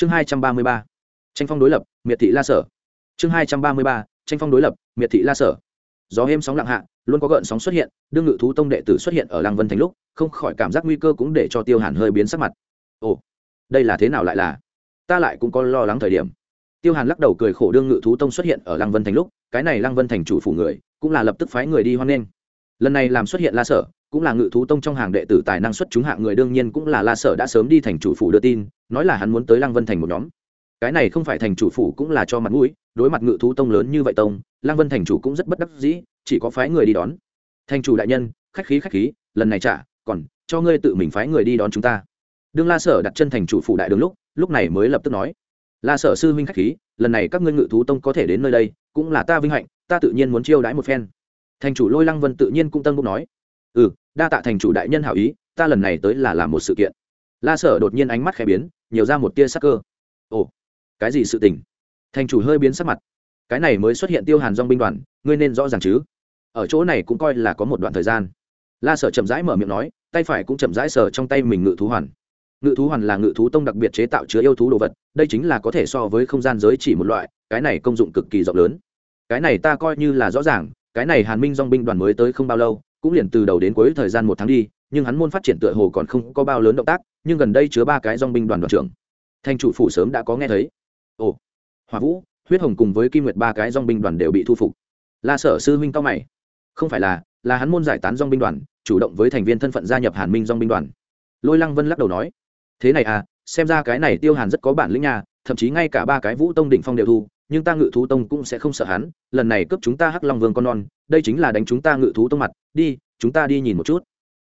chương hai trăm ba mươi ba, tranh phong đối lập, miệt thị la sở. Chương hai trăm ba mươi ba, tranh phong đối lập, miệt thị la sở. Gió êm sóng lặng hạ, luôn có gợn sóng xuất hiện, đương ngự thú tông đệ tử xuất hiện ở lăng vân thành lúc, không khỏi cảm giác nguy cơ cũng để cho tiêu hàn hơi biến sắc mặt. Ồ, đây là thế nào lại là? Ta lại cũng có lo lắng thời điểm. Tiêu hàn lắc đầu cười khổ đương ngự thú tông xuất hiện ở lăng vân thành lúc, cái này lăng vân thành chủ phủ người, cũng là lập tức phái người đi hoan nghênh lần này làm xuất hiện la sở, cũng là ngự thú tông trong hàng đệ tử tài năng xuất chúng hạng người đương nhiên cũng là la sở đã sớm đi thành chủ phủ đưa tin, nói là hắn muốn tới lăng vân thành một nhóm. Cái này không phải thành chủ phủ cũng là cho mặt mũi, đối mặt ngự thú tông lớn như vậy tông, lăng vân thành chủ cũng rất bất đắc dĩ, chỉ có phái người đi đón. Thành chủ đại nhân, khách khí khách khí, lần này trả, còn cho ngươi tự mình phái người đi đón chúng ta. Đương la sở đặt chân thành chủ phủ đại đường lúc lúc này mới lập tức nói. La sở sư huynh khách khí, lần này các ngươi ngự thú tông có thể đến nơi đây, cũng là ta vinh hạnh, ta tự nhiên muốn chiêu đãi một phen thành chủ lôi lăng vân tự nhiên cũng tân bốc nói. Ừ đa tạ thành chủ đại nhân hảo ý, ta lần này tới là làm một sự kiện. La sở đột nhiên ánh mắt khẽ biến, nhiều ra một tia sắc cơ. Ồ, cái gì sự tình? Thành chủ hơi biến sắc mặt. Cái này mới xuất hiện tiêu hàn dong binh đoàn, ngươi nên rõ ràng chứ? Ở chỗ này cũng coi là có một đoạn thời gian. La sở chậm rãi mở miệng nói, tay phải cũng chậm rãi sờ trong tay mình ngự thú hoàn. Ngự thú hoàn là ngự thú tông đặc biệt chế tạo chứa yêu thú đồ vật, đây chính là có thể so với không gian giới chỉ một loại, cái này công dụng cực kỳ rộng lớn. Cái này ta coi như là rõ ràng cái này hàn minh dong binh đoàn mới tới không bao lâu, cũng liền từ đầu đến cuối thời gian một tháng đi, nhưng hắn môn phát triển tựa hồ còn không có bao lớn động tác, nhưng gần đây chứa ba cái dong binh đoàn đoàn trưởng. Thành chủ phủ sớm đã có nghe thấy. Ồ hòa vũ, huyết hồng cùng với kim nguyệt ba cái dong binh đoàn đều bị thu phục. La sở sư huynh cao mày. Không phải là là hắn môn giải tán dong binh đoàn, chủ động với thành viên thân phận gia nhập hàn minh dong binh đoàn. Lôi lăng vân lắc đầu nói. Thế này à xem ra cái này tiêu hàn rất có bản lĩnh nhà thậm chí ngay cả ba cái vũ tông đỉnh phong đều thu nhưng ta ngự thú tông cũng sẽ không sợ hắn, lần này cướp chúng ta hắc long vương con non, đây chính là đánh chúng ta ngự thú tông mặt, đi, chúng ta đi nhìn một chút.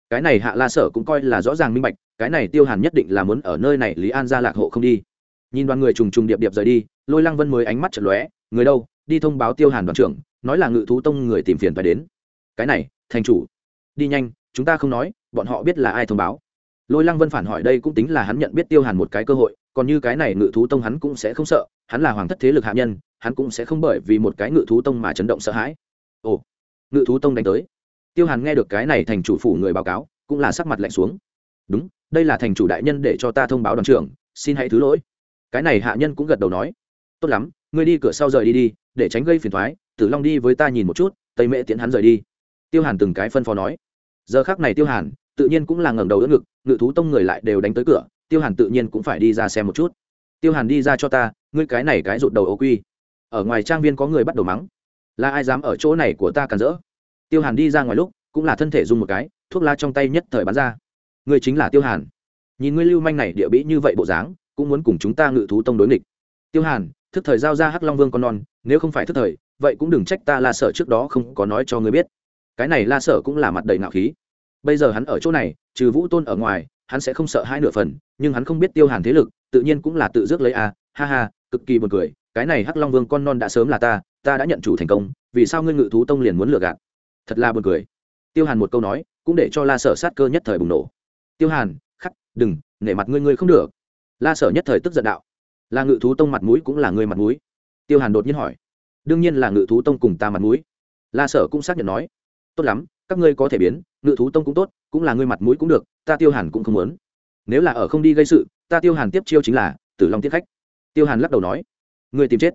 Cái này hạ la sở cũng coi là rõ ràng minh bạch, cái này tiêu hàn nhất định là muốn ở nơi này lý an ra lạc hộ không đi. Nhìn đoàn người trùng trùng điệp điệp rời đi, lôi lăng vân mới ánh mắt chật lóe, người đâu, đi thông báo tiêu hàn đoàn trưởng, nói là ngự thú tông người tìm phiền phải đến. Cái này, thành chủ. Đi nhanh, chúng ta không nói, bọn họ biết là ai thông báo. Lôi lăng vân phản hỏi đây cũng tính là hắn nhận biết tiêu hàn một cái cơ hội, còn như cái này ngự thú tông hắn cũng sẽ không sợ hắn là hoàng thất thế lực hạ nhân, hắn cũng sẽ không bởi vì một cái ngự thú tông mà chấn động sợ hãi. Ồ, ngự thú tông đánh tới. Tiêu hàn nghe được cái này thành chủ phủ người báo cáo, cũng là sắc mặt lạnh xuống. Đúng, đây là thành chủ đại nhân để cho ta thông báo đoàn trưởng, xin hãy thứ lỗi. Cái này hạ nhân cũng gật đầu nói. Tốt lắm, ngươi đi cửa sau rời đi đi, để tránh gây phiền thoái, tử long đi với ta nhìn một chút, tây mễ tiễn hắn rời đi. Tiêu hàn từng cái phân phó nói. Giờ khác này tiêu hàn, tự nhiên cũng là ngẩng đầu đỡ ngực, ngự thú tông người lại đều đánh tới cửa, tiêu hàn tự nhiên cũng phải đi ra xem một chút. Tiêu hàn đi ra cho ta ngươi cái này cái rụt đầu ô quy. Ở ngoài trang viên có người bắt đầu mắng. Là ai dám ở chỗ này của ta cản rỡ? Tiêu hàn đi ra ngoài lúc, cũng là thân thể dùng một cái, thuốc la trong tay nhất thời bắn ra. Ngươi chính là tiêu hàn. Nhìn ngươi lưu manh này địa bĩ như vậy bộ dáng, cũng muốn cùng chúng ta ngự thú tông đối nghịch. Tiêu hàn, thức thời giao ra hắc long vương con non, nếu không phải thức thời, vậy cũng đừng trách ta la sở trước đó không có nói cho ngươi biết. Cái này la sở cũng là mặt đầy ngạo khí. Bây giờ hắn ở chỗ này, trừ vũ tôn ở ngoài, hắn sẽ không sợ hai nửa phần, nhưng hắn không biết tiêu hàn thế lực, tự nhiên cũng là tự dước lấy a, ha ha cực kỳ buồn cười, cái này hắc long vương con non đã sớm là ta ta đã nhận chủ thành công, vì sao ngươi ngự thú tông liền muốn lừa gạt? Thật là buồn cười. Tiêu hàn một câu nói, cũng để cho la sở sát cơ nhất thời bùng nổ. Tiêu hàn, khắc, đừng, nể mặt ngươi ngươi không được. La sở nhất thời tức giận đạo. Là ngự thú tông mặt mũi cũng là ngươi mặt mũi. Tiêu hàn đột nhiên hỏi. Đương nhiên là ngự thú tông cùng ta mặt mũi. La sở cũng xác nhận nói. Tốt lắm, các ngươi có thể biến, ngự thú tông cũng tốt, cũng là ngươi mặt mũi cũng được, ta tiêu hàn cũng không muốn. Nếu là ở không đi gây sự, ta tiêu hàn tiếp chiêu chính là tử long tiết khách tiêu hàn lắc đầu nói người tìm chết.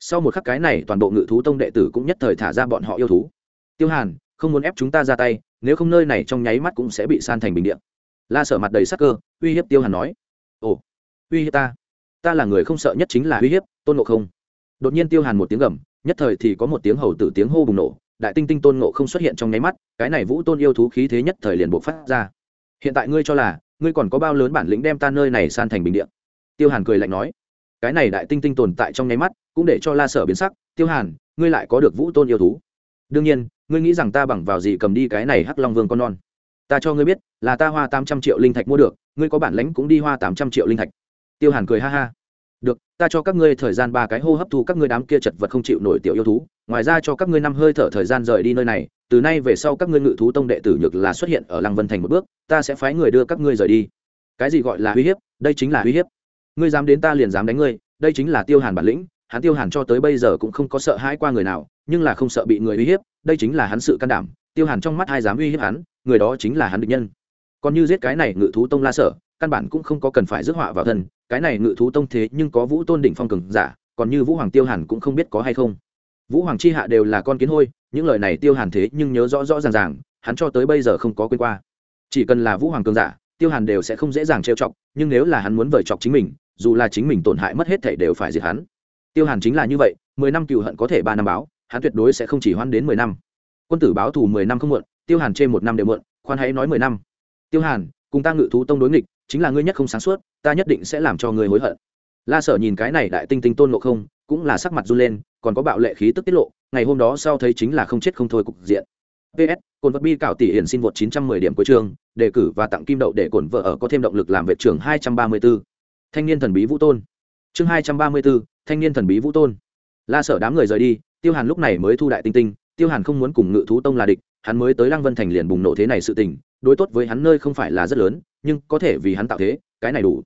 Sau một khắc cái này, toàn bộ ngự thú tông đệ tử cũng nhất thời thả ra bọn họ yêu thú. Tiêu hàn, không muốn ép chúng ta ra tay, nếu không nơi này trong nháy mắt cũng sẽ bị san thành bình điện la sở mặt đầy sắc cơ, uy hiếp tiêu hàn nói, ồ, uy hiếp ta? Ta là người không sợ nhất chính là uy hiếp, tôn ngộ không. Đột nhiên tiêu hàn một tiếng gầm, nhất thời thì có một tiếng hầu tử tiếng hô bùng nổ, đại tinh tinh tôn ngộ không xuất hiện trong nháy mắt, cái này vũ tôn yêu thú khí thế nhất thời liền buộc phát ra. Hiện tại ngươi cho là, ngươi còn có bao lớn bản lĩnh đem ta nơi này san thành bình điện tiêu hàn cười lạnh nói cái này đại tinh tinh tồn tại trong nháy mắt, cũng để cho la sở biến sắc, tiêu hàn, ngươi lại có được vũ tôn yêu thú. Đương nhiên, ngươi nghĩ rằng ta bằng vào gì cầm đi cái này hắc long vương con non? Ta cho ngươi biết, là ta hoa tám trăm triệu linh thạch mua được, ngươi có bản lãnh cũng đi hoa tám trăm triệu linh thạch. Tiêu hàn cười ha ha. Được, ta cho các ngươi thời gian ba cái hô hấp thu các ngươi đám kia chật vật không chịu nổi tiểu yêu thú, ngoài ra cho các ngươi năm hơi thở thời gian rời đi nơi này, từ nay về sau các ngươi ngự thú tông đệ tử nhược là xuất hiện ở lăng vân thành một bước, ta sẽ phái người đưa các ngươi rời đi. Cái gì gọi là uy hiếp? Đây chính là uy hiếp ngươi dám đến ta liền dám đánh ngươi, đây chính là tiêu hàn bản lĩnh, hắn tiêu hàn cho tới bây giờ cũng không có sợ hãi qua người nào, nhưng là không sợ bị người uy hiếp, đây chính là hắn sự can đảm, tiêu hàn trong mắt ai dám uy hiếp hắn, người đó chính là hắn địch nhân. Còn như giết cái này ngự thú tông la sở, căn bản cũng không có cần phải rước họa vào thân, cái này ngự thú tông thế nhưng có vũ tôn đỉnh phong cường giả, còn như vũ hoàng tiêu hàn cũng không biết có hay không. Vũ hoàng chi hạ đều là con kiến hôi, những lời này tiêu hàn thế nhưng nhớ rõ rõ ràng ràng, hắn cho tới bây giờ không có quên qua. Chỉ cần là vũ hoàng cường giả, tiêu hàn đều sẽ không dễ dàng trêu chọc, nhưng nếu là hắn muốn vời chọc chính mình dù là chính mình tổn hại mất hết thảy đều phải diệt hắn. Tiêu hàn chính là như vậy, mười năm cựu hận có thể ba năm báo, hắn tuyệt đối sẽ không chỉ hoãn đến mười năm. Quân tử báo thù mười năm không muộn, tiêu hàn chê một năm đều muộn, khoan hãy nói mười năm. Tiêu hàn, cùng ta ngự thú tông đối nghịch, chính là ngươi nhất không sáng suốt, ta nhất định sẽ làm cho ngươi hối hận. La sở nhìn cái này đại tinh tinh tôn ngộ không, cũng là sắc mặt run lên, còn có bạo lệ khí tức tiết lộ, ngày hôm đó sau thấy chính là không chết không thôi cục diện. Ps cồn vật bi cảo tỷ hiển xin vượt 910 điểm cuối chương, đề cử và tặng kim đậu để cổn vợ ở có thêm động lực làm vệ trưởng 234 thanh niên thần bí vũ tôn. Chương 234, thanh niên thần bí vũ tôn. La sở đám người rời đi tiêu hàn lúc này mới thu đại tinh tinh tiêu hàn không muốn cùng ngự thú tông là địch hắn mới tới lăng vân thành liền bùng nổ thế này sự tình đối tốt với hắn nơi không phải là rất lớn nhưng có thể vì hắn tạo thế cái này đủ.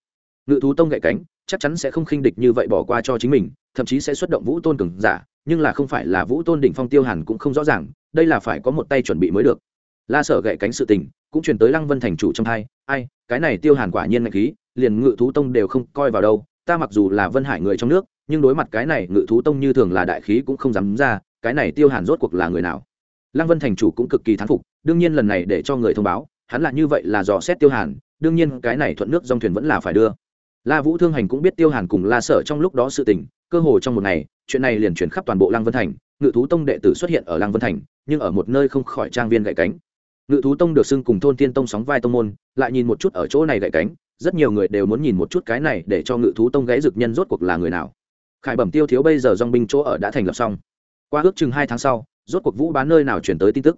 Ngự thú tông gậy cánh chắc chắn sẽ không khinh địch như vậy bỏ qua cho chính mình thậm chí sẽ xuất động vũ tôn cường giả nhưng là không phải là vũ tôn đỉnh phong tiêu hàn cũng không rõ ràng đây là phải có một tay chuẩn bị mới được. La sở gậy cánh sự tình cũng chuyển tới lăng vân thành chủ trong hai ai, cái này tiêu hàn quả nhiên ngạch khí, liền ngự thú tông đều không coi vào đâu, ta mặc dù là vân hải người trong nước, nhưng đối mặt cái này ngự thú tông như thường là đại khí cũng không dám ra, cái này tiêu hàn rốt cuộc là người nào? Lăng vân thành chủ cũng cực kỳ thán phục, đương nhiên lần này để cho người thông báo, hắn là như vậy là dò xét tiêu hàn, đương nhiên cái này thuận nước dòng thuyền vẫn là phải đưa. La vũ thương hành cũng biết tiêu hàn cùng la sở trong lúc đó sự tình, cơ hồ trong một ngày, chuyện này liền chuyển khắp toàn bộ lăng vân thành, ngự thú tông đệ tử xuất hiện ở lăng vân thành, nhưng ở một nơi không khỏi trang viên gậy cánh ngự thú tông được xưng cùng thôn tiên tông sóng vai tông môn, lại nhìn một chút ở chỗ này gậy cánh, rất nhiều người đều muốn nhìn một chút cái này để cho ngự thú tông gáy dực nhân rốt cuộc là người nào. Khải bẩm tiêu thiếu bây giờ dong binh chỗ ở đã thành lập xong. Qua ước chừng hai tháng sau, rốt cuộc vũ bán nơi nào chuyển tới tin tức?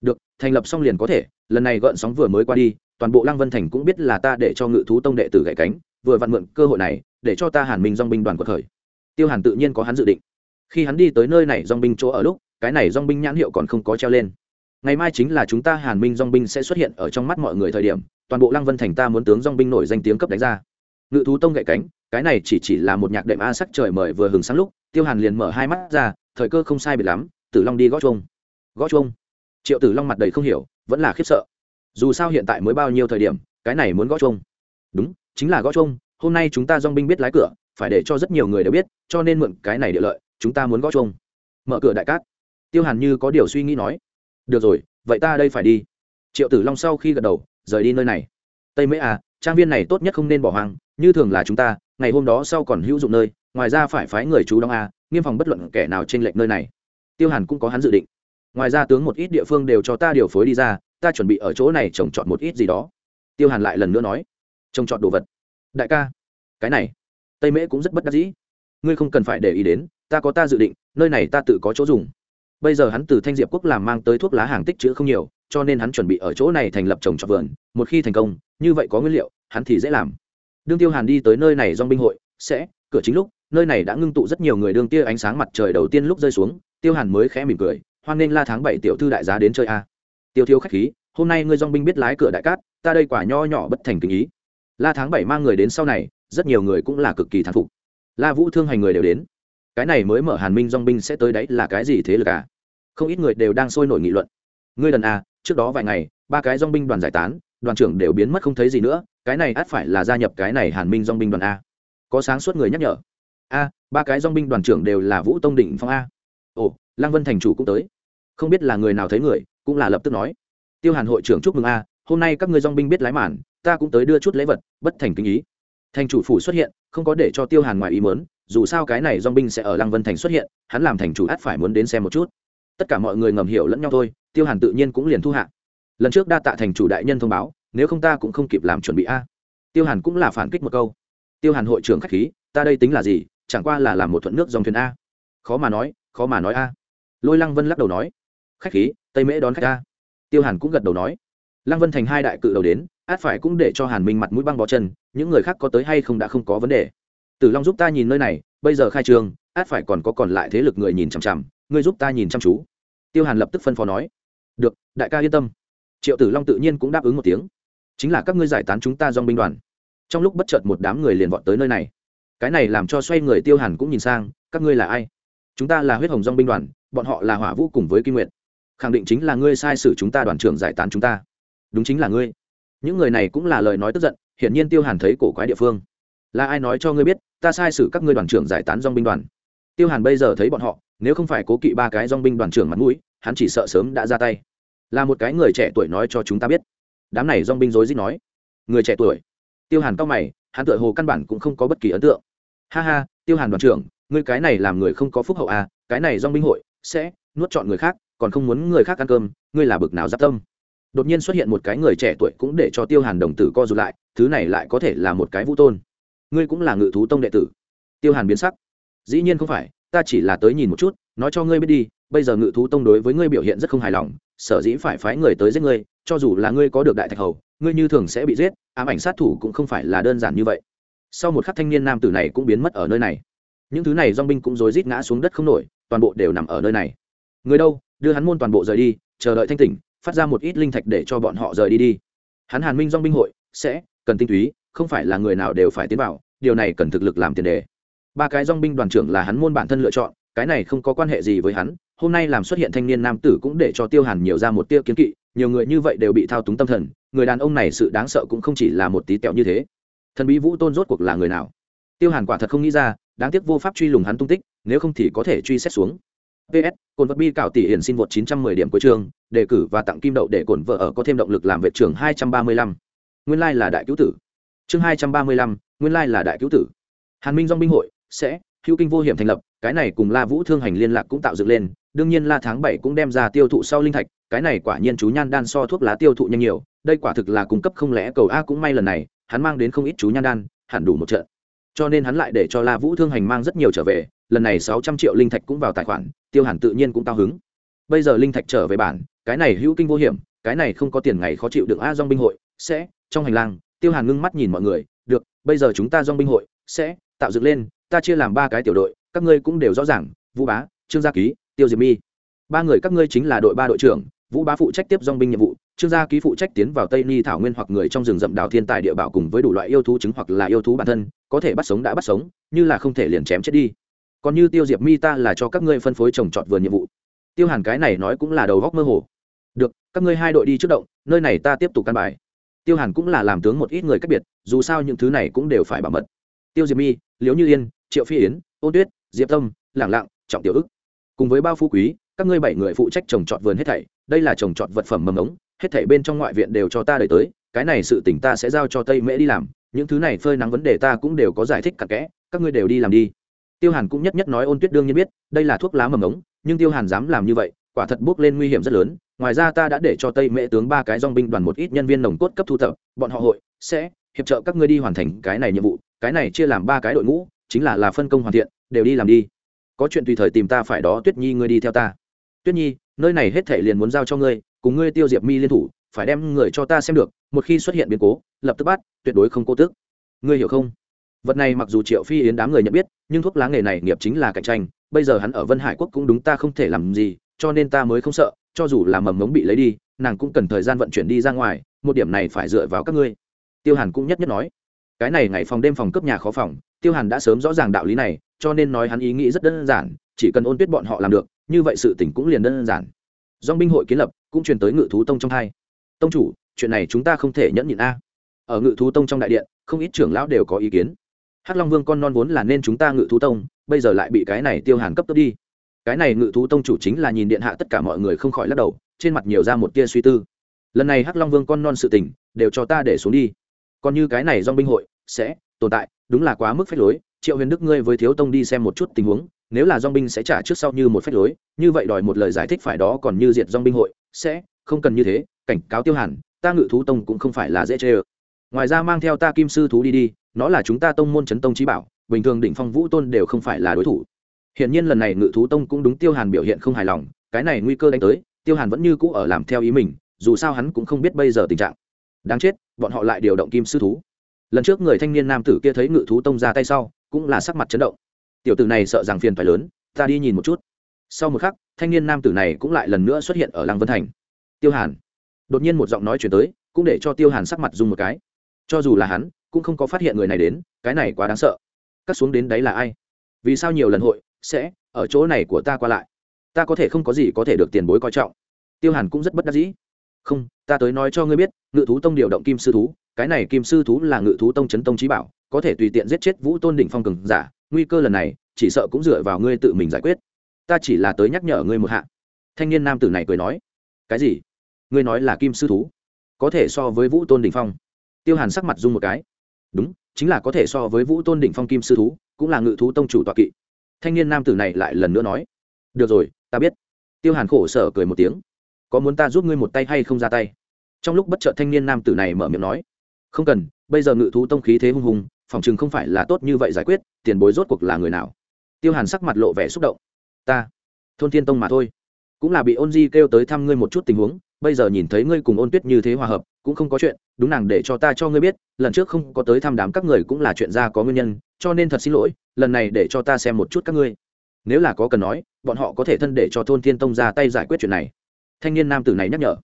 Được, thành lập xong liền có thể, lần này gợn sóng vừa mới qua đi, toàn bộ lăng vân thành cũng biết là ta để cho ngự thú tông đệ tử gậy cánh, vừa vặn mượn cơ hội này, để cho ta hàn minh dong binh đoàn của khởi. Tiêu hàn tự nhiên có hắn dự định. Khi hắn đi tới nơi này dong binh chỗ ở lúc, cái này dong binh nhãn hiệu còn không có treo lên ngày mai chính là chúng ta hàn minh dong binh sẽ xuất hiện ở trong mắt mọi người thời điểm, toàn bộ lăng vân thành ta muốn tướng dong binh nổi danh tiếng cấp đánh ra. Ngự thú tông gậy cánh, cái này chỉ chỉ là một nhạc đệm a sắc trời mời vừa hừng sáng lúc, tiêu hàn liền mở hai mắt ra, thời cơ không sai biệt lắm, tử long đi gõ chuông. Gõ chuông? Triệu tử long mặt đầy không hiểu, vẫn là khiếp sợ. Dù sao hiện tại mới bao nhiêu thời điểm, cái này muốn gõ chuông. Đúng, chính là gõ chuông, hôm nay chúng ta dong binh biết lái cửa, phải để cho rất nhiều người đều biết, cho nên mượn cái này địa lợi, chúng ta muốn gõ chuông. Mở cửa đại cát. Tiêu hàn như có điều suy nghĩ nói được rồi, vậy ta đây phải đi. Triệu tử long sau khi gật đầu, rời đi nơi này. Tây mễ à trang viên này tốt nhất không nên bỏ hoang, như thường là chúng ta, ngày hôm đó sau còn hữu dụng nơi, ngoài ra phải phái người chú đóng a nghiêm phòng bất luận kẻ nào trên lệnh nơi này. Tiêu hàn cũng có hắn dự định. Ngoài ra tướng một ít địa phương đều cho ta điều phối đi ra, ta chuẩn bị ở chỗ này trồng trọt một ít gì đó. Tiêu hàn lại lần nữa nói. Trồng trọt đồ vật. Đại ca, cái này, tây mễ cũng rất bất đắc dĩ. Ngươi không cần phải để ý đến, ta có ta dự định, nơi này ta tự có chỗ dùng bây giờ hắn từ thanh diệp quốc làm mang tới thuốc lá hàng tích chữ không nhiều, cho nên hắn chuẩn bị ở chỗ này thành lập trồng trọt vườn. Một khi thành công, như vậy có nguyên liệu, hắn thì dễ làm. Đương tiêu hàn đi tới nơi này dong binh hội, sẽ, cửa chính lúc, nơi này đã ngưng tụ rất nhiều người đương tia ánh sáng mặt trời đầu tiên lúc rơi xuống, tiêu hàn mới khẽ mỉm cười, hoan nghênh la tháng bảy tiểu thư đại giá đến chơi a. Tiêu thiếu khách khí, hôm nay ngươi dong binh biết lái cửa đại cát, ta đây quả nho nhỏ bất thành kinh ý. La tháng bảy mang người đến sau này, rất nhiều người cũng là cực kỳ thán phục. La vũ thương hành người đều đến cái này mới mở hàn minh dong binh sẽ tới đấy là cái gì thế lực à? Không ít người đều đang sôi nổi nghị luận. Ngươi lần a trước đó vài ngày, ba cái dong binh đoàn giải tán, đoàn trưởng đều biến mất không thấy gì nữa, cái này ắt phải là gia nhập cái này hàn minh dong binh đoàn a. Có sáng suốt người nhắc nhở. A, ba cái dong binh đoàn trưởng đều là vũ tông định phong a. Ồ, lăng vân thành chủ cũng tới. Không biết là người nào thấy người, cũng là lập tức nói. Tiêu hàn hội trưởng chúc mừng a, hôm nay các ngươi dong binh biết lái màn, ta cũng tới đưa chút lễ vật, bất thành kinh ý. Thành chủ phủ xuất hiện, không có để cho tiêu hàn ngoài ý mớn dù sao cái này dong binh sẽ ở lăng vân thành xuất hiện, hắn làm thành chủ át phải muốn đến xem một chút. Tất cả mọi người ngầm hiểu lẫn nhau thôi, tiêu hàn tự nhiên cũng liền thu hạ. Lần trước đa tạ thành chủ đại nhân thông báo, nếu không ta cũng không kịp làm chuẩn bị a. Tiêu hàn cũng là phản kích một câu. Tiêu hàn hội trưởng k h á c h khí, ta đây tính là gì, chẳng qua là làm một thuận nước dòng thuyền a. Khó mà nói, khó mà nói a. Lôi lăng vân lắc đầu nói. Khách khí, tây mễ đón khách a. Tiêu hàn cũng gật đầu nói. Lăng vân thành hai đại cự đầu đến, át phải cũng để cho hàn minh mặt mũi băng bó chân, những người khác có tới hay không đã không có vấn đề tử long giúp ta nhìn nơi này, bây giờ khai trường, át phải còn có còn lại thế lực người nhìn chằm chằm, ngươi giúp ta nhìn chăm chú. Tiêu hàn lập tức phân phó nói. Được, đại ca yên tâm. Triệu tử long tự nhiên cũng đáp ứng một tiếng. Chính là các ngươi giải tán chúng ta dong binh đoàn. Trong lúc bất chợt một đám người liền vọt tới nơi này. Cái này làm cho xoay người tiêu hàn cũng nhìn sang, các ngươi là ai? Chúng ta là huyết hồng dong binh đoàn, bọn họ là hỏa vũ cùng với kim nguyện khẳng định chính là ngươi sai sử chúng ta đoàn trưởng giải tán chúng ta. Đúng chính là ngươi. Những người này cũng là lời nói tức giận, hiển nhiên tiêu hàn thấy cổ quái địa phương là ai nói cho ngươi biết, ta sai sử các ngươi đoàn trưởng giải tán dong binh đoàn. Tiêu hàn bây giờ thấy bọn họ, nếu không phải cố kỵ ba cái dong binh đoàn trưởng mặt mũi, hắn chỉ sợ sớm đã ra tay. Là một cái người trẻ tuổi nói cho chúng ta biết. Đám này dong binh rối rít nói. Người trẻ tuổi. Tiêu hàn cao mày, hắn tựa hồ căn bản cũng không có bất kỳ ấn tượng. Ha ha, tiêu hàn đoàn trưởng, ngươi cái này làm người không có phúc hậu à cái này dong binh hội sẽ nuốt chọn người khác, còn không muốn người khác ăn cơm, ngươi là bực nào giáp tâm. Đột nhiên xuất hiện một cái người trẻ tuổi cũng để cho tiêu hàn đồng tử co rụt lại, thứ này lại có thể là một cái vũ tôn ngươi cũng là ngự thú tông đệ tử. Tiêu hàn biến sắc. Dĩ nhiên không phải, ta chỉ là tới nhìn một chút, nói cho ngươi biết đi, bây giờ ngự thú tông đối với ngươi biểu hiện rất không hài lòng, sở dĩ phải phái người tới giết ngươi, cho dù là ngươi có được đại thạch hầu, ngươi như thường sẽ bị giết, ám ảnh sát thủ cũng không phải là đơn giản như vậy. Sau một khắc thanh niên nam tử này cũng biến mất ở nơi này. Những thứ này dong binh cũng rối rít ngã xuống đất không nổi, toàn bộ đều nằm ở nơi này. Người đâu? Đưa hắn môn toàn bộ rời đi, chờ đợi thanh tỉnh, phát ra một ít linh thạch để cho bọn họ rời đi đi. Hắn hàn minh dong binh hội, sẽ, cần tinh túy, không phải là người nào đều phải tiến vào điều này cần thực lực làm tiền đề. Ba cái dong binh đoàn trưởng là hắn môn bản thân lựa chọn, cái này không có quan hệ gì với hắn, hôm nay làm xuất hiện thanh niên nam tử cũng để cho tiêu hàn nhiều ra một tiêu kiến kỵ, nhiều người như vậy đều bị thao túng tâm thần, người đàn ông này sự đáng sợ cũng không chỉ là một tí tẹo như thế. Thần bí vũ tôn rốt cuộc là người nào? Tiêu hàn quả thật không nghĩ ra, đáng tiếc vô pháp truy lùng hắn tung tích, nếu không thì có thể truy xét xuống. Ps cồn vật bi cảo tỷ hiển xin vượt 910 điểm cuối trường, đề cử và tặng kim đậu để cổn vợ ở có thêm động lực làm vệ trưởng 235. nguyên lai là đại cứu tử chương 235, nguyên lai là đại cứu tử. Hàn minh dong binh hội sẽ hữu kinh vô hiểm thành lập cái này cùng la vũ thương hành liên lạc cũng tạo dựng lên đương nhiên la tháng bảy cũng đem ra tiêu thụ sau linh thạch cái này quả nhiên chú nhan đan so thuốc lá tiêu thụ nhanh nhiều đây quả thực là cung cấp không lẽ cầu a cũng may lần này hắn mang đến không ít chú nhan đan hẳn đủ một trận. Cho nên hắn lại để cho la vũ thương hành mang rất nhiều trở về lần này sáu trăm triệu linh thạch cũng vào tài khoản tiêu hẳn tự nhiên cũng cao hứng. Bây giờ linh thạch trở về bản cái này hữu kinh vô hiểm cái này không có tiền ngày khó chịu được a dong binh hội sẽ trong hành lang tiêu hàn ngưng mắt nhìn mọi người, được, bây giờ chúng ta dong binh hội sẽ tạo dựng lên, ta chia làm ba cái tiểu đội, các ngươi cũng đều rõ ràng, vũ bá, trương gia ký, tiêu diệp mi. Ba người các ngươi chính là đội ba đội trưởng, vũ bá phụ trách tiếp dong binh nhiệm vụ, trương gia ký phụ trách tiến vào tây ni thảo nguyên hoặc người trong rừng rậm đào thiên tài địa bảo cùng với đủ loại yêu thú chứng hoặc là yêu thú bản thân, có thể bắt sống đã bắt sống, như là không thể liền chém chết đi. Còn như tiêu diệp mi ta là cho các ngươi phân phối trồng trọt vườn nhiệm vụ. Tiêu hàn cái này nói cũng là đầu góc mơ hồ. Được, các ngươi hai đội đi trước động, nơi này ta tiếp tục căn bài tiêu hàn cũng là làm tướng một ít người cách biệt, dù sao những thứ này cũng đều phải bảo mật. Tiêu diệp mi liếu như yên, triệu phi yến, ôn tuyết, diệp tâm lảng lặng, trọng tiểu ức. Cùng với bao phú quý, các ngươi bảy người phụ trách trồng trọt vườn hết thảy, đây là trồng trọt vật phẩm mầm ống, hết thảy bên trong ngoại viện đều cho ta đợi tới, cái này sự tỉnh ta sẽ giao cho tây mễ đi làm, những thứ này phơi nắng vấn đề ta cũng đều có giải thích cặn kẽ, các ngươi đều đi làm đi. Tiêu hàn cũng nhất nhất nói ôn tuyết đương nhiên biết, đây là thuốc lá mầm ống, nhưng tiêu hàn dám làm như vậy quả thật bước lên nguy hiểm rất lớn. Ngoài ra ta đã để cho tây mễ tướng ba cái dong binh đoàn một ít nhân viên nồng cốt cấp thu thập, bọn họ hội sẽ hiệp trợ các ngươi đi hoàn thành cái này nhiệm vụ. Cái này chia làm ba cái đội ngũ, chính là là phân công hoàn thiện, đều đi làm đi. Có chuyện tùy thời tìm ta phải đó, tuyết nhi ngươi đi theo ta. Tuyết nhi, nơi này hết thể liền muốn giao cho ngươi, cùng ngươi tiêu diệp mi liên thủ, phải đem người cho ta xem được, một khi xuất hiện biến cố, lập tức bắt, tuyệt đối không cố tức. Ngươi hiểu không? Vật này mặc dù triệu phi yến đám người nhận biết, nhưng thuốc lá nghề này nghiệp chính là cạnh tranh, bây giờ hắn ở vân hải quốc cũng đúng, ta không thể làm gì cho nên ta mới không sợ, cho dù là mầm mống bị lấy đi, nàng cũng cần thời gian vận chuyển đi ra ngoài, một điểm này phải dựa vào các ngươi. Tiêu hàn cũng nhất nhất nói. Cái này ngày phòng đêm phòng cấp nhà khó phòng, tiêu hàn đã sớm rõ ràng đạo lý này, cho nên nói hắn ý nghĩ rất đơn giản, chỉ cần ôn tuyết bọn họ làm được, như vậy sự tỉnh cũng liền đơn giản. Dong binh hội kiến lập cũng truyền tới ngự thú tông trong hai. Tông chủ, chuyện này chúng ta không thể nhẫn nhịn a. Ở ngự thú tông trong đại điện, không ít trưởng lão đều có ý kiến. Hắc long vương con non vốn là nên chúng ta ngự thú tông, bây giờ lại bị cái này tiêu hàn cấp tốc đi cái này ngự thú tông chủ chính là nhìn điện hạ tất cả mọi người không khỏi lắc đầu, trên mặt nhiều ra một tia suy tư. Lần này hắc long vương con non sự tình, đều cho ta để xuống đi. Còn như cái này dong binh hội, sẽ, tồn tại, đúng là quá mức phép lối, triệu huyền đức ngươi với thiếu tông đi xem một chút tình huống, nếu là dong binh sẽ trả trước sau như một phép lối, như vậy đòi một lời giải thích phải đó còn như diệt dong binh hội, sẽ, không cần như thế, cảnh cáo tiêu hàn, ta ngự thú tông cũng không phải là dễ chê ơ. Ngoài ra mang theo ta kim sư thú đi đi, nó là chúng ta tông môn chấn tông trí bảo, bình thường đỉnh phong vũ tôn đều không phải là đối thủ hiện nhiên lần này ngự thú tông cũng đúng tiêu hàn biểu hiện không hài lòng, cái này nguy cơ đánh tới, tiêu hàn vẫn như cũ ở làm theo ý mình, dù sao hắn cũng không biết bây giờ tình trạng. Đáng chết, bọn họ lại điều động kim sư thú. Lần trước người thanh niên nam tử kia thấy ngự thú tông ra tay sau, cũng là sắc mặt chấn động. Tiểu tử này sợ rằng phiền phải lớn, ta đi nhìn một chút. Sau một khắc, thanh niên nam tử này cũng lại lần nữa xuất hiện ở lăng vân thành. Tiêu hàn. Đột nhiên một giọng nói truyền tới, cũng để cho tiêu hàn sắc mặt rung một cái. Cho dù là hắn, cũng không có phát hiện người này đến, cái này quá đáng sợ. Cắt xuống đến đấy là ai? Vì sao nhiều lần hội sẽ, ở chỗ này của ta qua lại. Ta có thể không có gì có thể được tiền bối coi trọng. Tiêu hàn cũng rất bất đắc dĩ. Không, ta tới nói cho ngươi biết, ngự thú tông điều động kim sư thú, cái này kim sư thú là ngự thú tông chấn tông trí bảo, có thể tùy tiện giết chết vũ tôn đỉnh phong cường giả, nguy cơ lần này, chỉ sợ cũng dựa vào ngươi tự mình giải quyết. Ta chỉ là tới nhắc nhở ngươi một hạ. Thanh niên nam tử này cười nói. Cái gì? Ngươi nói là kim sư thú? Có thể so với vũ tôn đỉnh phong? Tiêu hàn sắc mặt dung một cái. Đúng, chính là có thể so với vũ tôn đỉnh phong kim sư thú, cũng là ngự thú tông chủ tọa kỵ thanh niên nam tử này lại lần nữa nói, được rồi, ta biết. Tiêu hàn khổ sở cười một tiếng, có muốn ta giúp ngươi một tay hay không ra tay? Trong lúc bất chợt thanh niên nam tử này mở miệng nói, không cần, bây giờ ngự thú tông khí thế hung hùng, phòng chừng không phải là tốt như vậy giải quyết, tiền bối rốt cuộc là người nào? Tiêu hàn sắc mặt lộ vẻ xúc động, ta, thôn thiên tông mà thôi, cũng là bị ôn di kêu tới thăm ngươi một chút tình huống bây giờ nhìn thấy ngươi cùng ôn tuyết như thế hòa hợp, cũng không có chuyện, đúng nàng để cho ta cho ngươi biết, lần trước không có tới thăm đám các người cũng là chuyện ra có nguyên nhân, cho nên thật xin lỗi, lần này để cho ta xem một chút các ngươi. Nếu là có cần nói, bọn họ có thể thân để cho thôn thiên tông ra tay giải quyết chuyện này. Thanh niên nam tử này nhắc nhở.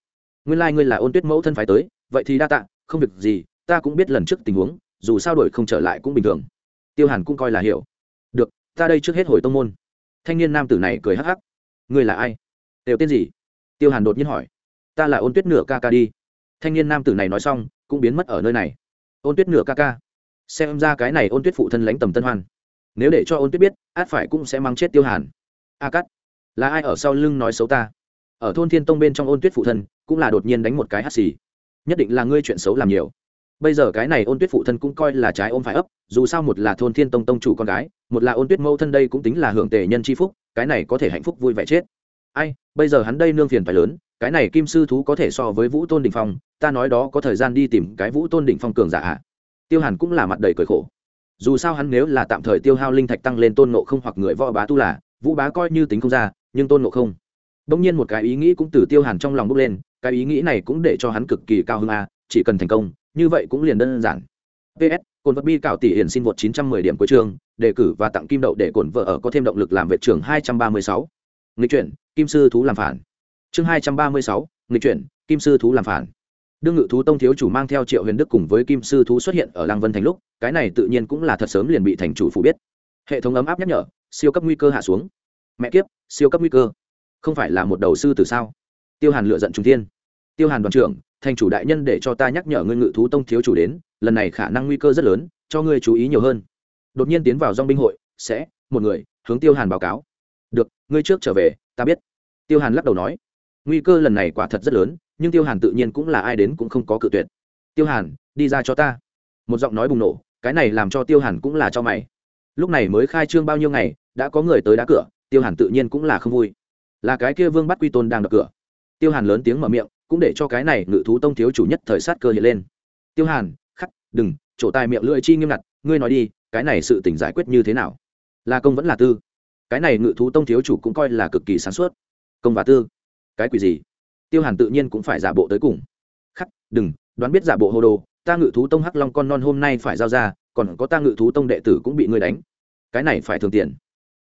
Nguyên lai、like、ngươi là ôn tuyết mẫu thân phải tới, vậy thì đa tạ, không việc gì, ta cũng biết lần trước tình huống, dù sao đổi không trở lại cũng bình thường. Tiêu hàn cũng coi là hiểu. Được, ta đây trước hết hồi tông môn. Thanh niên nam tử này cười hắc hắc. Ngươi là ai? Đều tên gì? Tiêu hàn đột nhiên hỏi ta là ôn tuyết nửa ca ca đi. Thanh niên nam tử này nói xong, cũng biến mất ở nơi này. Ôn tuyết nửa ca ca. Xem ra cái này ôn tuyết phụ thân lãnh tầm tân hoan. Nếu để cho ôn tuyết biết, át phải cũng sẽ mang chết tiêu hàn. A cắt là ai ở sau lưng nói xấu ta? Ở thôn thiên tông bên trong ôn tuyết phụ thân, cũng là đột nhiên đánh một cái hắt xì. Nhất định là ngươi chuyện xấu làm nhiều. Bây giờ cái này ôn tuyết phụ thân cũng coi là trái ôm phải ấp, dù sao một là thôn thiên tông tông chủ con gái, một là ôn tuyết mẫu thân đây cũng tính là hưởng tề nhân c h i phúc, cái này có thể hạnh phúc vui vẻ chết. Ai, bây giờ hắn đây nương phiền phải lớn cái này kim sư thú có thể so với vũ tôn đình phong, ta nói đó có thời gian đi tìm cái vũ tôn đình phong cường giả ạ. Tiêu hàn cũng là mặt đầy cởi khổ. Dù sao hắn nếu là tạm thời tiêu hao linh thạch tăng lên tôn nộ không hoặc người võ bá tu là, vũ bá coi như tính không ra, nhưng tôn nộ không. Đông nhiên một cái ý nghĩ cũng từ tiêu hàn trong lòng bốc lên, cái ý nghĩ này cũng để cho hắn cực kỳ cao hơn a, chỉ cần thành công, như vậy cũng liền đơn giản. Ps cồn vật bi cạo tỷ hiển xin vượt 910 điểm cuối trường đề cử và tặng kim đậu để cồn vợ ở có thêm động lực làm vệ trưởng 236. nghịch chuyển, kim sư thú làm phản chương 236, nghịch chuyển kim sư thú làm phản. Đương ngự thú tông thiếu chủ mang theo triệu huyền đức cùng với kim sư thú xuất hiện ở lăng vân thành lúc cái này tự nhiên cũng là thật sớm liền bị thành chủ phủ biết. Hệ thống ấm áp nhắc nhở siêu cấp nguy cơ hạ xuống. Mẹ kiếp siêu cấp nguy cơ. Không phải là một đầu sư từ sao? Tiêu hàn lựa giận trung thiên. Tiêu hàn đoàn trưởng thành chủ đại nhân để cho ta nhắc nhở ngươi ngự thú tông thiếu chủ đến lần này khả năng nguy cơ rất lớn cho ngươi chú ý nhiều hơn. Đột nhiên tiến vào dong binh hội sẽ một người hướng tiêu hàn báo cáo. Được ngươi trước trở về ta biết. Tiêu hàn lắc đầu nói nguy cơ lần này quả thật rất lớn, nhưng tiêu hàn tự nhiên cũng là ai đến cũng không có cự tuyệt. Tiêu hàn, đi ra cho ta. Một giọng nói bùng nổ, cái này làm cho tiêu hàn cũng là cho mày. Lúc này mới khai trương bao nhiêu ngày, đã có người tới đá cửa, tiêu hàn tự nhiên cũng là không vui. Là cái kia vương bắt quy tôn đang đập cửa. Tiêu hàn lớn tiếng mở miệng, cũng để cho cái này ngự thú tông thiếu chủ nhất thời sát cơ hiện lên. Tiêu hàn, khắc, đừng, chỗ tài miệng lưỡi chi nghiêm ngặt, ngươi nói đi, cái này sự tỉnh giải quyết như thế nào? Là công vẫn là tư. Cái này ngự thú tông thiếu chủ cũng coi là cực kỳ sáng suốt. Công và tư cái quỷ gì? Tiêu hàn tự nhiên cũng phải giả bộ tới cùng. Khắc, đừng, đoán biết giả bộ hô đồ, ta ngự thú tông hắc long con non hôm nay phải giao ra, còn có ta ngự thú tông đệ tử cũng bị ngươi đánh. Cái này phải thường tiền.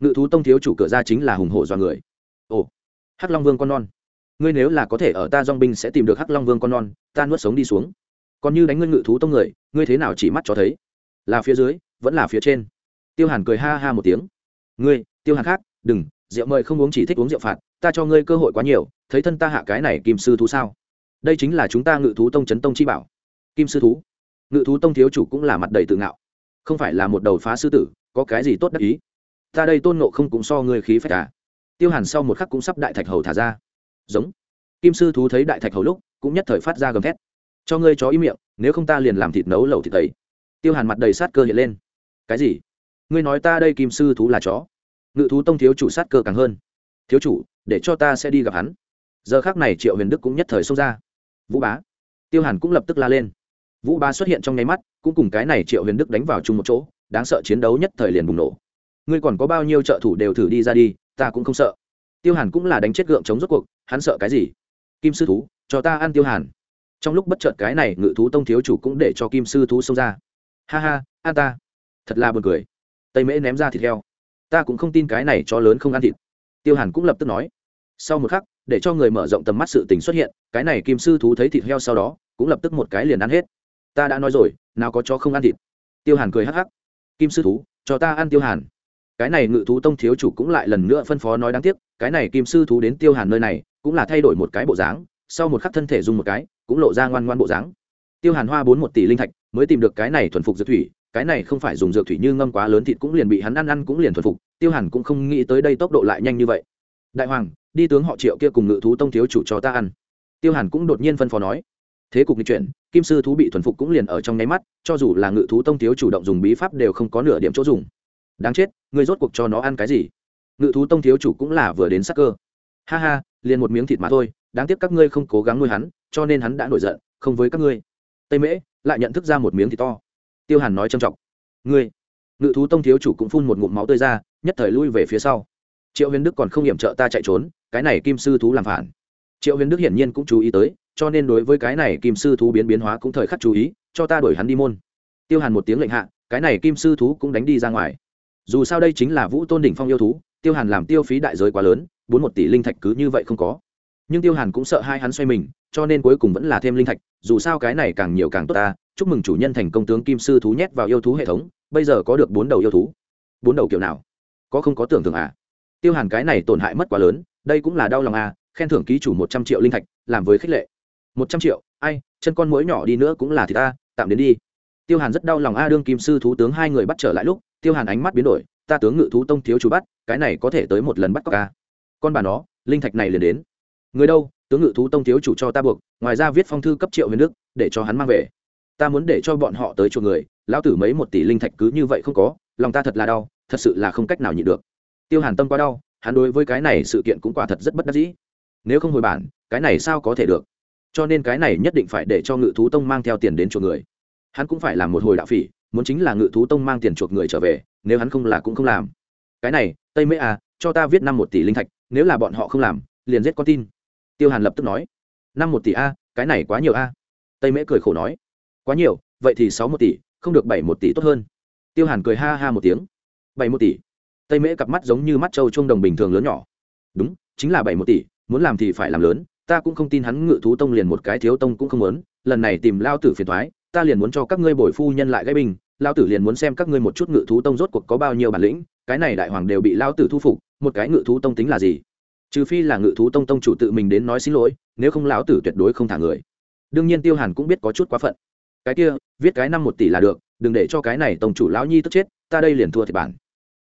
Ngự thú tông thiếu chủ cửa ra chính là hùng hổ do người. Ồ, hắc long vương con non. Ngươi nếu là có thể ở ta dong binh sẽ tìm được hắc long vương con non, ta nuốt sống đi xuống. Còn như đánh ngươi ngự thú tông người, ngươi thế nào chỉ mắt cho thấy? Là phía dưới, vẫn là phía trên. Tiêu hàn cười ha ha một tiếng. Ngươi, tiêu hàn khác, đừng rượu mời không uống chỉ thích uống rượu phạt, ta cho ngươi cơ hội quá nhiều, thấy thân ta hạ cái này kim sư thú sao? Đây chính là chúng ta ngự thú tông Trấn tông chi bảo. Kim sư thú? Ngự thú tông thiếu chủ cũng là mặt đầy tự ngạo. Không phải là một đầu phá sư tử, có cái gì tốt đắc ý? Ta đây tôn nộ không cũng so ngươi khí phách cả tiêu hàn sau một khắc cũng sắp đại thạch hầu thả ra. Giống. Kim sư thú thấy đại thạch hầu lúc, cũng nhất thời phát ra gầm thét. Cho ngươi chó ý miệng, nếu không ta liền làm thịt nấu lẩu thịt tẩy. Tiêu hàn mặt đầy sát cơ hiện lên. Cái gì? Ngươi nói ta đây kim sư thú là chó ngự thú tông thiếu chủ sát cơ càng hơn. Thiếu chủ, để cho ta sẽ đi gặp hắn. Giờ khác này triệu huyền đức cũng nhất thời xông ra. Vũ bá. Tiêu hàn cũng lập tức la lên. Vũ bá xuất hiện trong nháy mắt, cũng cùng cái này triệu huyền đức đánh vào chung một chỗ, đáng sợ chiến đấu nhất thời liền bùng nổ. Ngươi còn có bao nhiêu trợ thủ đều thử đi ra đi, ta cũng không sợ. Tiêu hàn cũng là đánh chết gượng chống rốt cuộc, hắn sợ cái gì? Kim sư thú, cho ta ăn tiêu hàn. Trong lúc bất chợt cái này ngự thú tông thiếu chủ cũng để cho kim sư thú xông ra. Ha ha an ta. Thật là buồn cười. Tây mễ ném ra thịt heo ta cũng không tin cái này cho lớn không ăn thịt. Tiêu hàn cũng lập tức nói. Sau một khắc, để cho người mở rộng tầm mắt sự tình xuất hiện, cái này kim sư thú thấy thịt heo sau đó, cũng lập tức một cái liền ăn hết. Ta đã nói rồi, nào có cho không ăn thịt. Tiêu hàn cười hắc hắc. Kim sư thú, cho ta ăn tiêu hàn. Cái này ngự thú tông thiếu chủ cũng lại lần nữa phân phó nói đáng tiếc, cái này kim sư thú đến tiêu hàn nơi này, cũng là thay đổi một cái bộ dáng, sau một khắc thân thể dùng một cái, cũng lộ ra ngoan ngoan bộ dáng. Tiêu hàn hoa bốn một tỷ linh thạch, mới tìm được cái này thuần phục dược thủy cái này không phải dùng dược thủy như ngâm quá lớn thịt cũng liền bị hắn ăn ăn cũng liền thuần phục, tiêu hàn cũng không nghĩ tới đây tốc độ lại nhanh như vậy. Đại hoàng, đi tướng họ triệu kia cùng ngự thú tông thiếu chủ cho ta ăn. Tiêu hàn cũng đột nhiên phân phó nói. Thế cục nghịch chuyển, kim sư thú bị thuần phục cũng liền ở trong nháy mắt, cho dù là ngự thú tông thiếu chủ động dùng bí pháp đều không có nửa điểm chỗ dùng. Đáng chết, người rốt cuộc cho nó ăn cái gì? Ngự thú tông thiếu chủ cũng là vừa đến sắc cơ. Ha ha, liền một miếng thịt mà thôi, đáng tiếc các ngươi không cố gắng nuôi hắn, cho nên hắn đã nổi giận, không với các ngươi. Tây mễ lại nhận thức ra một miếng thịt to tiêu hàn nói trầm trọng. Ngươi, ngự thú tông thiếu chủ cũng phun một ngụm máu tươi ra, nhất thời lui về phía sau. Triệu huyền đức còn không hiểm trợ ta chạy trốn, cái này kim sư thú làm phản. Triệu huyền đức hiển nhiên cũng chú ý tới, cho nên đối với cái này kim sư thú biến biến hóa cũng thời khắc chú ý, cho ta đuổi hắn đi môn. Tiêu hàn một tiếng lệnh hạ, cái này kim sư thú cũng đánh đi ra ngoài. Dù sao đây chính là vũ tôn đỉnh phong yêu thú, tiêu hàn làm tiêu phí đại giới quá lớn, bốn một tỷ linh thạch cứ như vậy không có. Nhưng tiêu hàn cũng sợ hai hắn xoay mình, cho nên cuối cùng vẫn là thêm linh thạch dù sao cái này càng nhiều càng tốt ta, chúc mừng chủ nhân thành công tướng kim sư thú nhét vào yêu thú hệ thống, bây giờ có được bốn đầu yêu thú. Bốn đầu kiểu nào? Có không có tưởng tượng à? Tiêu hàn cái này tổn hại mất quá lớn, đây cũng là đau lòng à khen thưởng ký chủ một trăm triệu linh thạch, làm với khích lệ. Một trăm triệu, ai, chân con mũi nhỏ đi nữa cũng là thì ta, tạm đến đi. Tiêu hàn rất đau lòng a, đương kim sư thú tướng hai người bắt trở lại lúc, tiêu hàn ánh mắt biến đổi, ta tướng ngự thú tông thiếu chủ bắt, cái này có thể tới một lần bắt cóc ca con bà nó, linh thạch này liền đến người đâu? Tướng ngự thú tông thiếu chủ cho ta buộc, ngoài ra viết phong thư cấp triệu huyền đức, để cho hắn mang về. Ta muốn để cho bọn họ tới chuộc người, lão tử mấy một tỷ linh thạch cứ như vậy không có, lòng ta thật là đau, thật sự là không cách nào nhịn được. Tiêu hàn tâm quá đau, hắn đối với cái này sự kiện cũng quả thật rất bất đắc dĩ. Nếu không hồi bản, cái này sao có thể được? Cho nên cái này nhất định phải để cho ngự thú tông mang theo tiền đến chuộc người. Hắn cũng phải làm một hồi đạo phỉ, muốn chính là ngự thú tông mang tiền chuộc người trở về, nếu hắn không là cũng không làm. Cái này, tây mễ à cho ta viết năm một tỷ linh thạch, nếu là bọn họ không làm, liền giết con tin tiêu hàn lập tức nói, năm một tỷ a, cái này quá nhiều a. Tây mễ cười khổ nói, quá nhiều, vậy thì sáu một tỷ, không được bảy một tỷ tốt hơn. Tiêu hàn cười ha ha một tiếng, bảy một tỷ? Tây mễ cặp mắt giống như mắt trâu trung đồng bình thường lớn nhỏ. Đúng, chính là bảy một tỷ, muốn làm thì phải làm lớn, ta cũng không tin hắn ngự thú tông liền một cái thiếu tông cũng không muốn, lần này tìm lao tử phiền thoái ta liền muốn cho các ngươi bồi phu nhân lại gây bình. lao tử liền muốn xem các ngươi một chút ngự thú tông rốt cuộc có bao nhiêu bản lĩnh, cái này đại hoàng đều bị lao tử thu phục, một cái ngự thú tông tính là gì? Trừ phi là ngự thú tông tông chủ tự mình đến nói xin lỗi, nếu không lão tử tuyệt đối không thả người. Đương nhiên tiêu hàn cũng biết có chút quá phận. Cái kia, viết cái năm một tỷ là được, đừng để cho cái này tông chủ lão nhi tức chết, ta đây liền thua thì bản.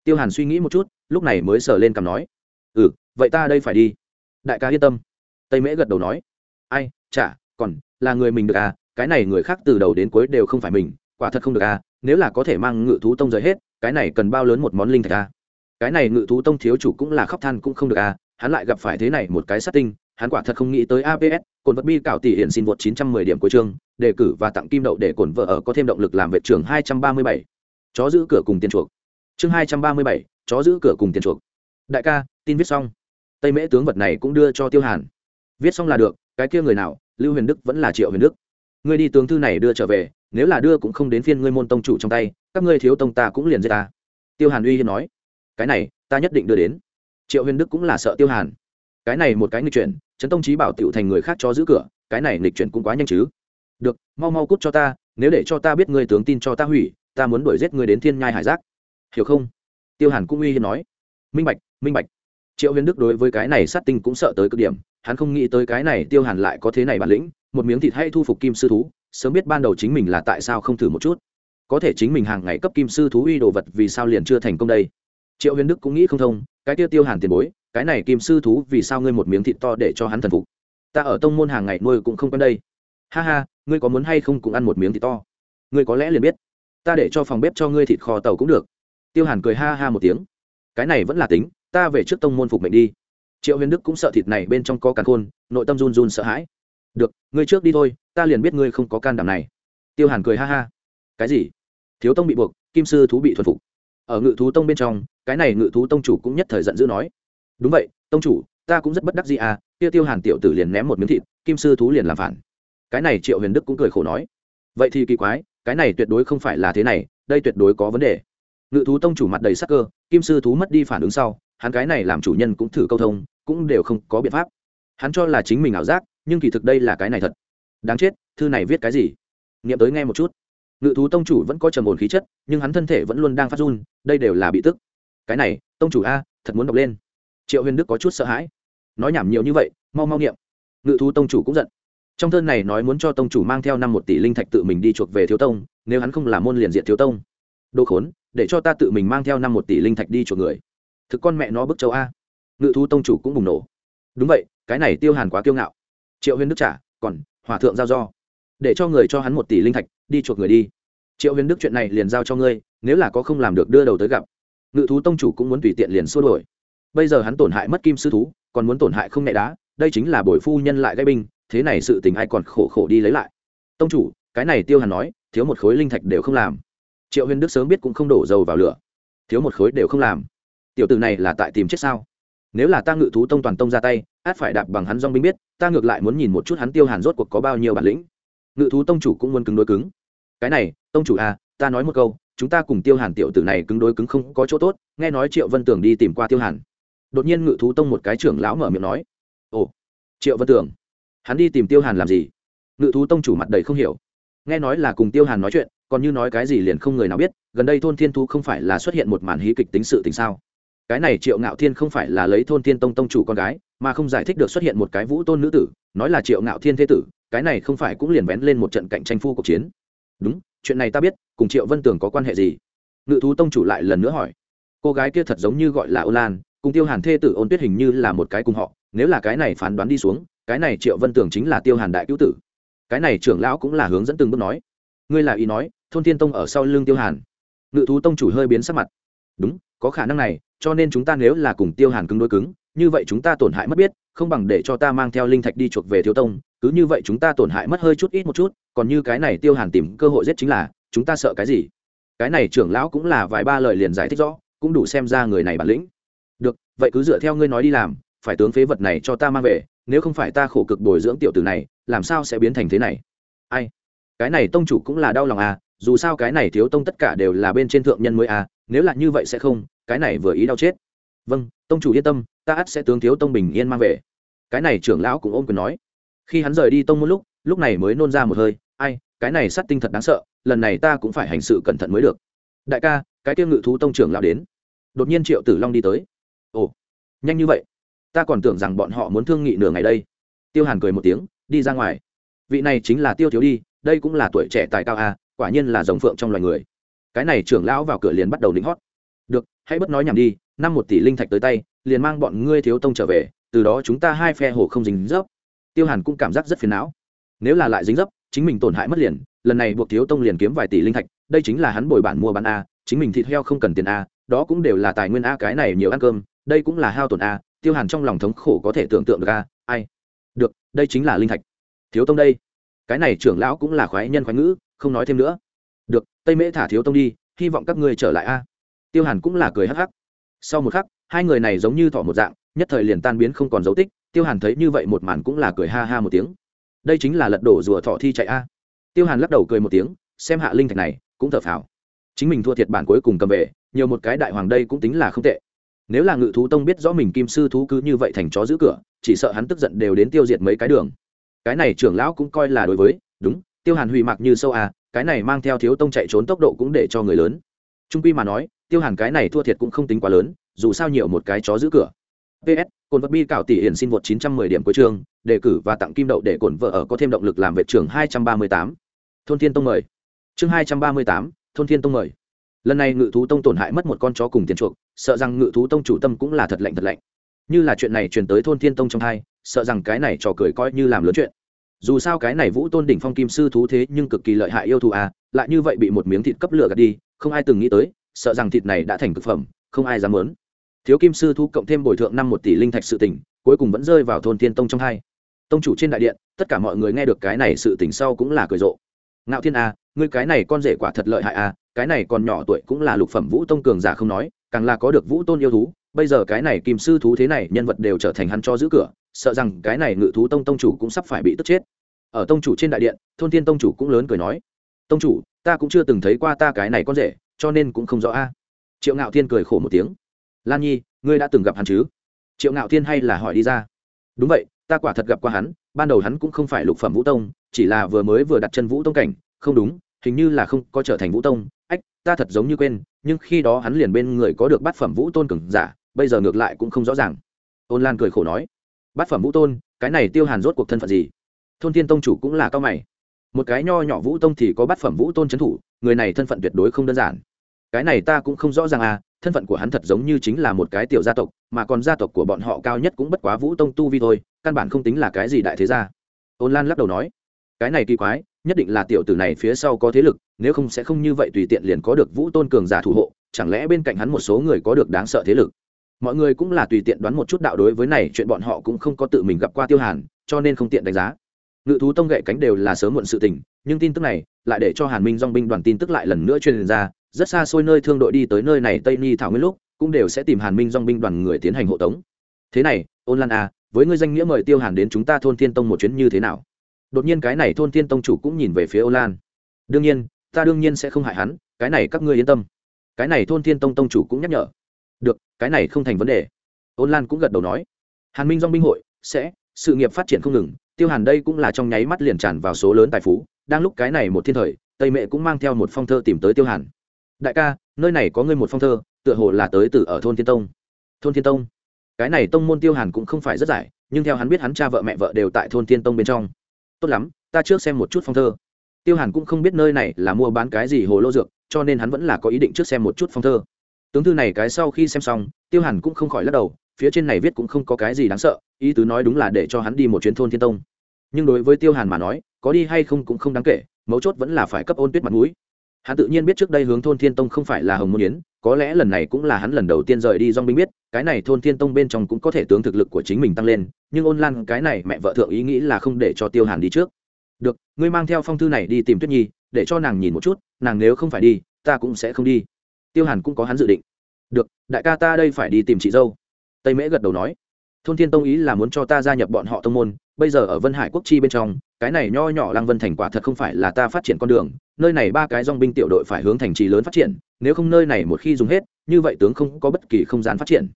Tiêu hàn suy nghĩ một chút, lúc này mới sờ lên cằm nói ừ vậy ta đây phải đi. Đại ca yên tâm. Tây mễ gật đầu nói, ai, chả, còn, là người mình được à cái này người khác từ đầu đến cuối đều không phải mình, quả thật không được à nếu là có thể mang ngự thú tông rời hết, cái này cần bao lớn một món linh thạch à. Cái này ngự thú tông thiếu chủ cũng là khóc than cũng không được à hắn lại gặp phải thế này một cái sát tinh hắn quả thật không nghĩ tới aps cồn vật bi cảo tỷ hiện xin vượt 910 điểm cuối chương đề cử và tặng kim đậu để cồn vợ ở có thêm động lực làm vệ trưởng 237. chó giữ cửa cùng tiền chuộc. Chương 237, chó giữ cửa cùng tiền chuộc. Đại ca tin viết xong. Tây mễ tướng vật này cũng đưa cho tiêu hàn. Viết xong là được cái kia người nào lưu huyền đức vẫn là triệu huyền đức. Ngươi đi tướng thư này đưa trở về nếu là đưa cũng không đến phiên ngươi môn tông chủ trong tay các ngươi thiếu tông ta cũng liền giết ta. Tiêu hàn uy hiếp nói. Cái này ta nhất định đưa đến triệu huyền đức cũng là sợ tiêu hàn. Cái này một cái nghịch chuyển, trấn tông trí bảo tựu thành người khác cho giữ cửa, cái này nghịch chuyển cũng quá nhanh chứ. Được, mau mau cút cho ta, nếu để cho ta biết ngươi tướng tin cho ta hủy, ta muốn đuổi giết ngươi đến thiên nhai hải giác. Hiểu không? Tiêu hàn cũng uy hiếp nói. Minh bạch minh bạch. Triệu huyền đức đối với cái này sát tinh cũng sợ tới cực điểm, hắn không nghĩ tới cái này tiêu hàn lại có thế này bản lĩnh, một miếng thịt hay thu phục kim sư thú, sớm biết ban đầu chính mình là tại sao không thử một chút. Có thể chính mình hàng ngày cấp kim sư thú uy đồ vật vì sao liền chưa thành công đây? Triệu huyền đức cũng nghĩ không thông, cái tiêu tiêu hàn tiền bối, cái này kim sư thú vì sao ngươi một miếng thịt to để cho hắn thần phục? Ta ở tông môn hàng ngày nuôi cũng không quen đây. Ha ha, ngươi có muốn hay không cũng ăn một miếng thịt to? Ngươi có lẽ liền biết. Ta để cho phòng bếp cho ngươi thịt kho tàu cũng được. Tiêu hàn cười ha ha một tiếng. Cái này vẫn là tính, ta về trước tông môn phục mệnh đi. Triệu huyền đức cũng sợ thịt này bên trong có càn khôn, nội tâm run run sợ hãi. Được, ngươi trước đi thôi, ta liền biết ngươi không có can đảm này. Tiêu hàn cười ha ha. Cái gì? Thiếu tông bị buộc, kim sư thú bị thuần phục ở ngự thú tông bên trong, cái này ngự thú tông chủ cũng nhất thời giận dữ nói. Đúng vậy, tông chủ, ta cũng rất bất đắc gì à tiêu tiêu hàn tiểu tử liền ném một miếng thịt, kim sư thú liền làm phản. Cái này triệu huyền đức cũng cười khổ nói. Vậy thì kỳ quái, cái này tuyệt đối không phải là thế này, đây tuyệt đối có vấn đề. Ngự thú tông chủ mặt đầy sắc cơ, kim sư thú mất đi phản ứng sau, hắn cái này làm chủ nhân cũng thử câu thông, cũng đều không có biện pháp. Hắn cho là chính mình ảo giác, nhưng kỳ thực đây là cái này thật. Đáng chết, thư này viết cái gì? Nghiệm tới nghe một chút ngự thú tông chủ vẫn có trầm ổn khí chất, nhưng hắn thân thể vẫn luôn đang phát run, đây đều là bị tức. Cái này, tông chủ a, thật muốn đọc lên. Triệu huyền đức có chút sợ hãi. Nói nhảm nhiều như vậy, mau mau nghiệm ngự thú tông chủ cũng giận. Trong thơn này nói muốn cho tông chủ mang theo năm một tỷ linh thạch tự mình đi chuộc về thiếu tông, nếu hắn không làm môn liền diện thiếu tông. Đồ khốn, để cho ta tự mình mang theo năm một tỷ linh thạch đi chuộc người. Thực con mẹ nó bức châu a. Ngự thú tông chủ cũng bùng nổ. Đúng vậy, cái này tiêu hàn quá kiêu ngạo. Triệu huyền đức trả, còn, hòa thượng giao do. Để cho người cho hắn một tỷ linh thạch đi chuộc người đi. Triệu huyền đức chuyện này liền giao cho ngươi, nếu là có không làm được đưa đầu tới gặp. Ngự thú tông chủ cũng muốn tùy tiện liền xua đổi bây giờ hắn tổn hại mất kim sư thú, còn muốn tổn hại không nhẹ đá, đây chính là bồi phu nhân lại gây binh, thế này sự tình ai còn khổ khổ đi lấy lại. Tông chủ, cái này tiêu hàn nói, thiếu một khối linh thạch đều không làm. Triệu huyền đức sớm biết cũng không đổ dầu vào lửa. Thiếu một khối đều không làm. Tiểu tử này là tại tìm chết sao? Nếu là ta ngự thú tông toàn tông ra tay, át phải đạp bằng hắn dong binh biết, ta ngược lại muốn nhìn một chút hắn tiêu hàn rốt cuộc có bao nhiêu bản lĩnh ngự thú tông chủ cũng muốn cứng đối cứng. Cái này, tông chủ à ta nói một câu, chúng ta cùng tiêu hàn tiểu tử này cứng đối cứng không có chỗ tốt, nghe nói triệu vân tưởng đi tìm qua tiêu hàn. Đột nhiên ngự thú tông một cái trưởng lão mở miệng nói, ồ, triệu vân tưởng hắn đi tìm tiêu hàn làm gì? Ngự thú tông chủ mặt đầy không hiểu. Nghe nói là cùng tiêu hàn nói chuyện, còn như nói cái gì liền không người nào biết, gần đây thôn thiên thú không phải là xuất hiện một màn hí kịch tính sự tình sao? Cái này triệu ngạo thiên không phải là lấy thôn thiên tông tông chủ con gái, mà không giải thích được xuất hiện một cái vũ tôn nữ tử, nói là triệu ngạo thiên thế tử cái này không phải cũng liền vén lên một trận cạnh tranh phu cuộc chiến. Đúng, chuyện này ta biết, cùng triệu vân tường có quan hệ gì? Ngự thú tông chủ lại lần nữa hỏi. Cô gái kia thật giống như gọi là ô lan, cùng tiêu hàn thê tử ôn tuyết hình như là một cái cùng họ, nếu là cái này phán đoán đi xuống, cái này triệu vân tường chính là tiêu hàn đại cứu tử. Cái này trưởng lão cũng là hướng dẫn từng bước nói. Ngươi là ý nói, thôn thiên tông ở sau lưng tiêu hàn. Ngự thú tông chủ hơi biến sắc mặt. Đúng, có khả năng này, cho nên chúng ta nếu là cùng tiêu hàn cứng đối cứng, như vậy chúng ta tổn hại mất biết, không bằng để cho ta mang theo linh thạch đi chuộc về thiếu tông cứ như vậy chúng ta tổn hại mất hơi chút ít một chút, còn như cái này tiêu hàn tìm cơ hội giết chính là, chúng ta sợ cái gì? Cái này trưởng lão cũng là vài ba lời liền giải thích rõ, cũng đủ xem ra người này bản lĩnh. Được, vậy cứ dựa theo ngươi nói đi làm, phải tướng phế vật này cho ta mang về, nếu không phải ta khổ cực bồi dưỡng tiểu tử này, làm sao sẽ biến thành thế này? Ai? Cái này tông chủ cũng là đau lòng à dù sao cái này thiếu tông tất cả đều là bên trên thượng nhân mới à nếu là như vậy sẽ không, cái này vừa ý đau chết. Vâng tông chủ yên tâm, ta ắt sẽ tướng thiếu tông bình yên mang về. Cái này trưởng lão cũng ôm quyền nói khi hắn rời đi tông một lúc lúc này mới nôn ra một hơi, ai, cái này sát tinh thật đáng sợ, lần này ta cũng phải hành sự cẩn thận mới được. Đại ca, cái tiêu ngự thú tông trưởng lão đến. Đột nhiên triệu tử long đi tới. Ồ, nhanh như vậy? Ta còn tưởng rằng bọn họ muốn thương nghị nửa ngày đây. Tiêu hàn cười một tiếng, đi ra ngoài. Vị này chính là tiêu thiếu đi, đây cũng là tuổi trẻ tài cao a, quả nhiên là dòng phượng trong loài người. Cái này trưởng lão vào cửa liền bắt đầu lính hót. Được, hãy bất nói nhảm đi, năm một tỷ linh thạch tới tay, liền mang bọn ngươi thiếu tông trở về, từ đó chúng ta hai phe hồ không dính dấp tiêu hàn cũng cảm giác rất phiền não. Nếu là lại dính dấp, chính mình tổn hại mất liền, lần này buộc thiếu tông liền kiếm vài tỷ linh thạch, đây chính là hắn bồi bản mua bán a, chính mình thịt heo không cần tiền a, đó cũng đều là tài nguyên a, cái này nhiều ăn cơm, đây cũng là hao tổn a, tiêu hàn trong lòng thống khổ có thể tưởng tượng được a, ai? Được, đây chính là linh thạch. Thiếu tông đây. Cái này trưởng lão cũng là khoái nhân khoái ngữ, không nói thêm nữa. Được, tây mễ thả thiếu tông đi, hy vọng các ngươi trở lại a. Tiêu hàn cũng là cười hắc hắc. Sau một khắc, hai người này giống như thỏ một dạng, nhất thời liền tan biến không còn dấu tích tiêu hàn thấy như vậy một màn cũng là cười ha ha một tiếng. Đây chính là lật đổ rùa thọ thi chạy a. Tiêu hàn lắc đầu cười một tiếng, xem hạ linh thạch này, cũng thở phào. Chính mình thua thiệt bản cuối cùng cầm về, nhiều một cái đại hoàng đây cũng tính là không tệ. Nếu là ngự thú tông biết rõ mình kim sư thú cứ như vậy thành chó giữ cửa, chỉ sợ hắn tức giận đều đến tiêu diệt mấy cái đường. Cái này trưởng lão cũng coi là đối với, đúng, tiêu hàn hủy mặc như sâu à cái này mang theo thiếu tông chạy trốn tốc độ cũng để cho người lớn. Trung quy mà nói, tiêu hàn cái này thua thiệt cũng không tính quá lớn, dù sao nhiều một cái chó giữ cửa. Ps cồn vật bi cảo tỷ hiển xin vượt 910 điểm cuối chương đề cử và tặng kim đậu để cồn vợ ở có thêm động lực làm vệ trưởng 238. thôn thiên tông mời. Chương 238, thôn thiên tông mời. Lần này ngự thú tông tổn hại mất một con chó cùng tiền chuộc sợ rằng ngự thú tông chủ tâm cũng là thật lạnh thật lạnh. Như là chuyện này truyền tới thôn thiên tông trong hai sợ rằng cái này trò cười coi như làm lớn chuyện. Dù sao cái này vũ tôn đỉnh phong kim sư thú thế nhưng cực kỳ lợi hại yêu thú à lại như vậy bị một miếng thịt cấp lửa gạt đi không ai từng nghĩ tới sợ rằng thịt này đã thành cực phẩm không ai dám muốn thiếu kim sư thú cộng thêm bồi thượng năm một tỷ linh thạch sự tỉnh cuối cùng vẫn rơi vào thôn thiên tông trong hai. Tông chủ trên đại điện tất cả mọi người nghe được cái này sự tỉnh sau cũng là cười rộ. Ngạo thiên a à, ngươi cái này con rể quả thật lợi hại a à, cái này còn nhỏ tuổi cũng là lục phẩm vũ tông cường giả không nói càng là có được vũ tôn yêu thú bây giờ cái này kim sư thú thế này nhân vật đều trở thành hắn cho giữ cửa sợ rằng cái này ngự thú tông tông chủ cũng sắp phải bị tức chết. Ở tông chủ trên đại điện thôn thiên tông chủ cũng lớn cười nói tông chủ ta cũng chưa từng thấy qua ta cái này con rể cho nên cũng không rõ a. Triệu ngạo thiên cười khổ một tiếng lan nhi, ngươi đã từng gặp hắn chứ? Triệu ngạo thiên hay là hỏi đi ra. Đúng vậy, ta quả thật gặp qua hắn, ban đầu hắn cũng không phải lục phẩm vũ tông, chỉ là vừa mới vừa đặt chân vũ tông cảnh. Không đúng, hình như là không có trở thành vũ tông. Ách, ta thật giống như quên, nhưng khi đó hắn liền bên người có được bát phẩm vũ tôn cường giả, bây giờ ngược lại cũng không rõ ràng. Ôn lan cười khổ nói, bát phẩm vũ tôn, cái này tiêu hàn rốt cuộc thân phận gì? Thôn thiên tông chủ cũng là cao mày. Một cái nho nhỏ vũ tông thì có bát phẩm vũ tôn trấn thủ, người này thân phận tuyệt đối không đơn giản. Cái này ta cũng không rõ ràng à thân phận của hắn thật giống như chính là một cái tiểu gia tộc, mà còn gia tộc của bọn họ cao nhất cũng bất quá vũ tông tu vi thôi, căn bản không tính là cái gì đại thế gia. Ôn lan lắc đầu nói, cái này kỳ quái, nhất định là tiểu tử này phía sau có thế lực, nếu không sẽ không như vậy tùy tiện liền có được vũ tôn cường giả thủ hộ, chẳng lẽ bên cạnh hắn một số người có được đáng sợ thế lực? Mọi người cũng là tùy tiện đoán một chút đạo đối với này, chuyện bọn họ cũng không có tự mình gặp qua tiêu hàn, cho nên không tiện đánh giá. Ngự thú tông gậy cánh đều là sớm muộn sự tình, nhưng tin tức này lại để cho hàn minh dong binh đoàn tin tức lại lần nữa truyền ra rất xa xôi nơi thương đội đi tới nơi này tây ni thảo nguyên lúc, cũng đều sẽ tìm hàn minh dong binh đoàn người tiến hành hộ tống. Thế này, ôn lan à với ngươi danh nghĩa mời tiêu hàn đến chúng ta thôn thiên tông một chuyến như thế nào? Đột nhiên cái này thôn thiên tông chủ cũng nhìn về phía ôn lan. Đương nhiên, ta đương nhiên sẽ không hại hắn, cái này các ngươi yên tâm. Cái này thôn thiên tông tông chủ cũng nhắc nhở. Được, cái này không thành vấn đề. Ôn lan cũng gật đầu nói. Hàn minh dong binh hội sẽ, sự nghiệp phát triển không ngừng, tiêu hàn đây cũng là trong nháy mắt liền tràn vào số lớn tài phú, đang lúc cái này một thiên thời, tây mẹ cũng mang theo một phong thơ tìm tới tiêu hàn đại ca, nơi này có ngươi một phong thơ, tựa hồ là tới từ ở thôn thiên tông. Thôn thiên tông? Cái này tông môn tiêu hàn cũng không phải rất giải, nhưng theo hắn biết hắn cha vợ mẹ vợ đều tại thôn thiên tông bên trong. Tốt lắm, ta trước xem một chút phong thơ. Tiêu hàn cũng không biết nơi này là mua bán cái gì hồ lô dược, cho nên hắn vẫn là có ý định trước xem một chút phong thơ. Tướng thư này cái sau khi xem xong, tiêu hàn cũng không khỏi lắc đầu, phía trên này viết cũng không có cái gì đáng sợ, ý tứ nói đúng là để cho hắn đi một chuyến thôn thiên tông. Nhưng đối với tiêu hàn mà nói, có đi hay không cũng không đáng kể, mấu chốt vẫn là phải cấp ôn tuyết mặt mũi hắn tự nhiên biết trước đây hướng thôn thiên tông không phải là hồng môn yến, có lẽ lần này cũng là hắn lần đầu tiên rời đi dong binh biết, cái này thôn thiên tông bên trong cũng có thể tướng thực lực của chính mình tăng lên, nhưng ôn lan cái này mẹ vợ thượng ý nghĩ là không để cho tiêu hàn đi trước. Được, ngươi mang theo phong thư này đi tìm tuyết nhi, để cho nàng nhìn một chút, nàng nếu không phải đi, ta cũng sẽ không đi. Tiêu hàn cũng có hắn dự định. Được, đại ca ta đây phải đi tìm chị dâu. Tây mễ gật đầu nói. Thôn thiên tông ý là muốn cho ta gia nhập bọn họ tông môn, bây giờ ở vân hải quốc chi bên trong cái này nho nhỏ lăng vân thành quả thật không phải là ta phát triển con đường, nơi này ba cái dong binh tiểu đội phải hướng thành trì lớn phát triển, nếu không nơi này một khi dùng hết, như vậy tướng không có bất kỳ không gian phát triển.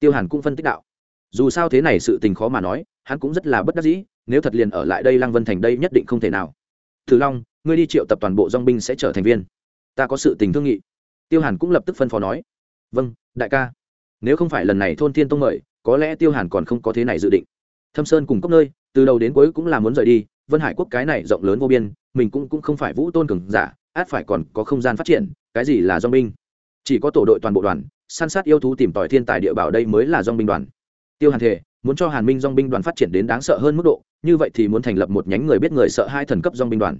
Tiêu hàn cũng phân tích đạo. Dù sao thế này sự tình khó mà nói, hắn cũng rất là bất đắc dĩ, nếu thật liền ở lại đây lăng vân thành đây nhất định không thể nào. Thử long, ngươi đi triệu tập toàn bộ dong binh sẽ trở thành viên. Ta có sự tình thương nghị. Tiêu hàn cũng lập tức phân phó nói. Vâng đại ca. Nếu không phải lần này thôn thiên tông mời, có lẽ tiêu hàn còn không có thế này dự định. Thâm sơn cùng cốc nơi, từ đầu đến cuối cũng là muốn rời đi vân hải quốc cái này rộng lớn vô biên, mình cũng cũng không phải vũ tôn cường giả, át phải còn có không gian phát triển, cái gì là dong binh? Chỉ có tổ đội toàn bộ đoàn săn sát yêu thú tìm tòi thiên tài địa bảo đây mới là dong binh đoàn. Tiêu hàn thể, muốn cho hàn minh dong binh đoàn phát triển đến đáng sợ hơn mức độ, như vậy thì muốn thành lập một nhánh người biết người sợ hai thần cấp dong binh đoàn.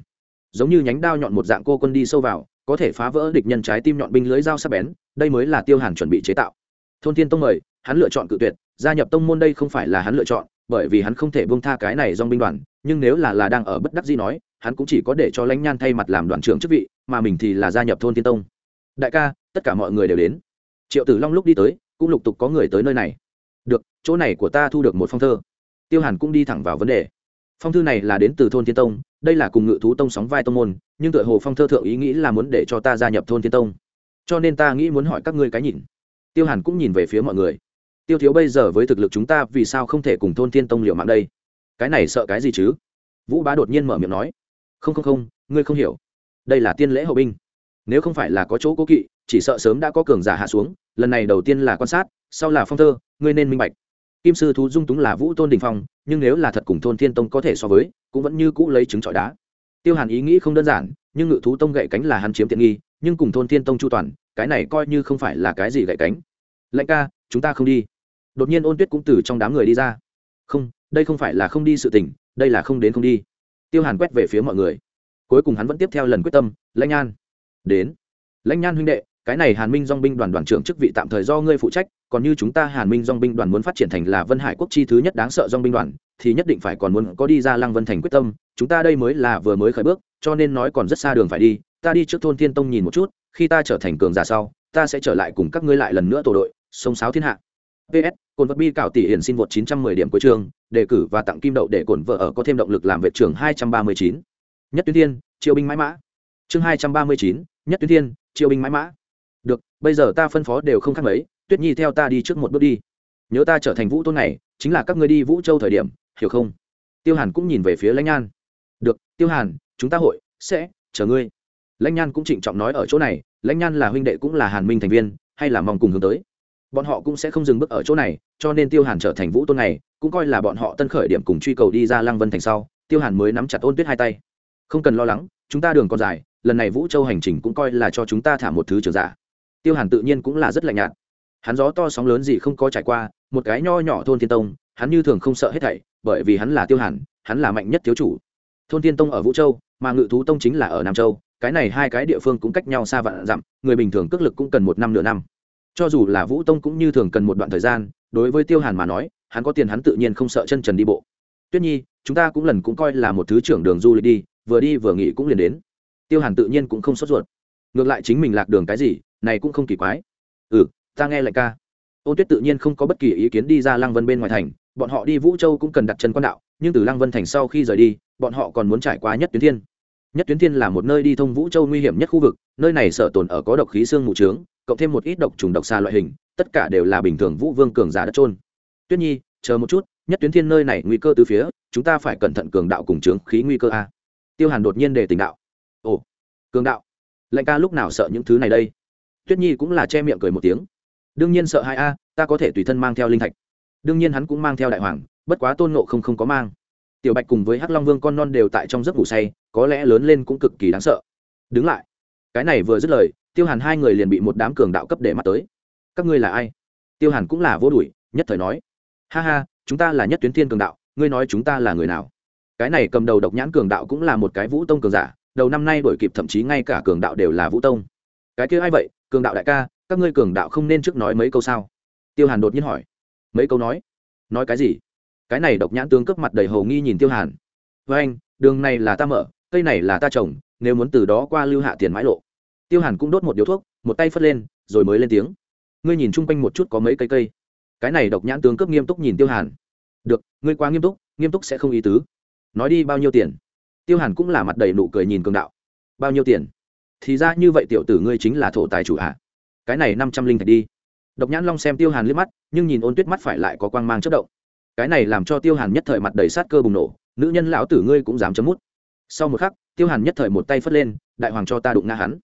Giống như nhánh đao nhọn một dạng cô quân đi sâu vào, có thể phá vỡ địch nhân trái tim nhọn binh lưới dao sắc bén, đây mới là tiêu hàn chuẩn bị chế tạo. Thôn thiên tông mời, hắn lựa chọn cự tuyệt, gia nhập tông môn đây không phải là hắn lựa chọn, bởi vì hắn không thể buông tha cái này dong binh đoàn nhưng nếu là là đang ở bất đắc dĩ nói, hắn cũng chỉ có để cho lãnh nhan thay mặt làm đoàn trưởng chức vị, mà mình thì là gia nhập thôn thiên tông. Đại ca, tất cả mọi người đều đến. Triệu tử long lúc đi tới, cũng lục tục có người tới nơi này. Được, chỗ này của ta thu được một phong thơ. Tiêu hàn cũng đi thẳng vào vấn đề. Phong thư này là đến từ thôn thiên tông, đây là cùng ngự thú tông sóng vai tông môn, nhưng tựa hồ phong thơ thượng ý nghĩ là muốn để cho ta gia nhập thôn thiên tông. Cho nên ta nghĩ muốn hỏi các ngươi cái nhìn. Tiêu hàn cũng nhìn về phía mọi người. Tiêu thiếu bây giờ với thực lực chúng ta vì sao không thể cùng thôn thiên tông liều mạng đây? Cái này sợ cái gì chứ? Vũ bá đột nhiên mở miệng nói, không không không, ngươi không hiểu. Đây là tiên lễ hậu binh. Nếu không phải là có chỗ cố kỵ, chỉ sợ sớm đã có cường giả hạ xuống, lần này đầu tiên là quan sát, sau là phong thơ, ngươi nên minh bạch. Kim sư thú dung túng là vũ tôn đình phong, nhưng nếu là thật cùng thôn thiên tông có thể so với, cũng vẫn như cũ lấy trứng trọi đá. Tiêu hàn ý nghĩ không đơn giản, nhưng ngự thú tông gậy cánh là hắn chiếm tiện nghi, nhưng cùng thôn thiên tông chu toàn, cái này coi như không phải là cái gì gậy cánh. Lệnh ca, chúng ta không đi. Đột nhiên ôn tuyết cũng từ trong đám người đi ra. Không đây không phải là không đi sự tình, đây là không đến không đi. Tiêu hàn quét về phía mọi người. Cuối cùng hắn vẫn tiếp theo lần quyết tâm, lãnh nhan. Đến. Lãnh nhan huynh đệ, cái này hàn minh dong binh đoàn đoàn trưởng chức vị tạm thời do ngươi phụ trách, còn như chúng ta hàn minh dong binh đoàn muốn phát triển thành là vân hải quốc chi thứ nhất đáng sợ dong binh đoàn, thì nhất định phải còn muốn có đi ra lăng vân thành quyết tâm, chúng ta đây mới là vừa mới khởi bước, cho nên nói còn rất xa đường phải đi, ta đi trước thôn thiên tông nhìn một chút, khi ta trở thành cường giả sau, ta sẽ trở lại cùng các ngươi lại lần nữa tổ đội, sông sáo thiên hạ. Ps cồn vật bi cảo tỷ hiển xin vượt 910 điểm cuối trường đề cử và tặng kim đậu để cổn vợ ở có thêm động lực làm vệ trưởng 239. nhất tuyến thiên triều binh mãi mã. Chương 239, nhất tuyến thiên triều binh mãi mã. Được bây giờ ta phân phó đều không khác mấy tuyết nhi theo ta đi trước một bước đi. Nhớ ta trở thành vũ tôn này chính là các ngươi đi vũ châu thời điểm hiểu không? Tiêu hàn cũng nhìn về phía lãnh nhan được tiêu hàn chúng ta hội sẽ chờ ngươi. Lãnh nhan cũng trịnh trọng nói ở chỗ này lãnh nhan là huynh đệ cũng là hàn minh thành viên hay là mong cùng hướng tới? Bọn họ cũng sẽ không dừng bước ở chỗ này, cho nên tiêu hàn trở thành vũ tôn này, cũng coi là bọn họ tân khởi điểm cùng truy cầu đi ra lăng vân thành sau, tiêu hàn mới nắm chặt ôn tuyết hai tay. Không cần lo lắng, chúng ta đường còn dài, lần này vũ châu hành trình cũng coi là cho chúng ta thả một thứ trường giả dạ. tiêu hàn tự nhiên cũng là rất lạnh nhạt. Hắn gió to sóng lớn gì không có trải qua, một cái nho nhỏ thôn thiên tông, hắn như thường không sợ hết thảy, bởi vì hắn là tiêu hàn, hắn là mạnh nhất thiếu chủ. Thôn thiên tông ở vũ châu, mà ngự thú tông chính là ở nam châu, cái này hai cái địa phương cũng cách nhau xa vạn dặm, người bình thường cước lực cũng cần một năm nửa năm cho dù là vũ tông cũng như thường cần một đoạn thời gian, đối với tiêu hàn mà nói, hắn có tiền hắn tự nhiên không sợ chân trần đi bộ. Tuyết nhi, chúng ta cũng lần cũng coi là một thứ trưởng đường du lịch đi, vừa đi vừa nghỉ cũng liền đến. Tiêu hàn tự nhiên cũng không sốt ruột. Ngược lại chính mình lạc đường cái gì, này cũng không kỳ quái. Ừ ta nghe lại ca. Ôn tuyết tự nhiên không có bất kỳ ý kiến đi ra lăng vân bên ngoài thành, bọn họ đi vũ châu cũng cần đặt chân quan đạo, nhưng từ lăng vân thành sau khi rời đi, bọn họ còn muốn trải qua nhất tuyến thiên. Nhất tuyến thiên là một nơi đi thông vũ châu nguy hiểm nhất khu vực, nơi này sở tồn ở có độc khí xương mù trướng cộng thêm một ít độc trùng độc xa loại hình, tất cả đều là bình thường vũ vương cường giả đất trôn tuyết nhi, chờ một chút, nhất tuyến thiên nơi này nguy cơ từ phía, chúng ta phải cẩn thận cường đạo cùng trướng khí nguy cơ a. Tiêu hàn đột nhiên đề tình đạo. Ồ, cường đạo. Lệnh ca lúc nào sợ những thứ này đây? Tuyết nhi cũng là che miệng cười một tiếng. Đương nhiên sợ hai a, ta có thể tùy thân mang theo linh thạch. Đương nhiên hắn cũng mang theo đại hoàng, bất quá tôn nộ không không có mang. Tiểu bạch cùng với hắc long vương con non đều tại trong giấc ngủ say, có lẽ lớn lên cũng cực kỳ đáng sợ. Đứng lại. Cái này vừa dứt lời tiêu hàn hai người liền bị một đám cường đạo cấp để mắt tới. Các ngươi là ai? Tiêu hàn cũng là vô đuổi, nhất thời nói. Ha ha, chúng ta là nhất tuyến thiên cường đạo, ngươi nói chúng ta là người nào? Cái này cầm đầu độc nhãn cường đạo cũng là một cái vũ tông cường giả, đầu năm nay đổi kịp thậm chí ngay cả cường đạo đều là vũ tông. Cái kia ai vậy? Cường đạo đại ca, các ngươi cường đạo không nên trước nói mấy câu sao? Tiêu hàn đột nhiên hỏi. Mấy câu nói? Nói cái gì? Cái này độc nhãn tướng cướp mặt đầy hầu nghi nhìn tiêu hàn. Với anh, đường này là ta mở, cây này là ta trồng, nếu muốn từ đó qua lưu hạ tiền mãi lộ tiêu hàn cũng đốt một điếu thuốc, một tay phất lên, rồi mới lên tiếng. Ngươi nhìn chung quanh một chút có mấy cây cây. Cái này độc nhãn tướng cướp nghiêm túc nhìn tiêu hàn. Được, ngươi quá nghiêm túc nghiêm túc sẽ không ý tứ. Nói đi bao nhiêu tiền? Tiêu hàn cũng là mặt đầy nụ cười nhìn cường đạo. Bao nhiêu tiền? Thì ra như vậy tiểu tử ngươi chính là thổ tài chủ hạ cái này năm trăm linh thạch đi. Độc nhãn long xem tiêu hàn liếc mắt, nhưng nhìn ôn tuyết mắt phải lại có quang mang chất động. Cái này làm cho tiêu hàn nhất thời mặt đầy sát cơ bùng nổ, nữ nhân lão tử ngươi cũng dám chấm mút. Sau một khắc, tiêu hàn nhất thời một tay phất lên, đại hoàng cho ta đụng ngã hắn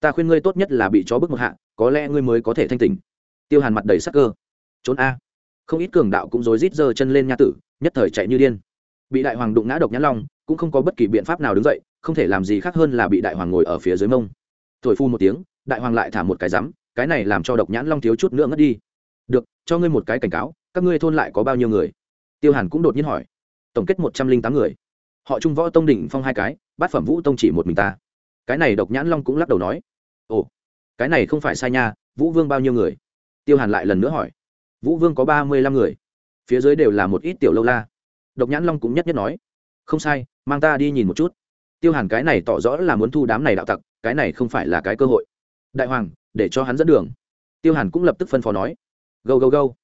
ta khuyên ngươi tốt nhất là bị chó bức một hạ, có lẽ ngươi mới có thể thanh tỉnh. Tiêu hàn mặt đầy sắc cơ. Trốn a. Không ít cường đạo cũng rối rít giơ chân lên nha tử, nhất thời chạy như điên. Bị đại hoàng đụng ngã độc nhãn long, cũng không có bất kỳ biện pháp nào đứng dậy, không thể làm gì khác hơn là bị đại hoàng ngồi ở phía dưới mông. Thổi phu một tiếng, đại hoàng lại thả một cái rắm cái này làm cho độc nhãn long thiếu chút nữa ngất đi. Được, cho ngươi một cái cảnh cáo, các ngươi thôn lại có bao nhiêu người? Tiêu hàn cũng đột nhiên hỏi. Tổng kết một trăm linh tám người. Họ trung võ tông đỉnh phong hai cái, bát phẩm vũ tông chỉ một mình ta cái này độc nhãn long cũng lắc đầu nói, ồ, cái này không phải sai nha, vũ vương bao nhiêu người? Tiêu hàn lại lần nữa hỏi, vũ vương có ba mươi lăm người, phía dưới đều là một ít tiểu lâu la. Độc nhãn long cũng nhất nhất nói, không sai, mang ta đi nhìn một chút. Tiêu hàn cái này tỏ rõ là muốn thu đám này đạo tặc, cái này không phải là cái cơ hội. Đại hoàng, để cho hắn dẫn đường. Tiêu hàn cũng lập tức phân phó nói, gâu gâu gâu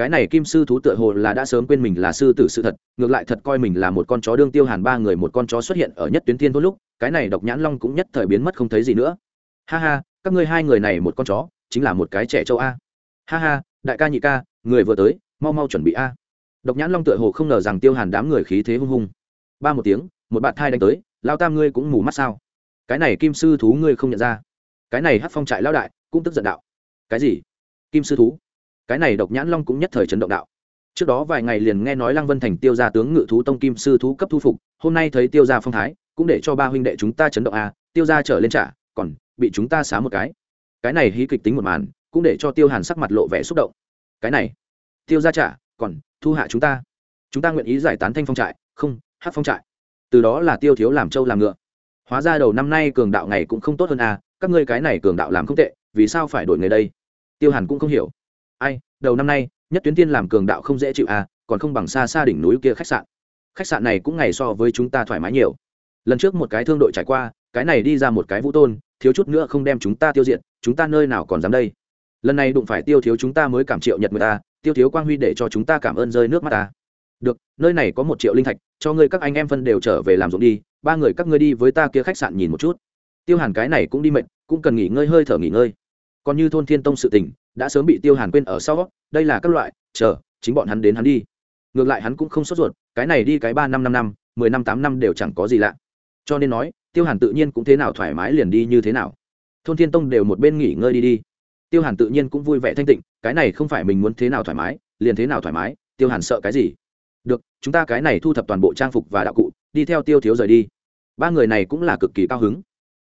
cái này kim sư thú tựa hồ là đã sớm quên mình là sư tử sự thật, ngược lại thật coi mình là một con chó đương tiêu hàn ba người một con chó xuất hiện ở nhất tuyến thiên thôn lúc, cái này độc nhãn long cũng nhất thời biến mất không thấy gì nữa. Ha ha, các ngươi hai người này một con chó, chính là một cái trẻ châu a. Ha ha, đại ca nhị ca, người vừa tới, mau mau chuẩn bị a. Độc nhãn long tựa hồ không ngờ rằng tiêu hàn đám người khí thế hung hung. Ba một tiếng, một bạn thai đánh tới, lao tam ngươi cũng mù mắt sao? Cái này kim sư thú ngươi không nhận ra. Cái này hát phong trại lao đại, cũng tức giận đạo. Cái gì? Kim sư thú? Cái này độc nhãn long cũng nhất thời chấn động đạo. Trước đó vài ngày liền nghe nói lăng vân thành tiêu gia tướng ngự thú tông kim sư thú cấp thu phục, hôm nay thấy tiêu gia phong thái, cũng để cho ba huynh đệ chúng ta chấn động à tiêu gia trở lên trả, còn bị chúng ta xá một cái. Cái này hí kịch tính một màn, cũng để cho tiêu hàn sắc mặt lộ vẻ xúc động. Cái này, tiêu gia trả, còn thu hạ chúng ta. Chúng ta nguyện ý giải tán thanh phong trại, không, hát phong trại. Từ đó là tiêu thiếu làm trâu làm ngựa. Hóa ra đầu năm nay cường đạo ngày cũng không tốt hơn à các ngươi cái này cường đạo làm không tệ, vì sao phải đổi người đây? Tiêu hàn cũng không hiểu ai, đầu năm nay, nhất tuyến tiên làm cường đạo không dễ chịu à còn không bằng xa xa đỉnh núi kia khách sạn. Khách sạn này cũng ngày so với chúng ta thoải mái nhiều. Lần trước một cái thương đội trải qua, cái này đi ra một cái vũ tôn, thiếu chút nữa không đem chúng ta tiêu diệt, chúng ta nơi nào còn dám đây? Lần này đụng phải tiêu thiếu chúng ta mới cảm triệu nhật người ta, tiêu thiếu quang huy để cho chúng ta cảm ơn rơi nước mắt ta. Được, nơi này có một triệu linh thạch, cho ngươi các anh em phân đều trở về làm ruộng đi, ba người các ngươi đi với ta kia khách sạn nhìn một chút. Tiêu hàn cái này cũng đi mệnh cũng cần nghỉ ngơi hơi thở nghỉ ngơi còn như thôn thiên tông sự tình, đã sớm bị tiêu hàn quên ở sau, đây là các loại, chờ, chính bọn hắn đến hắn đi. Ngược lại hắn cũng không sốt ruột, cái này đi cái ba năm năm năm, mười năm tám năm đều chẳng có gì lạ. Cho nên nói, tiêu hàn tự nhiên cũng thế nào thoải mái liền đi như thế nào. Thôn thiên tông đều một bên nghỉ ngơi đi đi. Tiêu hàn tự nhiên cũng vui vẻ thanh tịnh, cái này không phải mình muốn thế nào thoải mái, liền thế nào thoải mái, tiêu hàn sợ cái gì? Được, chúng ta cái này thu thập toàn bộ trang phục và đạo cụ, đi theo tiêu thiếu rời đi. Ba người này cũng là cực kỳ cao hứng.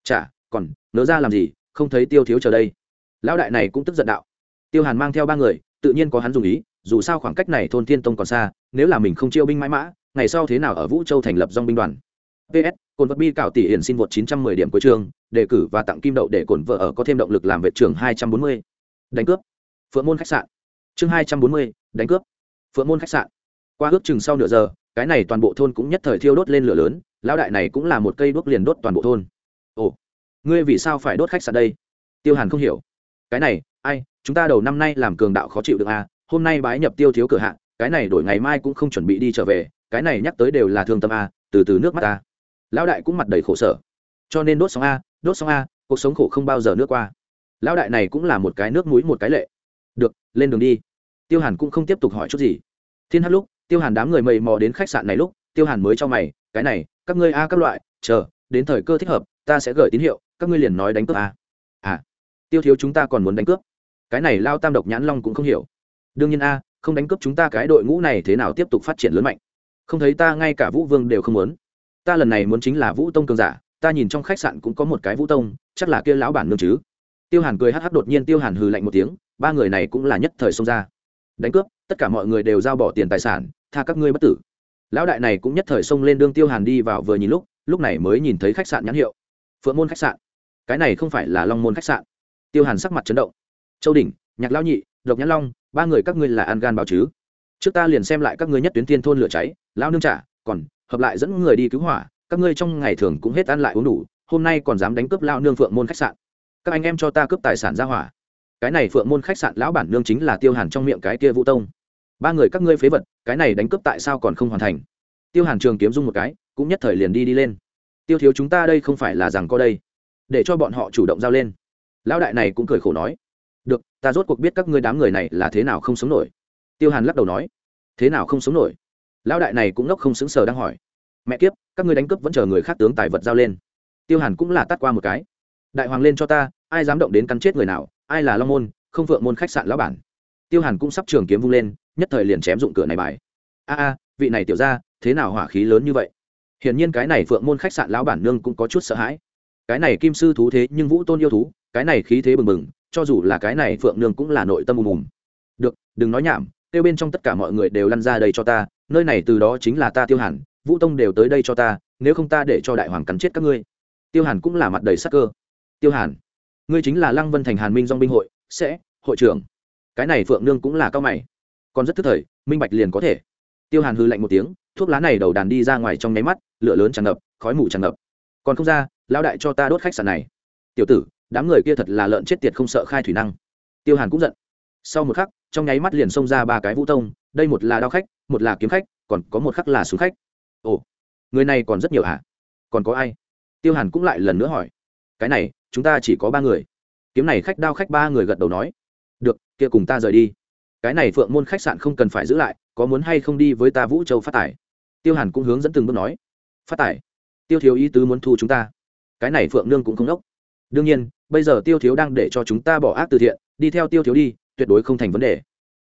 Chả, còn nỡ ra làm gì, không thấy tiêu thiếu chờ đây lão đại này cũng tức giận đạo. Tiêu hàn mang theo ba người tự nhiên có hắn dùng ý dù sao khoảng cách này thôn thiên tông còn xa nếu là mình không chiêu binh mãi mã ngày sau thế nào ở vũ châu thành lập dong binh đoàn. Ps cồn vật bi cạo tỷ hiển xin vượt 910 điểm cuối trường đề cử và tặng kim đậu để cồn vợ ở có thêm động lực làm vệ trường 240. đánh cướp. Phượng môn khách sạn. Chương 240, đánh cướp. Phượng môn khách sạn. Qua ước chừng sau nửa giờ cái này toàn bộ thôn cũng nhất thời thiêu đốt lên lửa lớn lão đại này cũng là một cây đuốc liền đốt toàn bộ thôn. Ồ ngươi vì sao phải đốt khách sạn đây? Tiêu hàn không hiểu cái này ai chúng ta đầu năm nay làm cường đạo khó chịu được à hôm nay bái nhập tiêu thiếu cửa hạng cái này đổi ngày mai cũng không chuẩn bị đi trở về cái này nhắc tới đều là thương tâm à? từ từ nước mắt ta, lão đại cũng mặt đầy khổ sở. Cho nên đốt xong a đốt xong a cuộc sống khổ không bao giờ nước qua. Lão đại này cũng là một cái nước mũi một cái lệ. Được lên đường đi. Tiêu hàn cũng không tiếp tục hỏi chút gì. Thiên hát lúc tiêu hàn đám người mầy mò đến khách sạn này lúc tiêu hàn mới cho mày cái này các ngươi a các loại chờ đến thời cơ thích hợp ta sẽ gửi tín hiệu các ngươi liền nói đánh cướp a. À tiêu thiếu chúng ta còn muốn đánh cướp. Cái này lao tam độc nhãn long cũng không hiểu. Đương nhiên a, không đánh cướp chúng ta cái đội ngũ này thế nào tiếp tục phát triển lớn mạnh. Không thấy ta ngay cả vũ vương đều không muốn. Ta lần này muốn chính là vũ tông cường giả, ta nhìn trong khách sạn cũng có một cái vũ tông, chắc là kia lão bản nương chứ. Tiêu hàn cười hắc hắc đột nhiên tiêu hàn hừ lạnh một tiếng, ba người này cũng là nhất thời xông ra. Đánh cướp, tất cả mọi người đều giao bỏ tiền tài sản, tha các ngươi bất tử. Lão đại này cũng nhất thời xông lên đương tiêu hàn đi vào vừa nhìn lúc lúc này mới nhìn thấy khách sạn nhãn hiệu. Phượng môn khách sạn. Cái này không phải là long môn khách sạn tiêu hàn sắc mặt chấn động. Châu đỉnh, nhạc lão nhị, độc nhãn long, ba người các ngươi là an gan báo chứ? Trước ta liền xem lại các ngươi nhất tuyến tiên thôn lửa cháy lao nương trả, còn hợp lại dẫn người đi cứu hỏa, các ngươi trong ngày thường cũng hết ăn lại uống đủ, hôm nay còn dám đánh cướp lao nương phượng môn khách sạn. Các anh em cho ta cướp tài sản ra hỏa. Cái này phượng môn khách sạn lão bản nương chính là tiêu hàn trong miệng cái kia vũ tông. Ba người các ngươi phế vật, cái này đánh cướp tại sao còn không hoàn thành? Tiêu hàn trường kiếm dung một cái, cũng nhất thời liền đi đi lên. Tiêu thiếu chúng ta đây không phải là rằng có đây, để cho bọn họ chủ động giao lên lão đại này cũng cười khổ nói, được, ta rốt cuộc biết các ngươi đám người này là thế nào không sống nổi. Tiêu hàn lắc đầu nói, thế nào không sống nổi? Lão đại này cũng ngốc không xứng sờ đang hỏi, mẹ kiếp, các ngươi đánh cướp vẫn chờ người khác tướng tài vật giao lên. Tiêu hàn cũng là tắt qua một cái, đại hoàng lên cho ta, ai dám động đến cắn chết người nào, ai là long môn, không vượng môn khách sạn lão bản. Tiêu hàn cũng sắp trường kiếm vung lên, nhất thời liền chém dụng cửa này bài. A a, vị này tiểu ra thế nào hỏa khí lớn như vậy? Hiển nhiên cái này phượng môn khách sạn lão bản nương cũng có chút sợ hãi. Cái này kim sư thú thế nhưng vũ tôn yêu thú cái này khí thế bừng bừng, cho dù là cái này phượng nương cũng là nội tâm ùm ùm được, đừng nói nhảm tiêu bên trong tất cả mọi người đều lăn ra đây cho ta, nơi này từ đó chính là ta tiêu hàn, vũ tông đều tới đây cho ta, nếu không ta để cho đại hoàng cắn chết các ngươi. Tiêu hàn cũng là mặt đầy sắc cơ. Tiêu hàn, ngươi chính là lăng vân thành hàn minh dong binh hội, sẽ, hội trưởng. Cái này phượng nương cũng là cao mày. Còn rất thức thời, minh bạch liền có thể. Tiêu hàn hư lạnh một tiếng, thuốc lá này đầu đàn đi ra ngoài trong nháy mắt, lửa lớn tràn ngập, khói mù tràn ngập. Còn không ra lao đại cho ta đốt khách sạn này. Tiểu tử đám người kia thật là lợn chết tiệt không sợ khai thủy năng. Tiêu hàn cũng giận. Sau một khắc, trong nháy mắt liền xông ra ba cái vũ tông, đây một là đao khách, một là kiếm khách, còn có một khắc là súng khách. Ồ, người này còn rất nhiều hả? Còn có ai? Tiêu hàn cũng lại lần nữa hỏi. Cái này, chúng ta chỉ có ba người. Kiếm này khách, đao khách ba người gật đầu nói. Được, kia cùng ta rời đi. Cái này phượng môn khách sạn không cần phải giữ lại, có muốn hay không đi với ta vũ châu phát tải. tiêu hàn cũng hướng dẫn từng bước nói. Phát tải. tiêu thiếu ý tứ muốn thu chúng ta. Cái này phượng nương cũng không đốc đương nhiên, bây giờ tiêu thiếu đang để cho chúng ta bỏ ác từ thiện, đi theo tiêu thiếu đi, tuyệt đối không thành vấn đề.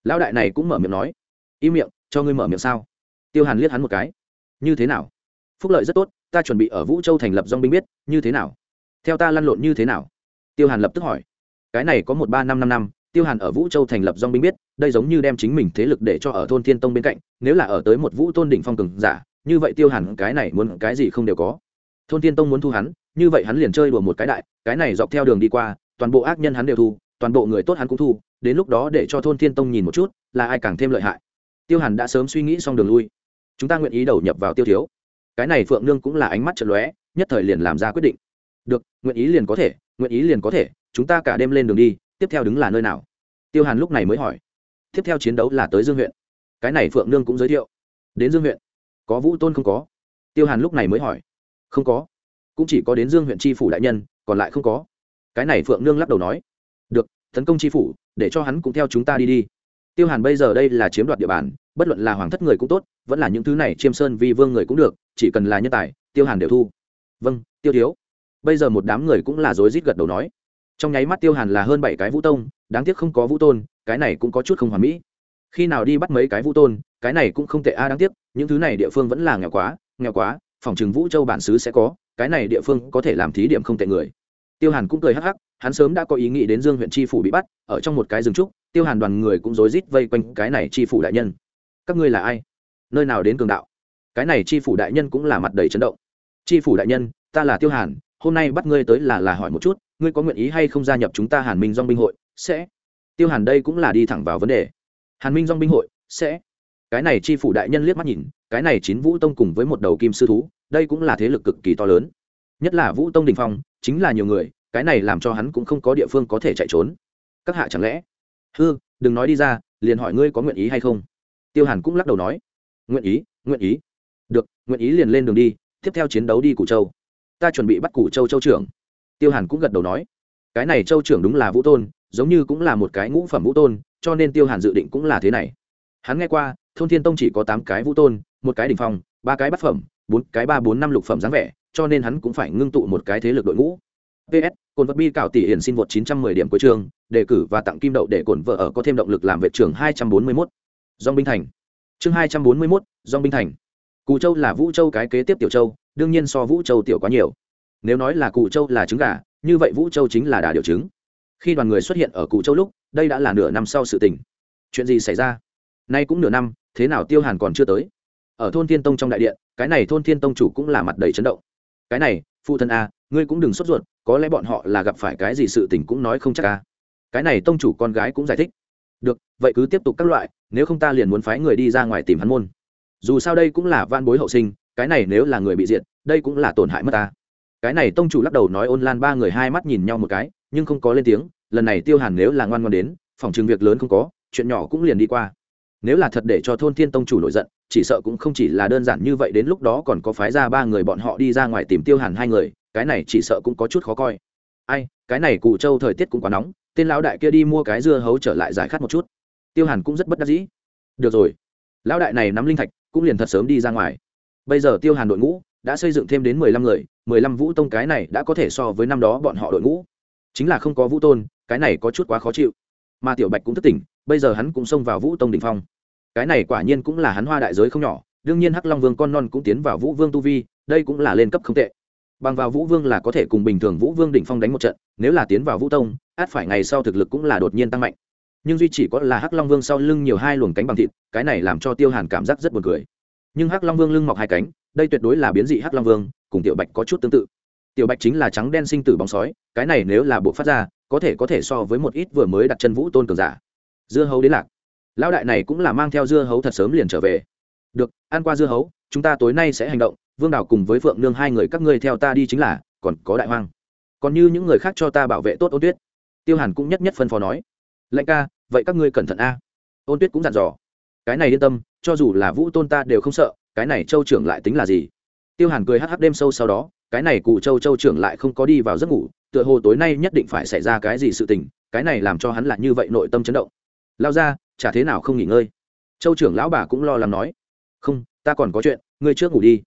Lão đại này cũng mở miệng nói. Im miệng, cho ngươi mở miệng sao? Tiêu hàn liếc hắn một cái. Như thế nào? Phúc lợi rất tốt, ta chuẩn bị ở vũ châu thành lập dong binh biết, như thế nào? Theo ta lăn lộn như thế nào? Tiêu hàn lập tức hỏi. Cái này có một ba năm năm năm, tiêu hàn ở vũ châu thành lập dong binh biết, đây giống như đem chính mình thế lực để cho ở thôn thiên tông bên cạnh, nếu là ở tới một vũ tôn đỉnh phong cường giả, như vậy tiêu hàn cái này muốn cái gì không đều có. Thôn thiên tông muốn thu hắn như vậy hắn liền chơi đùa một cái đại, cái này dọc theo đường đi qua, toàn bộ ác nhân hắn đều thu, toàn bộ người tốt hắn cũng thu, đến lúc đó để cho thôn thiên tông nhìn một chút, là ai càng thêm lợi hại. Tiêu hàn đã sớm suy nghĩ xong đường lui. Chúng ta nguyện ý đầu nhập vào tiêu thiếu. Cái này phượng nương cũng là ánh mắt trận lóe, nhất thời liền làm ra quyết định. Được, nguyện ý liền có thể, nguyện ý liền có thể, chúng ta cả đêm lên đường đi, tiếp theo đứng là nơi nào? Tiêu hàn lúc này mới hỏi. Tiếp theo chiến đấu là tới dương huyện. Cái này phượng nương cũng giới thiệu. Đến dương huyện. Có vũ tôn không có? Tiêu hàn lúc này mới hỏi. Không có cũng chỉ có đến dương huyện tri phủ đại nhân, còn lại không có. Cái này phượng nương lắc đầu nói, được, tấn công tri phủ, để cho hắn cũng theo chúng ta đi đi. Tiêu hàn bây giờ đây là chiếm đoạt địa bàn, bất luận là hoàng thất người cũng tốt, vẫn là những thứ này chiêm sơn vi vương người cũng được, chỉ cần là nhân tài, tiêu hàn đều thu. Vâng tiêu thiếu. Bây giờ một đám người cũng là rối rít gật đầu nói. Trong nháy mắt tiêu hàn là hơn bảy cái vũ tông, đáng tiếc không có vũ tôn, cái này cũng có chút không hoàn mỹ. Khi nào đi bắt mấy cái vũ tôn, cái này cũng không tệ a, đáng tiếc, những thứ này địa phương vẫn là nghèo quá nghèo quá phòng trường vũ châu bản xứ sẽ có, cái này địa phương có thể làm thí điểm không tệ người. Tiêu hàn cũng cười hắc hắc, hắn sớm đã có ý nghĩ đến dương huyện tri phủ bị bắt, ở trong một cái rừng trúc, tiêu hàn đoàn người cũng rối rít vây quanh cái này tri phủ đại nhân. Các ngươi là ai? Nơi nào đến cường đạo? Cái này tri phủ đại nhân cũng là mặt đầy chấn động. Tri phủ đại nhân, ta là tiêu hàn, hôm nay bắt ngươi tới là là hỏi một chút, ngươi có nguyện ý hay không gia nhập chúng ta hàn minh dong binh hội? Sẽ. Tiêu hàn đây cũng là đi thẳng vào vấn đề. Hàn minh dong binh hội? Sẽ. Cái này tri phủ đại nhân liếc mắt nhìn, cái này chín vũ tông cùng với một đầu kim sư thú đây cũng là thế lực cực kỳ to lớn. Nhất là vũ tông đình phong, chính là nhiều người, cái này làm cho hắn cũng không có địa phương có thể chạy trốn. Các hạ chẳng lẽ? Hư đừng nói đi ra, liền hỏi ngươi có nguyện ý hay không? Tiêu hàn cũng lắc đầu nói. Nguyện ý nguyện ý. Được, nguyện ý liền lên đường đi, tiếp theo chiến đấu đi củ châu. Ta chuẩn bị bắt củ châu châu trưởng. Tiêu hàn cũng gật đầu nói. Cái này châu trưởng đúng là vũ tôn, giống như cũng là một cái ngũ phẩm vũ tôn, cho nên tiêu hàn dự định cũng là thế này. Hắn nghe qua Thông thiên tông chỉ có tám cái vũ tôn, một cái đ ỉ n h phong, ba cái bát phẩm bốn cái ba bốn năm lục phẩm dáng vẻ, cho nên hắn cũng phải ngưng tụ một cái thế lực đội ngũ. Ps cồn vật bi cạo tỷ hiển xin vượt chín trăm mười điểm của trường, đề cử và tặng kim đậu để cổn vợ ở có thêm động lực làm vệ trưởng hai trăm bốn mươi mốt. Dong binh thành. Chương hai trăm bốn mươi mốt dong binh thành. Cụ châu là vũ châu cái kế tiếp tiểu châu, đương nhiên so vũ châu tiểu quá nhiều. Nếu nói là cụ châu là trứng gà, như vậy vũ châu chính là đà điều trứng. Khi đoàn người xuất hiện ở cụ châu lúc, đây đã là nửa năm sau sự tình. Chuyện gì xảy ra? Nay cũng nửa năm, thế nào tiêu hàn còn chưa tới? Ở thôn thiên tông trong đại điện, cái này thôn thiên tông chủ cũng là mặt đầy chấn động. Cái này, phụ thân a, ngươi cũng đừng sốt ruột, có lẽ bọn họ là gặp phải cái gì sự tình cũng nói không chắc a. Cái này tông chủ con gái cũng giải thích. Được, vậy cứ tiếp tục các loại, nếu không ta liền muốn phái người đi ra ngoài tìm hắn môn. Dù sao đây cũng là van bối hậu sinh, cái này nếu là người bị diệt, đây cũng là tổn hại mất ta. Cái này tông chủ lắc đầu nói ôn lan ba người hai mắt nhìn nhau một cái, nhưng không có lên tiếng, lần này tiêu hàn nếu là ngoan ngoan đến, phòng chừng việc lớn không có, chuyện nhỏ cũng liền đi qua nếu là thật để cho thôn thiên tông chủ nổi giận, chỉ sợ cũng không chỉ là đơn giản như vậy, đến lúc đó còn có phái ra ba người bọn họ đi ra ngoài tìm tiêu hàn hai người, cái này chỉ sợ cũng có chút khó coi. Ai, cái này cụ châu thời tiết cũng quá nóng, tên lão đại kia đi mua cái dưa hấu trở lại giải khát một chút. Tiêu hàn cũng rất bất đắc dĩ. Được rồi, lão đại này nắm linh thạch, cũng liền thật sớm đi ra ngoài. Bây giờ tiêu hàn đội ngũ đã xây dựng thêm đến mười lăm người, mười lăm vũ tông cái này đã có thể so với năm đó bọn họ đội ngũ. Chính là không có vũ tôn, cái này có chút quá khó chịu. Mà tiểu bạch cũng thất tỉnh, bây giờ hắn cũng xông vào vũ tông đ ỉ n h phong cái này quả nhiên cũng là hắn hoa đại giới không nhỏ, đương nhiên hắc long vương con non cũng tiến vào vũ vương tu vi, đây cũng là lên cấp không tệ. Bằng vào vũ vương là có thể cùng bình thường vũ vương đỉnh phong đánh một trận, nếu là tiến vào vũ tông, át phải ngày sau thực lực cũng là đột nhiên tăng mạnh. Nhưng duy chỉ có là hắc long vương sau lưng nhiều hai luồng cánh bằng thịt, cái này làm cho tiêu hàn cảm giác rất buồn cười. Nhưng hắc long vương lưng mọc hai cánh, đây tuyệt đối là biến dị hắc long vương, cùng tiểu bạch có chút tương tự. Tiểu bạch chính là trắng đen sinh tử bóng sói, cái này nếu là bộ phát ra, có thể có thể so với một ít vừa mới đặt chân vũ tôn cường giả. Dưa hấu đến lạc lão đại này cũng là mang theo dưa hấu thật sớm liền trở về. Được, ăn qua dưa hấu, chúng ta tối nay sẽ hành động, vương đảo cùng với phượng nương hai người các ngươi theo ta đi chính là, còn có đại hoang. Còn như những người khác cho ta bảo vệ tốt ôn tuyết. Tiêu hàn cũng nhất nhất phân phó nói. Lệnh ca, vậy các ngươi cẩn thận a. Ôn tuyết cũng dặn dò. Cái này yên tâm, cho dù là vũ tôn ta đều không sợ, cái này châu trưởng lại tính là gì? Tiêu hàn cười hắc hắc đêm sâu sau đó, cái này cụ châu châu trưởng lại không có đi vào giấc ngủ, tựa hồ tối nay nhất định phải xảy ra cái gì sự tình, cái này làm cho hắn là như vậy nội tâm chấn động. Lao ra chả thế nào không nghỉ ngơi. Châu trưởng lão bà cũng lo lắng nói, không, ta còn có chuyện, ngươi trước ngủ đi.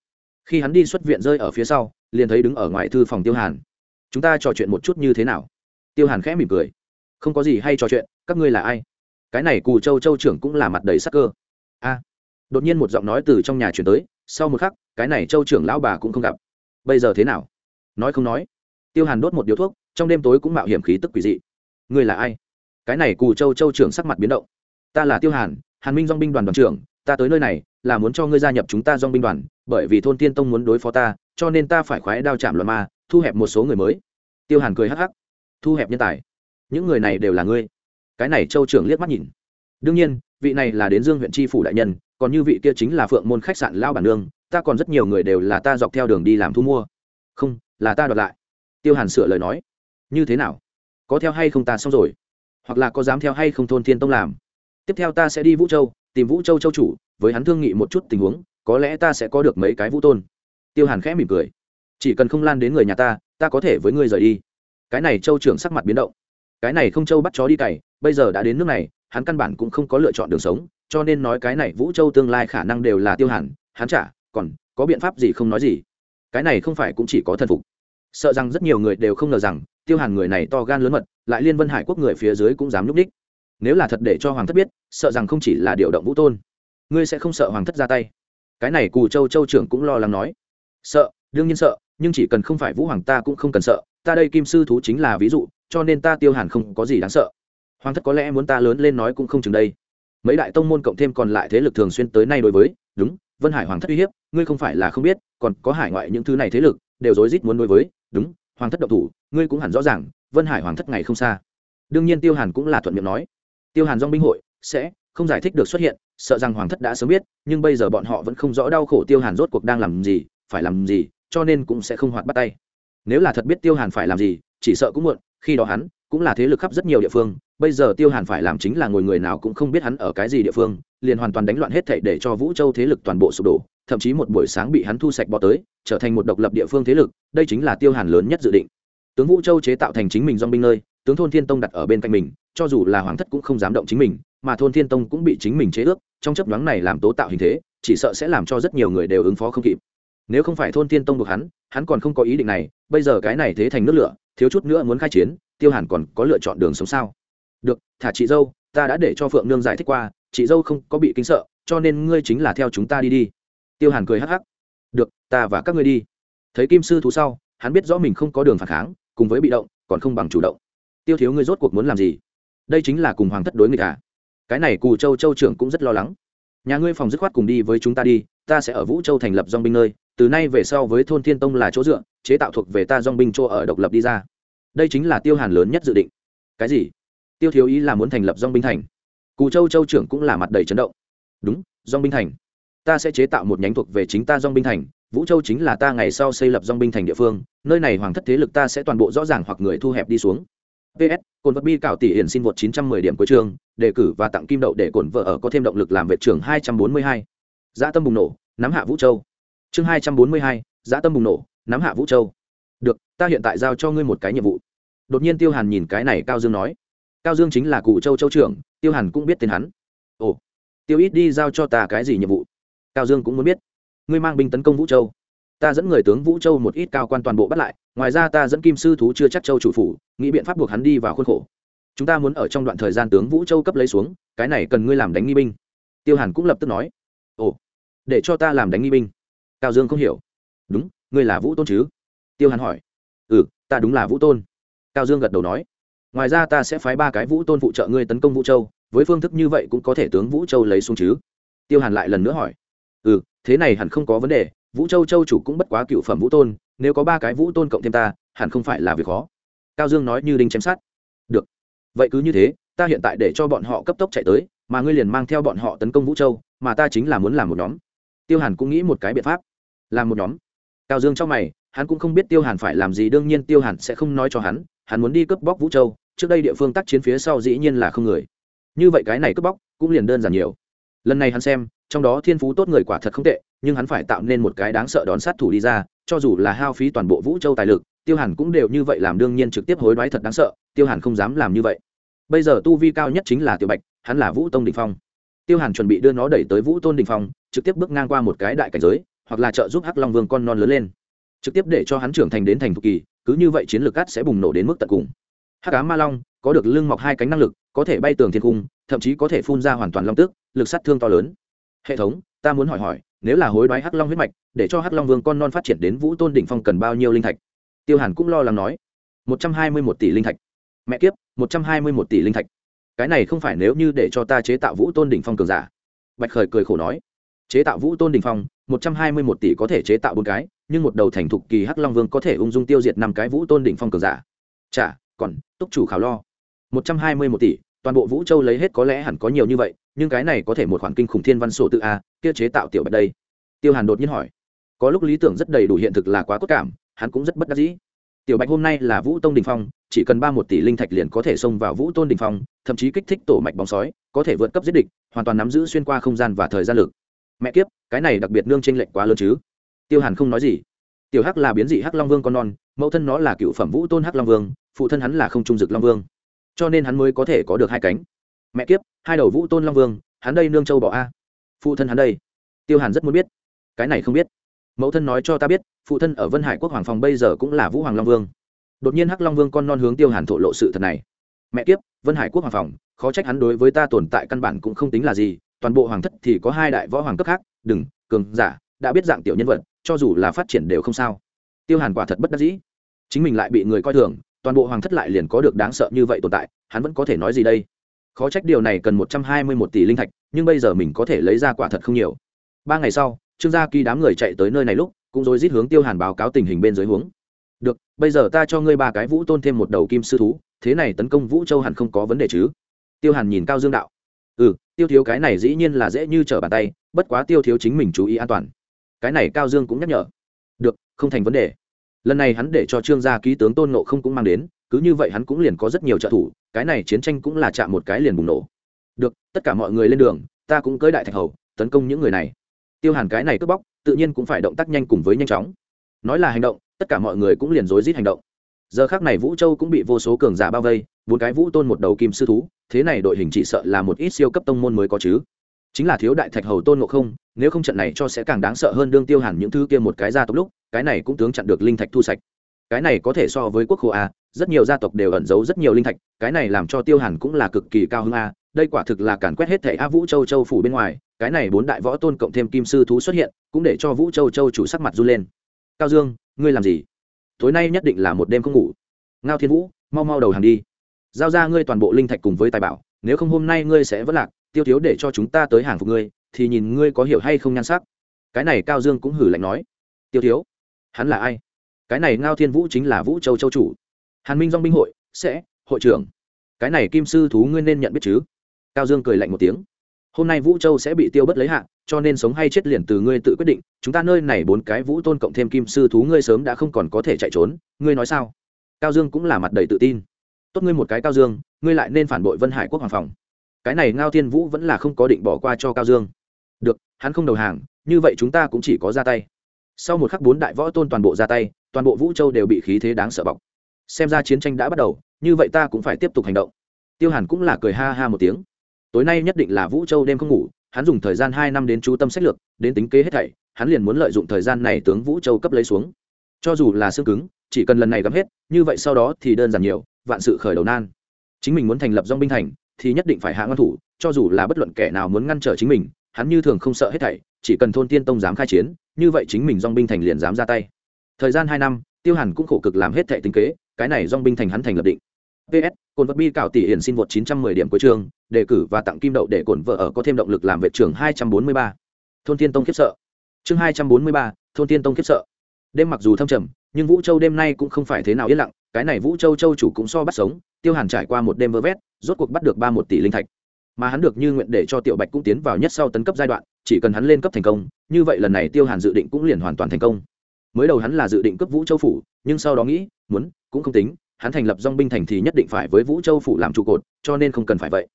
Khi hắn đi xuất viện rơi ở phía sau, liền thấy đứng ở ngoài thư phòng tiêu hàn. Chúng ta trò chuyện một chút như thế nào? Tiêu hàn khẽ mỉm cười. Không có gì hay trò chuyện, các ngươi là ai? Cái này cù châu châu trưởng cũng là mặt đầy sắc cơ. A. Đột nhiên một giọng nói từ trong nhà chuyển tới, sau một khắc, cái này châu trưởng lão bà cũng không gặp. Bây giờ thế nào? Nói không nói. Tiêu hàn đốt một điếu thuốc, trong đêm tối cũng mạo hiểm khí tức quỷ dị. Ngươi là ai? Cái này cù châu châu trưởng sắc mặt biến động ta là tiêu hàn hàn minh dong binh đoàn đoàn trưởng, ta tới nơi này là muốn cho ngươi gia nhập chúng ta dong binh đoàn, bởi vì thôn tiên tông muốn đối phó ta, cho nên ta phải khoái đao chạm loạn ma, thu hẹp một số người mới. Tiêu hàn cười hắc hắc. Thu hẹp nhân tài. Những người này đều là ngươi. Cái này châu trưởng liếc mắt nhìn. Đương nhiên, vị này là đến dương huyện tri phủ đại nhân, còn như vị kia chính là phượng môn khách sạn lao bản nương, ta còn rất nhiều người đều là ta dọc theo đường đi làm thu mua. Không, là ta đoạt lại. Tiêu hàn sửa lời nói. Như thế nào? Có theo hay không ta xong rồi? Hoặc là có dám theo hay không thôn thiên tông làm? Tiếp theo ta sẽ đi vũ châu, tìm vũ châu châu chủ, với hắn thương nghị một chút tình huống, có lẽ ta sẽ có được mấy cái vũ tôn. Tiêu hàn khẽ mỉm cười. Chỉ cần không lan đến người nhà ta ta có thể với ngươi rời đi. Cái này châu trưởng sắc mặt biến động. Cái này không châu bắt chó đi cày, bây giờ đã đến nước này, hắn căn bản cũng không có lựa chọn đường sống, cho nên nói cái này vũ châu tương lai khả năng đều là tiêu hàn, hắn trả còn có biện pháp gì không nói gì. Cái này không phải cũng chỉ có thần phục. Sợ rằng rất nhiều người đều không ngờ rằng, tiêu hàn người này to gan lớn mật, lại liên vân hải quốc người phía dưới cũng dám nhúc đích nếu là thật để cho hoàng thất biết, sợ rằng không chỉ là điều động vũ tôn, ngươi sẽ không sợ hoàng thất ra tay. Cái này cù châu châu trưởng cũng lo lắng nói. Sợ, đương nhiên sợ, nhưng chỉ cần không phải vũ hoàng ta cũng không cần sợ, ta đây kim sư thú chính là ví dụ, cho nên ta tiêu hàn không có gì đáng sợ. Hoàng thất có lẽ muốn ta lớn lên nói cũng không chừng đây. Mấy đại tông môn cộng thêm còn lại thế lực thường xuyên tới nay đối với, đúng, vân hải hoàng thất uy hiếp, ngươi không phải là không biết, còn có hải ngoại những thứ này thế lực, đều rối rít muốn đối với, đúng, hoàng thất độc thủ, ngươi cũng hẳn rõ ràng, vân hải hoàng thất ngày không xa. Đương nhiên tiêu hàn cũng là thuận miệng nói tiêu hàn dong binh hội, sẽ không giải thích được xuất hiện, sợ rằng hoàng thất đã sớm biết, nhưng bây giờ bọn họ vẫn không rõ đau khổ tiêu hàn rốt cuộc đang làm gì, phải làm gì, cho nên cũng sẽ không hoạt bắt tay. Nếu là thật biết tiêu hàn phải làm gì, chỉ sợ cũng muộn, khi đó hắn cũng là thế lực khắp rất nhiều địa phương, bây giờ tiêu hàn phải làm chính là ngồi người nào cũng không biết hắn ở cái gì địa phương, liền hoàn toàn đánh loạn hết thảy để cho vũ châu thế lực toàn bộ sụp đổ, thậm chí một buổi sáng bị hắn thu sạch bỏ tới, trở thành một độc lập địa phương thế lực, đây chính là tiêu hàn lớn nhất dự định. Tướng vũ châu chế tạo thành chính mình dong binh nơi tướng thôn thiên tông đặt ở bên cạnh mình, cho dù là hoàng thất cũng không dám động chính mình, mà thôn thiên tông cũng bị chính mình chế ước, trong chấp đoán này làm tố tạo hình thế, chỉ sợ sẽ làm cho rất nhiều người đều ứng phó không kịp. Nếu không phải thôn thiên tông buộc hắn hắn còn không có ý định này, bây giờ cái này thế thành nước lửa, thiếu chút nữa muốn khai chiến, tiêu hàn còn có lựa chọn đường sống sao? Được, thả chị dâu, ta đã để cho phượng nương giải thích qua, chị dâu không có bị kính sợ, cho nên ngươi chính là theo chúng ta đi đi. Tiêu hàn cười hắc hắc. Được, ta và các ngươi đi. Thấy kim sư thú sau, hắn biết rõ mình không có đường phản kháng, cùng với bị động, còn không bằng chủ động tiêu thiếu ngươi rốt cuộc muốn làm gì? Đây chính là cùng hoàng thất đối nghịch à? Cái này cù châu châu trưởng cũng rất lo lắng. Nhà ngươi phòng dứt khoát cùng đi với chúng ta đi, ta sẽ ở vũ châu thành lập dong binh nơi, từ nay về sau với thôn thiên tông là chỗ dựa, chế tạo thuộc về ta dong binh chỗ ở độc lập đi ra. Đây chính là tiêu hàn lớn nhất dự định. Cái gì? Tiêu thiếu ý là muốn thành lập dong binh thành. Cù châu châu trưởng cũng là mặt đầy chấn động. Đúng dong binh thành. Ta sẽ chế tạo một nhánh thuộc về chính ta dong binh thành. Vũ châu chính là ta ngày sau xây lập dong binh thành địa phương. Nơi này hoàng thất thế lực ta sẽ toàn bộ rõ ràng hoặc người thu hẹp đi xuống ps cồn vật bi cạo tỷ hiển xin vượt 910 điểm cuối trường đề cử và tặng kim đậu để cồn vợ ở có thêm động lực làm vệ trưởng 242. Dã tâm bùng nổ, nắm hạ Vũ Châu. Chương 242, Dã tâm bùng nổ, nắm hạ Vũ Châu. Được, ta hiện tại giao cho ngươi một cái nhiệm vụ. Đột nhiên Tiêu Hàn nhìn cái này Cao Dương nói. Cao Dương chính là cụ Châu Châu trưởng, Tiêu Hàn cũng biết tên hắn. Ồ, Tiêu ít đi giao cho ta cái gì nhiệm vụ? Cao Dương cũng muốn biết. Ngươi mang binh tấn công Vũ Châu ta dẫn người tướng vũ châu một ít cao quan toàn bộ bắt lại, ngoài ra ta dẫn kim sư thú chưa chắc châu chủ phủ, nghĩ biện pháp buộc hắn đi vào khuôn khổ. Chúng ta muốn ở trong đoạn thời gian tướng vũ châu cấp lấy xuống, cái này cần ngươi làm đánh nghi binh. Tiêu hàn cũng lập tức nói. Ồ, để cho ta làm đánh nghi binh. Cao dương không hiểu. Đúng, ngươi là vũ tôn chứ? Tiêu hàn hỏi. Ừ ta đúng là vũ tôn. Cao dương gật đầu nói. Ngoài ra ta sẽ phái ba cái vũ tôn phụ trợ ngươi tấn công vũ châu, với phương thức như vậy cũng có thể tướng vũ châu lấy xuống chứ? Tiêu hàn lại lần nữa hỏi. Ừ thế này hẳn không có vấn đề vũ châu châu chủ cũng bất quá cựu phẩm vũ tôn, nếu có ba cái vũ tôn cộng thêm ta, hẳn không phải là việc khó. Cao dương nói như đinh chém sát được. Vậy cứ như thế, ta hiện tại để cho bọn họ cấp tốc chạy tới, mà ngươi liền mang theo bọn họ tấn công vũ châu, mà ta chính là muốn làm một nhóm. Tiêu hàn cũng nghĩ một cái biện pháp. Làm một nhóm. Cao dương trong mày, hắn cũng không biết tiêu hàn phải làm gì, đương nhiên tiêu hàn sẽ không nói cho hắn hắn muốn đi cướp bóc vũ châu, trước đây địa phương tác chiến phía sau dĩ nhiên là không người. Như vậy cái này cướp bóc cũng liền đơn giản nhiều. Lần này hắn xem trong đó thiên phú tốt người quả thật không tệ, nhưng hắn phải tạo nên một cái đáng sợ đón sát thủ đi ra, cho dù là hao phí toàn bộ vũ châu tài lực, tiêu hàn cũng đều như vậy làm đương nhiên trực tiếp hối đoái thật đáng sợ, tiêu hàn không dám làm như vậy. Bây giờ tu vi cao nhất chính là tiểu bạch, hắn là vũ tông đình phong. Tiêu hàn chuẩn bị đưa nó đẩy tới vũ tôn đình phong, trực tiếp bước ngang qua một cái đại cảnh giới, hoặc là trợ giúp hắc long vương con non lớn lên. Trực tiếp để cho hắn trưởng thành đến thành thục kỳ, cứ như vậy chiến lược cát sẽ bùng nổ đến mức tận cùng. Hắc cá ma long, có được lưng mọc hai cánh năng lực, có thể bay tường thiên cung, thậm chí có thể phun ra hoàn toàn long tức lực sát thương to lớn hệ thống, ta muốn hỏi hỏi, nếu là hối đoái hắc long huyết mạch, để cho hắc long vương con non phát triển đến vũ tôn đỉnh phong cần bao nhiêu linh thạch? Tiêu hàn cũng lo lắng nói. Một trăm hai mươi một tỷ linh thạch. Mẹ kiếp, một trăm hai mươi một tỷ linh thạch. Cái này không phải nếu như để cho ta chế tạo vũ tôn đỉnh phong cường giả. Bạch khởi cười khổ nói. Chế tạo vũ tôn đỉnh phong, một trăm hai mươi một tỷ có thể chế tạo bốn cái, nhưng một đầu thành thục kỳ hắc long vương có thể ung dung tiêu diệt năm cái vũ tôn đỉnh phong cường giả. Chả còn, túc chủ khảo lo. Một trăm hai mươi một tỷ, toàn bộ vũ châu lấy hết có lẽ hẳn có nhiều như vậy nhưng cái này có thể một khoản kinh khủng thiên văn sổ tự a, kia chế tạo tiểu bạch đây. Tiêu hàn đột nhiên hỏi. Có lúc lý tưởng rất đầy đủ hiện thực là quá cốt cảm, hắn cũng rất bất đắc dĩ. Tiểu bạch hôm nay là vũ tông đình phong, chỉ cần ba một tỷ linh thạch liền có thể xông vào vũ tôn đình phong, thậm chí kích thích tổ mạch bóng sói, có thể vượt cấp giết địch, hoàn toàn nắm giữ xuyên qua không gian và thời gian lực. Mẹ kiếp, cái này đặc biệt nương tranh lệch quá lớn chứ? Tiêu hàn không nói gì. Tiểu hắc là biến dị hắc long vương con non, mẫu thân nó là cựu phẩm vũ tôn hắc long vương, phụ thân hắn là không trung dực long vương. Cho nên hắn mới có thể có được hai cánh mẹ kiếp, hai đầu vũ tôn long vương, hắn đây nương châu bỏ a. Phụ thân hắn đây. Tiêu hàn rất muốn biết. Cái này không biết. Mẫu thân nói cho ta biết, phụ thân ở vân hải quốc hoàng phòng bây giờ cũng là vũ hoàng long vương. Đột nhiên hắc long vương con non hướng tiêu hàn thổ lộ sự thật này. Mẹ kiếp, vân hải quốc hoàng phòng, khó trách hắn đối với ta tồn tại căn bản cũng không tính là gì, toàn bộ hoàng thất thì có hai đại võ hoàng cấp khác, đừng, cường giả, đã biết dạng tiểu nhân vật, cho dù là phát triển đều không sao. Tiêu hàn quả thật bất đắc dĩ. Chính mình lại bị người coi thường, toàn bộ hoàng thất lại liền có được đáng sợ như vậy tồn tại, hắn vẫn có thể nói gì đây? Khó trách điều này cần một trăm hai mươi một tỷ linh thạch, nhưng bây giờ mình có thể lấy ra quả thật không nhiều. Ba ngày sau, trương gia kỳ đám người chạy tới nơi này lúc, cũng rồi rít hướng tiêu hàn báo cáo tình hình bên dưới hướng được, bây giờ ta cho ngươi ba cái vũ tôn thêm một đầu kim sư thú, thế này tấn công vũ châu hẳn không có vấn đề chứ? Tiêu hàn nhìn cao dương đạo. Ừ tiêu thiếu cái này dĩ nhiên là dễ như trở bàn tay, bất quá tiêu thiếu chính mình chú ý an toàn. Cái này cao dương cũng nhắc nhở. Được, không thành vấn đề. Lần này hắn để cho trương gia ký tướng tôn nộ không cũng mang đến cứ như vậy hắn cũng liền có rất nhiều trợ thủ, cái này chiến tranh cũng là chạm một cái liền bùng nổ. Được, tất cả mọi người lên đường, ta cũng cưới đại thạch hầu, tấn công những người này. Tiêu hàn cái này cướp bóc, tự nhiên cũng phải động tác nhanh cùng với nhanh chóng. Nói là hành động, tất cả mọi người cũng liền rối rít hành động. Giờ khác này vũ châu cũng bị vô số cường giả bao vây, bốn cái vũ tôn một đầu kim sư thú, thế này đội hình chỉ sợ là một ít siêu cấp tông môn mới có chứ. Chính là thiếu đại thạch hầu tôn ngộ không, nếu không trận này cho sẽ càng đáng sợ hơn đương tiêu hàn những thứ kia một cái ra tốc lúc, cái này cũng tướng chặn được linh thạch thu sạch. Cái này có thể so với quốc khổ a rất nhiều gia tộc đều ẩn giấu rất nhiều linh thạch, cái này làm cho tiêu hàn cũng là cực kỳ cao hơn a, đây quả thực là càn quét hết thẻ a vũ châu châu phủ bên ngoài, cái này bốn đại võ tôn cộng thêm kim sư thú xuất hiện, cũng để cho vũ châu châu chủ sắc mặt run lên. Cao dương, ngươi làm gì? Tối nay nhất định là một đêm không ngủ. Ngao thiên vũ, mau mau đầu hàng đi. Giao ra ngươi toàn bộ linh thạch cùng với tài bảo, nếu không hôm nay ngươi sẽ vất lạc, tiêu thiếu để cho chúng ta tới hàng phục ngươi, thì nhìn ngươi có hiểu hay không nhan sắc. Cái này cao dương cũng hử lạnh nói. Tiêu thiếu, hắn là ai? Cái này ngao thiên vũ chính là vũ châu châu chủ hàn minh dong binh hội, sẽ, hội trưởng. Cái này kim sư thú ngươi nên nhận biết chứ? Cao dương cười lạnh một tiếng. Hôm nay vũ châu sẽ bị tiêu bất lấy hạ, cho nên sống hay chết liền từ ngươi tự quyết định. Chúng ta nơi này bốn cái vũ tôn cộng thêm kim sư thú ngươi sớm đã không còn có thể chạy trốn. Ngươi nói sao? Cao dương cũng là mặt đầy tự tin. Tốt ngươi một cái cao dương, ngươi lại nên phản bội vân hải quốc hoàng phòng. Cái này ngao thiên vũ vẫn là không có định bỏ qua cho cao dương. Được, hắn không đầu hàng, như vậy chúng ta cũng chỉ có ra tay. Sau một khắc bốn đại võ tôn toàn bộ ra tay, toàn bộ vũ châu đều bị khí thế đáng sợ bọc xem ra chiến tranh đã bắt đầu, như vậy ta cũng phải tiếp tục hành động. Tiêu hàn cũng là cười ha ha một tiếng. Tối nay nhất định là vũ châu đêm không ngủ, hắn dùng thời gian hai năm đến chú tâm sách lược, đến tính kế hết thảy, hắn liền muốn lợi dụng thời gian này tướng vũ châu cấp lấy xuống. Cho dù là xương cứng, chỉ cần lần này gắm hết, như vậy sau đó thì đơn giản nhiều, vạn sự khởi đầu nan. Chính mình muốn thành lập dong binh thành, thì nhất định phải hạ ngăn thủ, cho dù là bất luận kẻ nào muốn ngăn trở chính mình, hắn như thường không sợ hết thảy, chỉ cần thôn tiên tông dám khai chiến, như vậy chính mình dong binh thành liền dám ra tay. Thời gian hai năm, tiêu hàn cũng khổ cực làm hết thảy tính kế cái này dong binh thành hắn thành lập định. Ps cồn vật bi cảo tỷ hiển xin vượt 910 điểm cuối trường đề cử và tặng kim đậu để cổn vợ ở có thêm động lực làm vệ trưởng 243. thôn tiên tông khiếp sợ. Chương 243, thôn tiên tông khiếp sợ. Đêm mặc dù thâm trầm nhưng vũ châu đêm nay cũng không phải thế nào yên lặng cái này vũ châu châu chủ cũng so bắt sống tiêu hàn trải qua một đêm vơ vét rốt cuộc bắt được ba một tỷ linh thạch. Mà hắn được như nguyện để cho tiểu bạch cũng tiến vào nhất sau tấn cấp giai đoạn chỉ cần hắn lên cấp thành công như vậy lần này tiêu hàn dự định cũng liền hoàn toàn thành công. Mới đầu hắn là dự định cấp vũ châu phủ nhưng sau đó nghĩ muốn, cũng không tính, hắn thành lập dong binh thành thì nhất định phải với vũ châu phủ làm trụ cột, cho nên không cần phải vậy.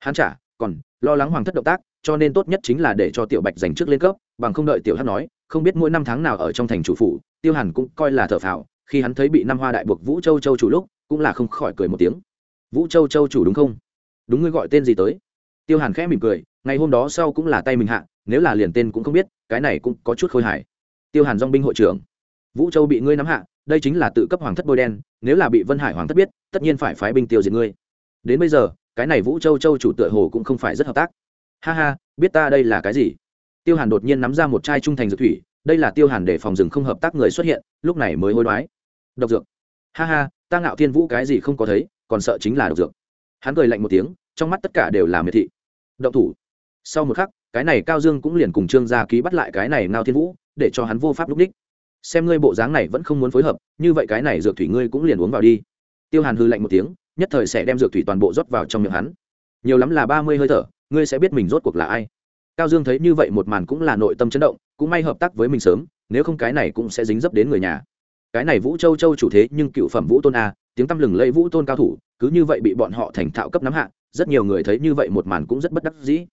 Hắn trả còn, lo lắng hoàng thất động tác, cho nên tốt nhất chính là để cho tiểu bạch giành trước lên cấp, bằng không đợi tiểu hát nói, không biết mỗi năm tháng nào ở trong thành chủ phủ, tiêu hàn cũng coi là thợ phào, khi hắn thấy bị năm hoa đại buộc vũ châu châu chủ lúc, cũng là không khỏi cười một tiếng. Vũ châu châu chủ đúng không? Đúng ngươi gọi tên gì tới? Tiêu hàn khẽ mỉm cười, ngày hôm đó sau cũng là tay mình hạ, nếu là liền tên cũng không biết, cái này cũng có chút khôi hài. Tiêu hàn dong binh hội trưởng. Vũ châu bị ngươi nắm hạ đây chính là tự cấp hoàng thất bôi đen, nếu là bị vân hải hoàng thất biết, tất nhiên phải phái binh tiêu diệt ngươi. Đến bây giờ, cái này vũ châu châu chủ tựa hồ cũng không phải rất hợp tác. Ha ha, biết ta đây là cái gì? Tiêu hàn đột nhiên nắm ra một chai trung thành dược thủy, đây là tiêu hàn để phòng rừng không hợp tác người xuất hiện, lúc này mới hối đoái. Độc dược. Ha ha, ta ngạo thiên vũ cái gì không có thấy, còn sợ chính là độc dược. Hắn cười lạnh một tiếng, trong mắt tất cả đều là miệt thị. Động thủ. Sau một khắc, cái này cao dương cũng liền cùng trương gia ký bắt lại cái này ngao thiên vũ, để cho hắn vô pháp lúc đích xem ngươi bộ dáng này vẫn không muốn phối hợp, như vậy cái này dược thủy ngươi cũng liền uống vào đi. Tiêu hàn hư lạnh một tiếng, nhất thời sẽ đem dược thủy toàn bộ rót vào trong miệng hắn. Nhiều lắm là ba mươi hơi thở, ngươi sẽ biết mình rốt cuộc là ai. Cao dương thấy như vậy một màn cũng là nội tâm chấn động, cũng may hợp tác với mình sớm, nếu không cái này cũng sẽ dính dấp đến người nhà. Cái này vũ châu châu chủ thế nhưng cựu phẩm vũ tôn a, tiếng tăm lừng lẫy vũ tôn cao thủ, cứ như vậy bị bọn họ thành thạo cấp nắm hạ, rất nhiều người thấy như vậy một màn cũng rất bất đắc dĩ.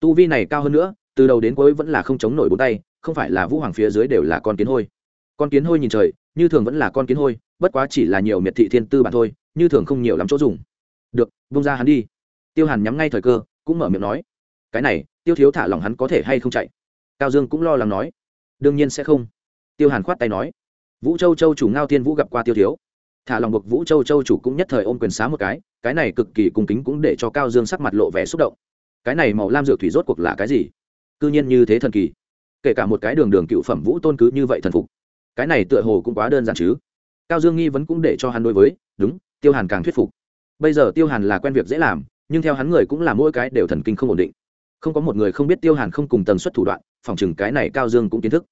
Tu vi này cao hơn nữa, từ đầu đến cuối vẫn là không chống nổi bốn tay, không phải là vũ hoàng phía dưới đều là con kiến hôi con kiến hôi nhìn trời, như thường vẫn là con kiến hôi, bất quá chỉ là nhiều miệt thị thiên tư bản thôi, như thường không nhiều lắm chỗ dùng. Được bông ra hắn đi. Tiêu hàn nhắm ngay thời cơ, cũng mở miệng nói, cái này, tiêu thiếu thả lòng hắn có thể hay không chạy? Cao dương cũng lo lắng nói, đương nhiên sẽ không. Tiêu hàn khoát tay nói, vũ châu châu chủ ngao tiên vũ gặp qua tiêu thiếu. Thả lòng buộc vũ châu châu chủ cũng nhất thời ôm quyền xá một cái cái này cực kỳ cung kính cũng để cho cao dương sắc mặt lộ vẻ xúc động. Cái này màu lam dược thủy rốt cuộc là cái gì? Cư nhiên như thế thần kỳ. Kể cả một cái đường đường cựu phẩm vũ tôn cứ như vậy thần phục cái này tựa hồ cũng quá đơn giản chứ. Cao dương nghi vấn cũng để cho hắn đối với, đúng, tiêu hàn càng thuyết phục. Bây giờ tiêu hàn là quen việc dễ làm, nhưng theo hắn người cũng là mỗi cái đều thần kinh không ổn định. Không có một người không biết tiêu hàn không cùng tần suất thủ đoạn, phòng chừng cái này cao dương cũng kiến thức.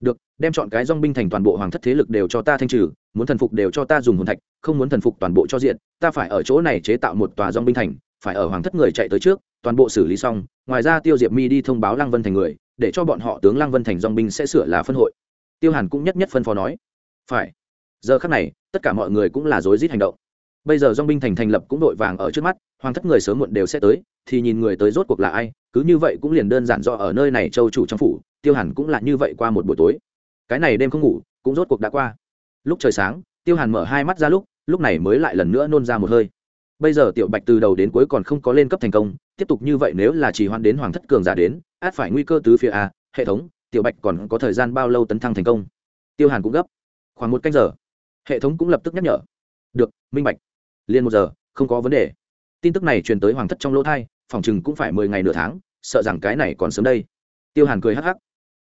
Được, đem chọn cái dong binh thành toàn bộ hoàng thất thế lực đều cho ta thanh trừ, muốn thần phục đều cho ta dùng hồn thạch, không muốn thần phục toàn bộ cho diện, ta phải ở chỗ này chế tạo một tòa dong binh thành, phải ở hoàng thất người chạy tới trước, toàn bộ xử lý xong, ngoài ra tiêu diệp mi đi thông báo lăng vân thành người, để cho bọn họ tướng lăng vân thành dong binh sẽ sửa là phân hội tiêu hàn cũng nhất nhất phân phó nói, phải. Giờ khắc này, tất cả mọi người cũng là rối rít hành động. Bây giờ dong binh thành thành lập cũng đội vàng ở trước mắt, hoàng thất người sớm muộn đều sẽ tới, thì nhìn người tới rốt cuộc là ai, cứ như vậy cũng liền đơn giản do ở nơi này châu chủ trong phủ, tiêu hàn cũng là như vậy qua một buổi tối. Cái này đêm không ngủ, cũng rốt cuộc đã qua. Lúc trời sáng, tiêu hàn mở hai mắt ra lúc lúc này mới lại lần nữa nôn ra một hơi. Bây giờ tiểu bạch từ đầu đến cuối còn không có lên cấp thành công, tiếp tục như vậy nếu là chỉ hoan đến hoàng thất cường giả đến, át phải nguy cơ tứ phía a, hệ thống tiểu bạch còn có thời gian bao lâu tấn thăng thành công? Tiêu hàn cũng gấp. Khoảng một canh giờ. Hệ thống cũng lập tức nhắc nhở. Được, minh bạch. Liền một giờ, không có vấn đề. Tin tức này truyền tới hoàng thất trong lỗ thai, phòng chừng cũng phải mười ngày nửa tháng, sợ rằng cái này còn sớm đây. Tiêu hàn cười hắc hắc.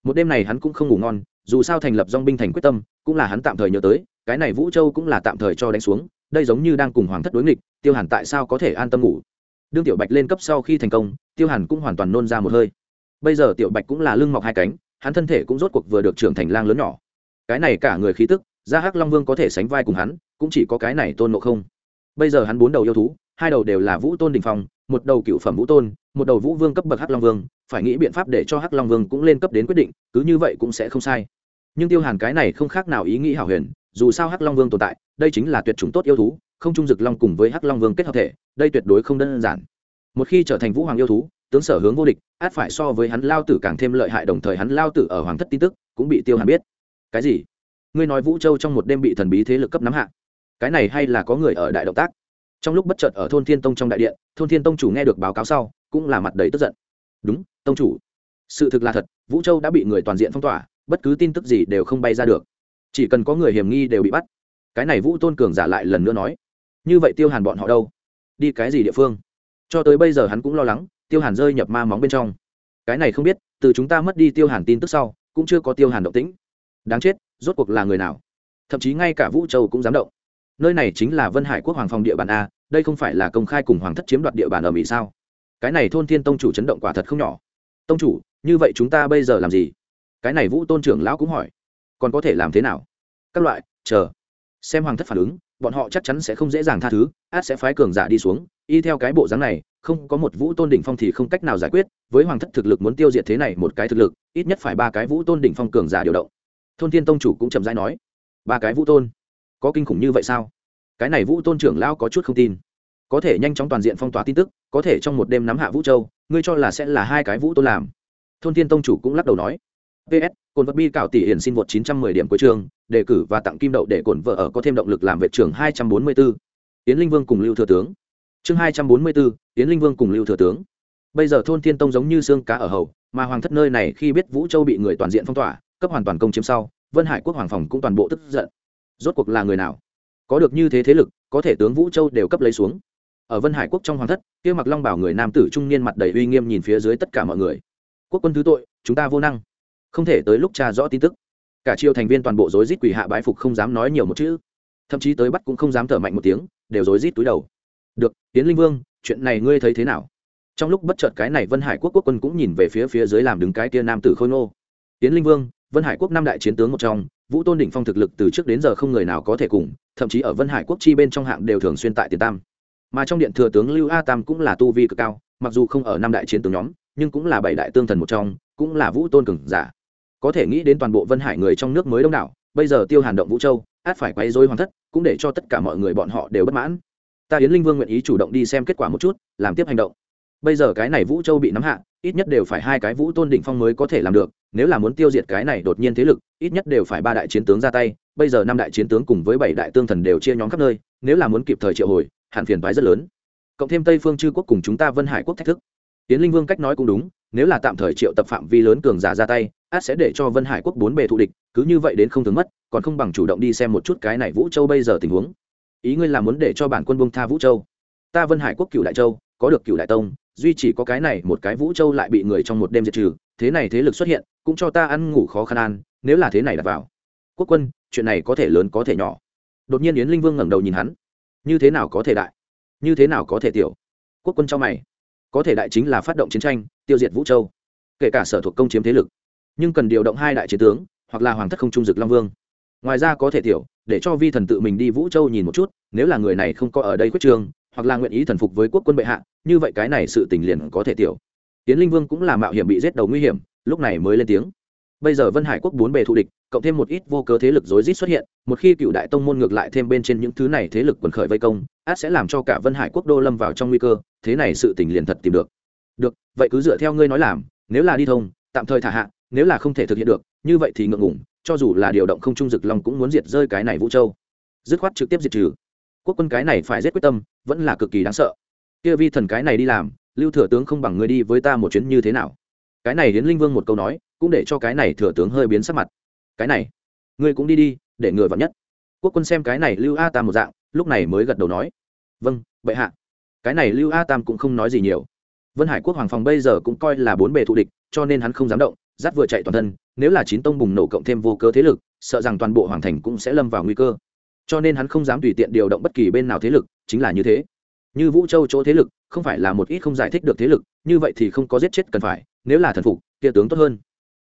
Một đêm này hắn cũng không ngủ ngon, dù sao thành lập dong binh thành quyết tâm, cũng là hắn tạm thời nhớ tới, cái này vũ châu cũng là tạm thời cho đánh xuống, đây giống như đang cùng hoàng thất đối nghịch, tiêu hàn tại sao có thể an tâm ngủ? Đương tiểu bạch lên cấp sau khi thành công, tiêu hàn cũng hoàn toàn nôn ra một hơi. Bây giờ tiểu bạch cũng là lưng mọc hai cánh hắn thân thể cũng rốt cuộc vừa được trưởng thành lang lớn nhỏ. Cái này cả người khí tức, gia hắc long vương có thể sánh vai cùng hắn, cũng chỉ có cái này tôn nộ không. Bây giờ hắn bốn đầu yêu thú, hai đầu đều là vũ tôn đình phong, một đầu cựu phẩm vũ tôn, một đầu vũ vương cấp bậc hắc long vương, phải nghĩ biện pháp để cho hắc long vương cũng lên cấp đến quyết định, cứ như vậy cũng sẽ không sai. Nhưng tiêu hàn cái này không khác nào ý nghĩ hảo huyền, dù sao hắc long vương tồn tại, đây chính là tuyệt chủng tốt yêu thú, không trung dực long cùng với hắc long vương kết hợp thể, đây tuyệt đối không đơn giản. Một khi trở thành vũ hoàng yêu thú tướng sở hướng vô địch, át phải so với hắn lao tử càng thêm lợi hại, đồng thời hắn lao tử ở hoàng thất tin tức cũng bị tiêu hàn biết. Cái gì? Ngươi nói vũ châu trong một đêm bị thần bí thế lực cấp nắm hạ. Cái này hay là có người ở đại động tác? Trong lúc bất chợt ở thôn thiên tông trong đại điện, thôn thiên tông chủ nghe được báo cáo sau, cũng là mặt đầy tức giận. Đúng, tông chủ. Sự thực là thật, vũ châu đã bị người toàn diện phong tỏa, bất cứ tin tức gì đều không bay ra được. Chỉ cần có người hiểm nghi đều bị bắt. Cái này vũ tôn cường giả lại lần nữa nói. Như vậy tiêu hàn bọn họ đâu? Đi cái gì địa phương? Cho tới bây giờ hắn cũng lo lắng tiêu hàn rơi nhập ma móng bên trong. Cái này không biết, từ chúng ta mất đi tiêu hàn tin tức sau, cũng chưa có tiêu hàn động tĩnh. Đáng chết, rốt cuộc là người nào? Thậm chí ngay cả vũ châu cũng dám động. Nơi này chính là vân hải quốc hoàng phòng địa bàn a, đây không phải là công khai cùng hoàng thất chiếm đoạt địa bàn ở mỹ sao? Cái này thôn thiên tông chủ chấn động quả thật không nhỏ. Tông chủ, như vậy chúng ta bây giờ làm gì? Cái này vũ tôn trưởng lão cũng hỏi. Còn có thể làm thế nào? Các loại, chờ. Xem hoàng thất phản ứng, bọn họ chắc chắn sẽ không dễ dàng tha thứ, át sẽ phái cường giả đi xuống, y theo cái bộ dáng này không có một vũ tôn đỉnh phong thì không cách nào giải quyết, với hoàng thất thực lực muốn tiêu diệt thế này một cái thực lực, ít nhất phải ba cái vũ tôn đỉnh phong cường giả điều động. Thôn thiên tông chủ cũng chậm rãi nói, ba cái vũ tôn? Có kinh khủng như vậy sao? Cái này vũ tôn trưởng lão có chút không tin. Có thể nhanh chóng toàn diện phong tỏa tin tức, có thể trong một đêm nắm hạ vũ châu, ngươi cho là sẽ là hai cái vũ tôn làm. Thôn thiên tông chủ cũng lắc đầu nói ps cồn vật bi cạo tỷ hiển xin vượt 910 điểm cuối trường đề cử và tặng kim đậu để cồn vợ ở có thêm động lực làm vệ trưởng 244. Yến Linh Vương cùng Lưu Thừa tướng. Chương 244, Yến Linh Vương cùng Lưu Thừa tướng. Bây giờ thôn Thiên Tông giống như xương cá ở hầu, mà hoàng thất nơi này khi biết Vũ Châu bị người toàn diện phong tỏa, cấp hoàn toàn công chiếm sau, Vân Hải quốc hoàng phòng cũng toàn bộ tức giận. Rốt cuộc là người nào? Có được như thế thế lực, có thể tướng Vũ Châu đều cấp lấy xuống. Ở Vân Hải quốc trong hoàng thất, kia mặc long bảo người nam tử trung niên mặt đầy uy nghiêm nhìn phía dưới tất cả mọi người. Quốc quân thứ tội, chúng ta vô năng không thể tới lúc tra rõ tin tức cả triều thành viên toàn bộ rối rít quỳ hạ bái phục không dám nói nhiều một chữ thậm chí tới bắt cũng không dám thở mạnh một tiếng đều rối rít túi đầu được tiến linh vương, chuyện này ngươi thấy thế nào? Trong lúc bất chợt cái này vân hải quốc quốc quân cũng nhìn về phía phía dưới làm đứng cái tia nam tử khôi ngô. Tiến linh vương, vân hải quốc năm đại chiến tướng một trong, vũ tôn đỉnh phong thực lực từ trước đến giờ không người nào có thể cùng, thậm chí ở vân hải quốc chi bên trong hạng đều thường xuyên tại tiền tam. Mà trong điện thừa tướng lưu a tam cũng là tu vi cực cao, mặc dù không ở năm đại chiến tướng nhóm, nhưng cũng là bảy đại tương thần một trong, cũng là vũ tôn cường giả. Có thể nghĩ đến toàn bộ vân hải người trong nước mới đông đảo, bây giờ tiêu hàn động vũ châu, át phải quay dối hoàng thất, cũng để cho tất cả mọi người bọn họ đều bất mãn ta yến linh vương nguyện ý chủ động đi xem kết quả một chút, làm tiếp hành động. Bây giờ cái này vũ châu bị nắm hạ, ít nhất đều phải hai cái vũ tôn đỉnh phong mới có thể làm được, nếu là muốn tiêu diệt cái này đột nhiên thế lực, ít nhất đều phải ba đại chiến tướng ra tay, bây giờ năm đại chiến tướng cùng với bảy đại tương thần đều chia nhóm khắp nơi, nếu là muốn kịp thời triệu hồi hạn phiền phái rất lớn. Cộng thêm tây phương chư quốc cùng chúng ta vân hải quốc thách thức. Tiến linh vương cách nói cũng đúng, nếu là tạm thời triệu tập phạm vi lớn cường giả ra tay át sẽ để cho vân hải quốc bốn bề thù địch, cứ như vậy đến không thường mất, còn không bằng chủ động đi xem một chút cái này vũ châu bây giờ tình huống ý ngươi là muốn để cho bản quân bông tha vũ châu. Ta vân hải quốc cựu đại châu, có được cựu đại tông, duy chỉ có cái này một cái vũ châu lại bị người trong một đêm diệt trừ, thế này thế lực xuất hiện, cũng cho ta ăn ngủ khó khăn an nếu là thế này đặt vào. Quốc quân, chuyện này có thể lớn có thể nhỏ. Đột nhiên yến linh vương ngẩng đầu nhìn hắn. Như thế nào có thể đại? Như thế nào có thể tiểu? Quốc quân cho mày. Có thể đại chính là phát động chiến tranh, tiêu diệt vũ châu. Kể cả sở thuộc công chiếm thế lực. Nhưng cần điều động hai đại chiến tướng, hoặc là hoàng thất không trung dực long vương. Ngoài ra có thể tiểu để cho vi thần tự mình đi vũ châu nhìn một chút, nếu là người này không có ở đây quyết trường hoặc là nguyện ý thần phục với quốc quân bệ hạ, như vậy cái này sự tình liền có thể tiểu. Tiến linh vương cũng là mạo hiểm bị giết đầu nguy hiểm, lúc này mới lên tiếng. Bây giờ vân hải quốc bốn bề thù địch, cộng thêm một ít vô cớ thế lực rối rít xuất hiện, một khi cựu đại tông môn ngược lại thêm bên trên những thứ này thế lực quần khởi vây công, át sẽ làm cho cả vân hải quốc đô lâm vào trong nguy cơ, thế này sự tình liền thật tìm được. Được, vậy cứ dựa theo ngươi nói làm, nếu là đi thông, tạm thời thả hạ, nếu là không thể thực hiện được, như vậy thì ngượng ngủng cho dù là điều động không trung dực long cũng muốn diệt rơi cái này vũ châu. Dứt khoát trực tiếp diệt trừ. Quốc quân cái này phải rất quyết tâm, vẫn là cực kỳ đáng sợ. Kia vi thần cái này đi làm, lưu thừa tướng không bằng ngươi đi với ta một chuyến như thế nào? Cái này hiến linh vương một câu nói, cũng để cho cái này thừa tướng hơi biến sắc mặt. Cái này, ngươi cũng đi đi, để ngừa vào nhất. Quốc quân xem cái này lưu a tam một dạng, lúc này mới gật đầu nói. Vâng bệ hạ. Cái này lưu a tam cũng không nói gì nhiều. Vân hải quốc hoàng phòng bây giờ cũng coi là bốn bề thù địch, cho nên hắn không dám động dắt vừa chạy toàn thân, nếu là chín tông bùng nổ cộng thêm vô cơ thế lực, sợ rằng toàn bộ hoàng thành cũng sẽ lâm vào nguy cơ. Cho nên hắn không dám tùy tiện điều động bất kỳ bên nào thế lực, chính là như thế. Như vũ châu chỗ thế lực, không phải là một ít không giải thích được thế lực, như vậy thì không có giết chết cần phải, nếu là thần phục, kia tướng tốt hơn.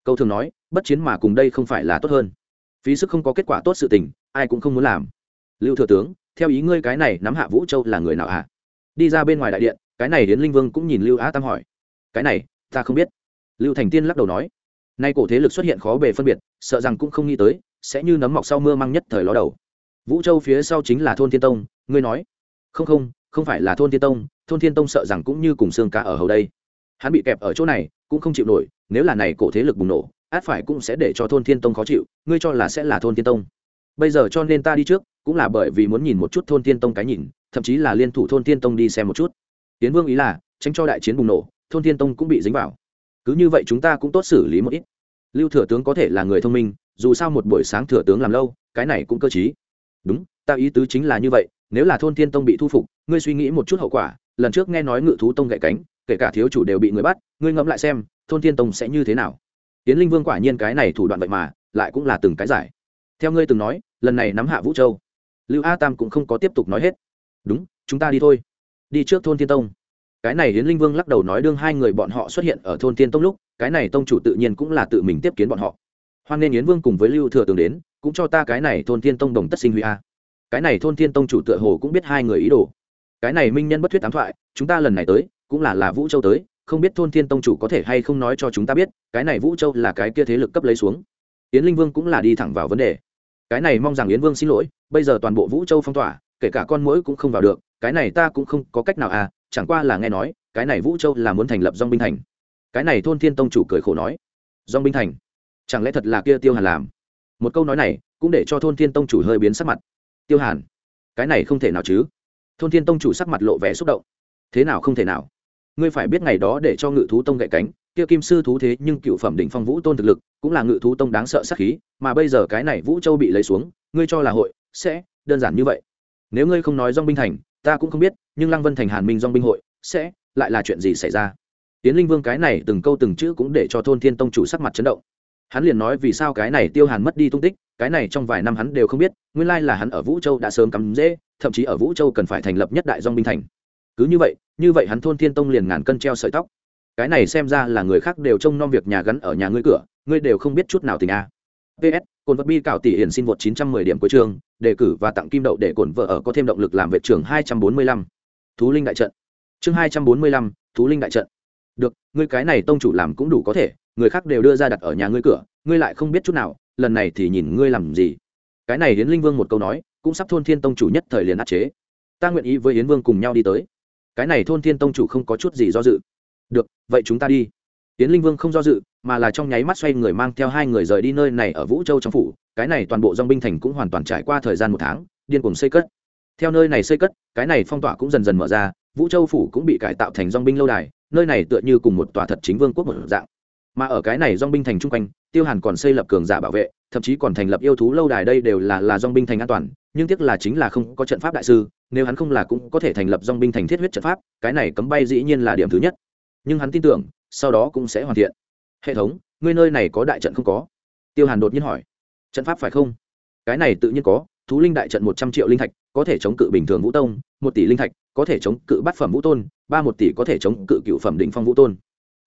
Câu thường nói, bất chiến mà cùng đây không phải là tốt hơn. Phí sức không có kết quả tốt sự tình, ai cũng không muốn làm. Lưu thừa tướng, theo ý ngươi cái này nắm hạ vũ châu là người nào à? đi ra bên ngoài đại điện, cái này đến linh vương cũng nhìn lưu á tam hỏi. Cái này, ta không biết. Lưu thành tiên lắc đầu nói nay cổ thế lực xuất hiện khó bề phân biệt, sợ rằng cũng không nghĩ tới, sẽ như nấm mọc sau mưa mang nhất thời ló đầu. Vũ châu phía sau chính là thôn thiên tông, ngươi nói. Không không không phải là thôn thiên tông, thôn thiên tông sợ rằng cũng như cùng xương cá ở hầu đây. Hắn bị kẹp ở chỗ này, cũng không chịu nổi, nếu là này cổ thế lực bùng nổ, át phải cũng sẽ để cho thôn thiên tông khó chịu, ngươi cho là sẽ là thôn thiên tông. Bây giờ cho nên ta đi trước, cũng là bởi vì muốn nhìn một chút thôn thiên tông cái nhìn, thậm chí là liên thủ thôn thiên tông đi xem một chút. Tiến vương ý là, tránh cho đại chiến bùng nổ, thôn thiên tông cũng bị dính vào. Cứ như vậy chúng ta cũng tốt xử lý một ít lưu thừa tướng có thể là người thông minh, dù sao một buổi sáng thừa tướng làm lâu, cái này cũng cơ t đúng, ta ý tứ chính là như vậy, nếu là thôn thiên tông bị thu phục, ngươi suy nghĩ một chút hậu quả, lần trước nghe nói ngự thú tông gậy cánh, kể cả thiếu chủ đều bị người bắt, ngươi ngẫm lại xem, thôn thiên tông sẽ như thế nào? Tiến linh vương quả nhiên cái này thủ đoạn vậy mà, lại cũng là từng cái giải. Theo ngươi từng nói, lần này nắm hạ vũ châu. Lưu a tam cũng không có tiếp tục nói hết. Đúng, chúng ta đi thôi. Đi trước thôn thiên tông cái này hiến linh vương lắc đầu nói đương hai người bọn họ xuất hiện ở thôn tiên tông lúc, cái này tông chủ tự nhiên cũng là tự mình tiếp kiến bọn họ. Hoan nên yến vương cùng với lưu thừa tường đến, cũng cho ta cái này thôn tiên tông đồng tất sinh huy a. Cái này thôn tiên tông chủ tựa hồ cũng biết hai người ý đồ. Cái này minh nhân bất thuyết ám thoại, chúng ta lần này tới, cũng là là vũ châu tới, không biết thôn thiên tông chủ có thể hay không nói cho chúng ta biết, cái này vũ châu là cái kia thế lực cấp lấy xuống. Yến linh vương cũng là đi thẳng vào vấn đề. Cái này mong rằng yến vương xin lỗi, bây giờ toàn bộ vũ châu phong tỏa, kể cả con mũi cũng không vào được, cái này ta cũng không có cách nào à chẳng qua là nghe nói, cái này vũ châu là muốn thành lập dong binh thành. Cái này thôn thiên tông chủ cười khổ nói dong binh thành? Chẳng lẽ thật là kia tiêu hàn làm? Một câu nói này cũng để cho thôn thiên tông chủ hơi biến sắc mặt. Tiêu hàn? Cái này không thể nào chứ. Thôn thiên tông chủ sắc mặt lộ vẻ xúc động. Thế nào không thể nào? Ngươi phải biết ngày đó để cho ngự thú tông gậy cánh, kia kim sư thú thế nhưng cựu phẩm đỉnh phong vũ tôn thực lực, cũng là ngự thú tông đáng sợ sắc khí, mà bây giờ cái này vũ châu bị lấy xuống, ngươi cho là hội sẽ đơn giản như vậy. Nếu ngươi không nói dong binh thành ta cũng không biết, nhưng lăng vân thành hàn minh dong binh hội sẽ lại là chuyện gì xảy ra? Tiến linh vương cái này từng câu từng chữ cũng để cho thôn thiên tông chủ sắc mặt chấn động. Hắn liền nói vì sao cái này tiêu hàn mất đi tung tích, cái này trong vài năm hắn đều không biết, nguyên lai là hắn ở vũ châu đã sớm cắm dễ, thậm chí ở vũ châu cần phải thành lập nhất đại dong binh thành. Cứ như vậy như vậy hắn thôn thiên tông liền ngàn cân treo sợi tóc. Cái này xem ra là người khác đều trông nom việc nhà gắn ở nhà ngươi cửa, ngươi đều không biết chút nào tình a ps cồn vật bi cạo tỷ hiển xin vượt 910 điểm cuối trường đề cử và tặng kim đậu để cổn vợ ở có thêm động lực làm vệ trưởng 245. thú linh đại trận. Chương 245, thú linh đại trận. Được ngươi cái này tông chủ làm cũng đủ có thể người khác đều đưa ra đặt ở nhà ngươi cửa ngươi lại không biết chút nào lần này thì nhìn ngươi làm gì. Cái này hiến linh vương một câu nói cũng sắp thôn thiên tông chủ nhất thời liền áp chế. Ta nguyện ý với hiến vương cùng nhau đi tới. Cái này thôn thiên tông chủ không có chút gì do dự. Được vậy chúng ta đi. Hiến linh vương không do dự mà là trong nháy mắt xoay người mang theo hai người rời đi nơi này ở vũ châu trong phủ, cái này toàn bộ dong binh thành cũng hoàn toàn trải qua thời gian một tháng, điên cuồng xây cất. Theo nơi này xây cất, cái này phong tỏa cũng dần dần mở ra, vũ châu phủ cũng bị cải tạo thành dong binh lâu đài, nơi này tựa như cùng một tòa thật chính vương quốc một dạng. Mà ở cái này dong binh thành chung quanh, tiêu hàn còn xây lập cường giả bảo vệ, thậm chí còn thành lập yêu thú lâu đài đây đều là là dong binh thành an toàn, nhưng tiếc là chính là không có trận pháp đại sư, nếu hắn không là cũng có thể thành lập dong binh thành thiết huyết trận pháp, cái này cấm bay dĩ nhiên là điểm thứ nhất. Nhưng hắn tin tưởng, sau đó cũng sẽ hoàn thiện hệ thống, ngươi nơi này có đại trận không có? Tiêu hàn đột nhiên hỏi. Trận pháp phải không? Cái này tự nhiên có, thú linh đại trận một trăm triệu linh thạch, có thể chống cự bình thường vũ tông, một tỷ linh thạch, có thể chống cự bát phẩm vũ tôn, ba một tỷ có thể chống cự cựu phẩm đỉnh phong vũ tôn.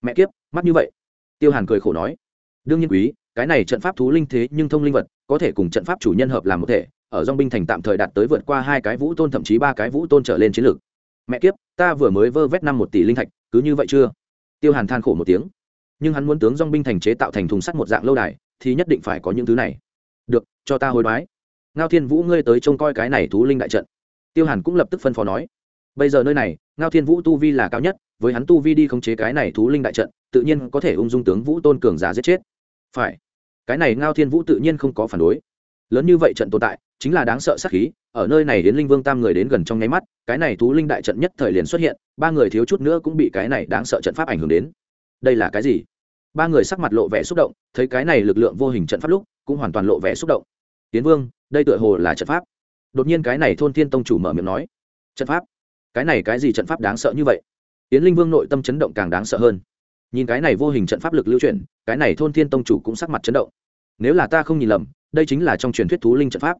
Mẹ kiếp, mắt như vậy. Tiêu hàn cười khổ nói. Đương nhiên quý, cái này trận pháp thú linh thế nhưng thông linh vật, có thể cùng trận pháp chủ nhân hợp làm một thể, ở dong binh thành tạm thời đạt tới vượt qua hai cái vũ tôn, thậm chí ba cái vũ tôn trở lên chiến lược. Mẹ kiếp, ta vừa mới vơ vét năm một tỷ linh thạch, cứ như vậy chưa? Tiêu hàn than khổ một tiếng nhưng hắn muốn tướng dong binh thành chế tạo thành thùng sắt một dạng lâu đài, thì nhất định phải có những thứ này. Được, cho ta hối đoái. Ngao thiên vũ, ngươi tới trông coi cái này thú linh đại trận. Tiêu hàn cũng lập tức phân phó nói. Bây giờ nơi này, ngao thiên vũ tu vi là cao nhất, với hắn tu vi đi khống chế cái này thú linh đại trận, tự nhiên có thể ung dung tướng vũ tôn cường giả giết chết. Phải. Cái này ngao thiên vũ tự nhiên không có phản đối. Lớn như vậy trận tồn tại, chính là đáng sợ sát khí, ở nơi này đến linh vương tam người đến gần trong nháy mắt, cái này thú linh đại trận nhất thời liền xuất hiện, ba người thiếu chút nữa cũng bị cái này đáng sợ trận pháp ảnh hưởng đến. Đây là cái gì? Ba người sắc mặt lộ vẻ xúc động, thấy cái này lực lượng vô hình trận pháp lúc, cũng hoàn toàn lộ vẻ xúc động. Tiến vương, đây tựa hồ là trận pháp. Đột nhiên cái này thôn thiên tông chủ mở miệng nói. Trận pháp? Cái này cái gì trận pháp đáng sợ như vậy? Tiến linh vương nội tâm chấn động càng đáng sợ hơn. Nhìn cái này vô hình trận pháp lực lưu chuyển, cái này thôn thiên tông chủ cũng sắc mặt chấn động. Nếu là ta không nhìn lầm, đây chính là trong truyền thuyết thú linh trận pháp.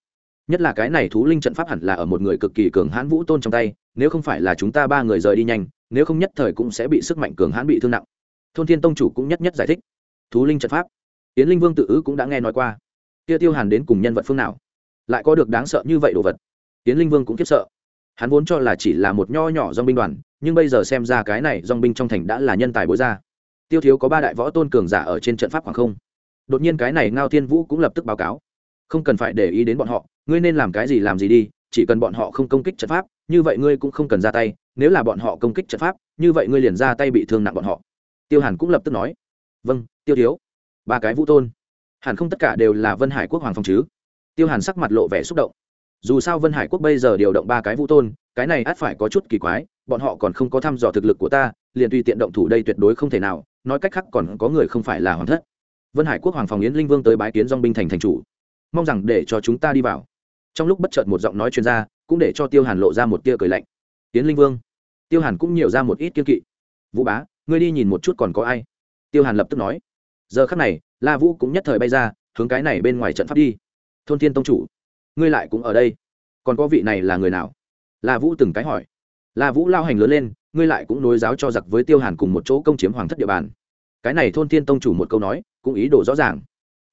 Nhất là cái này thú linh trận pháp hẳn là ở một người cực kỳ cường hãn vũ tôn trong tay, nếu không phải là chúng ta ba người rời đi nhanh, nếu không nhất thời cũng sẽ bị sức mạnh cường hãn bị thương nặng thôn thiên tông chủ cũng nhất nhất giải thích. Thú linh trận pháp. Tiến linh vương tự ứ cũng đã nghe nói qua. Kia tiêu hàn đến cùng nhân vật phương nào? Lại có được đáng sợ như vậy đồ vật? Tiến linh vương cũng kiếp sợ. Hắn vốn cho là chỉ là một nho nhỏ dong binh đoàn, nhưng bây giờ xem ra cái này dong binh trong thành đã là nhân tài bối ra tiêu thiếu có ba đại võ tôn cường giả ở trên trận pháp khoảng không. Đột nhiên cái này ngao thiên vũ cũng lập tức báo cáo. Không cần phải để ý đến bọn họ, ngươi nên làm cái gì làm gì đi, chỉ cần bọn họ không công kích trận pháp, như vậy ngươi cũng không cần ra tay, nếu là bọn họ công kích trận pháp, như vậy ngươi liền ra tay bị thương nặng bọn họ tiêu hàn cũng lập tức nói vâng tiêu thiếu, ba cái vũ tôn, hẳn không tất cả đều là vân hải quốc hoàng phong chứ? Tiêu hàn sắc mặt lộ vẻ xúc động. Dù sao vân hải quốc bây giờ điều động ba cái vũ tôn, cái này ắt phải có chút kỳ quái, bọn họ còn không có thăm dò thực lực của ta, liền tùy tiện động thủ đây tuyệt đối không thể nào, nói cách khác còn có người không phải là hoàng thất. Vân hải quốc hoàng phòng yến linh vương tới bái kiến dong binh thành thành chủ, mong rằng để cho chúng ta đi vào. Trong lúc bất chợt một giọng nói chuyên gia cũng để cho tiêu hàn lộ ra một tia cười lạnh. Yến linh vương. Tiêu hàn cũng nhiều ra một ít kiên kỵ. Vũ bá ngươi đi nhìn một chút còn có ai? Tiêu hàn lập tức nói. Giờ khắc này, la vũ cũng nhất thời bay ra, hướng cái này bên ngoài trận pháp đi. Thôn thiên tông chủ, ngươi lại cũng ở đây. Còn có vị này là người nào? La vũ từng cái hỏi. La vũ lao hành lớn lên, ngươi lại cũng nối giáo cho giặc với tiêu hàn cùng một chỗ công chiếm hoàng thất địa bàn. Cái này thôn thiên tông chủ một câu nói, cũng ý đồ rõ ràng.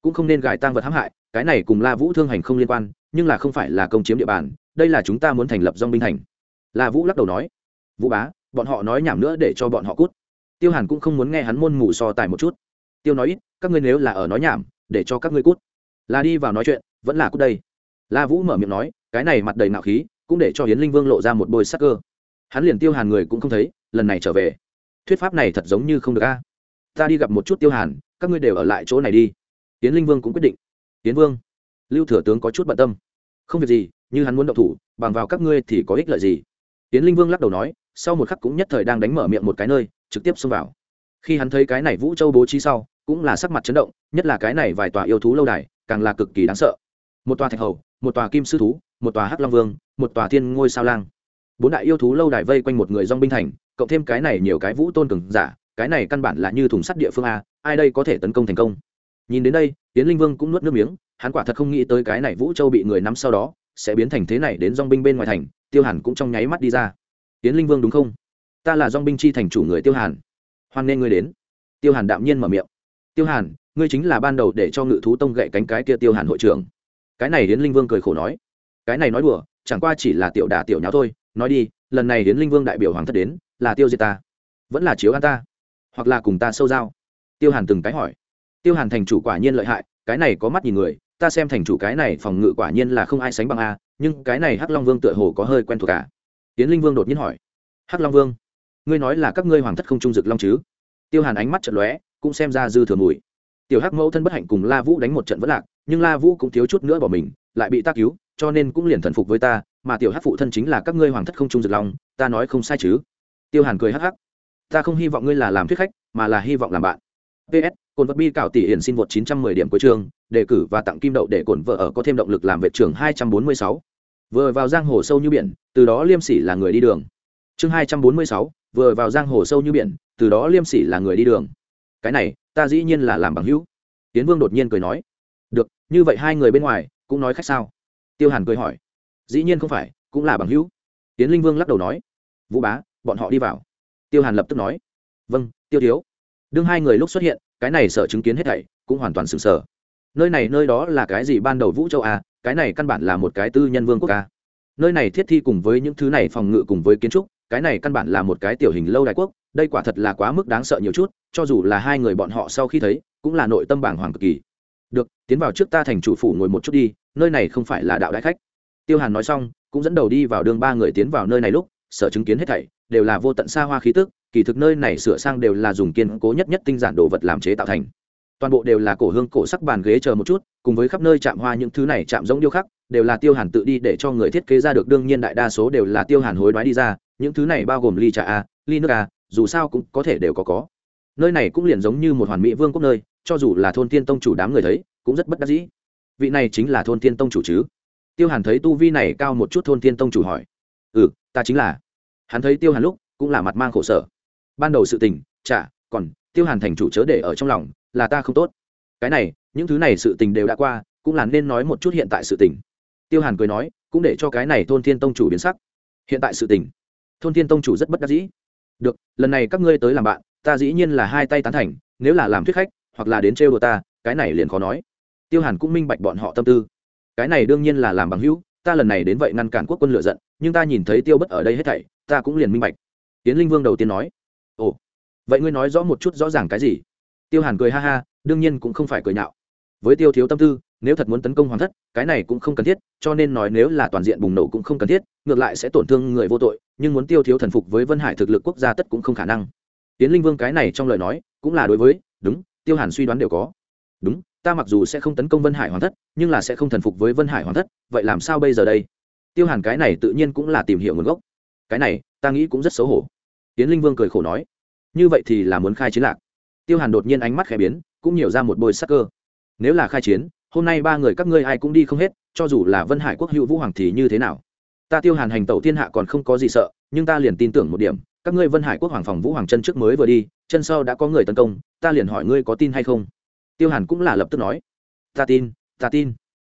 Cũng không nên gài tang vật hãm hại, cái này cùng la vũ thương hành không liên quan, nhưng là không phải là công chiếm địa bàn, đây là chúng ta muốn thành lập dong binh thành la vũ lắc đầu nói. Vũ bá, bọn họ nói nhảm nữa để cho bọn họ cút tiêu hàn cũng không muốn nghe hắn môn mù so tài một chút. Tiêu nói ít, các ngươi nếu là ở nói nhảm, để cho các ngươi cút. Là đi vào nói chuyện, vẫn là cút đây. La vũ mở miệng nói, cái này mặt đầy nạo khí, cũng để cho hiến linh vương lộ ra một bôi sắc cơ. Hắn liền tiêu hàn người cũng không thấy, lần này trở về. Thuyết pháp này thật giống như không được a. Ta đi gặp một chút tiêu hàn, các ngươi đều ở lại chỗ này đi. Hiến linh vương cũng quyết định. Hiến vương, lưu thừa tướng có chút bận tâm. Không việc gì, như hắn muốn động thủ, bằng vào các ngươi thì có ích lợi gì. Hiến linh vương lắc đầu nói, sau một khắc cũng nhất thời đang đánh mở miệng một cái nơi trực tiếp xông vào. Khi hắn thấy cái này vũ châu bố trí sau, cũng là sắc mặt chấn động, nhất là cái này vài tòa yêu thú lâu đài, càng là cực kỳ đáng sợ. Một tòa thạch hầu, một tòa kim sư thú, một tòa hắc long vương, một tòa thiên ngôi sao lang. Bốn đại yêu thú lâu đài vây quanh một người dong binh thành, cộng thêm cái này nhiều cái vũ tôn cường giả, cái này căn bản là như thùng sắt địa phương a, ai đây có thể tấn công thành công. Nhìn đến đây tiến linh vương cũng nuốt nước miếng, hắn quả thật không nghĩ tới cái này vũ châu bị người nắm sau đó, sẽ biến thành thế này đến dong binh bên ngoài thành, tiêu hàn cũng trong nháy mắt đi ra. Tiến linh vương đúng không? Ta là dong binh chi thành chủ người tiêu hàn. Hoan nên ngươi đến. Tiêu hàn đạm nhiên mở miệng. Tiêu hàn, ngươi chính là ban đầu để cho ngự thú tông gậy cánh cái kia tiêu hàn hội trưởng. Cái này hiến linh vương cười khổ nói. Cái này nói đùa, chẳng qua chỉ là tiểu đà tiểu nháo thôi. Nói đi, lần này hiến linh vương đại biểu hoàng thất đến, là tiêu diệt ta. Vẫn là chiếu an ta. Hoặc là cùng ta sâu giao. Tiêu hàn từng cái hỏi. Tiêu hàn thành chủ quả nhiên lợi hại, cái này có mắt nhìn người, ta xem thành chủ cái này phòng ngự quả nhiên là không ai sánh bằng a, nhưng cái này hắc long vương tựa hồ có hơi quen thuộc à. cả tiến linh vương đột nhiên hỏi. Hắc long vương? ngươi nói là các ngươi hoàng thất không trung dực long chứ? Tiêu hàn ánh mắt trận lóe cũng xem ra dư thừa mùi. Tiểu hắc mẫu thân bất hạnh cùng la vũ đánh một trận vất lạc nhưng la vũ cũng thiếu chút nữa bỏ mình lại bị ta cứu cho nên cũng liền thần phục với ta mà tiểu hắc phụ thân chính là các ngươi hoàng thất không trung dực long ta nói không sai chứ? Tiêu hàn cười hắc hắc. Ta không hy vọng ngươi là làm thuyết khách mà là hy vọng làm bạn. Ps cồn vật bi cạo tỷ hiển xin vượt 910 điểm cuối trường đề cử và tặng kim đậu để cồn vợ ở có thêm động lực làm vệ trưởng 246. vừa vào giang hồ sâu như biển từ đó liêm sỉ là người đi đường. Chương 246, vừa vào giang hồ sâu như biển, từ đó liêm sỉ là người đi đường. Cái này, ta dĩ nhiên là làm bằng hữu. Tiến vương đột nhiên cười nói. Được, như vậy hai người bên ngoài, cũng nói khách sao? Tiêu hàn cười hỏi. Dĩ nhiên không phải, cũng là bằng hữu. Tiến linh vương lắc đầu nói. Vũ bá, bọn họ đi vào. Tiêu hàn lập tức nói. Vâng tiêu thiếu. Đương hai người lúc xuất hiện, cái này sợ chứng kiến hết thảy, cũng hoàn toàn sừng sờ. Nơi này, nơi đó là cái gì ban đầu vũ châu a cái này căn bản là một cái tư nhân vương quốc a nơi này thiết thi cùng với những thứ này phòng ngự cùng với kiến trúc cái này căn bản là một cái tiểu hình lâu đại quốc, đây quả thật là quá mức đáng sợ nhiều chút, cho dù là hai người bọn họ sau khi thấy, cũng là nội tâm bảng hoàng cực kỳ. Được, tiến vào trước ta thành chủ phủ ngồi một chút đi, nơi này không phải là đạo đại khách. Tiêu hàn nói xong, cũng dẫn đầu đi vào đường ba người tiến vào nơi này lúc, sở chứng kiến hết thảy, đều là vô tận xa hoa khí tức, kỳ thực nơi này sửa sang đều là dùng kiên cố nhất nhất tinh giản đồ vật làm chế tạo thành. Toàn bộ đều là cổ hương, cổ sắc bàn ghế chờ một chút, cùng với khắp nơi chạm hoa những thứ này chạm giống điêu khắc, đều là tiêu hàn tự đi để cho người thiết kế ra được, đương nhiên đại đa số đều là tiêu hàn hối đoái đi ra những thứ này bao gồm ly trà a, ly nước a, dù sao cũng có thể đều có có. Nơi này cũng liền giống như một hoàn mỹ vương quốc nơi, cho dù là thôn tiên tông chủ đám người thấy, cũng rất bất đắc dĩ. Vị này chính là thôn tiên tông chủ chứ? Tiêu hàn thấy tu vi này cao một chút thôn tiên tông chủ hỏi. Ừ ta chính là. Hắn thấy tiêu hàn lúc, cũng là mặt mang khổ sở. Ban đầu sự tình, chả, còn, tiêu hàn thành chủ chớ để ở trong lòng, là ta không tốt. Cái này, những thứ này sự tình đều đã qua, cũng là nên nói một chút hiện tại sự tình. Tiêu hàn cười nói, cũng để cho cái này thôn thiên tông chủ biến sắc. Hiện tại sự tình thôn thiên tông chủ rất bất đắc dĩ. Được, lần này các ngươi tới làm bạn, ta dĩ nhiên là hai tay tán thành, nếu là làm thuyết khách, hoặc là đến trêu đồ ta, cái này liền khó nói. Tiêu hàn cũng minh bạch bọn họ tâm tư. Cái này đương nhiên là làm bằng hữu, ta lần này đến vậy ngăn cản quốc quân lựa giận, nhưng ta nhìn thấy tiêu bất ở đây hết thảy, ta cũng liền minh bạch. Tiến linh vương đầu tiên nói, ồ, vậy ngươi nói rõ một chút rõ ràng cái gì? Tiêu hàn cười ha ha, đương nhiên cũng không phải cười nhạo. Với tiêu thiếu tâm tư nếu thật muốn tấn công hoàng thất, cái này cũng không cần thiết, cho nên nói nếu là toàn diện bùng nổ cũng không cần thiết, ngược lại sẽ tổn thương người vô tội, nhưng muốn tiêu thiếu thần phục với vân hải thực lực quốc gia tất cũng không khả năng. Tiến linh vương cái này trong lời nói, cũng là đối với, đúng, tiêu hàn suy đoán đều có. Đúng, ta mặc dù sẽ không tấn công vân hải hoàng thất, nhưng là sẽ không thần phục với vân hải hoàng thất, vậy làm sao bây giờ đây? Tiêu hàn cái này tự nhiên cũng là tìm hiểu nguồn gốc. Cái này, ta nghĩ cũng rất xấu hổ. Tiến linh vương cười khổ nói. Như vậy thì là muốn khai chiến lạc. Tiêu hàn đột nhiên ánh mắt khẽ biến, cũng nhiều ra một bôi sắc cơ. Nếu là khai chiến hôm nay ba người các ngươi ai cũng đi không hết, cho dù là vân hải quốc hữu vũ hoàng thì như thế nào? Ta tiêu hàn hành tẩu thiên hạ còn không có gì sợ, nhưng ta liền tin tưởng một điểm, các ngươi vân hải quốc hoàng phòng vũ hoàng chân trước mới vừa đi, chân sau đã có người tấn công, ta liền hỏi ngươi có tin hay không? Tiêu hàn cũng là lập tức nói. Ta tin ta tin.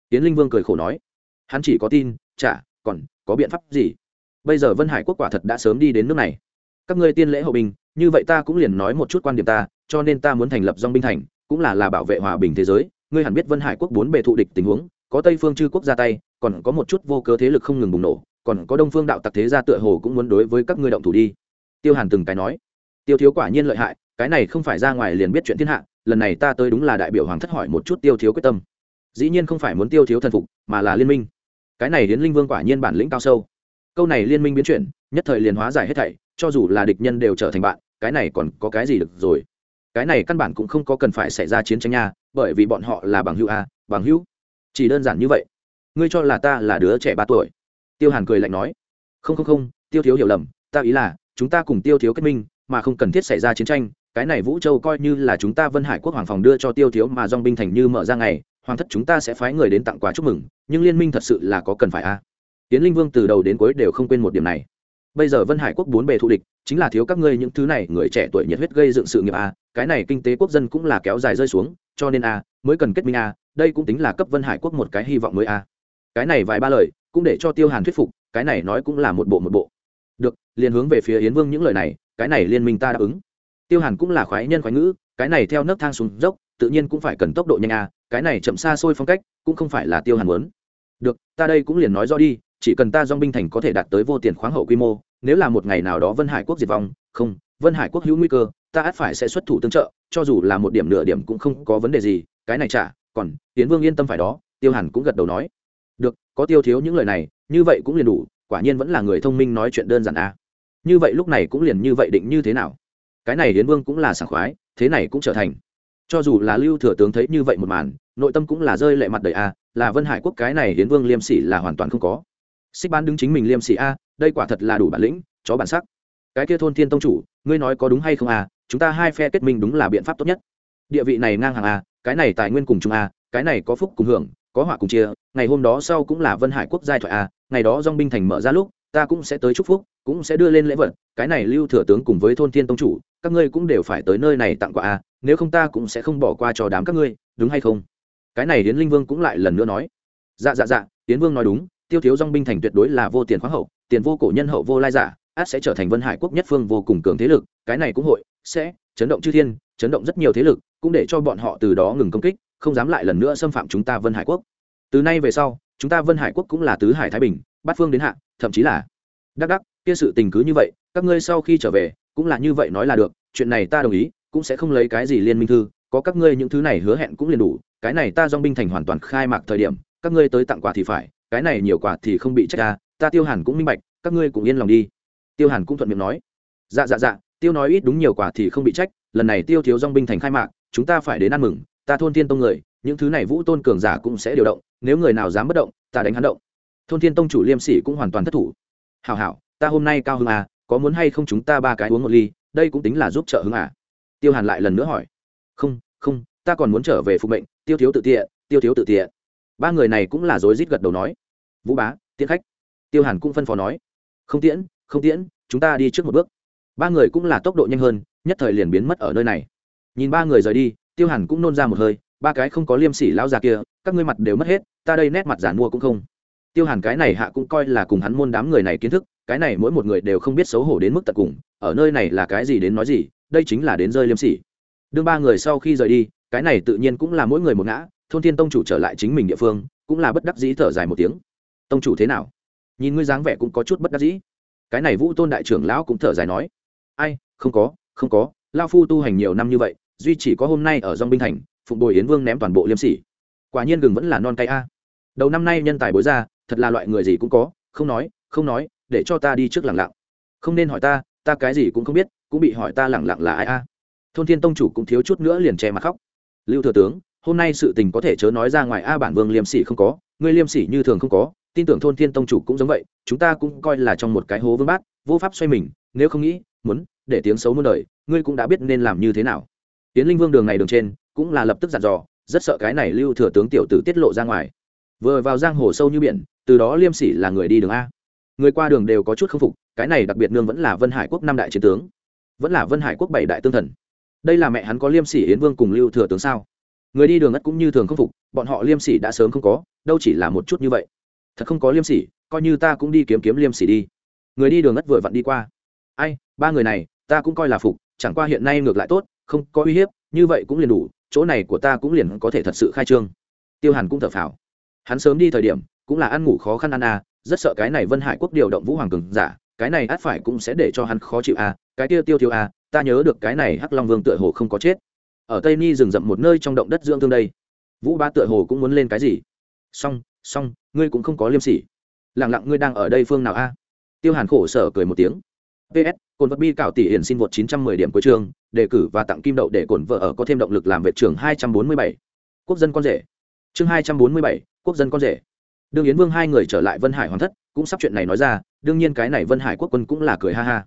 Tiến linh vương cười khổ nói. Hắn chỉ có tin, chả, còn có biện pháp gì? Bây giờ vân hải quốc quả thật đã sớm đi đến nước này. Các ngươi tiên lễ hậu bình, như vậy ta cũng liền nói một chút quan điểm ta, cho nên ta muốn thành lập dong binh thành, cũng là là bảo vệ hòa bình thế giới ngươi hẳn biết vân hải quốc bốn bề thụ địch tình huống, có tây phương chư quốc ra tay, còn có một chút vô cớ thế lực không ngừng bùng nổ, còn có đông phương đạo tặc thế gia tựa hồ cũng muốn đối với các ngươi động thủ đi. Tiêu hàn từng cái nói. Tiêu thiếu quả nhiên lợi hại, cái này không phải ra ngoài liền biết chuyện thiên hạ, lần này ta tới đúng là đại biểu hoàng thất hỏi một chút tiêu thiếu quyết tâm. Dĩ nhiên không phải muốn tiêu thiếu thần phục, mà là liên minh. Cái này đến linh vương quả nhiên bản lĩnh cao sâu. Câu này liên minh biến chuyển, nhất thời liền hóa giải hết thảy, cho dù là địch nhân đều trở thành bạn, cái này còn có cái gì được rồi? Cái này căn bản cũng không có cần phải xảy ra chiến tranh nha bởi vì bọn họ là bằng hữu a, bằng hữu. Chỉ đơn giản như vậy. Ngươi cho là ta là đứa trẻ ba tuổi. Tiêu hàn cười lạnh nói. Không không không, tiêu thiếu hiểu lầm, ta ý là, chúng ta cùng tiêu thiếu kết minh, mà không cần thiết xảy ra chiến tranh. Cái này vũ châu coi như là chúng ta vân hải quốc hoàng phòng đưa cho tiêu thiếu mà dong binh thành như mở ra ngày, hoàng thất chúng ta sẽ phái người đến tặng quà chúc mừng, nhưng liên minh thật sự là có cần phải a. Tiến linh vương từ đầu đến cuối đều không quên một điểm này. Bây giờ vân hải quốc bốn bề thù địch, chính là thiếu các ngươi những thứ này, người trẻ tuổi nhiệt huyết gây dựng sự nghiệp a, cái này kinh tế quốc dân cũng là kéo dài rơi xuống cho nên a, mới cần kết minh a, đây cũng tính là cấp vân hải quốc một cái hy vọng mới a. Cái này vài ba lời, cũng để cho tiêu hàn thuyết phục, cái này nói cũng là một bộ một bộ. Được, liền hướng về phía yến vương những lời này, cái này liên minh ta đáp ứng. Tiêu hàn cũng là khoái nhân khoái ngữ, cái này theo nấc thang xuống dốc, tự nhiên cũng phải cần tốc độ nhanh a, cái này chậm xa xôi phong cách, cũng không phải là tiêu hàn muốn. Được, ta đây cũng liền nói rõ đi, chỉ cần ta dong binh thành có thể đạt tới vô tiền khoáng hậu quy mô, nếu là một ngày nào đó vân hải quốc diệt vong, không, vân hải quốc hữu nguy cơ ta ắt phải sẽ xuất thủ tương trợ, cho dù là một điểm nửa điểm cũng không có vấn đề gì, cái này trả còn tiến vương yên tâm phải đó, tiêu hàn cũng gật đầu nói. Được, có tiêu thiếu những lời này, như vậy cũng liền đủ, quả nhiên vẫn là người thông minh nói chuyện đơn giản à. như vậy lúc này cũng liền như vậy định như thế nào? Cái này hiến vương cũng là sảng khoái, thế này cũng trở thành. Cho dù là lưu thừa tướng thấy như vậy một màn, nội tâm cũng là rơi lệ mặt đầy a là vân hải quốc cái này hiến vương liêm sỉ là hoàn toàn không có. Xích bán đứng chính mình liêm sỉ a đây quả thật là đủ bản lĩnh, chó bản sắc. Cái kia thôn thiên tông chủ, ngươi nói có đúng hay không a chúng ta hai phe kết minh đúng là biện pháp tốt nhất. Địa vị này ngang hàng a cái này tài nguyên cùng chung a cái này có phúc cùng hưởng, có họa cùng chia, ngày hôm đó sau cũng là vân hải quốc giai thoại a ngày đó dong binh thành mở ra lúc, ta cũng sẽ tới chúc phúc, cũng sẽ đưa lên lễ vật, cái này lưu thừa tướng cùng với thôn thiên tông chủ, các ngươi cũng đều phải tới nơi này tặng quà a nếu không ta cũng sẽ không bỏ qua cho đám các ngươi, đúng hay không? Cái này hiến linh vương cũng lại lần nữa nói. Dạ dạ dạ tiến vương nói đúng, tiêu thiếu dong binh thành tuyệt đối là vô tiền khoáng hậu, tiền vô cổ nhân hậu vô lai giả át sẽ trở thành vân hải quốc nhất phương vô cùng cường thế lực, cái này cũng hội sẽ chấn động chư thiên, chấn động rất nhiều thế lực, cũng để cho bọn họ từ đó ngừng công kích, không dám lại lần nữa xâm phạm chúng ta vân hải quốc. Từ nay về sau, chúng ta vân hải quốc cũng là tứ hải thái bình, bát phương đến hạ, thậm chí là đắc đắc, kia sự tình cứ như vậy, các ngươi sau khi trở về, cũng là như vậy nói là được, chuyện này ta đồng ý, cũng sẽ không lấy cái gì liên minh thư, có các ngươi những thứ này hứa hẹn cũng liền đủ, cái này ta dong binh thành hoàn toàn khai mạc thời điểm, các ngươi tới tặng quà thì phải, cái này nhiều quà thì không bị trách ta ta tiêu hàn cũng minh bạch, các ngươi cũng yên lòng đi tiêu hàn cũng thuận miệng nói. Dạ dạ dạ tiêu nói ít đúng nhiều quả thì không bị trách, lần này tiêu thiếu dong binh thành khai mạc, chúng ta phải đến ăn mừng, ta thôn thiên tông người, những thứ này vũ tôn cường giả cũng sẽ điều động, nếu người nào dám bất động, ta đánh hắn động. Thôn thiên tông chủ liêm sĩ cũng hoàn toàn thất thủ. Hảo hảo, ta hôm nay cao hơn à có muốn hay không chúng ta ba cái uống một ly, đây cũng tính là giúp trợ hứng à? Tiêu hàn lại lần nữa hỏi. Không không, ta còn muốn trở về phục mệnh, tiêu thiếu tự tiện, tiêu thiếu tự tiện. Ba người này cũng là rối rít gật đầu nói. Vũ bá, tiễn khách. Tiêu hàn cũng phân phó nói. Không tiễn không tiễn, chúng ta đi trước một bước. Ba người cũng là tốc độ nhanh hơn, nhất thời liền biến mất ở nơi này. Nhìn ba người rời đi, tiêu hàn cũng nôn ra một hơi, ba cái không có liêm sỉ lão già kia, các ngươi mặt đều mất hết, ta đây nét mặt giản mua cũng không. Tiêu hàn cái này hạ cũng coi là cùng hắn môn đám người này kiến thức, cái này mỗi một người đều không biết xấu hổ đến mức tận cùng, ở nơi này là cái gì đến nói gì, đây chính là đến rơi liêm sỉ. Đương ba người sau khi rời đi, cái này tự nhiên cũng là mỗi người một ngã, thôn thiên tông chủ trở lại chính mình địa phương, cũng là bất đắc dĩ thở dài một tiếng. Tông chủ thế nào? Nhìn ngươi dáng vẻ cũng có chút bất đắc dĩ cái này vũ tôn đại trưởng lão cũng thở dài nói, ai, không có không có lao phu tu hành nhiều năm như vậy, duy chỉ có hôm nay ở dong binh thành, phụng bồi yến vương ném toàn bộ liêm sỉ. Quả nhiên gừng vẫn là non cay a. Đầu năm nay nhân tài bối ra, thật là loại người gì cũng có, không nói không nói, để cho ta đi trước lẳng lặng. Không nên hỏi ta ta cái gì cũng không biết, cũng bị hỏi ta lẳng lặng là ai a. Thôn thiên tông chủ cũng thiếu chút nữa liền che mặt khóc. Lưu thừa tướng hôm nay sự tình có thể chớ nói ra ngoài, a bản vương liêm sỉ không có, ngươi liêm sỉ như thường không có, tin tưởng thôn thiên tông chủ cũng giống vậy, chúng ta cũng coi là trong một cái hố vương bát, vô pháp xoay mình, nếu không nghĩ, muốn, để tiếng xấu muôn đời, ngươi cũng đã biết nên làm như thế nào. Tiến linh vương đường này đường trên, cũng là lập tức dặn dò, rất sợ cái này lưu thừa tướng tiểu tử tiết lộ ra ngoài. Vừa vào giang hồ sâu như biển, từ đó liêm sỉ là người đi đường a. Người qua đường đều có chút khâm phục, cái này đặc biệt nương vẫn là vân hải quốc năm đại chiến tướng, vẫn là vân hải quốc bảy đại tương thần. Đây là mẹ hắn có liêm sỉ yến vương cùng lưu thừa tướng sao? Người đi đường ất cũng như thường không phục, bọn họ liêm sỉ đã sớm không có, đâu chỉ là một chút như vậy. Thật không có liêm sỉ, coi như ta cũng đi kiếm kiếm liêm sỉ đi. Người đi đường ất vừa vặn đi qua. Ai, ba người này, ta cũng coi là phục, chẳng qua hiện nay ngược lại tốt, không có uy hiếp, như vậy cũng liền đủ, chỗ này của ta cũng liền có thể thật sự khai trương. Tiêu hàn cũng thở phào. Hắn sớm đi thời điểm, cũng là ăn ngủ khó khăn ăn à rất sợ cái này vân hải quốc điều động vũ hoàng cường giả, cái này át phải cũng sẽ để cho hắn khó chịu à cái kia tiêu tiêu à ta nhớ được cái này hắc long vương tựa hồ không có chết ở tây ni rừng rậm một nơi trong động đất dưỡng thương đây. Vũ ba tựa hồ cũng muốn lên cái gì? Song song ngươi cũng không có liêm sỉ. Lẳng lặng ngươi đang ở đây phương nào a? Tiêu hàn khổ sở cười một tiếng. Ps cồn vật bi cảo tỷ hiển xin vượt 910 điểm cuối trường đề cử và tặng kim đậu để cổn vợ ở có thêm động lực làm vệ trưởng 247. quốc dân con rể. Chương 247, quốc dân con rể. Đương yến vương hai người trở lại vân hải hoàn thất cũng sắp chuyện này nói ra đương nhiên cái này vân hải quốc quân cũng là cười ha ha.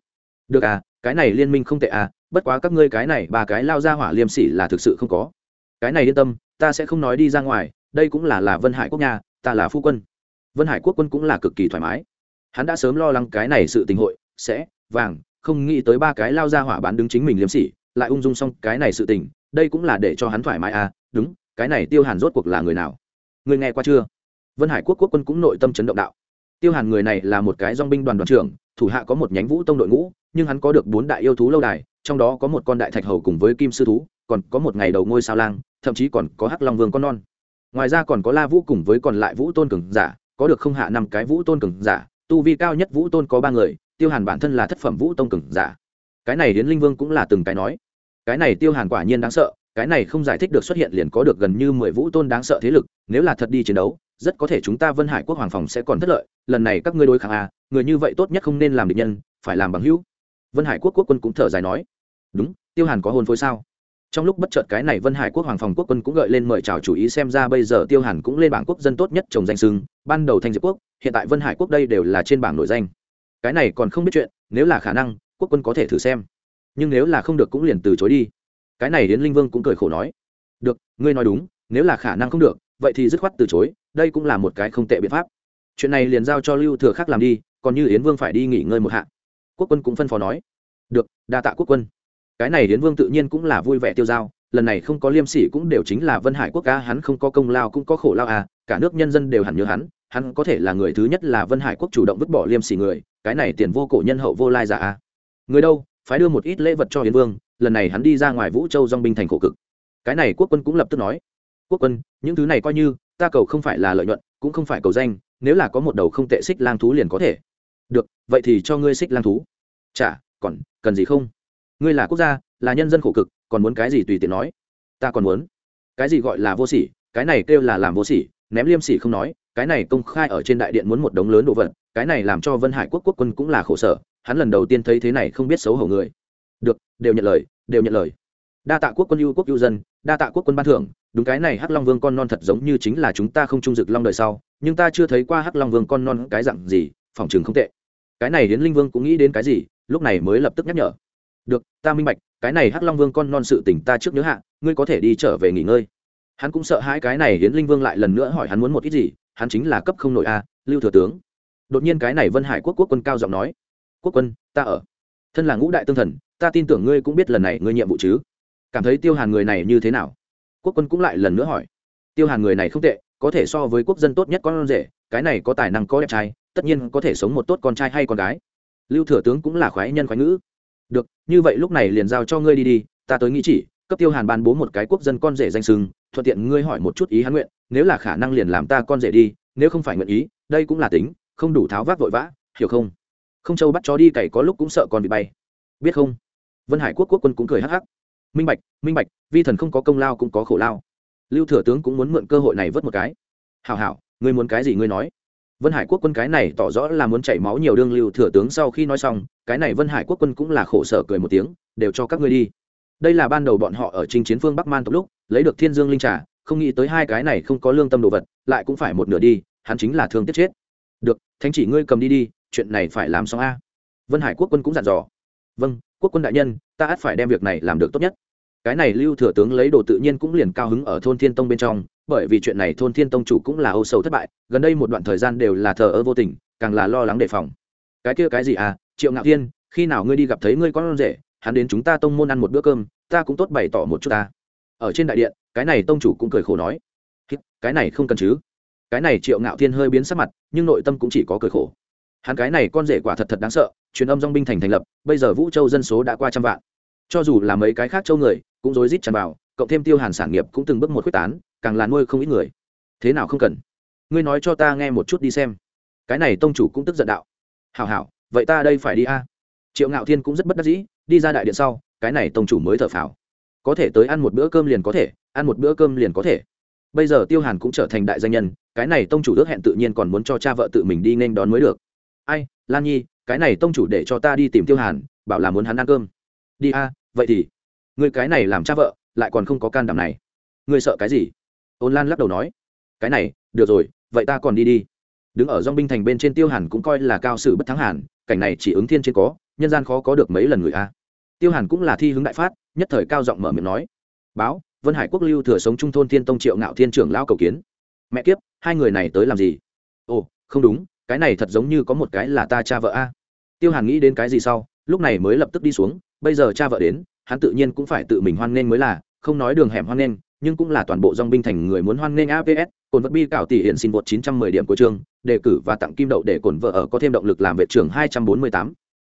Được à cái này liên minh không tệ à bất quá các ngươi cái này, ba cái lao ra hỏa liêm sỉ là thực sự không có. Cái này yên tâm, ta sẽ không nói đi ra ngoài, đây cũng là là vân hải quốc nhà ta là phu quân. Vân hải quốc quân cũng là cực kỳ thoải mái. Hắn đã sớm lo lắng cái này sự tình hội, sẽ, vàng, không nghĩ tới ba cái lao ra hỏa bán đứng chính mình liêm sỉ, lại ung dung xong cái này sự tình, đây cũng là để cho hắn thoải mái à đúng, cái này tiêu hàn rốt cuộc là người nào? Người nghe qua chưa? Vân hải quốc quốc quân cũng nội tâm chấn động đạo. Tiêu hàn người này là một cái dong binh đoàn đoàn trưởng, thủ hạ có một nhánh vũ tông đội ngũ, nhưng hắn có được bốn đại yêu thú lâu đài trong đó có một con đại thạch hầu cùng với kim sư thú, còn có một ngày đầu ngôi sao lang, thậm chí còn có hắc long vương con non. Ngoài ra còn có la vũ cùng với còn lại vũ tôn cường giả, có được không hạ năm cái vũ tôn cường giả, tu vi cao nhất vũ tôn có ba người, tiêu hàn bản thân là thất phẩm vũ tôn cường giả. Cái này đến linh vương cũng là từng cái nói. Cái này tiêu hàn quả nhiên đáng sợ, cái này không giải thích được xuất hiện liền có được gần như mười vũ tôn đáng sợ thế lực, nếu là thật đi chiến đấu, rất có thể chúng ta vân hải quốc hoàng phòng sẽ còn thất lợi, lần này các ngươi đối kháng à người như vậy tốt nhất không nên làm địch nhân, phải làm bằng hữu vân hải quốc quốc quân cũng thở dài nói, đúng, tiêu hàn có hôn phối sao? Trong lúc bất chợt cái này vân hải quốc hoàng phòng quốc quân cũng gợi lên mời chào chủ ý xem ra bây giờ tiêu hàn cũng lên bảng quốc dân tốt nhất trồng danh sưng, ban đầu thanh diệp quốc, hiện tại vân hải quốc đây đều là trên bảng nổi danh. Cái này còn không biết chuyện, nếu là khả năng, quốc quân có thể thử xem. Nhưng nếu là không được cũng liền từ chối đi. Cái này đến linh vương cũng cười khổ nói, được, ngươi nói đúng, nếu là khả năng không được, vậy thì dứt khoát từ chối, đây cũng là một cái không tệ biện pháp. Chuyện này liền giao cho lưu thừa khác làm đi, còn như yến vương phải đi nghỉ ngơi một hạng quốc quân cũng phân phó nói, được, đa tạ quốc quân. Cái này hiến vương tự nhiên cũng là vui vẻ tiêu dao. lần này không có liêm sỉ cũng đều chính là vân hải quốc ca hắn không có công lao cũng có khổ lao à cả nước nhân dân đều hẳn nhớ hắn hắn có thể là người thứ nhất là vân hải quốc chủ động vứt bỏ liêm sỉ người, cái này tiền vô cổ nhân hậu vô lai giả à. Người đâu phải đưa một ít lễ vật cho hiến vương, lần này hắn đi ra ngoài vũ châu dong binh thành khổ cực. Cái này quốc quân cũng lập tức nói, quốc quân, những thứ này coi như, ta cầu không phải là lợi nhuận, cũng không phải cầu danh, nếu là có một đầu không tệ xích lang thú liền có thể được, vậy thì cho ngươi xích lang thú. Chả, còn, cần gì không? Ngươi là quốc gia, là nhân dân khổ cực, còn muốn cái gì tùy tiện nói? Ta còn muốn. Cái gì gọi là vô sỉ? Cái này kêu là làm vô sỉ, ném liêm sỉ không nói, cái này công khai ở trên đại điện muốn một đống lớn đồ vật, cái này làm cho vân hải quốc quốc quân cũng là khổ sở, hắn lần đầu tiên thấy thế này không biết xấu hổ người. Được, đều nhận lời, đều nhận lời. Đa tạ quốc quân ưu quốc ưu dân, đa tạ quốc quân ban thưởng, đúng cái này hắc long vương con non thật giống như chính là chúng ta không trung dực long đời sau, nhưng ta chưa thấy qua hắc long vương con non cái dặn gì, phòng trường không tệ cái này hiến linh vương cũng nghĩ đến cái gì, lúc này mới lập tức nhắc nhở. Được, ta minh bạch, cái này hắc long vương con non sự tỉnh ta trước nhớ hạ, ngươi có thể đi trở về nghỉ ngơi. Hắn cũng sợ hãi cái này hiến linh vương lại lần nữa hỏi hắn muốn một ít gì, hắn chính là cấp không nội a, lưu thừa tướng. Đột nhiên cái này vân hải quốc quốc quân cao giọng nói, quốc quân, ta ở. Thân là ngũ đại tương thần, ta tin tưởng ngươi cũng biết lần này ngươi nhiệm vụ chứ. Cảm thấy tiêu hàn người này như thế nào? Quốc quân cũng lại lần nữa hỏi. Tiêu hàn người này không tệ, có thể so với quốc dân tốt nhất con rể, cái này có tài năng có đẹp trai tất nhiên có thể sống một tốt con trai hay con gái. Lưu thừa tướng cũng là khoái nhân khoái ngữ. Được, như vậy lúc này liền giao cho ngươi đi đi, ta tới nghĩ chỉ, cấp tiêu hàn ban bố một cái quốc dân con rể danh sưng, thuận tiện ngươi hỏi một chút ý hắn nguyện, nếu là khả năng liền làm ta con rể đi, nếu không phải nguyện ý, đây cũng là tính, không đủ tháo vác vội vã, hiểu không? Không châu bắt chó đi cày có lúc cũng sợ còn bị bay. Biết không? Vân hải quốc quốc quân cũng cười hắc hắc. Minh bạch minh bạch, vi thần không có công lao cũng có khổ lao. Lưu thừa tướng cũng muốn mượn cơ hội này vớt một cái. Hảo hảo, ngươi muốn cái gì ngươi nói vân hải quốc quân cái này tỏ rõ là muốn chảy máu nhiều đương lưu thừa tướng sau khi nói xong, cái này vân hải quốc quân cũng là khổ sở cười một tiếng, đều cho các ngươi đi. Đây là ban đầu bọn họ ở trình chiến phương bắc man tộc lúc, lấy được thiên dương linh trà, không nghĩ tới hai cái này không có lương tâm đồ vật, lại cũng phải một nửa đi, hắn chính là thương tiếc chết. Được, thánh chỉ ngươi cầm đi đi, chuyện này phải làm xong a. Vân hải quốc quân cũng dặn dò. Vâng quốc quân đại nhân, ta ắt phải đem việc này làm được tốt nhất cái này lưu thừa tướng lấy đồ tự nhiên cũng liền cao hứng ở thôn thiên tông bên trong, bởi vì chuyện này thôn thiên tông chủ cũng là âu sầu thất bại, gần đây một đoạn thời gian đều là thờ ơ vô tình, càng là lo lắng đề phòng. Cái kia cái gì à triệu ngạo thiên, khi nào ngươi đi gặp thấy ngươi con rể, hắn đến chúng ta tông môn ăn một bữa cơm, ta cũng tốt bày tỏ một chút ta. Ở trên đại điện, cái này tông chủ cũng cười khổ nói cái này không cần chứ. Cái này triệu ngạo thiên hơi biến sắc mặt, nhưng nội tâm cũng chỉ có cười khổ. Hắn cái này con rể quả thật thật đáng sợ, truyền âm dong binh thành thành lập, bây giờ vũ châu dân số đã qua trăm vạn cho dù là mấy cái khác châu người, cũng rối rít tràn vào, cộng thêm tiêu hàn sản nghiệp cũng từng bước một quyết tán, càng là nuôi không ít người. Thế nào không cần? Ngươi nói cho ta nghe một chút đi xem. Cái này tông chủ cũng tức giận đạo. Hảo hảo, vậy ta đây phải đi a. Triệu ngạo thiên cũng rất bất đắc dĩ, đi ra đại điện sau, cái này tông chủ mới thở phào. Có thể tới ăn một bữa cơm liền có thể, ăn một bữa cơm liền có thể. Bây giờ tiêu hàn cũng trở thành đại danh nhân, cái này tông chủ ước hẹn tự nhiên còn muốn cho cha vợ tự mình đi nên đón mới được. Ai, lan nhi, cái này tông chủ để cho ta đi tìm tiêu hàn, bảo là muốn hắn ăn cơm. Đi a vậy thì, người cái này làm cha vợ, lại còn không có can đảm này. Ngươi sợ cái gì? Ôn lan lắc đầu nói. Cái này, được rồi, vậy ta còn đi đi. Đứng ở dong binh thành bên trên tiêu hàn cũng coi là cao sử bất thắng hàn, cảnh này chỉ ứng thiên trên có, nhân gian khó có được mấy lần người a. Tiêu hàn cũng là thi hướng đại phát, nhất thời cao giọng mở miệng nói. Báo, vân hải quốc lưu thừa sống trung thôn thiên tông triệu ngạo thiên trưởng lao cầu kiến. Mẹ kiếp, hai người này tới làm gì? Ồ, không đúng, cái này thật giống như có một cái là ta cha vợ a. Tiêu hàn nghĩ đến cái gì sau, lúc này mới lập tức đi xuống bây giờ cha vợ đến hắn tự nhiên cũng phải tự mình hoan nghênh mới là không nói đường hẻm hoan nghênh nhưng cũng là toàn bộ dong binh thành người muốn hoan nghênh aps cồn vật bi cảo tỷ hiện xin vượt 910 điểm của trường đề cử và tặng kim đậu để cồn vợ ở có thêm động lực làm vệ trưởng 248.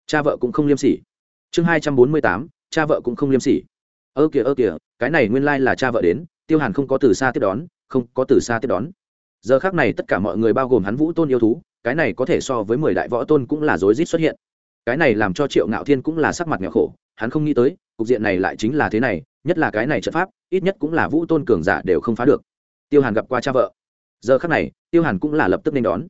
cha vợ cũng không liêm sỉ. Chương 248, cha vợ cũng không liêm sỉ. Ơ kìa ơ kìa cái này nguyên lai là cha vợ đến tiêu hàn không có từ xa tiếp đón không có từ xa tiếp đón. Giờ khác này tất cả mọi người bao gồm hắn vũ tôn yêu thú cái này có thể so với mười đại võ tôn cũng là rối rít xuất hiện cái này làm cho triệu ngạo thiên cũng là sắc mặt nghèo khổ, hắn không nghĩ tới, cục diện này lại chính là thế này, nhất là cái này trận pháp, ít nhất cũng là vũ tôn cường giả đều không phá được. Tiêu hàn gặp qua cha vợ. Giờ khác này, tiêu hàn cũng là lập tức nên đón.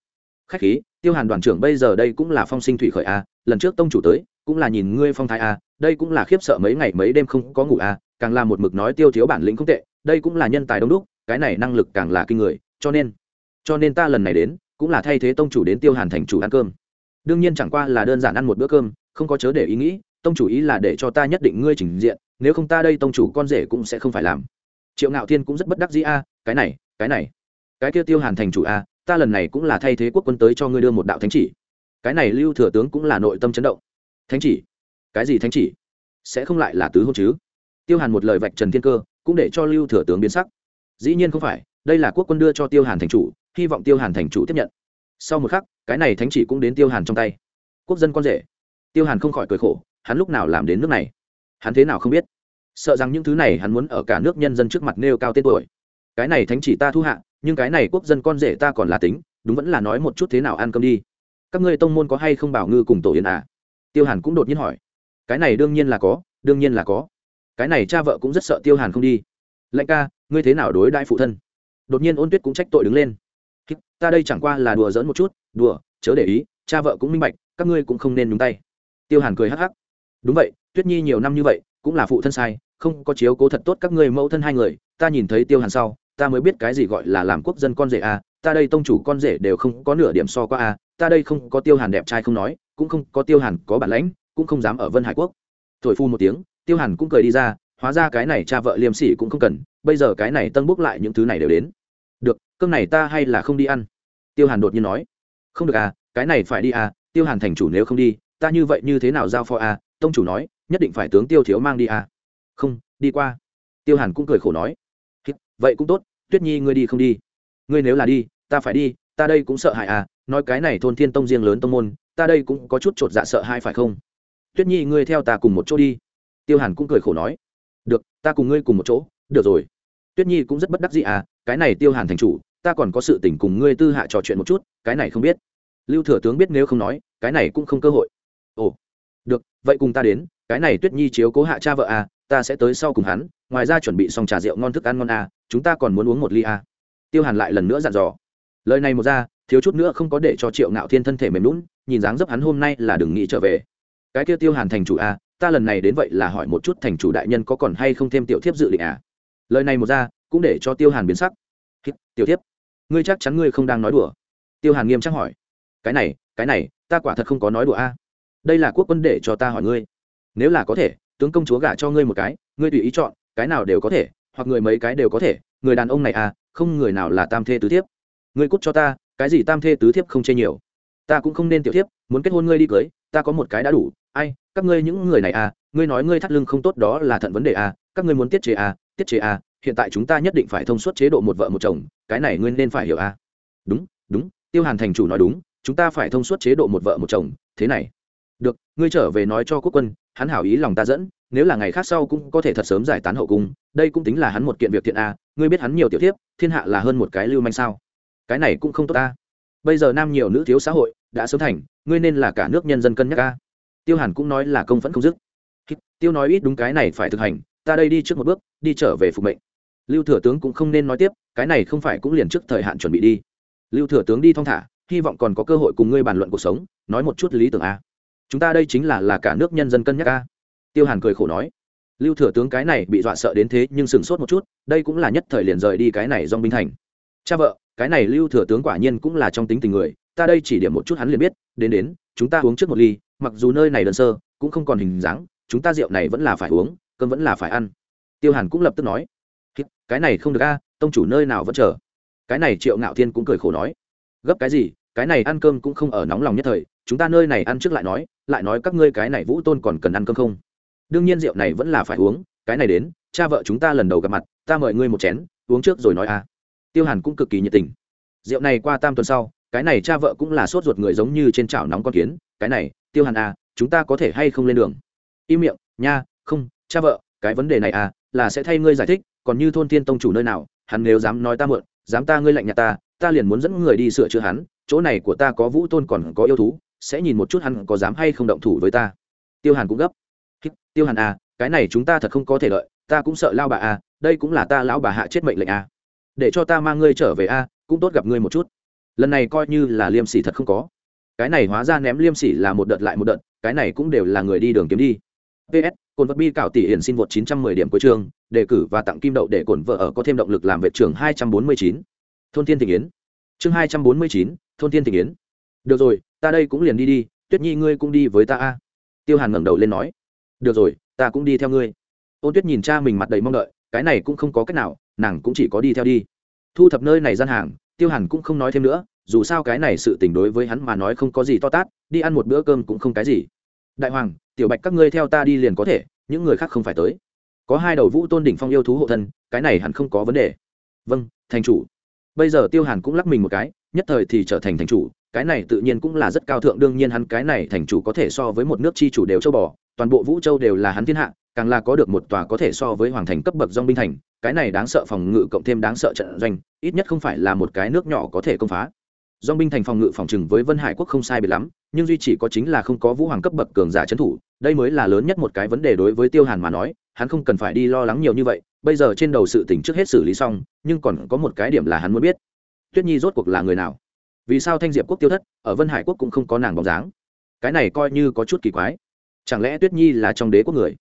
Khách khí, tiêu hàn đoàn trưởng bây giờ đây cũng là phong sinh thủy khởi a, lần trước tông chủ tới, cũng là nhìn ngươi phong thái a, đây cũng là khiếp sợ mấy ngày mấy đêm không có ngủ a, càng là một mực nói tiêu thiếu bản lĩnh không tệ, đây cũng là nhân tài đông đúc, cái này năng lực càng là kinh người, cho nên cho nên ta lần này đến, cũng là thay thế tông chủ đến tiêu hàn thành chủ ăn cơm đương nhiên chẳng qua là đơn giản ăn một bữa cơm, không có chớ để ý nghĩ, tông chủ ý là để cho ta nhất định ngươi trình diện, nếu không ta đây tông chủ con rể cũng sẽ không phải làm. Triệu ngạo thiên cũng rất bất đắc dĩ, a, cái này cái này, cái kia tiêu hàn thành chủ, a, ta lần này cũng là thay thế quốc quân tới cho ngươi đưa một đạo thánh chỉ. Cái này lưu thừa tướng cũng là nội tâm chấn động. Thánh chỉ? Cái gì thánh chỉ? Sẽ không lại là tứ hôn chứ? Tiêu hàn một lời vạch trần thiên cơ, cũng để cho lưu thừa tướng biến sắc. Dĩ nhiên không phải, đây là quốc quân đưa cho tiêu hàn thành chủ, hy vọng tiêu hàn thành chủ tiếp nhận sau một khắc, cái này thánh chỉ cũng đến tiêu hàn trong tay. Quốc dân con rể. Tiêu hàn không khỏi cười khổ, hắn lúc nào làm đến nước này? Hắn thế nào không biết? Sợ rằng những thứ này hắn muốn ở cả nước nhân dân trước mặt nêu cao tên tuổi. Cái này thánh chỉ ta thu hạ, nhưng cái này quốc dân con rể ta còn là tính, đúng vẫn là nói một chút thế nào ăn cơm đi. Các ngươi tông môn có hay không bảo ngư cùng tổ yến à? Tiêu hàn cũng đột nhiên hỏi. Cái này đương nhiên là có, đương nhiên là có. Cái này cha vợ cũng rất sợ tiêu hàn không đi. Lệnh ca, ngươi thế nào đối đãi phụ thân? Đột nhiên ôn tuyết cũng trách tội đứng lên ta đây chẳng qua là đùa giỡn một chút, đùa, chớ để ý, cha vợ cũng minh bạch, các ngươi cũng không nên nhúng tay. Tiêu hàn cười hắc hắc. Đúng vậy, tuyết nhi nhiều năm như vậy, cũng là phụ thân sai, không có chiếu cố thật tốt các ngươi mẫu thân hai người, ta nhìn thấy tiêu hàn sau, ta mới biết cái gì gọi là làm quốc dân con rể a, ta đây tông chủ con rể đều không có nửa điểm so qua a, ta đây không có tiêu hàn đẹp trai không nói, cũng không có tiêu hàn có bản lãnh, cũng không dám ở vân hải quốc. Thổi phu một tiếng, tiêu hàn cũng cười đi ra, hóa ra cái này cha vợ liêm sỉ cũng không cần, bây giờ cái này tân bốc lại những thứ này đều đến được, cơm này ta hay là không đi ăn? Tiêu hàn đột nhiên nói. Không được à cái này phải đi à tiêu hàn thành chủ nếu không đi, ta như vậy như thế nào giao phó à? Tông chủ nói, nhất định phải tướng tiêu thiếu mang đi à? Không, đi qua. Tiêu hàn cũng cười khổ nói. Vậy cũng tốt, tuyết nhi ngươi đi không đi. Ngươi nếu là đi, ta phải đi, ta đây cũng sợ hãi à? Nói cái này thôn thiên tông riêng lớn tông môn, ta đây cũng có chút t r ộ t dạ sợ hai phải không? Tuyết nhi ngươi theo ta cùng một chỗ đi. Tiêu hàn cũng cười khổ nói. Được, ta cùng ngươi cùng một chỗ, được rồi tuyết nhi cũng rất bất đắc dĩ à cái này tiêu hàn thành chủ, ta còn có sự tình cùng ngươi tư hạ trò chuyện một chút, cái này không biết. Lưu thừa tướng biết nếu không nói, cái này cũng không cơ hội. Ồ, được, vậy cùng ta đến, cái này tuyết nhi chiếu cố hạ cha vợ à ta sẽ tới sau cùng hắn, ngoài ra chuẩn bị xong trà rượu ngon thức ăn ngon à chúng ta còn muốn uống một ly à. Tiêu hàn lại lần nữa dặn dò. Lời này một ra, thiếu chút nữa không có để cho triệu ngạo thiên thân thể mềm lún nhìn dáng dấp hắn hôm nay là đừng nghĩ trở về. Cái kia tiêu hàn thành chủ à ta lần này đến vậy là hỏi một chút thành chủ đại nhân có còn hay không thêm tiểu thiếp dự định à lời này một ra, cũng để cho tiêu hàn biến sắc. Tiểu thiếp, ngươi chắc chắn ngươi không đang nói đùa. Tiêu hàn nghiêm trang hỏi. Cái này cái này, ta quả thật không có nói đùa a. À. đây là quốc quân để cho ta hỏi ngươi. Nếu là có thể, tướng công chúa gả cho ngươi một cái, ngươi tùy ý chọn, cái nào đều có thể, hoặc người mấy cái đều có thể, người đàn ông này à không người nào là tam thê tứ thiếp. Ngươi cút cho ta, cái gì tam thê tứ thiếp không chê nhiều. Ta cũng không nên tiểu thiếp, muốn kết hôn ngươi đi cưới, ta có một cái đã đủ. Ai, các ngươi những người này à ngươi nói ngươi thắt lưng không tốt đó là thận vấn đề à các ngươi muốn tiết chế à tiết chế à hiện tại chúng ta nhất định phải thông suốt chế độ một vợ một chồng, cái này ngươi nên phải hiểu à đúng đúng, tiêu hàn thành chủ nói đúng, chúng ta phải thông suốt chế độ một vợ một chồng, thế này. Được, ngươi trở về nói cho quốc quân, hắn hảo ý lòng ta dẫn, nếu là ngày khác sau cũng có thể thật sớm giải tán hậu cung, đây cũng tính là hắn một kiện việc thiện a, ngươi biết hắn nhiều tiểu thiếp, thiên hạ là hơn một cái lưu manh sao. Cái này cũng không tốt ta. Bây giờ nam nhiều nữ thiếu xã hội, đã sớm thành, ngươi nên là cả nước nhân dân cân nhắc a. Tiêu hàn cũng nói là công phẫn không dứt. Tiêu nói ít đúng cái này phải thực hành ta đây đi trước một bước, đi trở về phục mệnh. Lưu thừa tướng cũng không nên nói tiếp, cái này không phải cũng liền trước thời hạn chuẩn bị đi. Lưu thừa tướng đi thong thả, hy vọng còn có cơ hội cùng ngươi bàn luận cuộc sống, nói một chút lý tưởng a. Chúng ta đây chính là là cả nước nhân dân cân nhắc a. Tiêu hàn cười khổ nói. Lưu thừa tướng cái này bị dọa sợ đến thế, nhưng sừng sốt một chút, đây cũng là nhất thời liền rời đi cái này dong binh thành. Cha vợ, cái này lưu thừa tướng quả nhiên cũng là trong tính tình người, ta đây chỉ điểm một chút hắn liền biết, đến đến, chúng ta uống trước một ly, mặc dù nơi này đơn sơ, cũng không còn hình dáng, chúng ta rượu này vẫn là phải uống cơm vẫn là phải ăn. Tiêu hàn cũng lập tức nói cái này không được a, tông chủ nơi nào vẫn chờ. Cái này triệu ngạo thiên cũng cười khổ nói, gấp cái gì, cái này ăn cơm cũng không ở nóng lòng nhất thời, chúng ta nơi này ăn trước lại nói lại nói các ngươi cái này vũ tôn còn cần ăn cơm không? Đương nhiên rượu này vẫn là phải uống, cái này đến, cha vợ chúng ta lần đầu gặp mặt, ta mời ngươi một chén, uống trước rồi nói à tiêu hàn cũng cực kỳ nhiệt tình. Rượu này qua tam tuần sau, cái này cha vợ cũng là sốt ruột người giống như trên chảo nóng con kiến, cái này, tiêu hàn à chúng ta có thể hay không lên đường? Im miệng, nha, không cha vợ, cái vấn đề này à là sẽ thay ngươi giải thích, còn như thôn thiên tông chủ nơi nào, hắn nếu dám nói ta mượn dám ta ngươi lạnh nhạt ta ta liền muốn dẫn người đi sửa chữa hắn, chỗ này của ta có vũ tôn còn có yêu thú, sẽ nhìn một chút hắn có dám hay không động thủ với ta. Tiêu hàn cũng gấp. Tiêu hàn à cái này chúng ta thật không có thể lợi ta cũng sợ lao bà à đây cũng là ta lão bà hạ chết mệnh lệnh à. Để cho ta mang ngươi trở về à cũng tốt gặp ngươi một chút. Lần này coi như là liêm sỉ thật không có. Cái này hóa ra ném liêm sỉ là một đợt lại một đợt, cái này cũng đều là người đi đường kiếm đi ps cồn vật bi cảo tỷ hiển xin vượt 910 điểm cuối trường đề cử và tặng kim đậu để cổn vợ ở có thêm động lực làm vệ trưởng 249. thôn thiên Thịnh yến. Chương 249, thôn thiên Thịnh yến. Được rồi ta đây cũng liền đi đi tuyết nhi ngươi cũng đi với ta a. Tiêu hàn ngẩng đầu lên nói. Được rồi ta cũng đi theo ngươi. Ôn tuyết nhìn cha mình mặt đầy mong đợi cái này cũng không có cách nào nàng cũng chỉ có đi theo đi. Thu thập nơi này gian hàng tiêu hàn cũng không nói thêm nữa dù sao cái này sự tình đối với hắn mà nói không có gì to tát đi ăn một bữa cơm cũng không cái gì đại hoàng, tiểu bạch các ngươi theo ta đi liền có thể, những người khác không phải tới. Có hai đầu vũ tôn đỉnh phong yêu thú hộ thân, cái này hẳn không có vấn đề. Vâng thành chủ. Bây giờ tiêu hàn cũng lắc mình một cái, nhất thời thì trở thành thành chủ, cái này tự nhiên cũng là rất cao thượng, đương nhiên hắn cái này thành chủ có thể so với một nước chi chủ đều châu bò, toàn bộ vũ châu đều là hắn thiên hạ, càng là có được một tòa có thể so với hoàng thành cấp bậc dong binh thành, cái này đáng sợ phòng ngự cộng thêm đáng sợ trận doanh, ít nhất không phải là một cái nước nhỏ có thể công phá dong binh thành phòng ngự phòng trừng với vân hải quốc không sai biệt lắm, nhưng duy chỉ có chính là không có vũ hoàng cấp bậc cường giả trấn thủ, đây mới là lớn nhất một cái vấn đề đối với tiêu hàn mà nói, hắn không cần phải đi lo lắng nhiều như vậy, bây giờ trên đầu sự tỉnh trước hết xử lý xong, nhưng còn có một cái điểm là hắn muốn biết. Tuyết nhi rốt cuộc là người nào? Vì sao thanh diệp quốc tiêu thất, ở vân hải quốc cũng không có nàng bóng dáng? Cái này coi như có chút kỳ quái. Chẳng lẽ tuyết nhi là trong đế quốc người?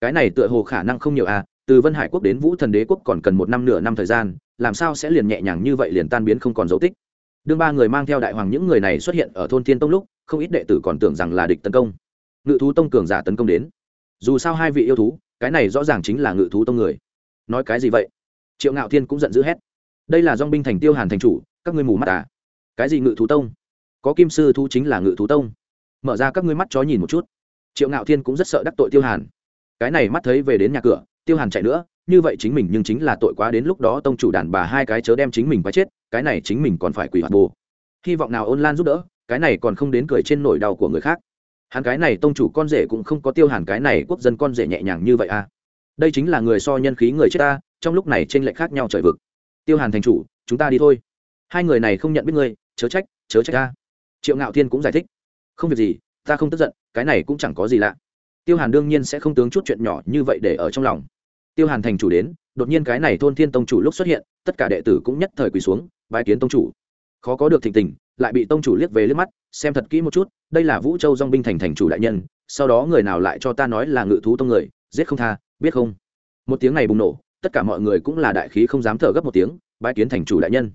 Cái này tựa hồ khả năng không nhiều à từ vân hải quốc đến vũ thần đế quốc còn cần một năm nửa năm thời gian, làm sao sẽ liền nhẹ nhàng như vậy liền tan biến không còn dấu tích? Đương ba người mang theo đại hoàng những người này xuất hiện ở thôn thiên tông lúc, không ít đệ tử còn tưởng rằng là địch tấn công. Ngự thú tông cường giả tấn công đến. Dù sao hai vị yêu thú, cái này rõ ràng chính là ngự thú tông người. Nói cái gì vậy? Triệu ngạo thiên cũng giận dữ hét. Đây là dong binh thành tiêu hàn thành chủ, các ngươi mù mắt à? Cái gì ngự thú tông? Có kim sư thú chính là ngự thú tông. Mở ra các ngươi mắt chó nhìn một chút. Triệu ngạo thiên cũng rất sợ đắc tội tiêu hàn. Cái này mắt thấy về đến nhà cửa tiêu hàn chạy nữa, như vậy chính mình nhưng chính là tội quá đến lúc đó tông chủ đàn bà hai cái chớ đem chính mình quá chết, cái này chính mình còn phải quỷ hoạt bồ. Hy vọng nào ôn lan giúp đỡ, cái này còn không đến cười trên nỗi đau của người khác. Hắn cái này tông chủ con rể cũng không có tiêu hàn cái này quốc dân con rể nhẹ nhàng như vậy à. Đây chính là người so nhân khí người chết ta, trong lúc này t r ê n lệch khác nhau trời vực. Tiêu hàn thành chủ, chúng ta đi thôi. Hai người này không nhận biết ngươi, chớ trách chớ trách ta. Triệu ngạo thiên cũng giải thích. Không việc gì, ta không tức giận, cái này cũng chẳng có gì lạ. Tiêu hàn đương nhiên sẽ không tướng chút chuyện nhỏ như vậy để ở trong lòng tiêu hàn thành chủ đến, đột nhiên cái này thôn thiên tông chủ lúc xuất hiện, tất cả đệ tử cũng nhất thời quỳ xuống, bái kiến tông chủ. Khó có được thịnh tình, lại bị tông chủ liếc về liếc mắt, xem thật kỹ một chút, đây là vũ châu dong binh thành thành chủ đại nhân, sau đó người nào lại cho ta nói là ngự thú tông người, giết không tha, biết không? Một tiếng này bùng nổ, tất cả mọi người cũng là đại khí không dám thở gấp một tiếng bãi kiến thành chủ đại nhân.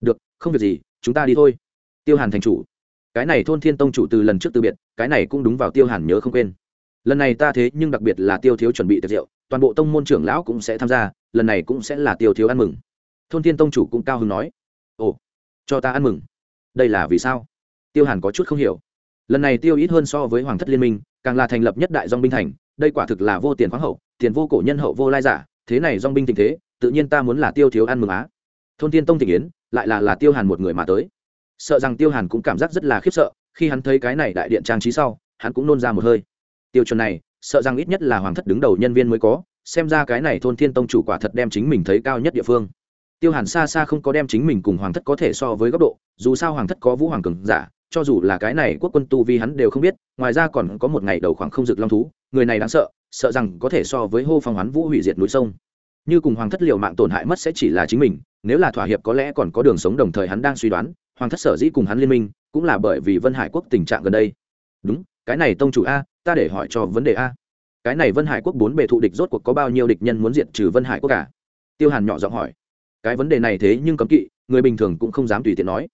Được, không việc gì, chúng ta đi thôi. Tiêu hàn thành chủ. Cái này thôn thiên tông chủ từ lần trước từ biệt, cái này cũng đúng vào tiêu hàn nhớ không quên lần này ta thế nhưng đặc biệt là tiêu thiếu chuẩn bị tiệc rượu, toàn bộ tông môn trưởng lão cũng sẽ tham gia, lần này cũng sẽ là tiêu thiếu ăn mừng. Thôn thiên tông chủ cũng cao hứng nói, ồ, cho ta ăn mừng. Đây là vì sao? Tiêu hàn có chút không hiểu. Lần này tiêu ít hơn so với hoàng thất liên minh, càng là thành lập nhất đại dong binh thành, đây quả thực là vô tiền khoáng hậu, tiền vô cổ nhân hậu vô lai giả, thế này dong binh tình thế, tự nhiên ta muốn là tiêu thiếu ăn mừng á. Thôn tiên tông thị yến, lại là là tiêu hàn một người mà tới. Sợ rằng tiêu hàn cũng cảm giác rất là khiếp sợ, khi hắn thấy cái này đại điện trang trí sau, hắn cũng nôn ra một hơi tiêu chuẩn này, sợ rằng ít nhất là hoàng thất đứng đầu nhân viên mới có, xem ra cái này thôn thiên tông chủ quả thật đem chính mình thấy cao nhất địa phương. Tiêu hàn xa xa không có đem chính mình cùng hoàng thất có thể so với góc độ, dù sao hoàng thất có vũ hoàng cường giả, cho dù là cái này quốc quân tu vi hắn đều không biết, ngoài ra còn có một ngày đầu khoảng không rực long thú, người này đáng sợ sợ rằng có thể so với hô phong hoán vũ hủy diệt núi sông. Như cùng hoàng thất liều mạng tổn hại mất sẽ chỉ là chính mình, nếu là thỏa hiệp có lẽ còn có đường sống đồng thời hắn đang suy đoán, hoàng thất sở dĩ cùng hắn liên minh, cũng là bởi vì vân hải quốc tình trạng gần đây. Đúng, cái này tông chủ a ta để hỏi cho vấn đề a. Cái này vân hải quốc bốn bề thụ địch rốt cuộc có bao nhiêu địch nhân muốn diệt trừ vân hải quốc cả? Tiêu hàn nhỏ giọng hỏi. Cái vấn đề này thế nhưng cấm kỵ, người bình thường cũng không dám tùy tiện nói.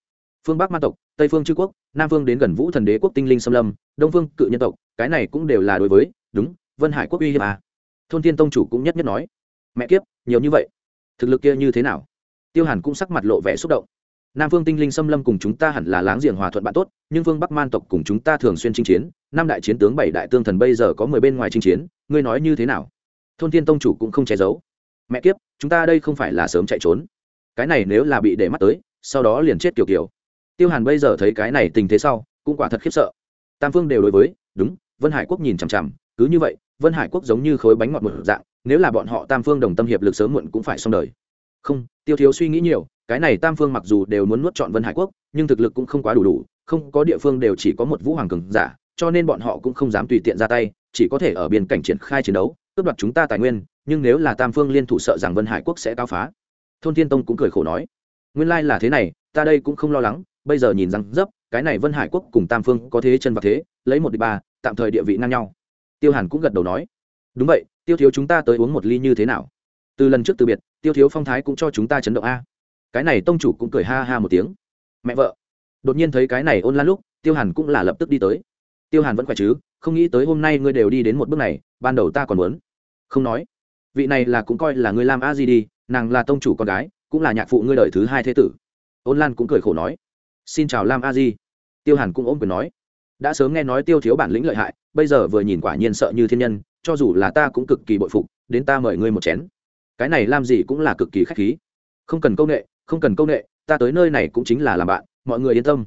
Phương bắc ma tộc, tây phương chư quốc, nam phương đến gần vũ thần đế quốc tinh linh xâm lâm, đông phương cự nhân tộc, cái này cũng đều là đối với, đúng, vân hải quốc uy hiếp à. thôn thiên tông chủ cũng nhất nhất nói. Mẹ kiếp, nhiều như vậy. Thực lực kia như thế nào? Tiêu hàn cũng sắc mặt lộ vẻ xúc động nam phương tinh linh xâm lâm cùng chúng ta hẳn là láng giềng hòa thuận bạn tốt, nhưng phương bắc man tộc cùng chúng ta thường xuyên chinh chiến, năm đại chiến tướng bảy đại tương thần bây giờ có mười bên ngoài chinh chiến, ngươi nói như thế nào? Thôn thiên tông chủ cũng không che giấu. Mẹ kiếp, chúng ta đây không phải là sớm chạy trốn. Cái này nếu là bị để mắt tới, sau đó liền chết kiểu kiểu. Tiêu hàn bây giờ thấy cái này tình thế sau, cũng quả thật khiếp sợ. Tam phương đều đối với, đúng, vân hải quốc nhìn chằm chằm, cứ như vậy, vân hải quốc giống như khối bánh ngọt một dạng, nếu là bọn họ tam phương đồng tâm hiệp lực sớm muộn cũng phải xong đời. Không, tiêu thiếu suy nghĩ nhiều cái này tam phương mặc dù đều muốn nuốt chọn vân hải quốc, nhưng thực lực cũng không quá đủ đủ, không có địa phương đều chỉ có một vũ hoàng cường giả, cho nên bọn họ cũng không dám tùy tiện ra tay, chỉ có thể ở biên cảnh triển khai chiến đấu, cướp đoạt chúng ta tài nguyên, nhưng nếu là tam phương liên thủ sợ rằng vân hải quốc sẽ cao phá. Thôn thiên tông cũng cười khổ nói, nguyên lai là thế này, ta đây cũng không lo lắng, bây giờ nhìn rằng dấp, cái này vân hải quốc cùng tam phương có thế chân và thế, lấy một đi ba, tạm thời địa vị ngang nhau. Tiêu hàn cũng gật đầu nói, đúng vậy, tiêu thiếu chúng ta tới uống một ly như thế nào? Từ lần trước từ biệt, tiêu thiếu phong thái cũng cho chúng ta chấn động a cái này tông chủ cũng cười ha ha một tiếng. Mẹ vợ. Đột nhiên thấy cái này ôn lan lúc, tiêu hàn cũng là lập tức đi tới. Tiêu hàn vẫn khỏe chứ, không nghĩ tới hôm nay ngươi đều đi đến một bước này, ban đầu ta còn muốn. Không nói. Vị này là cũng coi là ngươi làm a gì đi, nàng là tông chủ con gái, cũng là nhạc phụ ngươi đời thứ hai thế tử. Ôn lan cũng cười khổ nói. Xin chào lam a di. Tiêu hàn cũng ôm quyền nói. Đã sớm nghe nói tiêu thiếu bản lĩnh lợi hại, bây giờ vừa nhìn quả nhiên sợ như thiên nhân, cho dù là ta cũng cực kỳ bội phục, đến ta mời ngươi một chén. Cái này làm gì cũng là cực kỳ khách khí. Không cần công nghệ không cần công nghệ ta tới nơi này cũng chính là làm bạn mọi người yên tâm.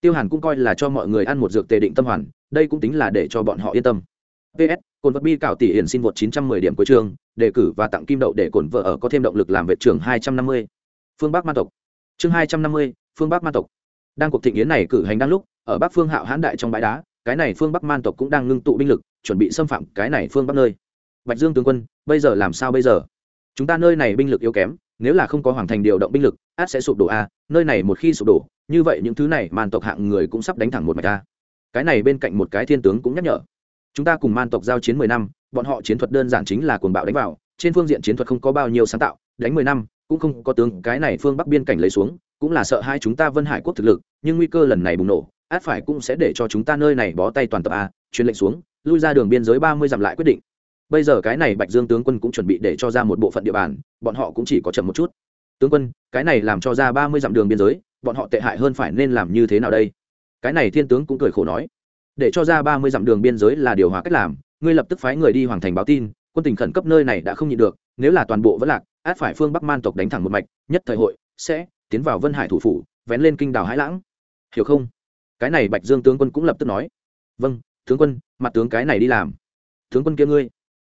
Tiêu hàn cũng coi là cho mọi người ăn một dược tề định tâm hoàn đây cũng tính là để cho bọn họ yên tâm. Ps cồn vật bi cảo tỷ hiển xin vượt 910 điểm cuối trường đề cử và tặng kim đậu để cồn vợ ở có thêm động lực làm vệ trưởng 250. phương bắc man tộc. Chương 250, phương bắc man tộc. Đang cuộc thịnh yến này cử hành đang lúc ở bắc phương hạo hãn đại trong bãi đá cái này phương bắc man tộc cũng đang ngưng tụ binh lực chuẩn bị xâm phạm cái này phương bắc nơi. Bạch dương tướng quân bây giờ làm sao bây giờ? Chúng ta nơi này binh lực yếu kém nếu là không có hoàng thành điều động binh lực át sẽ sụp đổ a, nơi này một khi sụp đổ, như vậy những thứ này man tộc hạng người cũng sắp đánh thẳng một mạch a. Cái này bên cạnh một cái thiên tướng cũng nhắc nhở. Chúng ta cùng man tộc giao chiến mười năm, bọn họ chiến thuật đơn giản chính là cuồng bạo đánh vào, trên phương diện chiến thuật không có bao nhiêu sáng tạo, đánh mười năm, cũng không có tướng cái này phương bắc biên cảnh lấy xuống, cũng là sợ hai chúng ta vân hải quốc thực lực, nhưng nguy cơ lần này bùng nổ, át phải cũng sẽ để cho chúng ta nơi này bó tay toàn tập a, truyền lệnh xuống, lui ra đường biên giới ba mươi dặm lại quyết định. Bây giờ cái này bạch dương tướng quân cũng chuẩn bị để cho ra một bộ phận địa bàn, bọn họ cũng chỉ có chậm một chút tướng quân, cái này làm cho ra ba mươi dặm đường biên giới, bọn họ tệ hại hơn phải nên làm như thế nào đây? Cái này thiên tướng cũng cười khổ nói. Để cho ra ba mươi dặm đường biên giới là điều hòa cách làm, ngươi lập tức phái người đi hoàng thành báo tin, quân tình khẩn cấp nơi này đã không nhịn được, nếu là toàn bộ vẫn lạc, át phải phương bắc man tộc đánh thẳng một mạch, nhất thời hội sẽ tiến vào vân hải thủ phủ, vén lên kinh đảo hải lãng. Hiểu không? Cái này bạch dương tướng quân cũng lập tức nói. Vâng tướng quân, mặt tướng cái này đi làm. Tướng quân kia ngươi.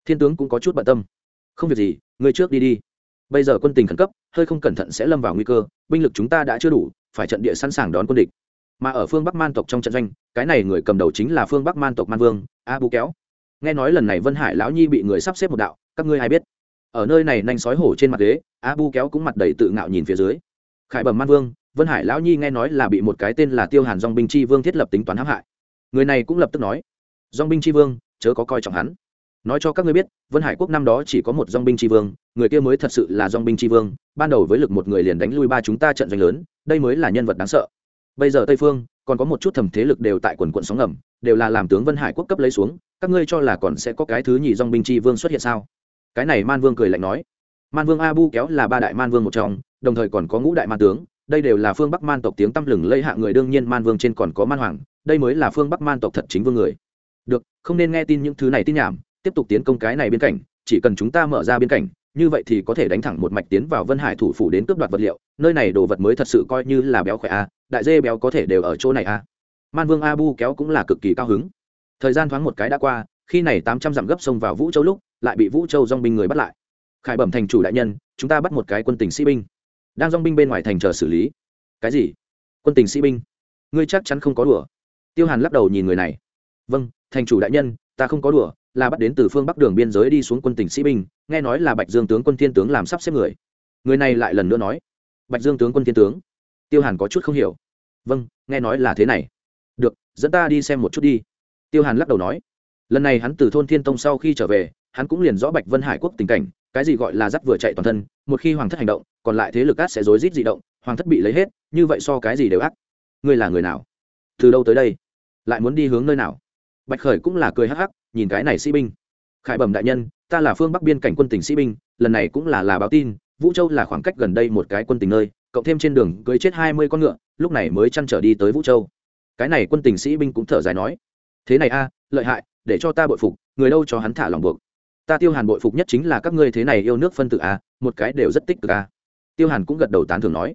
Thiên tướng cũng có chút bận tâm. Không việc gì, ngươi trước đi đi bây giờ quân tình khẩn cấp, hơi không cẩn thận sẽ lâm vào nguy cơ, binh lực chúng ta đã chưa đủ, phải trận địa sẵn sàng đón quân địch. Mà ở phương bắc man tộc trong trận doanh, cái này người cầm đầu chính là phương bắc man tộc man vương, a bu kéo. Nghe nói lần này vân hải lão nhi bị người sắp xếp một đạo, các ngươi hay biết? Ở nơi này nanh sói hổ trên mặt ghế, a bu kéo cũng mặt đầy tự ngạo nhìn phía dưới. Khải bẩm man vương, vân hải lão nhi nghe nói là bị một cái tên là tiêu hàn dong binh chi vương thiết lập tính toán hãm hại. Người này cũng lập tức nói dong binh chi vương, chớ có coi trọng hắn nói cho các ngươi biết, vân hải quốc năm đó chỉ có một dong binh tri vương, người kia mới thật sự là dong binh tri vương, ban đầu với lực một người liền đánh lui ba chúng ta trận doanh lớn, đây mới là nhân vật đáng sợ. Bây giờ tây phương, còn có một chút thầm thế lực đều tại quần quận sóng ngầm, đều là làm tướng vân hải quốc cấp lấy xuống, các ngươi cho là còn sẽ có cái thứ nhì dong binh tri vương xuất hiện sao? Cái này man vương cười lạnh nói. Man vương abu kéo là ba đại man vương một trong, đồng thời còn có ngũ đại man tướng, đây đều là phương bắc man tộc tiếng tăm lừng lây hạ người, đương nhiên man vương trên còn có man hoàng, đây mới là phương bắc man tộc thật chính vương người. Được, không nên nghe tin những thứ này tin nhảm tiếp tục tiến công cái này biên cảnh chỉ cần chúng ta mở ra biên cảnh như vậy thì có thể đánh thẳng một mạch tiến vào vân hải thủ phủ đến cướp đoạt vật liệu. Nơi này đồ vật mới thật sự coi như là béo khỏe a, đại dê béo có thể đều ở chỗ này a. Man vương abu kéo cũng là cực kỳ cao hứng. Thời gian thoáng một cái đã qua, khi này tám trăm dặm gấp sông vào vũ châu lúc, lại bị vũ châu dong binh người bắt lại. Khải bẩm thành chủ đại nhân, chúng ta bắt một cái quân tình sĩ binh. Đang dong binh bên ngoài thành chờ xử lý. Cái gì? Quân tình sĩ binh? Ngươi chắc chắn không có đùa. Tiêu hàn lắc đầu nhìn người này. Vâng thành chủ đại nhân, ta không có đùa là bắt đến từ phương bắc đường biên giới đi xuống quân tỉnh sĩ binh, nghe nói là bạch dương tướng quân thiên tướng làm sắp xếp người. Người này lại lần nữa nói, bạch dương tướng quân thiên tướng, tiêu hàn có chút không hiểu. Vâng nghe nói là thế này. Được, dẫn ta đi xem một chút đi. Tiêu hàn lắc đầu nói. Lần này hắn từ thôn thiên tông sau khi trở về, hắn cũng liền rõ bạch vân hải quốc tình cảnh, cái gì gọi là dắt vừa chạy toàn thân, một khi hoàng thất hành động, còn lại thế lực át sẽ rối rít dị động, hoàng thất bị lấy hết, như vậy so cái gì đều ác. Ngươi là người nào? Từ đâu tới đây? Lại muốn đi hướng nơi nào? Bạch khởi cũng là cười hắc hắc nhìn cái này sĩ binh. Khải bẩm đại nhân, ta là phương bắc biên cảnh quân tỉnh sĩ binh, lần này cũng là là báo tin, vũ châu là khoảng cách gần đây một cái quân tỉnh nơi, cộng thêm trên đường cưới chết hai mươi con ngựa, lúc này mới chăn trở đi tới vũ châu. Cái này quân tỉnh sĩ binh cũng thở dài nói, thế này a, lợi hại, để cho ta bội phục, người đâu cho hắn thả lòng buộc. Ta tiêu hàn bội phục nhất chính là các ngươi thế này yêu nước phân tử a, một cái đều rất tích cực a. Tiêu hàn cũng gật đầu tán thưởng nói,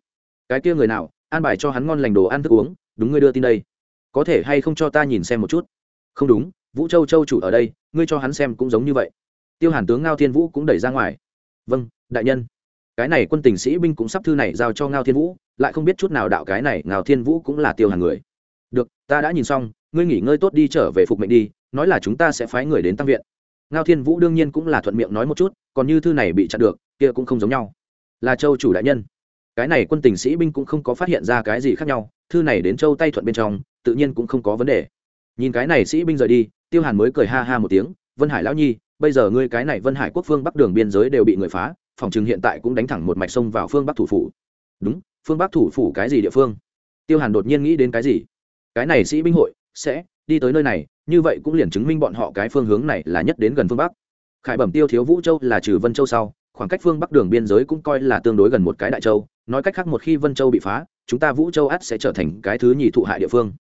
cái kia người nào, an bài cho hắn ngon lành đồ ăn thức uống, đúng ngươi đưa tin đây. Có thể hay không cho ta nhìn xem một chút? Không đúng vũ châu châu chủ ở đây, ngươi cho hắn xem cũng giống như vậy. Tiêu hàn tướng ngao thiên vũ cũng đẩy ra ngoài. Vâng đại nhân. Cái này quân tình sĩ binh cũng sắp thư này giao cho ngao thiên vũ, lại không biết chút nào đạo cái này ngao thiên vũ cũng là tiêu hàn người. Được, ta đã nhìn xong, ngươi nghỉ ngơi tốt đi trở về phục mệnh đi, nói là chúng ta sẽ phái người đến tăng viện. Ngao thiên vũ đương nhiên cũng là thuận miệng nói một chút, còn như thư này bị chặn được, kia cũng không giống nhau. Là châu chủ đại nhân. Cái này quân tình sĩ binh cũng không có phát hiện ra cái gì khác nhau, thư này đến châu tay thuận bên trong, tự nhiên cũng không có vấn đề nhìn cái này sĩ binh rời đi, tiêu hàn mới cười ha ha một tiếng, vân hải lão nhi, bây giờ ngươi cái này vân hải quốc phương bắc đường biên giới đều bị người phá, phòng chừng hiện tại cũng đánh thẳng một mạch sông vào phương bắc thủ phủ. Đúng, phương bắc thủ phủ cái gì địa phương? Tiêu hàn đột nhiên nghĩ đến cái gì? Cái này sĩ binh hội sẽ đi tới nơi này, như vậy cũng liền chứng minh bọn họ cái phương hướng này là nhất đến gần phương bắc. Khải bẩm tiêu thiếu vũ châu là trừ vân châu sau, khoảng cách phương bắc đường biên giới cũng coi là tương đối gần một cái đại châu. Nói cách khác một khi vân châu bị phá, chúng ta vũ châu ắt sẽ trở thành cái thứ nhì thụ hại địa phương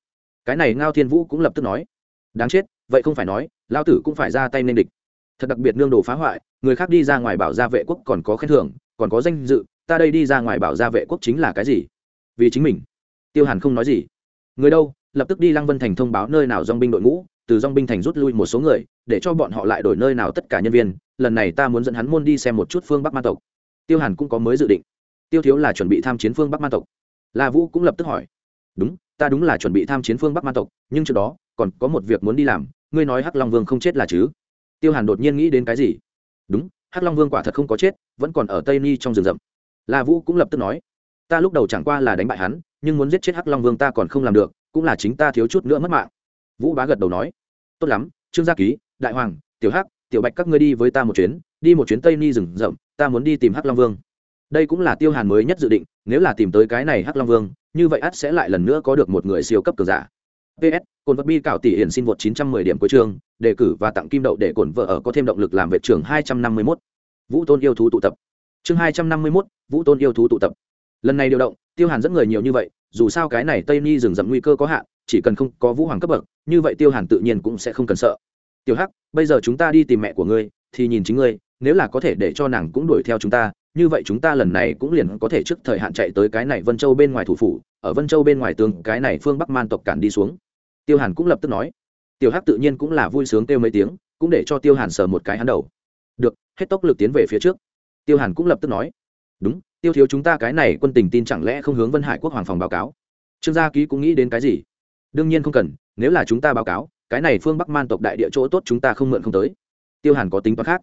cái này ngao thiên vũ cũng lập tức nói, đáng chết, vậy không phải nói lao tử cũng phải ra tay nên địch. Thật đặc biệt nương đồ phá hoại, người khác đi ra ngoài bảo gia vệ quốc còn có khen thưởng, còn có danh dự, ta đây đi ra ngoài bảo gia vệ quốc chính là cái gì? Vì chính mình. Tiêu hàn không nói gì. Người đâu, lập tức đi lăng vân thành thông báo nơi nào dong binh đội ngũ, từ dong binh thành rút lui một số người, để cho bọn họ lại đổi nơi nào tất cả nhân viên, lần này ta muốn dẫn hắn môn đi xem một chút phương bắc man tộc. Tiêu hàn cũng có mới dự định. Tiêu thiếu là chuẩn bị tham chiến phương bắc man tộc. La vũ cũng lập tức hỏi, đúng ta đúng là chuẩn bị tham chiến phương bắc man tộc, nhưng trước đó, còn có một việc muốn đi làm, ngươi nói hắc long vương không chết là chứ? Tiêu hàn đột nhiên nghĩ đến cái gì? Đúng, hắc long vương quả thật không có chết, vẫn còn ở tây ni trong rừng rậm. La vũ cũng lập tức nói, ta lúc đầu chẳng qua là đánh bại hắn, nhưng muốn giết chết hắc long vương ta còn không làm được, cũng là chính ta thiếu chút nữa mất mạng. Vũ bá gật đầu nói, tốt lắm, trương gia ký, đại hoàng, tiểu hắc, tiểu bạch các ngươi đi với ta một chuyến, đi một chuyến tây ni rừng rậm, ta muốn đi tìm hắc long vương. Đây cũng là tiêu hàn mới nhất dự định, nếu là tìm tới cái này hắc long vương như vậy ắt sẽ lại lần nữa có được một người siêu cấp cường giả. Ps cồn vật bi cảo tỷ hiển xin vượt 910 điểm cuối chương đề cử và tặng kim đậu để cổn vợ ở có thêm động lực làm vệ trưởng 251. vũ tôn yêu thú tụ tập. Chương 251, vũ tôn yêu thú tụ tập. Lần này điều động tiêu hàn dẫn người nhiều như vậy dù sao cái này tây ni rừng rậm nguy cơ có hạn chỉ cần không có vũ hoàng cấp bậc như vậy tiêu hàn tự nhiên cũng sẽ không cần sợ. Tiểu hắc bây giờ chúng ta đi tìm mẹ của ngươi thì nhìn chính ngươi nếu là có thể để cho nàng cũng đuổi theo chúng ta như vậy chúng ta lần này cũng liền có thể trước thời hạn chạy tới cái này vân châu bên ngoài thủ phủ, ở vân châu bên ngoài tường cái này phương bắc man tộc cản đi xuống. Tiêu hàn cũng lập tức nói. Tiểu hắc tự nhiên cũng là vui sướng kêu mấy tiếng, cũng để cho tiêu hàn sờ một cái hắn đầu. Được, hết tốc lực tiến về phía trước. Tiêu hàn cũng lập tức nói. Đúng, tiêu thiếu chúng ta cái này quân tình tin chẳng lẽ không hướng vân hải quốc hoàng phòng báo cáo? Trương gia ký cũng nghĩ đến cái gì? Đương nhiên không cần, nếu là chúng ta báo cáo, cái này phương bắc man tộc đại địa chỗ tốt chúng ta không mượn không tới. Tiêu hàn có tính toán khác.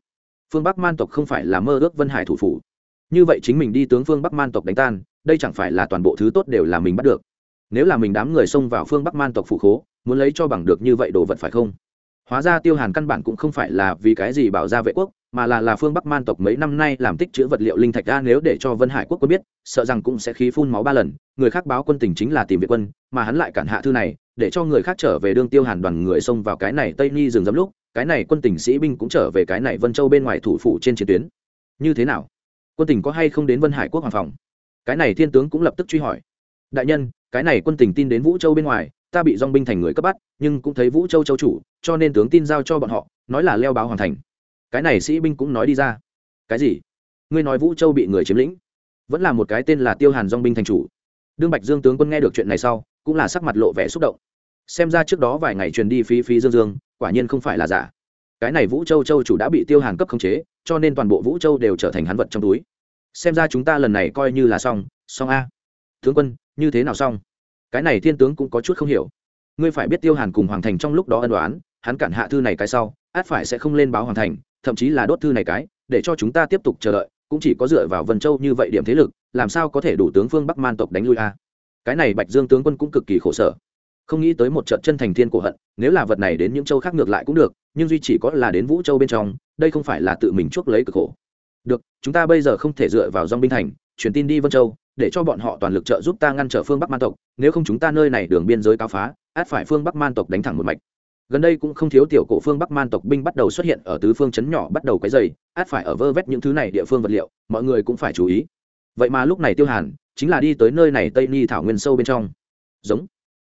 Phương bắc man tộc không phải là mơ ước vân hải thủ phủ như vậy chính mình đi tướng phương bắc man tộc đánh tan, đây chẳng phải là toàn bộ thứ tốt đều là mình bắt được. Nếu là mình đám người xông vào phương bắc man tộc phủ khố, muốn lấy cho bằng được như vậy đồ vật phải không? Hóa ra tiêu hàn căn bản cũng không phải là vì cái gì bảo ra vệ quốc, mà là là phương bắc man tộc mấy năm nay làm tích chữ vật liệu linh thạch ra nếu để cho vân hải quốc quân biết, sợ rằng cũng sẽ khí phun máu ba lần, người khác báo quân tình chính là tìm việt quân, mà hắn lại cản hạ thư này, để cho người khác trở về đương tiêu hàn đoàn người xông vào cái này tây ni dừng dẫm lúc, cái này quân tình sĩ binh cũng trở về cái này vân châu bên ngoài thủ phủ trên chiến tuyến. Như thế nào? Quân tình có hay không đến vân hải quốc hoàng phòng? Cái này thiên tướng cũng lập tức truy hỏi. Đại nhân, cái này quân tình tin đến vũ châu bên ngoài, ta bị dong binh thành người cấp bắt, nhưng cũng thấy vũ châu châu chủ, cho nên tướng tin giao cho bọn họ, nói là leo báo hoàn thành. Cái này sĩ binh cũng nói đi ra. Cái gì? Ngươi nói vũ châu bị người chiếm lĩnh? Vẫn là một cái tên là tiêu hàn dong binh thành chủ. Đương bạch dương tướng quân nghe được chuyện này sau, cũng là sắc mặt lộ vẻ xúc động. Xem ra trước đó vài ngày truyền đi phí phí dương dương, quả nhiên không phải là giả cái này vũ châu châu chủ đã bị tiêu hàn cấp khống chế, cho nên toàn bộ vũ châu đều trở thành hắn vật trong túi. Xem ra chúng ta lần này coi như là xong xong a. Tướng quân, như thế nào xong? Cái này thiên tướng cũng có chút không hiểu. Ngươi phải biết tiêu hàn cùng hoàng thành trong lúc đó ân đoán hắn cản hạ thư này cái sau, át phải sẽ không lên báo hoàng thành, thậm chí là đốt thư này cái, để cho chúng ta tiếp tục chờ đợi, cũng chỉ có dựa vào vân châu như vậy điểm thế lực, làm sao có thể đủ tướng phương bắc man tộc đánh lui a? Cái này bạch dương tướng quân cũng cực kỳ khổ sở không nghĩ tới một trận chân thành thiên cổ hận, nếu là vật này đến những châu khác ngược lại cũng được, nhưng duy chỉ có là đến vũ châu bên trong, đây không phải là tự mình chuốc lấy cực khổ. Được, chúng ta bây giờ không thể dựa vào dong binh thành, truyền tin đi vân châu, để cho bọn họ toàn lực trợ giúp ta ngăn trở phương bắc man tộc, nếu không chúng ta nơi này đường biên giới cao phá, át phải phương bắc man tộc đánh thẳng một mạch. Gần đây cũng không thiếu tiểu cổ phương bắc man tộc binh bắt đầu xuất hiện ở tứ phương chấn nhỏ bắt đầu quấy dày át phải ở vơ vét những thứ này địa phương vật liệu, mọi người cũng phải chú ý. Vậy mà lúc này tiêu hàn, chính là đi tới nơi này tây ni thảo nguyên sâu bên trong. Giống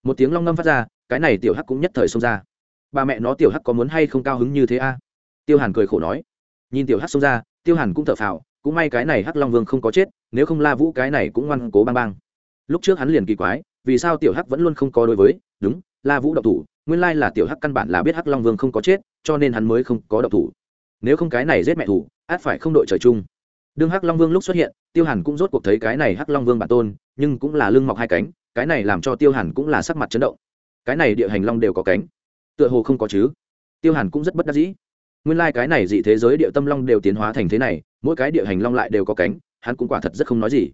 một tiếng long ngâm phát ra, cái này tiểu hắc cũng nhất thời xông ra. Ba mẹ nó tiểu hắc có muốn hay không cao hứng như thế a? Tiêu hàn cười khổ nói. Nhìn tiểu hắc xông ra, tiêu hàn cũng thở phào, cũng may cái này hắc long vương không có chết, nếu không la vũ cái này cũng ngoan cố bang bang. Lúc trước hắn liền kỳ quái, vì sao tiểu hắc vẫn luôn không có đối với, đúng, la vũ độc thủ, nguyên lai là tiểu hắc căn bản là biết hắc long vương không có chết, cho nên hắn mới không có độc thủ. Nếu không cái này giết mẹ thủ, át phải không đội trời chung. Đương hắc long vương lúc xuất hiện, tiêu hàn cũng rốt cuộc thấy cái này hắc long vương bản tôn, nhưng cũng là lưng mọc hai cánh cái này làm cho tiêu hàn cũng là sắc mặt chấn động cái này địa hành long đều có cánh tựa hồ không có chứ tiêu hàn cũng rất bất đắc dĩ nguyên lai、like、cái này dị thế giới địa tâm long đều tiến hóa thành thế này mỗi cái địa hành long lại đều có cánh hắn cũng quả thật rất không nói gì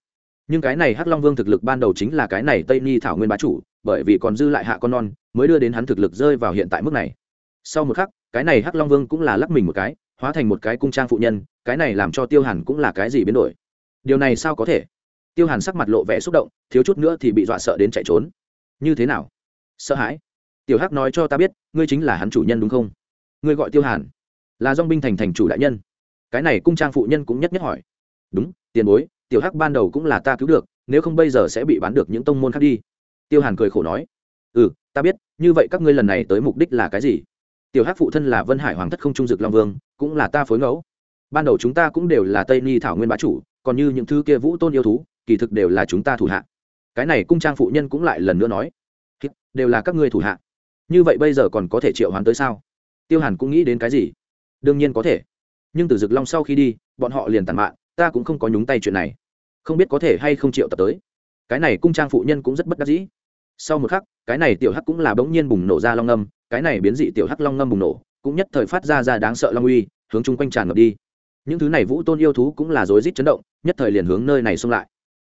nhưng cái này hắc long vương thực lực ban đầu chính là cái này tây ni thảo nguyên bá chủ bởi vì còn dư lại hạ con non mới đưa đến hắn thực lực rơi vào hiện tại mức này sau một khắc cái này hắc long vương cũng là lắc mình một cái hóa thành một cái cung trang phụ nhân cái này làm cho tiêu hàn cũng là cái gì biến đổi điều này sao có thể tiêu hàn sắc mặt lộ vẻ xúc động, thiếu chút nữa thì bị dọa sợ đến chạy trốn. Như thế nào? Sợ hãi. Tiểu hắc nói cho ta biết, ngươi chính là hắn chủ nhân đúng không? Ngươi gọi tiêu hàn. Là dong binh thành thành chủ đại nhân. Cái này cung trang phụ nhân cũng nhất nhất hỏi. Đúng, tiền bối, tiểu hắc ban đầu cũng là ta cứu được, nếu không bây giờ sẽ bị bán được những tông môn khác đi. Tiêu hàn cười khổ nói. Ừ ta biết, như vậy các ngươi lần này tới mục đích là cái gì? Tiểu hắc phụ thân là vân hải hoàng thất không trung dực long vương, cũng là ta phối ngẫu. Ban đầu chúng ta cũng đều là tây ni thảo nguyên bá chủ, còn như những thứ kia vũ tôn yêu thú kỳ thực đều là chúng ta thủ hạ. Cái này cung trang phụ nhân cũng lại lần nữa nói đều là các ngươi thủ hạ. Như vậy bây giờ còn có thể triệu hoán tới sao? Tiêu hàn cũng nghĩ đến cái gì? Đương nhiên có thể. Nhưng từ Dực long sau khi đi, bọn họ liền tàn mạn, ta cũng không có nhúng tay chuyện này. Không biết có thể hay không triệu tập tới. Cái này cung trang phụ nhân cũng rất bất đắc dĩ. Sau một khắc, cái này tiểu hắc cũng là bỗng nhiên bùng nổ ra long ngâm cái này biến dị tiểu hắc long ngâm bùng nổ, cũng nhất thời phát ra ra đáng sợ long uy, hướng chung quanh tràn ngập đi. Những thứ này vũ tôn yêu thú cũng là rối rít chấn động, nhất thời liền hướng nơi này xông lại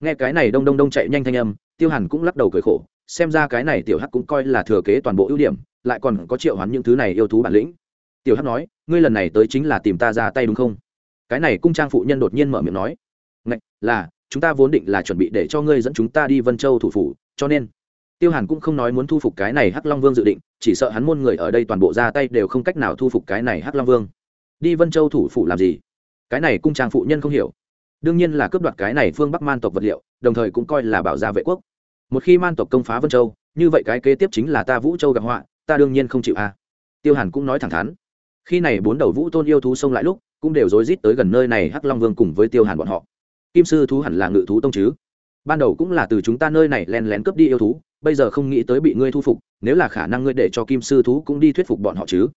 nghe cái này đông đông đông chạy nhanh thanh âm, tiêu hàn cũng lắc đầu cười khổ, xem ra cái này tiểu hắc cũng coi là thừa kế toàn bộ ưu điểm, lại còn có triệu hoán những thứ này yêu thú bản lĩnh. Tiểu hắc nói, ngươi lần này tới chính là tìm ta ra tay đúng không? Cái này cung trang phụ nhân đột nhiên mở miệng nói, ngạch, là, chúng ta vốn định là chuẩn bị để cho ngươi dẫn chúng ta đi vân châu thủ phủ, cho nên tiêu hàn cũng không nói muốn thu phục cái này hắc long vương dự định, chỉ sợ hắn môn người ở đây toàn bộ ra tay đều không cách nào thu phục cái này hắc long vương. Đi vân châu thủ phủ làm gì? Cái này cung trang phụ nhân không hiểu đương nhiên là cướp đoạt cái này phương bắc man tộc vật liệu, đồng thời cũng coi là bảo gia vệ quốc. Một khi man tộc công phá vân châu, như vậy cái kế tiếp chính là ta vũ châu gặp họa, ta đương nhiên không chịu a. Tiêu hàn cũng nói thẳng thắn. Khi này bốn đầu vũ tôn yêu thú xông lại lúc, cũng đều rối rít tới gần nơi này hắc long vương cùng với tiêu hàn bọn họ. Kim sư thú hẳn là ngự thú tông chứ? Ban đầu cũng là từ chúng ta nơi này len lén cướp đi yêu thú, bây giờ không nghĩ tới bị ngươi thu phục, nếu là khả năng ngươi để cho kim sư thú cũng đi thuyết phục bọn họ chứ?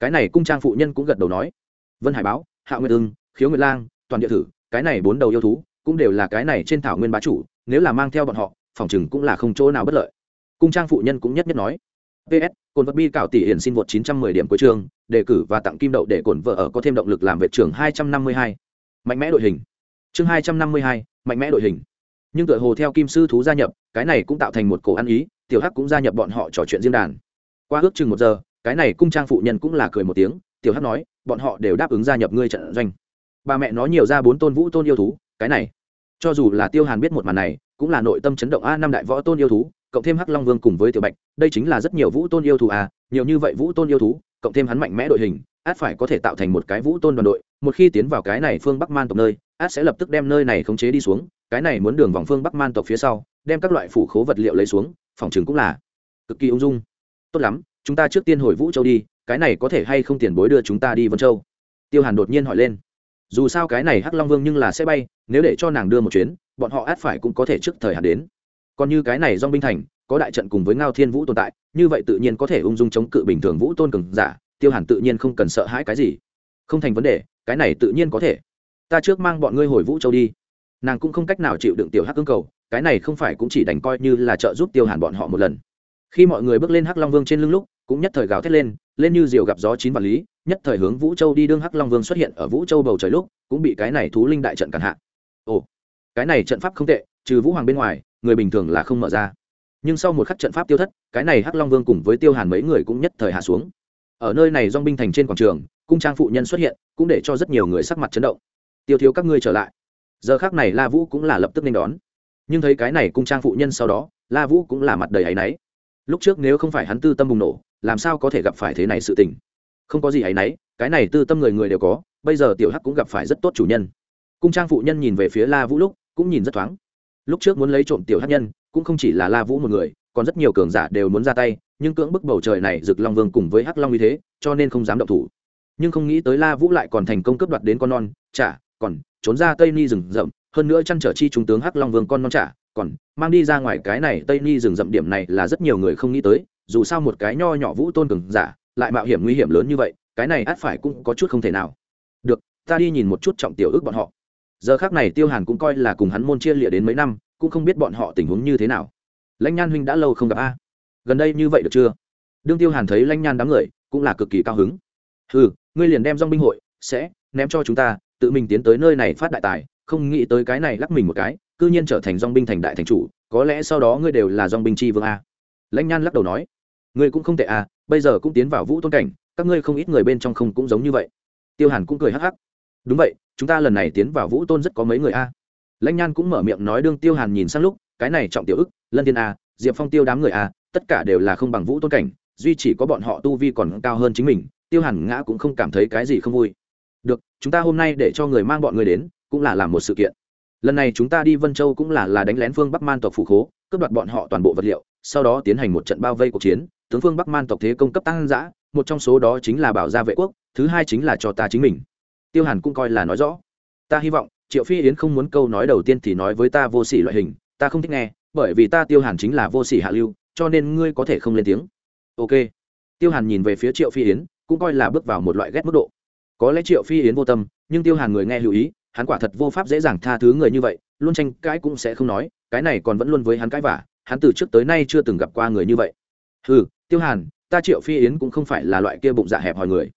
Cái này cung trang phụ nhân cũng gật đầu nói. Vân hải báo, hạ Nguyệt ưng, khiếu nguyệt lang, toàn địa thử cái này bốn đầu yêu thú cũng đều là cái này trên thảo nguyên bá chủ nếu là mang theo bọn họ phòng chừng cũng là không chỗ nào bất lợi. Cung trang phụ nhân cũng nhất nhất nói. Ps cồn vật bi cảo tỷ hiển xin vượt 910 điểm cuối trường đề cử và tặng kim đậu để cổn vợ ở có thêm động lực làm vệ trưởng 252. mạnh mẽ đội hình. Chương 252, mạnh mẽ đội hình. Nhưng tựa hồ theo kim sư thú gia nhập cái này cũng tạo thành một cổ ăn ý tiểu hắc cũng gia nhập bọn họ trò chuyện riêng đàn. Qua ước chừng một giờ cái này cung trang phụ nhân cũng là cười một tiếng tiểu hắc nói bọn họ đều đáp ứng gia nhập ngươi trận doanh bà mẹ nói nhiều ra bốn tôn vũ tôn yêu thú, cái này, cho dù là tiêu hàn biết một màn này, cũng là nội tâm chấn động. A, năm đại võ tôn yêu thú, cộng thêm hắc long vương cùng với tiểu bạch, đây chính là rất nhiều vũ tôn yêu thú à nhiều như vậy vũ tôn yêu thú, cộng thêm hắn mạnh mẽ đội hình, át phải có thể tạo thành một cái vũ tôn đoàn đội, một khi tiến vào cái này phương bắc man tộc nơi, át sẽ lập tức đem nơi này khống chế đi xuống, cái này muốn đường vòng phương bắc man tộc phía sau, đem các loại phủ khố vật liệu lấy xuống, phòng chừng cũng là cực kỳ ung dung. Tốt lắm, chúng ta trước tiên hồi vũ châu đi, cái này có thể hay không tiền bối đưa chúng ta đi vân châu? Tiêu hàn đột nhiên hỏi lên dù sao cái này hắc long vương nhưng là sẽ bay, nếu để cho nàng đưa một chuyến, bọn họ át phải cũng có thể trước thời hạn đến. Còn như cái này dong binh thành, có đại trận cùng với ngao thiên vũ tồn tại, như vậy tự nhiên có thể ung dung chống cự bình thường vũ tôn cường giả, tiêu hàn tự nhiên không cần sợ hãi cái gì. Không thành vấn đề, cái này tự nhiên có thể. Ta trước mang bọn ngươi hồi vũ châu đi. Nàng cũng không cách nào chịu đựng tiểu hắc cương cầu, cái này không phải cũng chỉ đành coi như là trợ giúp tiêu hàn bọn họ một lần. Khi mọi người bước lên hắc long vương trên lưng lúc, cũng nhất thời gào thét lên lên như diều gặp gió chín vạn lý nhất thời hướng vũ châu đi, đương hắc long vương xuất hiện ở vũ châu bầu trời lúc, cũng bị cái này thú linh đại trận cản hạ. Ồ, cái này trận pháp không tệ, trừ vũ hoàng bên ngoài, người bình thường là không mở ra. Nhưng sau một khắc trận pháp tiêu thất, cái này hắc long vương cùng với tiêu hàn mấy người cũng nhất thời hạ xuống. Ở nơi này dong binh thành trên quảng trường, cung trang phụ nhân xuất hiện, cũng để cho rất nhiều người sắc mặt chấn động. Tiêu thiếu các ngươi trở lại. Giờ khác này la vũ cũng là lập tức nên đón. Nhưng thấy cái này cung trang phụ nhân sau đó, la vũ cũng là mặt đầy áy náy. Lúc trước nếu không phải hắn tư tâm bùng nổ, làm sao có thể gặp phải thế này sự tình? Không có gì hay nấy cái này tư tâm người người đều có, bây giờ tiểu hắc cũng gặp phải rất tốt chủ nhân. Cung trang phụ nhân nhìn về phía la vũ lúc, cũng nhìn rất thoáng. Lúc trước muốn lấy trộm tiểu hắc nhân, cũng không chỉ là la vũ một người, còn rất nhiều cường giả đều muốn ra tay, nhưng cưỡng bức bầu trời này rực long vương cùng với hắc long như thế, cho nên không dám động thủ. Nhưng không nghĩ tới la vũ lại còn thành công cướp đoạt đến con non, chả, còn trốn ra tây ni rừng rậm, hơn nữa chăn trở chi trung tướng hắc long vương con non chả, còn mang đi ra ngoài cái này tây ni rừng rậm điểm này là rất nhiều người không nghĩ tới, dù sao một cái nho nhỏ vũ tôn cường giả lại mạo hiểm nguy hiểm lớn như vậy, cái này át phải cũng có chút không thể nào. Được, ta đi nhìn một chút trọng tiểu ước bọn họ. Giờ khác này tiêu hàn cũng coi là cùng hắn môn chia lịa đến mấy năm, cũng không biết bọn họ tình huống như thế nào. Lãnh nhan huynh đã lâu không gặp a. Gần đây như vậy được chưa? Đương tiêu hàn thấy lãnh nhan đám người, cũng là cực kỳ cao hứng. Ừ ngươi liền đem dong binh hội, sẽ, ném cho chúng ta, tự mình tiến tới nơi này phát đại tài, không nghĩ tới cái này lắc mình một cái, cư nhiên trở thành dong binh thành đại thành chủ, có lẽ sau đó ngươi đều là dong binh chi vương a. Lãnh nhan lắc đầu nói, ngươi cũng không tệ a bây giờ cũng tiến vào vũ tôn cảnh, các ngươi không ít người bên trong không cũng giống như vậy. Tiêu hàn cũng cười hắc hắc. Đúng vậy, chúng ta lần này tiến vào vũ tôn rất có mấy người a. Lãnh nhan cũng mở miệng nói đương tiêu hàn nhìn sang lúc, cái này trọng tiểu ức, lân tiên a, diệp phong tiêu đám người a, tất cả đều là không bằng vũ tôn cảnh, duy chỉ có bọn họ tu vi còn cao hơn chính mình, tiêu hàn ngã cũng không cảm thấy cái gì không vui. Được, chúng ta hôm nay để cho người mang bọn người đến, cũng là làm một sự kiện. Lần này chúng ta đi vân châu cũng là là đánh lén phương bắc man tộc phủ khố, cướp đoạt bọn họ toàn bộ vật liệu, sau đó tiến hành một trận bao vây cuộc chiến tướng phương bắc man tộc thế công cấp tăng giã, một trong số đó chính là bảo gia vệ quốc, thứ hai chính là cho ta chính mình. Tiêu hàn cũng coi là nói rõ. Ta hy vọng, triệu phi yến không muốn câu nói đầu tiên thì nói với ta vô s ỉ loại hình, ta không thích nghe, bởi vì ta tiêu hàn chính là vô s ỉ hạ lưu, cho nên ngươi có thể không lên tiếng. Ok. Tiêu hàn nhìn về phía triệu phi yến, cũng coi là bước vào một loại ghét mức độ. Có lẽ triệu phi yến vô tâm, nhưng tiêu hàn người nghe lưu ý, hắn quả thật vô pháp dễ dàng tha thứ người như vậy, luôn tranh cãi cũng sẽ không nói, cái này còn vẫn luôn với hắn cãi vả hắn từ trước tới nay chưa từng gặp qua người như vậy. Ừ tiêu hàn, ta triệu phi yến cũng không phải là loại kia bụng dạ hẹp hòi người.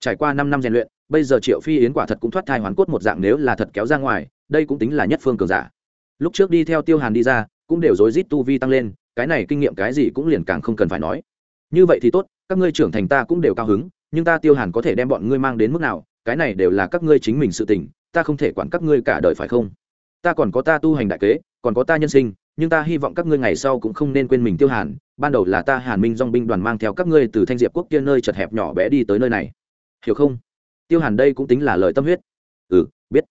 Trải qua năm năm rèn luyện, bây giờ triệu phi yến quả thật cũng thoát thai hoàn cốt một dạng nếu là thật kéo ra ngoài, đây cũng tính là nhất phương cường giả. Lúc trước đi theo tiêu hàn đi ra, cũng đều rối rít tu vi tăng lên, cái này kinh nghiệm cái gì cũng liền càng không cần phải nói. Như vậy thì tốt, các ngươi trưởng thành ta cũng đều cao hứng, nhưng ta tiêu hàn có thể đem bọn ngươi mang đến mức nào, cái này đều là các ngươi chính mình sự tình, ta không thể quản các ngươi cả đời phải không? Ta còn có ta tu hành đại kế, còn có ta nhân sinh nhưng ta hy vọng các ngươi ngày sau cũng không nên quên mình tiêu hàn, ban đầu là ta hàn minh dong binh đoàn mang theo các ngươi từ thanh diệp quốc kia nơi chật hẹp nhỏ bé đi tới nơi này. Hiểu không? Tiêu hàn đây cũng tính là lời tâm huyết. Ừ biết.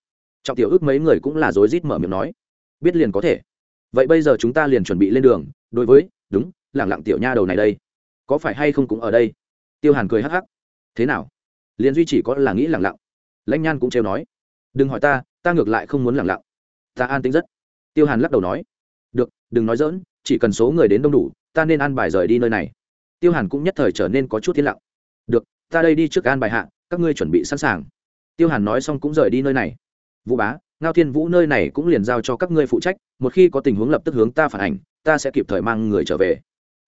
Trọng tiểu ước mấy người cũng là rối rít mở miệng nói. Biết liền có thể. Vậy bây giờ chúng ta liền chuẩn bị lên đường, đối với, đúng, lẳng lặng tiểu nha đầu này đây. Có phải hay không cũng ở đây? Tiêu hàn cười hắc hắc. Thế nào? Liền duy chỉ có là nghĩ lẳng lặng. Lãnh nhan cũng trêu nói. Đừng hỏi ta ta ngược lại không muốn lẳng lặng. Ta an tính rất. Tiêu hàn lắc đầu nói được, đừng nói dỡn chỉ cần số người đến đông đủ, ta nên an bài rời đi nơi này. Tiêu hàn cũng nhất thời trở nên có chút thiên lặng. Được, ta đây đi trước an bài hạ, các ngươi chuẩn bị sẵn sàng. Tiêu hàn nói xong cũng rời đi nơi này. Vũ bá, ngao thiên vũ nơi này cũng liền giao cho các ngươi phụ trách, một khi có tình huống lập tức hướng ta phản ảnh, ta sẽ kịp thời mang người trở về.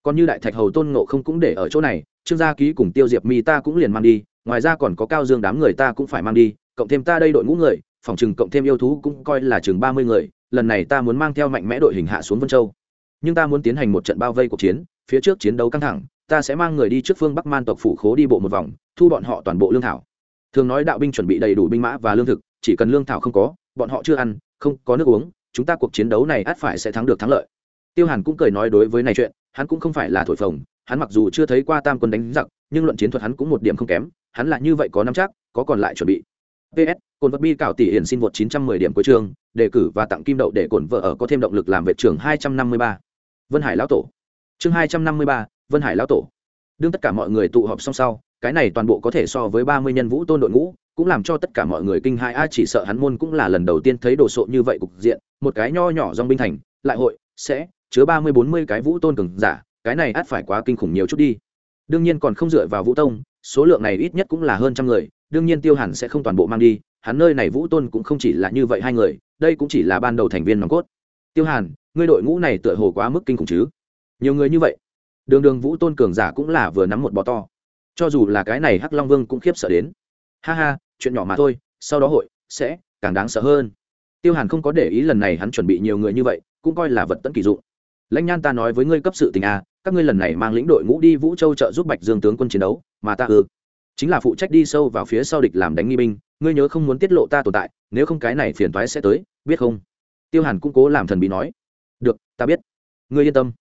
Còn như đại thạch hầu tôn ngộ không cũng để ở chỗ này, trương gia ký cùng tiêu diệp mi ta cũng liền mang đi, ngoài ra còn có cao dương đám người ta cũng phải mang đi, cộng thêm ta đây đội ngũ người, phòng chừng cộng thêm yêu thú cũng coi là chừng ba mươi người lần này ta muốn mang theo mạnh mẽ đội hình hạ xuống vân châu. Nhưng ta muốn tiến hành một trận bao vây cuộc chiến, phía trước chiến đấu căng thẳng, ta sẽ mang người đi trước phương bắc man tộc phủ khố đi bộ một vòng, thu bọn họ toàn bộ lương thảo. Thường nói đạo binh chuẩn bị đầy đủ binh mã và lương thực, chỉ cần lương thảo không có, bọn họ chưa ăn, không có nước uống, chúng ta cuộc chiến đấu này ắt phải sẽ thắng được thắng lợi. Tiêu hàn cũng cười nói đối với này chuyện, hắn cũng không phải là thổi phồng, hắn mặc dù chưa thấy qua tam quân đánh giặc, nhưng luận chiến thuật hắn cũng một điểm không kém, hắn là như vậy có năm chắc, có còn lại chuẩn bị ps cồn vật bi cảo tỷ hiển xin vượt 910 điểm cuối trường đề cử và tặng kim đậu để cồn vợ ở có thêm động lực làm vệ trưởng 253. vân hải lão tổ. Chương 253, vân hải lão tổ. Đương tất cả mọi người tụ họp xong sau cái này toàn bộ có thể so với 30 nhân vũ tôn đội ngũ cũng làm cho tất cả mọi người kinh hãi a chỉ sợ hắn môn cũng là lần đầu tiên thấy đồ sộ như vậy cục diện một cái nho nhỏ dòng binh thành lại hội sẽ chứa ba mươi bốn mươi cái vũ tôn cường giả cái này ắt phải quá kinh khủng nhiều chút đi. Đương nhiên còn không dựa vào vũ tông số lượng này ít nhất cũng là hơn trăm người đương nhiên tiêu hàn sẽ không toàn bộ mang đi, hắn nơi này vũ tôn cũng không chỉ là như vậy hai người, đây cũng chỉ là ban đầu thành viên nòng cốt. Tiêu hàn, ngươi đội ngũ này tựa hồ quá mức kinh khủng chứ? Nhiều người như vậy. Đường đường vũ tôn cường giả cũng là vừa nắm một bò to. Cho dù là cái này hắc long vương cũng khiếp sợ đến. Ha ha, chuyện nhỏ mà thôi, sau đó hội sẽ càng đáng sợ hơn. Tiêu hàn không có để ý lần này hắn chuẩn bị nhiều người như vậy, cũng coi là vật tận kỳ dụng. Lãnh nhan ta nói với ngươi cấp sự tình a các ngươi lần này mang lĩnh đội ngũ đi vũ châu trợ giúp bạch dương tướng quân chiến đấu, mà ta ư? Chính là phụ trách đi sâu vào phía sau địch làm đánh nghi binh, ngươi nhớ không muốn tiết lộ ta tồn tại, nếu không cái này phiền toái sẽ tới, biết không? Tiêu hàn cũng cố làm thần bí nói. Được, ta biết. Ngươi yên tâm.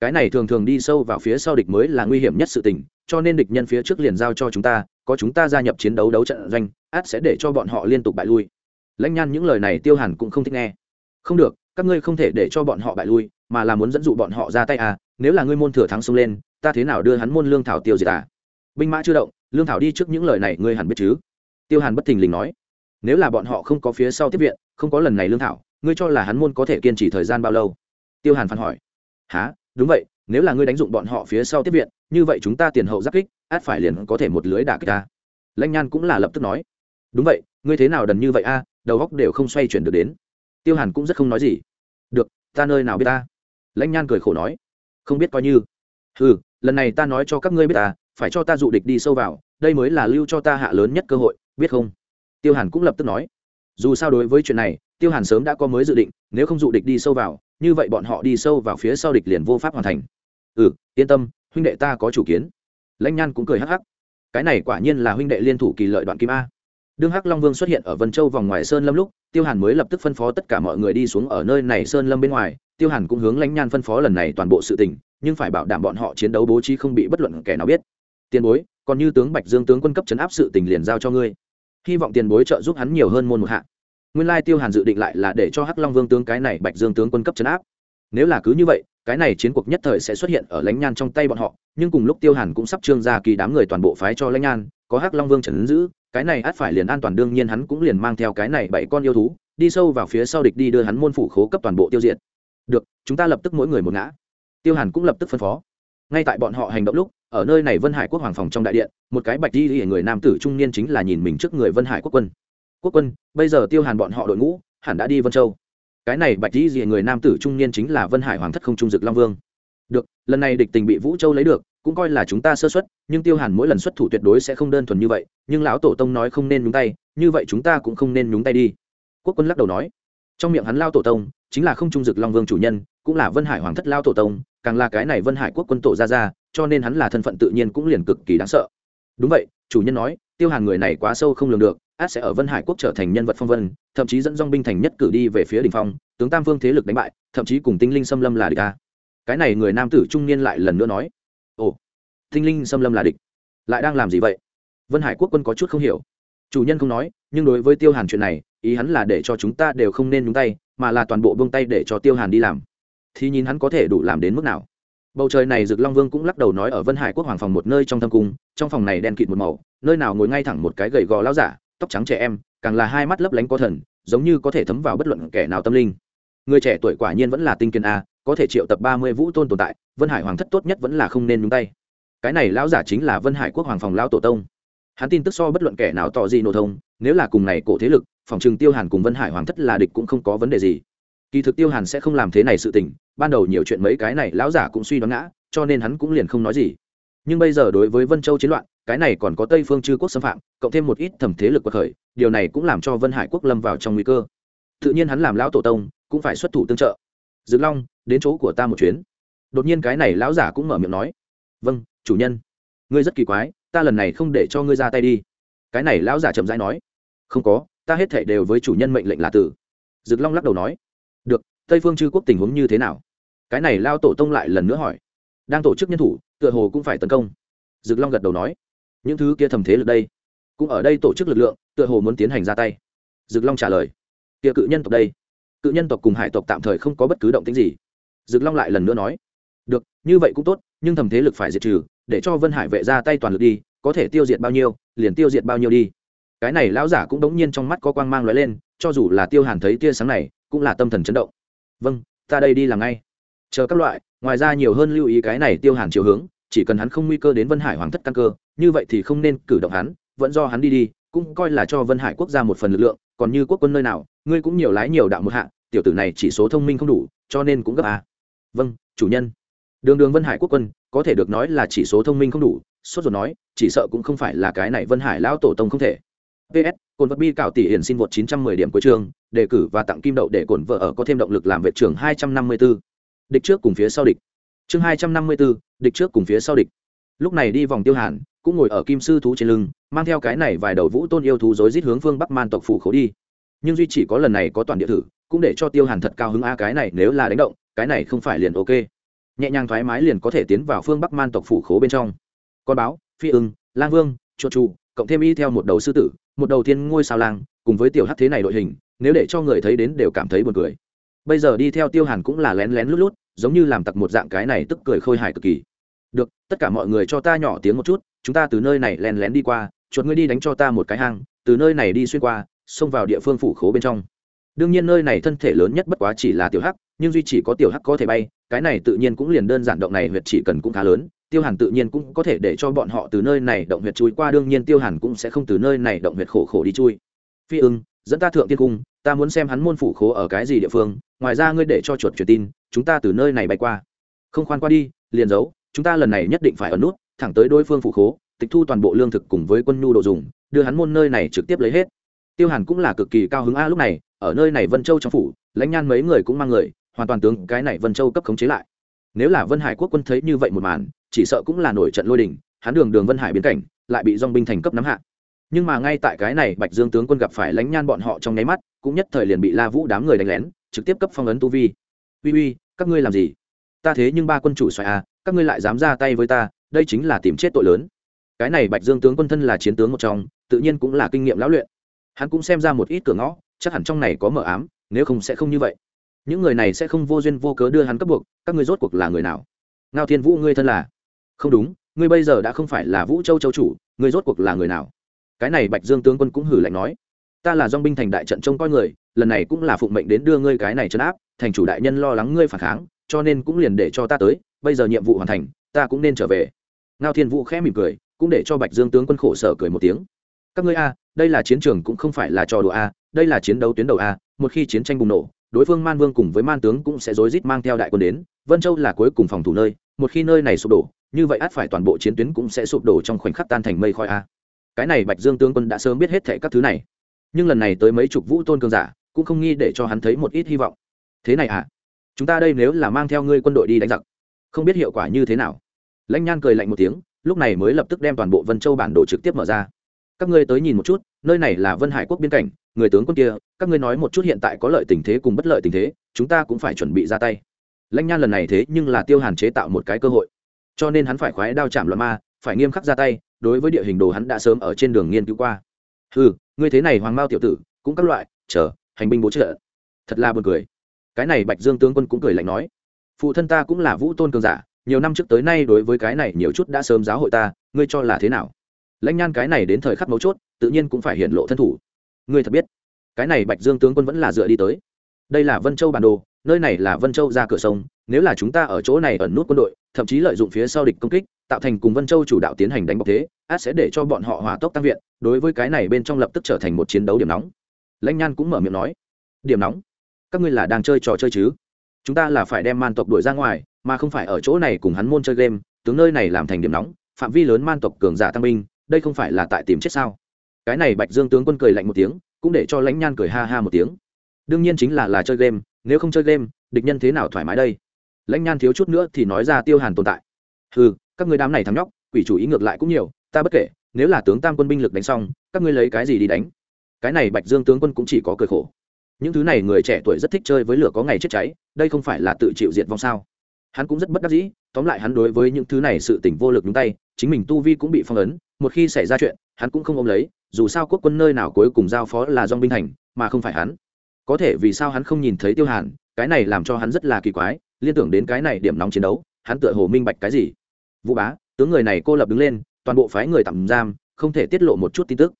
Cái này thường thường đi sâu vào phía sau địch mới là nguy hiểm nhất sự tình, cho nên địch nhân phía trước liền giao cho chúng ta, có chúng ta gia nhập chiến đấu đấu trận doanh, át sẽ để cho bọn họ liên tục bại lui. Lãnh nhan những lời này tiêu hàn cũng không thích nghe. Không được, các ngươi không thể để cho bọn họ bại lui, mà là muốn dẫn dụ bọn họ ra tay à nếu là ngươi môn thừa thắng xông lên, ta thế nào đưa hắn môn lương thảo tiêu diệt à? Binh mã chưa động lương thảo đi trước những lời này ngươi hẳn biết chứ? Tiêu hàn bất thình lình nói. Nếu là bọn họ không có phía sau tiếp viện, không có lần này lương thảo, ngươi cho là hắn môn có thể kiên trì thời gian bao lâu? Tiêu hàn phản hỏi. Há đúng vậy, nếu là ngươi đánh dụng bọn họ phía sau tiếp viện, như vậy chúng ta tiền hậu giáp kích, át phải liền có thể một lưới đả kích ta. Lanh nhan cũng là lập tức nói. Đúng vậy, ngươi thế nào đần như vậy a? Đầu góc đều không xoay chuyển được đến. Tiêu hàn cũng rất không nói gì. Được, ta nơi nào biết ta? Lãnh nhan cười khổ nói. Không biết coi như. Ừ lần này ta nói cho các ngươi biết ta phải cho ta dụ địch đi sâu vào, đây mới là lưu cho ta hạ lớn nhất cơ hội, biết không? Tiêu hàn cũng lập tức nói. Dù sao đối với chuyện này, tiêu hàn sớm đã có mới dự định, nếu không dụ địch đi sâu vào, như vậy bọn họ đi sâu vào phía sau địch liền vô pháp hoàn thành. Ừ yên tâm, huynh đệ ta có chủ kiến. Lãnh nhan cũng cười hắc hắc. Cái này quả nhiên là huynh đệ liên thủ kỳ lợi đoạn kim a. Đương hắc long vương xuất hiện ở vân châu vòng ngoài sơn lâm lúc, tiêu hàn mới lập tức phân phó tất cả mọi người đi xuống ở nơi này sơn lâm bên ngoài. Tiêu hàn cũng hướng lãnh nhan phân phó lần này toàn bộ sự tình, nhưng phải bảo đảm bọn họ chiến đấu bố trí không bị bất luận kẻ nào biết tiền bối, còn như tướng bạch dương tướng quân cấp chấn áp sự tình liền giao cho ngươi. Hy vọng tiền bối trợ giúp hắn nhiều hơn môn một hạ. Nguyên lai tiêu hàn dự định lại là để cho hắc long vương tướng cái này bạch dương tướng quân cấp chấn áp. Nếu là cứ như vậy, cái này chiến cuộc nhất thời sẽ xuất hiện ở lãnh nhan trong tay bọn họ, nhưng cùng lúc tiêu hàn cũng sắp trương ra kỳ đám người toàn bộ phái cho lãnh nhan, có hắc long vương trần giữ, cái này át phải liền an toàn, đương nhiên hắn cũng liền mang theo cái này bảy con yêu thú, đi sâu vào phía sau địch đi đưa hắn môn phủ khố cấp toàn bộ tiêu diệt. Được, chúng ta lập tức mỗi người một ngã. Tiêu hàn cũng lập tức phân phó. Ngay tại bọn họ hành động lúc ở nơi này vân hải quốc hoàng phòng trong đại điện, một cái bạch di người nam tử trung niên chính là nhìn mình trước người vân hải quốc quân. Quốc quân, bây giờ tiêu hàn bọn họ đội ngũ, hẳn đã đi vân châu. Cái này bạch di gì người nam tử trung niên chính là vân hải hoàng thất không trung dực long vương. Được, lần này địch tình bị vũ châu lấy được, cũng coi là chúng ta sơ xuất nhưng tiêu hàn mỗi lần xuất thủ tuyệt đối sẽ không đơn thuần như vậy, nhưng lão tổ tông nói không nên nhúng tay, như vậy chúng ta cũng không nên nhúng tay đi. Quốc quân lắc đầu nói. Trong miệng hắn lao tổ tông, chính là không trung dực long vương chủ nhân, cũng là vân hải hoàng thất lao tổ tông, càng là cái này vân hải quốc quân tổ ra ra cho nên hắn là thân phận tự nhiên cũng liền cực kỳ đáng sợ. Đúng vậy, chủ nhân nói, tiêu hàn người này quá sâu không lường được, át sẽ ở vân hải quốc trở thành nhân vật phong vân, thậm chí dẫn dong binh thành nhất cử đi về phía đình phong, tướng tam vương thế lực đánh bại, thậm chí cùng tinh linh xâm lâm là địch ta cái này người nam tử trung niên lại lần nữa nói, ồ, tinh linh xâm lâm là địch, lại đang làm gì vậy? Vân hải quốc quân có chút không hiểu. Chủ nhân không nói, nhưng đối với tiêu hàn chuyện này, ý hắn là để cho chúng ta đều không nên nhúng tay, mà là toàn bộ buông tay để cho tiêu hàn đi làm. Thì nhìn hắn có thể đủ làm đến mức nào bầu trời này rực long vương cũng lắc đầu nói ở vân hải quốc hoàng phòng một nơi trong thâm cung, trong phòng này đen kịt một màu, nơi nào ngồi ngay thẳng một cái gầy gò lao giả, tóc trắng trẻ em, càng là hai mắt lấp lánh có thần, giống như có thể thấm vào bất luận kẻ nào tâm linh. Người trẻ tuổi quả nhiên vẫn là tinh kiên a, có thể triệu tập ba mươi vũ tôn tồn tại, vân hải hoàng thất tốt nhất vẫn là không nên nhúng tay. Cái này lão giả chính là vân hải quốc hoàng phòng lao tổ tông. Hắn tin tức so bất luận kẻ nào tỏ gì nổ thông, nếu là cùng này cổ thế lực, phòng trừng tiêu hàn cùng vân hải hoàng thất là địch cũng không có vấn đề gì. Kỳ thực tiêu hàn sẽ không làm thế này sự tình ban đầu nhiều chuyện mấy cái này lão giả cũng suy đoán ngã, cho nên hắn cũng liền không nói gì. Nhưng bây giờ đối với vân châu chiến loạn, cái này còn có tây phương chư quốc xâm phạm, cộng thêm một ít thẩm thế lực quật khởi, điều này cũng làm cho vân hải quốc lâm vào trong nguy cơ. Tự nhiên hắn làm lão tổ tông, cũng phải xuất thủ tương trợ. Dực long, đến chỗ của ta một chuyến. Đột nhiên cái này lão giả cũng mở miệng nói. Vâng chủ nhân. Ngươi rất kỳ quái, ta lần này không để cho ngươi ra tay đi. Cái này lão giả chậm rãi nói. Không có, ta hết thảy đều với chủ nhân mệnh lệnh là tử. Dực long lắc đầu nói. Được, tây phương chư quốc tình huống như thế nào? Cái này lao tổ tông lại lần nữa hỏi. Đang tổ chức nhân thủ, tựa hồ cũng phải tấn công. Dực long gật đầu nói. Những thứ kia thầm thế lực đây, cũng ở đây tổ chức lực lượng, tựa hồ muốn tiến hành ra tay. Dực long trả lời. Kia cự nhân tộc đây, cự nhân tộc cùng hải tộc tạm thời không có bất cứ động tính gì. Dực long lại lần nữa nói. Được, như vậy cũng tốt, nhưng thầm thế lực phải diệt trừ, để cho vân hải vệ ra tay toàn lực đi, có thể tiêu diệt bao nhiêu, liền tiêu diệt bao nhiêu đi. Cái này lão giả cũng đống nhiên trong mắt có quang mang lóe lên, cho dù là tiêu hàn thấy tia sáng này, cũng là tâm thần chấn động. Vâng ta đây đi làm ngay chờ các loại, ngoài ra nhiều hơn lưu ý cái này tiêu hàn chiều hướng, chỉ cần hắn không nguy cơ đến vân hải hoàng thất căn cơ, như vậy thì không nên cử động hắn, vẫn do hắn đi đi, cũng coi là cho vân hải quốc gia một phần lực lượng, còn như quốc quân nơi nào, ngươi cũng nhiều lái nhiều đạo một hạ, tiểu tử này chỉ số thông minh không đủ, cho nên cũng gấp à. vâng chủ nhân đường đường vân hải quốc quân, có thể được nói là chỉ số thông minh không đủ, sốt rồi nói, chỉ sợ cũng không phải là cái này vân hải lão tổ tông không thể ps cồn vật bi cảo tỷ hiển xin vượt 910 điểm cuối trường đề cử và tặng kim đậu để cổn vợ ở có thêm động lực làm vệ trưởng 254 địch trước cùng phía sau địch. Chương 254, địch trước cùng phía sau địch. Lúc này đi vòng tiêu hàn cũng ngồi ở kim sư thú trên lưng mang theo cái này vài đầu vũ tôn yêu thú rối rít hướng phương bắc man tộc phủ khấu đi. Nhưng duy chỉ có lần này có toàn địa thử cũng để cho tiêu hàn thật cao hứng a cái này nếu là đánh động cái này không phải liền ok. Nhẹ nhàng thoải mái liền có thể tiến vào phương bắc man tộc phủ khố bên trong. Con báo phi ưng lang vương chuột trụ cộng thêm y theo một đầu sư tử một đầu tiên ngôi sao lang cùng với tiểu hắc thế này đội hình nếu để cho người thấy đến đều cảm thấy buồn cười bây giờ đi theo tiêu hàn cũng là lén lén lút lút, giống như làm tặc một dạng cái này tức cười khôi hài cực kỳ. Được, tất cả mọi người cho ta nhỏ tiếng một chút, chúng ta từ nơi này lén lén đi qua, chuột ngươi đi đánh cho ta một cái hang, từ nơi này đi xuyên qua, xông vào địa phương phủ khố bên trong. Đương nhiên nơi này thân thể lớn nhất bất quá chỉ là tiểu hắc, nhưng duy chỉ có tiểu hắc có thể bay, cái này tự nhiên cũng liền đơn giản động này huyệt chỉ cần cũng khá lớn, tiêu hàn tự nhiên cũng có thể để cho bọn họ từ nơi này động huyệt chui qua, đương nhiên tiêu hàn cũng sẽ không từ nơi này động huyệt khổ khổ đi chui. Phi ưng dẫn ta thượng tiên cung, ta muốn xem hắn môn phủ khố ở cái gì địa phương, ngoài ra ngươi để cho chuột truyền tin, chúng ta từ nơi này bay qua. Không khoan qua đi, liền giấu, chúng ta lần này nhất định phải ẩn nút, thẳng tới đối phương phủ khố, tịch thu toàn bộ lương thực cùng với quân nhu đồ dùng, đưa hắn môn nơi này trực tiếp lấy hết. Tiêu hàn cũng là cực kỳ cao hứng a lúc này, ở nơi này vân châu trong phủ, lãnh nhan mấy người cũng mang người, hoàn toàn tướng cái này vân châu cấp khống chế lại. Nếu là vân hải quốc quân thấy như vậy một màn, chỉ sợ cũng là nổi trận lôi đình, hắn đường đường vân hải biến cảnh, lại bị dong binh thành cấp nắm hạ nhưng mà ngay tại cái này, bạch dương tướng quân gặp phải lãnh nhan bọn họ trong nháy mắt, cũng nhất thời liền bị la vũ đám người đánh lén, trực tiếp cấp phong ấn tu vi. Uy uy, các ngươi làm gì? Ta thế nhưng ba quân chủ xoài à các ngươi lại dám ra tay với ta, đây chính là tìm chết tội lớn. Cái này bạch dương tướng quân thân là chiến tướng một trong, tự nhiên cũng là kinh nghiệm lão luyện. Hắn cũng xem ra một ít cửa ngõ, chắc hẳn trong này có mờ ám, nếu không sẽ không như vậy. Những người này sẽ không vô duyên vô cớ đưa hắn cấp buộc, các ngươi rốt cuộc là người nào? Ngao thiên vũ, ngươi thân là? Không đúng, ngươi bây giờ đã không phải là vũ châu châu chủ, ngươi rốt cuộc là người nào? Cái này bạch dương tướng quân cũng hử lạnh nói, ta là dong binh thành đại trận trông coi người, lần này cũng là phụng mệnh đến đưa ngươi cái này trấn áp, thành chủ đại nhân lo lắng ngươi phản kháng, cho nên cũng liền để cho ta tới, bây giờ nhiệm vụ hoàn thành, ta cũng nên trở về. Ngao thiên vũ khẽ mỉm cười, cũng để cho bạch dương tướng quân khổ sở cười một tiếng, các ngươi a, đây là chiến trường cũng không phải là trò đùa a, đây là chiến đấu tuyến đầu a, một khi chiến tranh bùng nổ, đối phương man vương cùng với man tướng cũng sẽ rối rít mang theo đại quân đến, vân châu là cuối cùng phòng thủ nơi, một khi nơi này sụp đổ, như vậy át phải toàn bộ chiến tuyến cũng sẽ sụp đổ trong khoảnh khắc tan thành mây khói a cái này bạch dương tướng quân đã sớm biết hết thệ các thứ này. Nhưng lần này tới mấy chục vũ tôn cường giả, cũng không nghi để cho hắn thấy một ít hy vọng. Thế này à? Chúng ta đây nếu là mang theo ngươi quân đội đi đánh giặc, không biết hiệu quả như thế nào. Lãnh nhan cười lạnh một tiếng, lúc này mới lập tức đem toàn bộ vân châu bản đồ trực tiếp mở ra. Các ngươi tới nhìn một chút, nơi này là vân hải quốc biên cảnh, người tướng quân kia, các ngươi nói một chút hiện tại có lợi tình thế cùng bất lợi tình thế, chúng ta cũng phải chuẩn bị ra tay. Lãnh nhan lần này thế nhưng là tiêu hàn chế tạo một cái cơ hội. Cho nên hắn phải khoái đao chạm loạn ma, phải nghiêm khắc ra tay đối với địa hình đồ hắn đã sớm ở trên đường nghiên cứu qua. Ừ ngươi thế này hoàng mao tiểu tử, cũng các loại, chờ, hành binh bố trợ. Thật là buồn cười. Cái này bạch dương tướng quân cũng cười lạnh nói. Phụ thân ta cũng là vũ tôn cường giả, nhiều năm trước tới nay đối với cái này nhiều chút đã sớm giáo hội ta, ngươi cho là thế nào? Lãnh nhan cái này đến thời khắc mấu chốt, tự nhiên cũng phải hiện lộ thân thủ. Ngươi thật biết, cái này bạch dương tướng quân vẫn là dựa đi tới. Đây là vân châu bản đồ, nơi này là vân châu ra cửa sông, nếu là chúng ta ở chỗ này ẩn nút quân đội, thậm chí lợi dụng phía sau địch công kích tạo thành cùng vân châu chủ đạo tiến hành đánh bọc thế át sẽ để cho bọn họ hỏa tốc tăng viện, đối với cái này bên trong lập tức trở thành một chiến đấu điểm nóng. Lãnh nhan cũng mở miệng nói, điểm nóng? Các ngươi là đang chơi trò chơi chứ? Chúng ta là phải đem man tộc đuổi ra ngoài, mà không phải ở chỗ này cùng hắn môn chơi game, tướng nơi này làm thành điểm nóng, phạm vi lớn man tộc cường giả tăng binh, đây không phải là tại tìm chết sao? Cái này bạch dương tướng quân cười lạnh một tiếng, cũng để cho lãnh nhan cười ha ha một tiếng. Đương nhiên chính là là chơi game, nếu không chơi game, địch nhân thế nào thoải mái đây? Lãnh nhan thiếu chút nữa thì nói ra tiêu hàn tồn tại ừ các người đám này thằng nhóc, quỷ chủ ý ngược lại cũng nhiều, ta bất kể, nếu là tướng tam quân binh lực đánh xong, các ngươi lấy cái gì đi đánh? Cái này bạch dương tướng quân cũng chỉ có cười khổ. Những thứ này người trẻ tuổi rất thích chơi với lửa có ngày chết cháy, đây không phải là tự chịu diệt vong sao? Hắn cũng rất bất đắc dĩ, tóm lại hắn đối với những thứ này sự tỉnh vô lực nhúng tay, chính mình tu vi cũng bị phong ấn, một khi xảy ra chuyện, hắn cũng không ôm lấy, dù sao quốc quân nơi nào cuối cùng giao phó là dong binh thành mà không phải hắn. Có thể vì sao hắn không nhìn thấy tiêu hàn, cái này làm cho hắn rất là kỳ quái, liên tưởng đến cái này điểm nóng chiến đấu, hắn tựa hồ minh bạch cái gì? Vũ bá, tướng người này cô lập đứng lên, toàn bộ phái người tạm giam, không thể tiết lộ một chút tin tức.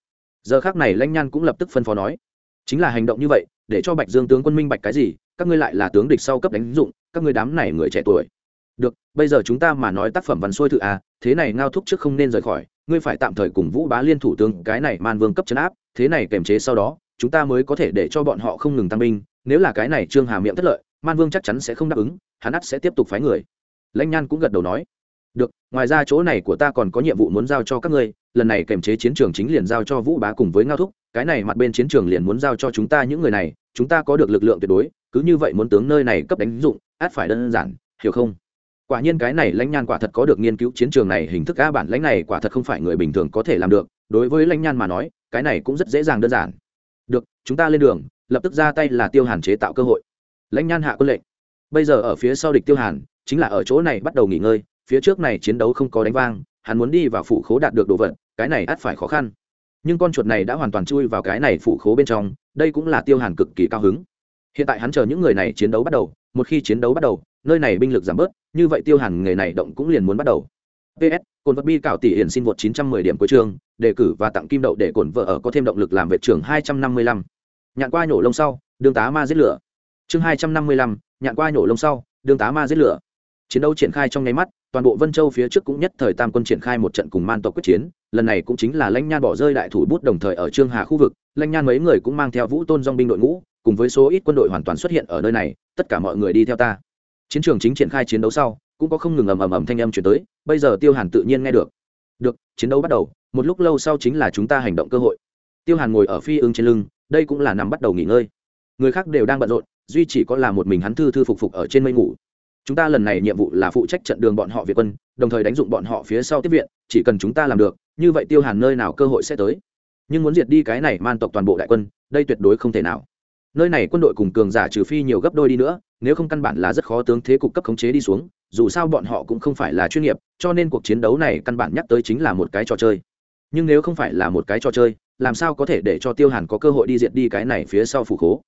Giờ khác này lanh nhan cũng lập tức phân phó nói, chính là hành động như vậy, để cho bạch dương tướng quân minh bạch cái gì, các ngươi lại là tướng địch sau cấp đánh dụng, các ngươi đám này người trẻ tuổi. Được, bây giờ chúng ta mà nói tác phẩm văn xuôi thự à thế này ngao thúc trước không nên rời khỏi, ngươi phải tạm thời cùng vũ bá liên thủ tướng, cái này man vương cấp chấn áp, thế này kềm chế sau đó, chúng ta mới có thể để cho bọn họ không ngừng tăng binh, nếu là cái này trương hà miệng thất lợi, man vương chắc chắn sẽ không đáp ứng, hắn ắt sẽ tiếp tục phái người. Lãnh nhan cũng gật đầu nói được, ngoài ra chỗ này của ta còn có nhiệm vụ muốn giao cho các ngươi, lần này kềm chế chiến trường chính liền giao cho vũ bá cùng với ngao thúc, cái này mặt bên chiến trường liền muốn giao cho chúng ta những người này, chúng ta có được lực lượng tuyệt đối, cứ như vậy muốn tướng nơi này cấp đánh dụng, át phải đơn giản, hiểu không? Quả nhiên cái này lãnh nhan quả thật có được nghiên cứu chiến trường này, hình thức a bản lãnh này quả thật không phải người bình thường có thể làm được, đối với lãnh nhan mà nói, cái này cũng rất dễ dàng đơn giản. Được, chúng ta lên đường, lập tức ra tay là tiêu hàn chế tạo cơ hội. Lãnh nhan hạ quân lệnh. Bây giờ ở phía sau địch tiêu hàn, chính là ở chỗ này bắt đầu nghỉ ngơi phía trước này chiến đấu không có đánh vang hắn muốn đi vào phủ khố đạt được đồ vật cái này ắt phải khó khăn. Nhưng con chuột này đã hoàn toàn chui vào cái này phủ khố bên trong đây cũng là tiêu hàn cực kỳ cao hứng. Hiện tại hắn chờ những người này chiến đấu bắt đầu một khi chiến đấu bắt đầu nơi này binh lực giảm bớt như vậy tiêu hàn nghề này động cũng liền muốn bắt đầu. Ps cồn vật bi cạo tỷ hiển xin vượt 910 điểm cuối trường đề cử và tặng kim đậu để cổn vợ ở có thêm động lực làm vệ trưởng 255. nhạn qua nhổ lông sau đường tá ma giết lửa. Chương 255, nhạn qua nhổ lông sau đường tá ma giết lửa chiến đấu triển khai trong nháy mắt, toàn bộ vân châu phía trước cũng nhất thời tam quân triển khai một trận cùng man tộc quyết chiến, lần này cũng chính là lãnh nhan bỏ rơi đại thủ bút đồng thời ở trương hà khu vực, lãnh nhan mấy người cũng mang theo vũ tôn dong binh đội ngũ, cùng với số ít quân đội hoàn toàn xuất hiện ở nơi này, tất cả mọi người đi theo ta. Chiến trường chính triển khai chiến đấu sau, cũng có không ngừng ầm ầm ầm thanh âm chuyển tới, bây giờ tiêu hàn tự nhiên nghe được. Được, chiến đấu bắt đầu, một lúc lâu sau chính là chúng ta hành động cơ hội. Tiêu hàn ngồi ở phi ưng trên lưng, đây cũng là nằm bắt đầu nghỉ ngơi. Người khác đều đang bận rộn, duy chỉ có là một mình hắn thư thư phục phục ở trên mây ngủ chúng ta lần này nhiệm vụ là phụ trách trận đường bọn họ việt quân, đồng thời đánh dụng bọn họ phía sau tiếp viện, chỉ cần chúng ta làm được, như vậy tiêu hàn nơi nào cơ hội sẽ tới. Nhưng muốn diệt đi cái này man tộc toàn bộ đại quân, đây tuyệt đối không thể nào. Nơi này quân đội cùng cường giả trừ phi nhiều gấp đôi đi nữa, nếu không căn bản là rất khó tướng thế cục cấp khống chế đi xuống, dù sao bọn họ cũng không phải là chuyên nghiệp, cho nên cuộc chiến đấu này căn bản nhắc tới chính là một cái trò chơi. Nhưng nếu không phải là một cái trò chơi, làm sao có thể để cho tiêu hàn có cơ hội đi diệt đi cái này phía sau phủ khố?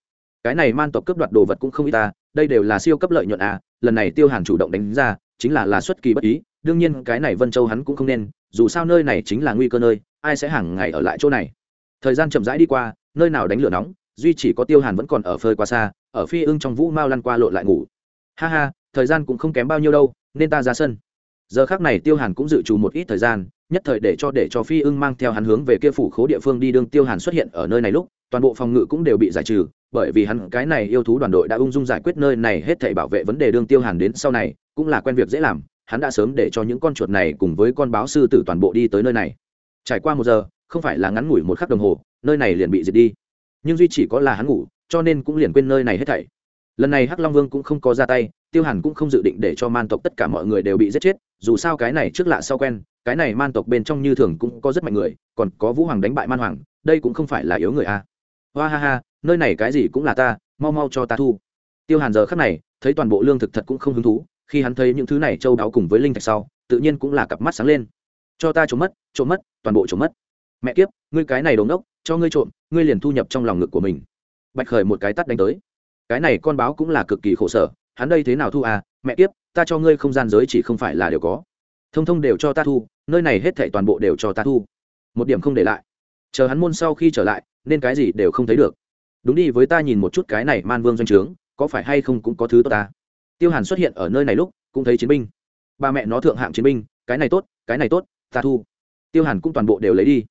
Cái này man tộc cướp đoạt đồ vật cũng không ít ta, đây đều là siêu cấp lợi nhuận à lần này tiêu hàn chủ động đánh ra, chính là là xuất kỳ bất ý, đương nhiên cái này vân châu hắn cũng không nên, dù sao nơi này chính là nguy cơ nơi, ai sẽ hàng ngày ở lại chỗ này. Thời gian chậm rãi đi qua, nơi nào đánh lửa nóng, duy chỉ có tiêu hàn vẫn còn ở phơi qua xa, ở phi ưng trong vũ mao lăn qua lộn lại ngủ. Ha ha, thời gian cũng không kém bao nhiêu đâu, nên ta ra sân. Giờ khác này tiêu hàn cũng dự trù một ít thời gian nhất thời để cho để cho phi ưng mang theo hắn hướng về kia phủ khố địa phương đi đương tiêu hàn xuất hiện ở nơi này lúc, toàn bộ phòng ngự cũng đều bị giải trừ, bởi vì hắn, cái này yêu thú đoàn đội đã ung dung giải quyết nơi này hết thảy bảo vệ vấn đề đương tiêu hàn đến sau này, cũng là quen việc dễ làm, hắn đã sớm để cho những con chuột này cùng với con báo sư tử toàn bộ đi tới nơi này. Trải qua một giờ, không phải là ngắn ngủi một khắc đồng hồ, nơi này liền bị diệt đi. Nhưng duy chỉ có là hắn ngủ, cho nên cũng liền quên nơi này hết thảy. Lần này hắc long vương cũng không có ra tay, tiêu hàn cũng không dự định để cho man tộc tất cả mọi người đều bị giết chết, dù sao cái này trước lạ sau quen cái này man tộc bên trong như thường cũng có rất mạnh người, còn có vũ hoàng đánh bại man hoàng, đây cũng không phải là yếu người a hoa ha ha, nơi này cái gì cũng là ta, mau mau cho ta thu. Tiêu hàn giờ khắc này, thấy toàn bộ lương thực thật cũng không hứng thú, khi hắn thấy những thứ này châu đáo cùng với linh thạch sau, tự nhiên cũng là cặp mắt sáng lên. Cho ta trộm mất trộm mất, toàn bộ trộm mất. Mẹ kiếp, ngươi cái này đống đốc cho ngươi trộm, ngươi liền thu nhập trong lòng ngực của mình. Bạch khởi một cái tắt đánh tới. Cái này con báo cũng là cực kỳ khổ sở, hắn đây thế nào thu à mẹ kiếp, ta cho ngươi không gian giới chỉ không phải là đều có thông thông đều cho ta thu, nơi này hết thảy toàn bộ đều cho ta thu. Một điểm không để lại. Chờ hắn môn sau khi trở lại, nên cái gì đều không thấy được. Đúng đi, với ta nhìn một chút cái này man vương doanh trướng, có phải hay không cũng có thứ tốt ta. Tiêu hàn xuất hiện ở nơi này lúc, cũng thấy chiến binh. Ba mẹ nó thượng hạng chiến binh, cái này tốt, cái này tốt, ta thu. Tiêu hàn cũng toàn bộ đều lấy đi.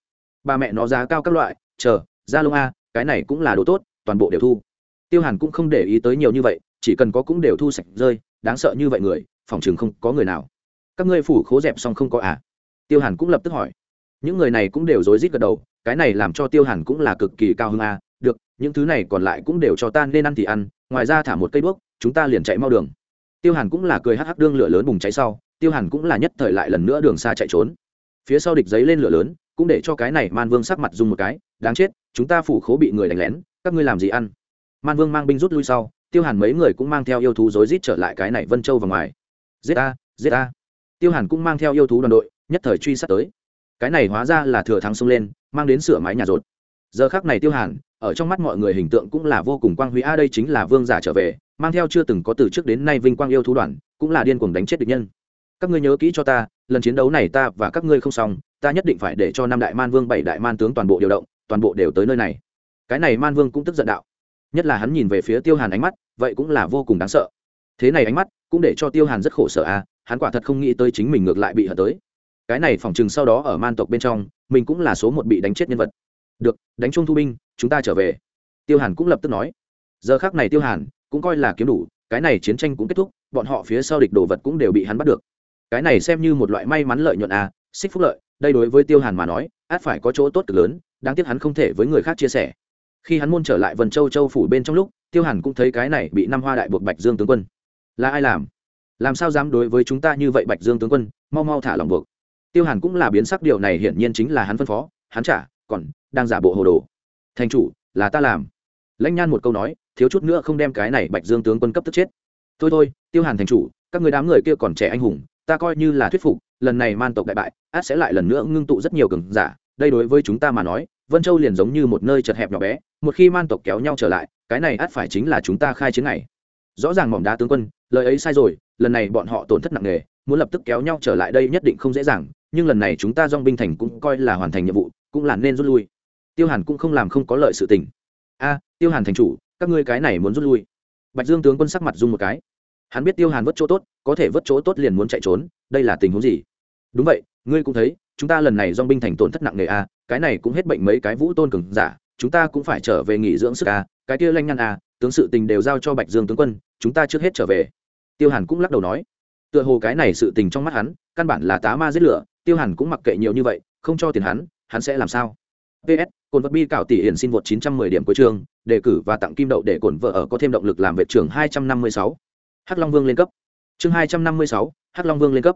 Ba mẹ nó giá cao các loại, chờ, ra lông a, cái này cũng là đồ tốt, toàn bộ đều thu. Tiêu hàn cũng không để ý tới nhiều như vậy, chỉ cần có cũng đều thu sạch, rơi, đáng sợ như vậy người, phòng chừng không có người nào các ngươi phủ khố dẹp xong không có à? Tiêu hàn cũng lập tức hỏi. Những người này cũng đều rối rít gật đầu, cái này làm cho tiêu hàn cũng là cực kỳ cao hơn à? được, những thứ này còn lại cũng đều cho ta nên ăn thì ăn, ngoài ra thả một cây đuốc, chúng ta liền chạy mau đường. Tiêu hàn cũng là cười hắc hắc đương lửa lớn bùng cháy sau, tiêu hàn cũng là nhất thời lại lần nữa đường xa chạy trốn. Phía sau địch giấy lên lửa lớn, cũng để cho cái này man vương sắc mặt dùng một cái, đáng chết, chúng ta phủ khố bị người đánh lén, các ngươi làm gì ăn? Man vương mang binh rút lui sau, tiêu hàn mấy người cũng mang theo yêu thú rối rít trở lại cái này vân châu và ngoài. Giết a giết a tiêu hàn cũng mang theo yêu thú đoàn đội, nhất thời truy sát tới. Cái này hóa ra là thừa thắng xông lên, mang đến sửa mái nhà rột. Giờ khác này tiêu hàn, ở trong mắt mọi người hình tượng cũng là vô cùng quang huy. A đây chính là vương giả trở về, mang theo chưa từng có từ trước đến nay vinh quang yêu thú đoàn, cũng là điên cuồng đánh chết địch nhân. Các ngươi nhớ kỹ cho ta, lần chiến đấu này ta và các ngươi không xong, ta nhất định phải để cho năm đại man vương, bảy đại man tướng toàn bộ điều động, toàn bộ đều tới nơi này. Cái này man vương cũng tức giận đạo. Nhất là hắn nhìn về phía tiêu hàn ánh mắt, vậy cũng là vô cùng đáng sợ thế này ánh mắt cũng để cho tiêu hàn rất khổ sở a hắn quả thật không nghĩ tới chính mình ngược lại bị hở tới. Cái này phỏng chừng sau đó ở man tộc bên trong, mình cũng là số một bị đánh chết nhân vật. Được, đánh chung thu binh, chúng ta trở về. Tiêu hàn cũng lập tức nói. Giờ khác này tiêu hàn cũng coi là kiếm đủ, cái này chiến tranh cũng kết thúc, bọn họ phía sau địch đồ vật cũng đều bị hắn bắt được. Cái này xem như một loại may mắn lợi nhuận à xích phúc lợi, đây đối với tiêu hàn mà nói, át phải có chỗ tốt cực lớn, đáng tiếc hắn không thể với người khác chia sẻ. Khi hắn môn trở lại vần châu châu phủ bên trong lúc, tiêu hàn cũng thấy cái này bị năm hoa đại buộc bạch dương tướng quân là ai làm? Làm sao dám đối với chúng ta như vậy bạch dương tướng quân, mau mau thả lòng buộc? Tiêu hàn cũng là biến sắc, điều này hiển nhiên chính là hắn phân phó, hắn trả, còn đang giả bộ hồ đồ. Thành chủ, là ta làm. Lãnh nhan một câu nói, thiếu chút nữa không đem cái này bạch dương tướng quân cấp tức chết. Thôi thôi, tiêu hàn thành chủ, các người đám người kia còn trẻ anh hùng, ta coi như là thuyết phục, lần này man tộc đại bại, át sẽ lại lần nữa ngưng tụ rất nhiều cường giả. Đây đối với chúng ta mà nói, vân châu liền giống như một nơi chật hẹp nhỏ bé, một khi man tộc kéo nhau trở lại, cái này át phải chính là chúng ta khai chiến này rõ ràng mỏm đá tướng quân, lời ấy sai rồi, lần này bọn họ tổn thất nặng nề, muốn lập tức kéo nhau trở lại đây nhất định không dễ dàng, nhưng lần này chúng ta dong binh thành cũng coi là hoàn thành nhiệm vụ, cũng là nên rút lui. Tiêu hàn cũng không làm không có lợi sự tình. A, tiêu hàn thành chủ, các ngươi cái này muốn rút lui? Bạch dương tướng quân sắc mặt dung một cái. Hắn biết tiêu hàn vất chỗ tốt, có thể vất chỗ tốt liền muốn chạy trốn, đây là tình huống gì? Đúng vậy, ngươi cũng thấy, chúng ta lần này dong binh thành tổn thất nặng nề a, cái này cũng hết bệnh mấy cái vũ tôn cường giả, chúng ta cũng phải trở về nghỉ dưỡng sức a, cái kia lanh nhăn a tướng sự tình đều giao cho bạch dương tướng quân chúng ta trước hết trở về. Tiêu hàn cũng lắc đầu nói. Tựa hồ cái này sự tình trong mắt hắn căn bản là tá ma giết lửa tiêu hàn cũng mặc kệ nhiều như vậy không cho tiền hắn hắn sẽ làm sao? Ps cồn vật bi cạo tỷ hiển xin vượt 910 điểm cuối trường đề cử và tặng kim đậu để cổn vợ ở có thêm động lực làm vệ trưởng 256. hắc long vương lên cấp. Chương 256, hắc long vương lên cấp.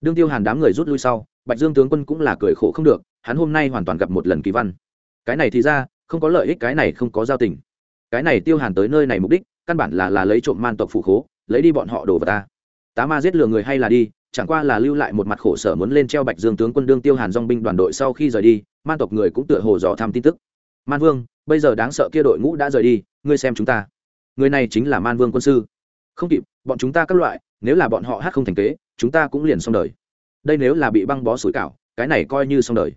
Đương tiêu hàn đám người rút lui sau bạch dương tướng quân cũng là cười khổ không được hắn hôm nay hoàn toàn gặp một lần kỳ văn. Cái này thì ra không có lợi ích cái này không có giao tình cái này tiêu hàn tới nơi này mục đích, căn bản là là lấy trộm man tộc phủ khố, lấy đi bọn họ đồ vào ta. Tá ma giết lừa người hay là đi, chẳng qua là lưu lại một mặt khổ sở muốn lên treo bạch dương tướng quân đương tiêu hàn dong binh đoàn đội sau khi rời đi, man tộc người cũng tựa hồ dò thăm tin tức. Man vương, bây giờ đáng sợ kia đội ngũ đã rời đi, ngươi xem chúng ta. Người này chính là man vương quân sư. Không kịp, bọn chúng ta các loại, nếu là bọn họ hát không thành kế, chúng ta cũng liền xong đời. Đây nếu là bị băng bó sủi cảo, cái này coi như xong đời.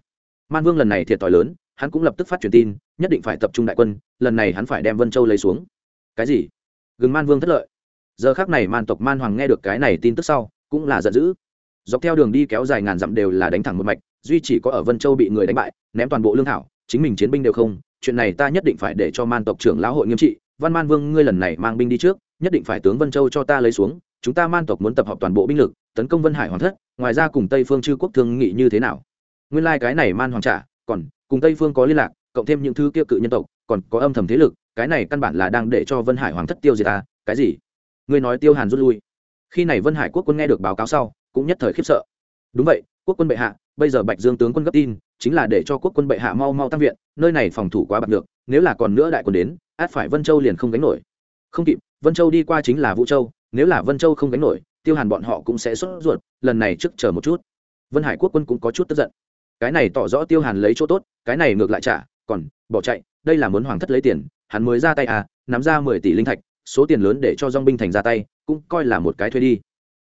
Man vương lần này thiệt thòi lớn hắn cũng lập tức phát truyền tin, nhất định phải tập trung đại quân, lần này hắn phải đem vân châu lấy xuống. Cái gì? Gừng man vương thất lợi. Giờ khác này man tộc man hoàng nghe được cái này tin tức sau, cũng là giận dữ. Dọc theo đường đi kéo dài ngàn dặm đều là đánh thẳng một mạch, duy chỉ có ở vân châu bị người đánh bại, ném toàn bộ lương thảo, chính mình chiến binh đều không, chuyện này ta nhất định phải để cho man tộc trưởng lão hội nghiêm trị. Văn man vương, ngươi lần này mang binh đi trước, nhất định phải tướng vân châu cho ta lấy xuống, chúng ta man tộc muốn tập hợp toàn bộ binh lực, tấn công vân hải hoàng thất, ngoài ra cùng tây phương chư quốc thương nghị như thế nào? Nguyên lai、like、cái này man hoàng trả, còn cùng tây phương có liên lạc, cộng thêm những thứ kia cự nhân tộc, còn có âm thầm thế lực, cái này căn bản là đang để cho vân hải hoàng thất tiêu diệt ta, cái gì? Ngươi nói tiêu hàn rút lui. Khi này vân hải quốc quân nghe được báo cáo sau, cũng nhất thời khiếp sợ. Đúng vậy, quốc quân bệ hạ, bây giờ bạch dương tướng quân gấp tin, chính là để cho quốc quân bệ hạ mau mau tăng viện, nơi này phòng thủ quá bạc được nếu là còn nữa đại quân đến, át phải vân châu liền không gánh nổi. Không kịp, vân châu đi qua chính là vũ châu, nếu là vân châu không gánh nổi, tiêu hàn bọn họ cũng sẽ sốt ruột, lần này trước chờ một chút. Vân hải quốc quân cũng có chút tức giận cái này tỏ rõ tiêu hàn lấy chỗ tốt, cái này ngược lại trả, còn, bỏ chạy, đây là muốn hoàng thất lấy tiền, hắn mới ra tay à nắm ra mười tỷ linh thạch, số tiền lớn để cho dong binh thành ra tay, cũng coi là một cái thuê đi.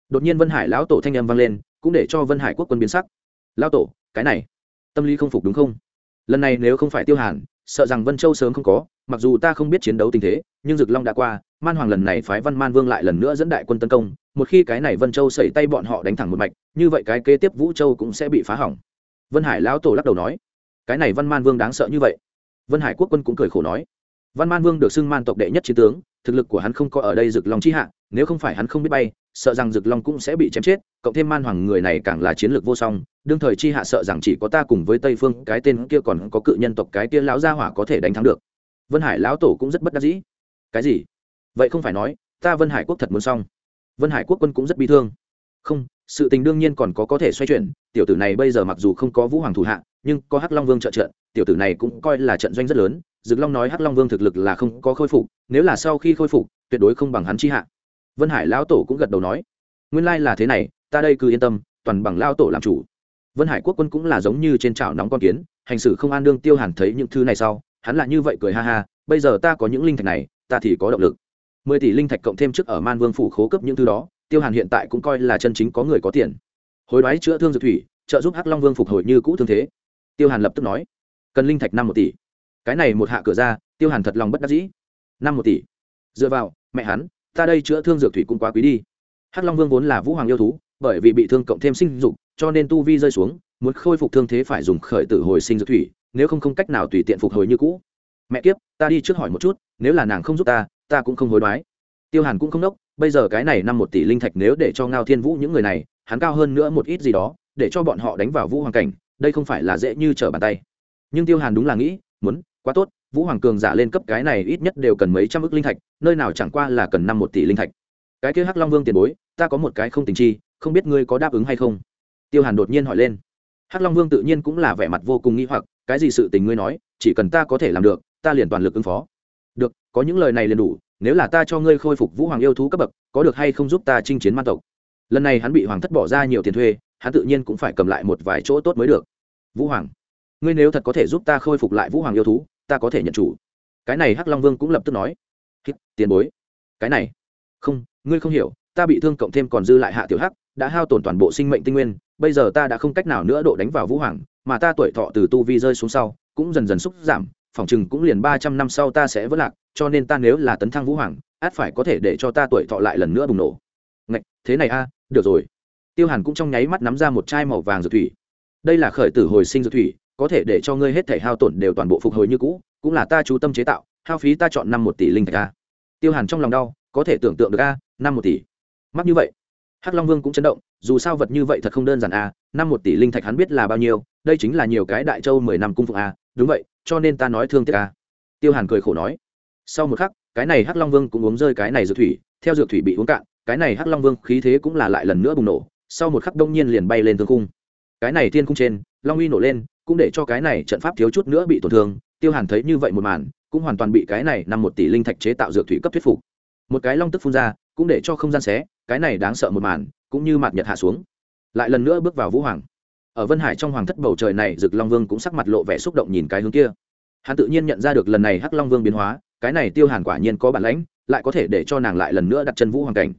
Đột nhiên vân hải lão tổ thanh âm vang lên, cũng để cho vân hải quốc quân biến sắc. Lão tổ, cái này, tâm lý không phục đúng không? Lần này nếu không phải tiêu hàn, sợ rằng vân châu sớm không có, mặc dù ta không biết chiến đấu tình thế, nhưng dực long đã qua, man hoàng lần này phái văn man vương lại lần nữa dẫn đại quân tấn công, một khi cái này vân châu xảy tay bọn họ đánh thẳng một mạch, như vậy cái kế tiếp vũ châu cũng sẽ bị phá hỏng vân hải lão tổ lắc đầu nói, cái này văn man vương đáng sợ như vậy. Vân hải quốc quân cũng cười khổ nói, văn man vương được xưng man tộc đệ nhất chiến tướng, thực lực của hắn không có ở đây rực long chi hạ, nếu không phải hắn không biết bay, sợ rằng rực long cũng sẽ bị chém chết, cộng thêm man hoàng người này càng là chiến lược vô song, đương thời chi hạ sợ rằng chỉ có ta cùng với tây phương, cái tên kia còn có cự nhân tộc cái kia lão gia hỏa có thể đánh thắng được. Vân hải lão tổ cũng rất bất đắc dĩ. Cái gì? Vậy không phải nói, ta vân hải quốc thật muốn xong. Vân hải quốc quân cũng rất bi thương. Không, sự tình đương nhiên còn có có thể xoay chuyển tiểu tử này bây giờ mặc dù không có vũ hoàng thủ hạ, nhưng có hắc long vương trợ trận, tiểu tử này cũng coi là trận doanh rất lớn, dực long nói hắc long vương thực lực là không có khôi phục, nếu là sau khi khôi phục, tuyệt đối không bằng hắn chi hạ. Vân hải lão tổ cũng gật đầu nói, nguyên lai là thế này, ta đây cứ yên tâm, toàn bằng lao tổ làm chủ. Vân hải quốc quân cũng là giống như trên chảo nóng con kiến, hành xử không an đương tiêu hàn thấy những thứ này sau, hắn là như vậy cười ha ha, bây giờ ta có những linh thạch này, ta thì có động lực. Mười tỷ linh thạch cộng thêm trước ở man vương phủ khố cấp những thứ đó, tiêu hàn hiện tại cũng coi là chân chính có người có tiền hối đoái chữa thương dược thủy, trợ giúp hắc long vương phục hồi như cũ thương thế. Tiêu hàn lập tức nói, cần linh thạch năm một tỷ. Cái này một hạ cửa ra, tiêu hàn thật lòng bất đắc dĩ. Năm một tỷ? Dựa vào, mẹ hắn, ta đây chữa thương dược thủy cũng quá quý đi. Hắc long vương vốn là vũ hoàng yêu thú, bởi vì bị thương cộng thêm sinh dục, cho nên tu vi rơi xuống, muốn khôi phục thương thế phải dùng khởi tử hồi sinh dược thủy, nếu không không cách nào tùy tiện phục hồi như cũ. Mẹ kiếp, ta đi trước hỏi một chút, nếu là nàng không giúp ta ta cũng không hối đoái. Tiêu hàn cũng không đốc, bây giờ cái này năm một tỷ linh thạch nếu để cho ngao thiên vũ những người này hắn cao hơn nữa một ít gì đó, để cho bọn họ đánh vào vũ hoàng cảnh, đây không phải là dễ như trở bàn tay. Nhưng tiêu hàn đúng là nghĩ, muốn, quá tốt, vũ hoàng cường giả lên cấp cái này ít nhất đều cần mấy trăm ước linh thạch, nơi nào chẳng qua là cần năm một tỷ linh thạch. Cái kia hắc long vương tiền bối, ta có một cái không tình chi, không biết ngươi có đáp ứng hay không? Tiêu hàn đột nhiên hỏi lên. Hắc long vương tự nhiên cũng là vẻ mặt vô cùng nghi hoặc, cái gì sự tình ngươi nói, chỉ cần ta có thể làm được, ta liền toàn lực ứng phó. Được, có những lời này liền đủ, nếu là ta cho ngươi khôi phục vũ hoàng yêu thú cấp bậc, có được hay không giúp ta chinh chiến man tộc? Lần này hắn bị hoàng thất bỏ ra nhiều tiền thuê hắn tự nhiên cũng phải cầm lại một vài chỗ tốt mới được. Vũ hoàng ngươi nếu thật có thể giúp ta khôi phục lại vũ hoàng yêu thú ta có thể nhận chủ. Cái này hắc long vương cũng lập tức nói. Tiền bối. Cái này. Không ngươi không hiểu ta bị thương cộng thêm còn dư lại hạ tiểu hắc đã hao tổn toàn bộ sinh mệnh tinh nguyên bây giờ ta đã không cách nào nữa độ đánh vào vũ hoàng mà ta tuổi thọ từ tu vi rơi xuống sau cũng dần dần xúc giảm phỏng chừng cũng liền ba trăm năm sau ta sẽ vỡ lạc cho nên ta nếu là tấn thăng vũ hoàng át phải có thể để cho ta tuổi thọ lại lần nữa bùng nổ. Ngạch, thế này a được rồi. Tiêu hàn cũng trong nháy mắt nắm ra một chai màu vàng dược thủy. Đây là khởi tử hồi sinh dược thủy, có thể để cho ngươi hết thể hao tổn đều toàn bộ phục hồi như cũ, cũng là ta chú tâm chế tạo, hao phí ta chọn năm một tỷ linh thạch a. Tiêu hàn trong lòng đau, có thể tưởng tượng được a, năm một tỷ. Mắc như vậy, hắc long vương cũng chấn động, dù sao vật như vậy thật không đơn giản a, năm một tỷ linh thạch hắn biết là bao nhiêu, đây chính là nhiều cái đại châu mười năm cung phụng a, đúng vậy, cho nên ta nói thương tiếc a. Tiêu hàn cười khổ nói, sau một khắc, cái này hắc long vương cũng uống rơi cái này dược thủy, theo dược thủy bị uống cạn cái này hắc long vương khí thế cũng là lại lần nữa bùng nổ, sau một khắc đông nhiên liền bay lên thương cung cái này thiên cung trên, long uy nổ lên, cũng để cho cái này trận pháp thiếu chút nữa bị tổn thương, tiêu hàn thấy như vậy một màn, cũng hoàn toàn bị cái này nằm một tỷ linh thạch chế tạo dược thủy cấp thuyết phục. Một cái long tức phun ra, cũng để cho không gian xé, cái này đáng sợ một màn, cũng như mặt nhật hạ xuống. Lại lần nữa bước vào vũ hoàng. Ở vân hải trong hoàng thất bầu trời này rực long vương cũng sắc mặt lộ vẻ xúc động nhìn cái hướng kia. Hắn tự nhiên nhận ra được lần này hắc long vương biến hóa, cái này tiêu hàn quả nhiên có bản lãnh, lại có thể để cho nàng lại lần nữa đặt chân vũ hoàng cảnh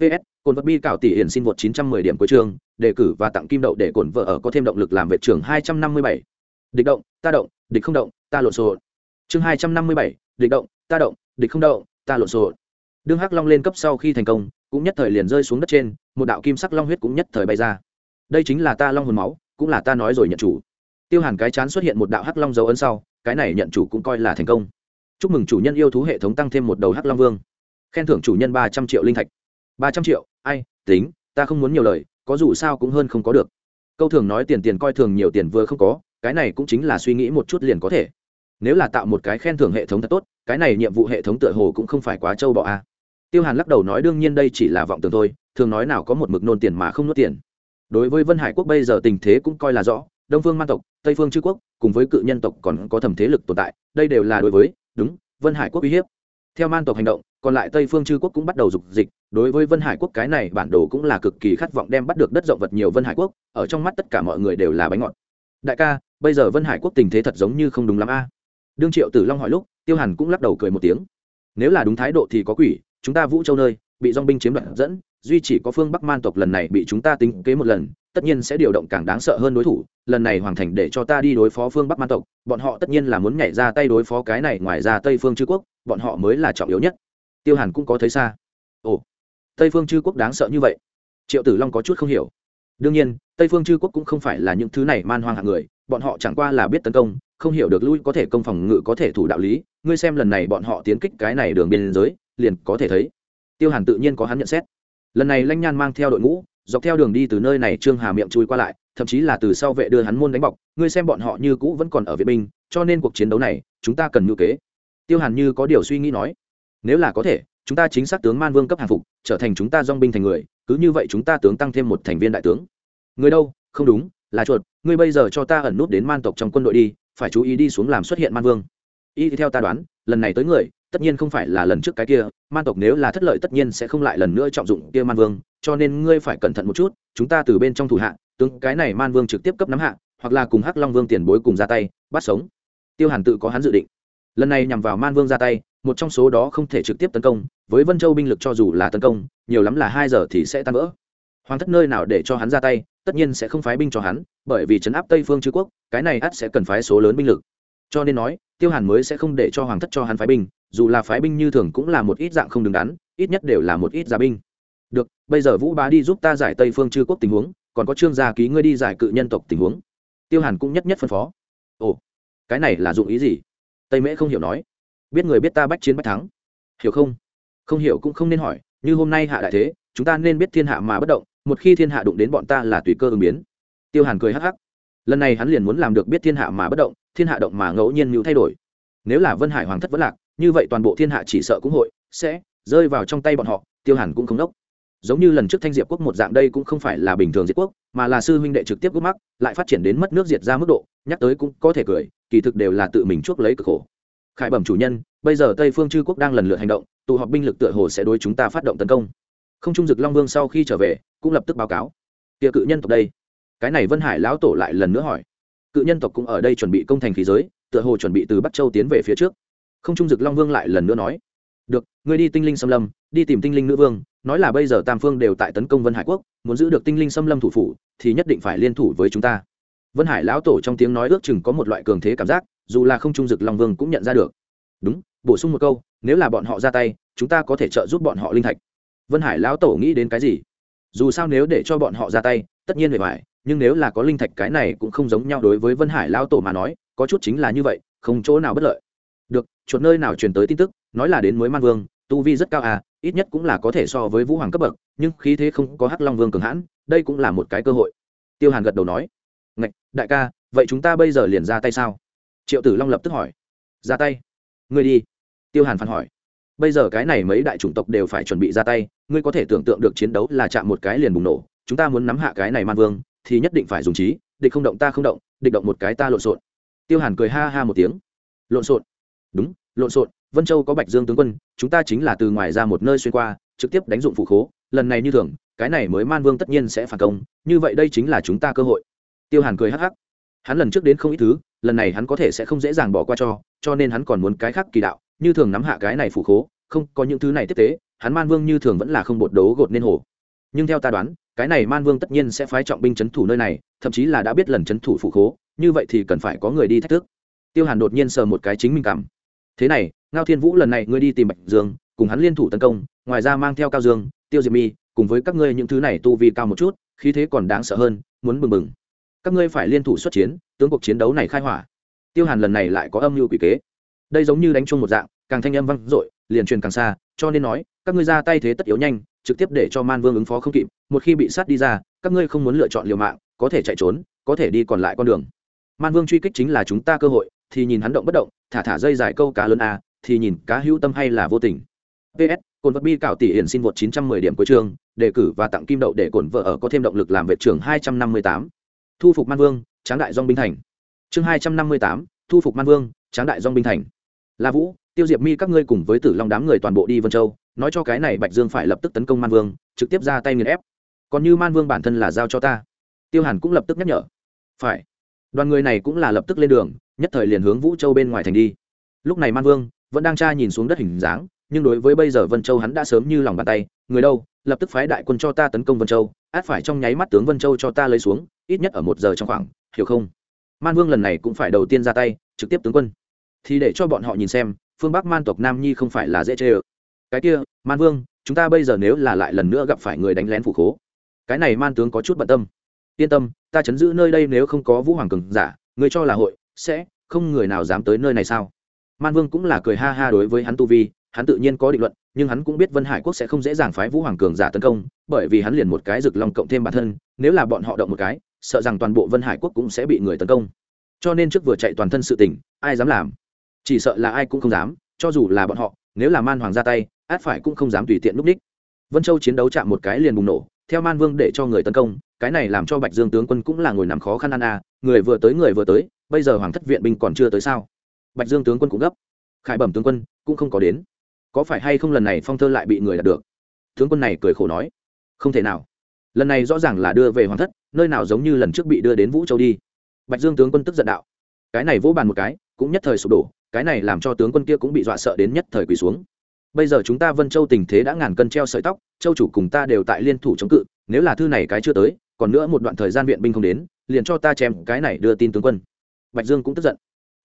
ps cồn vật bi cảo tỷ hiển xin vượt 910 điểm cuối chương đề cử và tặng kim đậu để cồn vợ ở có thêm động lực làm vệ trưởng 257. địch động ta động địch không động ta lộn xộn. Chương 257, địch động ta động địch không động ta lộn xộn. Đương hắc long lên cấp sau khi thành công cũng nhất thời liền rơi xuống đất trên một đạo kim sắc long huyết cũng nhất thời bay ra. Đây chính là ta long hồn máu cũng là ta nói rồi nhận chủ. Tiêu hàn cái chán xuất hiện một đạo hắc long dấu ấn sau cái này nhận chủ cũng coi là thành công. Chúc mừng chủ nhân yêu thú hệ thống tăng thêm một đầu hắc long vương. Khen thưởng chủ nhân ba trăm triệu linh thạch ba trăm triệu, ai, tính, ta không muốn nhiều lời, có dù sao cũng hơn không có được. Câu thường nói tiền tiền coi thường nhiều tiền vừa không có, cái này cũng chính là suy nghĩ một chút liền có thể. Nếu là tạo một cái khen thưởng hệ thống thật tốt, cái này nhiệm vụ hệ thống tựa hồ cũng không phải quá trâu bọ a. Tiêu hàn lắc đầu nói đương nhiên đây chỉ là vọng tưởng thôi, thường nói nào có một mực nôn tiền mà không nuốt tiền. Đối với vân hải quốc bây giờ tình thế cũng coi là rõ, đông phương man tộc, tây phương chư quốc, cùng với cự nhân tộc còn có thẩm thế lực tồn tại, đây đều là đối với, đúng, vân hải quốc uy hiếp. Theo man tộc hành động còn lại tây phương chư quốc cũng bắt đầu dục dịch, đối với vân hải quốc cái này bản đồ cũng là cực kỳ khát vọng đem bắt được đất rộng vật nhiều vân hải quốc, ở trong mắt tất cả mọi người đều là bánh ngọt. Đại ca, bây giờ vân hải quốc tình thế thật giống như không đúng lắm a. Đương triệu tử long hỏi lúc, tiêu hàn cũng lắc đầu cười một tiếng. Nếu là đúng thái độ thì có quỷ, chúng ta vũ châu nơi, bị dong binh chiếm đoạt dẫn, duy chỉ có phương bắc man tộc lần này bị chúng ta tính kế một lần, tất nhiên sẽ điều động càng đáng sợ hơn đối thủ, lần này hoàng thành để cho ta đi đối phó phương bắc man tộc, bọn họ tất nhiên là muốn nhảy ra tay đối phó cái này ngoài ra tây phương chư quốc, bọn họ mới là trọng yếu nhất tiêu hàn cũng có thấy xa. Ồ, tây phương chư quốc đáng sợ như vậy. Triệu tử long có chút không hiểu. Đương nhiên, tây phương chư quốc cũng không phải là những thứ này man hoang hạng người, bọn họ chẳng qua là biết tấn công, không hiểu được lui có thể công phòng ngự có thể thủ đạo lý, ngươi xem lần này bọn họ tiến kích cái này đường biên giới, liền có thể thấy. Tiêu hàn tự nhiên có hắn nhận xét. Lần này lanh nhan mang theo đội ngũ, dọc theo đường đi từ nơi này trương hà miệng chui qua lại, thậm chí là từ sau vệ đưa hắn môn đánh bọc, ngươi xem bọn họ như cũ vẫn còn ở viện binh, cho nên cuộc chiến đấu này, chúng ta cần ngữ kế. Tiêu hàn như có điều suy nghĩ nói nếu là có thể, chúng ta chính xác tướng man vương cấp hàng phục, trở thành chúng ta dong binh thành người, cứ như vậy chúng ta tướng tăng thêm một thành viên đại tướng. Người đâu? Không đúng, là chuột. Ngươi bây giờ cho ta ẩn nút đến man tộc trong quân đội đi, phải chú ý đi xuống làm xuất hiện man vương. Y theo ta đoán, lần này tới người, tất nhiên không phải là lần trước cái kia. Man tộc nếu là thất lợi tất nhiên sẽ không lại lần nữa trọng dụng kia man vương, cho nên ngươi phải cẩn thận một chút, chúng ta từ bên trong thủ hạ, tướng cái này man vương trực tiếp cấp nắm hạ, hoặc là cùng hắc long vương tiền bối cùng ra tay, bắt sống. Tiêu hàn tự có hắn dự định. Lần này nhằm vào man vương ra tay một trong số đó không thể trực tiếp tấn công, với vân châu binh lực cho dù là tấn công, nhiều lắm là hai giờ thì sẽ tan vỡ. Hoàng thất nơi nào để cho hắn ra tay, tất nhiên sẽ không phái binh cho hắn, bởi vì trấn áp tây phương chư quốc, cái này ắt sẽ cần phái số lớn binh lực. Cho nên nói, tiêu hàn mới sẽ không để cho hoàng thất cho hắn phái binh, dù là phái binh như thường cũng là một ít dạng không đứng đắn, ít nhất đều là một ít gia binh. Được, bây giờ vũ bá đi giúp ta giải tây phương chư quốc tình huống, còn có trương gia ký ngươi đi giải cự nhân tộc tình huống. Tiêu hàn cũng nhất nhất phân phó. Ồ, cái này là dụng ý gì? Tây mễ không hiểu nói biết người biết ta bách chiến bách thắng. Hiểu không? Không hiểu cũng không nên hỏi, như hôm nay hạ đại thế, chúng ta nên biết thiên hạ mà bất động, một khi thiên hạ đụng đến bọn ta là tùy cơ ứng biến. Tiêu hàn cười hắc hắc. Lần này hắn liền muốn làm được biết thiên hạ mà bất động, thiên hạ động mà ngẫu nhiên mưu thay đổi. Nếu là vân hải hoàng thất vẫn lạc, như vậy toàn bộ thiên hạ chỉ sợ cũng hội sẽ rơi vào trong tay bọn họ, tiêu hàn cũng không đốc. Giống như lần trước thanh diệp quốc một dạng đây cũng không phải là bình thường diệt quốc, mà là sư huynh đệ trực tiếp gốc mắc, lại phát triển đến mất nước diệt ra mức độ, nhắc tới cũng có thể cười, kỳ thực đều là tự mình chuốc lấy cực khổ khải bẩm chủ nhân, bây giờ tây phương chư quốc đang lần lượt hành động, tụ họp binh lực tựa hồ sẽ đối chúng ta phát động tấn công. Không trung dực long vương sau khi trở về, cũng lập tức báo cáo. Địa cự nhân tộc đây. Cái này vân hải lão tổ lại lần nữa hỏi. Cự nhân tộc cũng ở đây chuẩn bị công thành khí giới, tựa hồ chuẩn bị từ bắc châu tiến về phía trước. Không trung dực long vương lại lần nữa nói. Được, ngươi đi tinh linh xâm lâm, đi tìm tinh linh nữ vương, nói là bây giờ tam phương đều tại tấn công vân hải quốc, muốn giữ được tinh linh xâm lâm thủ phủ, thì nhất định phải liên thủ với chúng ta. Vân hải lão tổ trong tiếng nói ước chừng có một loại cường thế cảm giác dù là không trung dực long vương cũng nhận ra được đúng bổ sung một câu nếu là bọn họ ra tay chúng ta có thể trợ giúp bọn họ linh thạch vân hải lão tổ nghĩ đến cái gì dù sao nếu để cho bọn họ ra tay tất nhiên về phải nhưng nếu là có linh thạch cái này cũng không giống nhau đối với vân hải lão tổ mà nói có chút chính là như vậy không chỗ nào bất lợi được chuột nơi nào truyền tới tin tức nói là đến mới man vương tu vi rất cao à ít nhất cũng là có thể so với vũ hoàng cấp bậc nhưng khí thế không có hắc long vương cường hãn đây cũng là một cái cơ hội tiêu hàn gật đầu nói ngạch đại ca vậy chúng ta bây giờ liền ra tay sao triệu tử long lập tức hỏi, ra tay. Ngươi đi. Tiêu hàn phản hỏi, bây giờ cái này mấy đại chủng tộc đều phải chuẩn bị ra tay, ngươi có thể tưởng tượng được chiến đấu là chạm một cái liền bùng nổ, chúng ta muốn nắm hạ cái này man vương, thì nhất định phải dùng trí, địch không động ta không động, địch động một cái ta lộn xộn. Tiêu hàn cười ha ha một tiếng, lộn xộn? Đúng, lộn xộn, vân châu có bạch dương tướng quân, chúng ta chính là từ ngoài ra một nơi xuyên qua, trực tiếp đánh dụng phụ khố, lần này như thường, cái này mới man vương tất nhiên sẽ phản công, như vậy đây chính là chúng ta cơ hội. Tiêu hàn cười hắc hắc, hắn lần trước đến không ít thứ lần này hắn có thể sẽ không dễ dàng bỏ qua cho cho nên hắn còn muốn cái khác kỳ đạo, như thường nắm hạ cái này phủ khố, không, có những thứ này tiếp tế, hắn man vương như thường vẫn là không bột đấu gột nên hồ. Nhưng theo ta đoán, cái này man vương tất nhiên sẽ phái trọng binh c h ấ n thủ nơi này, thậm chí là đã biết lần c h ấ n thủ phủ khố, như vậy thì cần phải có người đi thách thức. Tiêu hàn đột nhiên sờ một cái chính mình cảm. Thế này, ngao thiên vũ lần này ngươi đi tìm bạch dương, cùng hắn liên thủ tấn công, ngoài ra mang theo cao dương, tiêu diệp mi, cùng với các ngươi những thứ này tu vi cao một chút, khí thế còn đáng sợ hơn, muốn bừng bừng các ngươi phải liên thủ xuất chiến, tướng cuộc chiến đấu này khai hỏa. Tiêu hàn lần này lại có âm mưu quỷ kế. Đây giống như đánh chung một dạng, càng thanh âm vang dội, liền truyền càng xa, cho nên nói, các ngươi ra tay thế tất yếu nhanh, trực tiếp để cho man vương ứng phó không kịp, một khi bị sát đi ra, các ngươi không muốn lựa chọn liều mạng, có thể chạy trốn, có thể đi còn lại con đường. Man vương truy kích chính là chúng ta cơ hội, thì nhìn hắn động bất động, thả thả dây dài câu cá lớn a, thì nhìn cá hữu tâm hay là vô tình. Ps cồn vật bi cảo tỷ hiển xin vượt 910 điểm cuối trường đề cử và tặng kim đậu để cổn vợ ở có thêm động lực làm vệ trưởng 258 thu phục man vương tráng đại dong binh thành. Chương 258, thu phục man vương tráng đại dong binh thành. La vũ tiêu diệp mi các ngươi cùng với tử long đám người toàn bộ đi vân châu nói cho cái này bạch dương phải lập tức tấn công man vương trực tiếp ra tay nghiền ép. Còn như man vương bản thân là giao cho ta. Tiêu hàn cũng lập tức nhắc nhở. Phải. Đoàn người này cũng là lập tức lên đường nhất thời liền hướng vũ châu bên ngoài thành đi. Lúc này man vương vẫn đang tra nhìn xuống đất hình dáng nhưng đối với bây giờ vân châu hắn đã sớm như lòng bàn tay người đâu lập tức phái đại quân cho ta tấn công vân châu át phải trong nháy mắt tướng vân châu cho ta lấy xuống, ít nhất ở một giờ trong khoảng, hiểu không? Man vương lần này cũng phải đầu tiên ra tay, trực tiếp tướng quân. Thì để cho bọn họ nhìn xem, phương bắc man tộc nam nhi không phải là dễ chê ơ. Cái kia, man vương, chúng ta bây giờ nếu là lại lần nữa gặp phải người đánh lén phủ khố, cái này man tướng có chút bận tâm. Yên tâm, ta chấn giữ nơi đây nếu không có vũ hoàng cường giả, người cho là hội, sẽ không người nào dám tới nơi này sao? Man vương cũng là cười ha ha đối với hắn tu vi, hắn tự nhiên có định luận nhưng hắn cũng biết vân hải quốc sẽ không dễ dàng phái vũ hoàng cường giả tấn công, bởi vì hắn liền một cái rực long cộng thêm bản thân, nếu là bọn họ động một cái, sợ rằng toàn bộ vân hải quốc cũng sẽ bị người tấn công. Cho nên trước vừa chạy toàn thân sự tỉnh ai dám làm? Chỉ sợ là ai cũng không dám, cho dù là bọn họ, nếu là man hoàng ra tay, át phải cũng không dám tùy tiện núp đích. Vân châu chiến đấu chạm một cái liền bùng nổ, theo man vương để cho người tấn công, cái này làm cho bạch dương tướng quân cũng là ngồi nằm khó khăn ăn à người vừa tới người vừa tới, bây giờ hoàng thất viện binh còn chưa tới sao? Bạch dương tướng quân cũng gấp. Khải bẩm tướng quân cũng không có đến có phải hay không lần này phong thơ lại bị người đạt được? Tướng quân này cười khổ nói, không thể nào. Lần này rõ ràng là đưa về hoàng thất, nơi nào giống như lần trước bị đưa đến vũ châu đi. Bạch dương tướng quân tức giận đạo, cái này vỗ bàn một cái, cũng nhất thời sụp đổ, cái này làm cho tướng quân kia cũng bị dọa sợ đến nhất thời quỳ xuống. Bây giờ chúng ta vân châu tình thế đã ngàn cân treo sợi tóc, châu chủ cùng ta đều tại liên thủ chống cự, nếu là thư này cái chưa tới, còn nữa một đoạn thời gian viện binh không đến, liền cho ta chém, cái này đưa tin tướng quân. Bạch dương cũng tức giận.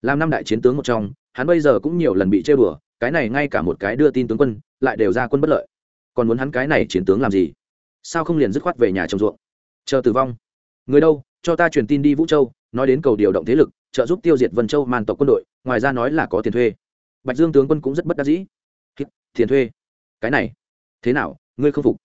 Làm năm đại chiến tướng một trong, hắn bây giờ cũng nhiều lần bị chơi bừa cái này ngay cả một cái đưa tin tướng quân, lại đều ra quân bất lợi. Còn muốn hắn cái này chiến tướng làm gì? Sao không liền dứt khoát về nhà trồng ruộng? Chờ tử vong. Người đâu? Cho ta truyền tin đi vũ châu, nói đến cầu điều động thế lực, trợ giúp tiêu diệt vân châu man tộc quân đội, ngoài ra nói là có tiền thuê. Bạch dương tướng quân cũng rất bất đắc dĩ. Tiền thuê? Cái này, thế nào? Ngươi không phục.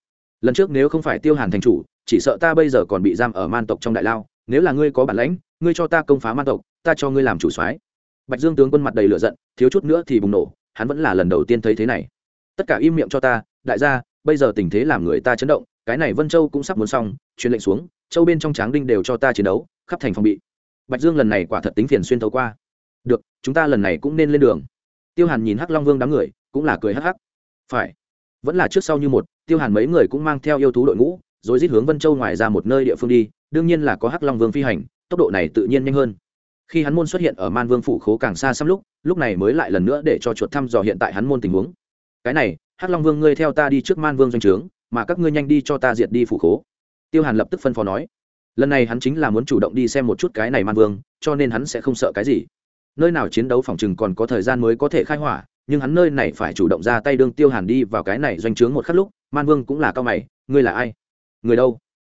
Lần trước nếu không phải tiêu hàn thành chủ, chỉ sợ ta bây giờ còn bị giam ở man tộc trong đại lao. Nếu là ngươi có bản lãnh, ngươi cho ta công phá man tộc, ta cho ngươi làm chủ soái. Bạch dương tướng quân mặt đầy lửa giận, thiếu chút nữa thì bùng nổ hắn vẫn là lần đầu tiên thấy thế này. Tất cả im miệng cho ta, đại gia, bây giờ tình thế làm người ta chấn động, cái này vân châu cũng sắp muốn xong, truyền lệnh xuống, châu bên trong tráng đinh đều cho ta chiến đấu, khắp thành phòng bị. Bạch dương lần này quả thật tính phiền xuyên thấu qua. Được, chúng ta lần này cũng nên lên đường. Tiêu hàn nhìn hắc long vương đám người, cũng là cười hắc hắc. Phải. Vẫn là trước sau như một, tiêu hàn mấy người cũng mang theo yêu thú đội ngũ, rồi rít hướng vân châu ngoài ra một nơi địa phương đi, đương nhiên là có hắc long vương phi hành, tốc độ này tự nhiên nhanh hơn khi hắn môn xuất hiện ở man vương phủ khố càng xa xăm lúc lúc này mới lại lần nữa để cho chuột thăm dò hiện tại hắn môn tình huống. Cái này, hắc long vương, ngươi theo ta đi trước man vương doanh trướng, mà các ngươi nhanh đi cho ta diệt đi phủ khố. Tiêu hàn lập tức phân phó nói. Lần này hắn chính là muốn chủ động đi xem một chút cái này man vương, cho nên hắn sẽ không sợ cái gì. Nơi nào chiến đấu phòng chừng còn có thời gian mới có thể khai hỏa, nhưng hắn nơi này phải chủ động ra tay đương tiêu hàn đi vào cái này doanh trướng một khắc lúc, man vương cũng là cao mày. Ngươi là ai? Người đâu?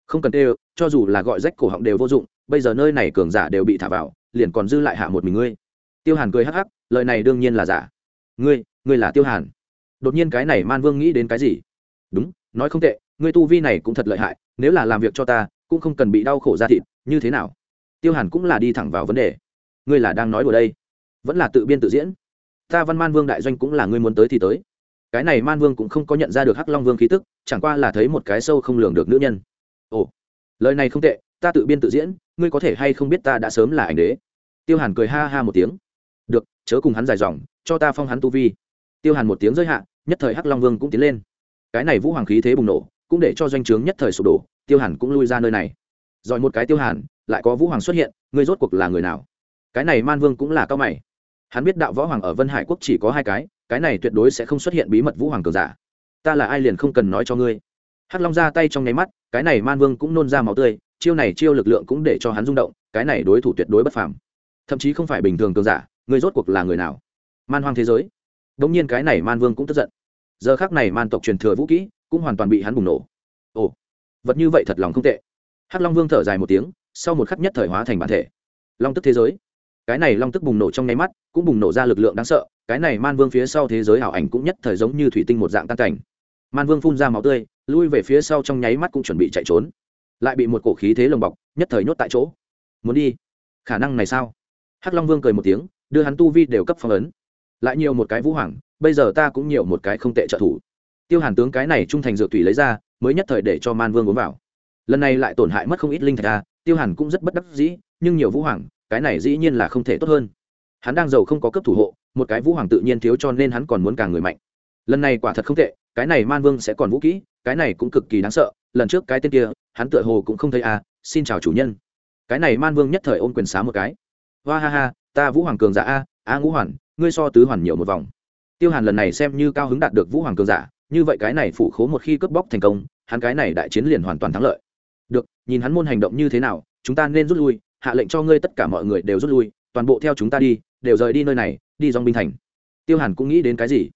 Không cần tê cho dù là gọi rách cổ họng đều vô dụng, bây giờ nơi này cường giả đều bị thả vào liền còn dư lại hạ một mình ngươi. Tiêu hàn cười hắc hắc, lời này đương nhiên là giả. Ngươi ngươi là tiêu hàn. Đột nhiên cái này man vương nghĩ đến cái gì? Đúng, nói không tệ, ngươi tu vi này cũng thật lợi hại, nếu là làm việc cho ta, cũng không cần bị đau khổ ra thịt, như thế nào? Tiêu hàn cũng là đi thẳng vào vấn đề. Ngươi là đang nói đùa đây. Vẫn là tự biên tự diễn. Ta văn man vương đại doanh cũng là ngươi muốn tới thì tới. Cái này man vương cũng không có nhận ra được hắc long vương khí tức, chẳng qua là thấy một cái sâu không lường được nữ nhân. Ồ, lời này không tệ, ta tự biên tự diễn, ngươi có thể hay không biết ta đã sớm là ảnh đế? Tiêu hàn cười ha ha một tiếng. Được, chớ cùng hắn dài dòng, cho ta phong hắn tu vi. Tiêu hàn một tiếng giới hạn nhất thời hắc long vương cũng tiến lên. Cái này vũ hoàng khí thế bùng nổ, cũng để cho doanh trướng nhất thời sụp đổ, tiêu hàn cũng lui ra nơi này. Rồi một cái tiêu hàn, lại có vũ hoàng xuất hiện, ngươi rốt cuộc là người nào? Cái này man vương cũng là cao mày. Hắn biết đạo võ hoàng ở vân hải quốc chỉ có hai cái cái này tuyệt đối sẽ không xuất hiện bí mật vũ hoàng cường giả. Ta là ai liền không cần nói cho ngươi. Hắc long ra tay trong nháy mắt, cái này man vương cũng nôn ra máu tươi, chiêu này chiêu lực lượng cũng để cho hắn rung động, cái này đối thủ tuyệt đối bất phàm thậm chí không phải bình thường cường giả, người rốt cuộc là người nào? Man hoang thế giới. Đông nhiên cái này man vương cũng tức giận. Giờ khác này man tộc truyền thừa vũ kỹ cũng hoàn toàn bị hắn bùng nổ. Ồ, vật như vậy thật lòng không tệ. Hắc long vương thở dài một tiếng, sau một khắc nhất thời hóa thành bản thể. Long tức thế giới. Cái này long tức bùng nổ trong nháy mắt, cũng bùng nổ ra lực lượng đáng sợ, cái này man vương phía sau thế giới ảo ảnh cũng nhất thời giống như thủy tinh một dạng tan cảnh. Man vương phun ra máu tươi, lui về phía sau trong nháy mắt cũng chuẩn bị chạy trốn. Lại bị một cổ khí thế lồng bọc, nhất thời nhốt tại chỗ. Muốn đi? Khả năng này sao? Hắc long vương cười một tiếng, đưa hắn tu vi đều cấp phong ấn. Lại nhiều một cái vũ hoàng, bây giờ ta cũng nhiều một cái không tệ trợ thủ. Tiêu hàn tướng cái này trung thành dược thủy lấy ra, mới nhất thời để cho man vương uống vào. Lần này lại tổn hại mất không ít linh thạch ra tiêu hàn cũng rất bất đắc dĩ, nhưng nhiều vũ hoàng, cái này dĩ nhiên là không thể tốt hơn. Hắn đang giàu không có cấp thủ hộ, một cái vũ hoàng tự nhiên thiếu cho nên hắn còn muốn càng người mạnh. Lần này quả thật không tệ, cái này man vương sẽ còn vũ kỹ, cái này cũng cực kỳ đáng sợ, lần trước cái tên kia, hắn tựa hồ cũng không thấy à xin chào chủ nhân. Cái này man vương nhất thời ôm quyền xá một cái hoa ha ha ta vũ hoàng cường giả a a ngũ hoàn ngươi so tứ hoàn nhiều một vòng. Tiêu hàn lần này xem như cao hứng đạt được vũ hoàng cường giả như vậy cái này phủ khố một khi cướp bóc thành công hắn cái này đại chiến liền hoàn toàn thắng lợi. Được nhìn hắn môn hành động như thế nào chúng ta nên rút lui hạ lệnh cho ngươi tất cả mọi người đều rút lui toàn bộ theo chúng ta đi đều rời đi nơi này đi dòng binh thành. Tiêu hàn cũng nghĩ đến cái gì?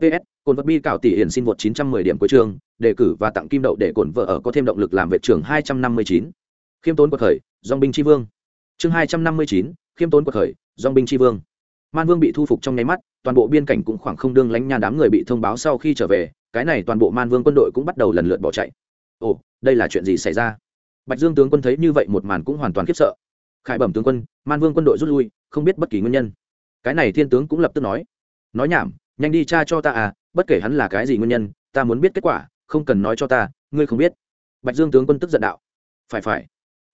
Ps cồn vật bi cạo tỷ hiển xin vượt 910 điểm cuối trường đề cử và tặng kim đậu để cổn vợ ở có thêm động lực làm vệ trưởng 259. khiêm tốn của khởi dòng binh chi vương. Chương 259, khiêm tốn của khởi dong binh tri vương. Man vương bị thu phục trong nháy mắt, toàn bộ biên cảnh cũng khoảng không đương lánh nha đám người bị thông báo sau khi trở về, cái này toàn bộ man vương quân đội cũng bắt đầu lần lượt bỏ chạy. Ồ, đây là chuyện gì xảy ra? Bạch dương tướng quân thấy như vậy một màn cũng hoàn toàn khiếp sợ. Khải bẩm tướng quân, man vương quân đội rút lui, không biết bất kỳ nguyên nhân. Cái này thiên tướng cũng lập tức nói. Nói nhảm, nhanh đi tra cho ta à bất kể hắn là cái gì nguyên nhân, ta muốn biết kết quả, không cần nói cho ta, ngươi không biết. Bạch dương tướng quân tức giận đạo. Phải phải.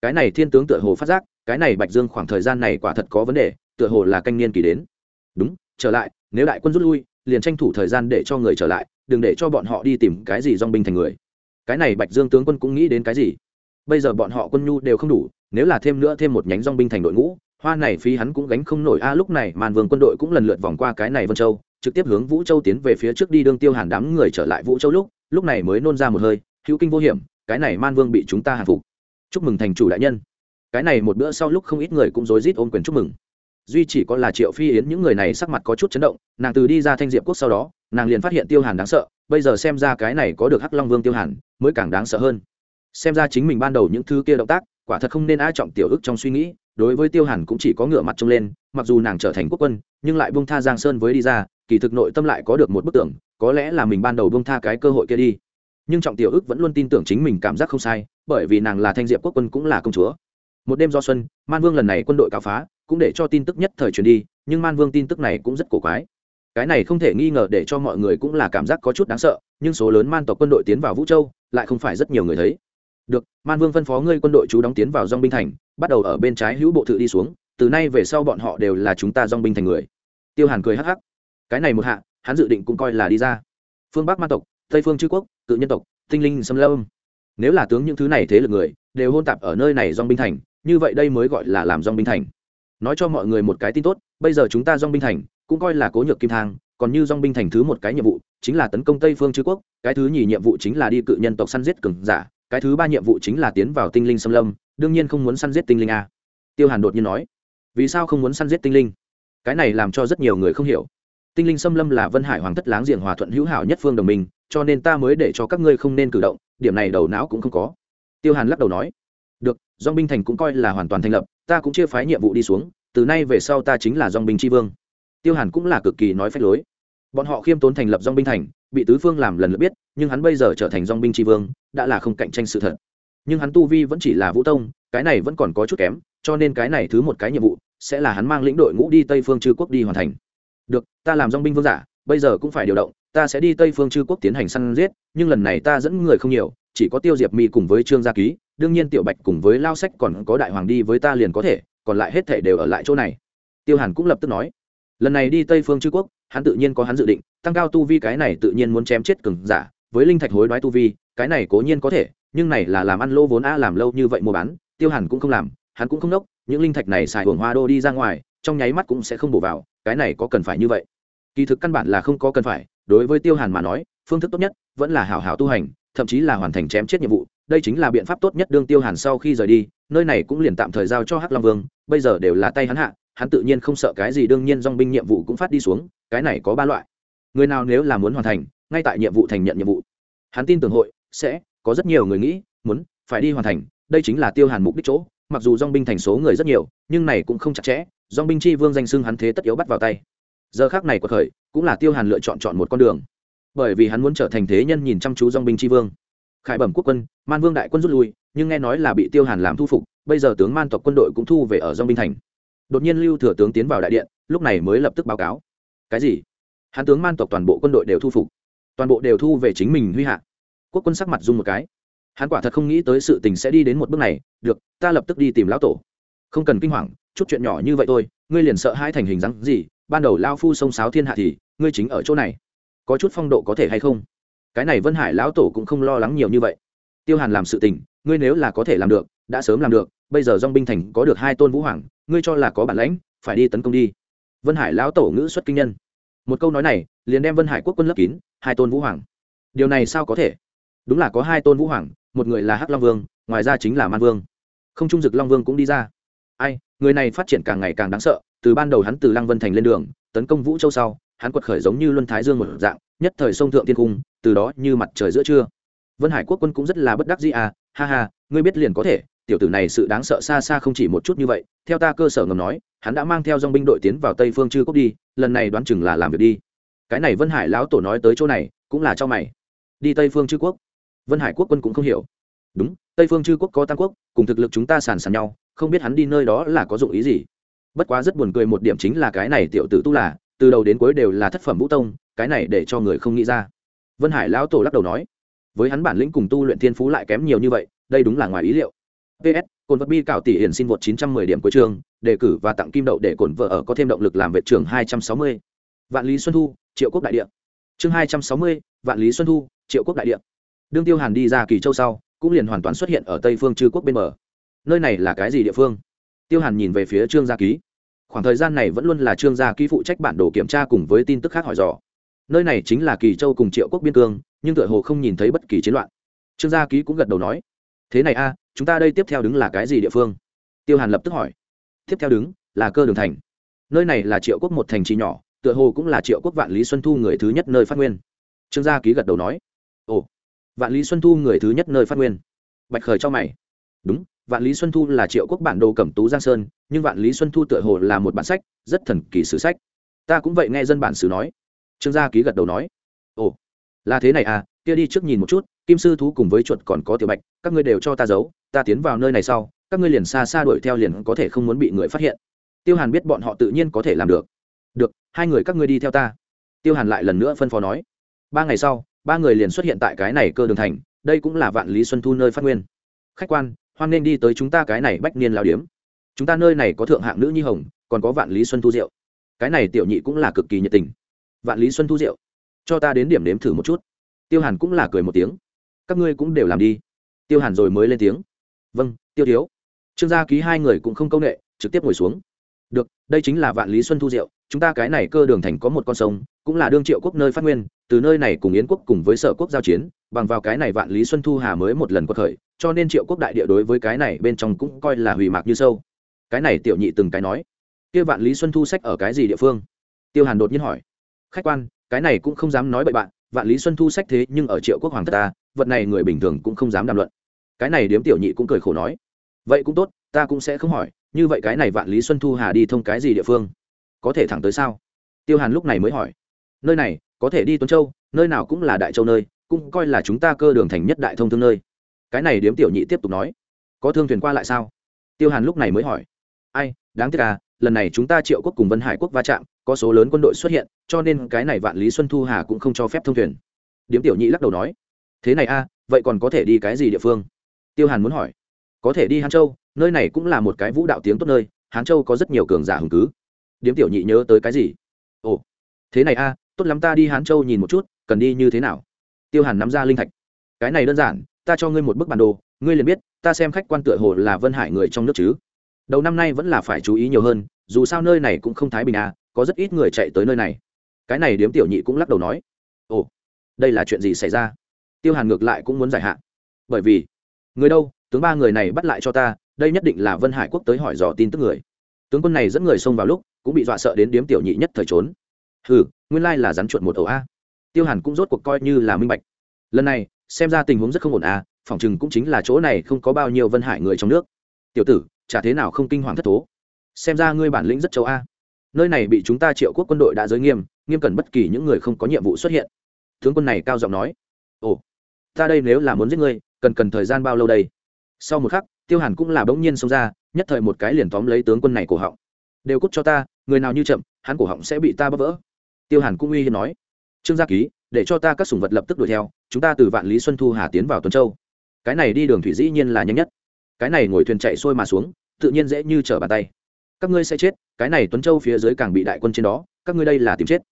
Cái này thiên tướng tựa hồ phát giác cái này bạch dương khoảng thời gian này quả thật có vấn đề, tựa hồ là canh niên kỳ đến. Đúng, trở lại, nếu đại quân rút lui, liền tranh thủ thời gian để cho người trở lại, đừng để cho bọn họ đi tìm cái gì dong binh thành người. Cái này bạch dương tướng quân cũng nghĩ đến cái gì? Bây giờ bọn họ quân nhu đều không đủ, nếu là thêm nữa thêm một nhánh dong binh thành đội ngũ, hoa này phí hắn cũng gánh không nổi. A, lúc này màn vương quân đội cũng lần lượt vòng qua cái này vân châu, trực tiếp hướng vũ châu tiến về phía trước đi đương tiêu hàn đám người trở lại vũ châu lúc lúc này mới nôn ra một hơi, hữu kinh vô hiểm, cái này man vương bị chúng ta hạ phục. Chúc mừng thành chủ đại nhân cái này một bữa sau lúc không ít người cũng rối rít ôm quyền chúc mừng. Duy chỉ có là triệu phi yến, những người này sắc mặt có chút chấn động, nàng từ đi ra thanh diệp quốc sau đó, nàng liền phát hiện tiêu hàn đáng sợ, bây giờ xem ra cái này có được hắc long vương tiêu hàn, mới càng đáng sợ hơn. Xem ra chính mình ban đầu những thứ kia động tác, quả thật không nên ai trọng tiểu ức trong suy nghĩ, đối với tiêu hàn cũng chỉ có ngửa mặt trông lên, mặc dù nàng trở thành quốc quân, nhưng lại bông tha giang sơn với đi ra, kỳ thực nội tâm lại có được một bức tưởng có lẽ là mình ban đầu bông tha cái cơ hội kia đi. Nhưng trọng tiểu ức vẫn luôn tin tưởng chính mình cảm giác không sai, bởi vì nàng là thanh diệp quốc quân cũng là công chúa một đêm do xuân, man vương lần này quân đội cao phá, cũng để cho tin tức nhất thời truyền đi, nhưng man vương tin tức này cũng rất cổ quái. Cái này không thể nghi ngờ để cho mọi người cũng là cảm giác có chút đáng sợ, nhưng số lớn man tộc quân đội tiến vào vũ châu, lại không phải rất nhiều người thấy. Được, man vương phân phó ngươi quân đội chú đóng tiến vào dong binh thành, bắt đầu ở bên trái hữu bộ thự đi xuống, từ nay về sau bọn họ đều là chúng ta dong binh thành người. Tiêu hàn cười hắc hắc. Cái này một hạ, hắn dự định cũng coi là đi ra. Phương bắc man tộc, tây phương chư quốc tự nhân tộc, tinh linh xâm lâm. Nếu là tướng những thứ này thế lực người, đều hôn tạp ở nơi này dong binh thành như vậy đây mới gọi là làm dong binh thành. Nói cho mọi người một cái tin tốt, bây giờ chúng ta dong binh thành, cũng coi là cố nhược kim thang, còn như dong binh thành thứ một cái nhiệm vụ, chính là tấn công tây phương chư quốc, cái thứ nhì nhiệm vụ chính là đi cự nhân tộc săn giết cường giả, cái thứ ba nhiệm vụ chính là tiến vào tinh linh xâm lâm, đương nhiên không muốn săn giết tinh linh a. Tiêu hàn đột nhiên nói, vì sao không muốn săn giết tinh linh? Cái này làm cho rất nhiều người không hiểu. Tinh linh xâm lâm là vân hải hoàng thất láng giềng hòa thuận hữu hảo nhất phương đồng minh, cho nên ta mới để cho các ngươi không nên cử động, điểm này đầu não cũng không có. Tiêu hàn lắc đầu nói dong binh thành cũng coi là hoàn toàn thành lập, ta cũng chia phái nhiệm vụ đi xuống, từ nay về sau ta chính là dong binh tri vương. Tiêu hàn cũng là cực kỳ nói phép lối. Bọn họ khiêm tốn thành lập dong binh thành, bị tứ phương làm lần lượt biết, nhưng hắn bây giờ trở thành dong binh tri vương, đã là không cạnh tranh sự thật. Nhưng hắn tu vi vẫn chỉ là vũ tông, cái này vẫn còn có chút kém, cho nên cái này thứ một cái nhiệm vụ, sẽ là hắn mang lĩnh đội ngũ đi tây phương chư quốc đi hoàn thành. Được, ta làm dong binh vương giả, bây giờ cũng phải điều động, ta sẽ đi tây phương chư quốc tiến hành săn giết, nhưng lần này ta dẫn người không nhiều chỉ có tiêu diệp mi cùng với trương gia ký, đương nhiên tiểu bạch cùng với lao sách còn có đại hoàng đi với ta liền có thể, còn lại hết thể đều ở lại chỗ này. Tiêu hàn cũng lập tức nói, lần này đi tây phương chư quốc, hắn tự nhiên có hắn dự định, tăng cao tu vi cái này tự nhiên muốn chém chết cừng giả, với linh thạch hối đoái tu vi, cái này cố nhiên có thể, nhưng này là làm ăn lô vốn a làm lâu như vậy mua bán, tiêu hàn cũng không làm, hắn cũng không nốc, những linh thạch này xài hưởng hoa đô đi ra ngoài, trong nháy mắt cũng sẽ không bổ vào, cái này có cần phải như vậy? Kỳ thực căn bản là không có cần phải, đối với tiêu hàn mà nói, phương thức tốt nhất vẫn là hảo hảo tu hành thậm chí là hoàn thành chém chết nhiệm vụ, đây chính là biện pháp tốt nhất đương tiêu hàn sau khi rời đi, nơi này cũng liền tạm thời giao cho hắc long vương, bây giờ đều là tay hắn hạ, hắn tự nhiên không sợ cái gì đương nhiên dong binh nhiệm vụ cũng phát đi xuống, cái này có ba loại. Người nào nếu là muốn hoàn thành, ngay tại nhiệm vụ thành nhận nhiệm vụ. Hắn tin tưởng hội, sẽ, có rất nhiều người nghĩ, muốn, phải đi hoàn thành, đây chính là tiêu hàn mục đích chỗ, mặc dù dong binh thành số người rất nhiều, nhưng này cũng không chặt chẽ dong binh chi vương danh xưng hắn thế tất yếu bắt vào tay. Giờ khác này của khởi, cũng là tiêu hàn lựa chọn chọn một con đường bởi vì hắn muốn trở thành thế nhân nhìn chăm chú dong binh tri vương. Khải bẩm quốc quân, man vương đại quân rút lui, nhưng nghe nói là bị tiêu hàn làm thu phục, bây giờ tướng man tộc quân đội cũng thu về ở dong binh thành. Đột nhiên lưu thừa tướng tiến vào đại điện, lúc này mới lập tức báo cáo. Cái gì? Hắn tướng man tộc toàn bộ quân đội đều thu phục. Toàn bộ đều thu về chính mình huy hạ. Quốc quân sắc mặt dung một cái. Hắn quả thật không nghĩ tới sự tình sẽ đi đến một bước này. Được, ta lập tức đi tìm lão tổ. Không cần kinh hoàng, chút chuyện nhỏ như vậy thôi. Ngươi liền sợ hai thành hình dáng gì. Ban đầu lao phu sông sáo thiên hạ thì, ngươi chính ở chỗ này có chút phong độ có thể hay không? Cái này vân hải lão tổ cũng không lo lắng nhiều như vậy. Tiêu hàn làm sự tình, ngươi nếu là có thể làm được, đã sớm làm được, bây giờ dong binh thành có được hai tôn vũ hoàng, ngươi cho là có bản lãnh, phải đi tấn công đi. Vân hải lão tổ ngữ xuất kinh nhân. Một câu nói này, liền đem vân hải quốc quân lấp kín, hai tôn vũ hoàng. Điều này sao có thể? Đúng là có hai tôn vũ hoàng, một người là hắc long vương, ngoài ra chính là man vương. Không trung dực long vương cũng đi ra. Ai, người này phát triển càng ngày càng đáng sợ, từ ban đầu hắn từ lăng vân thành lên đường, tấn công vũ châu sau hắn quật khởi giống như luân thái dương một dạng, nhất thời sông thượng tiên cung, từ đó như mặt trời giữa trưa. Vân hải quốc quân cũng rất là bất đắc dĩ à ha ha, ngươi biết liền có thể, tiểu tử này sự đáng sợ xa xa không chỉ một chút như vậy, theo ta cơ sở ngầm nói, hắn đã mang theo dong binh đội tiến vào tây phương chư quốc đi, lần này đoán chừng là làm việc đi. Cái này vân hải lão tổ nói tới chỗ này, cũng là cho mày. Đi tây phương chư quốc. Vân hải quốc quân cũng không hiểu. Đúng, tây phương chư quốc có tam quốc, cùng thực lực chúng ta sàn sàn nhau, không biết hắn đi nơi đó là có dụng ý gì. Bất quá rất buồn cười một điểm chính là cái này tiểu tử tu là từ đầu đến cuối đều là thất phẩm vũ tông cái này để cho người không nghĩ ra. Vân hải lão tổ lắc đầu nói với hắn bản lĩnh cùng tu luyện thiên phú lại kém nhiều như vậy đây đúng là ngoài ý liệu. Ps cồn vật bi cảo tỷ hiển xin vượt 910 điểm cuối trường đề cử và tặng kim đậu để cồn vợ ở có thêm động lực làm vệ trường 260. vạn lý xuân thu triệu quốc đại địa. Chương 260, vạn lý xuân thu triệu quốc đại địa. Đương tiêu hàn đi ra kỳ châu sau cũng liền hoàn toàn xuất hiện ở tây phương chư quốc bên bờ. Nơi này là cái gì địa phương? Tiêu hàn nhìn về phía trương gia ký khoảng thời gian này vẫn luôn là trương gia ký phụ trách bản đồ kiểm tra cùng với tin tức khác hỏi dò. Nơi này chính là kỳ châu cùng triệu quốc biên cương, nhưng tựa hồ không nhìn thấy bất kỳ chiến loạn. Trương gia ký cũng gật đầu nói, thế này a, chúng ta đây tiếp theo đứng là cái gì địa phương? Tiêu hàn lập tức hỏi. Tiếp theo đứng là cơ đường thành. Nơi này là triệu quốc một thành trì nhỏ, tựa hồ cũng là triệu quốc vạn lý xuân thu người thứ nhất nơi phát nguyên. Trương gia ký gật đầu nói. Ồ, vạn lý xuân thu người thứ nhất nơi phát nguyên. Bạch khởi cho mày. Đúng vạn lý xuân thu là triệu quốc bản đồ cẩm tú giang sơn, nhưng vạn lý xuân thu tựa hồ là một bản sách, rất thần kỳ sử sách. Ta cũng vậy nghe dân bản sử nói. Trương gia ký gật đầu nói. Ồ, là thế này à kia đi trước nhìn một chút, kim sư thú cùng với chuột còn có tiểu bạch, các ngươi đều cho ta giấu, ta tiến vào nơi này sau, các ngươi liền xa xa đuổi theo liền có thể không muốn bị người phát hiện. Tiêu hàn biết bọn họ tự nhiên có thể làm được. Được, hai người các ngươi đi theo ta. Tiêu hàn lại lần nữa phân phó nói. Ba ngày sau, ba người liền xuất hiện tại cái này cơ đường thành, đây cũng là vạn lý xuân thu nơi phát nguyên. Khách quan hoan nên đi tới chúng ta cái này bách niên lao điếm. Chúng ta nơi này có thượng hạng nữ nhi hồng, còn có vạn lý xuân thu rượu cái này tiểu nhị cũng là cực kỳ nhiệt tình. Vạn lý xuân thu rượu cho ta đến điểm nếm thử một chút. Tiêu hàn cũng là cười một tiếng. Các ngươi cũng đều làm đi. Tiêu hàn rồi mới lên tiếng. Vâng tiêu thiếu. Trương gia ký hai người cũng không công nghệ, trực tiếp ngồi xuống. Được, đây chính là vạn lý xuân thu diệu. Chúng ta cái này cơ đường thành có một con sông, cũng là đương triệu quốc nơi phát nguyên, từ nơi này cùng yến quốc cùng với sở quốc giao chiến bằng vào cái này vạn lý xuân thu hà mới một lần quật khởi, cho nên triệu quốc đại địa đối với cái này bên trong cũng coi là hủy mạc như sâu. Cái này tiểu nhị từng cái nói, kia vạn lý xuân thu sách ở cái gì địa phương? Tiêu hàn đột nhiên hỏi. Khách quan, cái này cũng không dám nói bậy bạn, vạn lý xuân thu sách thế nhưng ở triệu quốc hoàng thất ta, vật này người bình thường cũng không dám đàm luận. Cái này điếm tiểu nhị cũng cười khổ nói. Vậy cũng tốt, ta cũng sẽ không hỏi, như vậy cái này vạn lý xuân thu hà đi thông cái gì địa phương? Có thể thẳng tới sao? Tiêu hàn lúc này mới hỏi. Nơi này, có thể đi tuấn châu, nơi nào cũng là đại châu nơi cũng coi là chúng ta cơ đường thành nhất đại thông thương nơi. Cái này điếm tiểu nhị tiếp tục nói. Có thương thuyền qua lại sao? Tiêu hàn lúc này mới hỏi. Ai đáng tiếc à lần này chúng ta triệu quốc cùng vân hải quốc va chạm có số lớn quân đội xuất hiện cho nên cái này vạn lý xuân thu hà cũng không cho phép thông thuyền. Điếm tiểu nhị lắc đầu nói. Thế này a à, vậy còn có thể đi cái gì địa phương? Tiêu hàn muốn hỏi. Có thể đi hán châu nơi này cũng là một cái vũ đạo tiếng tốt nơi hán châu có rất nhiều cường giả hùng cứ. Điếm tiểu nhị nhớ tới cái gì? Ồ thế này a à, tốt lắm ta đi hán châu nhìn một chút cần đi như thế nào? Tiêu hàn nắm ra linh thạch. Cái này đơn giản, ta cho ngươi một bức bản đồ, ngươi liền biết, ta xem khách quan tựa hồ là vân hải người trong nước chứ. Đầu năm nay vẫn là phải chú ý nhiều hơn, dù sao nơi này cũng không thái bình à có rất ít người chạy tới nơi này. Cái này điếm tiểu nhị cũng lắc đầu nói. Ồ, đây là chuyện gì xảy ra? Tiêu hàn ngược lại cũng muốn giải hạn bởi vì, người đâu, tướng ba người này bắt lại cho ta, đây nhất định là vân hải quốc tới hỏi dò tin tức người. Tướng quân này dẫn người xông vào lúc, cũng bị dọa sợ đến điếm tiểu nhị nhất thời trốn. Ừ nguyên lai là rắn chuột một ẩu a tiêu hàn cũng rốt cuộc coi như là minh bạch. Lần này, xem ra tình huống rất không ổn à? phỏng chừng cũng chính là chỗ này không có bao nhiêu vân hải người trong nước. Tiểu tử, chả thế nào không kinh hoàng thất thố? Xem ra ngươi bản lĩnh rất châu a. Nơi này bị chúng ta triệu quốc quân đội đã giới nghiêm nghiêm cẩn bất kỳ những người không có nhiệm vụ xuất hiện. Tướng quân này cao giọng nói. Ồ, ta đây nếu là muốn giết ngươi, cần cần thời gian bao lâu đây? Sau một khắc, tiêu hàn cũng là bỗng nhiên xông ra, nhất thời một cái liền tóm lấy tướng quân này cổ họng. Đều cút cho ta, người nào như chậm, hắn cổ họng sẽ bị ta bóp vỡ. Tiêu hàn cũng uy hiên nói trương gia ký, để cho ta các sùng vật lập tức đuổi theo, chúng ta từ vạn lý xuân thu hà tiến vào tuần châu. Cái này đi đường thủy dĩ nhiên là nhanh nhất. Cái này ngồi thuyền chạy xuôi mà xuống, tự nhiên dễ như trở bàn tay. Các ngươi sẽ chết, cái này tuấn châu phía dưới càng bị đại quân trên đó, các ngươi đây là tìm chết.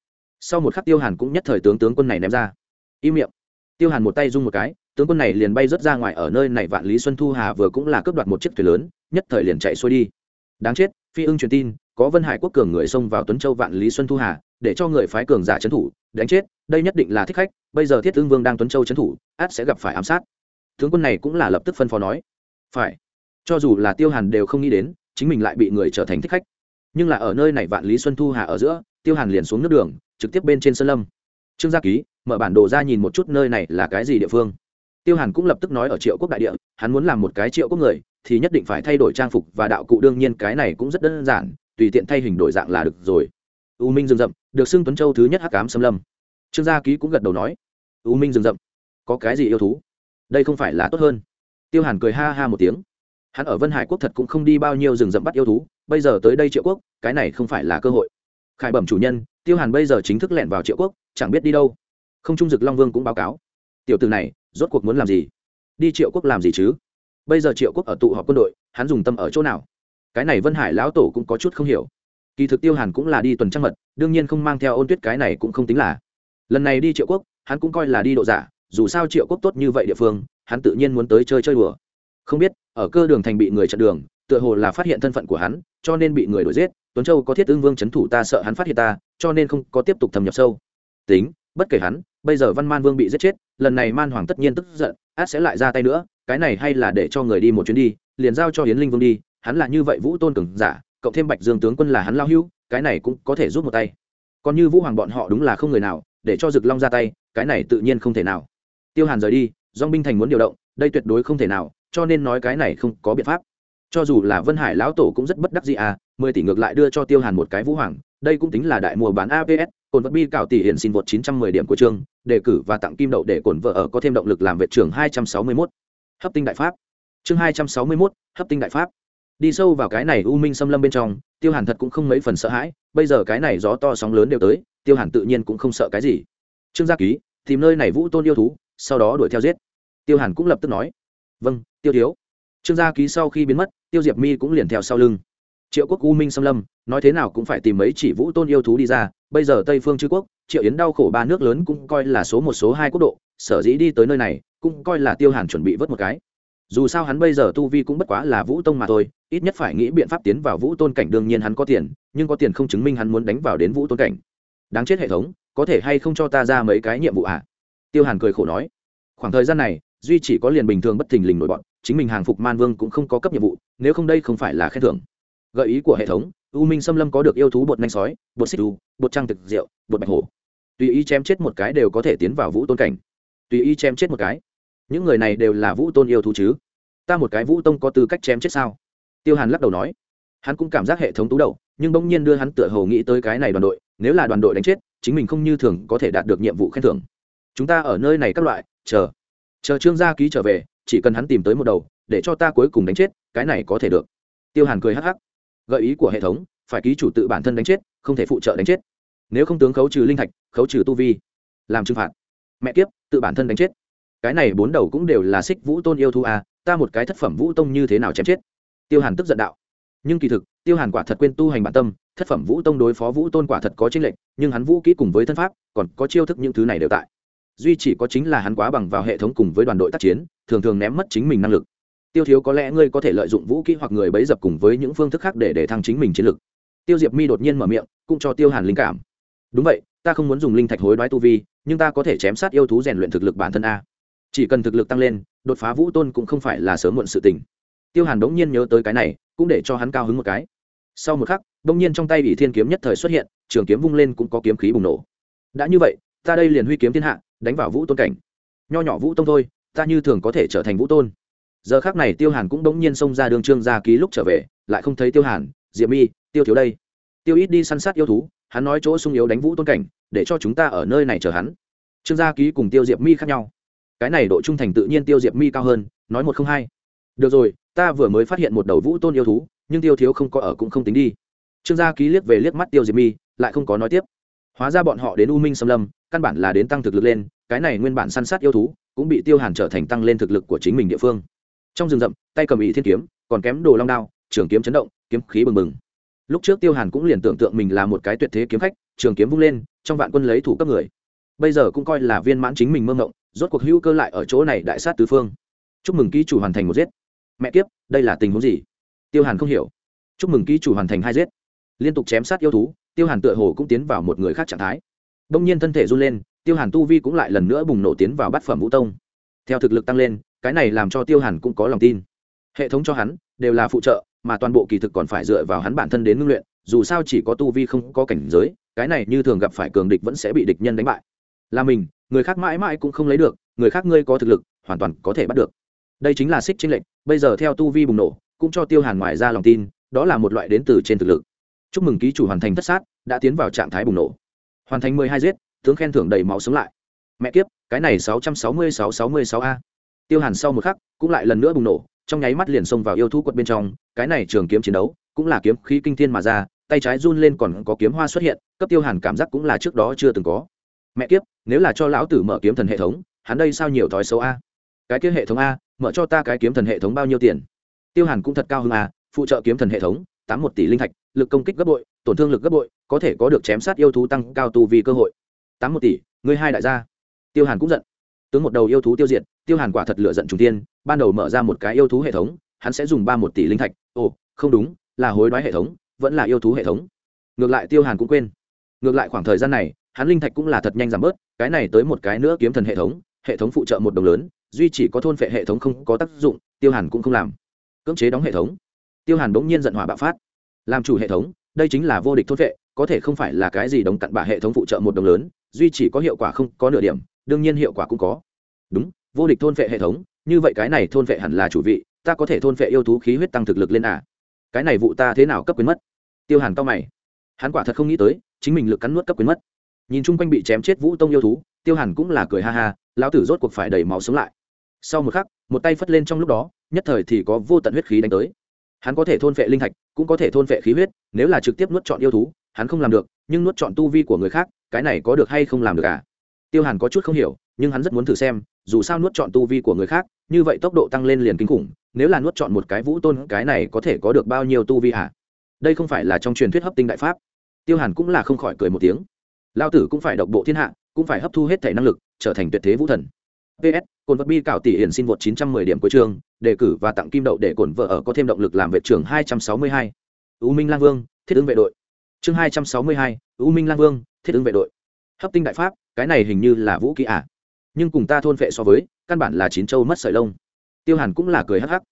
Sau một khắc tiêu hàn cũng nhất thời tướng tướng quân này ném ra. Im miệng. Tiêu hàn một tay rung một cái, tướng quân này liền bay rớt ra ngoài ở nơi này vạn lý xuân thu hà vừa cũng là cướp đoạt một chiếc thuyền lớn, nhất thời liền chạy xuôi đi. Đáng chết, phi ưng truyền tin, có vân hải quốc cường người xông vào tuấn châu vạn lý xuân thu hà để cho người phái cường giả trấn thủ, đánh chết, đây nhất định là thích khách, bây giờ thiết tương vương đang tuấn châu trấn thủ, át sẽ gặp phải ám sát. Tướng quân này cũng là lập tức phân phó nói. Phải. Cho dù là tiêu hàn đều không nghĩ đến, chính mình lại bị người trở thành thích khách. Nhưng là ở nơi này vạn lý xuân thu hà ở giữa, tiêu hàn liền xuống nước đường, trực tiếp bên trên sân lâm. Trương gia ký, mở bản đồ ra nhìn một chút nơi này là cái gì địa phương. Tiêu hàn cũng lập tức nói ở triệu quốc đại địa, hắn muốn làm một cái triệu quốc người, thì nhất định phải thay đổi trang phục và đạo cụ, đương nhiên cái này cũng rất đơn giản, tùy tiện thay hình đổi dạng là được rồi u minh rừng rậm, được xưng tuấn châu thứ nhất hắc cám xâm lâm. Trương gia ký cũng gật đầu nói, u minh rừng rậm, có cái gì yêu thú? Đây không phải là tốt hơn. Tiêu hàn cười ha ha một tiếng, hắn ở vân hải quốc thật cũng không đi bao nhiêu rừng rậm bắt yêu thú, bây giờ tới đây triệu quốc, cái này không phải là cơ hội. Khải bẩm chủ nhân, tiêu hàn bây giờ chính thức lẻn vào triệu quốc, chẳng biết đi đâu. Không trung dực long vương cũng báo cáo, tiểu từ này, rốt cuộc muốn làm gì? Đi triệu quốc làm gì chứ? Bây giờ triệu quốc ở tụ họp quân đội, hắn dùng tâm ở chỗ nào? Cái này vân hải lão tổ cũng có chút không hiểu kỳ thực tiêu hàn cũng là đi tuần trăng mật, đương nhiên không mang theo ôn tuyết cái này cũng không tính là. Lần này đi triệu quốc, hắn cũng coi là đi độ giả, dù sao triệu quốc tốt như vậy địa phương, hắn tự nhiên muốn tới chơi chơi đùa. Không biết, ở cơ đường thành bị người chặn đường, tựa hồ là phát hiện thân phận của hắn, cho nên bị người đuổi giết. Tuấn châu có thiết ương vương c h ấ n thủ ta sợ hắn phát hiện ta, cho nên không có tiếp tục thâm nhập sâu. Tính, bất kể hắn, bây giờ văn man vương bị giết chết, lần này man hoàng tất nhiên tức giận, át sẽ lại ra tay nữa, cái này hay là để cho người đi một chuyến đi, liền giao cho hiến linh vương đi, hắn là như vậy vũ tôn cường giả cộng thêm bạch dương tướng quân là hắn lao hưu cái này cũng có thể giúp một tay. Còn như vũ hoàng bọn họ đúng là không người nào để cho rực long ra tay cái này tự nhiên không thể nào. Tiêu hàn rời đi dong binh thành muốn điều động đây tuyệt đối không thể nào cho nên nói cái này không có biện pháp. Cho dù là vân hải lão tổ cũng rất bất đắc gì à mười tỷ ngược lại đưa cho tiêu hàn một cái vũ hoàng đây cũng tính là đại mùa bán aps cồn vật bi cạo tỷ hiện xin vượt chín trăm mười điểm của trường, đề cử và tặng kim đậu để cồn vợ ở có thêm động lực làm vệ trưởng hai trăm sáu mươi mốt. Hấp tinh đại pháp. Chương hai trăm sáu mươi mốt hấp tinh đại pháp đi sâu vào cái này u minh xâm lâm bên trong, tiêu hàn thật cũng không mấy phần sợ hãi, bây giờ cái này gió to sóng lớn đều tới, tiêu hàn tự nhiên cũng không sợ cái gì. Trương gia ký, tìm nơi này vũ tôn yêu thú, sau đó đuổi theo giết. Tiêu hàn cũng lập tức nói vâng tiêu thiếu. Trương gia ký sau khi biến mất, tiêu diệp mi cũng liền theo sau lưng. Triệu quốc u minh xâm lâm, nói thế nào cũng phải tìm mấy chỉ vũ tôn yêu thú đi ra, bây giờ tây phương chư quốc, triệu yến đau khổ ba nước lớn cũng coi là số một, số hai quốc độ, sở dĩ đi tới nơi này, cũng coi là tiêu hàn chuẩn bị vớt một cái dù sao hắn bây giờ tu vi cũng bất quá là vũ tông mà thôi, ít nhất phải nghĩ biện pháp tiến vào vũ tôn cảnh đương nhiên hắn có tiền, nhưng có tiền không chứng minh hắn muốn đánh vào đến vũ tôn cảnh. Đáng chết hệ thống, có thể hay không cho ta ra mấy cái nhiệm vụ ạ à? tiêu hàn cười khổ nói. Khoảng thời gian này, duy chỉ có liền bình thường bất thình lình nổi bọn chính mình hàng phục man vương cũng không có cấp nhiệm vụ, nếu không đây không phải là khen thưởng. Gợi ý của hệ thống, u minh xâm lâm có được yêu thú bột nanh sói, bột xích đu, bột trăng thực rượu, bột bạch hổ. Tùy ý chém chết một cái đều có thể tiến vào vũ tôn cảnh. Tùy ý chém chết một cái những người này đều là vũ tôn yêu thú chứ? Ta một cái vũ tông có tư cách chém chết sao? Tiêu hàn lắc đầu nói. Hắn cũng cảm giác hệ thống tú đầu, nhưng bỗng nhiên đưa hắn tựa hồ nghĩ tới cái này đoàn đội, nếu là đoàn đội đánh chết, chính mình không như thường có thể đạt được nhiệm vụ khen thưởng. Chúng ta ở nơi này các loại, chờ. Chờ trương gia ký trở về, chỉ cần hắn tìm tới một đầu, để cho ta cuối cùng đánh chết, cái này có thể được. Tiêu hàn cười hắc hắc. Gợi ý của hệ thống, phải ký chủ tự bản thân đánh chết, không thể phụ trợ đánh chết. Nếu không tướng khấu trừ linh thạch, khấu trừ tu vi. Làm trừng phạt. Mẹ kiếp, tự bản thân đánh chết cái này bốn đầu cũng đều là xích vũ tôn yêu thu à ta một cái thất phẩm vũ tông như thế nào chém chết? Tiêu hàn tức giận đạo. Nhưng kỳ thực, tiêu hàn quả thật quên tu hành bản tâm, thất phẩm vũ tông đối phó vũ tôn quả thật có chênh lệch, nhưng hắn vũ kỹ cùng với thân pháp, còn có chiêu thức những thứ này đều tại. Duy chỉ có chính là hắn quá bằng vào hệ thống cùng với đoàn đội tác chiến, thường thường ném mất chính mình năng lực. Tiêu thiếu có lẽ ngươi có thể lợi dụng vũ kỹ hoặc người bấy dập cùng với những phương thức khác để để thăng chính mình chiến lực. Tiêu diệp mi đột nhiên mở miệng, cũng cho tiêu hàn linh cảm. Đúng vậy, ta không muốn dùng linh thạch hối đoái tu vi, nhưng ta có thể chém sát yêu thú rèn luyện thực lực bản thân a chỉ cần thực lực tăng lên, đột phá vũ tôn cũng không phải là sớm muộn sự tình. Tiêu hàn đống nhiên nhớ tới cái này, cũng để cho hắn cao hứng một cái. Sau một khắc, đống nhiên trong tay bị thiên kiếm nhất thời xuất hiện, trường kiếm vung lên cũng có kiếm khí bùng nổ. Đã như vậy, ta đây liền huy kiếm thiên hạ, đánh vào vũ tôn cảnh. Nho nhỏ vũ tông thôi, ta như thường có thể trở thành vũ tôn. Giờ khác này tiêu hàn cũng đống nhiên xông ra đường trương gia ký lúc trở về, lại không thấy tiêu hàn, diệp mi, tiêu thiếu đây. Tiêu ít đi săn sát yêu thú, hắn nói chỗ sung yếu đánh vũ tôn cảnh, để cho chúng ta ở nơi này chờ hắn. Trương gia ký cùng tiêu diệp mi khác nhau cái này độ trung thành tự nhiên tiêu diệp mi cao hơn, nói một không hai. Được rồi, ta vừa mới phát hiện một đầu vũ tôn yêu thú, nhưng tiêu thiếu không có ở cũng không tính đi. Trương gia ký liếc về liếc mắt tiêu diệp mi, lại không có nói tiếp. Hóa ra bọn họ đến u minh xâm lâm, căn bản là đến tăng thực lực lên, cái này nguyên bản săn sát yêu thú, cũng bị tiêu hàn trở thành tăng lên thực lực của chính mình địa phương. Trong rừng rậm, tay cầm ý thiên kiếm, còn kém đồ long đao, trường kiếm chấn động, kiếm khí bừng bừng. Lúc trước tiêu hàn cũng liền tưởng tượng mình là một cái tuyệt thế kiếm khách, trường kiếm vung lên, trong vạn quân lấy thủ cấp người. Bây giờ cũng coi là viên mãn chính mình mơ ngộng rốt cuộc hữu cơ lại ở chỗ này đại sát tứ phương. Chúc mừng ký chủ hoàn thành một giết. Mẹ kiếp, đây là tình huống gì? Tiêu hàn không hiểu. Chúc mừng ký chủ hoàn thành hai giết. Liên tục chém sát yêu thú, tiêu hàn tựa hồ cũng tiến vào một người khác trạng thái. Đông nhiên thân thể run lên, tiêu hàn tu vi cũng lại lần nữa bùng nổ tiến vào bát phẩm vũ tông. Theo thực lực tăng lên, cái này làm cho tiêu hàn cũng có lòng tin. Hệ thống cho hắn, đều là phụ trợ, mà toàn bộ kỳ thực còn phải dựa vào hắn bản thân đến ngưng luyện, dù sao chỉ có tu vi không có cảnh giới, cái này như thường gặp phải cường địch vẫn sẽ bị địch nhân đánh bại là mình, người khác mãi mãi cũng không lấy được, người khác ngươi có thực lực, hoàn toàn có thể bắt được. Đây chính là xích tranh lệnh bây giờ theo tu vi bùng nổ, cũng cho tiêu hàn ngoài ra lòng tin, đó là một loại đến từ trên thực lực. Chúc mừng ký chủ hoàn thành thất sát, đã tiến vào trạng thái bùng nổ. Hoàn thành mười hai giết, tướng khen thưởng đầy máu sống lại. Mẹ kiếp, cái này sáu trăm sáu mươi sáu sáu mươi sáu a. Tiêu hàn sau một khắc, cũng lại lần nữa bùng nổ, trong nháy mắt liền xông vào yêu thú quật bên trong, cái này trường kiếm chiến đấu, cũng là kiếm khí kinh thiên mà ra, tay trái run lên còn có kiếm hoa xuất hiện, cấp tiêu hàn cảm giác cũng là trước đó chưa từng có mẹ kiếp, nếu là cho lão tử mở kiếm thần hệ thống, hắn đây sao nhiều thói xấu a? Cái kia hệ thống a, mở cho ta cái kiếm thần hệ thống bao nhiêu tiền? Tiêu hàn cũng thật cao hơn a à, phụ trợ kiếm thần hệ thống, tám một tỷ linh thạch, lực công kích gấp bội, tổn thương lực gấp bội, có thể có được chém sát yêu thú tăng cao tu vì cơ hội. Tám một tỷ, ngươi hai đại gia. Tiêu hàn cũng giận. Tướng một đầu yêu thú tiêu diệt, tiêu hàn quả thật lựa giận trung tiên ban đầu mở ra một cái yêu thú hệ thống, hắn sẽ dùng ba một tỷ linh thạch. Ồ, không đúng, là hối đoái hệ thống, vẫn là yêu thú hệ thống. Ngược lại tiêu hàn cũng quên. Ngược lại khoảng thời gian này hắn linh thạch cũng là thật nhanh giảm bớt, cái này tới một cái nữa kiếm thần hệ thống hệ thống phụ trợ một đồng lớn, duy chỉ có thôn phệ hệ thống không có tác dụng, tiêu hàn cũng không làm. Cưỡng chế đóng hệ thống. Tiêu hàn bỗng nhiên giận hỏa bạo phát. Làm chủ hệ thống, đây chính là vô địch thôn phệ, có thể không phải là cái gì đồng cặn bả hệ thống phụ trợ một đồng lớn, duy chỉ có hiệu quả không có nửa điểm, đương nhiên hiệu quả cũng có. Đúng, vô địch thôn phệ hệ thống, như vậy cái này thôn phệ hẳn là chủ vị, ta có thể thôn phệ yêu thú khí huyết tăng thực lực lên à. Cái này vụ ta thế nào cấp quyến mất? Tiêu hàn cao mày. Hắn quả thật không nghĩ tới, chính mình lực cắn nuốt cấp quyến mất nhìn chung quanh bị chém chết vũ tông yêu thú, tiêu hàn cũng là cười ha ha, lão tử rốt cuộc phải đẩy máu sống lại. Sau một khắc, một tay phất lên trong lúc đó, nhất thời thì có vô tận huyết khí đánh tới. Hắn có thể thôn phệ linh thạch, cũng có thể thôn phệ khí huyết, nếu là trực tiếp nuốt chọn yêu thú, hắn không làm được, nhưng nuốt chọn tu vi của người khác, cái này có được hay không làm được à? Tiêu hàn có chút không hiểu, nhưng hắn rất muốn thử xem, dù sao nuốt chọn tu vi của người khác, như vậy tốc độ tăng lên liền kinh khủng, nếu là nuốt chọn một cái vũ tôn, cái này có thể có được bao nhiêu tu vi à? Đây không phải là trong truyền thuyết hấp tinh đại pháp. Tiêu hàn cũng là không khỏi cười một tiếng lao tử cũng phải độc bộ thiên hạ cũng phải hấp thu hết thể năng lực trở thành tuyệt thế vũ thần ps cồn vật bi cảo tỷ hiển xin vượt 910 điểm cuối trường đề cử và tặng kim đậu để cổn vợ ở có thêm động lực làm vệ trưởng 262. U Minh Lang Vương, thiết ứng vệ đội. Chương 262, U Minh Lang Vương, thiết ứng vệ đội. Hấp tinh đại pháp, cái này hình như là vũ kỹ à? Nhưng cùng ta thôn vệ so với, căn bản là chín châu mất sợi lông. Tiêu Hàn cũng là cười hắc hắc.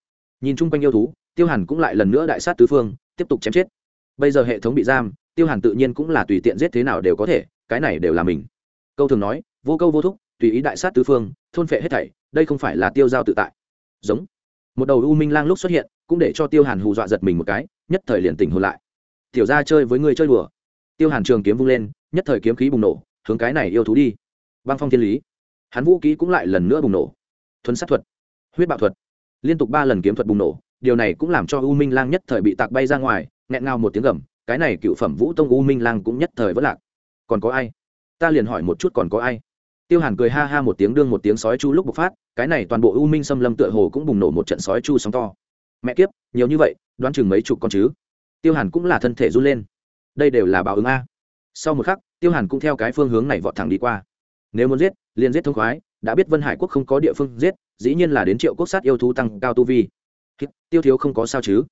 Nhìn chung quanh yêu thú, Tiêu Hàn cũng lại lần nữa đại sát tứ phương, tiếp tục chém chết. Bây giờ hệ thống bị giam, Tiêu Hàn tự nhiên cũng là tùy tiện giết thế nào đều có thể, cái này đều là mình. Câu thường nói, vô câu vô thúc, tùy ý đại sát tứ phương, thôn phệ hết thảy, đây không phải là tiêu giao tự tại. Giống. Một đầu u minh lang lúc xuất hiện cũng để cho tiêu hàn hù dọa giật mình một cái nhất thời liền tỉnh hồn lại. Tiểu ra chơi với người chơi đùa. Tiêu hàn trường kiếm vung lên nhất thời kiếm khí bùng nổ hướng cái này yêu thú đi. Băng phong thiên lý. Hắn vũ kỹ cũng lại lần nữa bùng nổ. Thuấn sát thuật. Huyết bạo thuật. Liên tục ba lần kiếm thuật bùng nổ điều này cũng làm cho u minh lang nhất thời bị tạc bay ra ngoài nghẹn ngào một tiếng gầm cái này cựu phẩm vũ tông u minh lang cũng nhất thời vất lạc còn có ai? Ta liền hỏi một chút còn có ai? Tiêu hàn cười ha ha một tiếng đương một tiếng sói chu lúc bộc phát, cái này toàn bộ u minh xâm lâm tựa hồ cũng bùng nổ một trận sói chu sóng to. Mẹ kiếp, nhiều như vậy, đoán chừng mấy chục con chứ? Tiêu hàn cũng là thân thể run lên. Đây đều là báo ứng a. Sau một khắc, tiêu hàn cũng theo cái phương hướng này vọt thẳng đi qua. Nếu muốn giết, liền giết thông khoái, đã biết vân hải quốc không có địa phương giết, dĩ nhiên là đến triệu quốc sát yêu thú tăng cao tu vi. Tiêu thiếu không có sao chứ?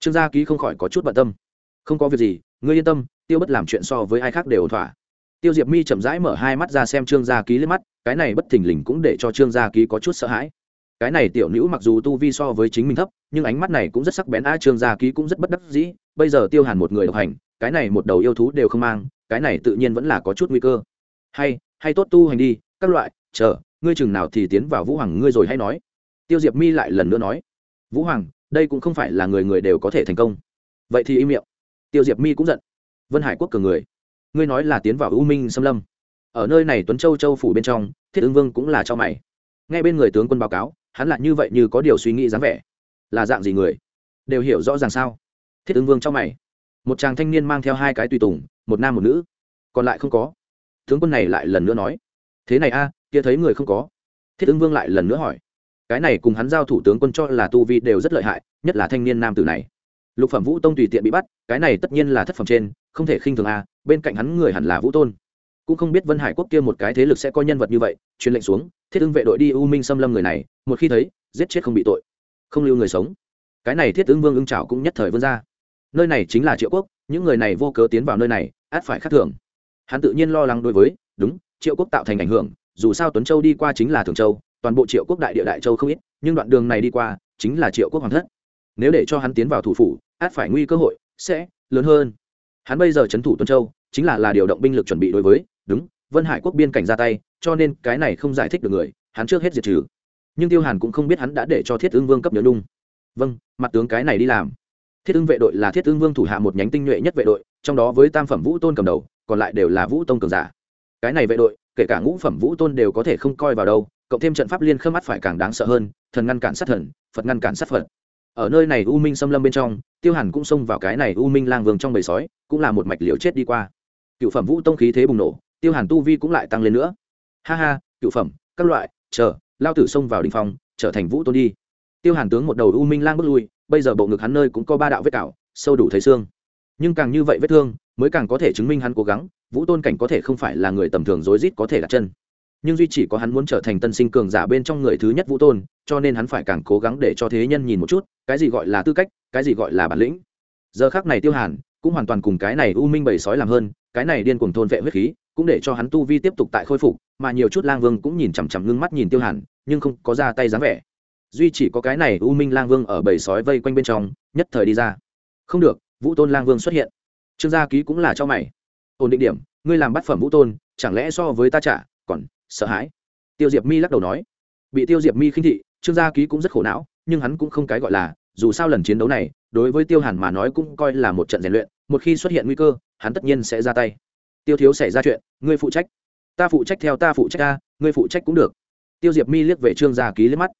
Trương gia ký không khỏi có chút bận tâm. Không có việc gì, ngươi yên tâm, tiêu bất làm chuyện so với ai khác đều ổn thỏa tiêu diệp mi chậm rãi mở hai mắt ra xem trương gia ký lên mắt, cái này bất thình lình cũng để cho trương gia ký có chút sợ hãi. Cái này tiểu nữ mặc dù tu vi so với chính mình thấp, nhưng ánh mắt này cũng rất sắc bén, a, trương gia ký cũng rất bất đắc dĩ, bây giờ tiêu hàn một người độc hành, cái này một đầu yêu thú đều không mang, cái này tự nhiên vẫn là có chút nguy cơ. Hay hay tốt tu hành đi, các loại, chờ, ngươi chừng nào thì tiến vào vũ hoàng, ngươi rồi hay nói. Tiêu diệp mi lại lần nữa nói. Vũ hoàng, đây cũng không phải là người người đều có thể thành công. Vậy thì im miệng. Tiêu diệp mi cũng giận. Vân hải quốc cường người ngươi nói là tiến vào u minh xâm lâm. Ở nơi này tuấn châu châu phủ bên trong, thiết ứng vương cũng là cho mày. Ngay bên người tướng quân báo cáo, hắn lại như vậy như có điều suy nghĩ dáng vẻ. Là dạng gì người? Đều hiểu rõ ràng sao? Thiết ứng vương cho mày. Một chàng thanh niên mang theo hai cái tùy tùng, một nam một nữ. Còn lại không có. Tướng quân này lại lần nữa nói. Thế này a, kia thấy người không có. Thiết ứng vương lại lần nữa hỏi. Cái này cùng hắn giao thủ tướng quân cho là tu vi đều rất lợi hại, nhất là thanh niên nam tử này. Lục phẩm vũ tông tùy tiện bị bắt, cái này tất nhiên là thất phẩm trên, không thể khinh thường a bên cạnh hắn người hẳn là vũ tôn. Cũng không biết vân hải quốc kia một cái thế lực sẽ có nhân vật như vậy, truyền lệnh xuống, thiết ứng vệ đội đi u minh xâm lâm người này, một khi thấy, giết chết không bị tội, không lưu người sống. Cái này thiết ứng vương ưng trảo cũng nhất thời vươn ra. Nơi này chính là triệu quốc, những người này vô cớ tiến vào nơi này, át phải khắc thường hắn tự nhiên lo lắng đối với, đúng, triệu quốc tạo thành ảnh hưởng, dù sao tuấn châu đi qua chính là thường châu, toàn bộ triệu quốc đại địa đại châu không ít, nhưng đoạn đường này đi qua, chính là triệu quốc hoàng thất. Nếu để cho hắn tiến vào thủ phủ, át phải nguy cơ hội, sẽ lớn hơn. Hắn bây giờ c h ấ n thủ tuấn châu chính là là điều động binh lực chuẩn bị đối với, đúng, vân hải quốc biên cảnh ra tay, cho nên cái này không giải thích được người, hắn trước hết diệt trừ. Nhưng tiêu hàn cũng không biết hắn đã để cho thiết ương vương cấp nhớ nhung. Vâng mặt tướng cái này đi làm. Thiết ương vệ đội là thiết ương vương thủ hạ một nhánh tinh nhuệ nhất vệ đội, trong đó với tam phẩm vũ tôn cầm đầu, còn lại đều là vũ tông cường giả. Cái này vệ đội, kể cả ngũ phẩm vũ tôn đều có thể không coi vào đâu, cộng thêm trận pháp liên khâm mắt phải càng đáng sợ hơn, thần ngăn cản sát thần, phật ngăn cản sát phật. Ở nơi này u minh xâm lâm bên trong, tiêu hàn cũng xông vào cái này u minh lang vương trong bầy sói, cũng là một mạch liều chết đi qua cựu phẩm vũ tông khí thế bùng nổ, tiêu hàn tu vi cũng lại tăng lên nữa. Ha ha, cựu phẩm, các loại, chờ, lao tử xông vào đình phong, trở thành vũ tôn đi. Tiêu hàn tướng một đầu u minh lang bước lui, bây giờ bộ ngực hắn nơi cũng có ba đạo vết cào, sâu đủ thấy xương. Nhưng càng như vậy vết thương, mới càng có thể chứng minh hắn cố gắng, vũ tôn cảnh có thể không phải là người tầm thường rối rít có thể đặt chân. Nhưng duy chỉ có hắn muốn trở thành tân sinh cường giả bên trong người thứ nhất vũ tôn, cho nên hắn phải càng cố gắng để cho thế nhân nhìn một chút, cái gì gọi là tư cách, cái gì gọi là bản lĩnh. Giờ khác này tiêu hàn, cũng hoàn toàn cùng cái này u minh bầy sói làm hơn cái này điên cuồng thôn vệ huyết khí, cũng để cho hắn tu vi tiếp tục tại khôi phục, mà nhiều chút lang vương cũng nhìn chằm chằm ngưng mắt nhìn tiêu hàn, nhưng không có ra tay dáng vẻ. Duy chỉ có cái này u minh lang vương ở bầy sói vây quanh bên trong, nhất thời đi ra. Không được, vũ tôn lang vương xuất hiện. Trương gia ký cũng là cho mày. Ổn định điểm, ngươi làm bát phẩm vũ tôn, chẳng lẽ so với ta trả, còn sợ hãi? Tiêu diệp mi lắc đầu nói. Bị tiêu diệp mi khinh thị, trương gia ký cũng rất khổ não, nhưng hắn cũng không cái gọi là dù sao lần chiến đấu này, đối với tiêu hàn mà nói cũng coi là một trận rèn luyện, một khi xuất hiện nguy cơ, hắn tất nhiên sẽ ra tay. Tiêu thiếu xảy ra chuyện, ngươi phụ trách. Ta phụ trách theo ta phụ trách ta ngươi phụ trách cũng được. Tiêu diệp mi liếc về trương gia ký liếc mắt.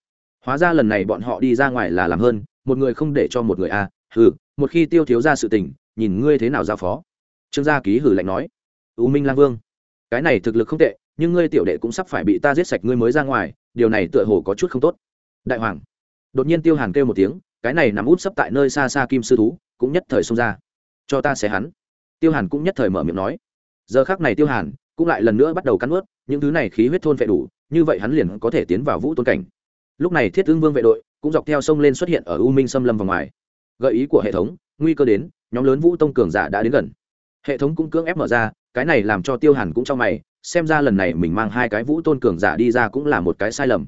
Hóa ra lần này bọn họ đi ra ngoài là làm hơn, một người không để cho một người a. À. hừ, một khi tiêu thiếu ra sự tình, nhìn ngươi thế nào giao phó? Trương gia ký hử lạnh nói. U minh lang vương, cái này thực lực không tệ, nhưng ngươi tiểu đệ cũng sắp phải bị ta giết sạch ngươi mới ra ngoài, điều này tựa hồ có chút không tốt. Đại hoàng, đột nhiên tiêu hàn kêu một tiếng cái này nằm út sấp tại nơi xa xa kim sư thú, cũng nhất thời xông ra. Cho ta xé hắn. Tiêu hàn cũng nhất thời mở miệng nói. Giờ khác này tiêu hàn cũng lại lần nữa bắt đầu cắn ướt những thứ này khí huyết thôn vệ đủ, như vậy hắn liền có thể tiến vào vũ tôn cảnh. Lúc này thiết tướng vương vệ đội cũng dọc theo sông lên xuất hiện ở u minh xâm lâm vào ngoài. Gợi ý của hệ thống, nguy cơ đến, nhóm lớn vũ tông cường giả đã đến gần. Hệ thống cũng cưỡng ép mở ra, cái này làm cho tiêu hàn cũng trong mày, xem ra lần này mình mang hai cái vũ tôn cường giả đi ra cũng là một cái sai lầm.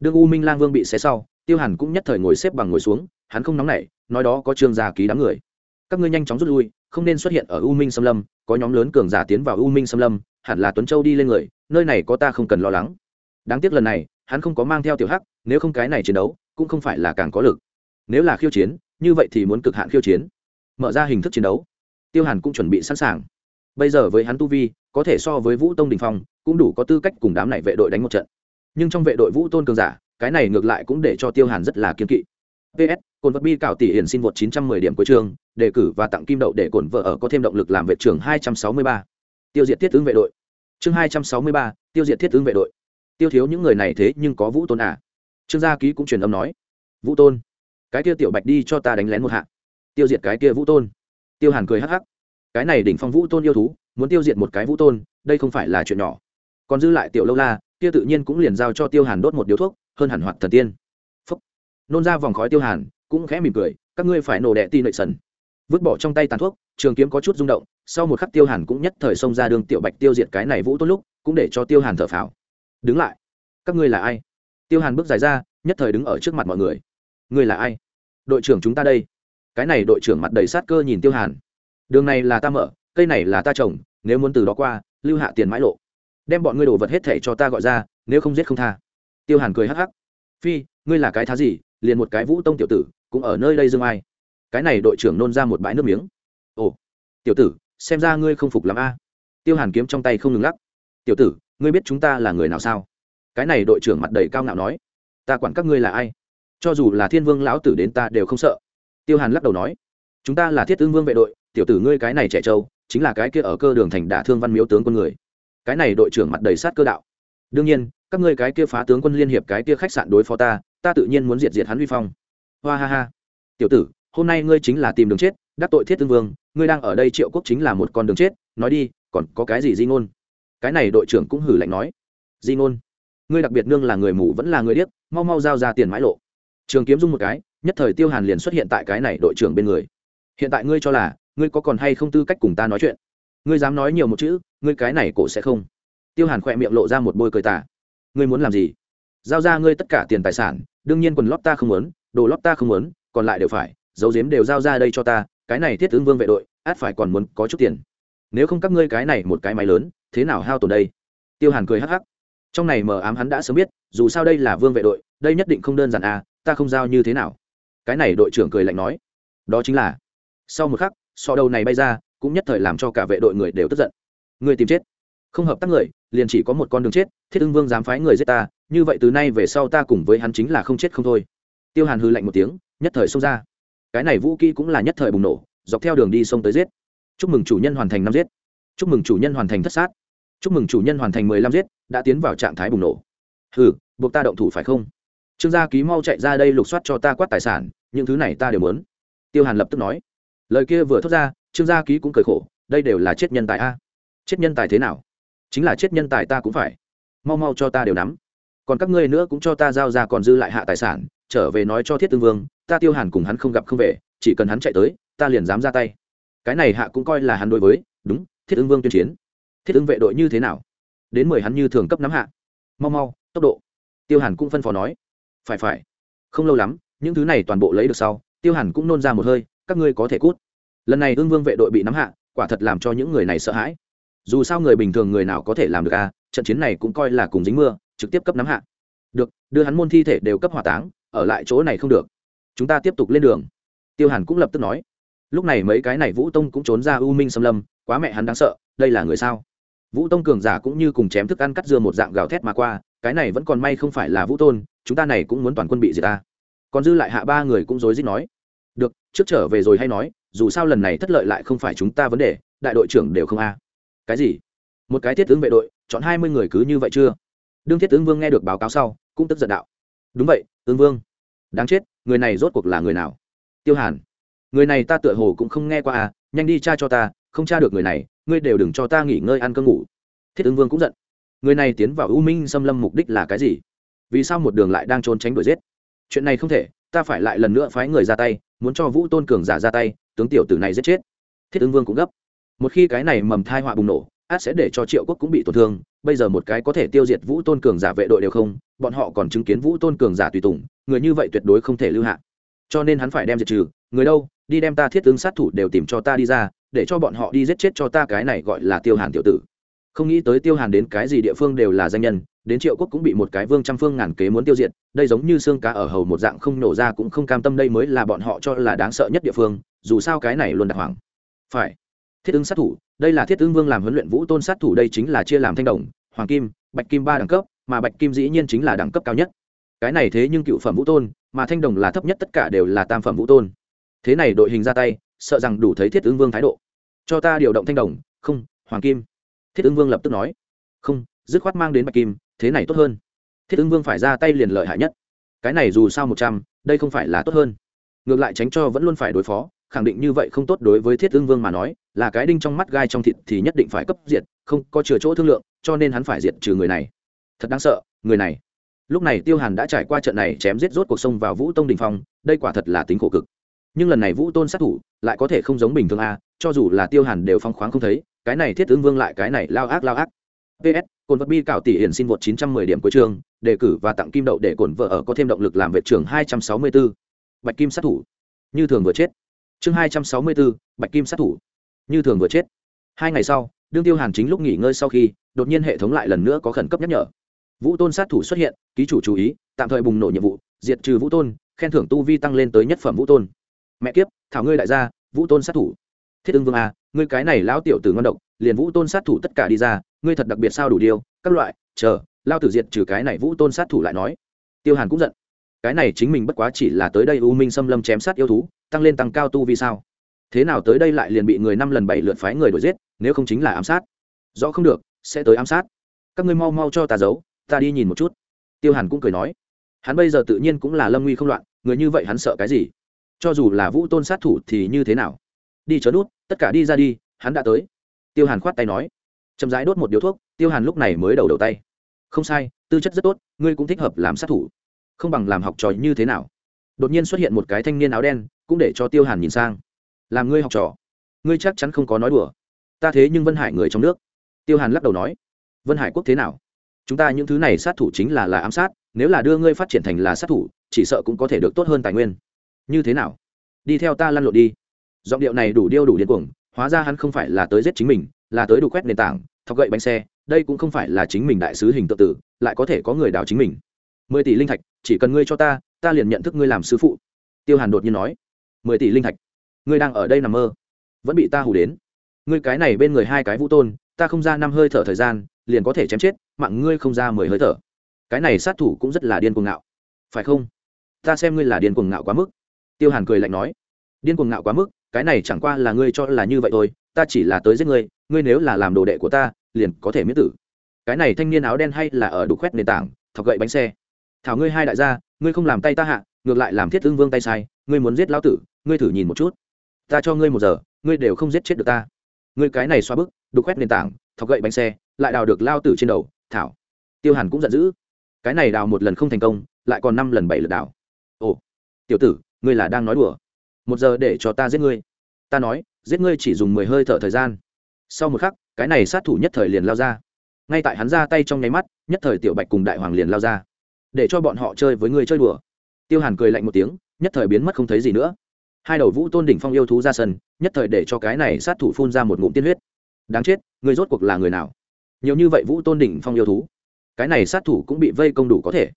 Đương u minh lang vương bị xé sau tiêu hàn cũng nhất thời ngồi xếp bằng ngồi xuống, hắn không nóng nảy, nói đó có trương gia ký đám người. Các ngươi nhanh chóng rút lui, không nên xuất hiện ở u minh xâm lâm, có nhóm lớn cường giả tiến vào u minh xâm lâm, hẳn là tuấn châu đi lên người, nơi này có ta không cần lo lắng. Đáng tiếc lần này, hắn không có mang theo tiểu hắc, nếu không cái này chiến đấu, cũng không phải là càng có lực. Nếu là khiêu chiến, như vậy thì muốn cực hạn khiêu chiến. Mở ra hình thức chiến đấu. Tiêu hàn cũng chuẩn bị sẵn sàng. Bây giờ với hắn tu vi, có thể so với vũ tông đình phong, cũng đủ có tư cách cùng đám này vệ đội đánh một trận. Nhưng trong vệ đội vũ tôn cường giả cái này ngược lại cũng để cho tiêu hàn rất là kiên kỵ. Ps cồn vật bi cạo tỷ hiển xin vượt 910 điểm cuối trường đề cử và tặng kim đậu để cổn vợ ở có thêm động lực làm vệ trưởng 263. tiêu diệt thiết ứng vệ đội. Chương 263, tiêu diệt thiết ứng vệ đội. Tiêu thiếu những người này thế nhưng có vũ tôn à? Trương gia ký cũng truyền âm nói. Vũ tôn cái kia tiểu bạch đi cho ta đánh lén một hạ. Tiêu diệt cái kia vũ tôn. Tiêu hàn cười hắc hắc. Cái này đỉnh phong vũ tôn yêu thú muốn tiêu diệt một cái vũ tôn đây không phải là chuyện nhỏ. Còn dư lại tiểu lâu la kia tự nhiên cũng liền giao cho tiêu hàn đốt một điếu thuốc hơn hẳn hoạt thần tiên. Phúc. Nôn ra vòng khói tiêu hàn, cũng khẽ mỉm cười, các ngươi phải nổ đẻ ti nội sần. Vứt bỏ trong tay tàn thuốc, trường kiếm có chút rung động, sau một khắc tiêu hàn cũng nhất thời xông ra đường tiểu bạch tiêu diệt cái này vũ tốt lúc, cũng để cho tiêu hàn thở phào. Đứng lại. Các ngươi là ai? Tiêu hàn bước dài ra, nhất thời đứng ở trước mặt mọi người. Ngươi là ai? Đội trưởng chúng ta đây. Cái này đội trưởng mặt đầy sát cơ nhìn tiêu hàn. Đường này là ta mở, cây này là ta trồng, nếu muốn từ đó qua, lưu hạ tiền mãi lộ. Đem bọn ngươi đồ vật hết thể cho ta gọi ra, nếu không giết không tha tiêu hàn cười hắc hắc. Phi, ngươi là cái thá gì? Liền một cái vũ tông tiểu tử, cũng ở nơi đây dương ai? Cái này đội trưởng nôn ra một bãi nước miếng. Ồ, tiểu tử, xem ra ngươi không phục l a. Tiêu hàn kiếm trong tay không ngừng lắc. Tiểu tử, ngươi biết chúng ta là người nào sao? Cái này đội trưởng mặt đầy cao ngạo nói. Ta quản các ngươi là ai? Cho dù là thiên vương lão tử đến ta đều không sợ. Tiêu hàn lắc đầu nói. Chúng ta là thiết tương vương vệ đội, tiểu tử ngươi cái này trẻ trâu, chính là cái kia ở cơ đường thành đả thương văn miếu tướng quân người. Cái này đội trưởng mặt đầy sát cơ đạo. Đương nhiên các ngươi cái kia phá tướng quân liên hiệp cái kia khách sạn đối phó ta ta tự nhiên muốn diệt diệt hắn uy phong. Hoa ha ha. Tiểu tử, hôm nay ngươi chính là tìm đường chết, đắc tội thiết tương vương, ngươi đang ở đây triệu quốc chính là một con đường chết, nói đi, còn có cái gì di ngôn? Cái này đội trưởng cũng hử lạnh nói. Di ngôn, ngươi đặc biệt nương là người mù vẫn là người điếc, mau mau giao ra tiền mãi lộ. Trường kiếm dung một cái, nhất thời tiêu hàn liền xuất hiện tại cái này đội trưởng bên người. Hiện tại ngươi cho là, ngươi có còn hay không tư cách cùng ta nói chuyện? Ngươi dám nói nhiều một chữ, ngươi cái này cổ sẽ không. Tiêu hàn khỏe miệng lộ ra một bôi cười tả ngươi muốn làm gì? Giao ra ngươi tất cả tiền tài sản, đương nhiên quần lót ta không muốn, đồ lót ta không muốn, còn lại đều phải dấu diếm đều giao ra đây cho ta, cái này thiết ứng vương vệ đội, át phải còn muốn có chút tiền. Nếu không các ngươi cái này một cái máy lớn, thế nào hao tổn đây? Tiêu hàn cười hắc hắc. Trong này mờ ám hắn đã sớm biết, dù sao đây là vương vệ đội, đây nhất định không đơn giản à ta không giao như thế nào? Cái này đội trưởng cười lạnh nói. Đó chính là, sau một khắc, sọ đầu này bay ra, cũng nhất thời làm cho cả vệ đội người đều tức giận. Người tìm chết. Không hợp tác người liền chỉ có một con đường chết, thiết ưng vương dám phái người giết ta, như vậy từ nay về sau ta cùng với hắn chính là không chết không thôi. Tiêu hàn hư lạnh một tiếng, nhất thời xông ra. Cái này vũ kỹ cũng là nhất thời bùng nổ, dọc theo đường đi sông tới giết. Chúc mừng chủ nhân hoàn thành năm giết. Chúc mừng chủ nhân hoàn thành thất sát. Chúc mừng chủ nhân hoàn thành mười lăm giết, đã tiến vào trạng thái bùng nổ. Hừ, buộc ta động thủ phải không? Trương gia ký mau chạy ra đây lục soát cho ta quát tài sản, những thứ này ta đều muốn. Tiêu hàn lập tức nói. Lời kia vừa thốt ra, trương gia ký cũng cười khổ, đây đều là chết nhân tài a. Chết nhân tài thế nào? Chính là chết nhân tài ta cũng phải. Mau mau cho ta đều nắm. Còn các ngươi nữa cũng cho ta giao ra còn dư lại hạ tài sản, trở về nói cho thiết tương vương, ta tiêu hàn cùng hắn không gặp không về, chỉ cần hắn chạy tới, ta liền dám ra tay. Cái này hạ cũng coi là hắn đối với, đúng, thiết ứng vương tuyên chiến. Thiết ứng vệ đội như thế nào? Đến mười hắn như thường cấp nắm hạ. Mau mau, tốc độ. Tiêu hàn cũng phân phó nói. Phải phải. Không lâu lắm, những thứ này toàn bộ lấy được sau, tiêu hàn cũng nôn ra một hơi, các ngươi có thể cút. Lần này ương vương vệ đội bị nắm hạ, quả thật làm cho những người này sợ hãi dù sao người bình thường người nào có thể làm được à trận chiến này cũng coi là cùng dính mưa, trực tiếp cấp nắm hạ. Được, đưa hắn môn thi thể đều cấp hỏa táng, ở lại chỗ này không được. Chúng ta tiếp tục lên đường. Tiêu hàn cũng lập tức nói. Lúc này mấy cái này vũ tông cũng trốn ra u minh xâm lâm, quá mẹ hắn đáng sợ, đây là người sao? Vũ tông cường giả cũng như cùng chém thức ăn cắt dưa một dạng gào thét mà qua, cái này vẫn còn may không phải là vũ tôn, chúng ta này cũng muốn toàn quân bị diệt ta. Còn dư lại hạ ba người cũng rối rít nói. Được, trước trở về rồi hay nói, dù sao lần này thất lợi lại không phải chúng ta vấn đề, đại đội trưởng đều không a cái gì? Một cái thiết tướng vệ đội, chọn hai mươi người cứ như vậy chưa? Đương thiết tướng vương nghe được báo cáo sau, cũng tức giận đạo. Đúng vậy, tướng vương. Đáng chết, người này rốt cuộc là người nào? Tiêu hàn. Người này ta tựa hồ cũng không nghe qua à nhanh đi cha cho ta, không tra được người này, ngươi đều đừng cho ta nghỉ ngơi ăn cơm ngủ. Thiết tướng vương cũng giận. Người này tiến vào u minh xâm lâm mục đích là cái gì? Vì sao một đường lại đang trốn tránh đuổi giết? Chuyện này không thể, ta phải lại lần nữa phái người ra tay, muốn cho vũ tôn cường giả ra tay, tướng tiểu tử này giết chết. Thiết ứng vương cũng gấp một khi cái này mầm thai họa bùng nổ, át sẽ để cho triệu quốc cũng bị tổn thương. Bây giờ một cái có thể tiêu diệt vũ tôn cường giả vệ đội đều không, bọn họ còn chứng kiến vũ tôn cường giả tùy tùng, người như vậy tuyệt đối không thể lưu hạ. Cho nên hắn phải đem diệt trừ, người đâu, đi đem ta thiết tướng sát thủ đều tìm cho ta đi ra, để cho bọn họ đi giết chết cho ta cái này gọi là tiêu hàn tiểu tử. Không nghĩ tới tiêu hàn đến cái gì địa phương đều là danh nhân, đến triệu quốc cũng bị một cái vương trăm phương ngàn kế muốn tiêu diệt. Đây giống như xương cá ở hầu một dạng không nổ ra cũng không cam tâm, đây mới là bọn họ cho là đáng sợ nhất địa phương, dù sao cái này luôn đặc hoàng. Phải thiết ứng sát thủ, đây là thiết ứng vương làm huấn luyện vũ tôn sát thủ, đây chính là chia làm thanh đồng, hoàng kim, bạch kim ba đẳng cấp, mà bạch kim dĩ nhiên chính là đẳng cấp cao nhất. Cái này thế nhưng cựu phẩm vũ tôn, mà thanh đồng là thấp nhất, tất cả đều là tam phẩm vũ tôn. Thế này đội hình ra tay, sợ rằng đủ thấy thiết ứng vương thái độ. Cho ta điều động thanh đồng, không, hoàng kim. Thiết ứng vương lập tức nói, không, dứt khoát mang đến bạch kim, thế này tốt hơn. Thiết ứng vương phải ra tay liền lợi hại nhất. Cái này dù sao một trăm, đây không phải là tốt hơn. Ngược lại tránh cho vẫn luôn phải đối phó khẳng định như vậy không tốt đối với thiết ương vương mà nói, là cái đinh trong mắt gai trong thịt thì nhất định phải cấp diệt, không có chừa chỗ thương lượng, cho nên hắn phải diệt trừ người này. Thật đáng sợ, người này. Lúc này tiêu hàn đã trải qua trận này chém giết rốt cuộc sông vào vũ tông đình phong, đây quả thật là tính khổ cực. Nhưng lần này vũ tôn sát thủ lại có thể không giống bình thường a, cho dù là tiêu hàn đều phong khoáng không thấy, cái này thiết ương vương lại cái này lao ác lao ác. Ps cồn vật bi cảo tỷ hiển xin vượt 910 điểm cuối trường đề cử và tặng kim đậu để cổn vợ ở có thêm động lực làm vệ trưởng 264. bạch kim sát thủ. Như thường vừa chết chương 264, bạch kim sát thủ. Như thường vừa chết. Hai ngày sau đương tiêu hàn chính lúc nghỉ ngơi sau khi đột nhiên hệ thống lại lần nữa có khẩn cấp nhắc nhở. Vũ tôn sát thủ xuất hiện ký chủ chú ý tạm thời bùng nổ nhiệm vụ diệt trừ vũ tôn khen thưởng tu vi tăng lên tới nhất phẩm vũ tôn. Mẹ kiếp thảo ngươi đại gia vũ tôn sát thủ. Thiết ưng vương a ngươi cái này lão tiểu tử ngon độc liền vũ tôn sát thủ tất cả đi ra ngươi thật đặc biệt sao đủ điều các loại chờ lao tử diệt trừ cái này vũ tôn sát thủ lại nói. Tiêu hàn cũng giận cái này chính mình bất quá chỉ là tới đây u minh xâm lâm chém sát yêu thú, tăng lên tăng cao tu vì sao? Thế nào tới đây lại liền bị người năm lần bảy lượt phái người đuổi giết, nếu không chính là ám sát? Rõ không được, sẽ tới ám sát. Các ngươi mau mau cho ta giấu, ta đi nhìn một chút. Tiêu hàn cũng cười nói. Hắn bây giờ tự nhiên cũng là lâm nguy không loạn, người như vậy hắn sợ cái gì? Cho dù là vũ tôn sát thủ thì như thế nào? Đi chớ nút tất cả đi ra đi, hắn đã tới. Tiêu hàn khoát tay nói. Chậm rãi đốt một điếu thuốc, tiêu hàn lúc này mới đầu đầu tay. Không sai, tư chất rất tốt, ngươi cũng thích hợp làm sát thủ không bằng làm học trò như thế nào. Đột nhiên xuất hiện một cái thanh niên áo đen, cũng để cho tiêu hàn nhìn sang. Làm ngươi học trò, ngươi chắc chắn không có nói đùa. Ta thế nhưng vân hải người trong nước. Tiêu hàn lắc đầu nói, vân hải quốc thế nào? Chúng ta những thứ này sát thủ chính là là ám sát, nếu là đưa ngươi phát triển thành là sát thủ, chỉ sợ cũng có thể được tốt hơn tài nguyên. Như thế nào? Đi theo ta lăn lộn đi. Giọng điệu này đủ điêu đủ điên cuồng, hóa ra hắn không phải là tới giết chính mình, là tới đủ quét nền tảng, thọc gậy bánh xe, đây cũng không phải là chính mình đại sứ hình tự tử, lại có thể có người đào chính mình mười tỷ linh thạch, chỉ cần ngươi cho ta ta liền nhận thức ngươi làm sư phụ. Tiêu hàn đột nhiên nói. Mười tỷ linh thạch? Ngươi đang ở đây nằm mơ? Vẫn bị ta hù đến. Ngươi cái này bên người hai cái vũ tôn, ta không ra năm hơi thở thời gian, liền có thể chém chết, mạng ngươi không ra mười hơi thở. Cái này sát thủ cũng rất là điên cuồng ngạo. Phải không? Ta xem ngươi là điên cuồng ngạo quá mức. Tiêu hàn cười lạnh nói. Điên cuồng ngạo quá mức, cái này chẳng qua là ngươi cho là như vậy thôi, ta chỉ là tới giết ngươi ngươi nếu là làm đồ đệ của ta, liền có thể miễn tử. Cái này thanh niên áo đen hay là ở đục khoét nền tảng, thọc gậy bánh xe thảo ngươi hai đại gia, ngươi không làm tay ta hạ, ngược lại làm thiết tương vương tay sai, ngươi muốn giết lão tử, ngươi thử nhìn một chút. Ta cho ngươi một giờ, ngươi đều không giết chết được ta. Ngươi cái này xoa bức, đục khoét nền tảng, thọc gậy bánh xe, lại đào được lao tử trên đầu, thảo. Tiêu hàn cũng giận dữ. Cái này đào một lần không thành công, lại còn năm lần bảy lượt đào. Ồ, tiểu tử, ngươi là đang nói đùa. Một giờ để cho ta giết ngươi. Ta nói, giết ngươi chỉ dùng mười hơi thở thời gian. Sau một khắc, cái này sát thủ nhất thời liền lao ra. Ngay tại hắn ra tay trong nháy mắt, nhất thời tiểu bạch cùng đại hoàng liền lao ra để cho bọn họ chơi với người chơi đùa. Tiêu hàn cười lạnh một tiếng, nhất thời biến mất không thấy gì nữa. Hai đầu vũ tôn đỉnh phong yêu thú ra sân, nhất thời để cho cái này sát thủ phun ra một ngụm tiên huyết. Đáng chết, người rốt cuộc là người nào? Nhiều như vậy vũ tôn đỉnh phong yêu thú, cái này sát thủ cũng bị vây công đủ có thể.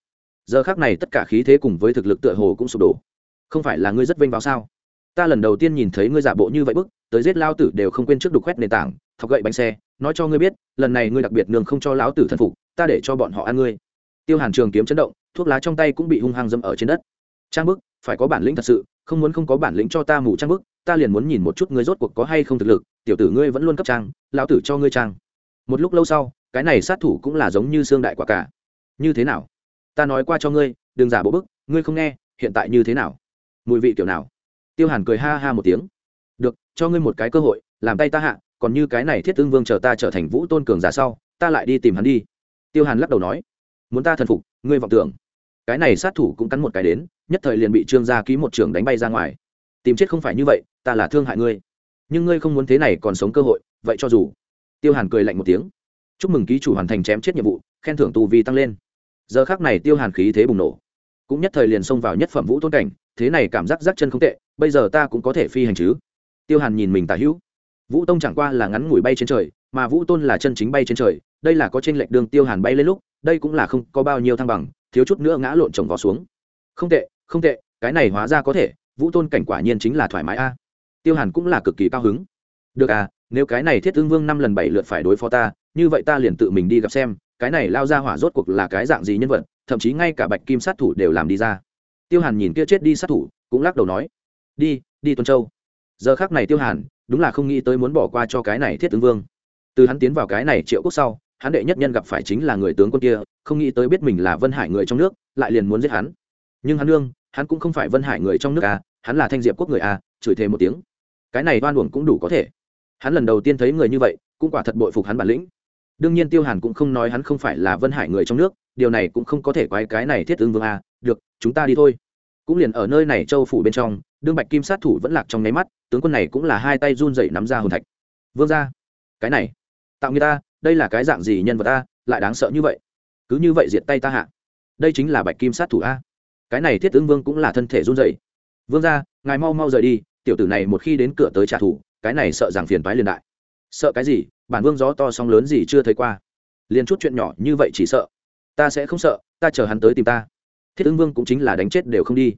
Giờ khác này tất cả khí thế cùng với thực lực tựa hồ cũng sụp đổ. Không phải là ngươi rất vênh vào sao? Ta lần đầu tiên nhìn thấy ngươi giả bộ như vậy bức, tới giết lao tử đều không quên trước đục khoét nền tảng, thọc gậy bánh xe, nói cho ngươi biết, lần này ngươi đặc biệt nương không cho lão tử thần phục, ta để cho bọn họ ăn ngươi tiêu hàn trường kiếm chấn động, thuốc lá trong tay cũng bị hung hăng dâm ở trên đất. Trang bức, phải có bản lĩnh thật sự, không muốn không có bản lĩnh cho ta mù trang bức, ta liền muốn nhìn một chút ngươi rốt cuộc có hay không thực lực, tiểu tử ngươi vẫn luôn cấp trang, lão tử cho ngươi trang. Một lúc lâu sau, cái này sát thủ cũng là giống như xương đại quả cả. Như thế nào? Ta nói qua cho ngươi, đừng giả bộ bức, ngươi không nghe, hiện tại như thế nào? Mùi vị kiểu nào? Tiêu hàn cười ha ha một tiếng. Được, cho ngươi một cái cơ hội, làm tay ta hạ, còn như cái này thiết tương vương chờ ta trở thành vũ tôn cường giả sau, ta lại đi tìm hắn đi. Tiêu hàn lắc đầu nói muốn ta thần phục, ngươi vọng tưởng. Cái này sát thủ cũng cắn một cái đến, nhất thời liền bị trương gia ký một trưởng đánh bay ra ngoài. Tìm chết không phải như vậy, ta là thương hại ngươi. Nhưng ngươi không muốn thế này còn sống cơ hội, vậy cho dù. Tiêu hàn cười lạnh một tiếng. Chúc mừng ký chủ hoàn thành chém chết nhiệm vụ, khen thưởng tù vi tăng lên. Giờ khác này tiêu hàn khí thế bùng nổ. Cũng nhất thời liền xông vào nhất phẩm vũ tôn cảnh, thế này cảm giác rắc chân không tệ, bây giờ ta cũng có thể phi hành chứ. Tiêu hàn nhìn mình tả hữu. Vũ tông chẳng qua là ngắn ngủi bay trên trời, mà vũ tôn là chân chính bay trên trời, đây là có t r ê n lệch đường tiêu hàn bay lên lúc đây cũng là không có bao nhiêu thăng bằng, thiếu chút nữa ngã lộn trồng vó xuống. Không tệ không tệ, cái này hóa ra có thể, vũ tôn cảnh quả nhiên chính là thoải mái a. Tiêu hàn cũng là cực kỳ cao hứng. Được à nếu cái này thiết ương vương năm lần bảy lượt phải đối phó ta, như vậy ta liền tự mình đi gặp xem, cái này lao ra hỏa rốt cuộc là cái dạng gì nhân vật, thậm chí ngay cả bạch kim sát thủ đều làm đi ra. Tiêu hàn nhìn kia chết đi sát thủ, cũng lắc đầu nói, đi đi tuần châu. Giờ khác này tiêu hàn, đúng là không nghĩ tới muốn bỏ qua cho cái này thiết tướng vương. Từ hắn tiến vào cái này triệu quốc sau hắn đệ nhất nhân gặp phải chính là người tướng quân kia, không nghĩ tới biết mình là vân hải người trong nước, lại liền muốn giết hắn. Nhưng hắn nương, hắn cũng không phải vân hải người trong nước à hắn là thanh diệp quốc người à chửi thề một tiếng. Cái này oan uổng cũng đủ có thể. Hắn lần đầu tiên thấy người như vậy, cũng quả thật bội phục hắn bản lĩnh. Đương nhiên tiêu hàn cũng không nói hắn không phải là vân hải người trong nước, điều này cũng không có thể quái cái này thiết tướng vương à. được, chúng ta đi thôi. Cũng liền ở nơi này châu phủ bên trong, đương bạch kim sát thủ vẫn lạc trong nháy mắt, tướng quân này cũng là hai tay run dậy nắm ra hồn thạch. Vương ra cái này, tạo người ta đây là cái dạng gì nhân vật ta lại đáng sợ như vậy? Cứ như vậy diệt tay ta hạ. Đây chính là bạch kim sát thủ a. Cái này thiết tướng vương cũng là thân thể run dậy vương ra ngài mau mau rời đi, tiểu tử này một khi đến cửa tới trả thù, cái này sợ rằng phiền toái liền đại. Sợ cái gì? Bản vương gió to sóng lớn gì chưa thấy qua. Liền chút chuyện nhỏ như vậy chỉ sợ. Ta sẽ không sợ, ta chờ hắn tới tìm ta. Thiết ứng vương cũng chính là đánh chết đều không đi.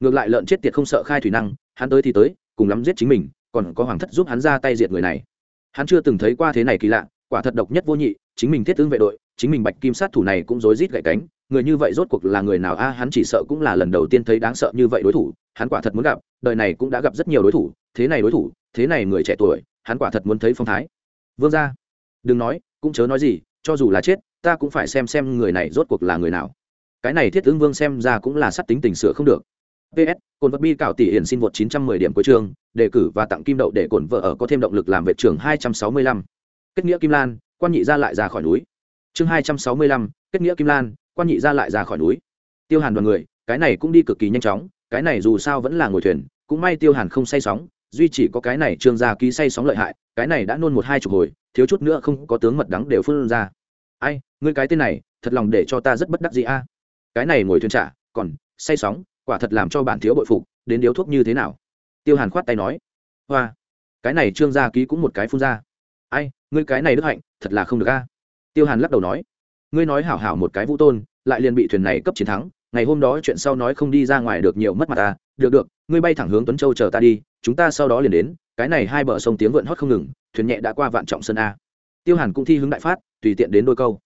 Ngược lại lợn chết tiệt không sợ khai thủy năng, hắn tới thì tới, cùng lắm giết chính mình, còn có hoàng thất giúp hắn ra tay diệt người này. Hắn chưa từng thấy qua thế này kỳ lạ quả thật độc nhất vô nhị chính mình thiết ứng vệ đội chính mình bạch kim sát thủ này cũng rối rít gậy cánh người như vậy rốt cuộc là người nào? A hắn chỉ sợ cũng là lần đầu tiên thấy đáng sợ như vậy đối thủ hắn quả thật muốn gặp đời này cũng đã gặp rất nhiều đối thủ thế này đối thủ thế này người trẻ tuổi hắn quả thật muốn thấy phong thái. Vương gia đừng nói cũng chớ nói gì cho dù là chết ta cũng phải xem xem người này rốt cuộc là người nào. Cái này thiết ứng vương xem ra cũng là sắt tính tình sửa không được. Ps cồn vật bi cạo tỷ hiển xin vượt 910 điểm cuối trường, đề cử và tặng kim đậu để cổn vợ ở có thêm động lực làm vệ trưởng 265 kết nghĩa kim lan quan nhị ra lại ra khỏi núi chương 265, kết nghĩa kim lan quan nhị ra lại ra khỏi núi tiêu hàn đoàn người cái này cũng đi cực kỳ nhanh chóng cái này dù sao vẫn là ngồi thuyền cũng may tiêu hàn không say sóng duy chỉ có cái này trương gia ký say sóng lợi hại cái này đã nôn một hai chục hồi thiếu chút nữa không có tướng mật đắng đều phun ra ai ngươi cái tên này thật lòng để cho ta rất bất đắc gì a à? cái này ngồi thuyền trả còn say sóng quả thật làm cho bản thiếu bội phục đến điếu thuốc như thế nào tiêu hàn khoát tay nói hoa cái này trương gia ký cũng một cái phun ra ai ngươi cái này đức hạnh, thật là không được a. Tiêu hàn lắc đầu nói. Ngươi nói hảo hảo một cái vũ tôn, lại liền bị thuyền này cấp chiến thắng, ngày hôm đó chuyện sau nói không đi ra ngoài được nhiều mất mặt ta. Được được, ngươi bay thẳng hướng tuấn châu chờ ta đi, chúng ta sau đó liền đến, cái này hai bờ sông tiếng vượn hót không ngừng, thuyền nhẹ đã qua vạn trọng sơn a. Tiêu hàn cũng thi hướng đại phát, tùy tiện đến đôi câu.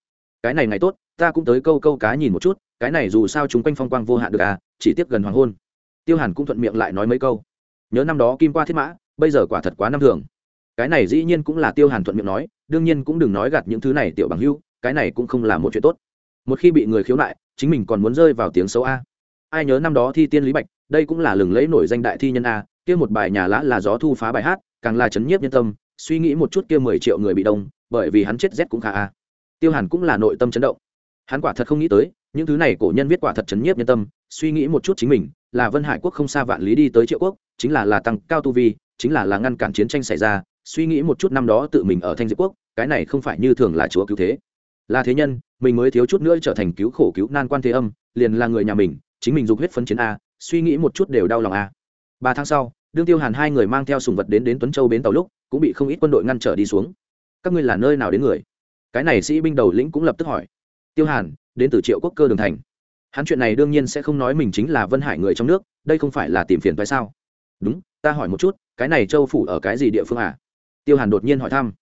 Cái này ngày tốt, ta cũng tới câu câu cá nhìn một chút, cái này dù sao chúng quanh phong quang vô hạn được à chỉ tiếp gần hoàng hôn. Tiêu hàn cũng thuận miệng lại nói mấy câu. Nhớ năm đó kim qua thiết mã, bây giờ quả thật quá năm thường cái này dĩ nhiên cũng là tiêu hàn thuận miệng nói, đương nhiên cũng đừng nói gạt những thứ này tiểu bằng hưu, cái này cũng không là một chuyện tốt. Một khi bị người khiếu nại, chính mình còn muốn rơi vào tiếng xấu a. Ai nhớ năm đó thi tiên lý bạch, đây cũng là lừng lẫy nổi danh đại thi nhân a, kia một bài nhà lã là gió thu phá bài hát, càng là chấn nhiếp nhân tâm, suy nghĩ một chút kia mười triệu người bị đông, bởi vì hắn chết rét cũng khá a. Tiêu hàn cũng là nội tâm chấn động. Hắn quả thật không nghĩ tới, những thứ này cổ nhân viết quả thật chấn nhiếp nhân tâm, suy nghĩ một chút chính mình, là vân hải quốc không xa vạn lý đi tới triệu quốc, chính là là tăng cao tu vi, chính là là ngăn cản chiến tranh xảy ra suy nghĩ một chút năm đó tự mình ở thanh diệp quốc, cái này không phải như thường là chúa cứu thế. Là thế nhân, mình mới thiếu chút nữa trở thành cứu khổ cứu nan quan thế âm, liền là người nhà mình, chính mình dục huyết phấn chiến a, suy nghĩ một chút đều đau lòng a. Ba tháng sau, đương tiêu hàn hai người mang theo sùng vật đến đến tuấn châu bến tàu lúc, cũng bị không ít quân đội ngăn trở đi xuống. Các ngươi là nơi nào đến người? Cái này sĩ binh đầu lĩnh cũng lập tức hỏi. Tiêu hàn, đến từ triệu quốc cơ đường thành. Hắn chuyện này đương nhiên sẽ không nói mình chính là vân hải người trong nước, đây không phải là tìm phiền tại sao? Đúng, ta hỏi một chút, cái này châu phủ ở cái gì địa phương à? Tiêu hàn đột nhiên hỏi thăm.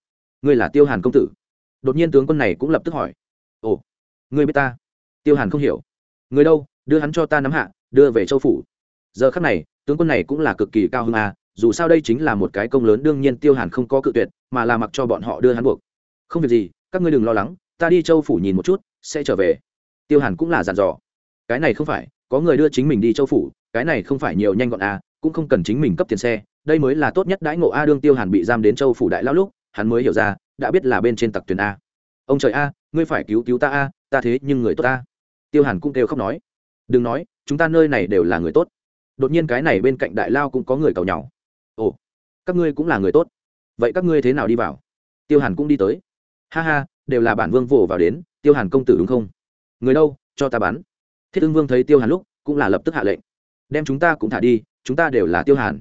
Ngươi là tiêu hàn công tử? Đột nhiên tướng quân này cũng lập tức hỏi. Ồ, ngươi biết ta? Tiêu hàn không hiểu. Người đâu? Đưa hắn cho ta nắm hạ, đưa về châu phủ. Giờ khắc này, tướng quân này cũng là cực kỳ cao hơn à dù sao đây chính là một cái công lớn đương nhiên tiêu hàn không có cự tuyệt, mà là mặc cho bọn họ đưa hắn buộc. Không việc gì, các ngươi đừng lo lắng, ta đi châu phủ nhìn một chút, sẽ trở về. Tiêu hàn cũng là dàn dò. Cái này không phải, có người đưa chính mình đi châu phủ, cái này không phải nhiều nhanh gọn à? cũng không cần chính mình cấp tiền xe đây mới là tốt nhất đãi ngộ a đương tiêu hàn bị giam đến châu phủ đại lão lúc, hắn mới hiểu ra, đã biết là bên trên tặc tuyển a. Ông trời a, ngươi phải cứu cứu ta a, ta thế nhưng người tốt a. Tiêu hàn cũng kêu khóc nói. Đừng nói, chúng ta nơi này đều là người tốt. Đột nhiên cái này bên cạnh đại lao cũng có người cầu nhau. Ồ, các ngươi cũng là người tốt. Vậy các ngươi thế nào đi vào? Tiêu hàn cũng đi tới. Ha ha, đều là bản vương vồ vào đến, tiêu hàn công tử đúng không? Người đâu, cho ta bắn. Thiết ưng vương thấy tiêu hàn lúc, cũng là lập tức hạ lệnh. Đem chúng ta cũng thả đi, chúng ta đều là tiêu hàn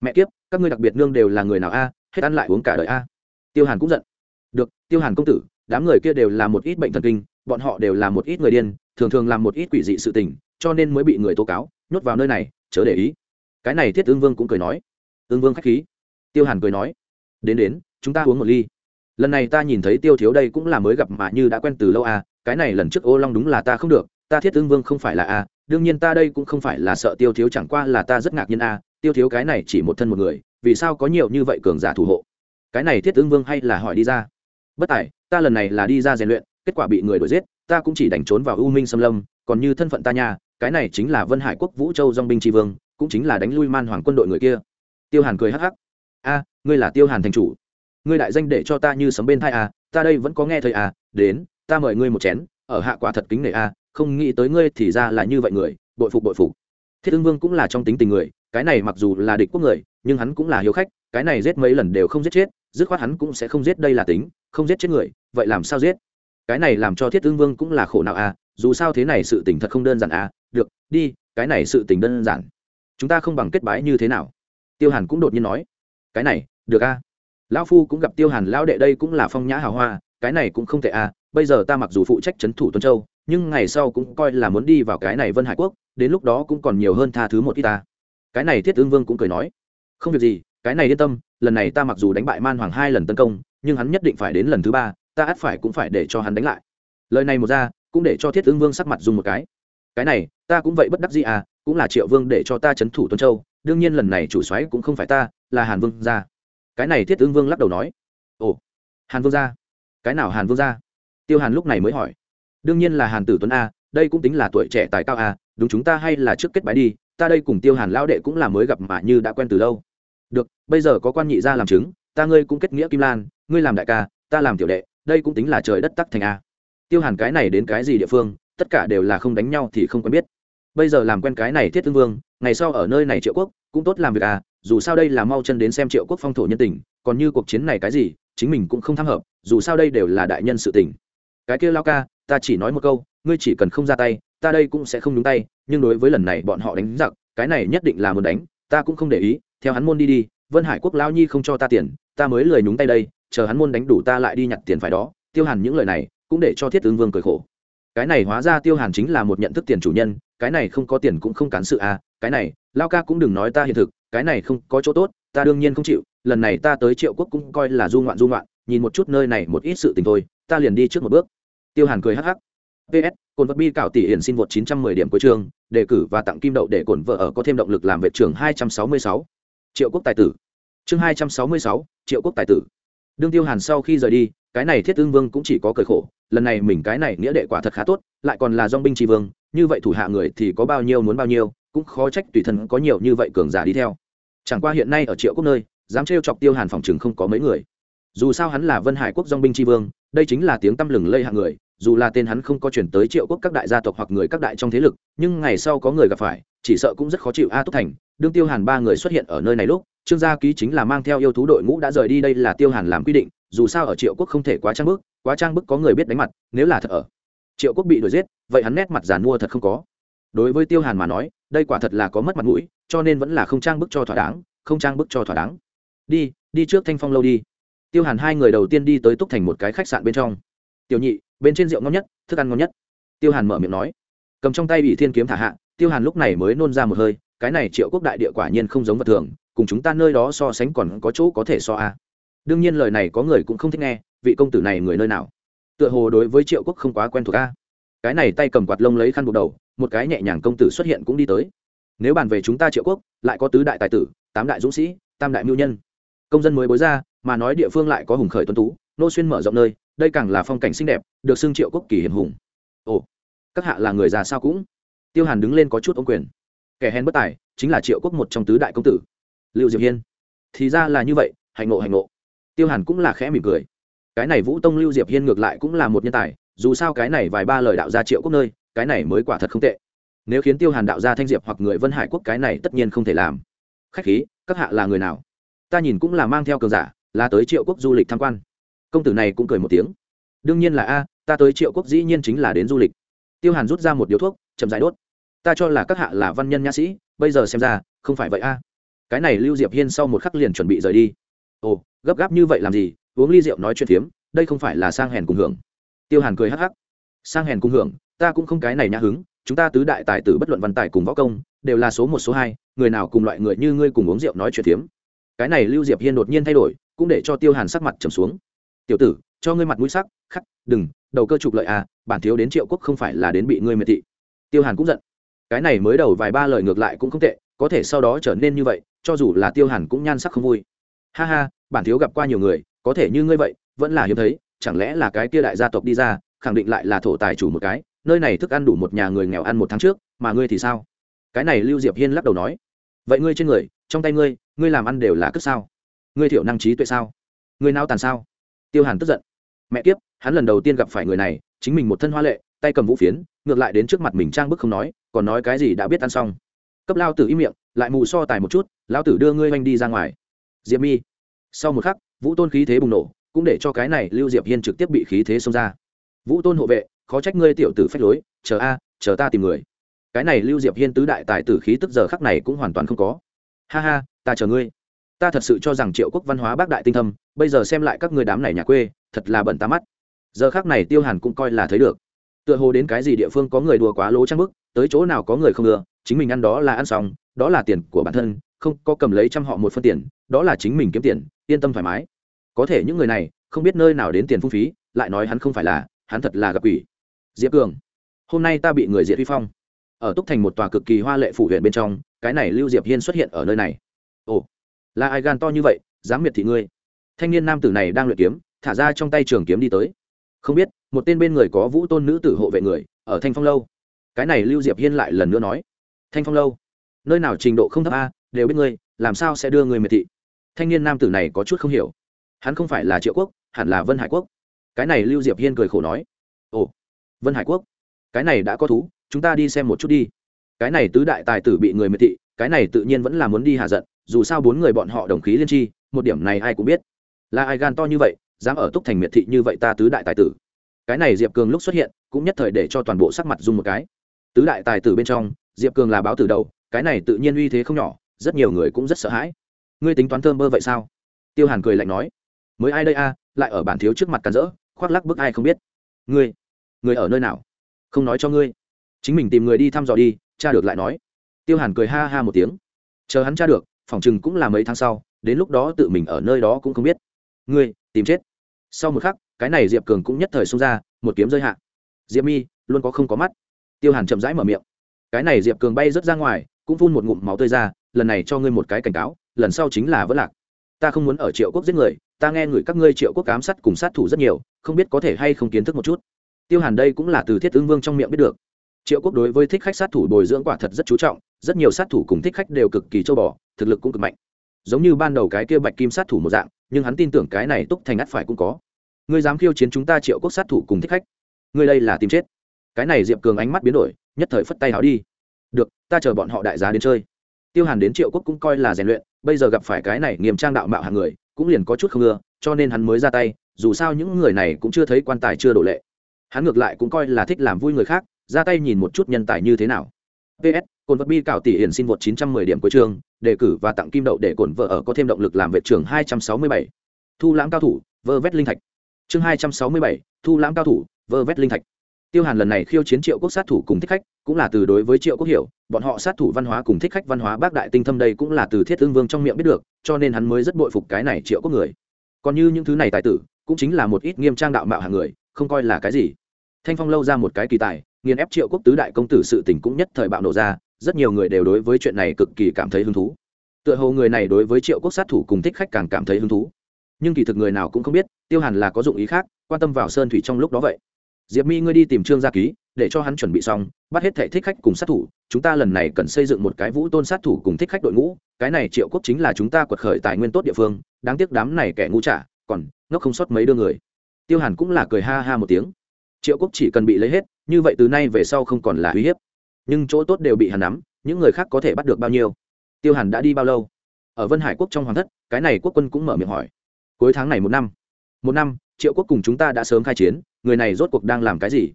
mẹ kiếp, các ngươi đặc biệt nương đều là người nào a, hết ăn lại uống cả đời a. Tiêu hàn cũng giận. Được, tiêu hàn công tử, đám người kia đều là một ít bệnh thần kinh, bọn họ đều là một ít người điên, thường thường làm một ít quỷ dị sự tình, cho nên mới bị người tố cáo, nhốt vào nơi này, chớ để ý. Cái này thiết ương vương cũng cười nói. Ương vương k h á c h khí. Tiêu hàn cười nói. Đến đến, chúng ta uống một ly. Lần này ta nhìn thấy tiêu thiếu đây cũng là mới gặp mà như đã quen từ lâu à cái này lần trước ô long đúng là ta không được, ta thiết ương vương không phải là a đương nhiên ta đây cũng không phải là sợ tiêu thiếu chẳng qua là ta rất ngạc nhiên a, tiêu thiếu cái này chỉ một thân một người, vì sao có nhiều như vậy cường giả thủ hộ? Cái này thiết tướng vương hay là hỏi đi ra. Bất tài, ta lần này là đi ra rèn luyện, kết quả bị người đuổi giết, ta cũng chỉ đánh trốn vào u minh xâm lâm, còn như thân phận ta nha, cái này chính là vân hải quốc vũ châu dong binh tri vương, cũng chính là đánh lui man hoàng quân đội người kia. Tiêu hàn cười hắc hắc. A, ngươi là tiêu hàn thành chủ. Ngươi đại danh để cho ta như sấm bên thai à ta đây vẫn có nghe thấy a, đến, ta mời ngươi một chén, ở hạ quả thật kính nể a không nghĩ tới ngươi thì ra là như vậy người, bội phục bội phục. Thiết ương vương cũng là trong tính tình người, cái này mặc dù là địch quốc người, nhưng hắn cũng là hiếu khách, cái này giết mấy lần đều không giết chết, dứt khoát hắn cũng sẽ không giết đây là tính, không giết chết người, vậy làm sao giết? Cái này làm cho thiết ương vương cũng là khổ não à dù sao thế này sự tình thật không đơn giản à được, đi, cái này sự tình đơn giản. Chúng ta không bằng kết bái như thế nào? Tiêu hàn cũng đột nhiên nói. Cái này, được a lão phu cũng gặp tiêu hàn, lão đệ đây cũng là phong nhã hào hoa, cái này cũng không tệ a bây giờ ta mặc dù phụ trách c h ấ n thủ tuân châu nhưng ngày sau cũng coi là muốn đi vào cái này vân hải quốc, đến lúc đó cũng còn nhiều hơn tha thứ một ít ta. Cái này thiết ương vương cũng cười nói, không việc gì, cái này yên tâm, lần này ta mặc dù đánh bại man hoàng hai lần tấn công, nhưng hắn nhất định phải đến lần thứ ba, ta ắt phải cũng phải để cho hắn đánh lại. Lời này một ra, cũng để cho thiết ương vương sắc mặt dùng một cái. Cái này, ta cũng vậy bất đắc gì à cũng là triệu vương để cho ta c h ấ n thủ tuân châu, đương nhiên lần này chủ xoáy cũng không phải ta, là hàn vương gia. Cái này thiết ương vương lắc đầu nói, ồ, hàn vương gia? Cái nào hàn vương gia? Tiêu hàn lúc này mới hỏi đương nhiên là hàn tử tuấn a, đây cũng tính là tuổi trẻ tài cao a, đúng chúng ta hay là trước kết bái đi, ta đây cùng tiêu hàn lão đệ cũng là mới gặp mà như đã quen từ lâu. Được, bây giờ có quan nhị gia làm chứng, ta ngươi cũng kết nghĩa kim lan, ngươi làm đại ca, ta làm tiểu đệ, đây cũng tính là trời đất tắc thành a. Tiêu hàn cái này đến cái gì địa phương, tất cả đều là không đánh nhau thì không quen biết. Bây giờ làm quen cái này thiết tương vương, ngày sau ở nơi này triệu quốc, cũng tốt làm việc à dù sao đây là mau chân đến xem triệu quốc phong thổ nhân tình, còn như cuộc chiến này cái gì, chính mình cũng không tham hợp, dù sao đây đều là đại nhân sự tình. Cái kia lao ca ta chỉ nói một câu, ngươi chỉ cần không ra tay, ta đây cũng sẽ không đúng tay, nhưng đối với lần này bọn họ đánh giặc, cái này nhất định là muốn đánh, ta cũng không để ý, theo hắn môn đi đi, vân hải quốc lao nhi không cho ta tiền, ta mới lười nhúng tay đây, chờ hắn môn đánh đủ ta lại đi nhặt tiền phải đó, tiêu hàn những lời này, cũng để cho thiết tướng vương cười khổ. Cái này hóa ra tiêu hàn chính là một nhận thức tiền chủ nhân, cái này không có tiền cũng không cản sự à cái này, lao ca cũng đừng nói ta hiện thực, cái này không có chỗ tốt, ta đương nhiên không chịu, lần này ta tới triệu quốc cũng coi là du ngoạn du ngoạn, nhìn một chút nơi này một ít sự tình thôi, ta liền đi trước một bước tiêu hàn cười hắc hắc. Ps cồn vật bi cảo tỷ hiển xin vượt 910 điểm của trường đề cử và tặng kim đậu để cổn vợ ở có thêm động lực làm vệ trưởng 266. triệu quốc tài tử. Chương 266, triệu quốc tài tử. Đương tiêu hàn sau khi rời đi cái này thiết ương vương cũng chỉ có cười khổ lần này mình cái này nghĩa đệ quả thật khá tốt lại còn là dong binh tri vương như vậy thủ hạ người thì có bao nhiêu muốn bao nhiêu cũng khó trách tùy thân có nhiều như vậy cường giả đi theo. Chẳng qua hiện nay ở triệu quốc nơi dám trêu chọc tiêu hàn phòng chừng không có mấy người. Dù sao hắn là vân hải quốc dong binh tri vương đây chính là tiếng tăm lừng lây hạng người dù là tên hắn không có chuyển tới triệu quốc các đại gia tộc hoặc người các đại trong thế lực, nhưng ngày sau có người gặp phải, chỉ sợ cũng rất khó chịu a túc thành. Đương tiêu hàn ba người xuất hiện ở nơi này lúc, trương gia ký chính là mang theo yêu thú đội ngũ đã rời đi đây là tiêu hàn làm quy định, dù sao ở triệu quốc không thể quá trang bức, quá trang bức có người biết đánh mặt, nếu là thật ở triệu quốc bị đuổi giết, vậy hắn nét mặt giàn mua thật không có. Đối với tiêu hàn mà nói, đây quả thật là có mất mặt mũi, cho nên vẫn là không trang bức cho thỏa đáng, không trang bức cho thỏa đáng. Đi đi trước thanh phong lâu đi. Tiêu hàn hai người đầu tiên đi tới túc thành một cái khách sạn bên trong. Tiểu nhị bên trên rượu ngon nhất, thức ăn ngon nhất. Tiêu hàn mở miệng nói. Cầm trong tay bị thiên kiếm thả hạ, tiêu hàn lúc này mới nôn ra một hơi, cái này triệu quốc đại địa quả nhiên không giống vật thường, cùng chúng ta nơi đó so sánh còn có chỗ có thể so a đương nhiên lời này có người cũng không thích nghe, vị công tử này người nơi nào? Tựa hồ đối với triệu quốc không quá quen thuộc a cái này tay cầm quạt lông lấy khăn buộc đầu, một cái nhẹ nhàng công tử xuất hiện cũng đi tới. Nếu bàn về chúng ta triệu quốc, lại có tứ đại tài tử, tám đại dũng sĩ, tam đại mưu nhân. Công dân mới bối ra, mà nói địa phương lại có hùng khởi tuân tú, nô xuyên mở rộng nơi đây càng là phong cảnh xinh đẹp, được xưng triệu quốc kỳ hiểm hùng. Ồ, các hạ là người già sao cũng? Tiêu hàn đứng lên có chút ô quyền. Kẻ hèn bất tài, chính là triệu quốc một trong tứ đại công tử. Liệu diệp hiên. Thì ra là như vậy hạnh ngộ hạnh ngộ. Tiêu hàn cũng là khẽ mỉm cười. Cái này vũ tông lưu diệp hiên ngược lại cũng là một nhân tài, dù sao cái này vài ba lời đạo gia triệu quốc nơi, cái này mới quả thật không tệ. Nếu khiến tiêu hàn đạo gia thanh diệp hoặc người vân hải quốc cái này tất nhiên không thể làm. Khách khí, các hạ là người nào? Ta nhìn cũng là mang theo cường giả, là tới triệu quốc du lịch tham quan công tử này cũng cười một tiếng. Đương nhiên là a, ta tới triệu quốc dĩ nhiên chính là đến du lịch. Tiêu hàn rút ra một điếu thuốc, chậm dài đốt. Ta cho là các hạ là văn nhân nhã sĩ, bây giờ xem ra, không phải vậy a. Cái này lưu diệp hiên sau một khắc liền chuẩn bị rời đi. Ồ, gấp gáp như vậy làm gì? Uống ly rượu nói chuyện phiếm, đây không phải là sang hèn cùng hưởng. Tiêu hàn cười hắc hắc. Sang hèn cùng hưởng, ta cũng không cái này nhã hứng, chúng ta tứ đại tài tử bất luận văn tài cùng võ công, đều là số một, số hai, người nào cùng loại người như ngươi cùng uống rượu nói chuyện phiếm. Cái này lưu diệp hiên đột nhiên thay đổi, cũng để cho tiêu hàn sắc mặt trầm xuống tiểu tử, cho ngươi mặt mũi sắc, khắc, đừng, đầu cơ trục lợi à bản thiếu đến triệu quốc không phải là đến bị ngươi miệt thị. Tiêu hàn cũng giận. Cái này mới đầu vài ba lời ngược lại cũng không tệ, có thể sau đó trở nên như vậy, cho dù là tiêu hàn cũng nhan sắc không vui. Ha ha, bản thiếu gặp qua nhiều người, có thể như ngươi vậy, vẫn là hiếm thấy, chẳng lẽ là cái kia đại gia tộc đi ra, khẳng định lại là thổ tài chủ một cái, nơi này thức ăn đủ một nhà người nghèo ăn một tháng trước, mà ngươi thì sao? Cái này lưu diệp hiên lắc đầu nói. Vậy ngươi trên người, trong tay ngươi ngươi làm ăn đều là cất sao? Ngươi thiểu năng trí tuệ sao? Ngươi nao tàn sao? Tiêu hàn tức giận. Mẹ kiếp, hắn lần đầu tiên gặp phải người này, chính mình một thân hoa lệ, tay cầm vũ phiến, ngược lại đến trước mặt mình trang bức không nói, còn nói cái gì đã biết ăn xong. Cấp lao tử im miệng, lại mù so tài một chút lao tử đưa ngươi oanh đi ra ngoài. Diệp mi. Sau một khắc, vũ tôn khí thế bùng nổ, cũng để cho cái này lưu diệp hiên trực tiếp bị khí thế xông ra. Vũ tôn hộ vệ, khó trách ngươi tiểu tử phách lối, chờ a, chờ ta tìm người. Cái này lưu diệp hiên tứ đại tài tử khí tức giờ khắc này cũng hoàn toàn không có. Ha ha, ta chờ ngươi ta thật sự cho rằng triệu quốc văn hóa bác đại tinh thâm, bây giờ xem lại các người đám này nhà quê, thật là bẩn ta mắt. Giờ khác này tiêu hàn cũng coi là thấy được. Tựa hồ đến cái gì địa phương có người đùa quá lố trang bức, tới chỗ nào có người không ưa chính mình ăn đó là ăn xong, đó là tiền của bản thân, không có cầm lấy trăm họ một phân tiền, đó là chính mình kiếm tiền, yên tâm thoải mái. Có thể những người này, không biết nơi nào đến tiền phung phí, lại nói hắn không phải là, hắn thật là gặp quỷ. diệp cường, hôm nay ta bị người diệt huy phong. Ở túc thành một tòa cực kỳ hoa lệ phủ huyện bên trong, cái này lưu diệp hiên xuất hiện ở nơi này. Ồ là ai gan to như vậy, dám miệt thị ngươi. Thanh niên nam tử này đang luyện kiếm, thả ra trong tay trường kiếm đi tới. Không biết, một tên bên người có vũ tôn nữ tử hộ vệ người, ở thanh phong lâu. Cái này lưu diệp hiên lại lần nữa nói. Thanh phong lâu, nơi nào trình độ không thấp a, đều biết ngươi, làm sao sẽ đưa người miệt thị? Thanh niên nam tử này có chút không hiểu. Hắn không phải là triệu quốc, hẳn là vân hải quốc. Cái này lưu diệp hiên cười khổ nói. Ồ, vân hải quốc, cái này đã có thú, chúng ta đi xem một chút đi cái này tứ đại tài tử bị người miệt thị, cái này tự nhiên vẫn là muốn đi hạ giận, dù sao bốn người bọn họ đồng khí liên tri một điểm này ai cũng biết. Là ai gan to như vậy, dám ở túc thành miệt thị như vậy ta tứ đại tài tử. Cái này diệp cường lúc xuất hiện, cũng nhất thời để cho toàn bộ sắc mặt dung một cái. Tứ đại tài tử bên trong, diệp cường là báo tử đầu, cái này tự nhiên uy thế không nhỏ, rất nhiều người cũng rất sợ hãi. Ngươi tính toán thơm bơ vậy sao? Tiêu hàn cười lạnh nói. Mới ai đây a, lại ở bản thiếu trước mặt càn rỡ, khoác lắc bức ai không biết. Ngươi ngươi ở nơi nào? Không nói cho ngươi. Chính mình tìm người đi thăm dò đi cha được lại nói. Tiêu hàn cười ha ha một tiếng. Chờ hắn cha được, phòng chừng cũng là mấy tháng sau, đến lúc đó tự mình ở nơi đó cũng không biết. Ngươi, tìm chết. Sau một khắc, cái này diệp cường cũng nhất thời xông ra, một kiếm rơi hạ. Diệp mi, luôn có không có mắt. Tiêu hàn chậm rãi mở miệng. Cái này diệp cường bay rớt ra ngoài, cũng phun một ngụm máu tươi ra, lần này cho ngươi một cái cảnh cáo, lần sau chính là vỡ lạc. Ta không muốn ở triệu quốc giết người, ta nghe người các ngươi triệu quốc cám sát cùng sát thủ rất nhiều, không biết có thể hay không kiến thức một chút. Tiêu hàn đây cũng là từ thiết ứng vương trong miệng biết được triệu quốc đối với thích khách sát thủ bồi dưỡng quả thật rất chú trọng, rất nhiều sát thủ cùng thích khách đều cực kỳ châu bò, thực lực cũng cực mạnh. Giống như ban đầu cái kia bạch kim sát thủ một dạng, nhưng hắn tin tưởng cái này túc thành ắt phải cũng có. Ngươi dám khiêu chiến chúng ta triệu quốc sát thủ cùng thích khách? Ngươi đây là tìm chết. Cái này diệp cường ánh mắt biến đổi, nhất thời phất tay háo đi. Được, ta chờ bọn họ đại giá đến chơi. Tiêu hàn đến triệu quốc cũng coi là rèn luyện, bây giờ gặp phải cái này nghiêm trang đạo mạo hàng người, cũng liền có chút không ưa, cho nên hắn mới ra tay, dù sao những người này cũng chưa thấy quan tài chưa đổ lệ. Hắn ngược lại cũng coi là thích làm vui người khác ra tay nhìn một chút nhân tài như thế nào. Ps cồn vật bi cạo tỷ hiển xin vượt 910 điểm cuối chương đề cử và tặng kim đậu để cổn vợ ở có thêm động lực làm vệ trưởng 267. thu lãng cao thủ vơ vét linh thạch. Chương 267, thu lãng cao thủ vơ vét linh thạch. Tiêu hàn lần này khiêu chiến triệu quốc sát thủ cùng thích khách cũng là từ đối với triệu quốc hiểu bọn họ sát thủ văn hóa cùng thích khách văn hóa bác đại tinh thâm đây cũng là từ thiết ương vương trong miệng biết được cho nên hắn mới rất bội phục cái này triệu quốc người. Còn như những thứ này tài tử cũng chính là một ít nghiêm trang đạo mạo hàng người không coi là cái gì thanh phong lâu ra một cái kỳ tài, nghiền ép triệu quốc tứ đại công tử sự tình cũng nhất thời bạo nổ ra, rất nhiều người đều đối với chuyện này cực kỳ cảm thấy hứng thú. Tựa hồ người này đối với triệu quốc sát thủ cùng thích khách càng cảm thấy hứng thú. Nhưng kỳ thực người nào cũng không biết, tiêu hàn là có dụng ý khác, quan tâm vào sơn thủy trong lúc đó vậy. Diệp mi, ngươi đi tìm trương gia ký, để cho hắn chuẩn bị xong, bắt hết thể thích khách cùng sát thủ, chúng ta lần này cần xây dựng một cái vũ tôn sát thủ cùng thích khách đội ngũ, cái này triệu quốc chính là chúng ta quật khởi tài nguyên tốt địa phương, đáng tiếc đám này kẻ ngu trả, còn ngốc không sót mấy đưa người. Tiêu hàn cũng là cười ha ha một tiếng triệu quốc chỉ cần bị lấy hết, như vậy từ nay về sau không còn là uy hiếp. Nhưng chỗ tốt đều bị hàn nắm, những người khác có thể bắt được bao nhiêu? Tiêu hàn đã đi bao lâu? Ở vân hải quốc trong hoàng thất, cái này quốc quân cũng mở miệng hỏi. Cuối tháng này một năm. Một năm, triệu quốc cùng chúng ta đã sớm khai chiến, người này rốt cuộc đang làm cái gì?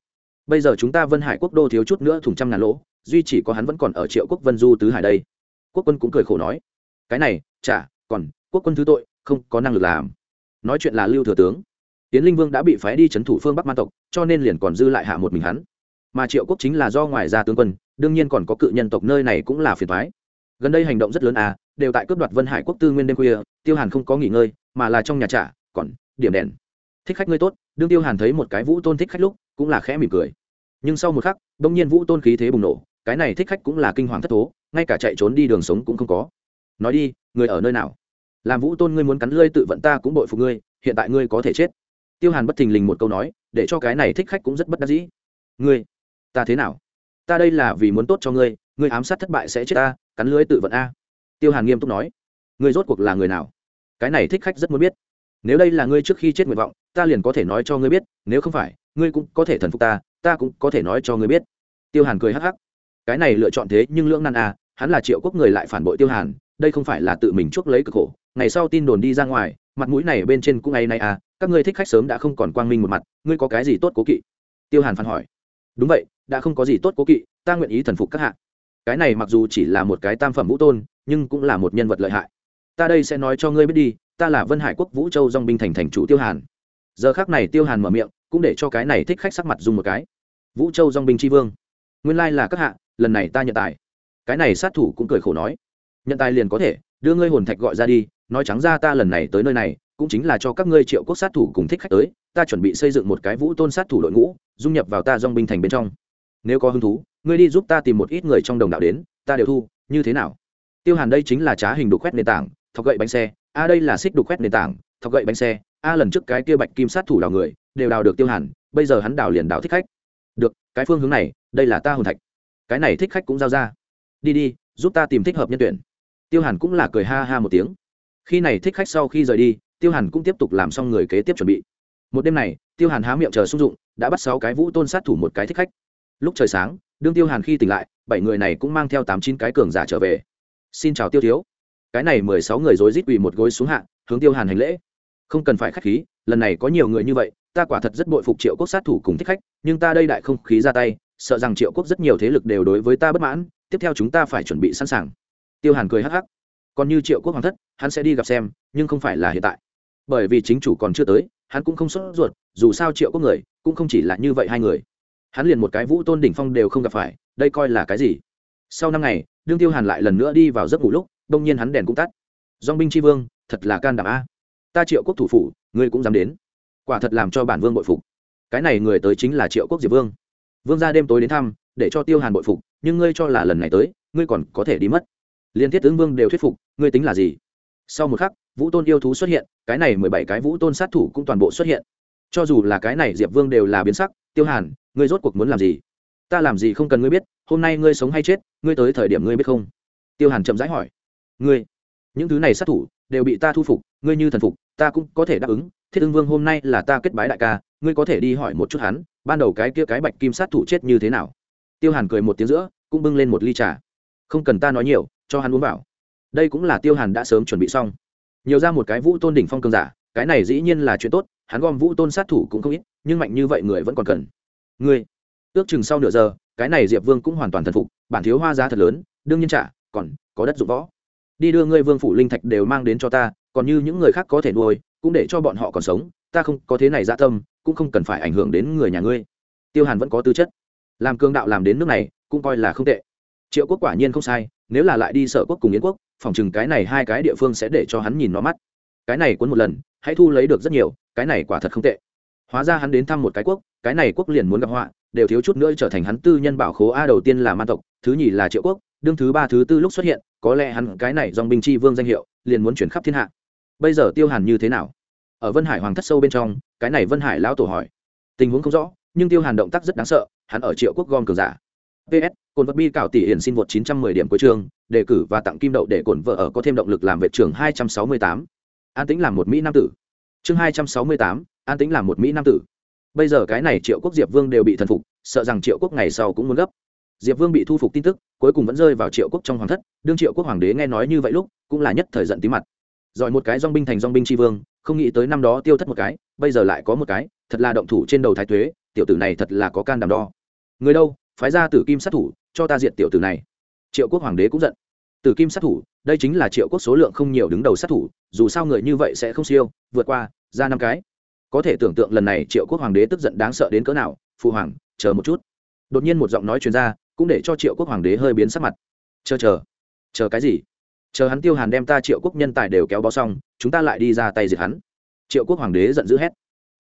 Bây giờ chúng ta vân hải quốc đô thiếu chút nữa thủng trăm ngàn lỗ, duy chỉ có hắn vẫn còn ở triệu quốc vân du tứ hải đây. Quốc quân cũng cười khổ nói. Cái này, chả, còn, quốc quân thứ tội, không có năng lực làm. Nói chuyện là lưu thừa tướng tiến linh vương đã bị phái đi c h ấ n thủ phương bắc man tộc, cho nên liền còn dư lại hạ một mình hắn. Mà triệu quốc chính là do ngoài ra tướng quân, đương nhiên còn có cự nhân tộc nơi này cũng là phiền thoái gần đây hành động rất lớn à đều tại cướp đoạt vân hải quốc tư nguyên đêm khuya, tiêu hàn không có nghỉ ngơi, mà là trong nhà trả còn điểm đèn. Thích khách ngươi tốt, đương tiêu hàn thấy một cái vũ tôn thích khách lúc, cũng là khẽ mỉm cười. Nhưng sau một khắc đông nhiên vũ tôn khí thế bùng nổ, cái này thích khách cũng là kinh hoàng thất thố, ngay cả chạy trốn đi đường sống cũng không có. Nói đi, người ở nơi nào? Làm vũ tôn ngươi muốn cắn lơi tự vận ta cũng bội phục ngươi, hiện tại ngươi có thể chết tiêu hàn bất thình lình một câu nói, để cho cái này thích khách cũng rất bất đắc dĩ. Ngươi, ta thế nào? Ta đây là vì muốn tốt cho ngươi ngươi ám sát thất bại sẽ chết ta, cắn lưới tự vận a. Tiêu hàn nghiêm túc nói, ngươi rốt cuộc là người nào? Cái này thích khách rất muốn biết. Nếu đây là ngươi trước khi chết nguyện vọng, ta liền có thể nói cho ngươi biết, nếu không phải, ngươi cũng có thể thần phục ta ta cũng có thể nói cho ngươi biết. Tiêu hàn cười hắc hắc. Cái này lựa chọn thế nhưng lưỡng nan à hắn là triệu quốc người lại phản bội tiêu hàn, đây không phải là tự mình chuốc lấy cực khổ, ngày sau tin đồn đi ra ngoài, mặt mũi này bên trên cũng ngày nay à các ngươi thích khách sớm đã không còn quang minh một mặt, ngươi có cái gì tốt cố kỵ? Tiêu hàn phản hỏi. Đúng vậy, đã không có gì tốt cố kỵ, ta nguyện ý thần phục các hạ. Cái này mặc dù chỉ là một cái tam phẩm vũ tôn, nhưng cũng là một nhân vật lợi hại. Ta đây sẽ nói cho ngươi biết đi, ta là vân hải quốc vũ châu dong binh thành thành chủ tiêu hàn. Giờ khác này tiêu hàn mở miệng, cũng để cho cái này thích khách sắc mặt dùng một cái. Vũ châu dong binh tri vương. Nguyên lai là các hạ, lần này ta nhận tài. Cái này sát thủ cũng cười khổ nói. Nhận tài liền có thể, đưa ngươi hồn thạch gọi ra đi, nói trắng ra ta lần này tới nơi này cũng chính là cho các ngươi triệu quốc sát thủ cùng thích khách tới, ta chuẩn bị xây dựng một cái vũ tôn sát thủ đội ngũ, dung nhập vào ta dong binh thành bên trong. Nếu có hứng thú, ngươi đi giúp ta tìm một ít người trong đồng đạo đến, ta đều thu, như thế nào? Tiêu hàn đây chính là trá hình đục khoét nền tảng, thọc gậy bánh xe. A, đây là xích đục khoét nền tảng, thọc gậy bánh xe. A, lần trước cái kia bạch kim sát thủ đào người, đều đào được tiêu hàn, bây giờ hắn đào liền đào thích khách. Được, cái phương hướng này, đây là ta hồn thạch. Cái này thích khách cũng giao ra. Đi đi, giúp ta tìm thích hợp nhân tuyển. Tiêu hàn cũng là cười ha ha một tiếng. Khi này thích khách sau khi rời đi tiêu hàn cũng tiếp tục làm xong người kế tiếp chuẩn bị. Một đêm này, tiêu hàn há miệng chờ sung dụng, đã bắt sáu cái vũ tôn sát thủ một cái thích khách. Lúc trời sáng, đương tiêu hàn khi tỉnh lại, bảy người này cũng mang theo tám chín cái cường giả trở về. Xin chào tiêu thiếu. Cái này mười sáu người rối rít quỳ một gối xuống hạ, hướng tiêu hàn hành lễ. Không cần phải k h á c h khí, lần này có nhiều người như vậy, ta quả thật rất bội phục triệu quốc sát thủ cùng thích khách, nhưng ta đây đại không khí ra tay, sợ rằng triệu quốc rất nhiều thế lực đều đối với ta bất mãn, tiếp theo chúng ta phải chuẩn bị sẵn sàng. Tiêu hàn cười hắc hắc. Còn như triệu quốc hoàng thất, hắn sẽ đi gặp xem, nhưng không phải là hiện tại bởi vì chính chủ còn chưa tới, hắn cũng không sốt ruột, dù sao triệu quốc người, cũng không chỉ là như vậy hai người. Hắn liền một cái vũ tôn đỉnh phong đều không gặp phải, đây coi là cái gì? Sau năm ngày, đương tiêu hàn lại lần nữa đi vào giấc ngủ lúc, đông nhiên hắn đèn cũng tắt. Dong binh tri vương, thật là can đảm a. Ta triệu quốc thủ phủ, ngươi cũng dám đến. Quả thật làm cho bản vương bội phục. Cái này người tới chính là triệu quốc diệp vương. Vương ra đêm tối đến thăm, để cho tiêu hàn bội phục, nhưng ngươi cho là lần này tới, ngươi còn có thể đi mất. Liên thiết tướng vương đều thuyết phục, ngươi tính là gì? Sau một khắc, vũ tôn yêu thú xuất hiện, cái này mười bảy cái vũ tôn sát thủ cũng toàn bộ xuất hiện. Cho dù là cái này diệp vương đều là biến sắc, tiêu hàn, ngươi rốt cuộc muốn làm gì? Ta làm gì không cần ngươi biết, hôm nay ngươi sống hay chết, ngươi tới thời điểm ngươi biết không? Tiêu hàn chậm rãi hỏi. Ngươi, những thứ này sát thủ đều bị ta thu phục, ngươi như thần phục, ta cũng có thể đáp ứng. Thiết ưng vương hôm nay là ta kết bái đại ca, ngươi có thể đi hỏi một chút hắn, ban đầu cái kia cái bạch kim sát thủ chết như thế nào? Tiêu hàn cười một tiếng giữa, cũng bưng lên một ly trà. Không cần ta nói nhiều, cho hắn uống vào đây cũng là tiêu hàn đã sớm chuẩn bị xong. Nhiều ra một cái vũ tôn đỉnh phong cường giả, cái này dĩ nhiên là chuyện tốt, hắn gom vũ tôn sát thủ cũng không ít, nhưng mạnh như vậy người vẫn còn cần. Ngươi, ước chừng sau nửa giờ, cái này diệp vương cũng hoàn toàn thần phục, bản thiếu hoa giá thật lớn, đương nhiên trả còn có đất dụng võ. Đi đưa ngươi vương phủ linh thạch đều mang đến cho ta, còn như những người khác có thể nuôi, cũng để cho bọn họ còn sống, ta không có thế này dạ tâm, cũng không cần phải ảnh hưởng đến người nhà ngươi. Tiêu hàn vẫn có tư chất. Làm cương đạo làm đến nước này, cũng coi là không tệ. Triệu quốc quả nhiên không sai, nếu là lại đi sở quốc cùng yến quốc phòng chừng cái này hai cái địa phương sẽ để cho hắn nhìn nó mắt. Cái này cuốn một lần, hãy thu lấy được rất nhiều, cái này quả thật không tệ. Hóa ra hắn đến thăm một cái quốc, cái này quốc liền muốn gặp họa, đều thiếu chút nữa trở thành hắn tư nhân bảo khố a đầu tiên là man tộc, thứ nhì là triệu quốc, đương thứ ba thứ tư lúc xuất hiện, có lẽ hắn cái này dòng binh chi vương danh hiệu, liền muốn chuyển khắp thiên hạ. Bây giờ tiêu hàn như thế nào? Ở vân hải hoàng thất sâu bên trong, cái này vân hải lão tổ hỏi. Tình huống không rõ, nhưng tiêu hàn động tác rất đáng sợ, hắn ở triệu quốc gom cường giả ps cồn vật bi cảo tỷ hiển xin vượt 910 điểm cuối chương đề cử và tặng kim đậu để cổn vợ ở có thêm động lực làm vệ trưởng 268. an tĩnh làm một mỹ nam tử. Chương 268, an tĩnh làm một mỹ nam tử. Bây giờ cái này triệu quốc diệp vương đều bị thần phục sợ rằng triệu quốc ngày sau cũng muốn gấp. Diệp vương bị thu phục tin tức cuối cùng vẫn rơi vào triệu quốc trong hoàng thất đương triệu quốc hoàng đế nghe nói như vậy lúc cũng là nhất thời giận tí mặt. Giỏi một cái dong binh thành dong binh tri vương không nghĩ tới năm đó tiêu thất một cái bây giờ lại có một cái thật là động thủ trên đầu thái tuế tiểu tử này thật là có can đảm đo. Người đâu? Phái ra tử kim sát thủ, cho ta diệt tiểu tử này. Triệu quốc hoàng đế cũng giận. Tử kim sát thủ, đây chính là triệu quốc số lượng không nhiều đứng đầu sát thủ, dù sao người như vậy sẽ không siêu, vượt qua, ra năm cái. Có thể tưởng tượng lần này triệu quốc hoàng đế tức giận đáng sợ đến cỡ nào phụ hoàng, chờ một chút. Đột nhiên một giọng nói chuyên r a cũng để cho triệu quốc hoàng đế hơi biến sắc mặt. Chờ chờ. Chờ cái gì? Chờ hắn tiêu hàn đem ta triệu quốc nhân tài đều kéo bó xong, chúng ta lại đi ra tay diệt hắn. Triệu quốc hoàng đế giận dữ hét.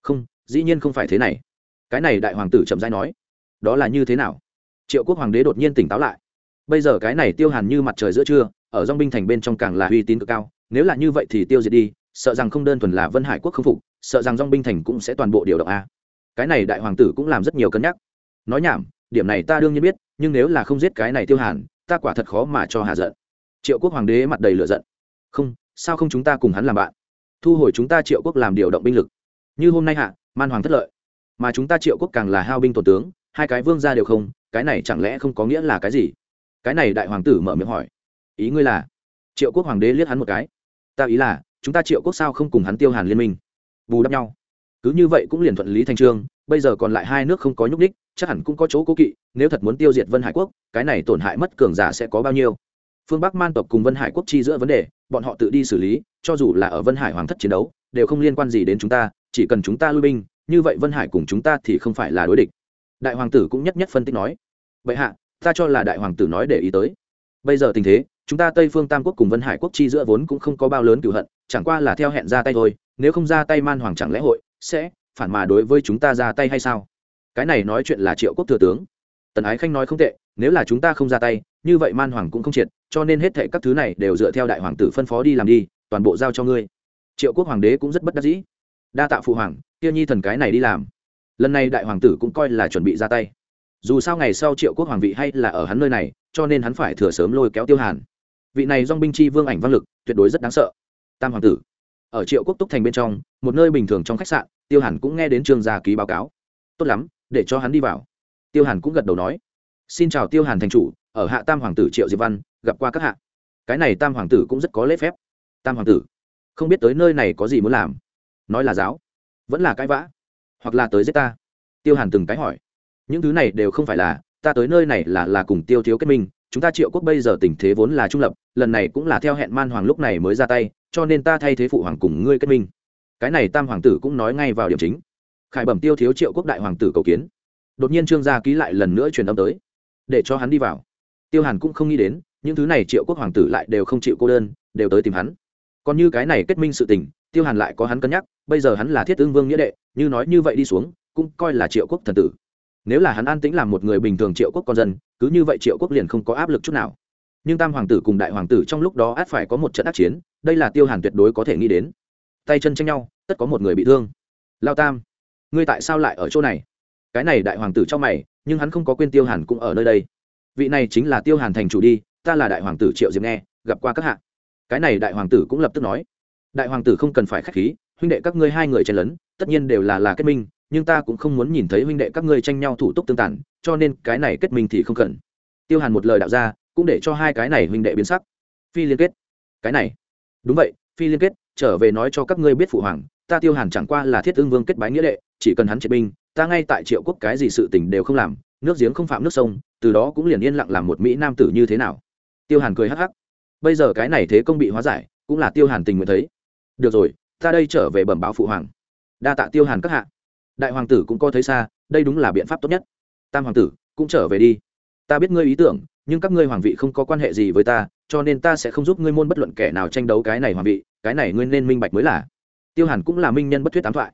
Không, dĩ nhiên không phải thế này. Cái này đại hoàng tử chậm dãi nói. Đó là như thế nào? Triệu quốc hoàng đế đột nhiên tỉnh táo lại. Bây giờ cái này tiêu hàn như mặt trời giữa trưa, ở dong binh thành bên trong càng là uy tín cực cao, nếu là như vậy thì tiêu diệt đi, sợ rằng không đơn thuần là vân hải quốc không phục, sợ rằng dong binh thành cũng sẽ toàn bộ điều động a. Cái này đại hoàng tử cũng làm rất nhiều cân nhắc. Nói nhảm, điểm này ta đương nhiên biết, nhưng nếu là không giết cái này tiêu hàn, ta quả thật khó mà cho hà giận. Triệu quốc hoàng đế mặt đầy lửa giận. Không, sao không chúng ta cùng hắn làm bạn? Thu hồi chúng ta triệu quốc làm điều động binh lực. Như hôm nay hạ, man hoàng thất lợi. Mà chúng ta triệu quốc càng là hao binh tổn tướng, hai cái vương ra đều không cái này chẳng lẽ không có nghĩa là cái gì? Cái này đại hoàng tử mở miệng hỏi. Ý ngươi là, triệu quốc hoàng đế liếc hắn một cái. Ta ý là, chúng ta triệu quốc sao không cùng hắn tiêu hàn liên minh? Bù đắp nhau. Cứ như vậy cũng liền thuận lý thành trương, bây giờ còn lại hai nước không có nhúc đích chắc hẳn cũng có chỗ cố kỵ, nếu thật muốn tiêu diệt vân hải quốc, cái này tổn hại mất cường giả sẽ có bao nhiêu? Phương bắc man tộc cùng vân hải quốc chi giữa vấn đề, bọn họ tự đi xử lý, cho dù là ở vân hải hoàng thất chiến đấu, đều không liên quan gì đến chúng ta, chỉ cần chúng ta lui binh, như vậy vân hải cùng chúng ta thì không phải là đối địch đại hoàng tử cũng nhất nhất phân tích nói vậy hạ, ta cho là đại hoàng tử nói để ý tới. Bây giờ tình thế, chúng ta tây phương tam quốc cùng vân hải quốc chi giữa vốn cũng không có bao lớn cửu hận, chẳng qua là theo hẹn ra tay thôi, nếu không ra tay man hoàng chẳng lẽ hội sẽ phản mà đối với chúng ta ra tay hay sao? Cái này nói chuyện là triệu quốc thừa tướng. Tần ái khanh nói không tệ, nếu là chúng ta không ra tay, như vậy man hoàng cũng không triệt, cho nên hết thệ các thứ này đều dựa theo đại hoàng tử phân phó đi làm đi, toàn bộ giao cho ngươi. Triệu quốc hoàng đế cũng rất bất đắc dĩ. Đa tạ phụ hoàng, kia nhi thần cái này đi làm lần này đại hoàng tử cũng coi là chuẩn bị ra tay. Dù sao ngày sau triệu quốc hoàng vị hay là ở hắn nơi này, cho nên hắn phải thừa sớm lôi kéo tiêu hàn. Vị này dong binh chi vương ảnh văn lực, tuyệt đối rất đáng sợ. Tam hoàng tử, ở triệu quốc túc thành bên trong, một nơi bình thường trong khách sạn, tiêu hàn cũng nghe đến trương gia ký báo cáo. Tốt lắm, để cho hắn đi vào. Tiêu hàn cũng gật đầu nói. Xin chào tiêu hàn thành chủ, ở hạ tam hoàng tử triệu diệp văn, gặp qua các hạ. Cái này tam hoàng tử cũng rất có lễ phép. Tam hoàng tử, không biết tới nơi này có gì muốn làm. Nói là giáo, vẫn là cãi vã hoặc là tới giết ta? Tiêu hàn từng cái hỏi. Những thứ này đều không phải là, ta tới nơi này là là cùng tiêu thiếu kết minh, chúng ta triệu quốc bây giờ tình thế vốn là trung lập, lần này cũng là theo hẹn man hoàng lúc này mới ra tay, cho nên ta thay thế phụ hoàng cùng ngươi kết minh. Cái này tam hoàng tử cũng nói ngay vào điểm chính. Khải bẩm tiêu thiếu triệu quốc đại hoàng tử cầu kiến. Đột nhiên trương gia ký lại lần nữa truyền âm tới, để cho hắn đi vào. Tiêu hàn cũng không nghĩ đến, những thứ này triệu quốc hoàng tử lại đều không chịu cô đơn, đều tới tìm hắn. Còn như cái này kết minh sự tình, tiêu hàn lại có hắn cân nhắc bây giờ hắn là thiết tương vương nghĩa đệ, như nói như vậy đi xuống, cũng coi là triệu quốc thần tử. Nếu là hắn an tĩnh làm một người bình thường triệu quốc con dân, cứ như vậy triệu quốc liền không có áp lực chút nào. Nhưng tam hoàng tử cùng đại hoàng tử trong lúc đó át phải có một trận ác chiến, đây là tiêu hàn tuyệt đối có thể nghĩ đến. Tay chân tranh nhau, tất có một người bị thương. Lao tam, ngươi tại sao lại ở chỗ này? Cái này đại hoàng tử cho mày, nhưng hắn không có quên tiêu hàn cũng ở nơi đây. Vị này chính là tiêu hàn thành chủ đi, ta là đại hoàng tử triệu diệp nghe, gặp qua các hạ. Cái này đại hoàng tử cũng lập tức nói. Đại hoàng tử không cần phải k h á c h khí huynh đệ các ngươi hai người chen lấn, tất nhiên đều là là kết minh, nhưng ta cũng không muốn nhìn thấy huynh đệ các ngươi tranh nhau thủ tục tương tản cho nên cái này kết minh thì không cần. Tiêu hàn một lời đạo ra, cũng để cho hai cái này huynh đệ biến sắc. Phi liên kết. Cái này. Đúng vậy, phi liên kết, trở về nói cho các ngươi biết phụ hoàng, ta tiêu hàn chẳng qua là thiết ương vương kết bái nghĩa đệ, chỉ cần hắn triệt binh, ta ngay tại triệu quốc cái gì sự tình đều không làm, nước giếng không phạm nước sông, từ đó cũng liền yên lặng làm một mỹ nam tử như thế nào. Tiêu hàn cười hắc hắc. Bây giờ cái này thế công bị hóa giải, cũng là tiêu hàn tình nguyện thấy. Được rồi ta đây trở về bẩm báo phụ hoàng. Đa tạ tiêu hàn các hạ. Đại hoàng tử cũng có thấy xa, đây đúng là biện pháp tốt nhất. Tam hoàng tử, cũng trở về đi. Ta biết ngươi ý tưởng, nhưng các ngươi hoàng vị không có quan hệ gì với ta, cho nên ta sẽ không giúp ngươi môn bất luận kẻ nào tranh đấu cái này hoàng vị, cái này ngươi nên minh bạch mới là. Tiêu hàn cũng là minh nhân bất thuyết tám thoại.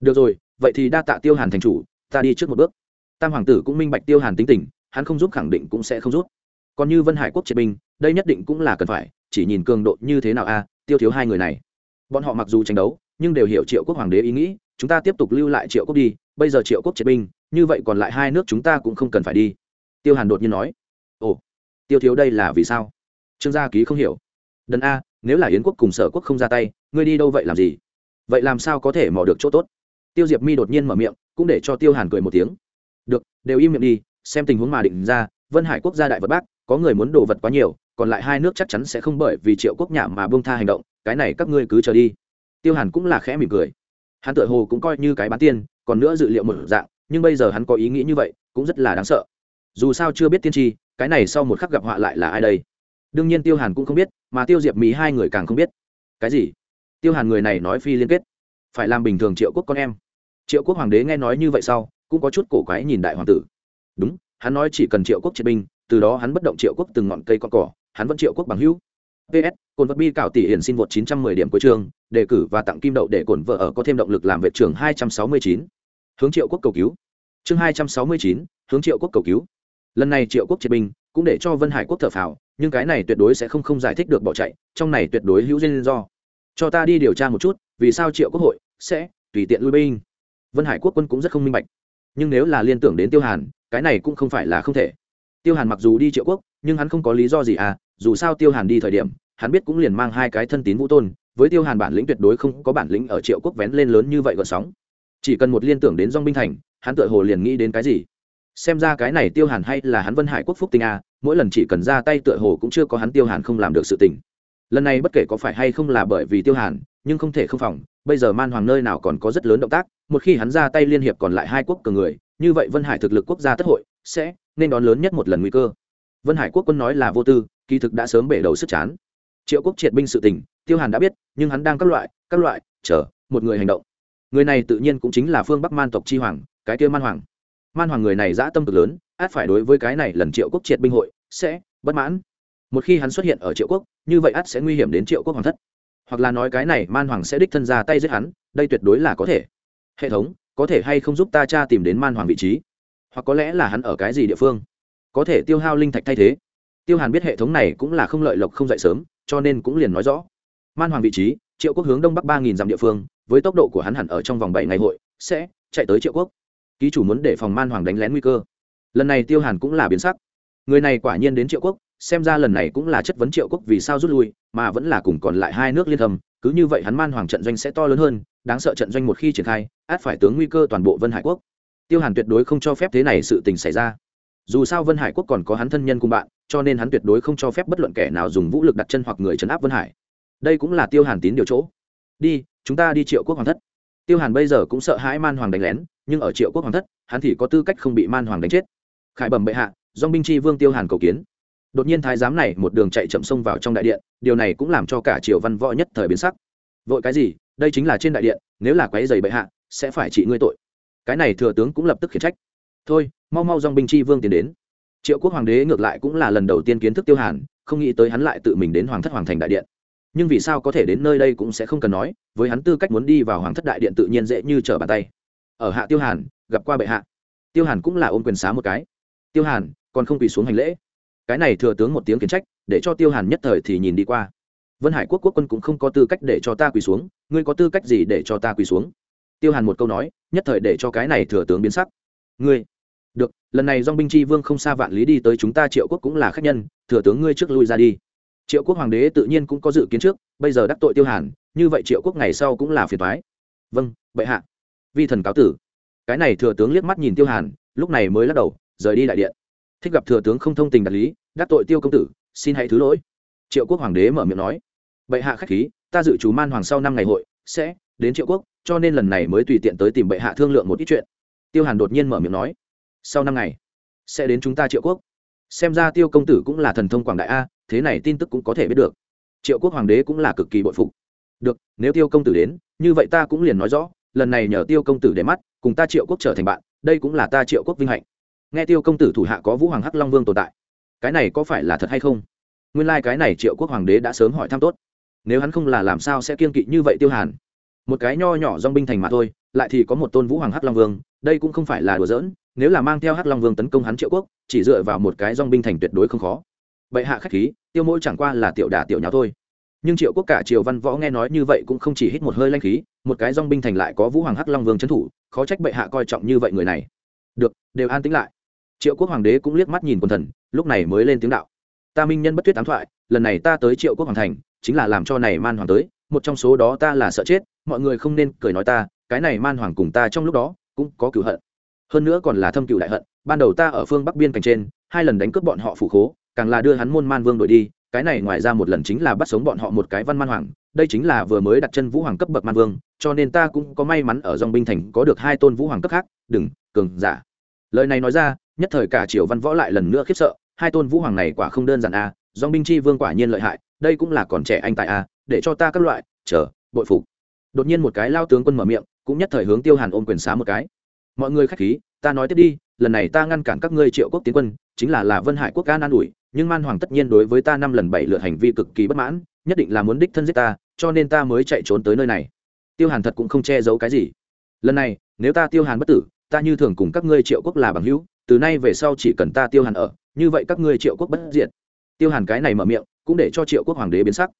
Được rồi, vậy thì đa tạ tiêu hàn thành chủ, ta đi trước một bước. Tam hoàng tử cũng minh bạch tiêu hàn tính tình, hắn không giúp khẳng định cũng sẽ không giúp. Còn như vân hải quốc triệt binh, đây nhất định cũng là cần phải, chỉ nhìn cường độ như thế nào a, tiêu thiếu hai người này bọn họ mặc dù tranh đấu, nhưng đều hiểu triệu quốc hoàng đế ý nghĩ, chúng ta tiếp tục lưu lại triệu quốc đi, bây giờ triệu quốc triệt binh, như vậy còn lại hai nước chúng ta cũng không cần phải đi. Tiêu hàn đột nhiên nói. Ồ, tiêu thiếu đây là vì sao? Trương gia ký không hiểu. Đần a, nếu là yến quốc cùng sở quốc không ra tay, ngươi đi đâu vậy, làm gì? Vậy làm sao có thể mò được chỗ tốt? Tiêu diệp mi đột nhiên mở miệng, cũng để cho tiêu hàn cười một tiếng. Được, đều im miệng đi, xem tình huống mà định ra, vân hải quốc gia đại vật bác, có người muốn đồ vật quá nhiều, còn lại hai nước chắc chắn sẽ không bởi vì triệu quốc nhà mà bông tha hành động cái này các ngươi cứ chờ đi. Tiêu hàn cũng là khẽ mỉm cười. Hắn tự hồ cũng coi như cái bán tiên, còn nữa dự liệu một dạng, nhưng bây giờ hắn có ý nghĩ như vậy, cũng rất là đáng sợ. Dù sao chưa biết tiên tri, cái này sau một khắc gặp họa lại là ai đây? Đương nhiên tiêu hàn cũng không biết, mà tiêu diệp mỹ hai người càng không biết. Cái gì? Tiêu hàn người này nói phi liên kết. Phải làm bình thường triệu quốc con em. Triệu quốc hoàng đế nghe nói như vậy sau, cũng có chút cổ quái nhìn đại hoàng tử. Đúng, hắn nói chỉ cần triệu quốc triệt binh, từ đó hắn bất động triệu quốc từng ngọn cây con cỏ, hắn vẫn triệu quốc bằng hữu ps cồn vật bi cạo tỷ hiển xin vượt 910 điểm cuối trường đề cử và tặng kim đậu để cồn vợ ở có thêm động lực làm vệ trưởng 269. hướng triệu quốc cầu cứu. Chương 269, hướng triệu quốc cầu cứu. Lần này triệu quốc triệt binh cũng để cho vân hải quốc thở phào nhưng cái này tuyệt đối sẽ không không giải thích được bỏ chạy trong này tuyệt đối hữu duyên do. Cho ta đi điều tra một chút vì sao triệu quốc hội sẽ tùy tiện lui binh? Vân hải quốc quân cũng rất không minh bạch. Nhưng nếu là liên tưởng đến tiêu hàn cái này cũng không phải là không thể. Tiêu hàn mặc dù đi triệu quốc nhưng hắn không có lý do gì à dù sao tiêu hàn đi thời điểm, hắn biết cũng liền mang hai cái thân tín vũ tôn, với tiêu hàn bản lĩnh tuyệt đối không có bản lĩnh ở triệu quốc vén lên lớn như vậy gợn sóng. Chỉ cần một liên tưởng đến dong binh thành, hắn tự hồ liền nghĩ đến cái gì? Xem ra cái này tiêu hàn hay là hắn vân hải quốc phúc tinh a, mỗi lần chỉ cần ra tay tựa hồ cũng chưa có hắn tiêu hàn không làm được sự tình. Lần này bất kể có phải hay không là bởi vì tiêu hàn, nhưng không thể không phòng, bây giờ man hoàng nơi nào còn có rất lớn động tác, một khi hắn ra tay liên hiệp còn lại hai quốc cường người, như vậy vân hải thực lực quốc gia tất hội, sẽ nên đón lớn nhất một lần nguy cơ. Vân hải quốc quân nói là vô tư kỳ thực đã sớm bể đầu sức chán. Triệu quốc triệt binh sự tình, tiêu hàn đã biết, nhưng hắn đang các loại các loại, chờ, một người hành động. Người này tự nhiên cũng chính là phương bắc man tộc chi hoàng, cái kia man hoàng. Man hoàng người này dã tâm cực lớn, át phải đối với cái này lần triệu quốc triệt binh hội, sẽ bất mãn. Một khi hắn xuất hiện ở triệu quốc, như vậy át sẽ nguy hiểm đến triệu quốc hoàng thất. Hoặc là nói cái này man hoàng sẽ đích thân ra tay giết hắn, đây tuyệt đối là có thể. Hệ thống, có thể hay không giúp ta cha tìm đến man hoàng vị trí? Hoặc có lẽ là hắn ở cái gì địa phương? Có thể tiêu hao linh thạch thay thế tiêu hàn biết hệ thống này cũng là không lợi lộc không dậy sớm, cho nên cũng liền nói rõ. Man hoàng vị trí, triệu quốc hướng đông bắc ba nghìn dặm địa phương, với tốc độ của hắn hẳn ở trong vòng bảy ngày hội, sẽ chạy tới triệu quốc. Ký chủ muốn để phòng man hoàng đánh lén nguy cơ. Lần này tiêu hàn cũng là biến sắc. Người này quả nhiên đến triệu quốc, xem ra lần này cũng là chất vấn triệu quốc vì sao rút lui, mà vẫn là cùng còn lại hai nước liên thầm cứ như vậy hắn man hoàng trận doanh sẽ to lớn hơn, đáng sợ trận doanh một khi triển khai, át phải tướng nguy cơ toàn bộ vân hải quốc. Tiêu hàn tuyệt đối không cho phép thế này sự tình xảy ra. Dù sao vân hải quốc còn có hắn thân nhân cùng bạn cho nên hắn tuyệt đối không cho phép bất luận kẻ nào dùng vũ lực đặt chân hoặc người chấn áp vân hải. Đây cũng là tiêu hàn tín điều chỗ. Đi, chúng ta đi triệu quốc hoàng thất. Tiêu hàn bây giờ cũng sợ hãi man hoàng đánh lén, nhưng ở triệu quốc hoàng thất, hắn thì có tư cách không bị man hoàng đánh chết. Khải bẩm bệ hạ dong binh chi vương tiêu hàn cầu kiến. Đột nhiên thái giám này một đường chạy chậm sông vào trong đại điện, điều này cũng làm cho cả triều văn võ nhất thời biến sắc. Vội cái gì? Đây chính là trên đại điện, nếu là quái dày bệ hạ, sẽ phải trị ngươi tội. Cái này thừa tướng cũng lập tức khiển trách. Thôi, mau mau dong binh chi vương tiến đến triệu quốc hoàng đế ngược lại cũng là lần đầu tiên kiến thức tiêu hàn, không nghĩ tới hắn lại tự mình đến hoàng thất hoàng thành đại điện. Nhưng vì sao có thể đến nơi đây cũng sẽ không cần nói, với hắn tư cách muốn đi vào hoàng thất đại điện tự nhiên dễ như trở bàn tay. Ở hạ tiêu hàn, gặp qua bệ hạ. Tiêu hàn cũng là ôm quyền xá một cái. Tiêu hàn, còn không quỳ xuống hành lễ. Cái này thừa tướng một tiếng kiến trách, để cho tiêu hàn nhất thời thì nhìn đi qua. Vân hải quốc quốc quân cũng không có tư cách để cho ta quỳ xuống, ngươi có tư cách gì để cho ta quỳ xuống? Tiêu hàn một câu nói, nhất thời để cho cái này thừa tướng biến sắc. Ngươi được, lần này dong binh tri vương không xa vạn lý đi tới chúng ta triệu quốc cũng là khách nhân, thừa tướng ngươi trước lui ra đi. Triệu quốc hoàng đế tự nhiên cũng có dự kiến trước, bây giờ đắc tội tiêu hàn, như vậy triệu quốc ngày sau cũng là phiền thoái vâng bệ hạ. Vi thần cáo tử. Cái này thừa tướng liếc mắt nhìn tiêu hàn, lúc này mới lắc đầu, rời đi đại điện. Thích gặp thừa tướng không thông tình đạt lý, đắc tội tiêu công tử, xin hãy thứ lỗi. Triệu quốc hoàng đế mở miệng nói. Bệ hạ k h á c h khí, ta dự chú man hoàng sau năm ngày hội, sẽ đến triệu quốc, cho nên lần này mới tùy tiện tới tìm bệ hạ thương lượng một ít chuyện. Tiêu hàn đột nhiên mở miệng nói sau năm ngày, sẽ đến chúng ta triệu quốc. Xem ra tiêu công tử cũng là thần thông quảng đại a, thế này tin tức cũng có thể biết được. Triệu quốc hoàng đế cũng là cực kỳ bội phục. Được, nếu tiêu công tử đến, như vậy ta cũng liền nói rõ, lần này nhờ tiêu công tử để mắt, cùng ta triệu quốc trở thành bạn, đây cũng là ta triệu quốc vinh hạnh. Nghe tiêu công tử thủ hạ có vũ hoàng hắc long vương tồn tại, cái này có phải là thật hay không? Nguyên lai、like、cái này triệu quốc hoàng đế đã sớm hỏi thăm tốt. Nếu hắn không là làm sao sẽ kiên kỵ như vậy tiêu hàn? Một cái nho nhỏ dong binh thành mà thôi, lại thì có một tôn vũ hoàng hắc long vương, đây cũng không phải là đùa giỡn nếu là mang theo hắc long vương tấn công hắn triệu quốc, chỉ dựa vào một cái dong binh thành tuyệt đối không khó. Bệ hạ khách khí, tiêu mỗi chẳng qua là tiểu đà tiểu nháo thôi. Nhưng triệu quốc cả triều văn võ nghe nói như vậy cũng không chỉ hít một hơi lanh khí, một cái dong binh thành lại có vũ hoàng hắc long vương trấn thủ, khó trách bệ hạ coi trọng như vậy người này. Được, đều an tính lại. Triệu quốc hoàng đế cũng liếc mắt nhìn quần thần, lúc này mới lên tiếng đạo. Ta minh nhân bất tuyết ám thoại, lần này ta tới triệu quốc hoàng thành, chính là làm cho này man hoàng tới, một trong số đó ta là sợ chết, mọi người không nên cười nói ta, cái này man hoàng cùng ta trong lúc đó, cũng có cửu hận hơn nữa còn là thâm cựu đại hận ban đầu ta ở phương bắc biên cảnh trên hai lần đánh cướp bọn họ phủ khố càng là đưa hắn môn man vương đội đi cái này ngoài ra một lần chính là bắt sống bọn họ một cái văn man hoàng đây chính là vừa mới đặt chân vũ hoàng cấp bậc man vương cho nên ta cũng có may mắn ở dòng binh thành có được hai tôn vũ hoàng cấp khác đừng cường giả. Lời này nói ra nhất thời cả triều văn võ lại lần nữa khiếp sợ hai tôn vũ hoàng này quả không đơn giản a à, dòng binh chi vương quả nhiên lợi hại đây cũng là còn trẻ anh tại a à, để cho ta các loại chờ bội phục. Đột nhiên một cái lao tướng quân mở miệng cũng nhất thời hướng tiêu hàn ôm quyền xá một cái mọi người k h á c h khí, ta nói tiếp đi, lần này ta ngăn cản các ngươi triệu quốc tiến quân, chính là là vân hải quốc ca an ủi, nhưng man hoàng tất nhiên đối với ta năm lần bảy lượt hành vi cực kỳ bất mãn, nhất định là muốn đích thân giết ta, cho nên ta mới chạy trốn tới nơi này. Tiêu hàn thật cũng không che giấu cái gì. Lần này, nếu ta tiêu hàn bất tử, ta như thường cùng các ngươi triệu quốc là bằng hữu, từ nay về sau chỉ cần ta tiêu hàn ở, như vậy các ngươi triệu quốc bất diệt. Tiêu hàn cái này mở miệng, cũng để cho triệu quốc hoàng đế biến sắc.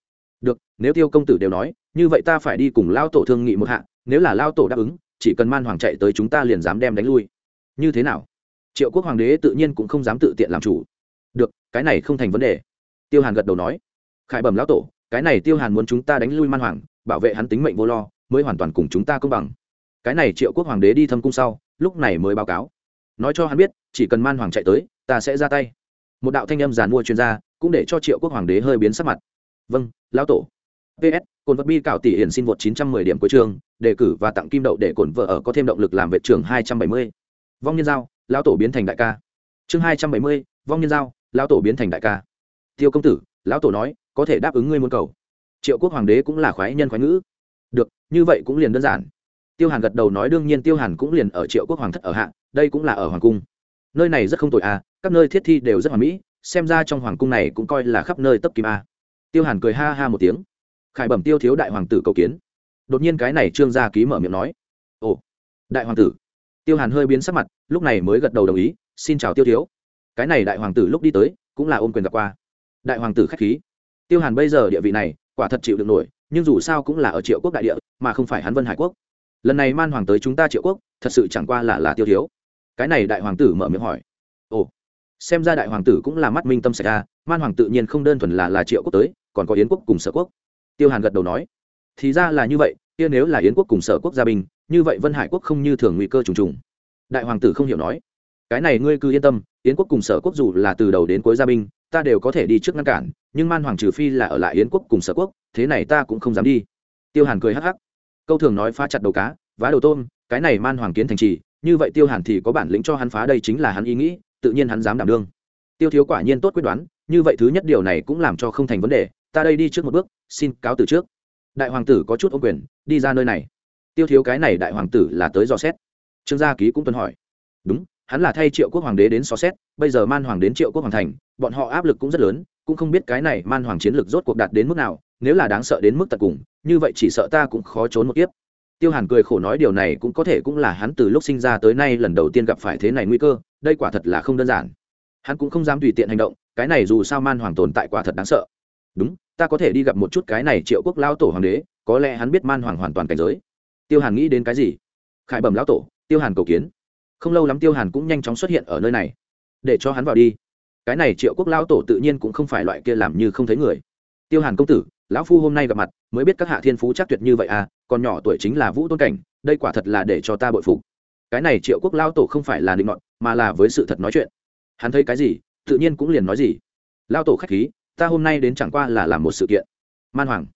Được, nếu tiêu công tử đều nói, như vậy ta phải đi cùng lao tổ thương nghị một hạ, nếu là lao tổ đáp ứng chỉ cần man hoàng chạy tới chúng ta liền dám đem đánh lui. Như thế nào? Triệu quốc hoàng đế tự nhiên cũng không dám tự tiện làm chủ. Được, cái này không thành vấn đề. Tiêu hàn gật đầu nói. Khải bẩm lão tổ, cái này tiêu hàn muốn chúng ta đánh lui man hoàng, bảo vệ hắn tính mệnh vô lo, mới hoàn toàn cùng chúng ta công bằng. Cái này triệu quốc hoàng đế đi thâm cung sau, lúc này mới báo cáo. Nói cho hắn biết, chỉ cần man hoàng chạy tới, ta sẽ ra tay. Một đạo thanh âm giàn mua chuyên gia cũng để cho triệu quốc hoàng đế hơi biến sắc mặt. Vâng lão tổ. Ps cồn vật bi cạo tỷ hiển xin vượt 910 điểm cuối trường đề cử và tặng kim đậu để cồn vợ ở có thêm động lực làm viện trường 270. vong nhân giao lão tổ biến thành đại ca. Chương 270, vong nhân giao lão tổ biến thành đại ca. Tiêu công tử lão tổ nói có thể đáp ứng ngươi muốn cầu. Triệu quốc hoàng đế cũng là khoái nhân khoái ngữ. Được như vậy cũng liền đơn giản. Tiêu hàn gật đầu nói đương nhiên tiêu hàn cũng liền ở triệu quốc hoàng thất ở hạ đây cũng là ở hoàng cung. Nơi này rất không tồi à các nơi thiết thi đều rất hoàn mỹ xem ra trong hoàng cung này cũng coi là khắp nơi tấp kim a. Tiêu hàn cười ha ha một tiếng khải bẩm tiêu thiếu đại hoàng tử cầu kiến. Đột nhiên cái này trương gia ký mở miệng nói. Ồ, đại hoàng tử. Tiêu hàn hơi biến sắc mặt, lúc này mới gật đầu đồng ý, xin chào tiêu thiếu. Cái này đại hoàng tử lúc đi tới, cũng là ôm quyền gặp qua. Đại hoàng tử k h á c h khí. Tiêu hàn bây giờ địa vị này, quả thật chịu được nổi, nhưng dù sao cũng là ở triệu quốc đại địa, mà không phải hắn vân hải quốc. Lần này man hoàng tới chúng ta triệu quốc, thật sự chẳng qua là là tiêu thiếu. Cái này đại hoàng tử mở miệng hỏi. Ồ, xem ra đại hoàng tử cũng là mắt minh tâm sạch ra man hoàng tự nhiên không đơn thuần là là triệu quốc tới, còn có yến quốc cùng sở quốc tiêu hàn gật đầu nói, thì ra là như vậy, kia nếu là yến quốc cùng sở quốc gia binh, như vậy vân hải quốc không như thường nguy cơ trùng trùng. Đại hoàng tử không hiểu nói, cái này ngươi cứ yên tâm, yến quốc cùng sở quốc dù là từ đầu đến cuối gia binh, ta đều có thể đi trước ngăn cản, nhưng man hoàng trừ phi là ở lại yến quốc cùng sở quốc, thế này ta cũng không dám đi. Tiêu hàn cười hắc hắc, câu thường nói phá chặt đầu cá, vá đầu tôm, cái này man hoàng kiến thành trì, như vậy tiêu hàn thì có bản lĩnh cho hắn phá đây chính là hắn ý nghĩ, tự nhiên hắn dám đảm đương. Tiêu thiếu quả nhiên tốt quyết đoán, như vậy thứ nhất điều này cũng làm cho không thành vấn đề ta đây đi trước một bước, xin cáo từ trước. Đại hoàng tử có chút ô quyền, đi ra nơi này. Tiêu thiếu cái này đại hoàng tử là tới dò xét. Trương gia ký cũng tuân hỏi. Đúng, hắn là thay triệu quốc hoàng đế đến xó xét, bây giờ man hoàng đến triệu quốc hoàng thành, bọn họ áp lực cũng rất lớn, cũng không biết cái này man hoàng chiến lược rốt cuộc đạt đến mức nào, nếu là đáng sợ đến mức tận cùng, như vậy chỉ sợ ta cũng khó trốn một kiếp. Tiêu hàn cười khổ nói điều này cũng có thể cũng là hắn từ lúc sinh ra tới nay lần đầu tiên gặp phải thế này nguy cơ, đây quả thật là không đơn giản. Hắn cũng không dám tùy tiện hành động, cái này dù sao man hoàng tồn tại quả thật đáng sợ đúng, ta có thể đi gặp một chút cái này triệu quốc lao tổ hoàng đế, có lẽ hắn biết man hoàng hoàn toàn cảnh giới. Tiêu hàn nghĩ đến cái gì? Khải bẩm lão tổ, tiêu hàn cầu kiến. Không lâu lắm tiêu hàn cũng nhanh chóng xuất hiện ở nơi này. Để cho hắn vào đi. Cái này triệu quốc lao tổ tự nhiên cũng không phải loại kia làm như không thấy người. Tiêu hàn công tử, lão phu hôm nay gặp mặt, mới biết các hạ thiên phú chắc tuyệt như vậy à còn nhỏ tuổi chính là vũ tôn cảnh, đây quả thật là để cho ta bội phục. Cái này triệu quốc lao tổ không phải là định ngọn mà là với sự thật nói chuyện. Hắn thấy cái gì, tự nhiên cũng liền nói gì. Lao tổ k h á c h khí ta hôm nay đến chẳng qua là làm một sự kiện. Man hoàng.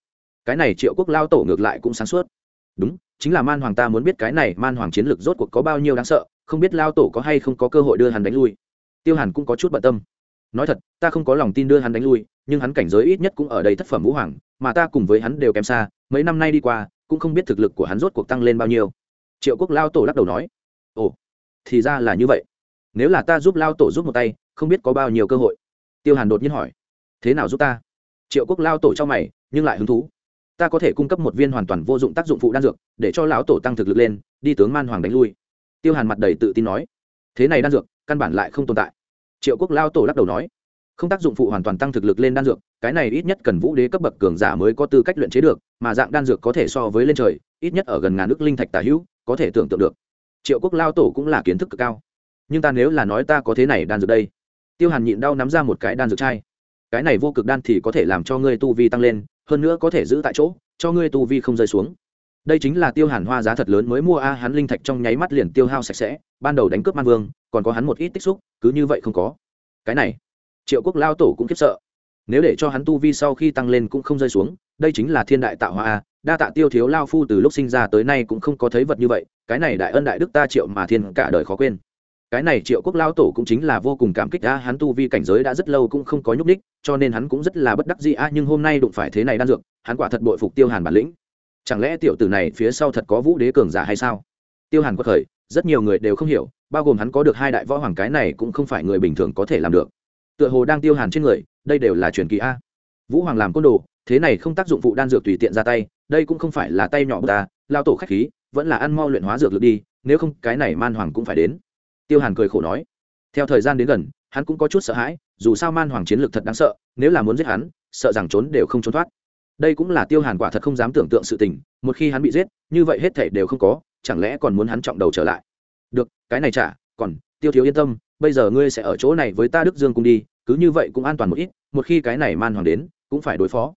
Cái này triệu quốc lao tổ ngược lại cũng sáng suốt. Đúng, chính là man hoàng ta muốn biết cái này man hoàng chiến lược rốt cuộc có bao nhiêu đáng sợ, không biết lao tổ có hay không có cơ hội đưa hắn đánh lui. Tiêu hàn cũng có chút bận tâm. Nói thật, ta không có lòng tin đưa hắn đánh lui, nhưng hắn cảnh giới ít nhất cũng ở đây thất phẩm vũ hoàng, mà ta cùng với hắn đều kém xa, mấy năm nay đi qua, cũng không biết thực lực của hắn rốt cuộc tăng lên bao nhiêu. Triệu quốc lao tổ lắc đầu nói. Ồ, thì ra là như vậy. Nếu là ta giúp lao tổ giúp một tay, không biết có bao nhiêu cơ hội. Tiêu hàn đột nhiên hỏi thế nào giúp ta? Triệu quốc lao tổ cho mày, nhưng lại hứng thú. Ta có thể cung cấp một viên hoàn toàn vô dụng tác dụng phụ đan dược, để cho lão tổ tăng thực lực lên, đi tướng man hoàng đánh lui. Tiêu hàn mặt đầy tự tin nói. Thế này đan dược, căn bản lại không tồn tại. Triệu quốc lao tổ lắc đầu nói. Không tác dụng phụ hoàn toàn tăng thực lực lên đan dược, cái này ít nhất cần vũ đế cấp bậc cường giả mới có tư cách luyện chế được, mà dạng đan dược có thể so với lên trời, ít nhất ở gần ngàn nước linh thạch tà hữu, có thể tưởng tượng được. Triệu quốc lao tổ cũng là kiến thức cực cao. Nhưng ta nếu là nói ta có thế này đan dược đây. Tiêu hàn nhịn đau nắm ra một cái đan dược chai cái này vô cực đan thì có thể làm cho ngươi tu vi tăng lên, hơn nữa có thể giữ tại chỗ, cho ngươi tu vi không rơi xuống. Đây chính là tiêu hàn hoa giá thật lớn mới mua a, hắn linh thạch trong nháy mắt liền tiêu hao sạch sẽ, ban đầu đánh cướp man vương, còn có hắn một ít tích xúc, cứ như vậy không có. Cái này, triệu quốc lao tổ cũng khiếp sợ. Nếu để cho hắn tu vi sau khi tăng lên cũng không rơi xuống, đây chính là thiên đại tạo hóa a, đa tạ tiêu thiếu lao phu từ lúc sinh ra tới nay cũng không có thấy vật như vậy, cái này đại ân đại đức ta triệu mà thiên cả đời khó quên cái này triệu quốc lao tổ cũng chính là vô cùng cảm kích a hắn tu vi cảnh giới đã rất lâu cũng không có nhúc đích cho nên hắn cũng rất là bất đắc dĩ a nhưng hôm nay đụng phải thế này đan dược, hắn quả thật bội phục tiêu hàn bản lĩnh. Chẳng lẽ tiểu tử này phía sau thật có vũ đế cường giả hay sao? Tiêu hàn quật khởi, rất nhiều người đều không hiểu, bao gồm hắn có được hai đại võ hoàng cái này cũng không phải người bình thường có thể làm được. Tựa hồ đang tiêu hàn trên người, đây đều là truyền kỳ a vũ hoàng làm côn đồ, thế này không tác dụng phụ đan dược tùy tiện ra tay, đây cũng không phải là tay nhỏ bờ ta lao tổ khách khí, vẫn là ăn mau luyện hóa dược lực đi, nếu không cái này man hoàng cũng phải đến tiêu hàn cười khổ nói, theo thời gian đến gần, hắn cũng có chút sợ hãi, dù sao man hoàng chiến lược thật đáng sợ, nếu là muốn giết hắn, sợ rằng trốn đều không trốn thoát. Đây cũng là tiêu hàn quả thật không dám tưởng tượng sự tình, một khi hắn bị giết, như vậy hết thể đều không có, chẳng lẽ còn muốn hắn trọng đầu trở lại? Được, cái này chả, còn, tiêu thiếu yên tâm, bây giờ ngươi sẽ ở chỗ này với ta đức dương cùng đi, cứ như vậy cũng an toàn một ít, một khi cái này man hoàng đến, cũng phải đối phó.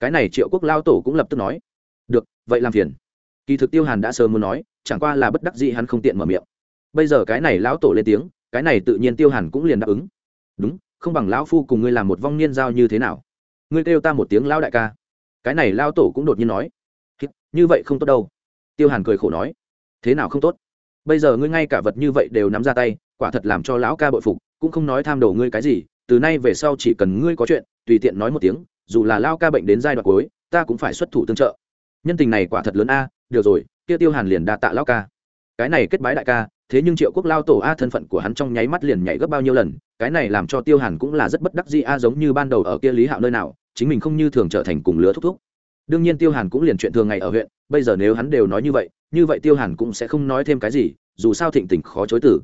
Cái này triệu quốc lao tổ cũng lập tức nói. Được, vậy làm phiền. Kỳ thực tiêu hàn đã sớm muốn nói, chẳng qua là bất đắc dĩ hắn không tiện mở miệng bây giờ cái này lão tổ lên tiếng, cái này tự nhiên tiêu hàn cũng liền đáp ứng. Đúng, không bằng lão phu cùng ngươi làm một vong niên giao như thế nào? Ngươi kêu ta một tiếng lão đại ca. Cái này lão tổ cũng đột nhiên nói. Như vậy không tốt đâu. Tiêu hàn cười khổ nói. Thế nào không tốt? Bây giờ ngươi ngay cả vật như vậy đều nắm ra tay, quả thật làm cho lão ca bội phục, cũng không nói tham đồ ngươi cái gì, từ nay về sau chỉ cần ngươi có chuyện, tùy tiện nói một tiếng, dù là lao ca bệnh đến giai đoạn cuối, ta cũng phải xuất thủ tương trợ. Nhân tình này quả thật lớn a, được rồi, kia tiêu hàn liền đa tạ lao ca. Cái này kết bái đại ca thế nhưng triệu quốc lao tổ a thân phận của hắn trong nháy mắt liền nhảy gấp bao nhiêu lần, cái này làm cho tiêu hàn cũng là rất bất đắc dĩ a giống như ban đầu ở kia lý hạo nơi nào, chính mình không như thường trở thành cùng lứa thúc thúc. Đương nhiên tiêu hàn cũng liền chuyện thường ngày ở huyện, bây giờ nếu hắn đều nói như vậy như vậy tiêu hàn cũng sẽ không nói thêm cái gì, dù sao thịnh tình khó chối tử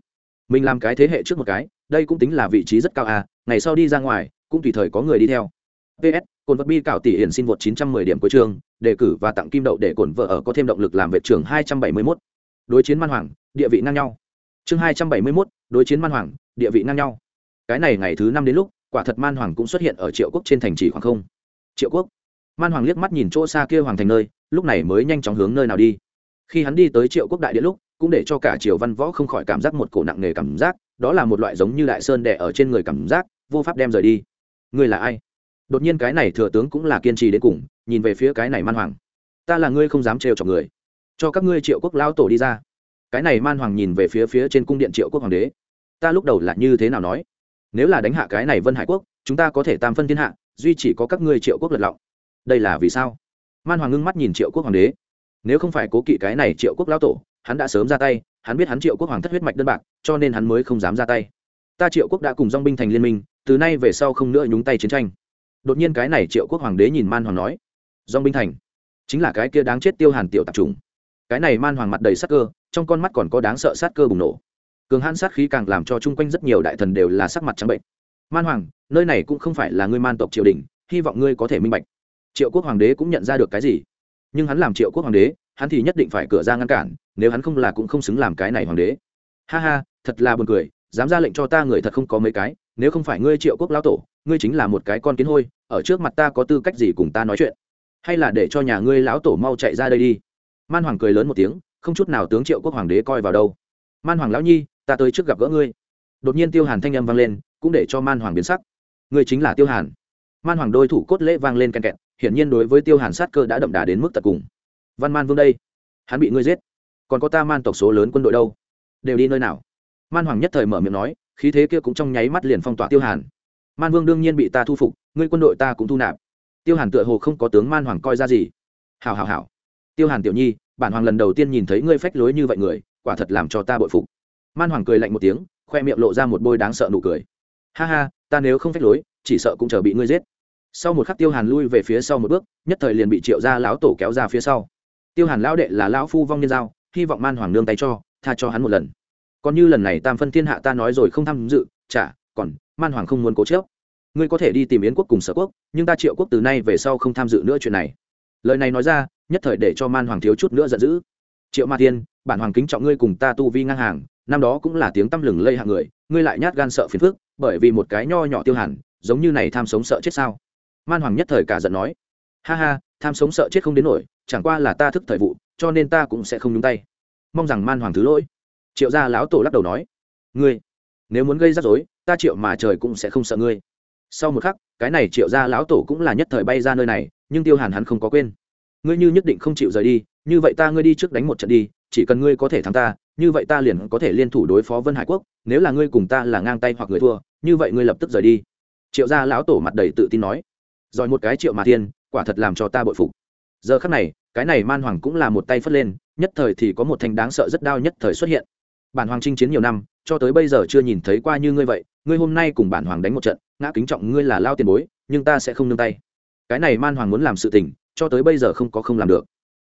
mình làm cái thế hệ trước một cái, đây cũng tính là vị trí rất cao à ngày sau đi ra ngoài, cũng tùy thời có người đi theo. Ps cồn vật bi cảo tỷ hiển xin vượt 910 điểm cuối trường đề cử và tặng kim đậu để cổn vợ ở có thêm động lực làm vệ trưởng 271 đối chiến man hoàng địa vị ngang nhau. Chương 271, đối chiến man hoàng địa vị ngang nhau. Cái này ngày thứ năm đến lúc quả thật man hoàng cũng xuất hiện ở triệu quốc trên thành trì khoảng không. Triệu quốc. Man hoàng liếc mắt nhìn chỗ xa kia hoàng thành nơi lúc này mới nhanh chóng hướng nơi nào đi. Khi hắn đi tới triệu quốc đại điện lúc cũng để cho cả triều văn võ không khỏi cảm giác một cổ nặng nề cảm giác đó là một loại giống như đại sơn đẻ ở trên người cảm giác vô pháp đem rời đi. Ngươi là ai? Đột nhiên cái này thừa tướng cũng là kiên trì đến cùng nhìn về phía cái này man hoàng. Ta là ngươi không dám trêu chọc người cho các ngươi triệu quốc lao tổ đi ra. Cái này man hoàng nhìn về phía phía trên cung điện triệu quốc hoàng đế. Ta lúc đầu là như thế nào nói? Nếu là đánh hạ cái này vân hải quốc, chúng ta có thể tam phân thiên hạ, duy chỉ có các ngươi triệu quốc lật lọng. Đây là vì sao? Man hoàng ngưng mắt nhìn triệu quốc hoàng đế. Nếu không phải cố kỵ cái này triệu quốc lao tổ, hắn đã sớm ra tay, hắn biết hắn triệu quốc hoàng thất huyết mạch đơn bạc, cho nên hắn mới không dám ra tay. Ta triệu quốc đã cùng dong binh thành liên minh, từ nay về sau không nữa nhúng tay chiến tranh. Đột nhiên cái này triệu quốc hoàng đế nhìn man hoàng nói dong binh thành, chính là cái kia đáng chết tiêu hàn tiểu tạp trùng cái này man hoàng mặt đầy sát cơ, trong con mắt còn có đáng sợ sát cơ bùng nổ. Cường hãn sát khí càng làm cho chung quanh rất nhiều đại thần đều là sắc mặt trắng bệnh. Man hoàng, nơi này cũng không phải là ngươi man tộc triều đình, hy vọng ngươi có thể minh bạch. Triệu quốc hoàng đế cũng nhận ra được cái gì? Nhưng hắn làm triệu quốc hoàng đế, hắn thì nhất định phải cửa ra ngăn cản, nếu hắn không là cũng không xứng làm cái này hoàng đế. Ha ha, thật là buồn cười, dám ra lệnh cho ta người thật không có mấy cái, nếu không phải ngươi triệu quốc lão tổ, ngươi chính là một cái con kiến hôi, ở trước mặt ta có tư cách gì cùng ta nói chuyện? Hay là để cho nhà ngươi lão tổ mau chạy ra đây đi? Man hoàng cười lớn một tiếng, không chút nào tướng triệu quốc hoàng đế coi vào đâu. Man hoàng lão nhi, ta tới trước gặp gỡ ngươi. Đột nhiên tiêu hàn thanh âm vang lên, cũng để cho man hoàng biến sắc. Ngươi chính là tiêu hàn. Man hoàng đôi thủ cốt lễ vang lên ken kẹt, hiển nhiên đối với tiêu hàn sát cơ đã đậm đà đến mức tận cùng. Văn man vương đây, hắn bị ngươi giết. Còn có ta man tộc số lớn quân đội đâu? Đều đi nơi nào? Man hoàng nhất thời mở miệng nói, khí thế kia cũng trong nháy mắt liền phong tỏa tiêu hàn. Man vương đương nhiên bị ta thu phục, ngươi quân đội ta cũng thu nạp. Tiêu hàn tựa hồ không có tướng man hoàng coi ra gì. Hào hào hào tiêu hàn tiểu nhi, bản hoàng lần đầu tiên nhìn thấy ngươi phách lối như vậy người, quả thật làm cho ta bội phục. Man hoàng cười lạnh một tiếng, khoe miệng lộ ra một bôi đáng sợ nụ cười. Ha ha, ta nếu không phách lối, chỉ sợ cũng chờ bị ngươi giết. Sau một khắc tiêu hàn lui về phía sau một bước, nhất thời liền bị triệu gia lão tổ kéo ra phía sau. Tiêu hàn lão đệ là lão phu vong nhân giao, hy vọng man hoàng nương tay cho, tha cho hắn một lần. Còn như lần này tam phân thiên hạ ta nói rồi không tham dự, chả, còn, man hoàng không muốn cố chớp ngươi có thể đi tìm yến quốc cùng sở quốc, nhưng ta triệu quốc từ nay về sau không tham dự nữa chuyện này. Lời này nói ra nhất thời để cho man hoàng thiếu chút nữa giận dữ. Triệu ma tiên bản hoàng kính trọng ngươi cùng ta tu vi ngang hàng, năm đó cũng là tiếng tăm lừng lây hạng người, ngươi lại nhát gan sợ phiền phức, bởi vì một cái nho nhỏ tiêu hàn, giống như này tham sống sợ chết sao? Man hoàng nhất thời cả giận nói. Ha ha, tham sống sợ chết không đến nổi, chẳng qua là ta thức thời vụ, cho nên ta cũng sẽ không nhúng tay. Mong rằng man hoàng thứ lỗi. Triệu gia lão tổ lắc đầu nói. Ngươi, nếu muốn gây rắc rối, ta triệu mà trời cũng sẽ không sợ ngươi. Sau một khắc, cái này triệu gia lão tổ cũng là nhất thời bay ra nơi này, nhưng tiêu hàn hắn không có quên ngươi như nhất định không chịu rời đi, như vậy ta ngươi đi trước đánh một trận đi, chỉ cần ngươi có thể thắng ta, như vậy ta liền có thể liên thủ đối phó vân hải quốc, nếu là ngươi cùng ta là ngang tay hoặc người thua, như vậy ngươi lập tức rời đi. Triệu gia lão tổ mặt đầy tự tin nói. Giỏi một cái triệu mà thiên, quả thật làm cho ta bội phục. Giờ khắc này, cái này man hoàng cũng là một tay phất lên, nhất thời thì có một thanh đáng sợ rất đau nhất thời xuất hiện. Bản hoàng chinh chiến nhiều năm, cho tới bây giờ chưa nhìn thấy qua như ngươi vậy, ngươi hôm nay cùng bản hoàng đánh một trận, ngã kính trọng ngươi là lao tiền bối, nhưng ta sẽ không nương tay. Cái này man hoàng muốn làm sự tình cho tới bây giờ không có không làm được.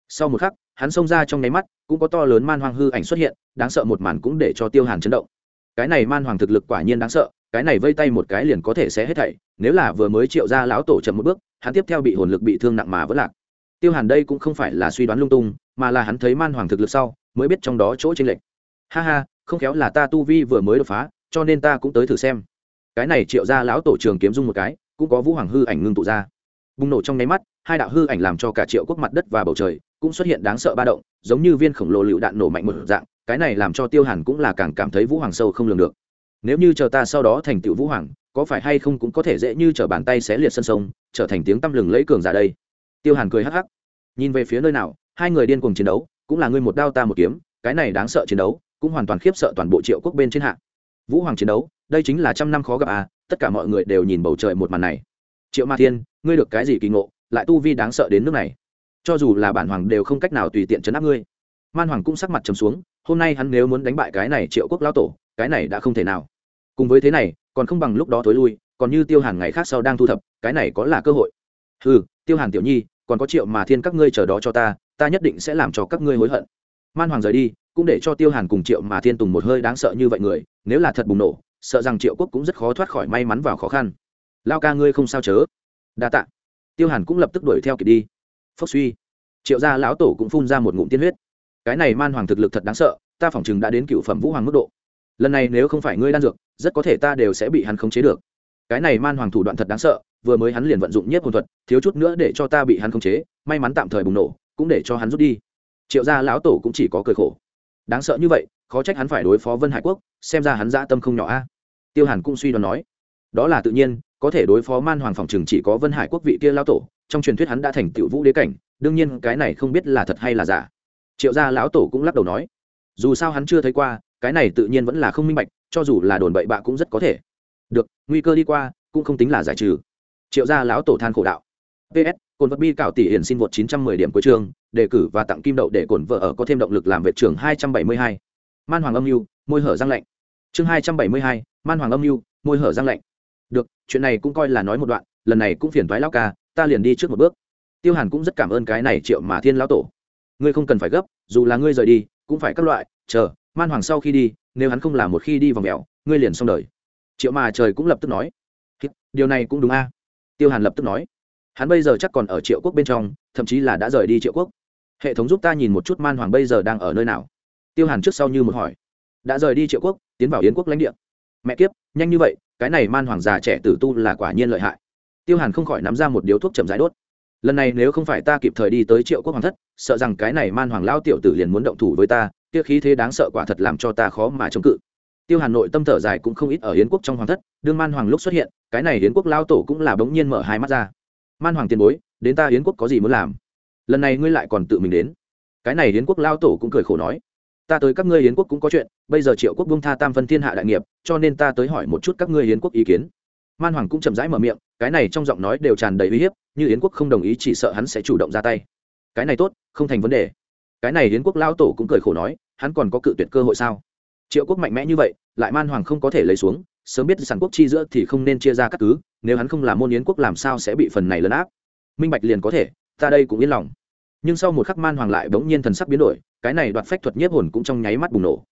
Sau một khắc, hắn xông ra trong nháy mắt, cũng có to lớn man hoàng hư ảnh xuất hiện, đáng sợ một màn cũng để cho tiêu hàn chấn động. Cái này man hoàng thực lực quả nhiên đáng sợ, cái này vây tay một cái liền có thể sẽ hết thảy, nếu là vừa mới triệu ra lão tổ chậm một bước, hắn tiếp theo bị hồn lực bị thương nặng mà vẫn lạc. Tiêu hàn đây cũng không phải là suy đoán lung tung, mà là hắn thấy man hoàng thực lực sau, mới biết trong đó chỗ tranh lệch. Ha ha, không khéo là ta tu vi vừa mới đột phá, cho nên ta cũng tới thử xem. Cái này triệu ra lão tổ trường kiếm dung một cái, cũng có vũ hoàng hư ảnh ngưng tụ ra. Bùng nổ trong nháy mắt hai đạo hư ảnh làm cho cả triệu quốc mặt đất và bầu trời cũng xuất hiện đáng sợ ba động, giống như viên khổng lồ lựu đạn nổ mạnh một dạng, cái này làm cho tiêu hàn cũng là càng cảm thấy vũ hoàng sâu không lường được. Nếu như chờ ta sau đó thành tựu vũ hoàng, có phải hay không cũng có thể dễ như chở bàn tay xé liệt sân sông, trở thành tiếng tăm lừng lẫy cường giả đây? Tiêu hàn cười hắc hắc. Nhìn về phía nơi nào, hai người điên cuồng chiến đấu, cũng là ngươi một đao ta một kiếm, cái này đáng sợ chiến đấu, cũng hoàn toàn khiếp sợ toàn bộ triệu quốc bên trên hạ. Vũ hoàng chiến đấu, đây chính là trăm năm khó gặp à tất cả mọi người đều nhìn bầu trời một màn này. Triệu ma thiên, ngươi được cái gì kỳ ngộ? Lại tu vi đáng sợ đến nước này. Cho dù là bản hoàng đều không cách nào tùy tiện chấn áp ngươi. Man hoàng cũng sắc mặt trầm xuống, hôm nay hắn nếu muốn đánh bại cái này triệu quốc lao tổ, cái này đã không thể nào. Cùng với thế này, còn không bằng lúc đó thối lui, còn như tiêu hàn ngày khác sau đang thu thập, cái này có là cơ hội. Ừ tiêu hàn tiểu nhi, còn có triệu mà thiên các ngươi chờ đó cho ta ta nhất định sẽ làm cho các ngươi hối hận. Man hoàng rời đi, cũng để cho tiêu hàn cùng triệu mà thiên tùng một hơi đáng sợ như vậy người, nếu là thật bùng nổ, sợ rằng triệu quốc cũng rất khó thoát khỏi may mắn vào khó khăn. Lao ca ngươi không sao chớ. Đa t ạ tiêu hàn cũng lập tức đuổi theo kịp đi. Phốc suy. Triệu gia lão tổ cũng phun ra một ngụm tiên huyết. Cái này man hoàng thực lực thật đáng sợ, ta phỏng chừng đã đến cựu phẩm vũ hoàng mức độ. Lần này nếu không phải ngươi đan dược, rất có thể ta đều sẽ bị hắn khống chế được. Cái này man hoàng thủ đoạn thật đáng sợ, vừa mới hắn liền vận dụng nhất hồn thuật, thiếu chút nữa để cho ta bị hắn khống chế, may mắn tạm thời bùng nổ, cũng để cho hắn rút đi. Triệu gia lão tổ cũng chỉ có cười khổ. Đáng sợ như vậy, khó trách hắn phải đối phó vân hải quốc, xem ra hắn dã tâm không nhỏ a. Tiêu hàn cũng suy đoán nói. Đó là tự nhiên có thể đối phó man hoàng phòng Trường chỉ có vân hải quốc vị kia lão tổ trong truyền thuyết hắn đã thành tựu vũ đế cảnh đương nhiên cái này không biết là thật hay là giả. Triệu gia lão tổ cũng lắc đầu nói dù sao hắn chưa thấy qua cái này tự nhiên vẫn là không minh bạch cho dù là đồn bậy bạ cũng rất có thể. Được nguy cơ đi qua cũng không tính là giải trừ. Triệu gia lão tổ than khổ đạo. Ps cồn vật bi cảo tỷ hiển xin vượt 910 điểm cuối trường đề cử và tặng kim đậu để cồn vợ ở có thêm động lực làm vệ trưởng 272. man hoàng âm mưu môi hở răng lạnh. Chương 272, man hoàng âm mưu môi hở răng lạnh được, chuyện này cũng coi là nói một đoạn, lần này cũng phiền thoái lão ca, ta liền đi trước một bước. Tiêu hàn cũng rất cảm ơn cái này triệu mà thiên lão tổ. Ngươi không cần phải gấp, dù là ngươi rời đi, cũng phải các loại, chờ, man hoàng sau khi đi, nếu hắn không làm một khi đi vòng mèo, ngươi liền xong đời. Triệu mà trời cũng lập tức nói. Điều này cũng đúng a. Tiêu hàn lập tức nói. Hắn bây giờ chắc còn ở triệu quốc bên trong, thậm chí là đã rời đi triệu quốc. Hệ thống giúp ta nhìn một chút man hoàng bây giờ đang ở nơi nào. Tiêu hàn trước sau như một hỏi. Đã rời đi triệu quốc, tiến vào yến quốc lãnh địa mẹ kiếp, nhanh như vậy, cái này man hoàng già trẻ tử tu là quả nhiên lợi hại. Tiêu hàn không khỏi nắm ra một điếu thuốc chậm rãi đốt. Lần này nếu không phải ta kịp thời đi tới triệu quốc hoàng thất, sợ rằng cái này man hoàng lao tiểu tử liền muốn động thủ với ta, kia khí thế đáng sợ quả thật làm cho ta khó mà chống cự. Tiêu hàn nội tâm thở dài cũng không ít ở hiến quốc trong hoàng thất, đương man hoàng lúc xuất hiện, cái này hiến quốc lao tổ cũng là bỗng nhiên mở hai mắt ra. Man hoàng tiền bối, đến ta hiến quốc có gì muốn làm? Lần này ngươi lại còn tự mình đến. Cái này hiến quốc lao tổ cũng cười khổ nói ta tới các ngươi hiến quốc cũng có chuyện, bây giờ triệu quốc bung tha tam phân thiên hạ đại nghiệp, cho nên ta tới hỏi một chút các ngươi hiến quốc ý kiến. Man hoàng cũng chậm rãi mở miệng, cái này trong giọng nói đều tràn đầy uy hiếp, như yến quốc không đồng ý chỉ sợ hắn sẽ chủ động ra tay. Cái này tốt, không thành vấn đề. Cái này yến quốc lao tổ cũng cười khổ nói, hắn còn có cự tuyệt cơ hội sao? Triệu quốc mạnh mẽ như vậy, lại man hoàng không có thể lấy xuống, sớm biết sản quốc chi giữa thì không nên chia ra các cứ, nếu hắn không làm môn yến quốc làm sao sẽ bị phần này lấn áp? Minh bạch liền có thể, ta đây cũng yên lòng. Nhưng sau một khắc man hoàng lại bỗng nhiên thần sắc biến đổi cái này đoạt phách thuật nhiếp hồn cũng trong nháy mắt bùng nổ.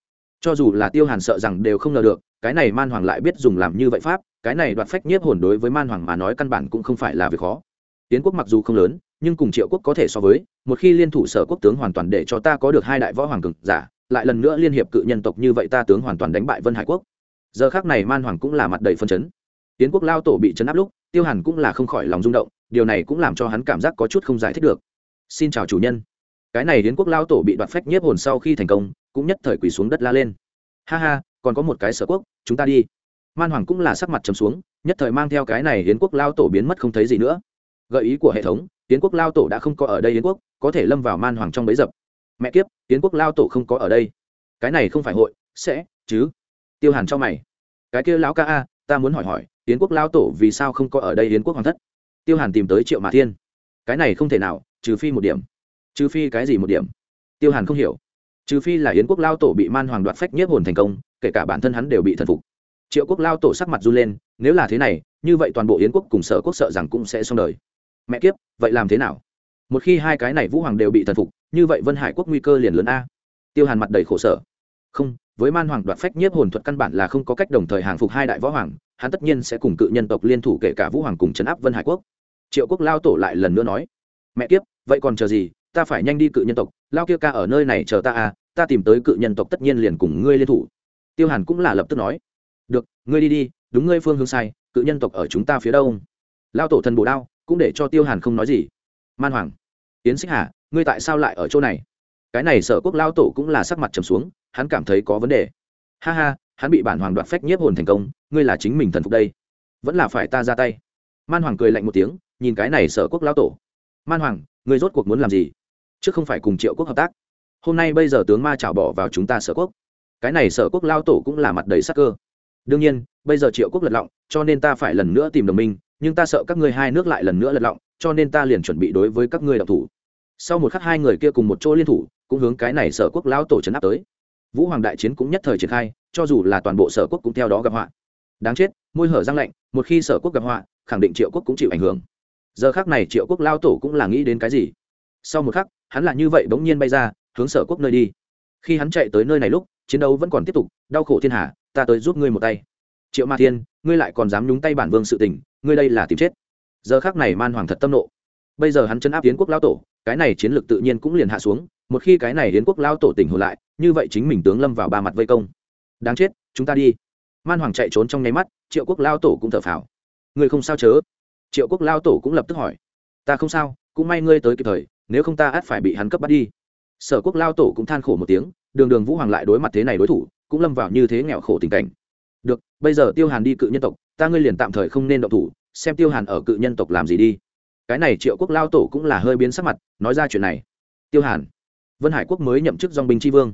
Cho dù là tiêu hàn sợ rằng đều không ngờ được, cái này man hoàng lại biết dùng làm như vậy pháp, cái này đoạt phách nhiếp hồn đối với man hoàng mà nói căn bản cũng không phải là việc khó. Tiến quốc mặc dù không lớn, nhưng cùng triệu quốc có thể so với, một khi liên thủ sở quốc tướng hoàn toàn để cho ta có được hai đại võ hoàng cực giả, lại lần nữa liên hiệp cự nhân tộc như vậy ta tướng hoàn toàn đánh bại vân hải quốc. Giờ khác này man hoàng cũng là mặt đầy phân chấn. Tiến quốc lao tổ bị chấn áp lúc, tiêu hàn cũng là không khỏi lòng rung động, điều này cũng làm cho hắn cảm giác có chút không giải thích được. Xin chào chủ nhân cái này đến quốc lao tổ bị đoạt phách nhiếp hồn sau khi thành công, cũng nhất thời quỳ xuống đất la lên. Ha ha, còn có một cái sở quốc, chúng ta đi. Man hoàng cũng là sắc mặt trầm xuống, nhất thời mang theo cái này hiến quốc lao tổ biến mất không thấy gì nữa. Gợi ý của hệ thống, hiến quốc lao tổ đã không có ở đây hiến quốc, có thể lâm vào man hoàng trong bấy dập. Mẹ kiếp, hiến quốc lao tổ không có ở đây. Cái này không phải hội, sẽ, chứ? Tiêu hàn cho mày. Cái kia lão ca a, ta muốn hỏi hỏi, hiến quốc lao tổ vì sao không có ở đây hiến quốc hoàng thất? Tiêu hàn tìm tới triệu mã thiên. Cái này không thể nào, trừ phi một điểm trừ phi cái gì một điểm. Tiêu hàn không hiểu. Trừ phi là yến quốc lao tổ bị man hoàng đoạt phách nhiếp hồn thành công, kể cả bản thân hắn đều bị thần phục. Triệu quốc lao tổ sắc mặt run lên, nếu là thế này, như vậy toàn bộ yến quốc cùng sở quốc sợ rằng cũng sẽ xong đời. Mẹ kiếp, vậy làm thế nào? Một khi hai cái này vũ hoàng đều bị thần phục, như vậy vân hải quốc nguy cơ liền lớn a. Tiêu hàn mặt đầy khổ sở. Không, với man hoàng đoạt phách nhiếp hồn thuật căn bản là không có cách đồng thời hàng phục hai đại võ hoàng, hắn tất nhiên sẽ cùng cự nhân tộc liên thủ kể cả vũ hoàng cùng chấn áp vân hải quốc. Triệu quốc lao tổ lại lần nữa nói, mẹ kiếp, vậy còn chờ gì? Ta phải nhanh đi cự nhân tộc, lao kia ca ở nơi này chờ ta à ta tìm tới cự nhân tộc tất nhiên liền cùng ngươi liên thủ. Tiêu hàn cũng là lập tức nói. Được, ngươi đi đi, đúng ngươi phương hướng sai, cự nhân tộc ở chúng ta phía đông. Lao tổ thần bồ đao, cũng để cho tiêu hàn không nói gì. Man hoàng, yến xích hà, ngươi tại sao lại ở chỗ này? Cái này sở quốc lao tổ cũng là sắc mặt trầm xuống, hắn cảm thấy có vấn đề. Ha ha, hắn bị bản hoàng đoạt phách nhiếp hồn thành công, ngươi là chính mình thần phục đây. Vẫn là phải ta ra tay. Man hoàng cười lạnh một tiếng, nhìn cái này sở quốc lao tổ. Man hoàng, ngươi rốt cuộc muốn làm gì? Chứ không phải cùng triệu quốc hợp tác. Hôm nay bây giờ tướng ma chảo bỏ vào chúng ta sở quốc. Cái này sở quốc lao tổ cũng là mặt đầy sắc cơ. Đương nhiên, bây giờ triệu quốc lật lọng, cho nên ta phải lần nữa tìm đồng minh, nhưng ta sợ các ngươi hai nước lại lần nữa lật lọng, cho nên ta liền chuẩn bị đối với các ngươi đặc thủ. Sau một khắc hai người kia cùng một chỗ liên thủ, cũng hướng cái này sở quốc lao tổ trấn áp tới. Vũ hoàng đại chiến cũng nhất thời triển khai, cho dù là toàn bộ sở quốc cũng theo đó gặp họa. Đáng chết, môi hở răng lạnh, một khi sở quốc gặp họa, khẳng định triệu quốc cũng chịu ảnh hưởng. Giờ khác này triệu quốc lao tổ cũng là nghĩ đến cái gì? Sau một khắc hắn là như vậy bỗng nhiên bay ra, hướng sở quốc nơi đi. Khi hắn chạy tới nơi này lúc, chiến đấu vẫn còn tiếp tục, đau khổ thiên hạ ta tới giúp ngươi một tay. Triệu ma thiên, ngươi lại còn dám nhúng tay bản vương sự tình, ngươi đây là tìm chết. Giờ khác này man hoàng thật tâm nộ. Bây giờ hắn chấn áp yến quốc lao tổ, cái này chiến lược tự nhiên cũng liền hạ xuống, một khi cái này yến quốc lao tổ tỉnh hồn lại, như vậy chính mình tướng lâm vào ba mặt vây công. Đáng chết, chúng ta đi. Man hoàng chạy trốn trong nháy mắt, triệu quốc lao tổ cũng thở phào. Ngươi không sao chớ? Triệu quốc lao tổ cũng lập tức hỏi. Ta không sao, cũng may ngươi tới kịp thời nếu không ta ắt phải bị hắn cấp bắt đi. Sở quốc lao tổ cũng than khổ một tiếng, đường đường vũ hoàng lại đối mặt thế này đối thủ, cũng lâm vào như thế nghèo khổ tình cảnh. Được, bây giờ tiêu hàn đi cự nhân tộc, ta ngươi liền tạm thời không nên động thủ, xem tiêu hàn ở cự nhân tộc làm gì đi. Cái này triệu quốc lao tổ cũng là hơi biến sắc mặt, nói ra chuyện này. Tiêu hàn, vân hải quốc mới nhậm chức dong binh tri vương.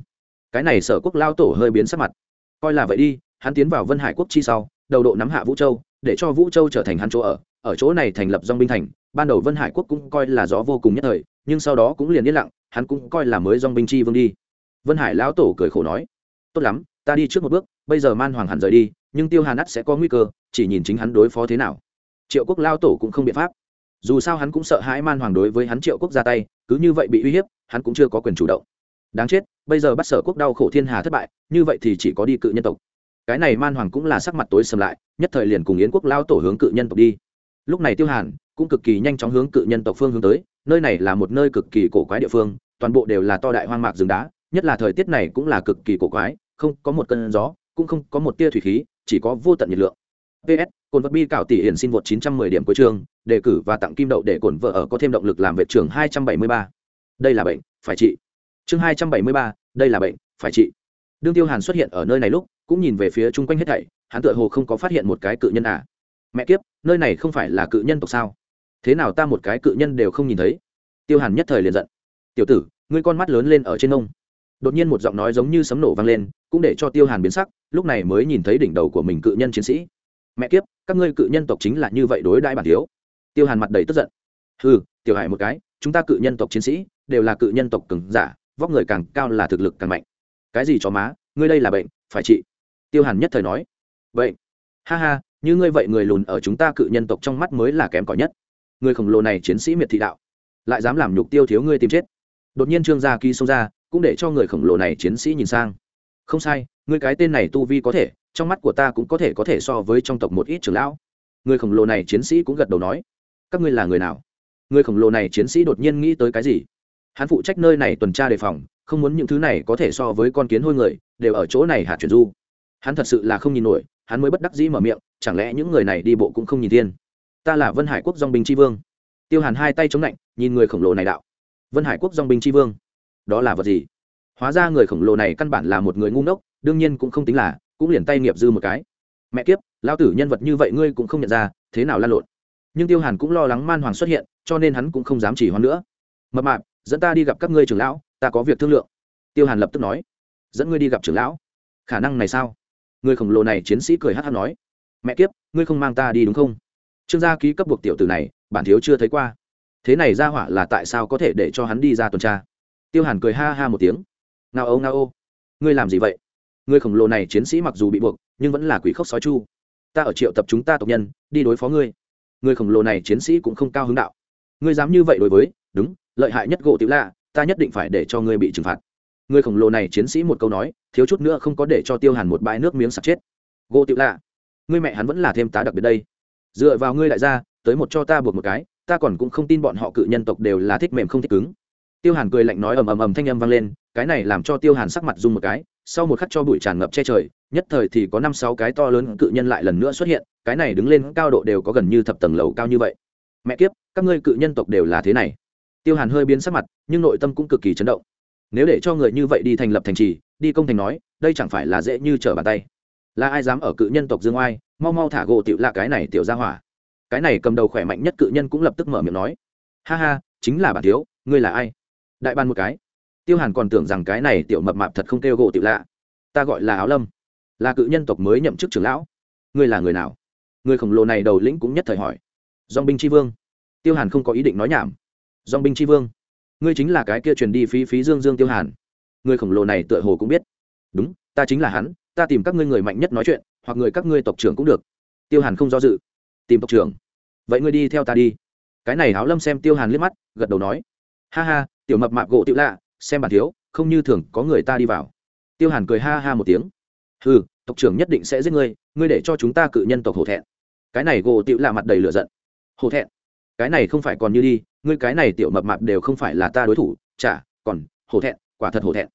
Cái này sở quốc lao tổ hơi biến sắc mặt. Coi là vậy đi, hắn tiến vào vân hải quốc chi sau, đầu độ nắm hạ vũ châu, để cho vũ châu trở thành hắn chỗ ở ở chỗ này thành lập dong binh thành, ban đầu vân hải quốc cũng coi là gió vô cùng nhất thời nhưng sau đó cũng liền yên lặng, hắn cũng coi là mới dong binh chi vương đi. Vân hải lão tổ cười khổ nói, tốt lắm, ta đi trước một bước, bây giờ man hoàng hẳn rời đi, nhưng tiêu hà nắt sẽ có nguy cơ, chỉ nhìn chính hắn đối phó thế nào. Triệu quốc lao tổ cũng không biện pháp. Dù sao hắn cũng sợ hãi man hoàng đối với hắn triệu quốc ra tay, cứ như vậy bị uy hiếp, hắn cũng chưa có quyền chủ động. Đáng chết, bây giờ bắt sở quốc đau khổ thiên hà thất bại, như vậy thì chỉ có đi cự nhân tộc. Cái này man hoàng cũng là sắc mặt tối sầm lại, nhất thời liền cùng yến quốc lao tổ hướng cự nhân tộc đi. Lúc này tiêu hàn cũng cực kỳ nhanh chóng hướng cự nhân tộc phương hướng tới nơi này là một nơi cực kỳ cổ quái địa phương toàn bộ đều là to đại hoang mạc rừng đá nhất là thời tiết này cũng là cực kỳ cổ quái không có một cơn gió cũng không có một tia thủy khí chỉ có vô tận nhiệt lượng. Ps cồn vật bi cảo tỷ hiển xin vượt 910 điểm cuối trường đề cử và tặng kim đậu để cồn vợ ở có thêm động lực làm vệ trưởng 273. đây là bệnh phải trị chương 273, đây là bệnh phải trị đương tiêu hàn xuất hiện ở nơi này lúc cũng nhìn về phía chung quanh hết thảy hắn tựa hồ không có phát hiện một cái cự nhân à. Mẹ kiếp nơi này không phải là cự nhân tộc sao? Thế nào ta một cái cự nhân đều không nhìn thấy. Tiêu hàn nhất thời liền giận. Tiểu tử, ngươi con mắt lớn lên ở trên ông. đột nhiên một giọng nói giống như sấm nổ vang lên, cũng để cho tiêu hàn biến sắc, lúc này mới nhìn thấy đỉnh đầu của mình cự nhân chiến sĩ. Mẹ kiếp, các ngươi cự nhân tộc chính là như vậy đối đãi bản thiếu. Tiêu hàn mặt đầy tức giận. Ừ tiểu hải một cái, chúng ta cự nhân tộc chiến sĩ đều là cự nhân tộc cứng giả, vóc người càng cao là thực lực càng mạnh. Cái gì cho má, ngươi đây là bệnh, phải trị. Tiêu hàn nhất thời nói. Vậy ha ha, như ngươi vậy người lùn ở chúng ta cự nhân tộc trong mắt mới là kém cỏi nhất người khổng lồ này chiến sĩ miệt thị đạo, lại dám làm nhục tiêu thiếu ngươi tìm chết. Đột nhiên trương gia ký xông ra, cũng để cho người khổng lồ này chiến sĩ nhìn sang. Không sai, ngươi cái tên này tu vi có thể, trong mắt của ta cũng có thể có thể so với trong tộc một ít trưởng lão. Người khổng lồ này chiến sĩ cũng gật đầu nói, các ngươi là người nào? Người khổng lồ này chiến sĩ đột nhiên nghĩ tới cái gì? Hắn phụ trách nơi này tuần tra đề phòng, không muốn những thứ này có thể so với con kiến hôi người, đều ở chỗ này hạt chuyển du. Hắn thật sự là không nhìn nổi, hắn mới bất đắc dĩ mở miệng, chẳng lẽ những người này đi bộ cũng không nhìn thiên? Ta là vân hải quốc dong binh tri vương tiêu hàn hai tay chống lạnh, nhìn người khổng lồ này đạo. Vân hải quốc dong binh tri vương, đó là vật gì? Hóa ra người khổng lồ này căn bản là một người ngu ngốc, đương nhiên cũng không tính là, cũng liền tay nghiệp dư một cái. Mẹ kiếp lao tử nhân vật như vậy ngươi cũng không nhận ra, thế nào lan lộn? Nhưng tiêu hàn cũng lo lắng man hoàng xuất hiện, cho nên hắn cũng không dám chỉ hoan nữa. Mập mạp, dẫn ta đi gặp các ngươi trưởng lão, ta có việc thương lượng. Tiêu hàn lập tức nói, dẫn ngươi đi gặp trưởng lão. Khả năng này sao? Người khổng lồ này chiến sĩ cười hát hát nói, mẹ kiếp, ngươi không mang ta đi đúng không? Trương gia ký cấp buộc tiểu tử này, bản thiếu chưa thấy qua. Thế này ra hỏa là tại sao có thể để cho hắn đi ra tuần tra? Tiêu hàn cười ha ha một tiếng. Ngao âu ngao ô. Ngươi làm gì vậy? Ngươi khổng lồ này chiến sĩ mặc dù bị buộc, nhưng vẫn là quỷ khốc sói chu. Ta ở triệu tập chúng ta tộc nhân, đi đối phó ngươi. Ngươi khổng lồ này chiến sĩ cũng không cao hứng đạo. Ngươi dám như vậy đối với, đúng, lợi hại nhất gỗ tiểu lạ, ta nhất định phải để cho ngươi bị trừng phạt. Ngươi khổng lồ này chiến sĩ một câu nói, thiếu chút nữa không có để cho tiêu hàn một bãi nước miếng sặc chết. Gỗ tiểu lạ, ngươi mẹ hắn vẫn là thêm tá đặc biệt đây dựa vào ngươi lại ra tới một cho ta buộc một cái, ta còn cũng không tin bọn họ cự nhân tộc đều là thích mềm không thích cứng. Tiêu hàn cười lạnh nói ầm ầm ầm thanh âm vang lên, cái này làm cho tiêu hàn sắc mặt rung một cái, sau một khắc cho bụi tràn ngập che trời, nhất thời thì có năm sáu cái to lớn cự nhân lại lần nữa xuất hiện, cái này đứng lên cao độ đều có gần như thập tầng lầu cao như vậy. Mẹ kiếp, các ngươi cự nhân tộc đều là thế này. Tiêu hàn hơi biến sắc mặt, nhưng nội tâm cũng cực kỳ chấn động. Nếu để cho người như vậy đi thành lập thành trì, đi công thành nói, đây chẳng phải là dễ như trở bàn tay. Là ai dám ở cự nhân tộc dương oai mau mau thả gỗ tiểu lạ cái này tiểu ra hỏa. Cái này cầm đầu khỏe mạnh nhất cự nhân cũng lập tức mở miệng nói. Ha ha, chính là bản thiếu, ngươi là ai? Đại ban một cái. Tiêu hàn còn tưởng rằng cái này tiểu mập mạp thật không kêu gỗ tiểu lạ. Ta gọi là áo lâm. Là cự nhân tộc mới nhậm chức trưởng lão. Ngươi là người nào? Người khổng lồ này đầu lĩnh cũng nhất thời hỏi. Dong binh tri vương. Tiêu hàn không có ý định nói nhảm. Dong binh tri vương. Ngươi chính là cái kia truyền đi phí phí dương dương tiêu hàn. Người khổng lồ này tựa hồ cũng biết. Đúng, ta chính là hắn ta tìm các ngươi người mạnh nhất nói chuyện, hoặc người các ngươi tộc trưởng cũng được. Tiêu hàn không do dự. Tìm tộc trưởng? Vậy ngươi đi theo ta đi. Cái này háo lâm xem tiêu hàn liếc mắt, gật đầu nói. Ha ha, tiểu mập mạp gỗ tiểu lạ, xem bản thiếu, không như thường, có người ta đi vào. Tiêu hàn cười ha ha một tiếng. Ừ tộc trưởng nhất định sẽ giết ngươi ngươi để cho chúng ta cự nhân tộc hổ thẹn. Cái này gỗ tiểu lạ mặt đầy lửa giận. Hổ thẹn? Cái này không phải còn như đi, ngươi cái này tiểu mập mạp đều không phải là ta đối thủ, chả, còn hổ thẹn, quả thật hổ thẹn.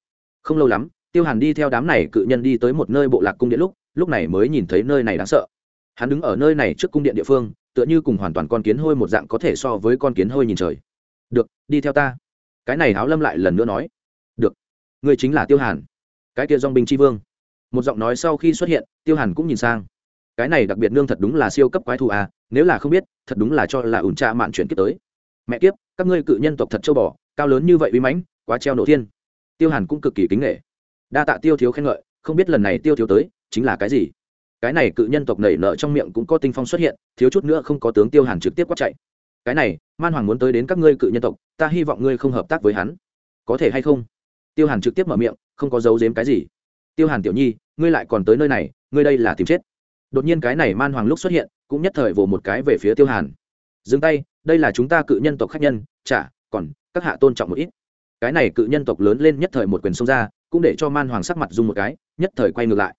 Không lâu lắm tiêu hàn đi theo đám này cự nhân đi tới một nơi bộ lạc cung điện lúc lúc này mới nhìn thấy nơi này đáng sợ. Hắn đứng ở nơi này trước cung điện địa phương, tựa như cùng hoàn toàn con kiến hôi một dạng có thể so với con kiến hôi nhìn trời. Được, đi theo ta. Cái này Háo lâm lại lần nữa nói. Được người chính là tiêu hàn. Cái kia dong binh tri vương. Một giọng nói sau khi xuất hiện, tiêu hàn cũng nhìn sang. Cái này đặc biệt nương thật đúng là siêu cấp quái thù à nếu là không biết, thật đúng là cho là ủn trạ mạn chuyển kiếp tới. Mẹ kiếp, các ngươi cự nhân tộc thật châu bò, cao lớn như vậy uy mãnh, quá treo nổ thiên. Tiêu hàn cũng cực kỳ kính nghệ đa tạ tiêu thiếu khen ngợi, không biết lần này tiêu thiếu tới, chính là cái gì? Cái này cự nhân tộc nảy nở trong miệng cũng có tinh phong xuất hiện, thiếu chút nữa không có tướng tiêu hàn trực tiếp quát chạy. Cái này, man hoàng muốn tới đến các ngươi cự nhân tộc, ta hy vọng ngươi không hợp tác với hắn. Có thể hay không? Tiêu hàn trực tiếp mở miệng, không có giấu giếm cái gì. Tiêu hàn tiểu nhi, ngươi lại còn tới nơi này, ngươi đây là tìm chết. Đột nhiên cái này man hoàng lúc xuất hiện, cũng nhất thời vồ một cái về phía tiêu hàn. Dừng tay, đây là chúng ta cự nhân tộc khách nhân, chả, còn, các hạ tôn trọng một ít. Cái này cự nhân tộc lớn lên nhất thời một quyền xông ra cũng để cho man hoàng sắc mặt dung một cái, nhất thời quay ngược lại.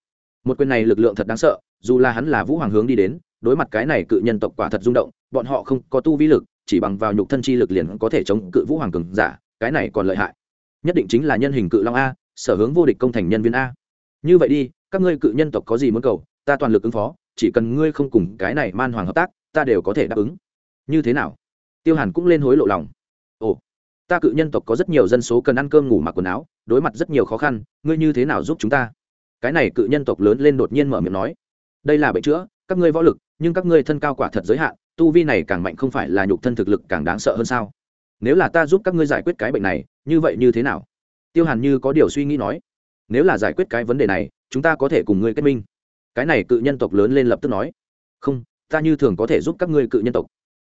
Một quyền này lực lượng thật đáng sợ, dù là hắn là vũ hoàng hướng đi đến, đối mặt cái này cự nhân tộc quả thật rung động, bọn họ không có tu vi lực, chỉ bằng vào nhục thân chi lực liền có thể chống cự vũ hoàng cường giả, cái này còn lợi hại. Nhất định chính là nhân hình cự long a, sở hướng vô địch công thành nhân viên a. Như vậy đi, các ngươi cự nhân tộc có gì muốn cầu, ta toàn lực ứng phó, chỉ cần ngươi không cùng cái này man hoàng hợp tác, ta đều có thể đáp ứng. Như thế nào? Tiêu hàn cũng lên hối lộ lòng. Ồ ta cự nhân tộc có rất nhiều dân số cần ăn cơm ngủ mặc quần áo, đối mặt rất nhiều khó khăn, ngươi như thế nào giúp chúng ta? Cái này cự nhân tộc lớn lên đột nhiên mở miệng nói. Đây là bệnh chữa, các ngươi võ lực, nhưng các ngươi thân cao quả thật giới hạn, tu vi này càng mạnh không phải là nhục thân thực lực càng đáng sợ hơn sao? Nếu là ta giúp các ngươi giải quyết cái bệnh này, như vậy như thế nào? Tiêu hàn như có điều suy nghĩ nói. Nếu là giải quyết cái vấn đề này, chúng ta có thể cùng ngươi kết minh. Cái này cự nhân tộc lớn lên lập tức nói. Không, ta như thường có thể giúp các ngươi cự nhân tộc.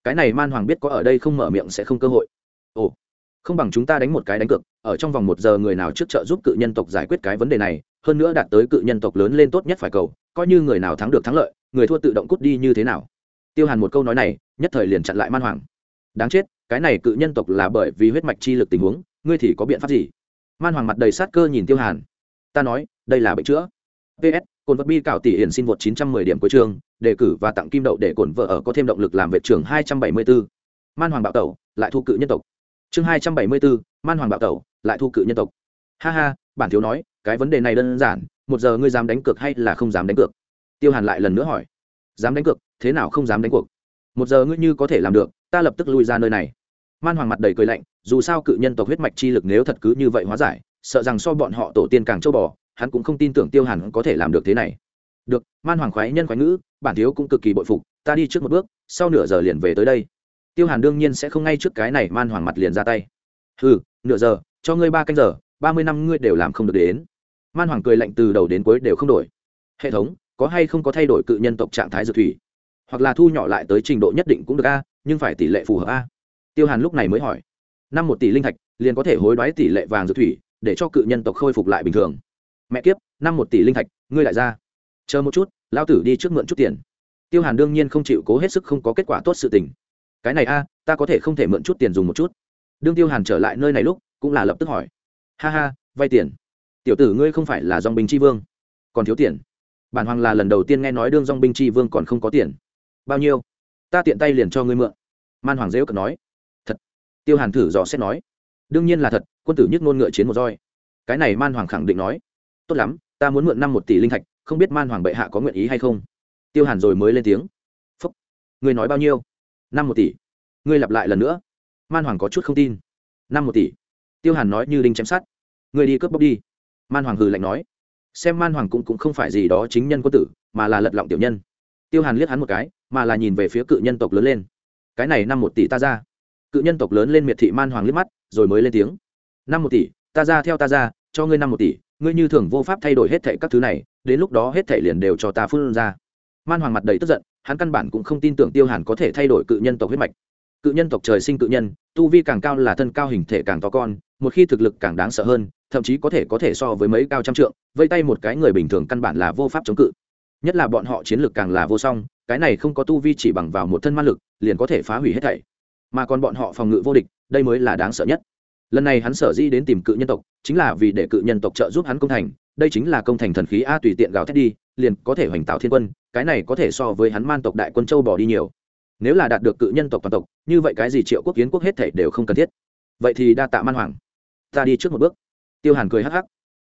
Cái này man hoàng biết có ở đây không mở miệng sẽ không cơ hội. Ồ không bằng chúng ta đánh một cái đánh cược, ở trong vòng một giờ người nào trước trợ giúp cự nhân tộc giải quyết cái vấn đề này, hơn nữa đạt tới cự nhân tộc lớn lên tốt nhất phải cầu, coi như người nào thắng được thắng lợi, người thua tự động cút đi như thế nào. Tiêu hàn một câu nói này, nhất thời liền chặn lại man hoàng. Đáng chết, cái này cự nhân tộc là bởi vì huyết mạch chi lực tình huống, ngươi thì có biện pháp gì? Man hoàng mặt đầy sát cơ nhìn tiêu hàn. Ta nói, đây là bệnh chữa. Ps cồn vật bi cạo tỷ hiển xin vượt 910 điểm cuối trường đề cử và tặng kim đậu để cồn vợ ở có thêm động lực làm vệ trưởng 274. man hoàng bạo tẩu, lại thu cự nhân tộc chương 274, man hoàng bạo tẩu lại thu cự nhân tộc. Ha ha bản thiếu nói cái vấn đề này đơn giản một giờ ngươi dám đánh cược hay là không dám đánh cược? Tiêu hàn lại lần nữa hỏi. Dám đánh cược thế nào không dám đánh cuộc? Một giờ ngươi như có thể làm được ta lập tức lui ra nơi này. Man hoàng mặt đầy cười lạnh dù sao cự nhân tộc huyết mạch chi lực nếu thật cứ như vậy hóa giải sợ rằng so bọn họ tổ tiên càng châu bò hắn cũng không tin tưởng tiêu hàn có thể làm được thế này. Được man hoàng khoái nhân khoái ngữ bản thiếu cũng cực kỳ bội phục ta đi trước một bước sau nửa giờ liền về tới đây tiêu hàn đương nhiên sẽ không ngay trước cái này man hoàng mặt liền ra tay. Ừ nửa giờ, cho ngươi ba canh giờ, ba mươi năm ngươi đều làm không được đến. Man hoàng cười lạnh từ đầu đến cuối đều không đổi. Hệ thống, có hay không có thay đổi cự nhân tộc trạng thái dược thủy? Hoặc là thu nhỏ lại tới trình độ nhất định cũng được a, nhưng phải tỷ lệ phù hợp a? Tiêu hàn lúc này mới hỏi. Năm một tỷ linh thạch, liền có thể hối đoái tỷ lệ vàng dược thủy, để cho cự nhân tộc khôi phục lại bình thường. Mẹ kiếp, năm một tỷ linh thạch, ngươi lại ra. Chờ một chút lao tử đi trước mượn chút tiền. Tiêu hàn đương nhiên không chịu cố hết sức không có kết quả tốt sự tình cái này a, ta có thể không thể mượn chút tiền dùng một chút. Đương tiêu hàn trở lại nơi này lúc, cũng là lập tức hỏi. Ha ha, vay tiền. Tiểu tử ngươi không phải là dong binh tri vương, còn thiếu tiền. Bản hoàng là lần đầu tiên nghe nói đương dong binh tri vương còn không có tiền. Bao nhiêu? Ta tiện tay liền cho ngươi mượn. Man hoàng dễ cận nói. Thật. Tiêu hàn thử dò xét nói. Đương nhiên là thật, quân tử nhất ngôn ngựa chiến một roi. Cái này man hoàng khẳng định nói. Tốt lắm, ta muốn mượn năm một tỷ linh thạch, không biết man hoàng bệ hạ có nguyện ý hay không. Tiêu hàn rồi mới lên tiếng. Phúc. Ngươi nói bao nhiêu? Năm một tỷ. Ngươi lặp lại lần nữa. Man hoàng có chút không tin. Năm một tỷ. Tiêu hàn nói như đinh chém sát Ngươi đi cướp bóc đi. Man hoàng hừ lạnh nói. Xem man hoàng cũng, cũng không phải gì đó chính nhân quân tử mà là lật lọng tiểu nhân. Tiêu hàn liếc hắn một cái mà là nhìn về phía cự nhân tộc lớn lên. Cái này năm một tỷ ta ra. Cự nhân tộc lớn lên miệt thị man hoàng liếc mắt rồi mới lên tiếng. Năm một tỷ ta ra theo ta ra cho ngươi năm một tỷ ngươi như thường vô pháp thay đổi hết thệ các thứ này đến lúc đó hết thệ liền đều cho ta phun ra man hoàng mặt đầy tức giận, hắn căn bản cũng không tin tưởng tiêu hàn có thể thay đổi cự nhân tộc huyết mạch. Cự nhân tộc trời sinh cự nhân, tu vi càng cao là thân cao hình thể càng to con, một khi thực lực càng đáng sợ hơn, thậm chí có thể có thể so với mấy cao trăm trượng, vây tay một cái người bình thường căn bản là vô pháp chống cự. Nhất là bọn họ chiến lược càng là vô song, cái này không có tu vi chỉ bằng vào một thân man lực, liền có thể phá hủy hết thảy. Mà còn bọn họ phòng ngự vô địch, đây mới là đáng sợ nhất. Lần này hắn sở di đến tìm cự nhân tộc, chính là vì để cự nhân tộc trợ giúp hắn công thành đây chính là công thành thần khí a tùy tiện gào thét đi, liền có thể hoành tạo thiên quân, cái này có thể so với hắn man tộc đại quân châu bỏ đi nhiều. Nếu là đạt được cự nhân tộc toàn tộc, như vậy cái gì triệu quốc kiến quốc hết thể đều không cần thiết. Vậy thì đa tạ man hoàng. Ta đi trước một bước. Tiêu hàn cười hắc hắc.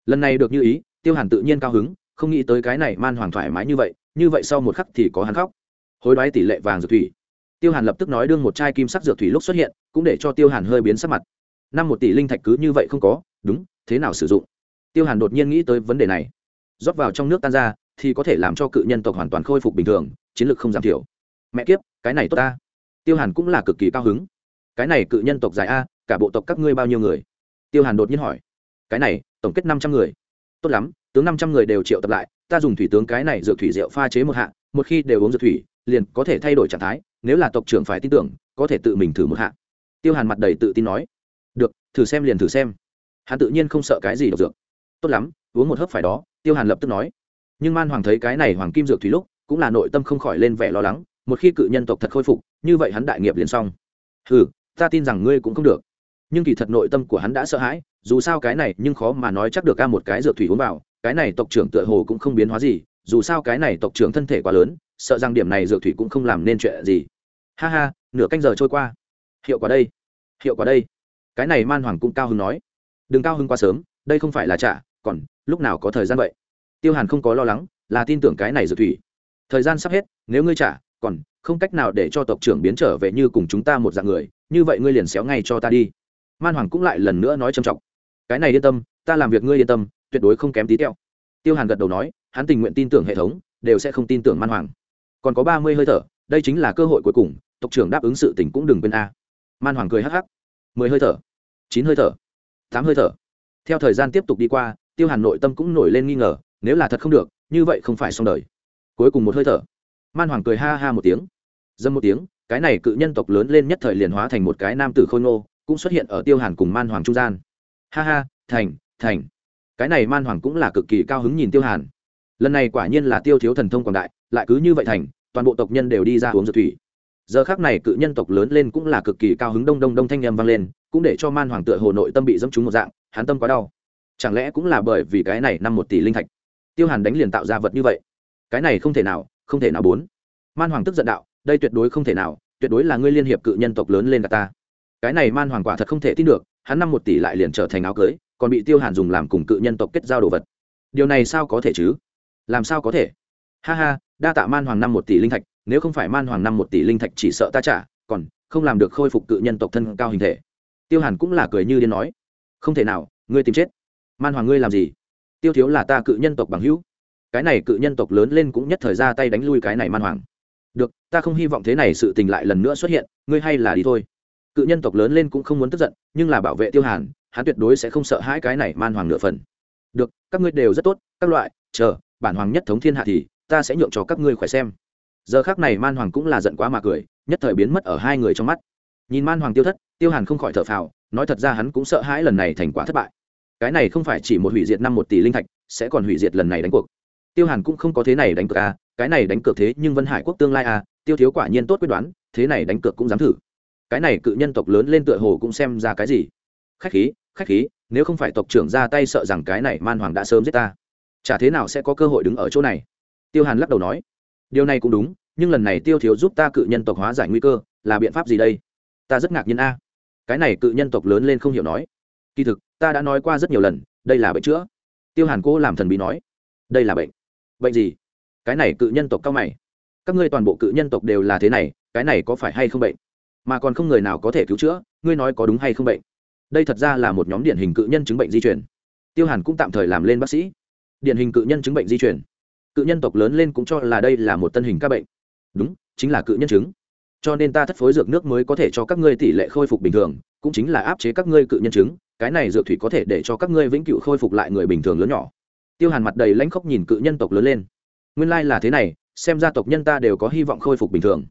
Lần này được như ý, tiêu hàn tự nhiên cao hứng, không nghĩ tới cái này man hoàng thoải mái như vậy như vậy sau một khắc thì có hắn khóc. Hối đoái tỷ lệ vàng dược thủy. Tiêu hàn lập tức nói đương một chai kim sắc dược thủy lúc xuất hiện, cũng để cho tiêu hàn hơi biến sắc mặt. Năm một tỷ linh thạch cứ như vậy không có, đúng, thế nào sử dụng? Tiêu hàn đột nhiên nghĩ tới vấn đề này. Rót vào trong nước tan ra, thì có thể làm cho cự nhân tộc hoàn toàn khôi phục bình thường, chiến lược không giảm thiểu. Mẹ kiếp, cái này tốt ta. Tiêu hàn cũng là cực kỳ cao hứng. Cái này cự nhân tộc dài a, cả bộ tộc các ngươi bao nhiêu người? Tiêu hàn đột nhiên hỏi. Cái này, tổng kết năm trăm người. Tốt lắm, tướng năm trăm người đều triệu tập lại, ta dùng thủy tướng cái này dược thủy rượu pha chế một hạ, một khi đều uống dược thủy, liền có thể thay đổi trạng thái, nếu là tộc trưởng phải tin tưởng, có thể tự mình thử một hạ. Tiêu hàn mặt đầy tự tin nói. Được, thử xem liền thử xem. Hắn tự nhiên không sợ cái gì độc dược tốt lắm, uống một hớp phải đó, tiêu hàn lập tức nói. Nhưng man hoàng thấy cái này hoàng kim dược thủy lúc, cũng là nội tâm không khỏi lên vẻ lo lắng, một khi cự nhân tộc thật khôi phục, như vậy hắn đại nghiệp liền xong. Ừ ta tin rằng ngươi cũng không được. Nhưng kỳ thật nội tâm của hắn đã sợ hãi, dù sao cái này nhưng khó mà nói chắc được ca một cái dược thủy uống vào, cái này tộc trưởng tựa hồ cũng không biến hóa gì, dù sao cái này tộc trưởng thân thể quá lớn, sợ rằng điểm này dược thủy cũng không làm nên chuyện gì. Ha ha, nửa canh giờ trôi qua. Hiệu quả đây, hiệu quả đây. Cái này man hoàng cũng cao hứng nói. Đừng cao hứng quá sớm, đây không phải là trả còn, lúc nào có thời gian vậy? Tiêu hàn không có lo lắng, là tin tưởng cái này dược thủy. Thời gian sắp hết, nếu ngươi trả, còn, không cách nào để cho tộc trưởng biến trở về như cùng chúng ta một dạng người, như vậy ngươi liền xéo ngay cho ta đi. Man hoàng cũng lại lần nữa nói trầm trọng. Cái này yên tâm, ta làm việc ngươi yên tâm, tuyệt đối không kém tí teo tiêu hàn gật đầu nói, hắn tình nguyện tin tưởng hệ thống, đều sẽ không tin tưởng man hoàng. Còn có ba mươi hơi thở, đây chính là cơ hội cuối cùng, tộc trưởng đáp ứng sự tình cũng đừng quên a. Man hoàng cười hắc hắc. Mười hơi thở, chín hơi thở, tám hơi thở. Theo thời gian tiếp tục đi qua tiêu hàn nội tâm cũng nổi lên nghi ngờ, nếu là thật không được, như vậy không phải xong đời. Cuối cùng một hơi thở, man hoàng cười ha ha một tiếng. Dâm một tiếng, cái này cự nhân tộc lớn lên nhất thời liền hóa thành một cái nam tử khôi ngô, cũng xuất hiện ở tiêu hàn cùng man hoàng trung gian. Ha ha, thành thành. Cái này man hoàng cũng là cực kỳ cao hứng nhìn tiêu hàn. Lần này quả nhiên là tiêu thiếu thần thông quảng đại, lại cứ như vậy thành, toàn bộ tộc nhân đều đi ra uống rượt thủy. Giờ khác này cự nhân tộc lớn lên cũng là cực kỳ cao hứng đông đông đông thanh â m vang lên, cũng để cho man hoàng tựa hồ nội tâm bị dẫm trúng một dạng, hắn tâm quá đau chẳng lẽ cũng là bởi vì cái này năm một tỷ linh thạch? Tiêu hàn đánh liền tạo ra vật như vậy. Cái này không thể nào, không thể nào bốn. Man hoàng tức giận đạo, đây tuyệt đối không thể nào, tuyệt đối là ngươi liên hiệp cự nhân tộc lớn lên cả ta. Cái này man hoàng quả thật không thể tin được, hắn năm một tỷ lại liền trở thành áo cưới, còn bị tiêu hàn dùng làm cùng cự nhân tộc kết giao đồ vật. Điều này sao có thể chứ? Làm sao có thể? Ha ha, đa tạ man hoàng năm một tỷ linh thạch, nếu không phải man hoàng năm một tỷ linh thạch chỉ sợ ta trả, còn không làm được khôi phục cự nhân tộc thân cao hình thể. Tiêu hàn cũng là cười như điên nói. Không thể nào, ngươi tìm chết man hoàng ngươi làm gì? Tiêu thiếu là ta cự nhân tộc bằng hữu. Cái này cự nhân tộc lớn lên cũng nhất thời ra tay đánh lui cái này man hoàng. Được, ta không hy vọng thế này sự tình lại lần nữa xuất hiện, ngươi hay là đi thôi. Cự nhân tộc lớn lên cũng không muốn tức giận, nhưng là bảo vệ tiêu hàn, hắn tuyệt đối sẽ không sợ hãi cái này man hoàng nửa phần. Được, các ngươi đều rất tốt, các loại, chờ, bản hoàng nhất thống thiên hạ thì, ta sẽ nhượng cho các ngươi khỏe xem. Giờ khác này man hoàng cũng là giận quá mà cười, nhất thời biến mất ở hai người trong mắt. Nhìn man hoàng tiêu thất, tiêu hàn không khỏi thở phào, nói thật ra hắn cũng sợ hãi lần này thành quả thất bại cái này không phải chỉ một hủy diệt năm một tỷ linh thạch, sẽ còn hủy diệt lần này đánh cuộc. Tiêu hàn cũng không có thế này đánh cược à cái này đánh cược thế nhưng vân hải quốc tương lai à tiêu thiếu quả nhiên tốt quyết đoán, thế này đánh cược cũng dám thử. Cái này cự nhân tộc lớn lên tựa hồ cũng xem ra cái gì? Khách khí khách khí, nếu không phải tộc trưởng ra tay sợ rằng cái này man hoàng đã sớm giết ta. Chả thế nào sẽ có cơ hội đứng ở chỗ này? Tiêu hàn lắc đầu nói. Điều này cũng đúng, nhưng lần này tiêu thiếu giúp ta cự nhân tộc hóa giải nguy cơ, là biện pháp gì đây? Ta rất ngạc nhiên a. Cái này cự nhân tộc lớn lên không hiểu nói. Kỳ thực ta đã nói qua rất nhiều lần, đây là bệnh chữa. Tiêu hàn cố làm thần bí nói, đây là bệnh. Bệnh gì? Cái này cự nhân tộc cao mày. Các ngươi toàn bộ cự nhân tộc đều là thế này, cái này có phải hay không bệnh? Mà còn không người nào có thể cứu chữa, ngươi nói có đúng hay không bệnh? Đây thật ra là một nhóm điển hình cự nhân chứng bệnh di chuyển tiêu hàn cũng tạm thời làm lên bác sĩ. Điển hình cự nhân chứng bệnh di chuyển cự nhân tộc lớn lên cũng cho là đây là một tân hình các bệnh. Đúng, chính là cự nhân chứng. Cho nên ta thất phối dược nước mới có thể cho các ngươi tỷ lệ khôi phục bình thường cũng chính là áp chế các ngươi cự nhân chứng, cái này dược thủy có thể để cho các ngươi vĩnh cửu khôi phục lại người bình thường lớn nhỏ. Tiêu hàn mặt đầy lãnh khóc nhìn cự nhân tộc lớn lên. Nguyên lai là thế này, xem ra tộc nhân ta đều có hy vọng khôi phục bình thường.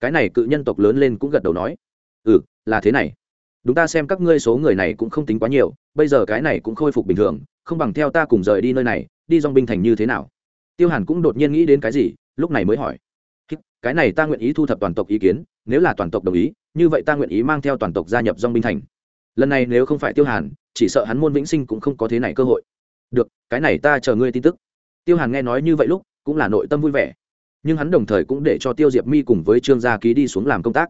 Cái này cự nhân tộc lớn lên cũng gật đầu nói. Ừ là thế này. Đúng ta xem các ngươi số người này cũng không tính quá nhiều, bây giờ cái này cũng khôi phục bình thường, không bằng theo ta cùng rời đi nơi này, đi dong binh thành như thế nào? Tiêu hàn cũng đột nhiên nghĩ đến cái gì, lúc này mới hỏi cái này ta nguyện ý thu thập toàn tộc ý kiến, nếu là toàn tộc đồng ý, như vậy ta nguyện ý mang theo toàn tộc gia nhập dong binh thành. Lần này nếu không phải tiêu hàn, chỉ sợ hắn môn vĩnh sinh cũng không có thế này cơ hội. Được, cái này ta chờ ngươi tin tức. Tiêu hàn nghe nói như vậy lúc, cũng là nội tâm vui vẻ. Nhưng hắn đồng thời cũng để cho tiêu diệp mi cùng với trương gia ký đi xuống làm công tác.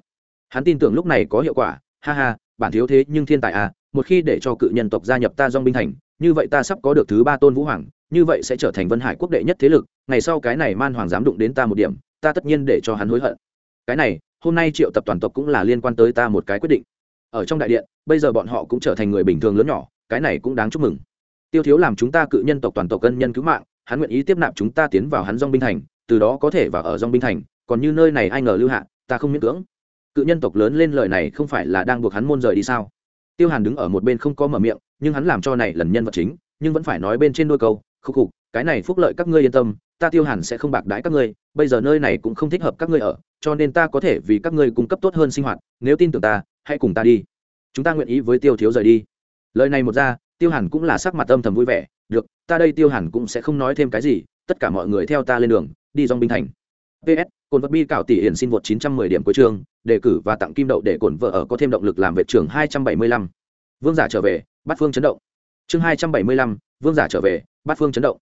Hắn tin tưởng lúc này có hiệu quả. Ha ha, bản thiếu thế nhưng thiên tài à một khi để cho cự nhân tộc gia nhập ta dong binh thành, như vậy ta sắp có được thứ ba tôn vũ hoàng như vậy sẽ trở thành vân hải quốc đệ nhất thế lực, ngày sau cái này man hoàng dám đụng đến ta một điểm, ta tất nhiên để cho hắn hối hận. Cái này, hôm nay triệu tập toàn tộc cũng là liên quan tới ta một cái quyết định. Ở trong đại điện, bây giờ bọn họ cũng trở thành người bình thường lớn nhỏ, cái này cũng đáng chúc mừng. Tiêu thiếu làm chúng ta cự nhân tộc toàn tộc cân nhân cứu mạng, hắn nguyện ý tiếp nạp chúng ta tiến vào hắn dong binh thành, từ đó có thể vào ở dong binh thành, còn như nơi này ai ngờ lưu hạ, ta không miễn cưỡng. Cự nhân tộc lớn lên lời này không phải là đang buộc hắn môn rời đi sao? Tiêu hàn đứng ở một bên không có mở miệng, nhưng hắn làm cho này lần nhân vật chính, nhưng vẫn phải nói bên trên đôi câu khúc khục cái này phúc lợi các ngươi yên tâm ta tiêu hàn sẽ không bạc đãi các ngươi bây giờ nơi này cũng không thích hợp các ngươi ở cho nên ta có thể vì các ngươi cung cấp tốt hơn sinh hoạt nếu tin tưởng ta hãy cùng ta đi. Chúng ta nguyện ý với tiêu thiếu rời đi. Lời này một ra tiêu hàn cũng là sắc mặt âm thầm vui vẻ được ta đây tiêu hàn cũng sẽ không nói thêm cái gì tất cả mọi người theo ta lên đường đi dòng binh thành. Ps cồn vật bi cảo tỷ hiển xin vượt 910 điểm cuối chương đề cử và tặng kim đậu để cồn vợ ở có thêm động lực làm vệ trưởng 275. vương giả trở về bắt phương chấn động. Chương 275, vương giả trở về bắt phương chấn động.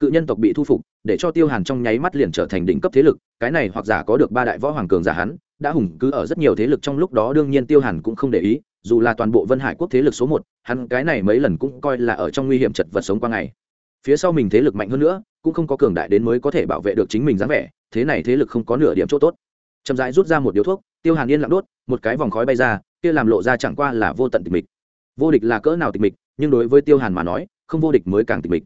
Cự nhân tộc bị thu phục, để cho tiêu hàn trong nháy mắt liền trở thành đỉnh cấp thế lực, cái này hoặc giả có được ba đại võ hoàng cường giả hắn, đã hùng cứ ở rất nhiều thế lực trong lúc đó, đương nhiên tiêu hàn cũng không để ý, dù là toàn bộ vân hải quốc thế lực số một, hắn cái này mấy lần cũng coi là ở trong nguy hiểm chật vật sống qua ngày. Phía sau mình thế lực mạnh hơn nữa, cũng không có cường đại đến mới có thể bảo vệ được chính mình dáng vẻ, thế này thế lực không có nửa điểm chỗ tốt. Chậm rãi rút ra một điếu thuốc, tiêu hàn yên lặng đốt, một cái vòng khói bay ra, kia làm lộ ra chẳng qua là vô tận tịch mịch. Vô địch là cỡ nào tịch mịch, nhưng đối với tiêu hàn mà nói không vô địch mới càng tịch mịch.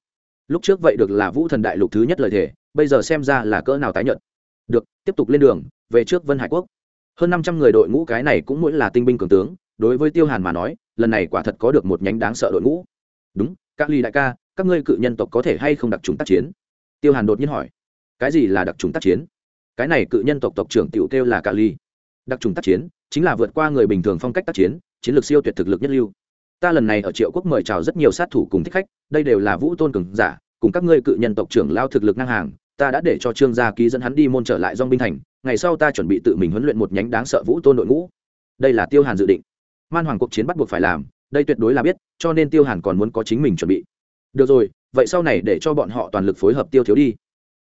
Lúc trước vậy được là vũ thần đại lục thứ nhất lời thề, bây giờ xem ra là cỡ nào tái nhận được, tiếp tục lên đường, về trước vân hải quốc. Hơn năm trăm người đội ngũ cái này cũng mỗi là tinh binh cường tướng, đối với tiêu hàn mà nói, lần này quả thật có được một nhánh đáng sợ đội ngũ. Đúng, các ly đại ca, các ngươi cự nhân tộc có thể hay không đặc trùng tác chiến? Tiêu hàn đột nhiên hỏi. Cái gì là đặc trùng tác chiến? Cái này cự nhân tộc tộc trưởng tiểu kêu là cà ly. Đặc trùng tác chiến, chính là vượt qua người bình thường phong cách tác chiến chiến lược siêu tuyệt thực lực nhất lưu ta lần này ở triệu quốc mời chào rất nhiều sát thủ cùng thích khách, đây đều là vũ tôn cường giả, cùng các ngươi cự nhân tộc trưởng lao thực lực ngang hàng, ta đã để cho trương gia ký dẫn hắn đi môn trở lại dong binh thành, ngày sau ta chuẩn bị tự mình huấn luyện một nhánh đáng sợ vũ tôn đội ngũ. Đây là tiêu hàn dự định. Man hoàng cuộc chiến bắt buộc phải làm, đây tuyệt đối là biết, cho nên tiêu hàn còn muốn có chính mình chuẩn bị. Được rồi, vậy sau này để cho bọn họ toàn lực phối hợp tiêu thiếu đi.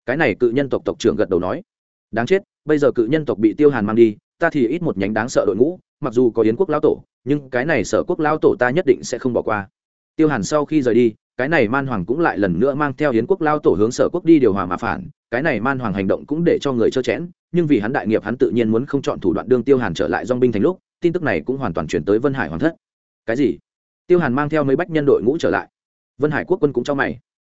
Cái này cự nhân tộc tộc trưởng gật đầu nói. Đáng chết, bây giờ cự nhân tộc bị tiêu hàn mang đi, ta thì ít một nhánh đáng sợ đội ngũ mặc dù có yến quốc lão tổ, nhưng cái này sở quốc lão tổ ta nhất định sẽ không bỏ qua. Tiêu hàn sau khi rời đi, cái này man hoàng cũng lại lần nữa mang theo yến quốc lao tổ hướng sở quốc đi điều hòa mà phản. Cái này man hoàng hành động cũng để cho người trơ chẽn, nhưng vì hắn đại nghiệp hắn tự nhiên muốn không chọn thủ đoạn đương tiêu hàn trở lại dong binh thành lúc, tin tức này cũng hoàn toàn chuyển tới vân hải hoàng thất. Cái gì? Tiêu hàn mang theo mấy bách nhân đội ngũ trở lại. Vân hải quốc quân cũng cho mày.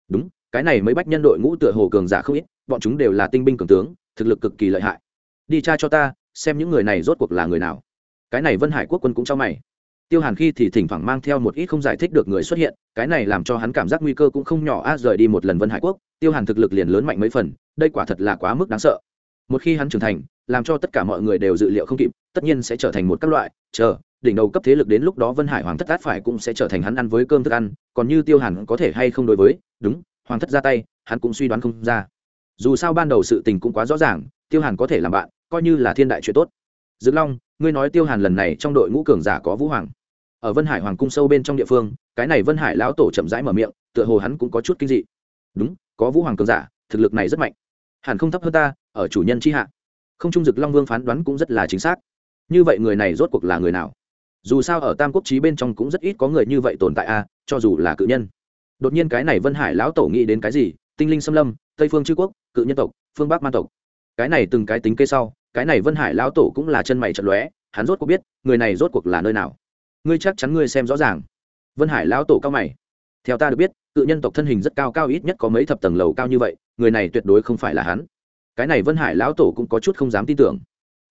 Đúng, cái này mấy bách nhân đội ngũ tựa hồ cường giả không ít, bọn chúng đều là tinh binh cường tướng, thực lực cực kỳ lợi hại. Đi tra cho ta, xem những người này rốt cuộc là người nào cái này vân hải quốc quân cũng cho mày. Tiêu hàn khi thì thỉnh thoảng mang theo một ít không giải thích được người xuất hiện, cái này làm cho hắn cảm giác nguy cơ cũng không nhỏ. A, rời đi một lần vân hải quốc, tiêu hàn thực lực liền lớn mạnh mấy phần, đây quả thật là quá mức đáng sợ. Một khi hắn trưởng thành, làm cho tất cả mọi người đều dự liệu không kịp, tất nhiên sẽ trở thành một các loại. Chờ, đỉnh đầu cấp thế lực đến lúc đó vân hải hoàng thất át phải cũng sẽ trở thành hắn ăn với cơm thức ăn, còn như tiêu hàn có thể hay không đối với, đúng, hoàng thất ra tay, hắn cũng suy đoán không ra. Dù sao ban đầu sự tình cũng quá rõ ràng, tiêu hàn có thể làm bạn, coi như là thiên đại chuyện tốt dực long, ngươi nói tiêu hàn lần này trong đội ngũ cường giả có vũ hoàng. Ở vân hải hoàng cung sâu bên trong địa phương, cái này vân hải lão tổ chậm rãi mở miệng, tựa hồ hắn cũng có chút kinh dị. Đúng, có vũ hoàng cường giả, thực lực này rất mạnh. Hẳn không thấp hơn ta, ở chủ nhân chi hạ. Không trung dực long vương phán đoán cũng rất là chính xác. Như vậy người này rốt cuộc là người nào? Dù sao ở tam quốc trí bên trong cũng rất ít có người như vậy tồn tại a, cho dù là cự nhân. Đột nhiên cái này vân hải lão tổ nghĩ đến cái gì? Tinh linh xâm lâm, tây phương chư quốc, cự nhân tộc, phương bắc man tộc. Cái này từng cái tính kê sau cái này vân hải lão tổ cũng là chân mày trận lóe, hắn rốt cuộc biết, người này rốt cuộc là nơi nào. Ngươi chắc chắn ngươi xem rõ ràng. Vân hải lão tổ cao mày. Theo ta được biết, cự nhân tộc thân hình rất cao cao ít nhất có mấy thập tầng lầu cao như vậy, người này tuyệt đối không phải là hắn. Cái này vân hải lão tổ cũng có chút không dám tin tưởng.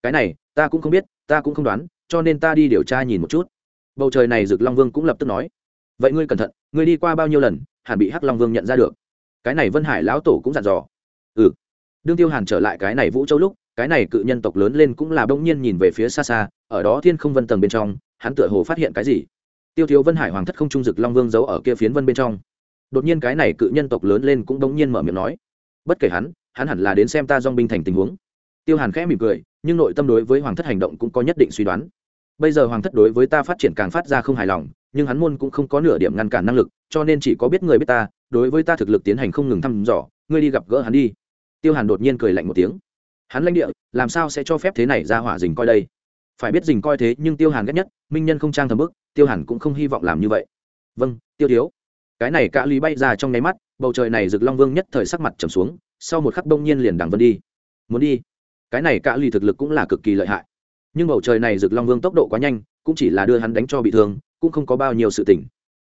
Cái này, ta cũng không biết, ta cũng không đoán, cho nên ta đi điều tra nhìn một chút. Bầu trời này rực long vương cũng lập tức nói. Vậy ngươi cẩn thận, ngươi đi qua bao nhiêu lần, hẳn bị hắc long vương nhận ra được. Cái này vân hải lão tổ cũng dặn dò. Ừ. Đương tiêu hàn trở lại cái này vũ châu lúc cái này cự nhân tộc lớn lên cũng là bỗng nhiên nhìn về phía xa xa, ở đó thiên không vân tầng bên trong, hắn tựa hồ phát hiện cái gì. Tiêu thiếu vân hải hoàng thất không trung dực long vương giấu ở kia phiến vân bên trong. Đột nhiên cái này cự nhân tộc lớn lên cũng bỗng nhiên mở miệng nói, bất kể hắn hắn hẳn là đến xem ta dong binh thành tình huống. Tiêu hàn khẽ mỉm cười, nhưng nội tâm đối với hoàng thất hành động cũng có nhất định suy đoán. Bây giờ hoàng thất đối với ta phát triển càng phát ra không hài lòng, nhưng hắn môn cũng không có nửa điểm ngăn cản năng lực, cho nên chỉ có biết người biết ta, đối với ta thực lực tiến hành không ngừng thăm dò, ngươi đi gặp gỡ hắn đi. Tiêu hàn đột nhiên cười lạnh một tiếng hắn lãnh địa, làm sao sẽ cho phép thế này ra hỏa dình coi đây? Phải biết dình coi thế nhưng tiêu hàn ghét nhất, minh nhân không trang thầm bức, tiêu hàn cũng không hy vọng làm như vậy. Vâng tiêu thiếu. Cái này cả lý bay ra trong nháy mắt, bầu trời này rực long vương nhất thời sắc mặt trầm xuống, sau một khắc đông nhiên liền đằng vân đi. Muốn đi? Cái này cả lý thực lực cũng là cực kỳ lợi hại. Nhưng bầu trời này rực long vương tốc độ quá nhanh, cũng chỉ là đưa hắn đánh cho bị thương, cũng không có bao nhiêu sự tỉnh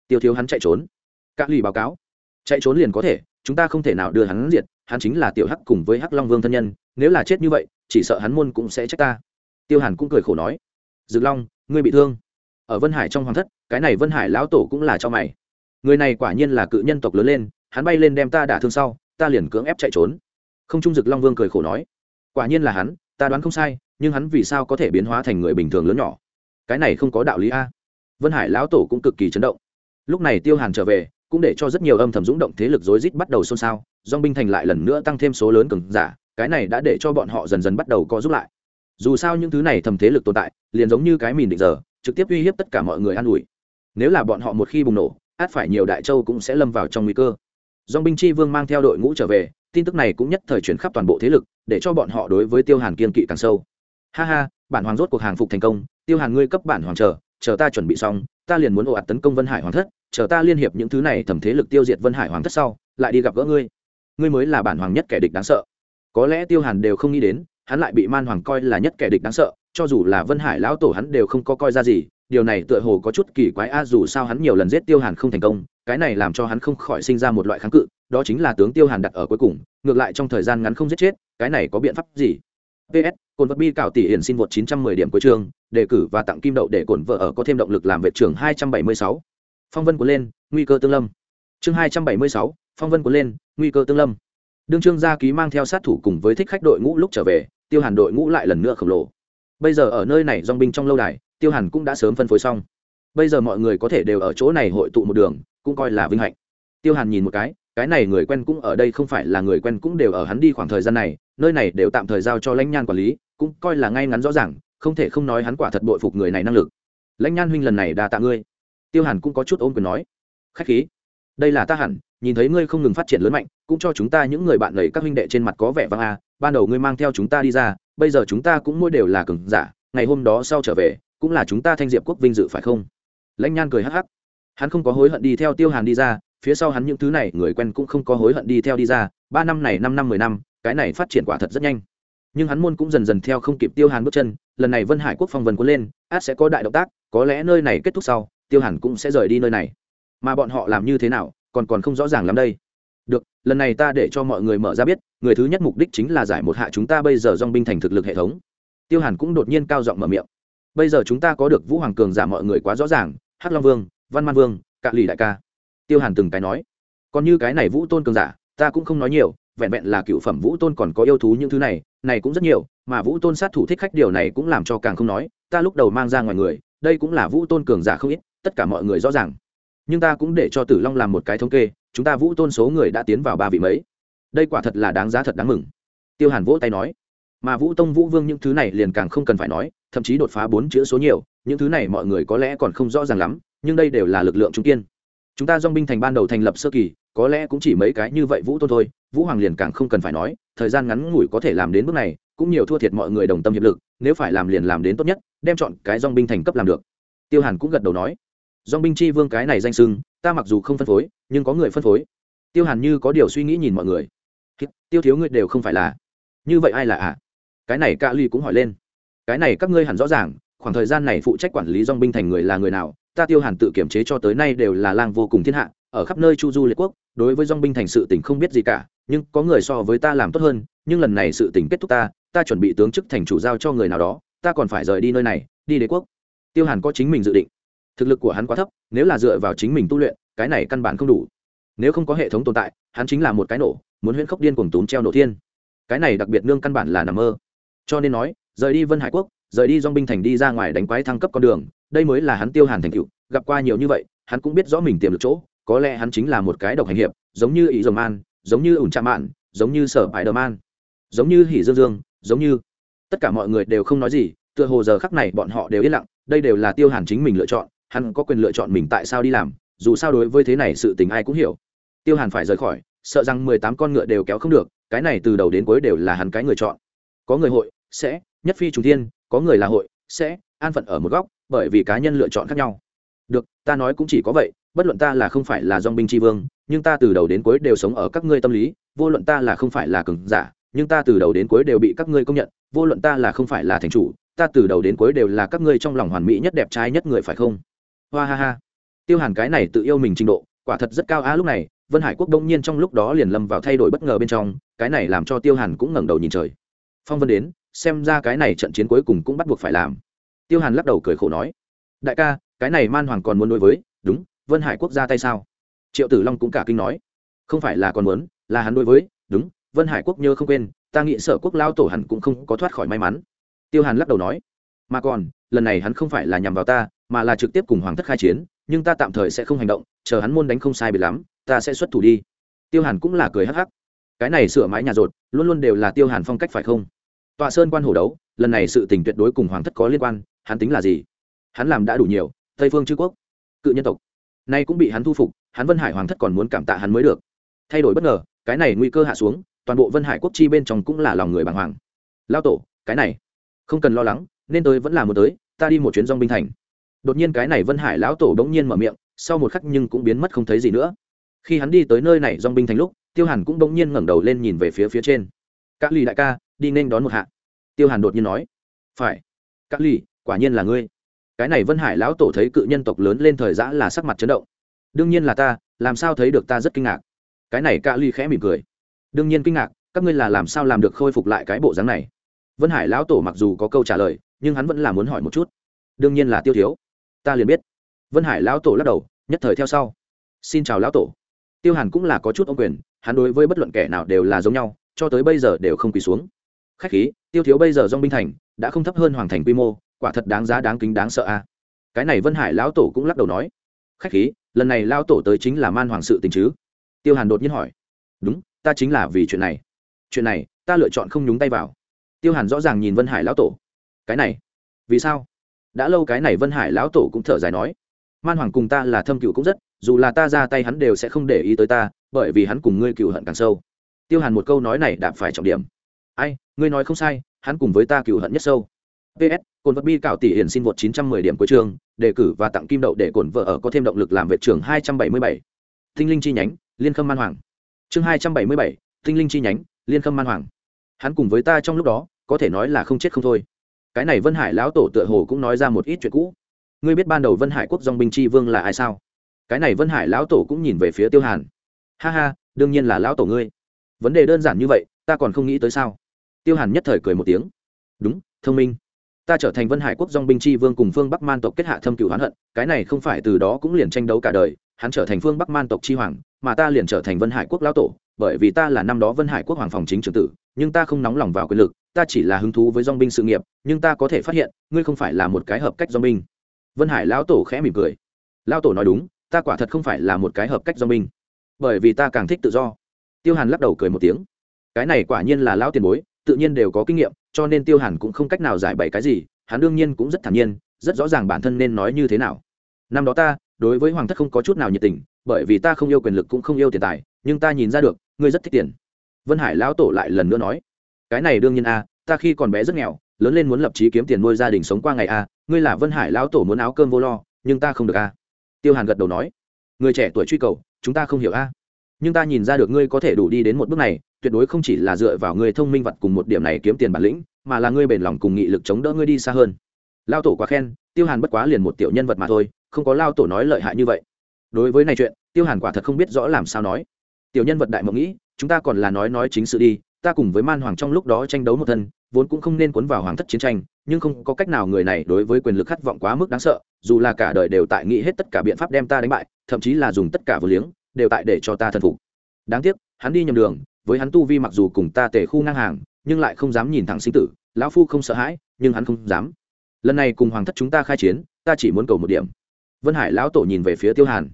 tiêu thiếu hắn chạy trốn. Cả lý báo cáo. Chạy trốn liền có thể, chúng ta không thể nào đưa hắn diệt hắn chính là tiểu hắc cùng với hắc long vương thân nhân nếu là chết như vậy, chỉ sợ hắn môn cũng sẽ trách ta. Tiêu hàn cũng cười khổ nói, dực long, ngươi bị thương. Ở vân hải trong hoàng thất, cái này vân hải lão tổ cũng là cho mày. Người này quả nhiên là cự nhân tộc lớn lên, hắn bay lên đem ta đả thương sau, ta liền cưỡng ép chạy trốn. Không trung dực long vương cười khổ nói, quả nhiên là hắn, ta đoán không sai, nhưng hắn vì sao có thể biến hóa thành người bình thường lớn nhỏ? Cái này không có đạo lý a. Vân hải lão tổ cũng cực kỳ chấn động. Lúc này tiêu hàn trở về, cũng để cho rất nhiều âm thầm dũng động thế lực rối rít bắt đầu xôn xao dong binh thành lại lần nữa tăng thêm số lớn cường giả cái này đã để cho bọn họ dần dần bắt đầu có giúp lại. Dù sao những thứ này thầm thế lực tồn tại, liền giống như cái mìn định giờ, trực tiếp uy hiếp tất cả mọi người an ủi. Nếu là bọn họ một khi bùng nổ, át phải nhiều đại châu cũng sẽ lâm vào trong nguy cơ. Dong binh chi vương mang theo đội ngũ trở về, tin tức này cũng nhất thời chuyển khắp toàn bộ thế lực, để cho bọn họ đối với tiêu hàn kiên kỵ càng sâu. Ha ha, bản hoàng rốt cuộc hàng phục thành công, tiêu hàn ngươi cấp bản hoàng chờ chờ ta chuẩn bị xong, ta liền muốn ồ ạt tấn công vân hải hoàng thất, chờ ta liên hiệp những thứ này thẩm thế lực tiêu diệt vân hải hoàng thất sau, lại đi gặp gỡ ngươi. Ngươi mới là bản hoàng nhất kẻ địch đáng sợ có lẽ tiêu hàn đều không nghĩ đến, hắn lại bị man hoàng coi là nhất kẻ địch đáng sợ, cho dù là vân hải lão tổ hắn đều không có coi ra gì, điều này tựa hồ có chút kỳ quái a, dù sao hắn nhiều lần giết tiêu hàn không thành công, cái này làm cho hắn không khỏi sinh ra một loại kháng cự, đó chính là tướng tiêu hàn đặt ở cuối cùng, ngược lại trong thời gian ngắn không giết chết, cái này có biện pháp gì? Ps cồn vật bi cảo tỷ hiển xin vượt 910 điểm cuối chương, đề cử và tặng kim đậu để cổn vợ ở có thêm động lực làm vệ trưởng hai trăm bảy mươi sáu. Phong vân cuốn lên, nguy cơ tương lâm. Chương hai trăm bảy mươi sáu, phong vân cuốn lên, nguy cơ tương lâm đương trương gia ký mang theo sát thủ cùng với thích khách đội ngũ lúc trở về, tiêu hàn đội ngũ lại lần nữa khổng lồ. Bây giờ ở nơi này dong binh trong lâu đài, tiêu hàn cũng đã sớm phân phối xong. Bây giờ mọi người có thể đều ở chỗ này hội tụ một đường, cũng coi là vinh hạnh. Tiêu hàn nhìn một cái cái này người quen cũng ở đây không phải là người quen cũng đều ở hắn đi khoảng thời gian này, nơi này đều tạm thời giao cho lãnh nhan quản lý, cũng coi là ngay ngắn rõ ràng, không thể không nói hắn quả thật bội phục người này năng lực. Lãnh nhan huynh lần này đa tạ ngươi. Tiêu hàn cũng có chút ôm quyền nói. Khách khí đây là ta hẳn, nhìn thấy ngươi không ngừng phát triển lớn mạnh, cũng cho chúng ta những người bạn lầy các huynh đệ trên mặt có vẻ vang a ban đầu ngươi mang theo chúng ta đi ra, bây giờ chúng ta cũng mỗi đều là cường giả, ngày hôm đó sau trở về, cũng là chúng ta thanh diệp quốc vinh dự phải không? Lãnh nhan cười hắc hắc. Hắn không có hối hận đi theo tiêu hàn đi ra, phía sau hắn những thứ này, người quen cũng không có hối hận đi theo đi ra, ba năm này năm năm mười năm, cái này phát triển quả thật rất nhanh. Nhưng hắn môn cũng dần dần theo không kịp tiêu hàn bước chân, lần này vân hải quốc phong vân quân lên, át sẽ có đại động tác, có lẽ nơi này kết thúc sau, tiêu hàn cũng sẽ rời đi nơi này mà bọn họ làm như thế nào, còn còn không rõ ràng lắm đây. Được, lần này ta để cho mọi người mở ra biết, người thứ nhất mục đích chính là giải một hạ chúng ta bây giờ dong binh thành thực lực hệ thống. Tiêu hàn cũng đột nhiên cao giọng mở miệng. Bây giờ chúng ta có được vũ hoàng cường giả mọi người quá rõ ràng, hắc long vương, văn man vương, cạ lì đại ca. Tiêu hàn từng cái nói. Còn như cái này vũ tôn cường giả, ta cũng không nói nhiều, vẹn vẹn là cựu phẩm vũ tôn còn có yêu thú những thứ này này cũng rất nhiều, mà vũ tôn sát thủ thích khách điều này cũng làm cho càng không nói, ta lúc đầu mang ra ngoài người, đây cũng là vũ tôn cường giả không ít, tất cả mọi người rõ ràng nhưng ta cũng để cho tử long làm một cái thống kê, chúng ta vũ tôn số người đã tiến vào ba vị mấy. Đây quả thật là đáng giá thật đáng mừng. Tiêu hàn vỗ tay nói. Mà vũ tông vũ vương những thứ này liền càng không cần phải nói, thậm chí đột phá bốn chữ số nhiều, những thứ này mọi người có lẽ còn không rõ ràng lắm, nhưng đây đều là lực lượng trung tiên chúng ta dong binh thành ban đầu thành lập sơ kỳ, có lẽ cũng chỉ mấy cái như vậy vũ tôn thôi, vũ hoàng liền càng không cần phải nói, thời gian ngắn ngủi có thể làm đến bước này, cũng nhiều thua thiệt mọi người đồng tâm hiệp lực, nếu phải làm liền làm đến tốt nhất, đem chọn cái dong binh thành cấp làm được. Tiêu hàn cũng gật đầu nói dong binh chi vương cái này danh sưng ta mặc dù không phân phối, nhưng có người phân phối. Tiêu hàn như có điều suy nghĩ nhìn mọi người. Tiêu thiếu ngươi đều không phải là. Như vậy ai là ạ? À? cái này ca ly cũng hỏi lên. Cái này các ngươi hẳn rõ ràng, khoảng thời gian này phụ trách quản lý dong binh thành người là người nào, ta tiêu hàn tự kiểm chế cho tới nay đều là lang vô cùng thiên hạ, ở khắp nơi chu du liệt quốc, đối với dong binh thành sự tình không biết gì cả, nhưng có người so với ta làm tốt hơn, nhưng lần này sự tình kết thúc ta ta chuẩn bị tướng chức thành chủ giao cho người nào đó, ta còn phải rời đi nơi này, đi đế quốc. Tiêu hàn có chính mình dự định thực lực của hắn quá thấp, nếu là dựa vào chính mình tu luyện, cái này căn bản không đủ. Nếu không có hệ thống tồn tại, hắn chính là một cái nổ, muốn huyễn khốc điên cuồng tốn treo nổ thiên. Cái này đặc biệt nương căn bản là nằm mơ. Cho nên nói, rời đi vân hải quốc, rời đi dong binh thành đi ra ngoài đánh quái thăng cấp con đường, đây mới là hắn tiêu hàn thành cựu gặp qua nhiều như vậy, hắn cũng biết rõ mình tiềm lực chỗ, có lẽ hắn chính là một cái độc hành hiệp, giống như ý dòng man, giống như ủn trạm mạn giống như sở bài đờ man, giống như hỉ dương dương, giống như tất cả mọi người đều không nói gì, tựa hồ giờ khắc này bọn họ đều yên lặng, đây đều là tiêu hàn chính mình lựa chọn hắn có quyền lựa chọn mình tại sao đi làm, dù sao đối với thế này sự tình ai cũng hiểu. Tiêu hàn phải rời khỏi, sợ rằng mười tám con ngựa đều kéo không được, cái này từ đầu đến cuối đều là hắn cái người chọn. Có người hội, sẽ, nhất phi trùng thiên, có người là hội, sẽ, an phận ở một góc, bởi vì cá nhân lựa chọn khác nhau. Được, ta nói cũng chỉ có vậy, bất luận ta là không phải là dong binh tri vương, nhưng ta từ đầu đến cuối đều sống ở các ngươi tâm lý, vô luận ta là không phải là cường giả, nhưng ta từ đầu đến cuối đều bị các ngươi công nhận, vô luận ta là không phải là thành chủ, ta từ đầu đến cuối đều là các ngươi trong lòng hoàn mỹ nhất đẹp trai nhất người phải không? Hoa ha ha. Tiêu hàn cái này tự yêu mình trình độ, quả thật rất cao á lúc này, vân hải quốc đông nhiên trong lúc đó liền lâm vào thay đổi bất ngờ bên trong, cái này làm cho tiêu hàn cũng ngẩng đầu nhìn trời. Phong vân đến, xem ra cái này trận chiến cuối cùng cũng bắt buộc phải làm. Tiêu hàn lắc đầu cười khổ nói, đại ca, cái này man hoàng còn muốn đối với, đúng, vân hải quốc ra tay sao? Triệu tử long cũng cả kinh nói, không phải là còn muốn, là hắn đối với, đúng, vân hải quốc nhớ không quên, ta nghĩ sở quốc lao tổ hẳn cũng không có thoát khỏi may mắn. Tiêu hàn lắc đầu nói, mà còn, lần này hắn không phải là nhằm vào ta mà là trực tiếp cùng hoàng thất khai chiến, nhưng ta tạm thời sẽ không hành động, chờ hắn môn đánh không sai biệt lắm, ta sẽ xuất thủ đi. Tiêu hàn cũng là cười hắc hắc. Cái này sửa mái nhà rột, luôn luôn đều là tiêu hàn phong cách phải không? Tọa sơn quan hổ đấu, lần này sự tình tuyệt đối cùng hoàng thất có liên quan, hắn tính là gì? Hắn làm đã đủ nhiều, tây phương chư quốc, cự nhân tộc. Nay cũng bị hắn thu phục, hắn vân hải hoàng thất còn muốn cảm tạ hắn mới được. Thay đổi bất ngờ, cái này nguy cơ hạ xuống, toàn bộ vân hải quốc chi bên trong cũng là lòng người bàng hoàng. Lao tổ, cái này, không cần lo lắng, nên tới vẫn là một tới, ta đi một chuyến dong binh thành đột nhiên cái này vân hải lão tổ đống nhiên mở miệng, sau một khắc nhưng cũng biến mất không thấy gì nữa. Khi hắn đi tới nơi này dong binh thành lúc, tiêu hàn cũng đống nhiên ngẩng đầu lên nhìn về phía phía trên. Các ly đại ca, đi nên đón một hạ. Tiêu hàn đột nhiên nói. Phải. Các ly quả nhiên là ngươi. Cái này vân hải lão tổ thấy cự nhân tộc lớn lên thời giã là sắc mặt chấn động. Đương nhiên là ta, làm sao thấy được ta rất kinh ngạc. Cái này ca ly khẽ mỉm cười. Đương nhiên kinh ngạc, các ngươi là làm sao làm được khôi phục lại cái bộ dáng này? Vân hải lão tổ mặc dù có câu trả lời, nhưng hắn vẫn là muốn hỏi một chút. Đương nhiên là tiêu thiếu ta liền biết. Vân hải lão tổ lắc đầu, nhất thời theo sau. Xin chào lão tổ. Tiêu hàn cũng là có chút ông quyền, hắn đối với bất luận kẻ nào đều là giống nhau, cho tới bây giờ đều không quỳ xuống. Khách khí, tiêu thiếu bây giờ dong binh thành, đã không thấp hơn hoàng thành quy mô, quả thật đáng giá đáng kính đáng sợ a. Cái này vân hải lão tổ cũng lắc đầu nói. Khách khí, lần này lão tổ tới chính là man hoàng sự tình chứ? Tiêu hàn đột nhiên hỏi. Đúng, ta chính là vì chuyện này. Chuyện này, ta lựa chọn không nhúng tay vào. Tiêu hàn rõ ràng nhìn vân hải lão tổ. Cái này, vì sao? Đã lâu cái này vân hải lão tổ cũng thở dài nói man hoàng cùng ta là thâm cựu cũng rất dù là ta ra tay hắn đều sẽ không để ý tới ta bởi vì hắn cùng ngươi cựu hận càng sâu. Tiêu hàn một câu nói này đạp phải trọng điểm. Ai ngươi nói không sai hắn cùng với ta cựu hận nhất sâu. Ps cồn vật bi cạo tỷ hiển xin vượt 910 điểm cuối trường đề cử và tặng kim đậu để cồn vợ ở có thêm động lực làm vệ trưởng 277. tinh linh chi nhánh liên khâm man hoàng. Chương 277, tinh linh chi nhánh liên khâm man hoàng. Hắn cùng với ta trong lúc đó có thể nói là không chết không thôi cái này vân hải lão tổ tựa hồ cũng nói ra một ít chuyện cũ. Ngươi biết ban đầu vân hải quốc dong binh chi vương là ai sao? Cái này vân hải lão tổ cũng nhìn về phía tiêu hàn. Ha ha, đương nhiên là lão tổ ngươi. Vấn đề đơn giản như vậy, ta còn không nghĩ tới sao? Tiêu hàn nhất thời cười một tiếng. Đúng, thông minh. Ta trở thành vân hải quốc dong binh chi vương cùng phương bắc man tộc kết hạ thâm cựu hoán hận, cái này không phải từ đó cũng liền tranh đấu cả đời, hắn trở thành phương bắc man tộc chi hoàng, mà ta liền trở thành vân hải quốc lão tổ bởi vì ta là năm đó vân hải quốc hoàng phòng chính trưởng tử, nhưng ta không nóng lòng vào quyền lực, ta chỉ là hứng thú với dong binh sự nghiệp, nhưng ta có thể phát hiện, ngươi không phải là một cái hợp cách dong binh. Vân hải lão tổ khẽ mỉm cười. Lão tổ nói đúng, ta quả thật không phải là một cái hợp cách dong binh, bởi vì ta càng thích tự do. Tiêu hàn lắc đầu cười một tiếng. Cái này quả nhiên là lão tiền bối, tự nhiên đều có kinh nghiệm, cho nên tiêu hàn cũng không cách nào giải bày cái gì, hắn đương nhiên cũng rất thản nhiên, rất rõ ràng bản thân nên nói như thế nào. Năm đó ta, đối với hoàng thất không có chút nào nhiệt tình, bởi vì ta không yêu quyền lực cũng không yêu tiền tài nhưng ta nhìn ra được, ngươi rất thích tiền. Vân hải lão tổ lại lần nữa nói, cái này đương nhiên a, ta khi còn bé rất nghèo, lớn lên muốn lập trí kiếm tiền nuôi gia đình sống qua ngày a, ngươi là vân hải lão tổ muốn áo cơm vô lo, nhưng ta không được a. Tiêu hàn gật đầu nói, người trẻ tuổi truy cầu, chúng ta không hiểu a. Nhưng ta nhìn ra được ngươi có thể đủ đi đến một bước này, tuyệt đối không chỉ là dựa vào ngươi thông minh vật cùng một điểm này kiếm tiền bản lĩnh, mà là ngươi bền lòng cùng nghị lực chống đỡ ngươi đi xa hơn. Lao tổ quá khen, tiêu hàn bất quá liền một tiểu nhân vật mà thôi, không có lao tổ nói lợi hại như vậy. Đối với này chuyện, tiêu hàn quả thật không biết rõ làm sao nói tiểu nhân vật đại mộng nghĩ, chúng ta còn là nói nói chính sự đi, ta cùng với man hoàng trong lúc đó tranh đấu một thân, vốn cũng không nên cuốn vào hoàng thất chiến tranh, nhưng không có cách nào người này đối với quyền lực khát vọng quá mức đáng sợ, dù là cả đời đều tại nghĩ hết tất cả biện pháp đem ta đánh bại, thậm chí là dùng tất cả vừa liếng, đều tại để cho ta thần phục. Đáng tiếc, hắn đi nhầm đường, với hắn tu vi mặc dù cùng ta tề khu ngang hàng, nhưng lại không dám nhìn thẳng sinh tử, lão phu không sợ hãi, nhưng hắn không dám. Lần này cùng hoàng thất chúng ta khai chiến, ta chỉ muốn cầu một điểm. Vân hải lão tổ nhìn về phía tiêu hàn.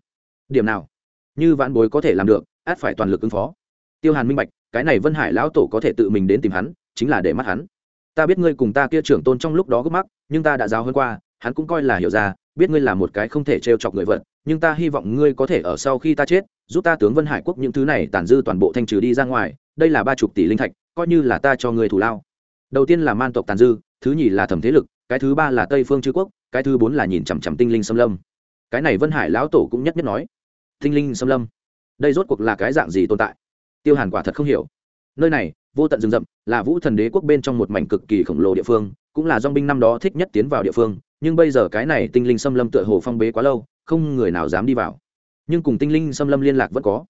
Điểm nào? Như vãn bối có thể làm được át phải toàn lực ứng phó. Tiêu hàn minh bạch, cái này vân hải lão tổ có thể tự mình đến tìm hắn, chính là để mắt hắn. Ta biết ngươi cùng ta kia trưởng tôn trong lúc đó gấp mắc, nhưng ta đã giáo hơn qua, hắn cũng coi là hiểu ra, biết ngươi là một cái không thể trêu chọc người vật nhưng ta hy vọng ngươi có thể ở sau khi ta chết, giúp ta tướng vân hải quốc những thứ này tàn dư toàn bộ thanh trừ đi ra ngoài, đây là ba chục tỷ linh thạch, coi như là ta cho ngươi thủ lao. Đầu tiên là man tộc tàn dư, thứ nhì là thẩm thế lực, cái thứ ba là tây phương chư quốc, cái thứ bốn là nhìn chằm chằm tinh linh xâm lâm. Cái này vân hải lão tổ cũng nhất nhất nói. Tinh linh xâm lâm đây rốt cuộc là cái dạng gì tồn tại? Tiêu hàn quả thật không hiểu. Nơi này, vô tận rừng rậm, là vũ thần đế quốc bên trong một mảnh cực kỳ khổng lồ địa phương, cũng là dong binh năm đó thích nhất tiến vào địa phương, nhưng bây giờ cái này tinh linh xâm lâm tựa hồ phong bế quá lâu, không người nào dám đi vào. Nhưng cùng tinh linh xâm lâm liên lạc vẫn có.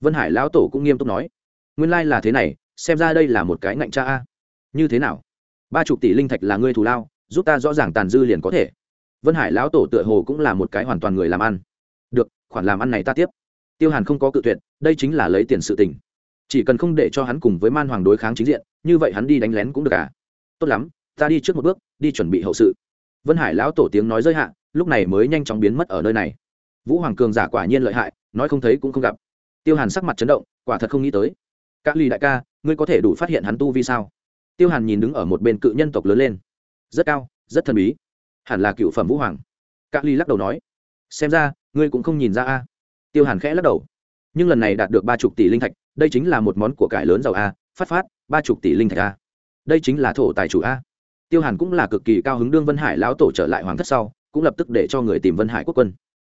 Vân hải lão tổ cũng nghiêm túc nói, nguyên lai là thế này, xem ra đây là một cái ngạnh cha a. Như thế nào? Ba chục tỷ linh thạch là ngươi thù lao, giúp ta rõ ràng tàn dư liền có thể. Vân hải lão tổ tựa hồ cũng là một cái hoàn toàn người làm ăn. Được, khoản làm ăn này ta tiếp tiêu hàn không có cự tuyệt, đây chính là lấy tiền sự tình. Chỉ cần không để cho hắn cùng với man hoàng đối kháng chính diện, như vậy hắn đi đánh lén cũng được à? Tốt lắm, ta đi trước một bước, đi chuẩn bị hậu sự. Vân hải lão tổ tiếng nói giới hạn lúc này mới nhanh chóng biến mất ở nơi này. Vũ hoàng cường giả quả nhiên lợi hại, nói không thấy cũng không gặp. Tiêu hàn sắc mặt chấn động, quả thật không nghĩ tới. Các ly đại ca, ngươi có thể đủ phát hiện hắn tu vi sao? Tiêu hàn nhìn đứng ở một bên cự nhân tộc lớn lên. Rất cao, rất thần bí. Hẳn là cựu phẩm vũ hoàng. Các ly lắc đầu nói. Xem ra, ngươi cũng không nhìn ra a tiêu hàn khẽ lắc đầu. Nhưng lần này đạt được ba chục tỷ linh thạch, đây chính là một món của cải lớn giàu a, phát phát, ba chục tỷ linh thạch a. Đây chính là thổ tài chủ a. Tiêu hàn cũng là cực kỳ cao hứng đương vân hải lão tổ trở lại hoàng thất sau, cũng lập tức để cho người tìm vân hải quốc quân.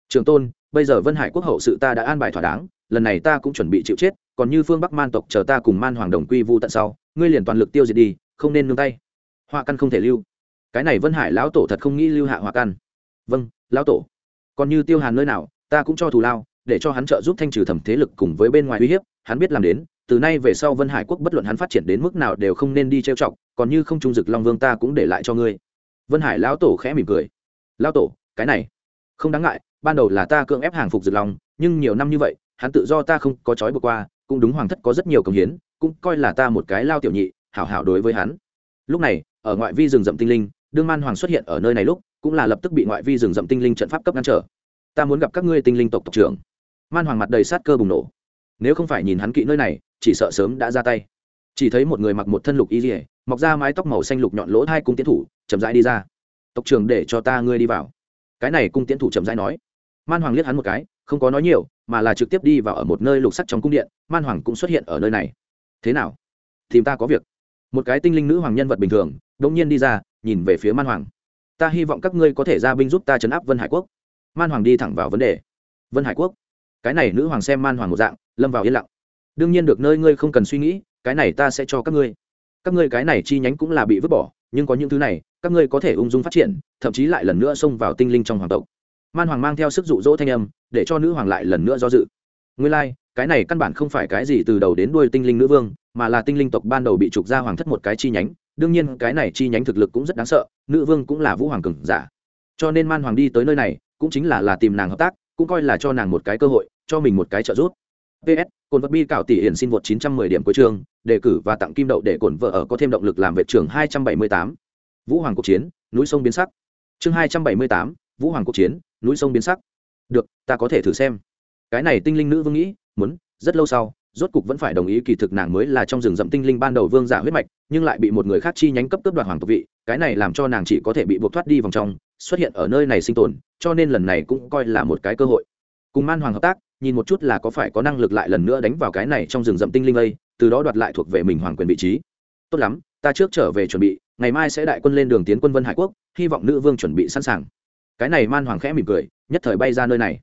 Trường tôn, bây giờ vân hải quốc hậu sự ta đã an bài thỏa đáng, lần này ta cũng chuẩn bị chịu chết, còn như phương bắc man tộc chờ ta cùng man hoàng đồng quy vu tận sau, ngươi liền toàn lực tiêu diệt đi, không nên nương tay. Họa căn không thể lưu. Cái này vân hải lão tổ thật không nghĩ lưu hạ họa căn. Vâng lão tổ. Còn như tiêu hàn nơi nào, ta cũng cho thù lao để cho hắn trợ giúp thanh trừ thẩm thế lực cùng với bên ngoài uy hiếp, hắn biết làm đến, từ nay về sau vân hải quốc bất luận hắn phát triển đến mức nào đều không nên đi trêu chọc, còn như không trung dực long vương ta cũng để lại cho ngươi. Vân hải lão tổ khẽ mỉm cười. Lão tổ, cái này, không đáng ngại, ban đầu là ta cưỡng ép hàng phục dực long, nhưng nhiều năm như vậy, hắn tự do ta không có trói buộc qua, cũng đúng hoàng thất có rất nhiều công hiến, cũng coi là ta một cái lao tiểu nhị, hảo hảo đối với hắn. Lúc này, ở ngoại vi rừng rậm tinh linh, đương man hoàng xuất hiện ở nơi này lúc, cũng là lập tức bị ngoại vi rừng rậm tinh linh trận pháp cấp ngăn trở. Ta muốn gặp các ngươi tinh linh tộc tộc trưởng man hoàng mặt đầy sát cơ bùng nổ. Nếu không phải nhìn hắn kỹ nơi này, chỉ sợ sớm đã ra tay. Chỉ thấy một người mặc một thân lục y dỉa mọc ra mái tóc màu xanh lục nhọn lỗ hai cung tiến thủ, chậm rãi đi ra. Tộc trưởng để cho ta ngươi đi vào. Cái này cung tiến thủ chậm rãi nói. Man hoàng liếc hắn một cái, không có nói nhiều, mà là trực tiếp đi vào ở một nơi lục sắt trong cung điện, man hoàng cũng xuất hiện ở nơi này. Thế nào? Tìm ta có việc? Một cái tinh linh nữ hoàng nhân vật bình thường, đống nhiên đi ra, nhìn về phía man hoàng. Ta hy vọng các ngươi có thể ra binh giúp ta chấn áp vân hải quốc. Man hoàng đi thẳng vào vấn đề. Vân hải quốc? Cái này nữ hoàng xem man hoàng một dạng lâm vào yên lặng. Đương nhiên được nơi ngươi không cần suy nghĩ cái này ta sẽ cho các ngươi. Các ngươi cái này chi nhánh cũng là bị vứt bỏ nhưng có những thứ này các ngươi có thể ung dung phát triển thậm chí lại lần nữa xông vào tinh linh trong hoàng tộc. Man hoàng mang theo sức dụ dỗ thanh âm để cho nữ hoàng lại lần nữa do dự. Nguyên lai、like, cái này căn bản không phải cái gì từ đầu đến đuôi tinh linh nữ vương mà là tinh linh tộc ban đầu bị trục ra hoàng thất một cái chi nhánh. Đương nhiên cái này chi nhánh thực lực cũng rất đáng sợ nữ vương cũng là vũ hoàng cừng giả. Cho nên man hoàng đi tới nơi này cũng chính là là tìm nàng hợp tác cũng coi là cho nàng một cái cơ hội cho mình một cái trợ giúp. Ps cồn vật bi cảo tỷ hiển xin vượt 910 điểm cuối trường đề cử và tặng kim đậu để cổn vợ ở có thêm động lực làm vệ trưởng 278. vũ hoàng quốc chiến núi sông biến sắc. Chương 278, vũ hoàng quốc chiến núi sông biến sắc. Được ta có thể thử xem. Cái này tinh linh nữ vương nghĩ muốn rất lâu sau rốt cục vẫn phải đồng ý kỳ thực nàng mới là trong rừng rậm tinh linh ban đầu vương giả huyết mạch nhưng lại bị một người khác chi nhánh cấp cướp đoạt hoàng tộc vị cái này làm cho nàng chỉ có thể bị buộc thoát đi vòng trong xuất hiện ở nơi này sinh tồn cho nên lần này cũng coi là một cái cơ hội. Cùng man hoàng hợp tác nhìn một chút là có phải có năng lực lại lần nữa đánh vào cái này trong rừng rậm tinh linh lây từ đó đoạt lại thuộc về mình hoàng quyền vị trí. Tốt lắm, ta trước trở về chuẩn bị, ngày mai sẽ đại quân lên đường tiến quân vân hải quốc, hy vọng nữ vương chuẩn bị sẵn sàng. Cái này man hoàng khẽ mỉm cười, nhất thời bay ra nơi này.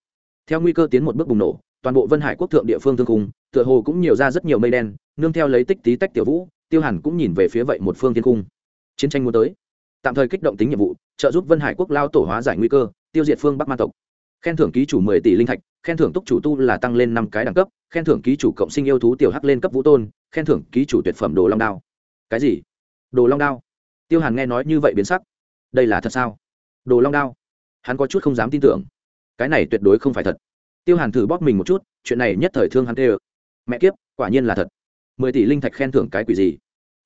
Theo nguy cơ tiến một bước bùng nổ, toàn bộ vân hải quốc thượng địa phương thương cung tựa hồ cũng nhiều ra rất nhiều mây đen, nương theo lấy tích tí tách tiểu vũ, tiêu hàn cũng nhìn về phía vậy một phương thiên cung chiến tranh muốn tới. Tạm thời kích động tính nhiệm vụ, trợ giúp vân hải quốc lao tổ hóa giải nguy cơ, tiêu diệt phương bắc ma tộc. Khen thưởng ký chủ mười tỷ linh thạch khen thưởng túc chủ tu là tăng lên năm cái đẳng cấp, khen thưởng ký chủ cộng sinh yêu thú tiểu hắc lên cấp vũ tôn, khen thưởng ký chủ tuyệt phẩm đồ long đao. Cái gì? Đồ long đao? Tiêu hàn nghe nói như vậy biến sắc. Đây là thật sao? Đồ long đao? Hắn có chút không dám tin tưởng. Cái này tuyệt đối không phải thật. Tiêu hàn thử bóp mình một chút, chuyện này nhất thời thương hắn tê ơ. Mẹ kiếp, quả nhiên là thật. Mười tỷ linh thạch khen thưởng cái quỷ gì?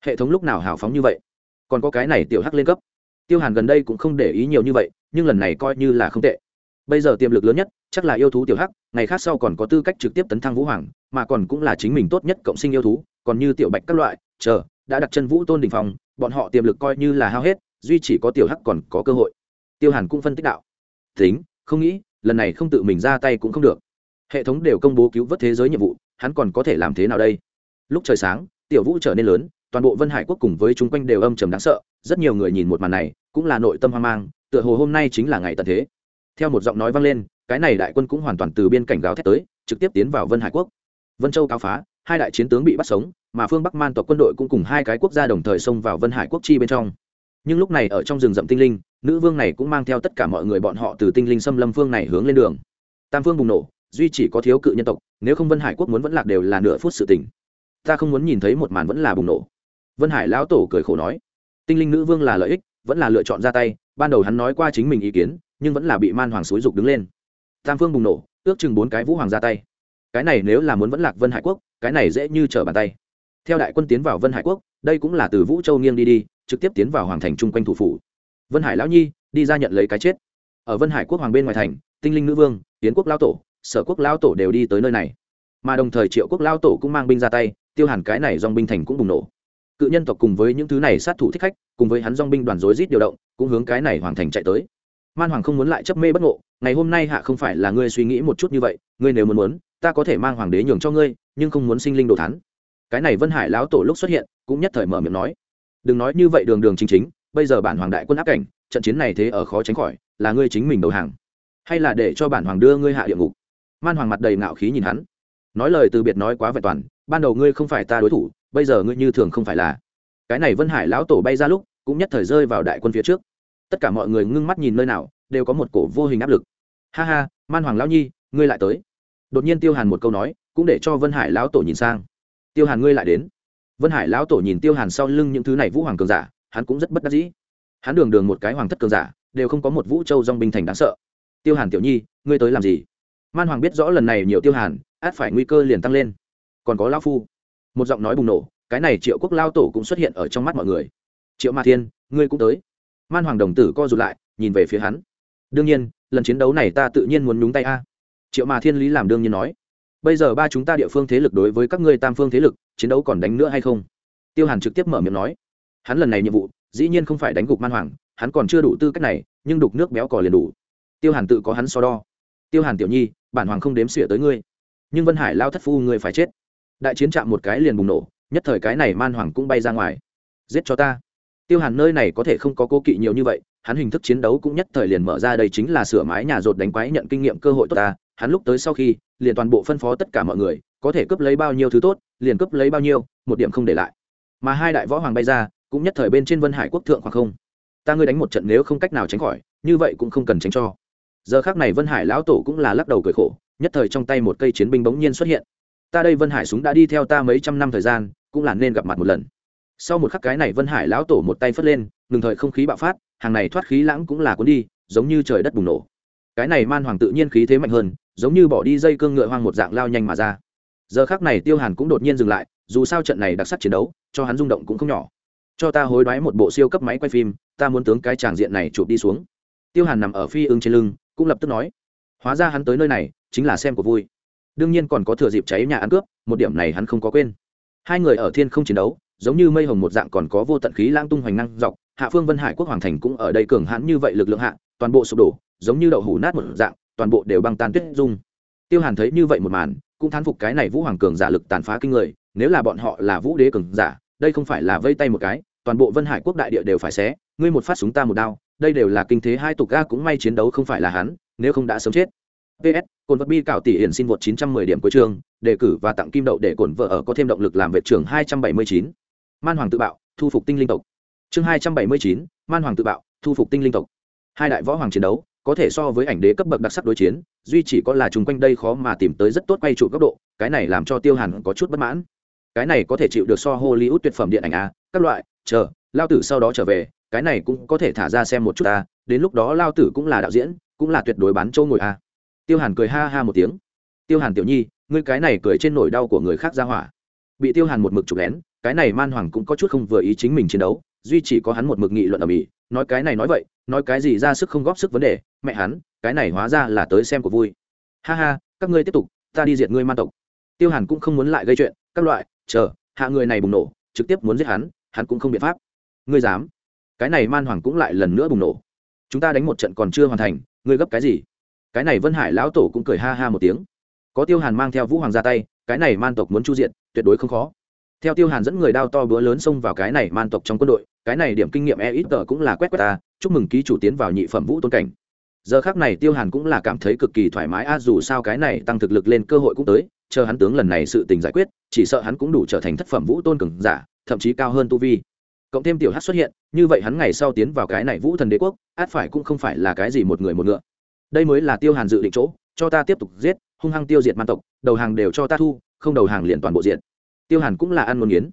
Hệ thống lúc nào hào phóng như vậy? Còn có cái này tiểu hắc lên cấp. Tiêu hàn gần đây cũng không để ý nhiều như vậy, nhưng lần này coi như là không tệ. Bây giờ tiềm lực lớn nhất chắc là yêu thú tiểu hắc, ngày khác sau còn có tư cách trực tiếp tấn thăng vũ hoàng, mà còn cũng là chính mình tốt nhất cộng sinh yêu thú, còn như tiểu bạch các loại, chờ, đã đặt chân vũ tôn đình phòng bọn họ tiềm lực coi như là hao hết, duy chỉ có tiểu hắc còn có cơ hội. Tiêu hàn cũng phân tích đạo. Tính, không nghĩ, lần này không tự mình ra tay cũng không được. Hệ thống đều công bố cứu vớt thế giới nhiệm vụ, hắn còn có thể làm thế nào đây? Lúc trời sáng, tiểu vũ trở nên lớn, toàn bộ vân hải quốc cùng với chúng quanh đều âm trầm đáng sợ, rất nhiều người nhìn một màn này, cũng là nội tâm hoang mang, tựa hồ hôm nay chính là ngày tận thế. Theo một giọng nói vang lên cái này đại quân cũng hoàn toàn từ biên cảnh gào thét tới, trực tiếp tiến vào vân hải quốc. Vân châu cao phá, hai đại chiến tướng bị bắt sống, mà phương bắc man tộc quân đội cũng cùng hai cái quốc gia đồng thời xông vào vân hải quốc chi bên trong. Nhưng lúc này ở trong rừng rậm tinh linh, nữ vương này cũng mang theo tất cả mọi người bọn họ từ tinh linh xâm lâm phương này hướng lên đường. Tam phương bùng nổ, duy chỉ có thiếu cự nhân tộc, nếu không vân hải quốc muốn vẫn lạc đều là nửa phút sự tình. Ta không muốn nhìn thấy một màn vẫn là bùng nổ. Vân hải lão tổ cười khổ nói, tinh linh nữ vương là lợi ích, vẫn là lựa chọn ra tay, ban đầu hắn nói qua chính mình ý kiến, nhưng vẫn là bị man hoàng xúi dục đứng lên tam phương bùng nổ, ước chừng bốn cái vũ hoàng ra tay. Cái này nếu là muốn vẫn lạc vân hải quốc, cái này dễ như trở bàn tay. Theo đại quân tiến vào vân hải quốc, đây cũng là từ vũ châu nghiêng đi đi, trực tiếp tiến vào hoàng thành chung quanh thủ phủ. Vân hải lão nhi, đi ra nhận lấy cái chết. Ở vân hải quốc hoàng bên ngoài thành, tinh linh nữ vương tiến quốc lao tổ, sở quốc lao tổ đều đi tới nơi này. Mà đồng thời triệu quốc lao tổ cũng mang binh ra tay, tiêu hàn cái này dòng binh thành cũng bùng nổ. Cự nhân tộc cùng với những thứ này sát thủ thích khách, cùng với hắn dòng binh đoàn rối rít điều động, cũng hướng cái này hoàng thành chạy tới man hoàng không muốn lại chấp mê bất ngộ, ngày hôm nay hạ không phải là ngươi suy nghĩ một chút như vậy, ngươi nếu muốn muốn, ta có thể mang hoàng đế nhường cho ngươi, nhưng không muốn sinh linh đồ thắn cái này vân hải lão tổ lúc xuất hiện, cũng nhất thời mở miệng nói. Đừng nói như vậy đường đường chính chính, bây giờ bản hoàng đại quân áp cảnh, trận chiến này thế ở khó tránh khỏi, là ngươi chính mình đầu hàng. Hay là để cho bản hoàng đưa ngươi hạ địa ngục? Man hoàng mặt đầy ngạo khí nhìn hắn. Nói lời từ biệt nói quá vẹn toàn, ban đầu ngươi không phải ta đối thủ, bây giờ ngươi như thường không phải là. Cái này vân hải lão tổ bay ra lúc, cũng nhất thời rơi vào đại quân phía trước tất cả mọi người ngưng mắt nhìn nơi nào, đều có một cổ vô hình áp lực. Ha ha, man hoàng lão nhi, ngươi lại tới. Đột nhiên tiêu hàn một câu nói, cũng để cho vân hải lão tổ nhìn sang. Tiêu hàn ngươi lại đến. Vân hải lão tổ nhìn tiêu hàn sau lưng những thứ này vũ hoàng cường giả, hắn cũng rất bất đắc dĩ. Hắn đường đường một cái hoàng thất cường giả, đều không có một vũ châu dong binh thành đáng sợ. Tiêu hàn tiểu nhi, ngươi tới làm gì? Man hoàng biết rõ lần này nhiều tiêu hàn, át phải nguy cơ liền tăng lên. Còn có lao phu. Một giọng nói bùng nổ, cái này triệu quốc lao tổ cũng xuất hiện ở trong mắt mọi người. Triệu ma thiên, ngươi cũng tới man hoàng đồng tử co rụt lại, nhìn về phía hắn. Đương nhiên, lần chiến đấu này ta tự nhiên muốn nhúng tay a. Triệu mà thiên lý làm đương nhiên nói. Bây giờ ba chúng ta địa phương thế lực đối với các ngươi tam phương thế lực, chiến đấu còn đánh nữa hay không? Tiêu hàn trực tiếp mở miệng nói. Hắn lần này nhiệm vụ, dĩ nhiên không phải đánh gục man hoàng, hắn còn chưa đủ tư cách này, nhưng đục nước béo cò liền đủ. Tiêu hàn tự có hắn so đo. Tiêu hàn tiểu nhi, bản hoàng không đếm xỉa tới ngươi, nhưng vân hải lao thất phu ngươi phải chết. Đại chiến chạm một cái liền bùng nổ, nhất thời cái này man hoàng cũng bay ra ngoài. Giết cho ta tiêu hàn nơi này có thể không có cố kỵ nhiều như vậy, hắn hình thức chiến đấu cũng nhất thời liền mở ra đây chính là sửa mái nhà rột đánh quái nhận kinh nghiệm cơ hội tốt ta. Hắn lúc tới sau khi, liền toàn bộ phân phó tất cả mọi người, có thể cướp lấy bao nhiêu thứ tốt, liền cướp lấy bao nhiêu, một điểm không để lại. Mà hai đại võ hoàng bay ra, cũng nhất thời bên trên vân hải quốc thượng khoảng không. Ta ngươi đánh một trận nếu không cách nào tránh khỏi, như vậy cũng không cần tránh cho. Giờ khác này vân hải lão tổ cũng là lắc đầu cười khổ, nhất thời trong tay một cây chiến binh bỗng nhiên xuất hiện. Ta đây vân hải súng đã đi theo ta mấy trăm năm thời gian, cũng là nên gặp mặt một lần sau một khắc cái này vân hải lão tổ một tay phất lên, ngừng thời không khí bạo phát, hàng này thoát khí lãng cũng là cuốn đi, giống như trời đất bùng nổ. Cái này man hoàng tự nhiên khí thế mạnh hơn, giống như bỏ đi dây cương ngựa hoang một dạng lao nhanh mà ra. Giờ khác này tiêu hàn cũng đột nhiên dừng lại, dù sao trận này đặc sắc chiến đấu, cho hắn rung động cũng không nhỏ. Cho ta hối đoái một bộ siêu cấp máy quay phim, ta muốn tướng cái tràng diện này chụp đi xuống. Tiêu hàn nằm ở phi ưng trên lưng, cũng lập tức nói, hóa ra hắn tới nơi này, chính là xem của vui. Đương nhiên còn có thừa dịp cháy nhà ăn cướp, một điểm này hắn không có quên. Hai người ở thiên không chiến đấu giống như mây hồng một dạng còn có vô tận khí lang tung hoành năng dọc, hạ phương vân hải quốc hoàng thành cũng ở đây cường hãn như vậy lực lượng hạ, toàn bộ sụp đổ, giống như đậu hủ nát một dạng, toàn bộ đều băng tan tuyết dung tiêu hàn thấy như vậy một màn, cũng thán phục cái này vũ hoàng cường giả lực tàn phá kinh người, nếu là bọn họ là vũ đế cường giả, đây không phải là vây tay một cái, toàn bộ vân hải quốc đại địa đều phải xé, ngươi một phát súng ta một đao, đây đều là kinh thế hai tục ga cũng may chiến đấu không phải là hắn, nếu không đã sớm chết ps cồn vật bi cảo tỷ hiển xin vượt 910 điểm cuối chương, đề cử và tặng kim đậu để cổn vợ ở có thêm động lực làm vệ trưởng 279 man hoàng tự bạo thu phục tinh linh tộc. Chương 279, man hoàng tự bạo thu phục tinh linh tộc. Hai đại võ hoàng chiến đấu có thể so với ảnh đế cấp bậc đặc sắc đối chiến duy chỉ có là chung quanh đây khó mà tìm tới rất tốt quay trụ góc độ cái này làm cho tiêu hàn có chút bất mãn. Cái này có thể chịu được so hollywood tuyệt phẩm điện ảnh a các loại chờ lao tử sau đó trở về cái này cũng có thể thả ra xem một chút ta. đến lúc đó lao tử cũng là đạo diễn cũng là tuyệt đối bán châu ngồi a. Tiêu hàn cười ha ha một tiếng. Tiêu hàn tiểu nhi ngươi cái này cười trên nỗi đau của người khác ra hỏa. Bị tiêu hàn một mực chụp lén cái này man hoàng cũng có chút không vừa ý chính mình chiến đấu, duy chỉ có hắn một mực nghị luận ở mỹ, nói cái này nói vậy, nói cái gì ra sức không góp sức vấn đề, mẹ hắn, cái này hóa ra là tới xem của vui. Ha ha, các ngươi tiếp tục, ta đi diệt ngươi man tộc. Tiêu hàn cũng không muốn lại gây chuyện, các loại, chờ, hạ người này bùng nổ, trực tiếp muốn giết hắn hắn cũng không biện pháp. Ngươi dám? Cái này man hoàng cũng lại lần nữa bùng nổ. Chúng ta đánh một trận còn chưa hoàn thành, ngươi gấp cái gì? Cái này vân hải lão tổ cũng cười ha ha một tiếng. Có tiêu hàn mang theo vũ hoàng ra tay, cái này man tộc muốn chu diện tuyệt đối không khó theo tiêu hàn dẫn người đao to búa lớn xông vào cái này man tộc trong quân đội, cái này điểm kinh nghiệm e ít tờ cũng là quét quét ta, chúc mừng ký chủ tiến vào nhị phẩm vũ tôn cảnh. Giờ khác này tiêu hàn cũng là cảm thấy cực kỳ thoải mái, a, dù sao cái này tăng thực lực lên cơ hội cũng tới, chờ hắn tướng lần này sự tình giải quyết, chỉ sợ hắn cũng đủ trở thành thất phẩm vũ tôn cường giả, thậm chí cao hơn tu vi. Cộng thêm tiểu hát xuất hiện, như vậy hắn ngày sau tiến vào cái này vũ thần đế quốc, át phải cũng không phải là cái gì một người một ngựa. Đây mới là tiêu hàn dự định chỗ, cho ta tiếp tục giết, hung hăng tiêu diệt man tộc, đầu hàng đều cho ta thu, không đầu hàng liền toàn bộ diện tiêu hàn cũng là ăn ngôn nghiến.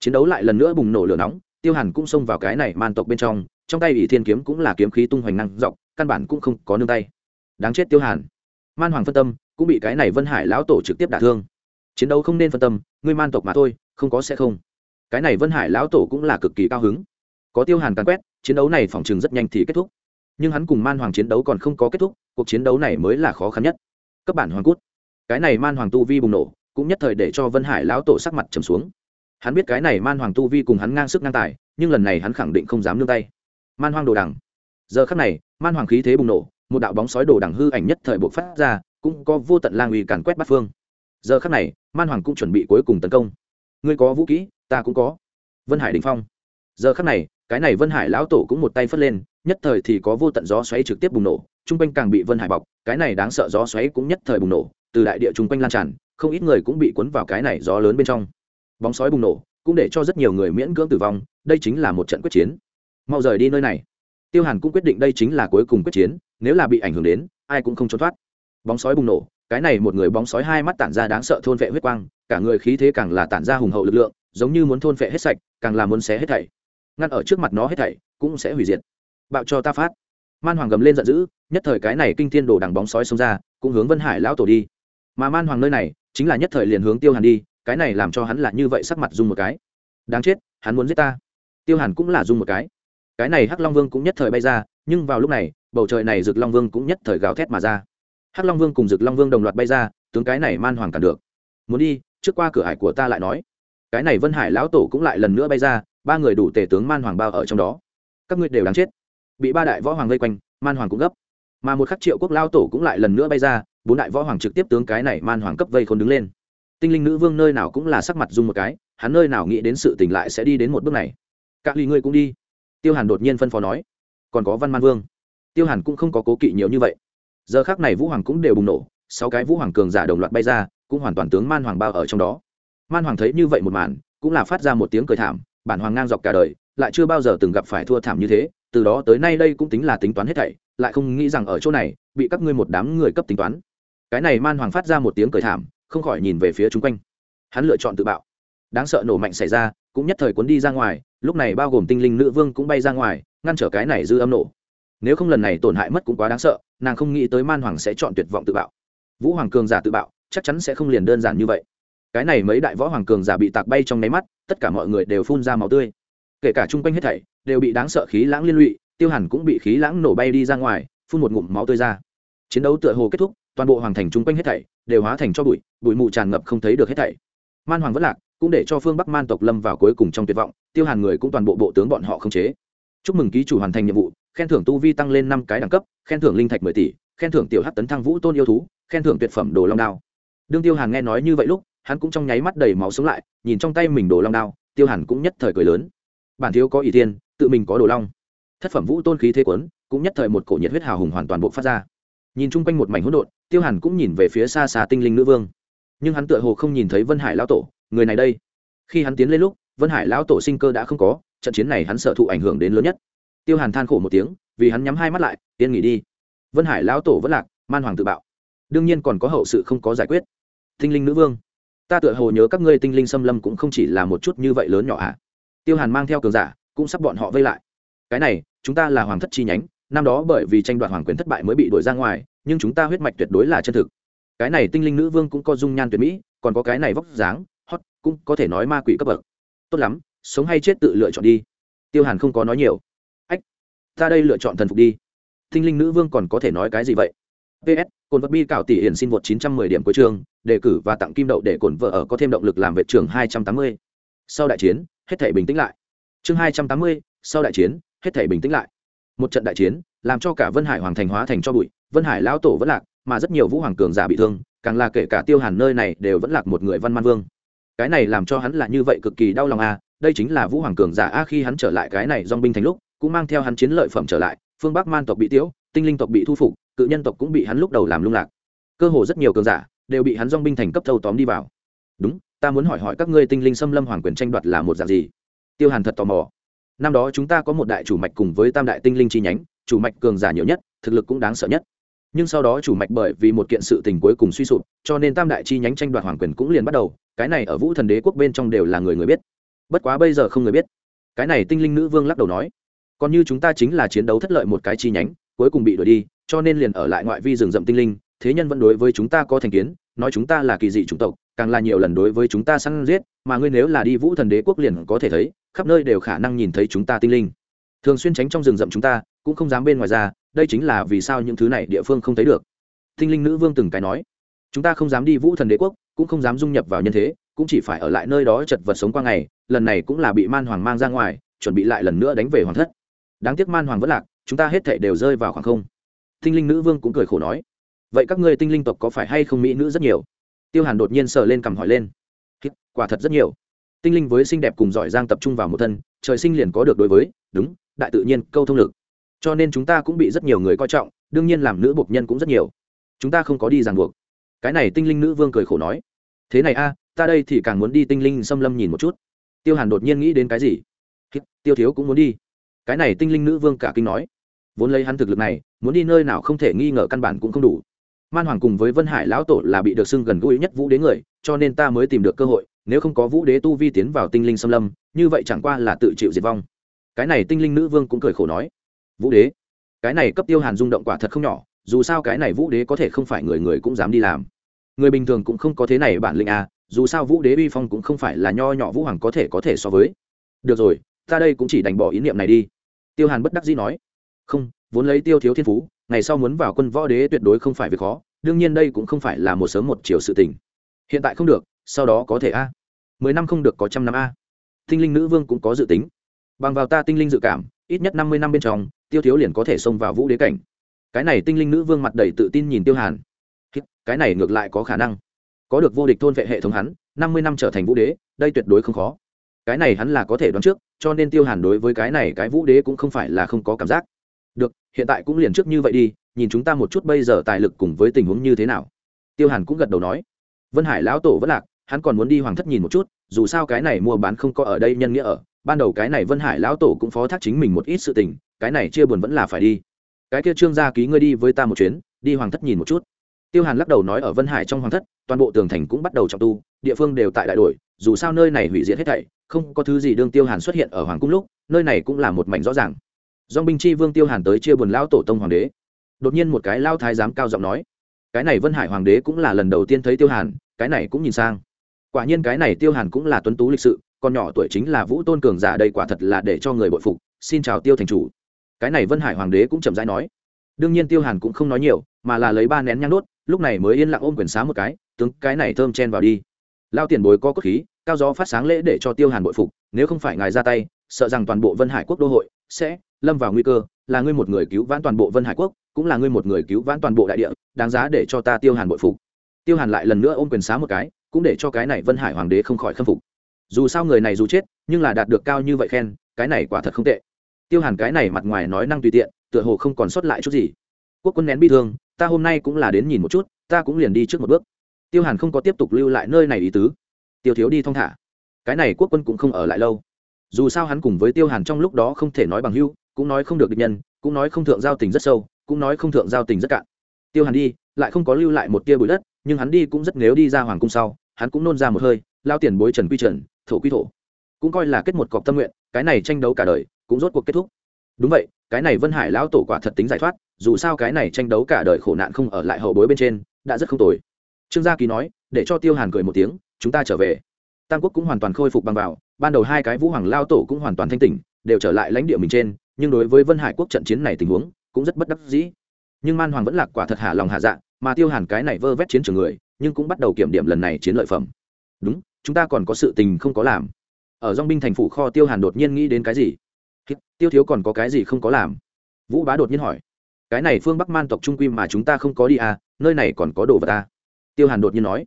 Chiến đấu lại lần nữa bùng nổ lửa nóng, tiêu hàn cũng xông vào cái này man tộc bên trong trong tay ỷ thiên kiếm cũng là kiếm khí tung hoành năng dọc, căn bản cũng không có nương tay. Đáng chết tiêu hàn. Man hoàng phân tâm, cũng bị cái này vân hải lão tổ trực tiếp đả thương. Chiến đấu không nên phân tâm, ngươi man tộc mà thôi, không có sẽ không. Cái này vân hải lão tổ cũng là cực kỳ cao hứng. Có tiêu hàn càn quét, chiến đấu này phòng chừng rất nhanh thì kết thúc. Nhưng hắn cùng man hoàng chiến đấu còn không có kết thúc, cuộc chiến đấu này mới là khó khăn nhất. Các bản hoàng cút. Cái này man hoàng tu vi bùng nổ cũng nhất thời để cho vân hải lão tổ sắc mặt trầm xuống. Hắn biết cái này man hoàng tu vi cùng hắn ngang sức ngang tài, nhưng lần này hắn khẳng định không dám nương tay. Man Hoàng đồ đằng. Giờ khắc này, man hoàng khí thế bùng nổ, một đạo bóng sói đồ đằng hư ảnh nhất thời buộc phát ra, cũng có vô tận lang uy càn quét bắt phương. Giờ khắc này, man hoàng cũng chuẩn bị cuối cùng tấn công. Ngươi có vũ kỹ, ta cũng có. Vân hải đình phong. Giờ khắc này, cái này vân hải lão tổ cũng một tay phất lên, nhất thời thì có vô tận gió xoáy trực tiếp bùng nổ chung quanh càng bị vân hải bọc, cái này đáng sợ gió xoáy cũng nhất thời bùng nổ, từ đại địa chung quanh lan tràn không ít người cũng bị cuốn vào cái này gió lớn bên trong. Bóng sói bùng nổ, cũng để cho rất nhiều người miễn cưỡng tử vong, đây chính là một trận quyết chiến. Mau rời đi nơi này. Tiêu hàn cũng quyết định đây chính là cuối cùng quyết chiến, nếu là bị ảnh hưởng đến, ai cũng không trốn thoát. Bóng sói bùng nổ, cái này một người bóng sói hai mắt tản ra đáng sợ thôn vệ huyết quang, cả người khí thế càng là tản ra hùng hậu lực lượng, giống như muốn thôn vệ hết sạch, càng là muốn xé hết thảy. Ngăn ở trước mặt nó hết thảy, cũng sẽ hủy diệt. Bạo cho ta phát. Man hoàng gầm lên giận dữ, nhất thời cái này kinh thiên đồ đằng bóng sói xông ra, cũng hướng vân hải lão tổ đi. Mà man hoàng nơi này chính là nhất thời liền hướng tiêu hàn đi, cái này làm cho hắn là như vậy sắc mặt dung một cái. Đáng chết, hắn muốn giết ta. Tiêu hàn cũng là dung một cái. Cái này hắc long vương cũng nhất thời bay ra, nhưng vào lúc này, bầu trời này rực long vương cũng nhất thời gào thét mà ra. Hắc long vương cùng rực long vương đồng loạt bay ra, tướng cái này man hoàng cản được. Muốn đi, trước qua cửa hải của ta lại nói. Cái này vân hải lão tổ cũng lại lần nữa bay ra, ba người đủ tể tướng man hoàng bao ở trong đó. Các ngươi đều đáng chết. Bị ba đại võ hoàng vây quanh, man hoàng cũng gấp. Mà một khắc triệu quốc lao tổ cũng lại lần nữa bay ra bốn đại võ hoàng trực tiếp tướng cái này man hoàng cấp vây khôn đứng lên. Tinh linh nữ vương nơi nào cũng là sắc mặt dung một cái, hắn nơi nào nghĩ đến sự tỉnh lại sẽ đi đến một bước này. Các ly ngươi cũng đi. Tiêu hàn đột nhiên phân phó nói. Còn có văn man vương. Tiêu hàn cũng không có cố kỵ nhiều như vậy. Giờ khác này vũ hoàng cũng đều bùng nổ, sáu cái vũ hoàng cường giả đồng loạt bay ra, cũng hoàn toàn tướng man hoàng bao ở trong đó. Man hoàng thấy như vậy một màn, cũng là phát ra một tiếng cười thảm, bản hoàng ngang dọc cả đời, lại chưa bao giờ từng gặp phải thua thảm như thế, từ đó tới nay đây cũng tính là tính toán hết thảy, lại không nghĩ rằng ở chỗ này, bị các ngươi một đám người cấp tính toán cái này man hoàng phát ra một tiếng cười thảm, không khỏi nhìn về phía chung quanh. Hắn lựa chọn tự bạo. Đáng sợ nổ mạnh xảy ra, cũng nhất thời cuốn đi ra ngoài, lúc này bao gồm tinh linh nữ vương cũng bay ra ngoài, ngăn trở cái này dư âm nổ. Nếu không lần này tổn hại mất cũng quá đáng sợ, nàng không nghĩ tới man hoàng sẽ chọn tuyệt vọng tự bạo. Vũ hoàng cường giả tự bạo, chắc chắn sẽ không liền đơn giản như vậy. Cái này mấy đại võ hoàng cường giả bị tạc bay trong nháy mắt, tất cả mọi người đều phun ra màu tươi. Kể cả chung quanh hết thảy, đều bị đáng sợ khí lãng liên lụy, tiêu hàn cũng bị khí lãng nổ bay đi ra ngoài, phun một ngụm máu tươi ra. Chiến đấu tựa hồ kết thúc toàn bộ hoàng thành chung quanh hết thảy đều hóa thành cho bụi bụi mù tràn ngập không thấy được hết thảy. Man hoàng vẫn lạc, cũng để cho phương bắc man tộc lâm vào cuối cùng trong tuyệt vọng, tiêu hàn người cũng toàn bộ bộ tướng bọn họ không chế. Chúc mừng ký chủ hoàn thành nhiệm vụ, khen thưởng tu vi tăng lên năm cái đẳng cấp, khen thưởng linh thạch mười tỷ, khen thưởng tiểu hát tấn thăng vũ tôn yêu thú, khen thưởng tuyệt phẩm đồ long đao. Đương tiêu hàn nghe nói như vậy lúc, hắn cũng trong nháy mắt đầy máu sống lại, nhìn trong tay mình đồ long đao, tiêu hàn cũng nhất thời cười lớn. Bản thiếu có ý tiên tự mình có đồ long. Thất phẩm vũ tôn khí thế quấn, cũng nhất thời một cổ nhiệt huyết hào hùng hoàn toàn bộ phát ra nhìn chung quanh một mảnh hỗn độn, tiêu hàn cũng nhìn về phía xa xa tinh linh nữ vương. Nhưng hắn tựa hồ không nhìn thấy vân hải lão tổ, người này đây. Khi hắn tiến lên lúc, vân hải lão tổ sinh cơ đã không có, trận chiến này hắn sợ thụ ảnh hưởng đến lớn nhất. Tiêu hàn than khổ một tiếng, vì hắn nhắm hai mắt lại, yên nghỉ đi. Vân hải lão tổ vẫn lạc, man hoàng tự bạo. Đương nhiên còn có hậu sự không có giải quyết. Tinh linh nữ vương, ta tựa hồ nhớ các ngươi tinh linh xâm lâm cũng không chỉ là một chút như vậy lớn nhỏ ạ à. tiêu hàn mang theo cường giả, cũng sắp bọn họ vây lại. Cái này, chúng ta là hoàng thất chi nhánh năm đó bởi vì tranh đoạt hoàng quyền thất bại mới bị đuổi ra ngoài nhưng chúng ta huyết mạch tuyệt đối là chân thực. Cái này tinh linh nữ vương cũng có dung nhan tuyệt mỹ còn có cái này vóc dáng hot cũng có thể nói ma quỷ cấp bậc. Tốt lắm sống hay chết tự lựa chọn đi. Tiêu hàn không có nói nhiều. Ách ta đây lựa chọn thần phục đi. Tinh linh nữ vương còn có thể nói cái gì vậy? Ps cồn vật bi cảo tỷ hiển xin vượt 910 điểm cuối trường đề cử và tặng kim đậu để cồn vợ ở có thêm động lực làm vệ trường 280. sau đại chiến hết thể bình tĩnh lại. Chương 280, sau đại chiến hết thể bình tĩnh lại một trận đại chiến, làm cho cả vân hải hoàng thành hóa thành cho bụi, vân hải lão tổ vẫn lạc, mà rất nhiều vũ hoàng cường giả bị thương, càng là kể cả tiêu hàn nơi này đều vẫn lạc một người văn man vương. Cái này làm cho hắn là như vậy cực kỳ đau lòng à đây chính là vũ hoàng cường giả a, khi hắn trở lại cái này dong binh thành lúc, cũng mang theo hắn chiến lợi phẩm trở lại, phương bắc man tộc bị tiễu, tinh linh tộc bị thu phục, cự nhân tộc cũng bị hắn lúc đầu làm lung lạc. Cơ hồ rất nhiều cường giả đều bị hắn dong binh thành cấp thâu tóm đi vào. Đúng, ta muốn hỏi hỏi các ngươi tinh linh xâm lâm hoàng quyền tranh đoạt là một dạng gì? Tiêu hàn thật tò mò năm đó chúng ta có một đại chủ mạch cùng với tam đại tinh linh chi nhánh, chủ mạch cường giả nhiều nhất, thực lực cũng đáng sợ nhất. Nhưng sau đó chủ mạch bởi vì một kiện sự tình cuối cùng suy sụp, cho nên tam đại chi nhánh tranh đoạt hoàng quyền cũng liền bắt đầu, cái này ở vũ thần đế quốc bên trong đều là người người biết. Bất quá bây giờ không người biết. Cái này tinh linh nữ vương lắc đầu nói, còn như chúng ta chính là chiến đấu thất lợi một cái chi nhánh, cuối cùng bị đuổi đi, cho nên liền ở lại ngoại vi rừng rậm tinh linh, thế nhân vẫn đối với chúng ta có thành kiến, nói chúng ta là kỳ dị chủng tộc càng là nhiều lần đối với chúng ta săn giết, mà ngươi nếu là đi vũ thần đế quốc liền có thể thấy, khắp nơi đều khả năng nhìn thấy chúng ta tinh linh. Thường xuyên tránh trong rừng rậm chúng ta, cũng không dám bên ngoài ra, đây chính là vì sao những thứ này địa phương không thấy được. Tinh linh nữ vương từng cái nói, chúng ta không dám đi vũ thần đế quốc, cũng không dám dung nhập vào nhân thế, cũng chỉ phải ở lại nơi đó chật vật sống qua ngày, lần này cũng là bị man hoàng mang ra ngoài, chuẩn bị lại lần nữa đánh về hoàng thất. Đáng tiếc man hoàng vẫn lạc, chúng ta hết thảy đều rơi vào khoảng không. Tinh linh nữ vương cũng cười khổ nói, vậy các ngươi tinh linh tộc có phải hay không mỹ nữ rất nhiều? Tiêu hàn đột nhiên sờ lên cằm hỏi lên. Quả thật rất nhiều. Tinh linh với xinh đẹp cùng giỏi giang tập trung vào một thân, trời sinh liền có được đối với, đúng, đại tự nhiên, câu thông lực. Cho nên chúng ta cũng bị rất nhiều người coi trọng, đương nhiên làm nữ bộc nhân cũng rất nhiều. Chúng ta không có đi ràng buộc. Cái này tinh linh nữ vương cười khổ nói. Thế này a, ta đây thì càng muốn đi tinh linh xâm lâm nhìn một chút. Tiêu hàn đột nhiên nghĩ đến cái gì? Tiêu thiếu cũng muốn đi. Cái này tinh linh nữ vương cả kinh nói. Vốn lấy hắn thực lực này, muốn đi nơi nào không thể nghi ngờ căn bản cũng không đủ man hoàng cùng với vân hải lão tổ là bị được xưng gần gũi nhất vũ đế người, cho nên ta mới tìm được cơ hội, nếu không có vũ đế tu vi tiến vào tinh linh xâm lâm, như vậy chẳng qua là tự chịu diệt vong. Cái này tinh linh nữ vương cũng cười khổ nói, vũ đế, cái này cấp tiêu hàn rung động quả thật không nhỏ, dù sao cái này vũ đế có thể không phải người người cũng dám đi làm. Người bình thường cũng không có thế này bản lĩnh à dù sao vũ đế uy phong cũng không phải là nho nhỏ vũ hoàng có thể có thể so với. Được rồi, ta đây cũng chỉ đành bỏ ý niệm này đi. Tiêu hàn bất đắc dĩ nói, không vốn lấy tiêu thiếu thiên phú, ngày sau muốn vào quân võ đế tuyệt đối không phải việc khó, đương nhiên đây cũng không phải là một sớm một chiều sự tình. Hiện tại không được, sau đó có thể a. Mười năm không được có trăm năm a. Tinh linh nữ vương cũng có dự tính. Bằng vào ta tinh linh dự cảm, ít nhất năm mươi năm bên trong, tiêu thiếu liền có thể xông vào vũ đế cảnh. Cái này tinh linh nữ vương mặt đầy tự tin nhìn tiêu hàn. Cái này ngược lại có khả năng. Có được vô địch thôn vệ hệ thống hắn, năm mươi năm trở thành vũ đế, đây tuyệt đối không khó. Cái này hắn là có thể đoán trước, cho nên tiêu hàn đối với cái này cái vũ đế cũng không phải là không có cảm giác được, hiện tại cũng liền trước như vậy đi, nhìn chúng ta một chút bây giờ tài lực cùng với tình huống như thế nào. Tiêu hàn cũng gật đầu nói. Vân hải lão tổ vất lạc, hắn còn muốn đi hoàng thất nhìn một chút, dù sao cái này mua bán không có ở đây nhân nghĩa ở. Ban đầu cái này vân hải lão tổ cũng phó thác chính mình một ít sự tình, cái này chia buồn vẫn là phải đi. Cái kia trương gia ký ngươi đi với ta một chuyến, đi hoàng thất nhìn một chút. Tiêu hàn lắc đầu nói ở vân hải trong hoàng thất, toàn bộ tường thành cũng bắt đầu trọng tu, địa phương đều tại đại đổi, dù sao nơi này hủy diệt hết thảy, không có thứ gì đương tiêu hàn xuất hiện ở hoàng cung lúc, nơi này cũng là một mảnh rõ ràng dong binh chi vương tiêu hàn tới chia buồn lão tổ tông hoàng đế. Đột nhiên một cái lao thái giám cao giọng nói, cái này vân hải hoàng đế cũng là lần đầu tiên thấy tiêu hàn, cái này cũng nhìn sang. Quả nhiên cái này tiêu hàn cũng là tuấn tú lịch sự, còn nhỏ tuổi chính là vũ tôn cường giả đây quả thật là để cho người bội phục, xin chào tiêu thành chủ. Cái này vân hải hoàng đế cũng chậm rãi nói. Đương nhiên tiêu hàn cũng không nói nhiều, mà là lấy ba nén nhang đốt, lúc này mới yên lặng ôm quyển xá một cái, tướng, cái này thơm chen vào đi. Lao tiền bối có cốt khí, cao gió phát sáng lễ để cho tiêu hàn bội phục, nếu không phải ngài ra tay, sợ rằng toàn bộ vân hải quốc đô hội sẽ lâm vào nguy cơ, là ngươi một người cứu vãn toàn bộ vân hải quốc, cũng là ngươi một người cứu vãn toàn bộ đại địa, đáng giá để cho ta tiêu hàn bội phục. Tiêu hàn lại lần nữa ôm quyền xá một cái, cũng để cho cái này vân hải hoàng đế không khỏi khâm phục. Dù sao người này dù chết, nhưng là đạt được cao như vậy khen, cái này quả thật không tệ. Tiêu hàn cái này mặt ngoài nói năng tùy tiện, tựa hồ không còn sót lại chút gì. Quốc quân nén bi thương, ta hôm nay cũng là đến nhìn một chút, ta cũng liền đi trước một bước. Tiêu hàn không có tiếp tục lưu lại nơi này ý tứ. Tiêu thiếu đi thong thả. Cái này quốc quân cũng không ở lại lâu. Dù sao hắn cùng với tiêu hàn trong lúc đó không thể nói bằng hưu cũng nói không được địch nhân, cũng nói không thượng giao tình rất sâu, cũng nói không thượng giao tình rất cạn. Tiêu hàn đi, lại không có lưu lại một tia bụi đất, nhưng hắn đi cũng rất nếu đi ra hoàng cung sau, hắn cũng nôn ra một hơi, lao tiền bối trần quy trần, thổ quy thổ. Cũng coi là kết một cọc tâm nguyện, cái này tranh đấu cả đời, cũng rốt cuộc kết thúc. Đúng vậy, cái này vân hải lão tổ quả thật tính giải thoát, dù sao cái này tranh đấu cả đời khổ nạn không ở lại hậu bối bên trên, đã rất không tồi. Trương gia ký nói, để cho tiêu hàn cười một tiếng, chúng ta trở về. Tam quốc cũng hoàn toàn khôi phục bằng vào, ban đầu hai cái vũ hoàng lao tổ cũng hoàn toàn thanh tỉnh, đều trở lại lãnh địa mình trên nhưng đối với vân hải quốc trận chiến này tình huống cũng rất bất đắc dĩ. Nhưng man hoàng vẫn lạc quả thật hạ lòng hạ dạ mà tiêu hàn cái này vơ vét chiến trường người, nhưng cũng bắt đầu kiểm điểm lần này chiến lợi phẩm. Đúng, chúng ta còn có sự tình không có làm. Ở dong binh thành phủ kho tiêu hàn đột nhiên nghĩ đến cái gì? Tiêu thiếu còn có cái gì không có làm? Vũ bá đột nhiên hỏi. Cái này phương bắc man tộc trung quy mà chúng ta không có đi à nơi này còn có đồ vật ta tiêu hàn đột nhiên nói.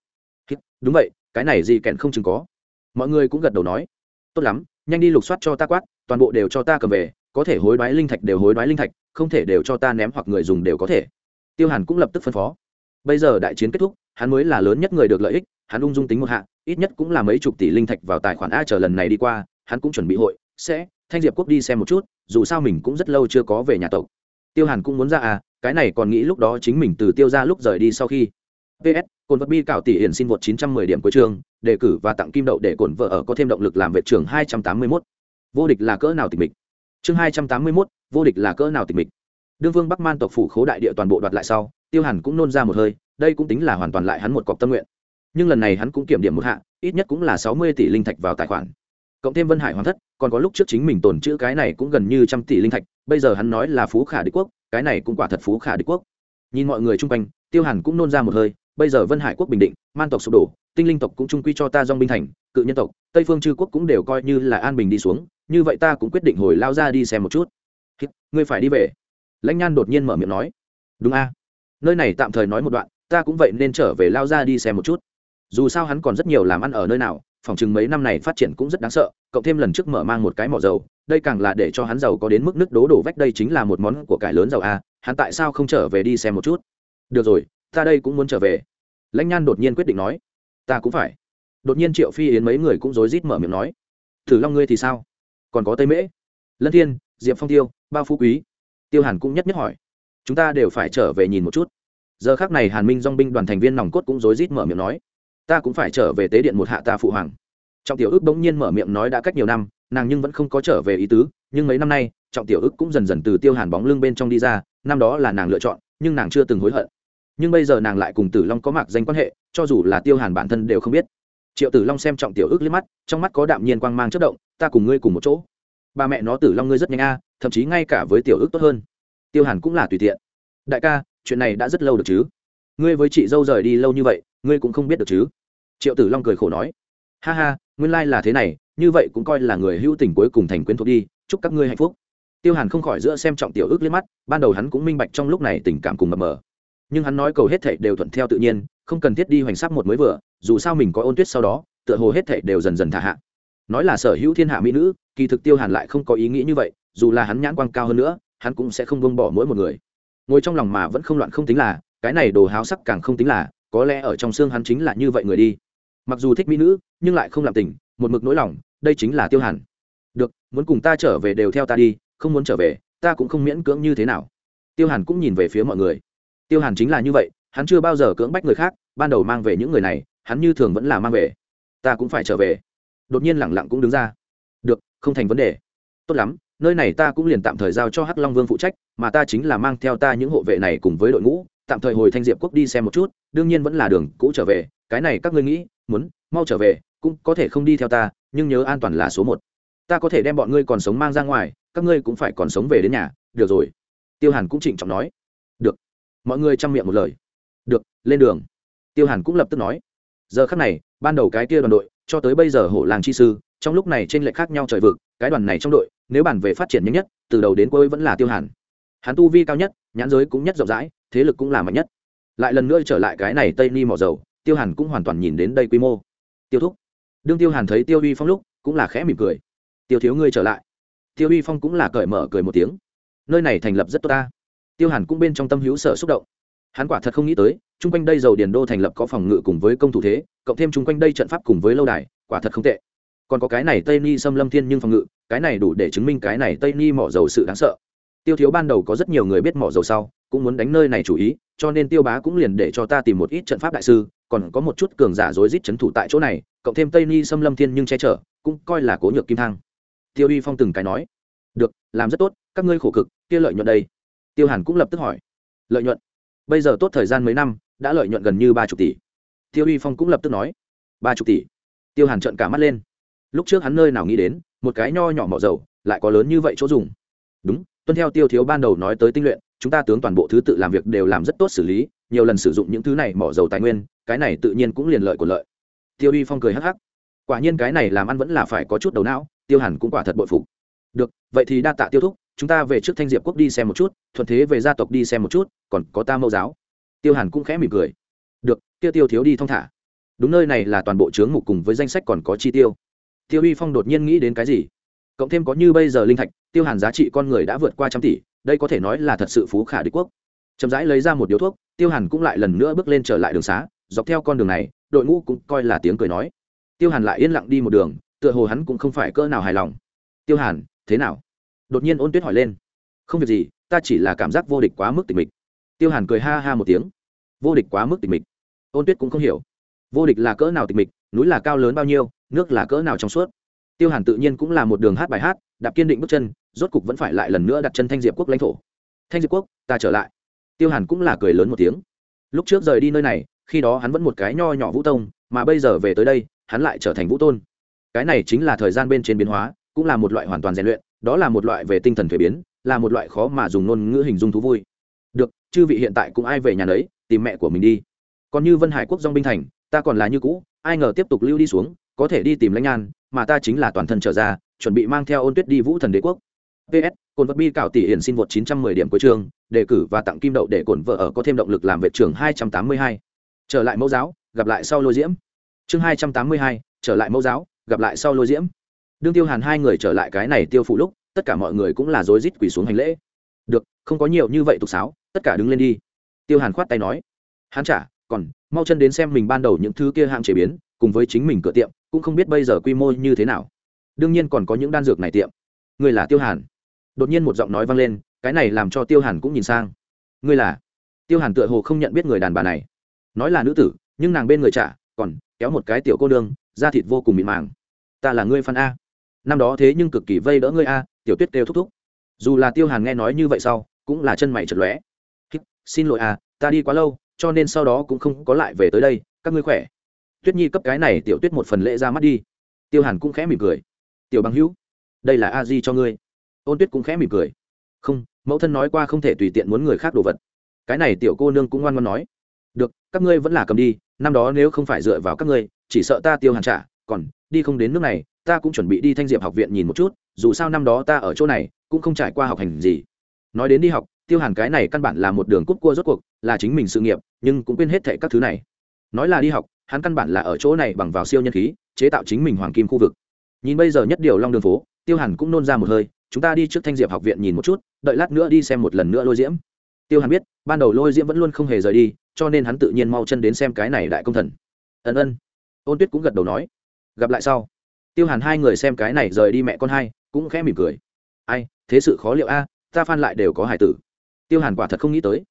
Đúng vậy, cái này gì kẹn không chừng có. Mọi người cũng gật đầu nói. Tốt lắm, nhanh đi lục soát cho ta quát, toàn bộ đều cho ta cầm về có thể hối đoái linh thạch đều hối đoái linh thạch, không thể đều cho ta ném hoặc người dùng đều có thể. Tiêu hàn cũng lập tức phân phó. Bây giờ đại chiến kết thúc, hắn mới là lớn nhất người được lợi ích, hắn ung dung tính một hạ, ít nhất cũng là mấy chục tỷ linh thạch vào tài khoản a chờ lần này đi qua, hắn cũng chuẩn bị hội, sẽ, thanh diệp quốc đi xem một chút, dù sao mình cũng rất lâu chưa có về nhà tộc. Tiêu hàn cũng muốn ra à cái này còn nghĩ lúc đó chính mình từ tiêu ra lúc rời đi sau khi. Ps cồn vật bi cạo tỷ hiển xin vượt 910 điểm cuối trường đề cử và tặng kim đậu để cổn vợ ở có thêm động lực làm vệ trưởng 281. vô địch là cỡ nào tình mình chương 281, vô địch là cỡ nào tịch mịch? Đương vương bắc man tộc phủ khố đại địa toàn bộ đoạt lại sau tiêu hàn cũng nôn ra một hơi đây cũng tính là hoàn toàn lại hắn một cọc tâm nguyện. Nhưng lần này hắn cũng kiểm điểm một hạ ít nhất cũng là 60 tỷ linh thạch vào tài khoản. Cộng thêm vân hải hoàn thất còn có lúc trước chính mình tồn chữ cái này cũng gần như trăm tỷ linh thạch bây giờ hắn nói là phú khả đế quốc cái này cũng quả thật phú khả đế quốc. Nhìn mọi người chung quanh tiêu hàn cũng nôn ra một hơi bây giờ vân hải quốc bình định man tộc sụp đổ tinh linh tộc cũng trung quy cho ta dong binh thành cự nhân tộc tây phương chư quốc cũng đều coi như là an bình đi xuống như vậy ta cũng quyết định hồi lao ra đi xem một chút. Ngươi phải đi về. Lãnh nhan đột nhiên mở miệng nói. Đúng a. Nơi này tạm thời nói một đoạn, ta cũng vậy nên trở về lao ra đi xem một chút. Dù sao hắn còn rất nhiều làm ăn ở nơi nào, phòng chừng mấy năm này phát triển cũng rất đáng sợ, cộng thêm lần trước mở mang một cái mỏ dầu, đây càng là để cho hắn giàu có đến mức nước đố đổ vách đây chính là một món của cải lớn giàu a, hắn tại sao không trở về đi xem một chút? Được rồi, ta đây cũng muốn trở về. Lãnh nhan đột nhiên quyết định nói. Ta cũng phải. Đột nhiên triệu phi yến mấy người cũng rối rít mở miệng nói. Thử long ngươi thì sao? Còn có tây mễ. Lân thiên, diệp phong tiêu, bao phú quý. Tiêu hàn cũng nhất nhất hỏi. Chúng ta đều phải trở về nhìn một chút. Giờ khác này hàn minh dong binh đoàn thành viên nòng cốt cũng rối rít mở miệng nói. Ta cũng phải trở về tế điện một hạ ta phụ hoàng. Trọng tiểu ước bỗng nhiên mở miệng nói đã cách nhiều năm, nàng nhưng vẫn không có trở về ý tứ, nhưng mấy năm nay, trọng tiểu ước cũng dần dần từ tiêu hàn bóng lưng bên trong đi ra, năm đó là nàng lựa chọn, nhưng nàng chưa từng hối hận. Nhưng bây giờ nàng lại cùng tử long có mạc danh quan hệ, cho dù là tiêu hàn bản thân đều không biết triệu tử long xem trọng tiểu ước liếc mắt, trong mắt có đạm nhiên quang mang chất động, ta cùng ngươi cùng một chỗ. Ba mẹ nó tử long ngươi rất nhanh a, thậm chí ngay cả với tiểu ước tốt hơn. Tiêu hàn cũng là tùy tiện. Đại ca, chuyện này đã rất lâu được chứ? Ngươi với chị dâu rời đi lâu như vậy, ngươi cũng không biết được chứ? Triệu tử long cười khổ nói. Ha ha, nguyên lai、like、là thế này, như vậy cũng coi là người hữu tình cuối cùng thành quyến thuộc đi, chúc các ngươi hạnh phúc. Tiêu hàn không khỏi giữa xem trọng tiểu ước liếc mắt, ban đầu hắn cũng minh bạch trong lúc này tình cảm cùng mập mờ. Nhưng hắn nói cầu hết thảy đều thuận theo tự nhiên không cần thiết đi hoành sắp một mới vừa, dù sao mình có ôn tuyết sau đó, tựa hồ hết thệ đều dần dần thả hạ. Nói là sở hữu thiên hạ mỹ nữ, kỳ thực tiêu hàn lại không có ý nghĩ như vậy, dù là hắn nhãn quang cao hơn nữa, hắn cũng sẽ không bông bỏ mỗi một người. Ngồi trong lòng mà vẫn không loạn không tính là, cái này đồ háo sắc càng không tính là, có lẽ ở trong xương hắn chính là như vậy người đi. Mặc dù thích mỹ nữ, nhưng lại không làm tình, một mực nỗi lòng, đây chính là tiêu hàn. Được, muốn cùng ta trở về đều theo ta đi, không muốn trở về, ta cũng không miễn cưỡng như thế nào. Tiêu hàn cũng nhìn về phía mọi người. Tiêu hàn chính là như vậy hắn chưa bao giờ cưỡng bách người khác, ban đầu mang về những người này, hắn như thường vẫn là mang về. Ta cũng phải trở về. Đột nhiên lẳng lặng cũng đứng ra. Được, không thành vấn đề. Tốt lắm, nơi này ta cũng liền tạm thời giao cho hắc long vương phụ trách, mà ta chính là mang theo ta những hộ vệ này cùng với đội ngũ, tạm thời hồi thanh diệp quốc đi xem một chút, đương nhiên vẫn là đường cũ trở về, cái này các ngươi nghĩ, muốn, mau trở về, cũng có thể không đi theo ta, nhưng nhớ an toàn là số một. Ta có thể đem bọn ngươi còn sống mang ra ngoài, các ngươi cũng phải còn sống về đến nhà, được rồi. Tiêu hàn cũng trịnh trọng nói. Được. Mọi người chăm miệng một lời lên đường. Tiêu hàn cũng lập tức nói, giờ khắc này, ban đầu cái kia đoàn đội, cho tới bây giờ hổ làng chi sư, trong lúc này trên lệ khác nhau trời vực, cái đoàn này trong đội, nếu bàn về phát triển nhanh nhất, từ đầu đến cuối vẫn là tiêu hàn. Hắn tu vi cao nhất, nhãn giới cũng nhất rộng rãi, thế lực cũng là mạnh nhất. Lại lần nữa trở lại cái này tây ni mỏ dầu, tiêu hàn cũng hoàn toàn nhìn đến đây quy mô. Tiêu thúc. Đương tiêu hàn thấy tiêu uy phong lúc, cũng là khẽ mỉm cười. Tiêu thiếu ngươi trở lại. Tiêu uy phong cũng là cởi mở cười một tiếng. Nơi này thành lập rất tốt ta. Tiêu hàn cũng bên trong tâm hữu sở xúc động hắn quả thật không nghĩ tới, chung quanh đây dầu điền đô thành lập có phòng ngự cùng với công thủ thế, cộng thêm chung quanh đây trận pháp cùng với lâu đài, quả thật không tệ. Còn có cái này tây ni xâm lâm thiên nhưng phòng ngự, cái này đủ để chứng minh cái này tây ni mỏ dầu sự đáng sợ. Tiêu thiếu ban đầu có rất nhiều người biết mỏ dầu sau, cũng muốn đánh nơi này chủ ý, cho nên tiêu bá cũng liền để cho ta tìm một ít trận pháp đại sư, còn có một chút cường giả rối rít c thủ tại chỗ này, cộng thêm tây ni xâm lâm thiên nhưng che chở, cũng coi là cố nhược kim thang. Tiêu uy phong từng cái nói, được, làm rất tốt, các ngươi khổ cực, kia lợi nhuận đây. Tiêu hàn cũng lập tức hỏi, lợi nhuận? Bây giờ tốt thời gian mấy năm, đã lợi nhuận gần như ba chục tỷ. Tiêu uy phong cũng lập tức nói, ba chục tỷ. Tiêu hàn trợn cả mắt lên. Lúc trước hắn nơi nào nghĩ đến, một cái nho nhỏ mỏ dầu, lại có lớn như vậy chỗ dùng. Đúng, tuân theo tiêu thiếu ban đầu nói tới tinh luyện, chúng ta tướng toàn bộ thứ tự làm việc đều làm rất tốt xử lý, nhiều lần sử dụng những thứ này mỏ dầu tài nguyên, cái này tự nhiên cũng liền lợi của lợi. Tiêu uy phong cười hắc hắc. Quả nhiên cái này làm ăn vẫn là phải có chút đầu não, tiêu hàn cũng quả thật bội phục. Được, vậy thì đa tạ tiêu thúc chúng ta về trước thanh diệp quốc đi xem một chút, thuận thế về gia tộc đi xem một chút, còn có ta mẫu giáo. Tiêu hàn cũng khẽ mỉm cười. Được tiêu tiêu thiếu đi thong thả. Đúng nơi này là toàn bộ chướng mục cùng với danh sách còn có chi tiêu. Tiêu uy phong đột nhiên nghĩ đến cái gì? Cộng thêm có như bây giờ linh thạch, tiêu hàn giá trị con người đã vượt qua trăm tỷ, đây có thể nói là thật sự phú khả đế quốc. Chậm rãi lấy ra một điếu thuốc, tiêu hàn cũng lại lần nữa bước lên trở lại đường xá, dọc theo con đường này, đội ngũ cũng coi là tiếng cười nói. Tiêu hàn lại yên lặng đi một đường, tựa hồ hắn cũng không phải cỡ nào hài lòng. Tiêu hàn, thế nào? Đột nhiên ôn tuyết hỏi lên. Không việc gì, ta chỉ là cảm giác vô địch quá mức tịch mịch. Tiêu hàn cười ha ha một tiếng. Vô địch quá mức tịch mịch. Ôn tuyết cũng không hiểu. Vô địch là cỡ nào tịch mịch, núi là cao lớn bao nhiêu, nước là cỡ nào trong suốt. Tiêu hàn tự nhiên cũng là một đường hát bài hát, đạp kiên định bước chân, rốt cục vẫn phải lại lần nữa đặt chân thanh diệp quốc lãnh thổ. Thanh diệp quốc, ta trở lại. Tiêu hàn cũng là cười lớn một tiếng. Lúc trước rời đi nơi này, khi đó hắn vẫn một cái nho nhỏ vũ tông, mà bây giờ về tới đây, hắn lại trở thành vũ tôn. Cái này chính là thời gian bên trên biến hóa, cũng là một loại hoàn toàn rèn luyện đó là một loại về tinh thần thuế biến là một loại khó mà dùng ngôn ngữ hình dung thú vui. Được chư vị hiện tại cũng ai về nhà đấy tìm mẹ của mình đi. Còn như vân hải quốc dong binh thành ta còn là như cũ ai ngờ tiếp tục lưu đi xuống có thể đi tìm lãnh nhan mà ta chính là toàn thân trở ra chuẩn bị mang theo ôn tuyết đi vũ thần đế quốc. Ps cồn vật bi cảo tỷ hiển xin vượt 910 điểm cuối trường đề cử và tặng kim đậu để cổn vợ ở có thêm động lực làm vệ trưởng 282. trở lại mẫu giáo gặp lại sau lôi diễm. Chương 282, trở lại mẫu giáo gặp lại sau lôi diễm đương tiêu hàn hai người trở lại cái này tiêu phụ lúc, tất cả mọi người cũng là rối rít quỳ xuống hành lễ. Được, không có nhiều như vậy tục sáo, tất cả đứng lên đi. Tiêu hàn khoát tay nói. Hắn trả, còn, mau chân đến xem mình ban đầu những thứ kia hạng chế biến, cùng với chính mình cửa tiệm, cũng không biết bây giờ quy mô như thế nào. Đương nhiên còn có những đan dược này tiệm. Người là tiêu hàn. Đột nhiên một giọng nói vang lên, cái này làm cho tiêu hàn cũng nhìn sang. Ngươi là? Tiêu hàn tựa hồ không nhận biết người đàn bà này. Nói là nữ tử, nhưng nàng bên người trả, còn, kéo một cái tiểu cô đương da thịt vô cùng mịn màng. Ta là ngươi phan a năm đó thế nhưng cực kỳ vây đỡ ngươi a, tiểu tuyết kêu thúc thúc. Dù là tiêu hàn nghe nói như vậy sau, cũng là chân mày chật lóe. Xin lỗi a, ta đi quá lâu, cho nên sau đó cũng không có lại về tới đây, các ngươi khỏe. Tuyết nhi cấp cái này tiểu tuyết một phần lễ ra mắt đi. Tiêu hàn cũng khẽ mỉm cười. Tiểu bằng hữu, đây là a di cho ngươi. Ôn tuyết cũng khẽ mỉm cười. Không, mẫu thân nói qua không thể tùy tiện muốn người khác đồ vật. Cái này tiểu cô nương cũng ngoan ngoan nói. Được, các ngươi vẫn là cầm đi, năm đó nếu không phải dựa vào các ngươi, chỉ sợ ta tiêu hàn trả, còn đi không đến nước này ta cũng chuẩn bị đi thanh diệp học viện nhìn một chút, dù sao năm đó ta ở chỗ này, cũng không trải qua học hành gì. Nói đến đi học, tiêu hàn cái này căn bản là một đường cúp cua rốt cuộc, là chính mình sự nghiệp, nhưng cũng quên hết thệ các thứ này. Nói là đi học, hắn căn bản là ở chỗ này bằng vào siêu nhân khí, chế tạo chính mình hoàng kim khu vực. Nhìn bây giờ nhất điều long đường phố, tiêu hàn cũng nôn ra một hơi, chúng ta đi trước thanh diệp học viện nhìn một chút, đợi lát nữa đi xem một lần nữa lôi diễm. Tiêu hàn biết, ban đầu lôi diễm vẫn luôn không hề rời đi, cho nên hắn tự nhiên mau chân đến xem cái này đại công thần. Ân ân. Ôn tuyết cũng gật đầu nói, gặp lại sau tiêu hàn hai người xem cái này rời đi mẹ con hai, cũng khẽ mỉm cười. Ai, thế sự khó liệu a, ta phan lại đều có hải tử. Tiêu hàn quả thật không nghĩ tới.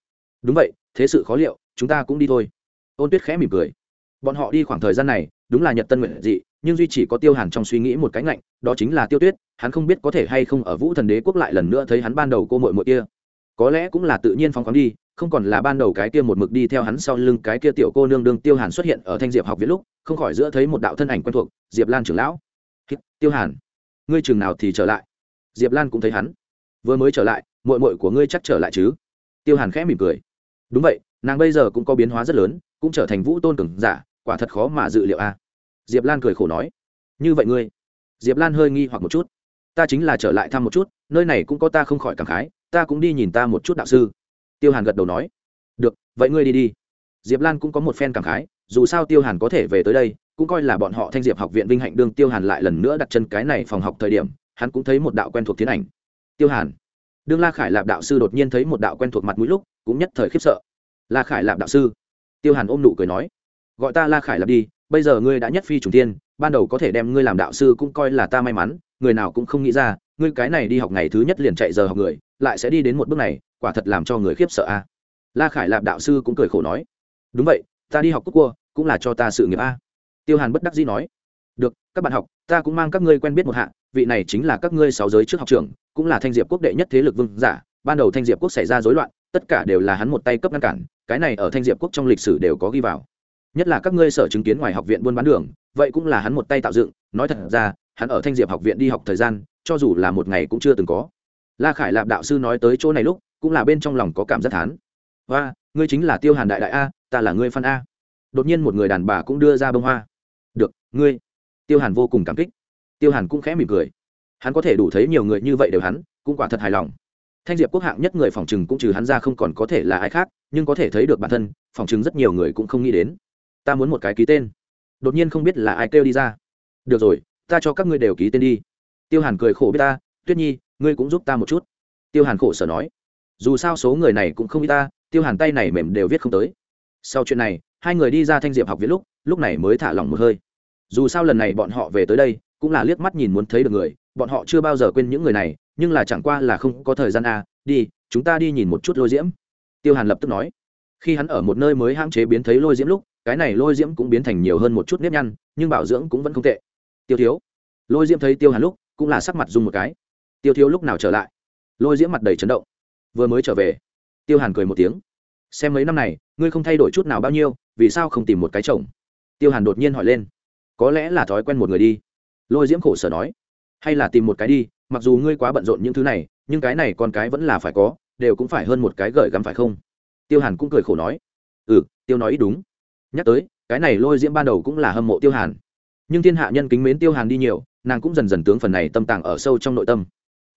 Đúng vậy, thế sự khó liệu, chúng ta cũng đi thôi. Ôn tuyết khẽ mỉm cười. Bọn họ đi khoảng thời gian này, đúng là nhật tân nguyện dị, nhưng duy chỉ có tiêu hàn trong suy nghĩ một cái ngạnh, đó chính là tiêu tuyết, hắn không biết có thể hay không ở vũ thần đế quốc lại lần nữa thấy hắn ban đầu cô mội mội kia. Có lẽ cũng là tự nhiên phóng khoáng đi, không còn là ban đầu cái kia một mực đi theo hắn sau lưng cái kia tiểu cô nương đương tiêu hàn xuất hiện ở thanh diệp học viện lúc, không khỏi giữa thấy một đạo thân ảnh quen thuộc, diệp lan trưởng lão tiêu hàn. Ngươi chừng nào thì trở lại? Diệp lan cũng thấy hắn. Vừa mới trở lại mội mội của ngươi chắc trở lại chứ? Tiêu hàn khẽ mỉm cười. Đúng vậy, nàng bây giờ cũng có biến hóa rất lớn, cũng trở thành vũ tôn cường giả, quả thật khó mà dự liệu a. Diệp lan cười khổ nói. Như vậy ngươi? Diệp lan hơi nghi hoặc một chút. Ta chính là trở lại thăm một chút, nơi này cũng có ta không khỏi cảm khái, ta cũng đi nhìn ta một chút đạo sư. Tiêu hàn gật đầu nói. Được, vậy ngươi đi đi. Diệp lan cũng có một phen cảm khái, dù sao tiêu hàn có thể về tới đây cũng coi là bọn họ thanh diệp học viện vinh hạnh đương tiêu hàn lại lần nữa đặt chân cái này phòng học thời điểm, hắn cũng thấy một đạo quen thuộc tiến ảnh. Tiêu hàn. Đương la khải lạp đạo sư đột nhiên thấy một đạo quen thuộc mặt mũi lúc, cũng nhất thời khiếp sợ. La khải lạp đạo sư. Tiêu hàn ôm nụ cười nói, gọi ta la khải lạp đi, bây giờ ngươi đã nhất phi chủ tiên, ban đầu có thể đem ngươi làm đạo sư cũng coi là ta may mắn, người nào cũng không nghĩ ra, ngươi cái này đi học ngày thứ nhất liền chạy giờ học người, lại sẽ đi đến một bước này, quả thật làm cho người khiếp sợ a. La khải lạp đạo sư cũng cười khổ nói, đúng vậy, ta đi học cúc cua, cũng là cho ta sự nghiệp a tiêu hàn bất đắc dĩ nói, được, các bạn học, ta cũng mang các ngươi quen biết một hạ, vị này chính là các ngươi sáu giới trước học trường cũng là thanh diệp quốc đệ nhất thế lực vương giả, ban đầu thanh diệp quốc xảy ra rối loạn, tất cả đều là hắn một tay cấp ngăn cản, cái này ở thanh diệp quốc trong lịch sử đều có ghi vào. Nhất là các ngươi sở chứng kiến ngoài học viện buôn bán đường, vậy cũng là hắn một tay tạo dựng, nói thật ra, hắn ở thanh diệp học viện đi học thời gian, cho dù là một ngày cũng chưa từng có. La khải lạp đạo sư nói tới chỗ này lúc, cũng là bên trong lòng có cảm giác thán. Và ngươi chính là tiêu hàn đại đại a, ta là ngươi phan a. Đột nhiên một người đàn bà cũng đưa ra bông hoa được, ngươi. Tiêu hàn vô cùng cảm kích. Tiêu hàn cũng khẽ mỉm cười. Hắn có thể đủ thấy nhiều người như vậy đều hắn, cũng quả thật hài lòng. Thanh diệp quốc hạng nhất người phòng chừng cũng trừ hắn ra không còn có thể là ai khác, nhưng có thể thấy được bản thân, phòng chừng rất nhiều người cũng không nghĩ đến. Ta muốn một cái ký tên. Đột nhiên không biết là ai kêu đi ra. Được rồi, ta cho các ngươi đều ký tên đi. Tiêu hàn cười khổ biết ta, tuyết nhi, ngươi cũng giúp ta một chút. Tiêu hàn khổ sở nói. Dù sao số người này cũng không biết ta, tiêu hàn tay này mềm đều viết không tới. Sau chuyện này, hai người đi ra thanh diệp học viện lúc lúc này mới thả lỏng một hơi. Dù sao lần này bọn họ về tới đây cũng là liếc mắt nhìn muốn thấy được người bọn họ chưa bao giờ quên những người này nhưng là chẳng qua là không có thời gian à, đi chúng ta đi nhìn một chút lôi diễm. Tiêu hàn lập tức nói. Khi hắn ở một nơi mới hãng chế biến thấy lôi diễm lúc cái này lôi diễm cũng biến thành nhiều hơn một chút nếp nhăn nhưng bảo dưỡng cũng vẫn không tệ. Tiêu thiếu. Lôi diễm thấy tiêu hàn lúc cũng là sắc mặt dùng một cái. Tiêu thiếu lúc nào trở lại? Lôi diễm mặt đầy chấn động. Vừa mới trở về tiêu hàn cười một tiếng. Xem mấy năm này ngươi không thay đổi chút nào bao nhiêu vì sao không tìm một cái chồng? Tiêu hàn đột nhiên hỏi lên, có lẽ là thói quen một người đi? Lôi diễm khổ sở nói, hay là tìm một cái đi, mặc dù ngươi quá bận rộn những thứ này, nhưng cái này con cái vẫn là phải có, đều cũng phải hơn một cái gợi gắm phải không? Tiêu hàn cũng cười khổ nói ừ tiêu nói ít đúng. Nhắc tới, cái này lôi diễm ban đầu cũng là hâm mộ tiêu hàn. Nhưng thiên hạ nhân kính mến tiêu hàn đi nhiều, nàng cũng dần dần tướng phần này tâm tàng ở sâu trong nội tâm.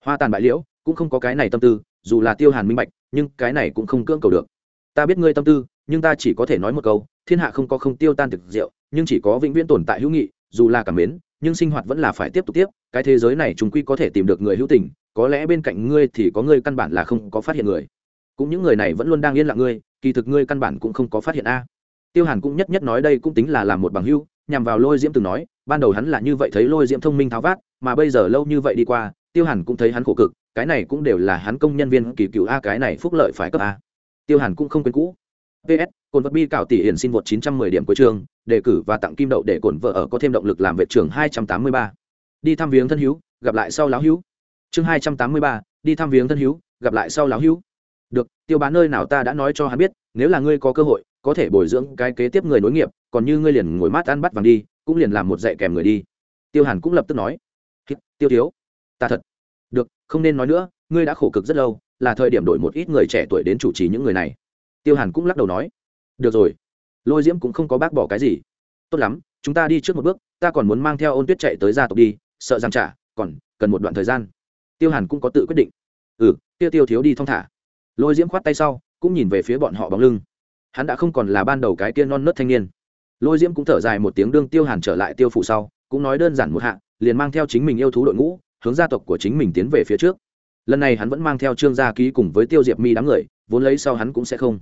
Hoa tàn bại liễu, cũng không có cái này tâm tư, dù là tiêu hàn minh bạch, nhưng cái này cũng không cưỡng cầu được. Ta biết ngươi tâm tư, nhưng ta chỉ có thể nói một câu, thiên hạ không có không tiêu tan thực rượu nhưng chỉ có vĩnh viễn tồn tại hữu nghị, dù là cảm mến, nhưng sinh hoạt vẫn là phải tiếp tục tiếp, cái thế giới này chúng quy có thể tìm được người hữu tình, có lẽ bên cạnh ngươi thì có ngươi căn bản là không có phát hiện người. Cũng những người này vẫn luôn đang yên lặng ngươi, kỳ thực ngươi căn bản cũng không có phát hiện a. Tiêu hàn cũng nhất nhất nói đây cũng tính là làm một bằng hữu, nhằm vào lôi diễm từng nói, ban đầu hắn là như vậy thấy lôi diễm thông minh tháo vát, mà bây giờ lâu như vậy đi qua, tiêu hàn cũng thấy hắn khổ cực, cái này cũng đều là hắn công nhân viên kỳ cựu a, cái này phúc lợi phải cấp a. Tiêu hàn cũng không quên cũ ps cồn vật bi cạo tỷ hiển xin vượt 910 điểm cuối trường đề cử và tặng kim đậu để cổn vợ ở có thêm động lực làm vệ trưởng 283. đi thăm viếng thân hữu gặp lại sau láo hữu. Chương 283, đi thăm viếng thân hữu gặp lại sau láo hữu. Được tiêu bán nơi nào ta đã nói cho hắn biết nếu là ngươi có cơ hội có thể bồi dưỡng cái kế tiếp người nối nghiệp còn như ngươi liền ngồi mát ăn bắt vàng đi cũng liền làm một dạy kèm người đi. Tiêu hàn cũng lập tức nói. Tiêu thiếu. Ta thật. Được không nên nói nữa ngươi đã khổ cực rất lâu là thời điểm đổi một ít người trẻ tuổi đến chủ trì những người này tiêu hàn cũng lắc đầu nói, được rồi, lôi diễm cũng không có bác bỏ cái gì. Tốt lắm, chúng ta đi trước một bước, ta còn muốn mang theo ôn tuyết chạy tới gia tộc đi, sợ giang trả còn cần một đoạn thời gian. Tiêu hàn cũng có tự quyết định. Ừ tiêu tiêu thiếu đi thong thả. Lôi diễm khoát tay sau, cũng nhìn về phía bọn họ bóng lưng. Hắn đã không còn là ban đầu cái tiên non nớt thanh niên. Lôi diễm cũng thở dài một tiếng đương tiêu hàn trở lại tiêu phủ sau, cũng nói đơn giản một hạ, liền mang theo chính mình yêu thú đội ngũ, hướng gia tộc của chính mình tiến về phía trước. Lần này hắn vẫn mang theo trương gia ký cùng với tiêu diệp mi đám người, vốn lấy sau hắn cũng sẽ không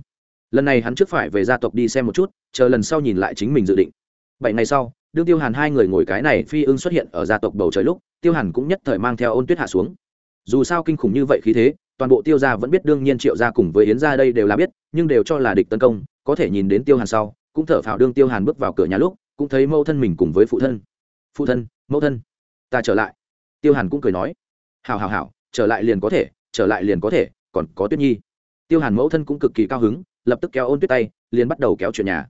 lần này hắn trước phải về gia tộc đi xem một chút, chờ lần sau nhìn lại chính mình dự định. Bảy ngày sau, đương tiêu hàn hai người ngồi cái này phi ưng xuất hiện ở gia tộc bầu trời lúc, tiêu hàn cũng nhất thời mang theo ôn tuyết hạ xuống. Dù sao kinh khủng như vậy khí thế, toàn bộ tiêu gia vẫn biết đương nhiên triệu gia cùng với yến gia đây đều là biết, nhưng đều cho là địch tấn công, có thể nhìn đến tiêu hàn sau, cũng thở phào đương tiêu hàn bước vào cửa nhà lúc, cũng thấy mẫu thân mình cùng với phụ thân. Phụ thân, mẫu thân, ta trở lại. Tiêu hàn cũng cười nói. Hào hào hào trở lại liền có thể, trở lại liền có thể, còn có tuyết nhi. Tiêu hàn mẫu thân cũng cực kỳ cao hứng lập tức kéo ôn tuyết tay, liền bắt đầu kéo chuyện nhà.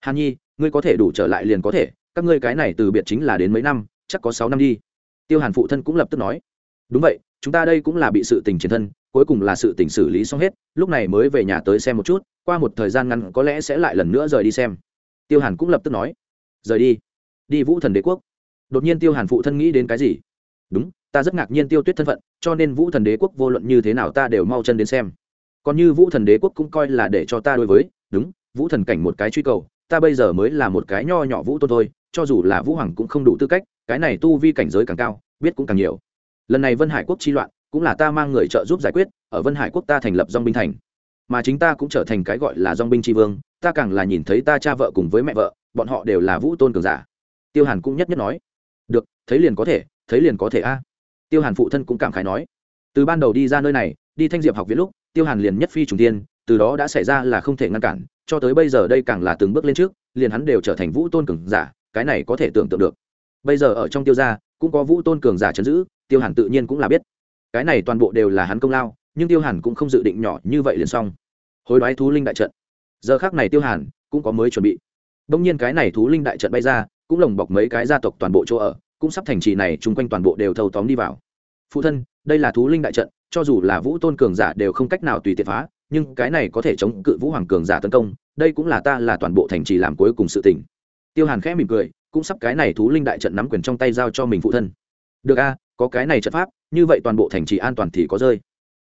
Hàn nhi, ngươi có thể đủ trở lại liền có thể, các ngươi cái này từ biệt chính là đến mấy năm, chắc có sáu năm đi. Tiêu hàn phụ thân cũng lập tức nói. Đúng vậy, chúng ta đây cũng là bị sự tình chiến thân, cuối cùng là sự tình xử lý xong hết, lúc này mới về nhà tới xem một chút, qua một thời gian ngắn có lẽ sẽ lại lần nữa rời đi xem. Tiêu hàn cũng lập tức nói. Rời đi. Đi vũ thần đế quốc. Đột nhiên tiêu hàn phụ thân nghĩ đến cái gì? Đúng, ta rất ngạc nhiên tiêu tuyết thân phận, cho nên vũ thần đế quốc vô luận như thế nào ta đều mau chân đến xem còn như vũ thần đế quốc cũng coi là để cho ta đối với, đúng, vũ thần cảnh một cái truy cầu, ta bây giờ mới là một cái nho nhỏ vũ tôn thôi, cho dù là vũ hoàng cũng không đủ tư cách, cái này tu vi cảnh giới càng cao, biết cũng càng nhiều. Lần này vân hải quốc chi loạn, cũng là ta mang người trợ giúp giải quyết, ở vân hải quốc ta thành lập dong binh thành. Mà chính ta cũng trở thành cái gọi là dong binh tri vương, ta càng là nhìn thấy ta cha vợ cùng với mẹ vợ, bọn họ đều là vũ tôn cường giả. Tiêu hàn cũng nhất nhất nói. Được, thấy liền có thể, thấy liền có thể a. Tiêu hàn phụ thân cũng cảm khái nói. Từ ban đầu đi ra nơi này, đi thanh diệp học viện lúc tiêu hàn liền nhất phi trùng tiên, từ đó đã xảy ra là không thể ngăn cản, cho tới bây giờ đây càng là từng bước lên trước, liền hắn đều trở thành vũ tôn cường giả, cái này có thể tưởng tượng được. Bây giờ ở trong tiêu gia, cũng có vũ tôn cường giả chấn giữ, tiêu hàn tự nhiên cũng là biết. Cái này toàn bộ đều là hắn công lao, nhưng tiêu hàn cũng không dự định nhỏ như vậy liền xong. Hối đoái thú linh đại trận. Giờ khác này tiêu hàn cũng có mới chuẩn bị. Đông nhiên cái này thú linh đại trận bay ra, cũng lồng bọc mấy cái gia tộc toàn bộ chỗ ở, cũng sắp thành trì này chung quanh toàn bộ đều thâu tóm đi vào. Phụ thân, đây là thú linh đại trận cho dù là vũ tôn cường giả đều không cách nào tùy tiện phá, nhưng cái này có thể chống cự vũ hoàng cường giả tấn công, đây cũng là ta là toàn bộ thành trì làm cuối cùng sự tình. Tiêu hàn khẽ mỉm cười, cũng sắp cái này thú linh đại trận nắm quyền trong tay giao cho mình phụ thân. Được a, có cái này trận pháp, như vậy toàn bộ thành trì an toàn thì có rơi.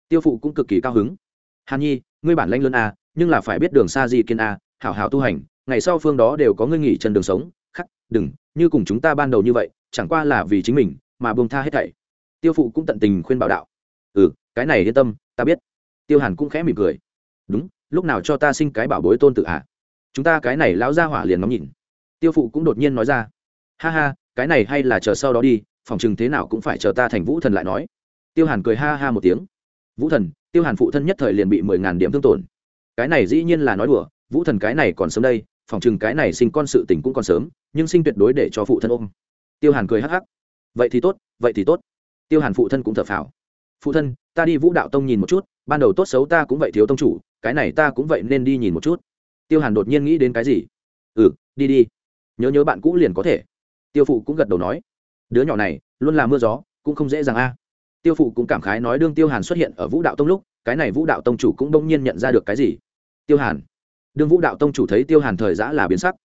Tiêu phụ cũng cực kỳ cao hứng. Hàn nhi, ngươi bản lanh lớn a, nhưng là phải biết đường xa gì kiên a, hảo hảo tu hành, ngày sau phương đó đều có ngươi nghỉ chân đường sống. Khắc, đừng, như cùng chúng ta ban đầu như vậy, chẳng qua là vì chính mình mà buông tha hết thảy. Tiêu phụ cũng tận tình khuyên bảo đạo. Ừ cái này yên tâm, ta biết. Tiêu hàn cũng khẽ mỉm cười. Đúng, lúc nào cho ta sinh cái bảo bối tôn tự ạ à? chúng ta cái này lão ra hỏa liền ngắm nhìn. Tiêu phụ cũng đột nhiên nói ra. Ha ha, cái này hay là chờ sau đó đi, phòng chừng thế nào cũng phải chờ ta thành vũ thần lại nói. Tiêu hàn cười ha ha một tiếng. Vũ thần, tiêu hàn phụ thân nhất thời liền bị mười ngàn điểm thương tổn. Cái này dĩ nhiên là nói đùa, vũ thần cái này còn sớm đây, phòng chừng cái này sinh con sự tình cũng còn sớm, nhưng sinh tuyệt đối để cho phụ thân ôm. Tiêu hàn cười hắc hắc. Vậy thì tốt, vậy thì tốt. Tiêu hàn phụ thân cũng thở phào phụ thân, ta đi vũ đạo tông nhìn một chút, ban đầu tốt xấu ta cũng vậy thiếu tông chủ, cái này ta cũng vậy nên đi nhìn một chút. Tiêu hàn đột nhiên nghĩ đến cái gì? Ừ đi đi. Nhớ nhớ bạn cũ liền có thể. Tiêu phụ cũng gật đầu nói. Đứa nhỏ này, luôn là mưa gió, cũng không dễ dàng a. Tiêu phụ cũng cảm khái nói đương tiêu hàn xuất hiện ở vũ đạo tông lúc, cái này vũ đạo tông chủ cũng đông nhiên nhận ra được cái gì? Tiêu hàn. Đương vũ đạo tông chủ thấy tiêu hàn thời giã là biến sắc.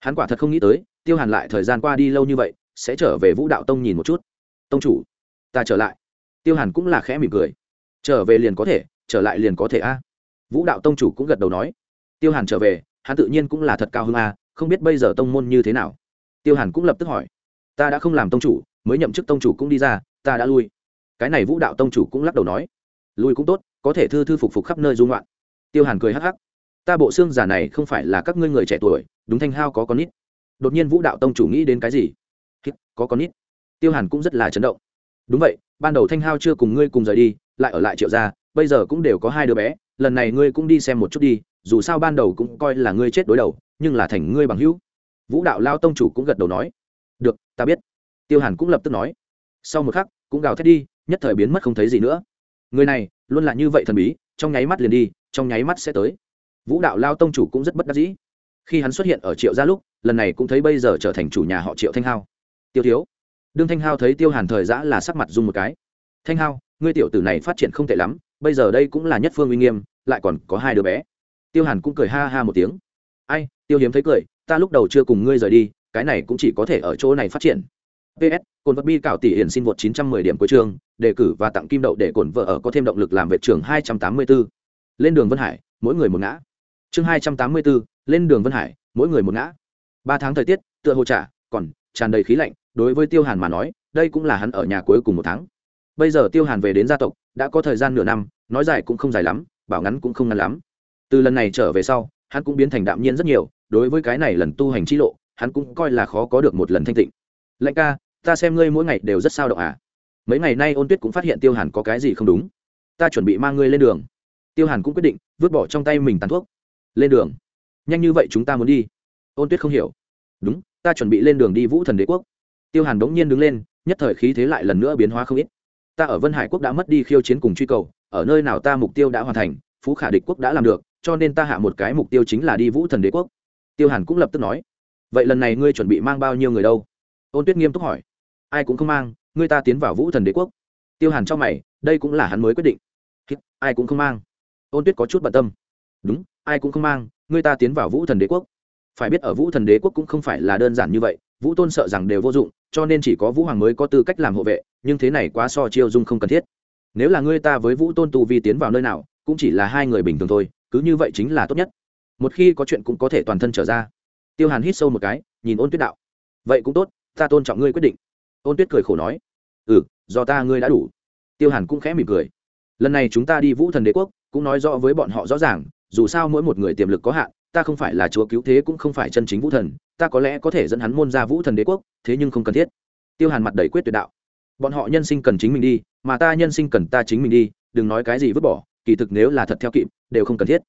Hắn quả thật không nghĩ tới, tiêu hàn lại thời gian qua đi lâu như vậy, sẽ trở về vũ đạo tông nhìn một chút. Tông chủ, ta trở lại tiêu hàn cũng là khẽ mỉm cười. Trở về liền có thể, trở lại liền có thể a. Vũ đạo tông chủ cũng gật đầu nói. Tiêu hàn trở về, hắn tự nhiên cũng là thật cao hơn a, không biết bây giờ tông môn như thế nào. Tiêu hàn cũng lập tức hỏi. Ta đã không làm tông chủ, mới nhậm chức tông chủ cũng đi ra, ta đã lui. Cái này vũ đạo tông chủ cũng lắc đầu nói. Lui cũng tốt, có thể thư thư phục phục khắp nơi dung loạn tiêu hàn cười hắc hắc. Ta bộ xương giả này không phải là các ngươi người trẻ tuổi, đúng thanh hao có con nít. Đột nhiên vũ đạo tông chủ nghĩ đến cái gì? Có con nít. Tiêu hàn cũng rất là chấn động đúng vậy, ban đầu thanh hao chưa cùng ngươi cùng rời đi, lại ở lại triệu gia, bây giờ cũng đều có hai đứa bé, lần này ngươi cũng đi xem một chút đi, dù sao ban đầu cũng coi là ngươi chết đối đầu, nhưng là thành ngươi bằng hữu. Vũ đạo lao tông chủ cũng gật đầu nói. Được, ta biết. Tiêu hàn cũng lập tức nói. Sau một khắc, cũng gào thét đi, nhất thời biến mất không thấy gì nữa. Người này, luôn là như vậy thần bí, trong nháy mắt liền đi, trong nháy mắt sẽ tới. Vũ đạo lao tông chủ cũng rất bất đắc dĩ. Khi hắn xuất hiện ở triệu gia lúc, lần này cũng thấy bây giờ trở thành chủ nhà họ triệu thanh hao. Tiêu thiếu đương thanh hao thấy tiêu hàn thời giã là sắc mặt dung một cái. Thanh hao ngươi tiểu tử này phát triển không tệ lắm bây giờ đây cũng là nhất phương uy nghiêm lại còn có hai đứa bé. Tiêu hàn cũng cười ha ha một tiếng. Ai tiêu hiếm thấy cười ta lúc đầu chưa cùng ngươi rời đi cái này cũng chỉ có thể ở chỗ này phát triển. Ps cồn vật bi cảo tỷ hiển xin vượt 910 điểm cuối trường, đề cử và tặng kim đậu để cổn vợ ở có thêm động lực làm vệ trưởng 284. lên đường vân hải mỗi người một ngã. Chương 284, lên đường vân hải mỗi người một ngã. Ba tháng thời tiết tựa hồ trả còn tràn đầy khí lạnh đối với tiêu hàn mà nói, đây cũng là hắn ở nhà cuối cùng một tháng. Bây giờ tiêu hàn về đến gia tộc, đã có thời gian nửa năm, nói dài cũng không dài lắm, bảo ngắn cũng không ngắn lắm. Từ lần này trở về sau, hắn cũng biến thành đạm nhiên rất nhiều, đối với cái này lần tu hành chi lộ, hắn cũng coi là khó có được một lần thanh tịnh. Lạnh ca, ta xem ngươi mỗi ngày đều rất sao động à? Mấy ngày nay ôn tuyết cũng phát hiện tiêu hàn có cái gì không đúng. Ta chuẩn bị mang ngươi lên đường. Tiêu hàn cũng quyết định, vứt bỏ trong tay mình tàn thuốc. Lên đường. Nhanh như vậy chúng ta muốn đi. Ôn tuyết không hiểu. Đúng, ta chuẩn bị lên đường đi vũ thần đế quốc tiêu hàn đống nhiên đứng lên, nhất thời khí thế lại lần nữa biến hóa không ít. Ta ở vân hải quốc đã mất đi khiêu chiến cùng truy cầu, ở nơi nào ta mục tiêu đã hoàn thành, phú khả địch quốc đã làm được, cho nên ta hạ một cái mục tiêu chính là đi vũ thần đế quốc. Tiêu hàn cũng lập tức nói, vậy lần này ngươi chuẩn bị mang bao nhiêu người đâu? Ôn tuyết nghiêm túc hỏi, ai cũng không mang, ngươi ta tiến vào vũ thần đế quốc. Tiêu hàn cho mày, đây cũng là hắn mới quyết định. Ai cũng không mang. Ôn tuyết có chút bận tâm, đúng, ai cũng không mang, ngươi ta tiến vào vũ thần đế quốc phải biết ở vũ thần đế quốc cũng không phải là đơn giản như vậy, vũ tôn sợ rằng đều vô dụng, cho nên chỉ có vũ hoàng mới có tư cách làm hộ vệ, nhưng thế này quá so chiêu dung không cần thiết. Nếu là ngươi ta với vũ tôn tu vi tiến vào nơi nào, cũng chỉ là hai người bình thường thôi, cứ như vậy chính là tốt nhất. Một khi có chuyện cũng có thể toàn thân trở ra. Tiêu hàn hít sâu một cái, nhìn ôn tuyết đạo. Vậy cũng tốt, ta tôn trọng ngươi quyết định. Ôn tuyết cười khổ nói. Ừ do ta ngươi đã đủ. Tiêu hàn cũng khẽ mỉm cười. Lần này chúng ta đi vũ thần đế quốc, cũng nói rõ với bọn họ rõ ràng, dù sao mỗi một người tiềm lực có hạn ta không phải là chúa cứu thế cũng không phải chân chính vũ thần, ta có lẽ có thể dẫn hắn môn ra vũ thần đế quốc, thế nhưng không cần thiết. Tiêu hàn mặt đầy quyết tuyệt đạo. Bọn họ nhân sinh cần chính mình đi, mà ta nhân sinh cần ta chính mình đi, đừng nói cái gì vứt bỏ, kỳ thực nếu là thật theo kịp, đều không cần thiết.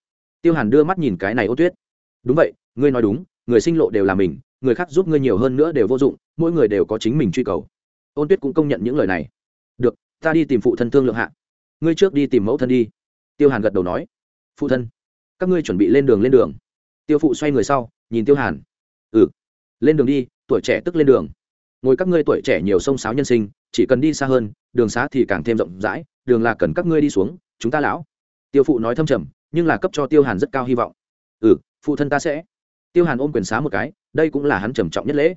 Tiêu hàn đưa mắt nhìn cái này ô tuyết. Đúng vậy, ngươi nói đúng, người sinh lộ đều là mình, người khác giúp ngươi nhiều hơn nữa đều vô dụng, mỗi người đều có chính mình truy cầu. Ôn tuyết cũng công nhận những lời này. Được, ta đi tìm phụ thân thương lượng hạ. Ngươi trước đi tìm mẫu thân đi. Tiêu hàn gật đầu nói. Phụ thân, các ngươi chuẩn bị lên đường lên đường tiêu phụ xoay người sau, nhìn tiêu hàn. Ừ lên đường đi, tuổi trẻ tức lên đường. Ngồi các ngươi tuổi trẻ nhiều sông sáo nhân sinh, chỉ cần đi xa hơn, đường xá thì càng thêm rộng rãi, đường là cần các ngươi đi xuống, chúng ta lão. Tiêu phụ nói thâm trầm, nhưng là cấp cho tiêu hàn rất cao hy vọng. Ừ phụ thân ta sẽ. Tiêu hàn ôm quyền xá một cái, đây cũng là hắn trầm trọng nhất lễ.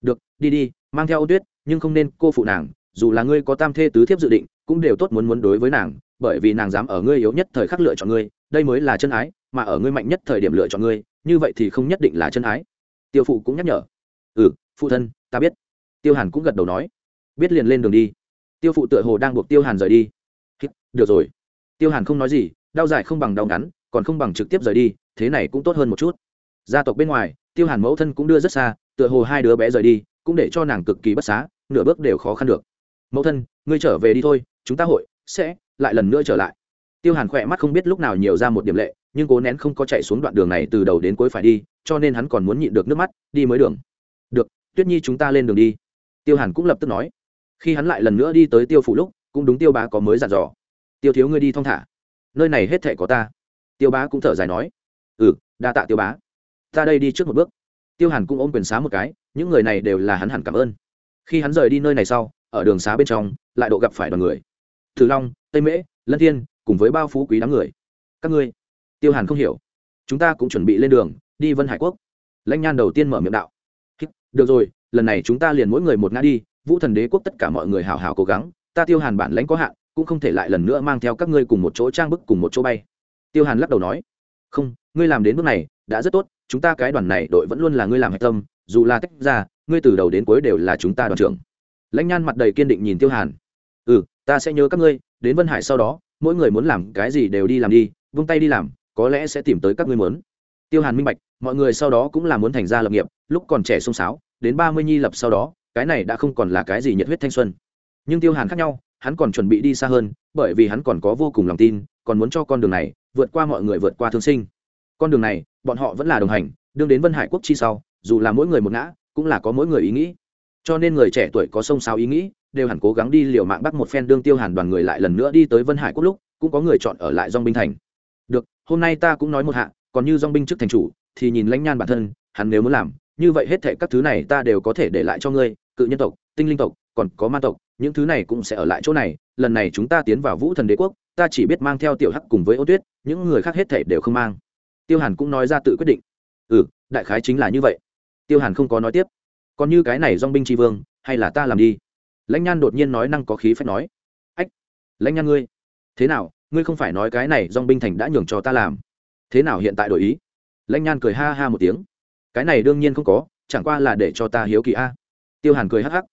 Được, đi đi, mang theo ô tuyết, nhưng không nên cô phụ nàng, dù là ngươi có tam thê tứ thiếp dự định, cũng đều tốt muốn muốn đối với nàng, bởi vì nàng dám ở ngươi yếu nhất thời khắc lựa chọn ngươi, đây mới là chân ái, mà ở ngươi mạnh nhất thời điểm lựa chọn ngươi như vậy thì không nhất định là chân ái. Tiêu phụ cũng nhắc nhở. Ừ phụ thân, ta biết. Tiêu hàn cũng gật đầu nói. Biết liền lên đường đi. Tiêu phụ tựa hồ đang buộc tiêu hàn rời đi. Được rồi. Tiêu hàn không nói gì, đau dài không bằng đau ngắn, còn không bằng trực tiếp rời đi, thế này cũng tốt hơn một chút. Gia tộc bên ngoài, tiêu hàn mẫu thân cũng đưa rất xa, tựa hồ hai đứa bé rời đi, cũng để cho nàng cực kỳ bất xá, nửa bước đều khó khăn được. Mẫu thân, ngươi trở về đi thôi, chúng ta hội sẽ lại lần nữa trở lại tiêu hàn khỏe mắt không biết lúc nào nhiều ra một điểm lệ, nhưng cố nén không có chạy xuống đoạn đường này từ đầu đến cuối phải đi, cho nên hắn còn muốn nhịn được nước mắt, đi mới đường. Được, tuyết nhi chúng ta lên đường đi. Tiêu hàn cũng lập tức nói. Khi hắn lại lần nữa đi tới tiêu phủ lúc, cũng đúng tiêu bá có mới dặn dò. Tiêu thiếu ngươi đi thong thả. Nơi này hết thể có ta. Tiêu bá cũng thở dài nói. Ừ đa tạ tiêu bá. Ta đây đi trước một bước. Tiêu hàn cũng ôm quyền xá một cái, những người này đều là hắn hẳn cảm ơn. Khi hắn rời đi nơi này sau, ở đường xá bên trong, lại độ gặp phải đoàn người. Thử long, tây mễ, lân thiên cùng với bao phú quý đám người. Các ngươi, tiêu hàn không hiểu. Chúng ta cũng chuẩn bị lên đường, đi vân hải quốc. Lãnh nhan đầu tiên mở miệng đạo. Được rồi, lần này chúng ta liền mỗi người một ngã đi, vũ thần đế quốc tất cả mọi người hào hào cố gắng, ta tiêu hàn bản lãnh có hạn, cũng không thể lại lần nữa mang theo các ngươi cùng một chỗ trang bức, cùng một chỗ bay. Tiêu hàn lắc đầu nói. Không, ngươi làm đến bước này, đã rất tốt, chúng ta cái đoàn này đội vẫn luôn là ngươi làm hạch tâm, dù là tách ra, ngươi từ đầu đến cuối đều là chúng ta đoàn trưởng. Lãnh nhan mặt đầy kiên định nhìn tiêu hàn. Ừ ta sẽ nhớ các ngươi, đến vân hải sau đó mỗi người muốn làm cái gì đều đi làm đi, vung tay đi làm, có lẽ sẽ tìm tới các ngươi muốn. Tiêu hàn minh bạch, mọi người sau đó cũng là muốn thành gia lập nghiệp, lúc còn trẻ sông sáo, đến ba mươi nhi lập sau đó, cái này đã không còn là cái gì nhiệt huyết thanh xuân. Nhưng tiêu hàn khác nhau, hắn còn chuẩn bị đi xa hơn, bởi vì hắn còn có vô cùng lòng tin, còn muốn cho con đường này vượt qua mọi người vượt qua thương sinh. Con đường này, bọn họ vẫn là đồng hành, đương đến vân hải quốc chi sau, dù là mỗi người một ngã, cũng là có mỗi người ý nghĩ cho nên người trẻ tuổi có sông sao ý nghĩ, đều hẳn cố gắng đi liều mạng bắt một phen đương tiêu hàn đoàn người lại lần nữa đi tới vân hải quốc lúc, cũng có người chọn ở lại dong binh thành. Được, hôm nay ta cũng nói một hạ, còn như dong binh trước thành chủ, thì nhìn lãnh nhan bản thân, hắn nếu muốn làm, như vậy hết thệ các thứ này ta đều có thể để lại cho ngươi, cự nhân tộc, tinh linh tộc, còn có ma tộc, những thứ này cũng sẽ ở lại chỗ này, lần này chúng ta tiến vào vũ thần đế quốc, ta chỉ biết mang theo tiểu hắc cùng với ô tuyết, những người khác hết thệ đều không mang. Tiêu hàn cũng nói ra tự quyết định. Ừ đại khái chính là như vậy. Tiêu hàn không có nói tiếp còn như cái này dong binh tri vương, hay là ta làm đi? Lãnh nhan đột nhiên nói năng có khí phép nói. Ách, lãnh nhan ngươi, thế nào, ngươi không phải nói cái này dong binh thành đã nhường cho ta làm? Thế nào hiện tại đổi ý? Lãnh nhan cười ha ha một tiếng. Cái này đương nhiên không có, chẳng qua là để cho ta hiếu kỳ a. Tiêu hàn cười hắc hắc.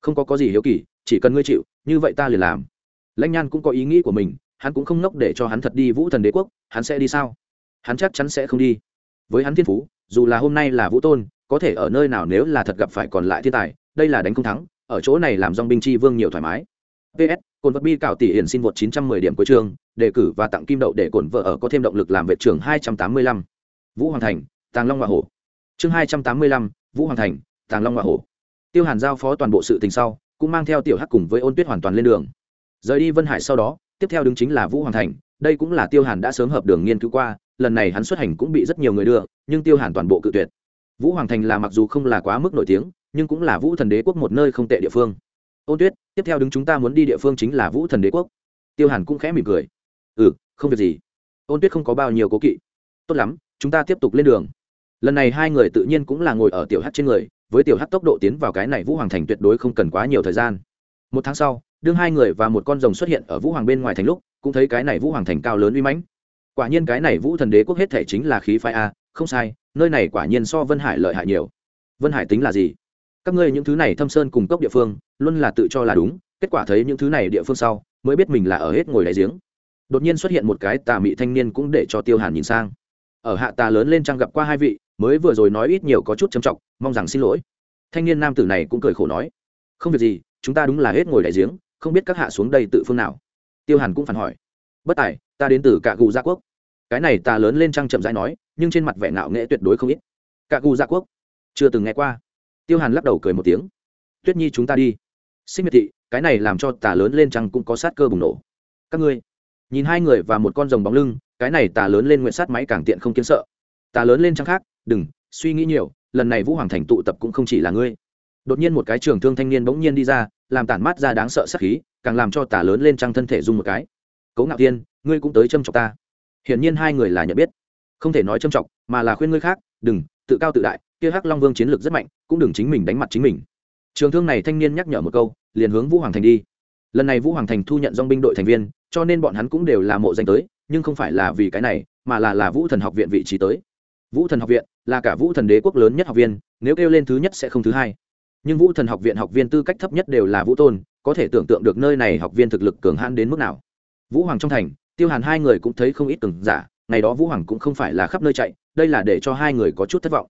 Không có có gì hiếu kỳ, chỉ cần ngươi chịu, như vậy ta liền làm. Lãnh nhan cũng có ý nghĩ của mình, hắn cũng không nốc để cho hắn thật đi vũ thần đế quốc, hắn sẽ đi sao? Hắn chắc chắn sẽ không đi. Với hắn thiên phú, dù là hôm nay là vũ tôn có thể ở nơi nào nếu là thật gặp phải còn lại thiên tài đây là đánh không thắng ở chỗ này làm dong binh chi vương nhiều thoải mái. Ps cồn vật bi cạo tỷ hiển xin vượt 910 điểm cuối trường đề cử và tặng kim đậu để cồn vợ ở có thêm động lực làm vệ trưởng 285. vũ hoàng thành tàng long hoa hổ chương 285, vũ hoàng thành tàng long hoa hổ tiêu hàn giao phó toàn bộ sự tình sau cũng mang theo tiểu hắc cùng với ôn tuyết hoàn toàn lên đường. Rời đi vân hải sau đó tiếp theo đứng chính là vũ hoàng thành đây cũng là tiêu hàn đã sớm hợp đường nghiên cứu qua lần này hắn xuất hành cũng bị rất nhiều người đưa nhưng tiêu hàn toàn bộ cự tuyệt vũ hoàng thành là mặc dù không là quá mức nổi tiếng, nhưng cũng là vũ thần đế quốc một nơi không tệ địa phương. Ôn tuyết, tiếp theo đứng chúng ta muốn đi địa phương chính là vũ thần đế quốc. Tiêu hàn cũng khẽ mỉm cười. Ừ không việc gì. Ôn tuyết không có bao nhiêu cố kỵ. Tốt lắm, chúng ta tiếp tục lên đường. Lần này hai người tự nhiên cũng là ngồi ở tiểu hát trên người, với tiểu hát tốc độ tiến vào cái này vũ hoàng thành tuyệt đối không cần quá nhiều thời gian. Một tháng sau, đương hai người và một con rồng xuất hiện ở vũ hoàng bên ngoài thành lúc, cũng thấy cái này vũ hoàng thành cao lớn uy mãnh. Quả nhiên cái này vũ thần đế quốc hết thể chính là khí phái a không sai, nơi này quả nhiên so vân hải lợi hại nhiều. Vân hải tính là gì? Các ngươi những thứ này thâm sơn cùng cốc địa phương, luôn là tự cho là đúng, kết quả thấy những thứ này địa phương sau, mới biết mình là ở hết ngồi đáy giếng. Đột nhiên xuất hiện một cái tà mị thanh niên cũng để cho tiêu hàn nhìn sang. Ở hạ tà lớn lên trang gặp qua hai vị, mới vừa rồi nói ít nhiều có chút trầm trọng, mong rằng xin lỗi. Thanh niên nam tử này cũng cười khổ nói, không việc gì, chúng ta đúng là hết ngồi đại giếng, không biết các hạ xuống đây tự phương nào. Tiêu hàn cũng phản hỏi, bất tài, ta đến từ cả gù gia quốc cái này ta lớn lên trăng chậm rãi nói, nhưng trên mặt vẻ ngạo nghệ tuyệt đối không ít. Cả u gia dạ quốc, chưa từng nghe qua. Tiêu hàn lắc đầu cười một tiếng. Tuyết nhi chúng ta đi. Sinh miệt thị, cái này làm cho tà lớn lên trăng cũng có sát cơ bùng nổ. Các ngươi, nhìn hai người và một con rồng bóng lưng, cái này tà lớn lên nguyện sát máy càng tiện không kiến sợ. Tà lớn lên trăng khác, đừng, suy nghĩ nhiều, lần này vũ hoàng thành tụ tập cũng không chỉ là ngươi. Đột nhiên một cái trường thương thanh niên bỗng nhiên đi ra, làm tản mát ra đáng sợ sắc khí, càng làm cho tà lớn lên trăng thân thể dung một cái. Cấu ngạo tiên ngươi cũng tới châm chọc ta hiển nhiên hai người là nhận biết. Không thể nói châm trọng, mà là khuyên ngươi khác đừng tự cao tự đại kia hắc long vương chiến lược rất mạnh cũng đừng chính mình đánh mặt chính mình. Trường thương này thanh niên nhắc nhở một câu liền hướng vũ hoàng thành đi. Lần này vũ hoàng thành thu nhận dong binh đội thành viên cho nên bọn hắn cũng đều là mộ danh tới nhưng không phải là vì cái này mà là là vũ thần học viện vị trí tới. Vũ thần học viện là cả vũ thần đế quốc lớn nhất học viên nếu kêu lên thứ nhất sẽ không thứ hai. Nhưng vũ thần học viện học viên tư cách thấp nhất đều là vũ tôn có thể tưởng tượng được nơi này học viên thực lực cường hãn đến mức nào. Vũ hoàng trong thành tiêu hàn hai người cũng thấy không ít cường giả, ngày đó vũ hoàng cũng không phải là khắp nơi chạy, đây là để cho hai người có chút thất vọng.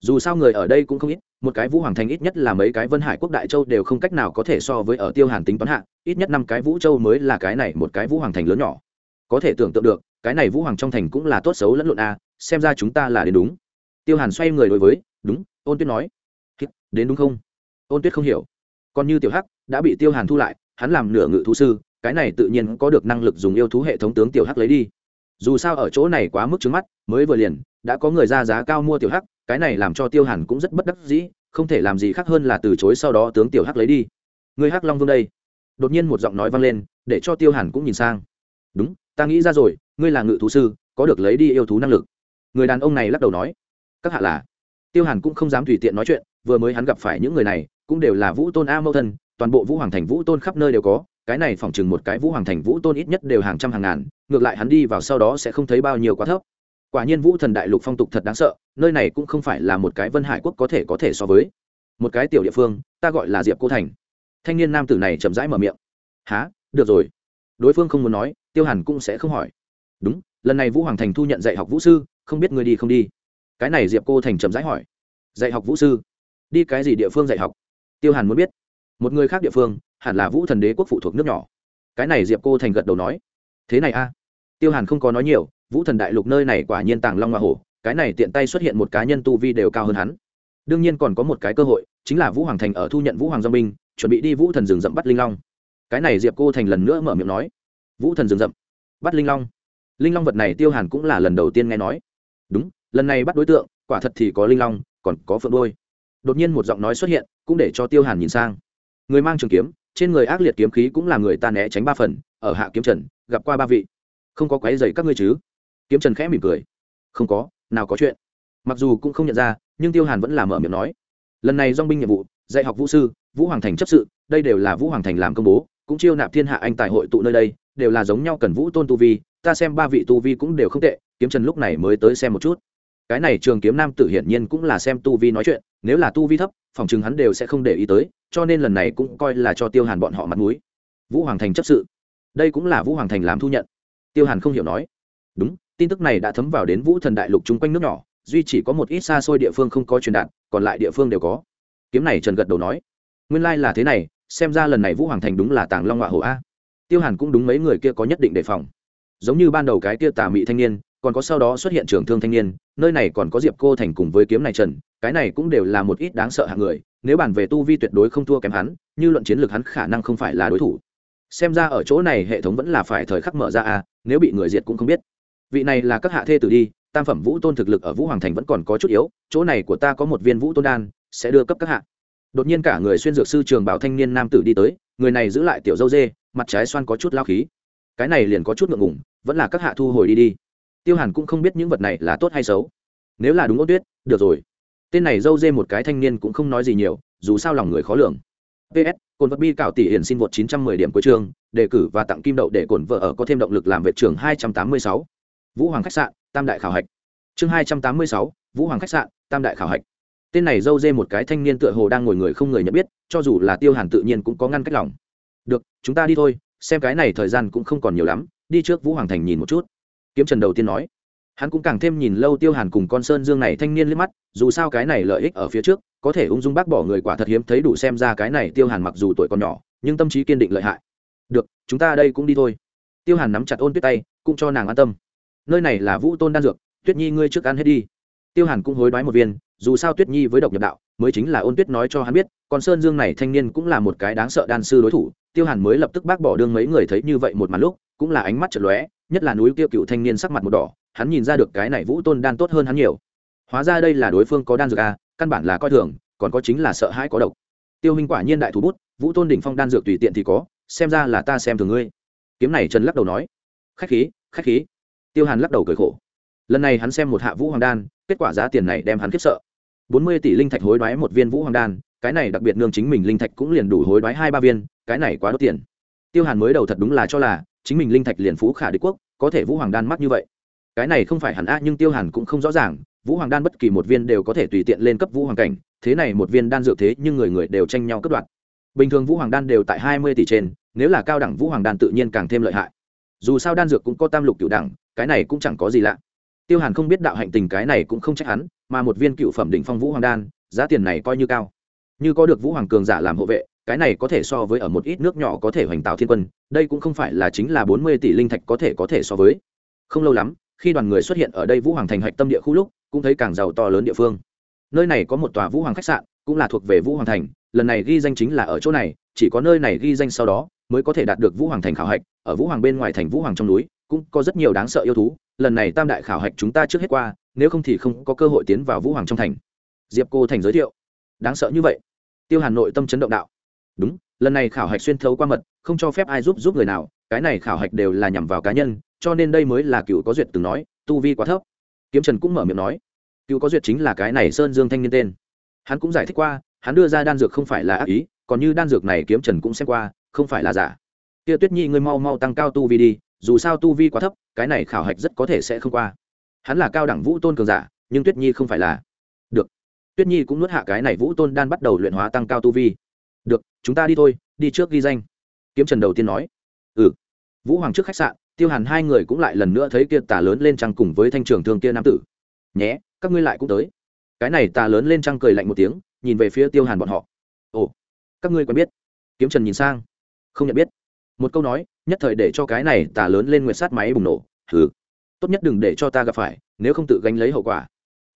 Dù sao người ở đây cũng không ít, một cái vũ hoàng thành ít nhất là mấy cái vân hải quốc đại châu đều không cách nào có thể so với ở tiêu hàn tính toán hạ, ít nhất năm cái vũ châu mới là cái này một cái vũ hoàng thành lớn nhỏ. Có thể tưởng tượng được, cái này vũ hoàng trong thành cũng là tốt xấu lẫn lộn a, xem ra chúng ta là đến đúng. Tiêu hàn xoay người đối với, đúng, ôn tuyết nói. Đến đúng không? Ôn tuyết không hiểu. Còn như tiểu hắc, đã bị tiêu hàn thu lại, hắn làm nửa ngự thú sư cái này tự nhiên có được năng lực dùng yêu thú hệ thống tướng tiểu hắc lấy đi. Dù sao ở chỗ này quá mức trứng mắt, mới vừa liền, đã có người ra giá cao mua tiểu hắc, cái này làm cho tiêu hàn cũng rất bất đắc dĩ, không thể làm gì khác hơn là từ chối sau đó tướng tiểu hắc lấy đi. Người hắc long vương đây. Đột nhiên một giọng nói vang lên, để cho tiêu hàn cũng nhìn sang. Đúng, ta nghĩ ra rồi, ngươi là ngự thú sư, có được lấy đi yêu thú năng lực. Người đàn ông này lắc đầu nói. Các hạ là. Tiêu hàn cũng không dám tùy tiện nói chuyện, vừa mới hắn gặp phải những người này, cũng đều là vũ tôn a mâu thân toàn bộ vũ hoàng thành vũ tôn khắp nơi đều có, cái này phỏng chừng một cái vũ hoàng thành vũ tôn ít nhất đều hàng trăm hàng ngàn, ngược lại hắn đi vào sau đó sẽ không thấy bao nhiêu quá thấp. Quả nhiên vũ thần đại lục phong tục thật đáng sợ, nơi này cũng không phải là một cái vân hải quốc có thể có thể so với. Một cái tiểu địa phương, ta gọi là diệp cô thành. Thanh niên nam tử này chậm rãi mở miệng. Há được rồi. Đối phương không muốn nói, tiêu hàn cũng sẽ không hỏi. Đúng, lần này vũ hoàng thành thu nhận dạy học vũ sư, không biết người đi không đi? Cái này diệp cô thành chậm rãi hỏi. Dạy học vũ sư? Đi cái gì địa phương dạy học? Tiêu hàn muốn biết một người khác địa phương, hẳn là vũ thần đế quốc phụ thuộc nước nhỏ. Cái này diệp cô thành gật đầu nói. Thế này a. Tiêu hàn không có nói nhiều, vũ thần đại lục nơi này quả nhiên tàng long hoa hổ, cái này tiện tay xuất hiện một cá nhân tu vi đều cao hơn hắn. Đương nhiên còn có một cái cơ hội, chính là vũ hoàng thành ở thu nhận vũ hoàng do binh, chuẩn bị đi vũ thần rừng rậm bắt linh long. Cái này diệp cô thành lần nữa mở miệng nói. Vũ thần rừng rậm bắt linh long. Linh long vật này tiêu hàn cũng là lần đầu tiên nghe nói. Đúng, lần này bắt đối tượng, quả thật thì có linh long, còn có phượng đôi. Đột nhiên một giọng nói xuất hiện, cũng để cho tiêu hàn nhìn sang người mang trường kiếm, trên người ác liệt kiếm khí cũng là người ta né tránh ba phần, ở hạ kiếm trần, gặp qua ba vị. Không có quái dày các ngươi chứ? Kiếm trần khẽ mỉm cười. Không có, nào có chuyện. Mặc dù cũng không nhận ra, nhưng tiêu hàn vẫn là mở miệng nói. Lần này dong binh nhiệm vụ, dạy học vũ sư, vũ hoàng thành chấp sự, đây đều là vũ hoàng thành làm công bố, cũng chiêu nạp thiên hạ anh tài hội tụ nơi đây, đều là giống nhau cần vũ tôn tu vi, ta xem ba vị tu vi cũng đều không tệ, kiếm trần lúc này mới tới xem một chút. Cái này trường kiếm nam tử hiển nhiên cũng là xem tu vi nói chuyện, nếu là tu vi thấp, phòng chừng hắn đều sẽ không để ý tới cho nên lần này cũng coi là cho tiêu hàn bọn họ mặt mũi. Vũ hoàng thành chấp sự. Đây cũng là vũ hoàng thành làm thu nhận. Tiêu hàn không hiểu nói. Đúng, tin tức này đã thấm vào đến vũ thần đại lục chung quanh nước nhỏ, duy chỉ có một ít xa xôi địa phương không có truyền đạt, còn lại địa phương đều có. Kiếm này trần gật đầu nói. Nguyên lai、like、là thế này, xem ra lần này vũ hoàng thành đúng là tàng long họa hổ a. Tiêu hàn cũng đúng mấy người kia có nhất định đề phòng. Giống như ban đầu cái kia tà mị thanh niên còn có sau đó xuất hiện trường thương thanh niên, nơi này còn có diệp cô thành cùng với kiếm này trần, cái này cũng đều là một ít đáng sợ hạng người, nếu bàn về tu vi tuyệt đối không thua kém hắn, như luận chiến lược hắn khả năng không phải là đối thủ. Xem ra ở chỗ này hệ thống vẫn là phải thời khắc mở ra à nếu bị người diệt cũng không biết. Vị này là các hạ thê tử đi, tam phẩm vũ tôn thực lực ở vũ hoàng thành vẫn còn có chút yếu, chỗ này của ta có một viên vũ tôn đan, sẽ đưa cấp các hạ. Đột nhiên cả người xuyên dược sư trường bảo thanh niên nam tử đi tới, người này giữ lại tiểu dâu dê, mặt trái xoan có chút lao khí. Cái này liền có chút ngượng ngủng vẫn là các hạ thu hồi đi đi tiêu hàn cũng không biết những vật này là tốt hay xấu. Nếu là đúng ốt tuyết được rồi. Tên này dâu dê một cái thanh niên cũng không nói gì nhiều dù sao lòng người khó lường. Ps cồn vật bi cảo tỷ hiển xin vượt 910 điểm cuối trường đề cử và tặng kim đậu để cồn vợ ở có thêm động lực làm vệ trưởng 286. vũ hoàng khách sạn tam đại khảo hạch. Chương 286, vũ hoàng khách sạn tam đại khảo hạch. Tên này dâu dê một cái thanh niên tựa hồ đang ngồi người không người nhận biết cho dù là tiêu hàn tự nhiên cũng có ngăn cách lòng. Được chúng ta đi thôi xem cái này thời gian cũng không còn nhiều lắm đi trước vũ hoàng thành nhìn một chút kiếm trần đầu tiên nói, hắn cũng càng thêm nhìn lâu tiêu hàn cùng con sơn dương này thanh niên liếc mắt, dù sao cái này lợi ích ở phía trước, có thể ung dung bác bỏ người quả thật hiếm thấy đủ xem ra cái này tiêu hàn mặc dù tuổi còn nhỏ, nhưng tâm trí kiên định lợi hại. Được, chúng ta đây cũng đi thôi. Tiêu hàn nắm chặt ôn tuyết tay, cũng cho nàng an tâm. Nơi này là vũ tôn đan dược, tuyết nhi ngươi trước ăn hết đi. Tiêu hàn cũng hối đoái một viên, dù sao tuyết nhi với độc nhập đạo, mới chính là ôn tuyết nói cho hắn biết còn sơn dương này thanh niên cũng là một cái đáng sợ đan sư đối thủ. Tiêu hàn mới lập tức bác bỏ đương mấy người thấy như vậy một màn lúc, cũng là ánh mắt chật lóe nhất là núi tiêu cựu thanh niên sắc mặt một đỏ, hắn nhìn ra được cái này vũ tôn đan tốt hơn hắn nhiều. Hóa ra đây là đối phương có đan dược a căn bản là coi thường, còn có chính là sợ hãi có độc. Tiêu hình quả nhiên đại thủ bút, vũ tôn đỉnh phong đan dược tùy tiện thì có, xem ra là ta xem thường ngươi. Kiếm này trần lắc đầu nói. Khách khí khách khí. Tiêu hàn lắc đầu cười khổ. Lần này hắn xem một hạ vũ hoàng đan, kết quả giá tiền này đem hắn khiếp sợ. Bốn mươi tỷ linh thạch hối đoái một viên vũ hoàng đan, cái này đặc biệt nương chính mình linh thạch cũng liền đủ hối đoái hai ba viên, cái này quá đốt tiền. Tiêu hàn mới đầu thật đúng là cho là chính mình linh thạch liền phú khả đế quốc, có thể vũ hoàng đan mắc như vậy. Cái này không phải hẳn a nhưng tiêu hàn cũng không rõ ràng, vũ hoàng đan bất kỳ một viên đều có thể tùy tiện lên cấp vũ hoàng cảnh, thế này một viên đan dược thế nhưng người người đều tranh nhau cấp đoạt. Bình thường vũ hoàng đan đều tại hai mươi tỷ trên, nếu là cao đẳng vũ hoàng đan tự nhiên càng thêm lợi hại. Dù sao đan dược cũng có tam lục cựu đẳng, cái này cũng chẳng có gì lạ. Tiêu hàn không biết đạo hạnh tình cái này cũng không trách hắn, mà một viên cựu phẩm đỉnh phong vũ hoàng đan, giá tiền này coi như cao. Như có được vũ hoàng cường giả làm hộ vệ cái này có thể so với ở một ít nước nhỏ có thể hoành tạo thiên quân, đây cũng không phải là chính là bốn mươi tỷ linh thạch có thể có thể so với. Không lâu lắm, khi đoàn người xuất hiện ở đây vũ hoàng thành hạch tâm địa khu lúc, cũng thấy càng giàu to lớn địa phương. Nơi này có một tòa vũ hoàng khách sạn, cũng là thuộc về vũ hoàng thành, lần này ghi danh chính là ở chỗ này, chỉ có nơi này ghi danh sau đó mới có thể đạt được vũ hoàng thành khảo hạch, ở vũ hoàng bên ngoài thành vũ hoàng trong núi, cũng có rất nhiều đáng sợ yêu thú, lần này tam đại khảo hạch chúng ta trước hết qua, nếu không thì không có cơ hội tiến vào vũ hoàng trong thành. Diệp cô thành giới thiệu. Đáng sợ như vậy. Tiêu hàn nội tâm chấn động đạo đúng, lần này khảo hạch xuyên thấu qua mật, không cho phép ai giúp giúp người nào, cái này khảo hạch đều là nhằm vào cá nhân, cho nên đây mới là cựu có duyệt từng nói, tu vi quá thấp. Kiếm trần cũng mở miệng nói, cựu có duyệt chính là cái này sơn dương thanh niên tên. Hắn cũng giải thích qua, hắn đưa ra đan dược không phải là ác ý, còn như đan dược này kiếm trần cũng xem qua, không phải là giả. Kia tuyết nhi ngươi mau mau tăng cao tu vi đi, dù sao tu vi quá thấp, cái này khảo hạch rất có thể sẽ không qua. Hắn là cao đẳng vũ tôn cường giả, nhưng tuyết nhi không phải là. Được. Tuyết nhi cũng nuốt hạ cái này vũ tôn đan bắt đầu luyện hóa tăng cao tu vi được, chúng ta đi thôi, đi trước ghi danh. Kiếm trần đầu tiên nói. Ừ. Vũ hoàng trước khách sạn, tiêu hàn hai người cũng lại lần nữa thấy kia tà lớn lên trăng cùng với thanh trường thương kia nam tử. Nhé, các ngươi lại cũng tới. Cái này tà lớn lên trăng cười lạnh một tiếng, nhìn về phía tiêu hàn bọn họ. Ồ, các ngươi quen biết. Kiếm trần nhìn sang. Không nhận biết. Một câu nói, nhất thời để cho cái này tà lớn lên nguyệt sát máy bùng nổ. Thử tốt nhất đừng để cho ta gặp phải, nếu không tự gánh lấy hậu quả.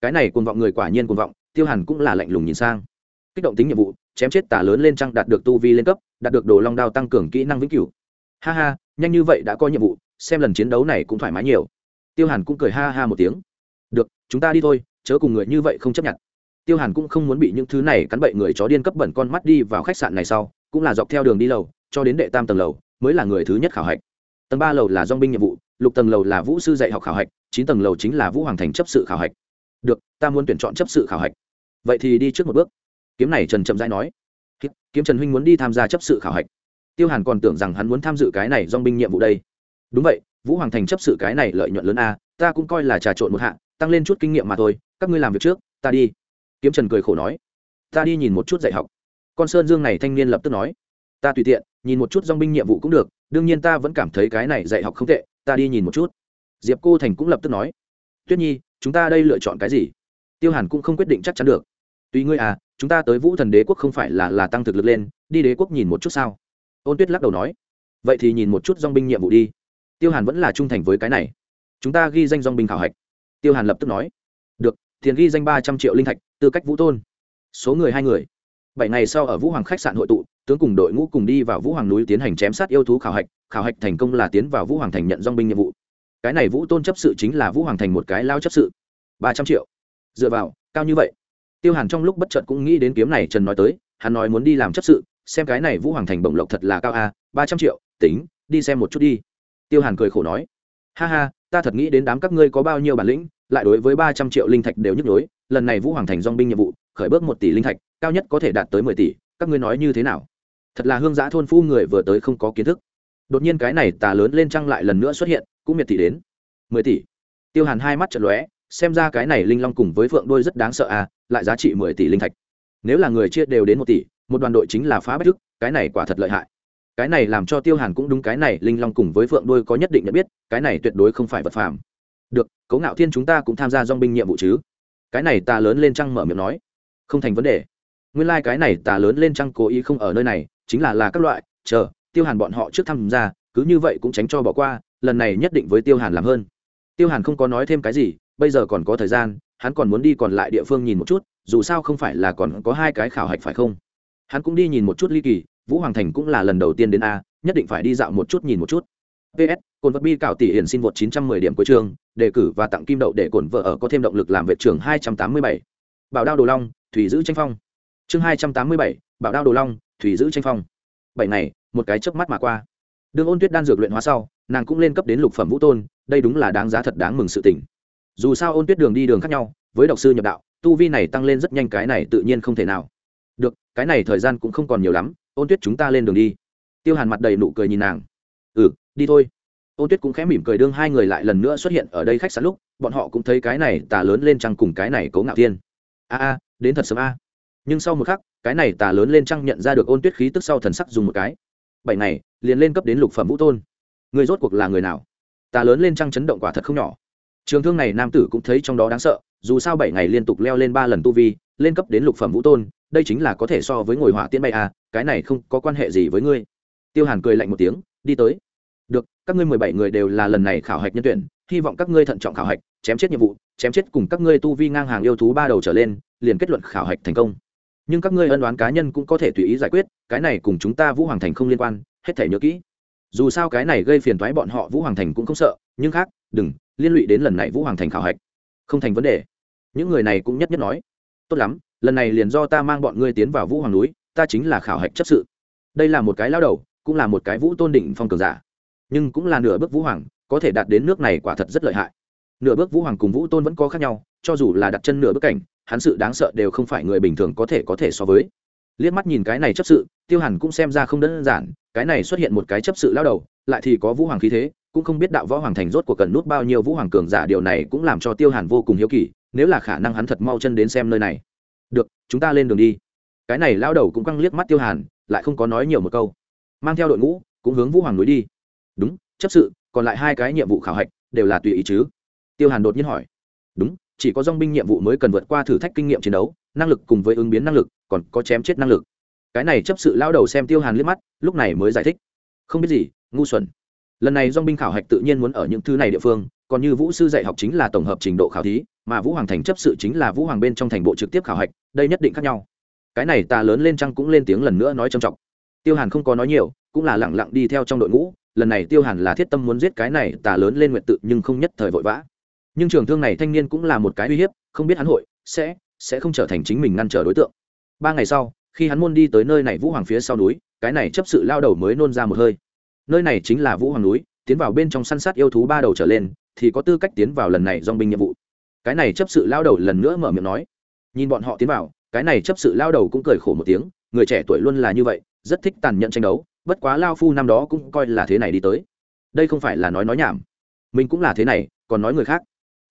Cái này cuồng vọng người quả nhiên cuồng vọng, tiêu hàn cũng là lạnh lùng nhìn sang kích động tính nhiệm vụ, chém chết tà lớn lên trăng đạt được tu vi lên cấp, đạt được đồ long đao tăng cường kỹ năng vĩnh cửu. Ha ha, nhanh như vậy đã có nhiệm vụ, xem lần chiến đấu này cũng thoải mái nhiều. Tiêu hàn cũng cười ha ha một tiếng. Được, chúng ta đi thôi, chớ cùng người như vậy không chấp nhận. Tiêu hàn cũng không muốn bị những thứ này cắn bậy người chó điên cấp bẩn con mắt đi vào khách sạn này sau, cũng là dọc theo đường đi lầu, cho đến đệ tam tầng lầu, mới là người thứ nhất khảo hạch. Tầng ba lầu là dong binh nhiệm vụ, lục tầng lầu là vũ sư dạy học khảo hạch, chín tầng lầu chính là vũ hoàng thành chấp sự khảo hạch. Được, ta muốn tuyển chọn chấp sự khảo hạch. Vậy thì đi trước một bước kiếm này trần chậm rãi nói, kiếm trần huynh muốn đi tham gia chấp sự khảo hạch. Tiêu hàn còn tưởng rằng hắn muốn tham dự cái này dong binh nhiệm vụ đây. Đúng vậy, vũ hoàng thành chấp sự cái này lợi nhuận lớn a, ta cũng coi là trà trộn một hạng tăng lên chút kinh nghiệm mà thôi, các ngươi làm việc trước, ta đi. Kiếm trần cười khổ nói, ta đi nhìn một chút dạy học. Con sơn dương này thanh niên lập tức nói, ta tùy tiện, nhìn một chút dong binh nhiệm vụ cũng được, đương nhiên ta vẫn cảm thấy cái này dạy học không tệ, ta đi nhìn một chút. Diệp cô thành cũng lập tức nói, tuyết nhi, chúng ta đây lựa chọn cái gì? Tiêu hàn cũng không quyết định chắc chắn được, tùy ngươi à chúng ta tới vũ thần đế quốc không phải là là tăng thực lực lên, đi đế quốc nhìn một chút sao? Ôn tuyết lắc đầu nói. Vậy thì nhìn một chút dong binh nhiệm vụ đi. Tiêu hàn vẫn là trung thành với cái này. Chúng ta ghi danh dong binh khảo hạch. Tiêu hàn lập tức nói. Được, tiền ghi danh ba trăm triệu linh thạch, tư cách vũ tôn. Số người hai người. Bảy ngày sau ở vũ hoàng khách sạn hội tụ, tướng cùng đội ngũ cùng đi vào vũ hoàng núi tiến hành chém sát yêu thú khảo hạch khảo hạch thành công là tiến vào vũ hoàng thành nhận dong binh nhiệm vụ. Cái này vũ tôn chấp sự chính là vũ hoàng thành một cái lao chấp sự. Ba trăm triệu. Dựa vào, cao như vậy tiêu hàn trong lúc bất chợt cũng nghĩ đến kiếm này trần nói tới, hắn nói muốn đi làm chấp sự, xem cái này vũ hoàng thành bổng lộc thật là cao a, ba trăm triệu, tính, đi xem một chút đi. Tiêu hàn cười khổ nói, ha ha, ta thật nghĩ đến đám các ngươi có bao nhiêu bản lĩnh, lại đối với ba trăm triệu linh thạch đều nhức nhối, lần này vũ hoàng thành dong binh nhiệm vụ, khởi bước một tỷ linh thạch, cao nhất có thể đạt tới mười tỷ, các ngươi nói như thế nào? Thật là hương giã thôn phu người vừa tới không có kiến thức. Đột nhiên cái này tà lớn lên trăng lại lần nữa xuất hiện, cũng miệt tỷ đến. mười tỷ. Tiêu hàn hai mắt chật lóe xem ra cái này linh long cùng với phượng đôi rất đáng sợ à lại giá trị mười tỷ linh thạch. Nếu là người chia đều đến một tỷ, một đoàn đội chính là phá bách thức, cái này quả thật lợi hại. Cái này làm cho tiêu hàn cũng đúng cái này linh long cùng với phượng đôi có nhất định nhận biết, cái này tuyệt đối không phải vật phàm. Được, cấu ngạo thiên chúng ta cũng tham gia dong binh nhiệm vụ chứ? Cái này ta lớn lên trăng mở miệng nói? Không thành vấn đề. Nguyên lai、like、cái này ta lớn lên trăng cố ý không ở nơi này, chính là là các loại, chờ, tiêu hàn bọn họ trước tham gia, cứ như vậy cũng tránh cho bỏ qua, lần này nhất định với tiêu hàn làm hơn. Tiêu hàn không có nói thêm cái gì bây giờ còn có thời gian hắn còn muốn đi còn lại địa phương nhìn một chút dù sao không phải là còn có hai cái khảo hạch phải không? Hắn cũng đi nhìn một chút ly kỳ vũ hoàng thành cũng là lần đầu tiên đến a nhất định phải đi dạo một chút nhìn một chút. Ps cồn vật bi cạo tỷ hiển xin vượt 910 điểm cuối trường đề cử và tặng kim đậu để cồn vợ ở có thêm động lực làm vệ trưởng 287. bảo đao đồ long thủy giữ tranh phong. Chương 287, bảo đao đồ long thủy giữ tranh phong. Bảy ngày một cái chớp mắt mà qua. Đường ôn tuyết đan dược luyện hóa sau nàng cũng lên cấp đến lục phẩm vũ tôn đây đúng là đáng giá thật đáng mừng sự tỉnh dù sao ôn tuyết đường đi đường khác nhau, với độc sư nhập đạo, tu vi này tăng lên rất nhanh, cái này tự nhiên không thể nào. Được, cái này thời gian cũng không còn nhiều lắm, ôn tuyết chúng ta lên đường đi. Tiêu hàn mặt đầy nụ cười nhìn nàng. Ừ đi thôi. Ôn tuyết cũng khẽ mỉm cười đương hai người lại lần nữa xuất hiện ở đây khách sạn lúc, bọn họ cũng thấy cái này tà lớn lên trăng cùng cái này cấu ngạo thiên. A a, đến thật sớm a. Nhưng sau một khắc, cái này tà lớn lên trăng nhận ra được ôn tuyết khí tức sau thần sắc dùng một cái. Bảy này liền lên cấp đến lục phẩm vũ tôn. Người rốt cuộc là người nào? Tà lớn lên trăng chấn động quả thật không nhỏ trường thương này nam tử cũng thấy trong đó đáng sợ, dù sao bảy ngày liên tục leo lên ba lần tu vi, lên cấp đến lục phẩm vũ tôn, đây chính là có thể so với ngồi hỏa tiên bay à cái này không có quan hệ gì với ngươi. Tiêu hàn cười lạnh một tiếng, đi tới. Được, các ngươi mười bảy người đều là lần này khảo hạch nhân tuyển, hy vọng các ngươi thận trọng khảo hạch, chém chết nhiệm vụ, chém chết cùng các ngươi tu vi ngang hàng yêu thú ba đầu trở lên, liền kết luận khảo hạch thành công. Nhưng các ngươi ân đoán cá nhân cũng có thể tùy ý giải quyết, cái này cùng chúng ta vũ hoàng thành không liên quan, hết thể nhớ kỹ. Dù sao cái này gây phiền thoái bọn họ vũ hoàng thành cũng không sợ, nhưng khác, đừng liên lụy đến lần này vũ hoàng thành khảo hạch. Không thành vấn đề. Những người này cũng nhất nhất nói, tốt lắm, lần này liền do ta mang bọn ngươi tiến vào vũ hoàng núi, ta chính là khảo hạch chấp sự. Đây là một cái lao đầu, cũng là một cái vũ tôn định phong cường giả. Nhưng cũng là nửa bước vũ hoàng, có thể đạt đến nước này quả thật rất lợi hại. Nửa bước vũ hoàng cùng vũ tôn vẫn có khác nhau, cho dù là đặt chân nửa bước cảnh, hắn sự đáng sợ đều không phải người bình thường có thể có thể so với. Liếc mắt nhìn cái này chấp sự, tiêu hẳn cũng xem ra không đơn giản, cái này xuất hiện một cái chấp sự lao đầu, lại thì có vũ hoàng khí thế cũng không biết đạo võ hoàng thành rốt cuộc cần nút bao nhiêu vũ hoàng cường giả, điều này cũng làm cho tiêu hàn vô cùng hiếu kỳ, nếu là khả năng hắn thật mau chân đến xem nơi này. Được, chúng ta lên đường đi. Cái này lao đầu cũng căng liếc mắt tiêu hàn, lại không có nói nhiều một câu. Mang theo đội ngũ, cũng hướng vũ hoàng núi đi. Đúng, chấp sự, còn lại hai cái nhiệm vụ khảo hạch, đều là tùy ý chứ. Tiêu hàn đột nhiên hỏi. Đúng, chỉ có dong binh nhiệm vụ mới cần vượt qua thử thách kinh nghiệm chiến đấu, năng lực cùng với ứng biến năng lực, còn có chém chết năng lực. Cái này chấp sự lao đầu xem tiêu hàn liếc mắt, lúc này mới giải thích. Không biết gì, ngu xuẩn lần này dong binh khảo hạch tự nhiên muốn ở những thứ này địa phương, còn như vũ sư dạy học chính là tổng hợp trình độ khảo thí, mà vũ hoàng thành chấp sự chính là vũ hoàng bên trong thành bộ trực tiếp khảo hạch, đây nhất định khác nhau. Cái này ta lớn lên trăng cũng lên tiếng lần nữa nói trầm trọng. Tiêu hàn không có nói nhiều, cũng là lẳng lặng đi theo trong đội ngũ, lần này tiêu hàn là thiết tâm muốn giết cái này, ta lớn lên nguyện tự nhưng không nhất thời vội vã. Nhưng trường thương này thanh niên cũng là một cái uy hiếp, không biết hắn hội, sẽ sẽ không trở thành chính mình ngăn trở đối tượng. Ba ngày sau, khi hắn môn đi tới nơi này vũ hoàng phía sau núi, cái này chấp sự lao đầu mới nôn ra một hơi nơi này chính là vũ hoàng núi, tiến vào bên trong săn sát yêu thú ba đầu trở lên, thì có tư cách tiến vào lần này dong binh nhiệm vụ. Cái này chấp sự lao đầu lần nữa mở miệng nói. Nhìn bọn họ tiến vào, cái này chấp sự lao đầu cũng cười khổ một tiếng, người trẻ tuổi luôn là như vậy, rất thích tàn nhẫn tranh đấu, bất quá lao phu năm đó cũng coi là thế này đi tới. Đây không phải là nói nói nhảm. Mình cũng là thế này, còn nói người khác.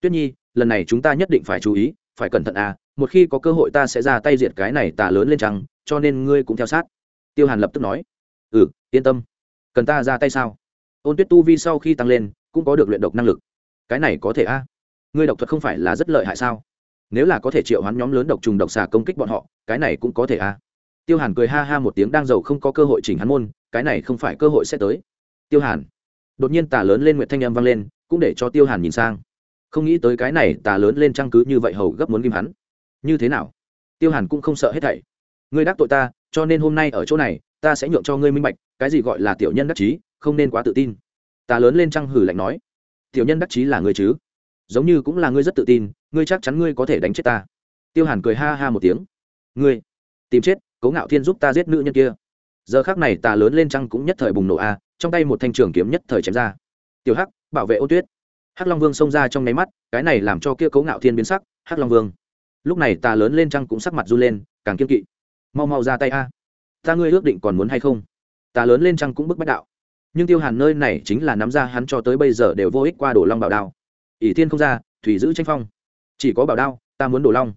Tuyết nhi, lần này chúng ta nhất định phải chú ý, phải cẩn thận à một khi có cơ hội ta sẽ ra tay diệt cái này tà lớn lên trăng cho nên ngươi cũng theo sát. Tiêu hàn lập tức nói. Ừ yên tâm cần ta ra tay sao? Ôn tuyết tu vi sau khi tăng lên, cũng có được luyện độc năng lực. Cái này có thể a? À? ngươi độc thuật không phải là rất lợi hại sao? Nếu là có thể triệu hoán nhóm lớn độc trùng độc xà công kích bọn họ, cái này cũng có thể a? À? tiêu hàn cười ha ha một tiếng, đang giàu không có cơ hội chỉnh hắn môn, cái này không phải cơ hội sẽ tới. Tiêu hàn. Đột nhiên tà lớn lên nguyệt thanh âm vang lên, cũng để cho tiêu hàn nhìn sang. Không nghĩ tới cái này tà lớn lên trăng cứ như vậy hầu gấp muốn ghim hắn. Như thế nào? Tiêu hàn cũng không sợ hết thảy. Ngươi đắc tội ta, cho nên hôm nay ở chỗ này ta sẽ nhượng cho ngươi minh bạch, cái gì gọi là tiểu nhân đắc chí, không nên quá tự tin. Ta lớn lên trăng hử lạnh nói, tiểu nhân đắc chí là ngươi chứ? Giống như cũng là ngươi rất tự tin, ngươi chắc chắn ngươi có thể đánh chết ta. Tiêu hàn cười ha ha một tiếng, ngươi tìm chết, cố ngạo thiên giúp ta giết nữ nhân kia. Giờ khác này ta lớn lên trăng cũng nhất thời bùng nổ a, trong tay một thanh trường kiếm nhất thời chém ra. Tiểu hắc, bảo vệ ô tuyết. Hắc long vương xông ra trong nháy mắt, cái này làm cho kia cố ngạo thiên biến sắc, hắc long vương. Lúc này ta lớn lên trăng cũng sắc mặt run lên, càng kiên kỵ. Mau mau ra tay a ta ngươi ước định còn muốn hay không? Tà lớn lên trăng cũng bức bách đạo. Nhưng tiêu hàn nơi này chính là nắm ra hắn cho tới bây giờ đều vô ích qua đổ long bảo đao. Ỷ thiên không ra, thủy giữ tranh phong. Chỉ có bảo đao, ta muốn đổ long.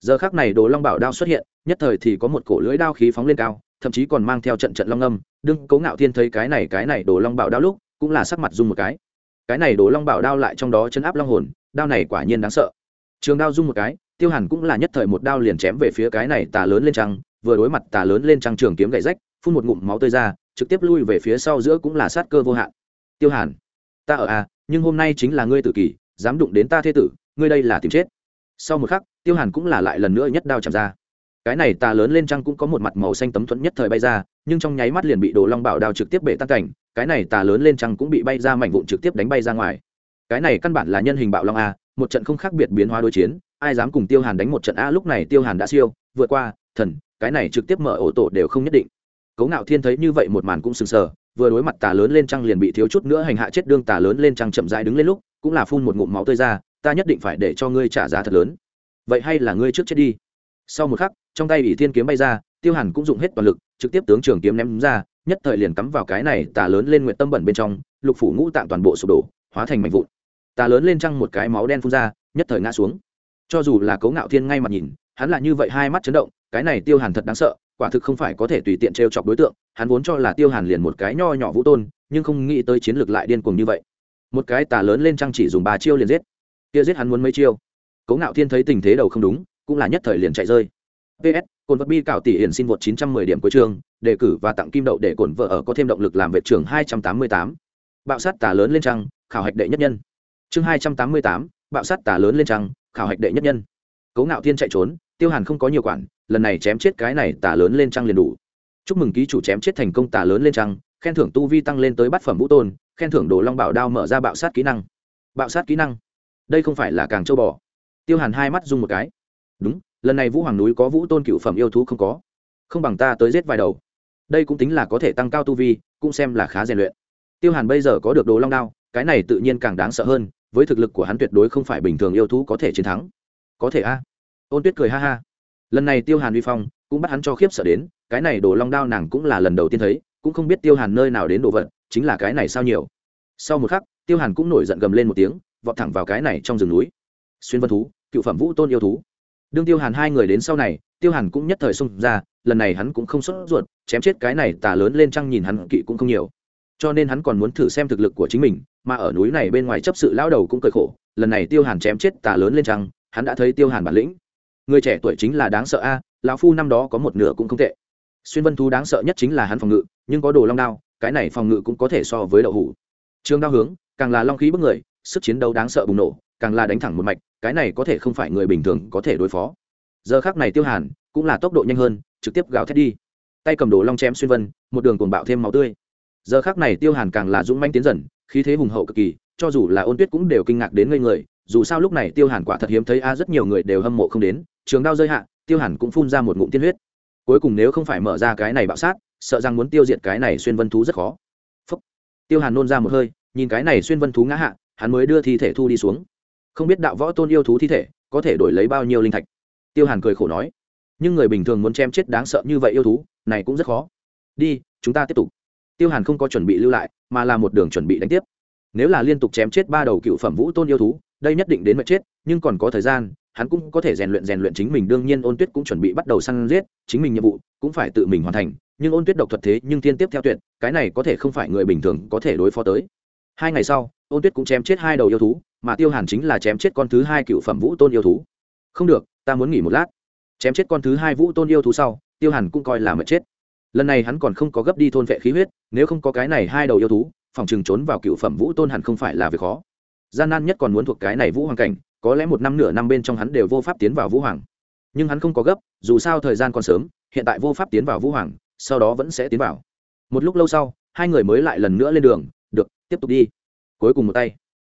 Giờ khác này đồ long bảo đao xuất hiện, nhất thời thì có một cổ lưỡi đao khí phóng lên cao, thậm chí còn mang theo trận trận long âm. Đương cố ngạo thiên thấy cái này cái này đồ long bảo đao lúc, cũng là sắc mặt dung một cái. Cái này đồ long bảo đao lại trong đó chân áp long hồn, đao này quả nhiên đáng sợ. Trường đao dung một cái, tiêu hàn cũng là nhất thời một đao liền chém về phía cái này tà lớn lên trăng vừa đối mặt tà lớn lên trăng trường kiếm gậy rách, phun một ngụm máu tơi ra, trực tiếp lui về phía sau giữa cũng là sát cơ vô hạn. Tiêu hàn, ta ở à nhưng hôm nay chính là ngươi tử kỳ, dám đụng đến ta thế tử, ngươi đây là tìm chết. Sau một khắc, tiêu hàn cũng là lại lần nữa nhất đao chạm ra. Cái này tà lớn lên trăng cũng có một mặt màu xanh tấm thuẫn nhất thời bay ra, nhưng trong nháy mắt liền bị đồ long bảo đao trực tiếp bể tan cảnh, cái này tà lớn lên trăng cũng bị bay ra mảnh vụn trực tiếp đánh bay ra ngoài. Cái này căn bản là nhân hình bạo long a, một trận không khác biệt biến hóa đối chiến, ai dám cùng tiêu hàn đánh một trận a, lúc này tiêu hàn đã siêu, vượt qua, thần cái này trực tiếp mở ổ tổ đều không nhất định. Cấu ngạo thiên thấy như vậy một màn cũng sừng sờ, vừa đối mặt tà lớn lên trăng liền bị thiếu chút nữa hành hạ chết đương tà lớn lên trăng chậm rãi đứng lên lúc, cũng là phun một ngụm máu tươi ra, ta nhất định phải để cho ngươi trả giá thật lớn. Vậy hay là ngươi trước chết đi. Sau một khắc, trong tay ỷ thiên kiếm bay ra, tiêu hàn cũng dùng hết toàn lực, trực tiếp tướng trường kiếm ném ra, nhất thời liền cắm vào cái này tà lớn lên nguyện tâm bẩn bên trong, lục phủ ngũ tạng toàn bộ sụp đổ, hóa thành mảnh vụn. Tà lớn lên trăng một cái máu đen phun ra, nhất thời ngã xuống. Cho dù là cấu ngạo thiên ngay mặt nhìn hắn là như vậy hai mắt chấn động cái này tiêu hàn thật đáng sợ quả thực không phải có thể tùy tiện t r e o chọc đối tượng hắn vốn cho là tiêu hàn liền một cái nho nhỏ vũ tôn nhưng không nghĩ tới chiến lược lại điên cuồng như vậy. Một cái tà lớn lên trăng chỉ dùng ba chiêu liền giết. Kia giết hắn muốn mấy chiêu. Cấu ngạo thiên thấy tình thế đầu không đúng cũng là nhất thời liền chạy rơi. Ps cồn vật bi cạo tỷ hiển xin một chín trăm mười điểm cuối trường đề cử và tặng kim đậu để cổn vợ ở có thêm động lực làm vệ trưởng 288. bạo sát tà lớn lên trăng khảo hạch đệ nhất nhân. Chương 288, bạo sát tà lớn lên trăng khảo hạch đệ nhất nhân. Cấu ngạo thiên chạy trốn tiêu hàn không có nhiều quản, lần này chém chết cái này tả lớn lên trăng liền đủ. Chúc mừng ký chủ chém chết thành công tả lớn lên trăng, khen thưởng tu vi tăng lên tới bát phẩm vũ tôn, khen thưởng đồ long bảo đao mở ra bạo sát kỹ năng. Bạo sát kỹ năng? Đây không phải là càng châu bò. Tiêu hàn hai mắt dung một cái. Đúng, lần này vũ hoàng núi có vũ tôn cựu phẩm yêu thú không có. Không bằng ta tới giết vài đầu. Đây cũng tính là có thể tăng cao tu vi, cũng xem là khá rèn luyện. Tiêu hàn bây giờ có được đồ long đao, cái này tự nhiên càng đáng sợ hơn, với thực lực của hắn tuyệt đối không phải bình thường yêu thú có thể chiến thắng. Có thể a ôn tuyết cười ha ha. Lần này tiêu hàn uy phong, cũng bắt hắn cho khiếp sợ đến, cái này đồ long đao nàng cũng là lần đầu tiên thấy, cũng không biết tiêu hàn nơi nào đến đồ vật, chính là cái này sao nhiều. Sau một khắc, tiêu hàn cũng nổi giận gầm lên một tiếng, vọt thẳng vào cái này trong rừng núi. Xuyên vân thú, cựu phẩm vũ tôn yêu thú. Đương tiêu hàn hai người đến sau này, tiêu hàn cũng nhất thời xông ra, lần này hắn cũng không sốt ruột, chém chết cái này tà lớn lên trăng nhìn hắn kỵ cũng không nhiều. Cho nên hắn còn muốn thử xem thực lực của chính mình, mà ở núi này bên ngoài chấp sự lao đầu cũng cười khổ, lần này tiêu hàn chém chết tà lớn lên trăng hắn đã thấy tiêu hàn bản lĩnh người trẻ tuổi chính là đáng sợ a, lão phu năm đó có một nửa cũng không tệ. Xuyên vân thú đáng sợ nhất chính là hắn phòng ngự, nhưng có đồ long đao, cái này phòng ngự cũng có thể so với đậu hủ. Trường đao hướng, càng là long khí bức người, sức chiến đấu đáng sợ bùng nổ, càng là đánh thẳng một mạch, cái này có thể không phải người bình thường có thể đối phó. Giờ khác này tiêu hàn cũng là tốc độ nhanh hơn, trực tiếp gào thét đi. Tay cầm đồ long chém xuyên vân, một đường cuồng bạo thêm máu tươi. Giờ khác này tiêu hàn càng là dũng manh tiến dần, khí thế hùng hậu cực kỳ, cho dù là ôn tuyết cũng đều kinh ngạc đến ngây người dù sao lúc này tiêu hàn quả thật hiếm thấy a, rất nhiều người đều hâm mộ không đến, trường đao rơi hạ, tiêu hàn cũng phun ra một ngụm tiên huyết. Cuối cùng nếu không phải mở ra cái này bạo sát, sợ rằng muốn tiêu diệt cái này xuyên vân thú rất khó. Phúc. tiêu hàn nôn ra một hơi, nhìn cái này xuyên vân thú ngã hạ, hắn mới đưa thi thể thu đi xuống. Không biết đạo võ tôn yêu thú thi thể, có thể đổi lấy bao nhiêu linh thạch? Tiêu hàn cười khổ nói. Nhưng người bình thường muốn chém chết đáng sợ như vậy yêu thú, này cũng rất khó. Đi, chúng ta tiếp tục. Tiêu hàn không có chuẩn bị lưu lại, mà là một đường chuẩn bị đánh tiếp. Nếu là liên tục chém chết ba đầu cựu phẩm vũ tôn yêu thú đây nhất định đến mệt chết, nhưng còn có thời gian, hắn cũng có thể rèn luyện rèn luyện chính mình, đương nhiên ôn tuyết cũng chuẩn bị bắt đầu săn giết, chính mình nhiệm vụ cũng phải tự mình hoàn thành, nhưng ôn tuyết độc thuật thế nhưng tiên tiếp theo tuyệt, cái này có thể không phải người bình thường có thể đối phó tới. Hai ngày sau, ôn tuyết cũng chém chết hai đầu yêu thú, mà tiêu hàn chính là chém chết con thứ hai cựu phẩm vũ tôn yêu thú. Không được, ta muốn nghỉ một lát. Chém chết con thứ hai vũ tôn yêu thú sau, tiêu hàn cũng coi là mệt chết. Lần này hắn còn không có gấp đi thôn vệ khí huyết, nếu không có cái này hai đầu yêu thú, phòng chừng trốn vào cựu phẩm vũ tôn hẳn không phải là việc khó gian nan nhất còn muốn thuộc cái này vũ hoàng cảnh, có lẽ một năm nửa năm bên trong hắn đều vô pháp tiến vào vũ hoàng. Nhưng hắn không có gấp, dù sao thời gian còn sớm, hiện tại vô pháp tiến vào vũ hoàng, sau đó vẫn sẽ tiến vào. Một lúc lâu sau, hai người mới lại lần nữa lên đường, được, tiếp tục đi. Cuối cùng một tay.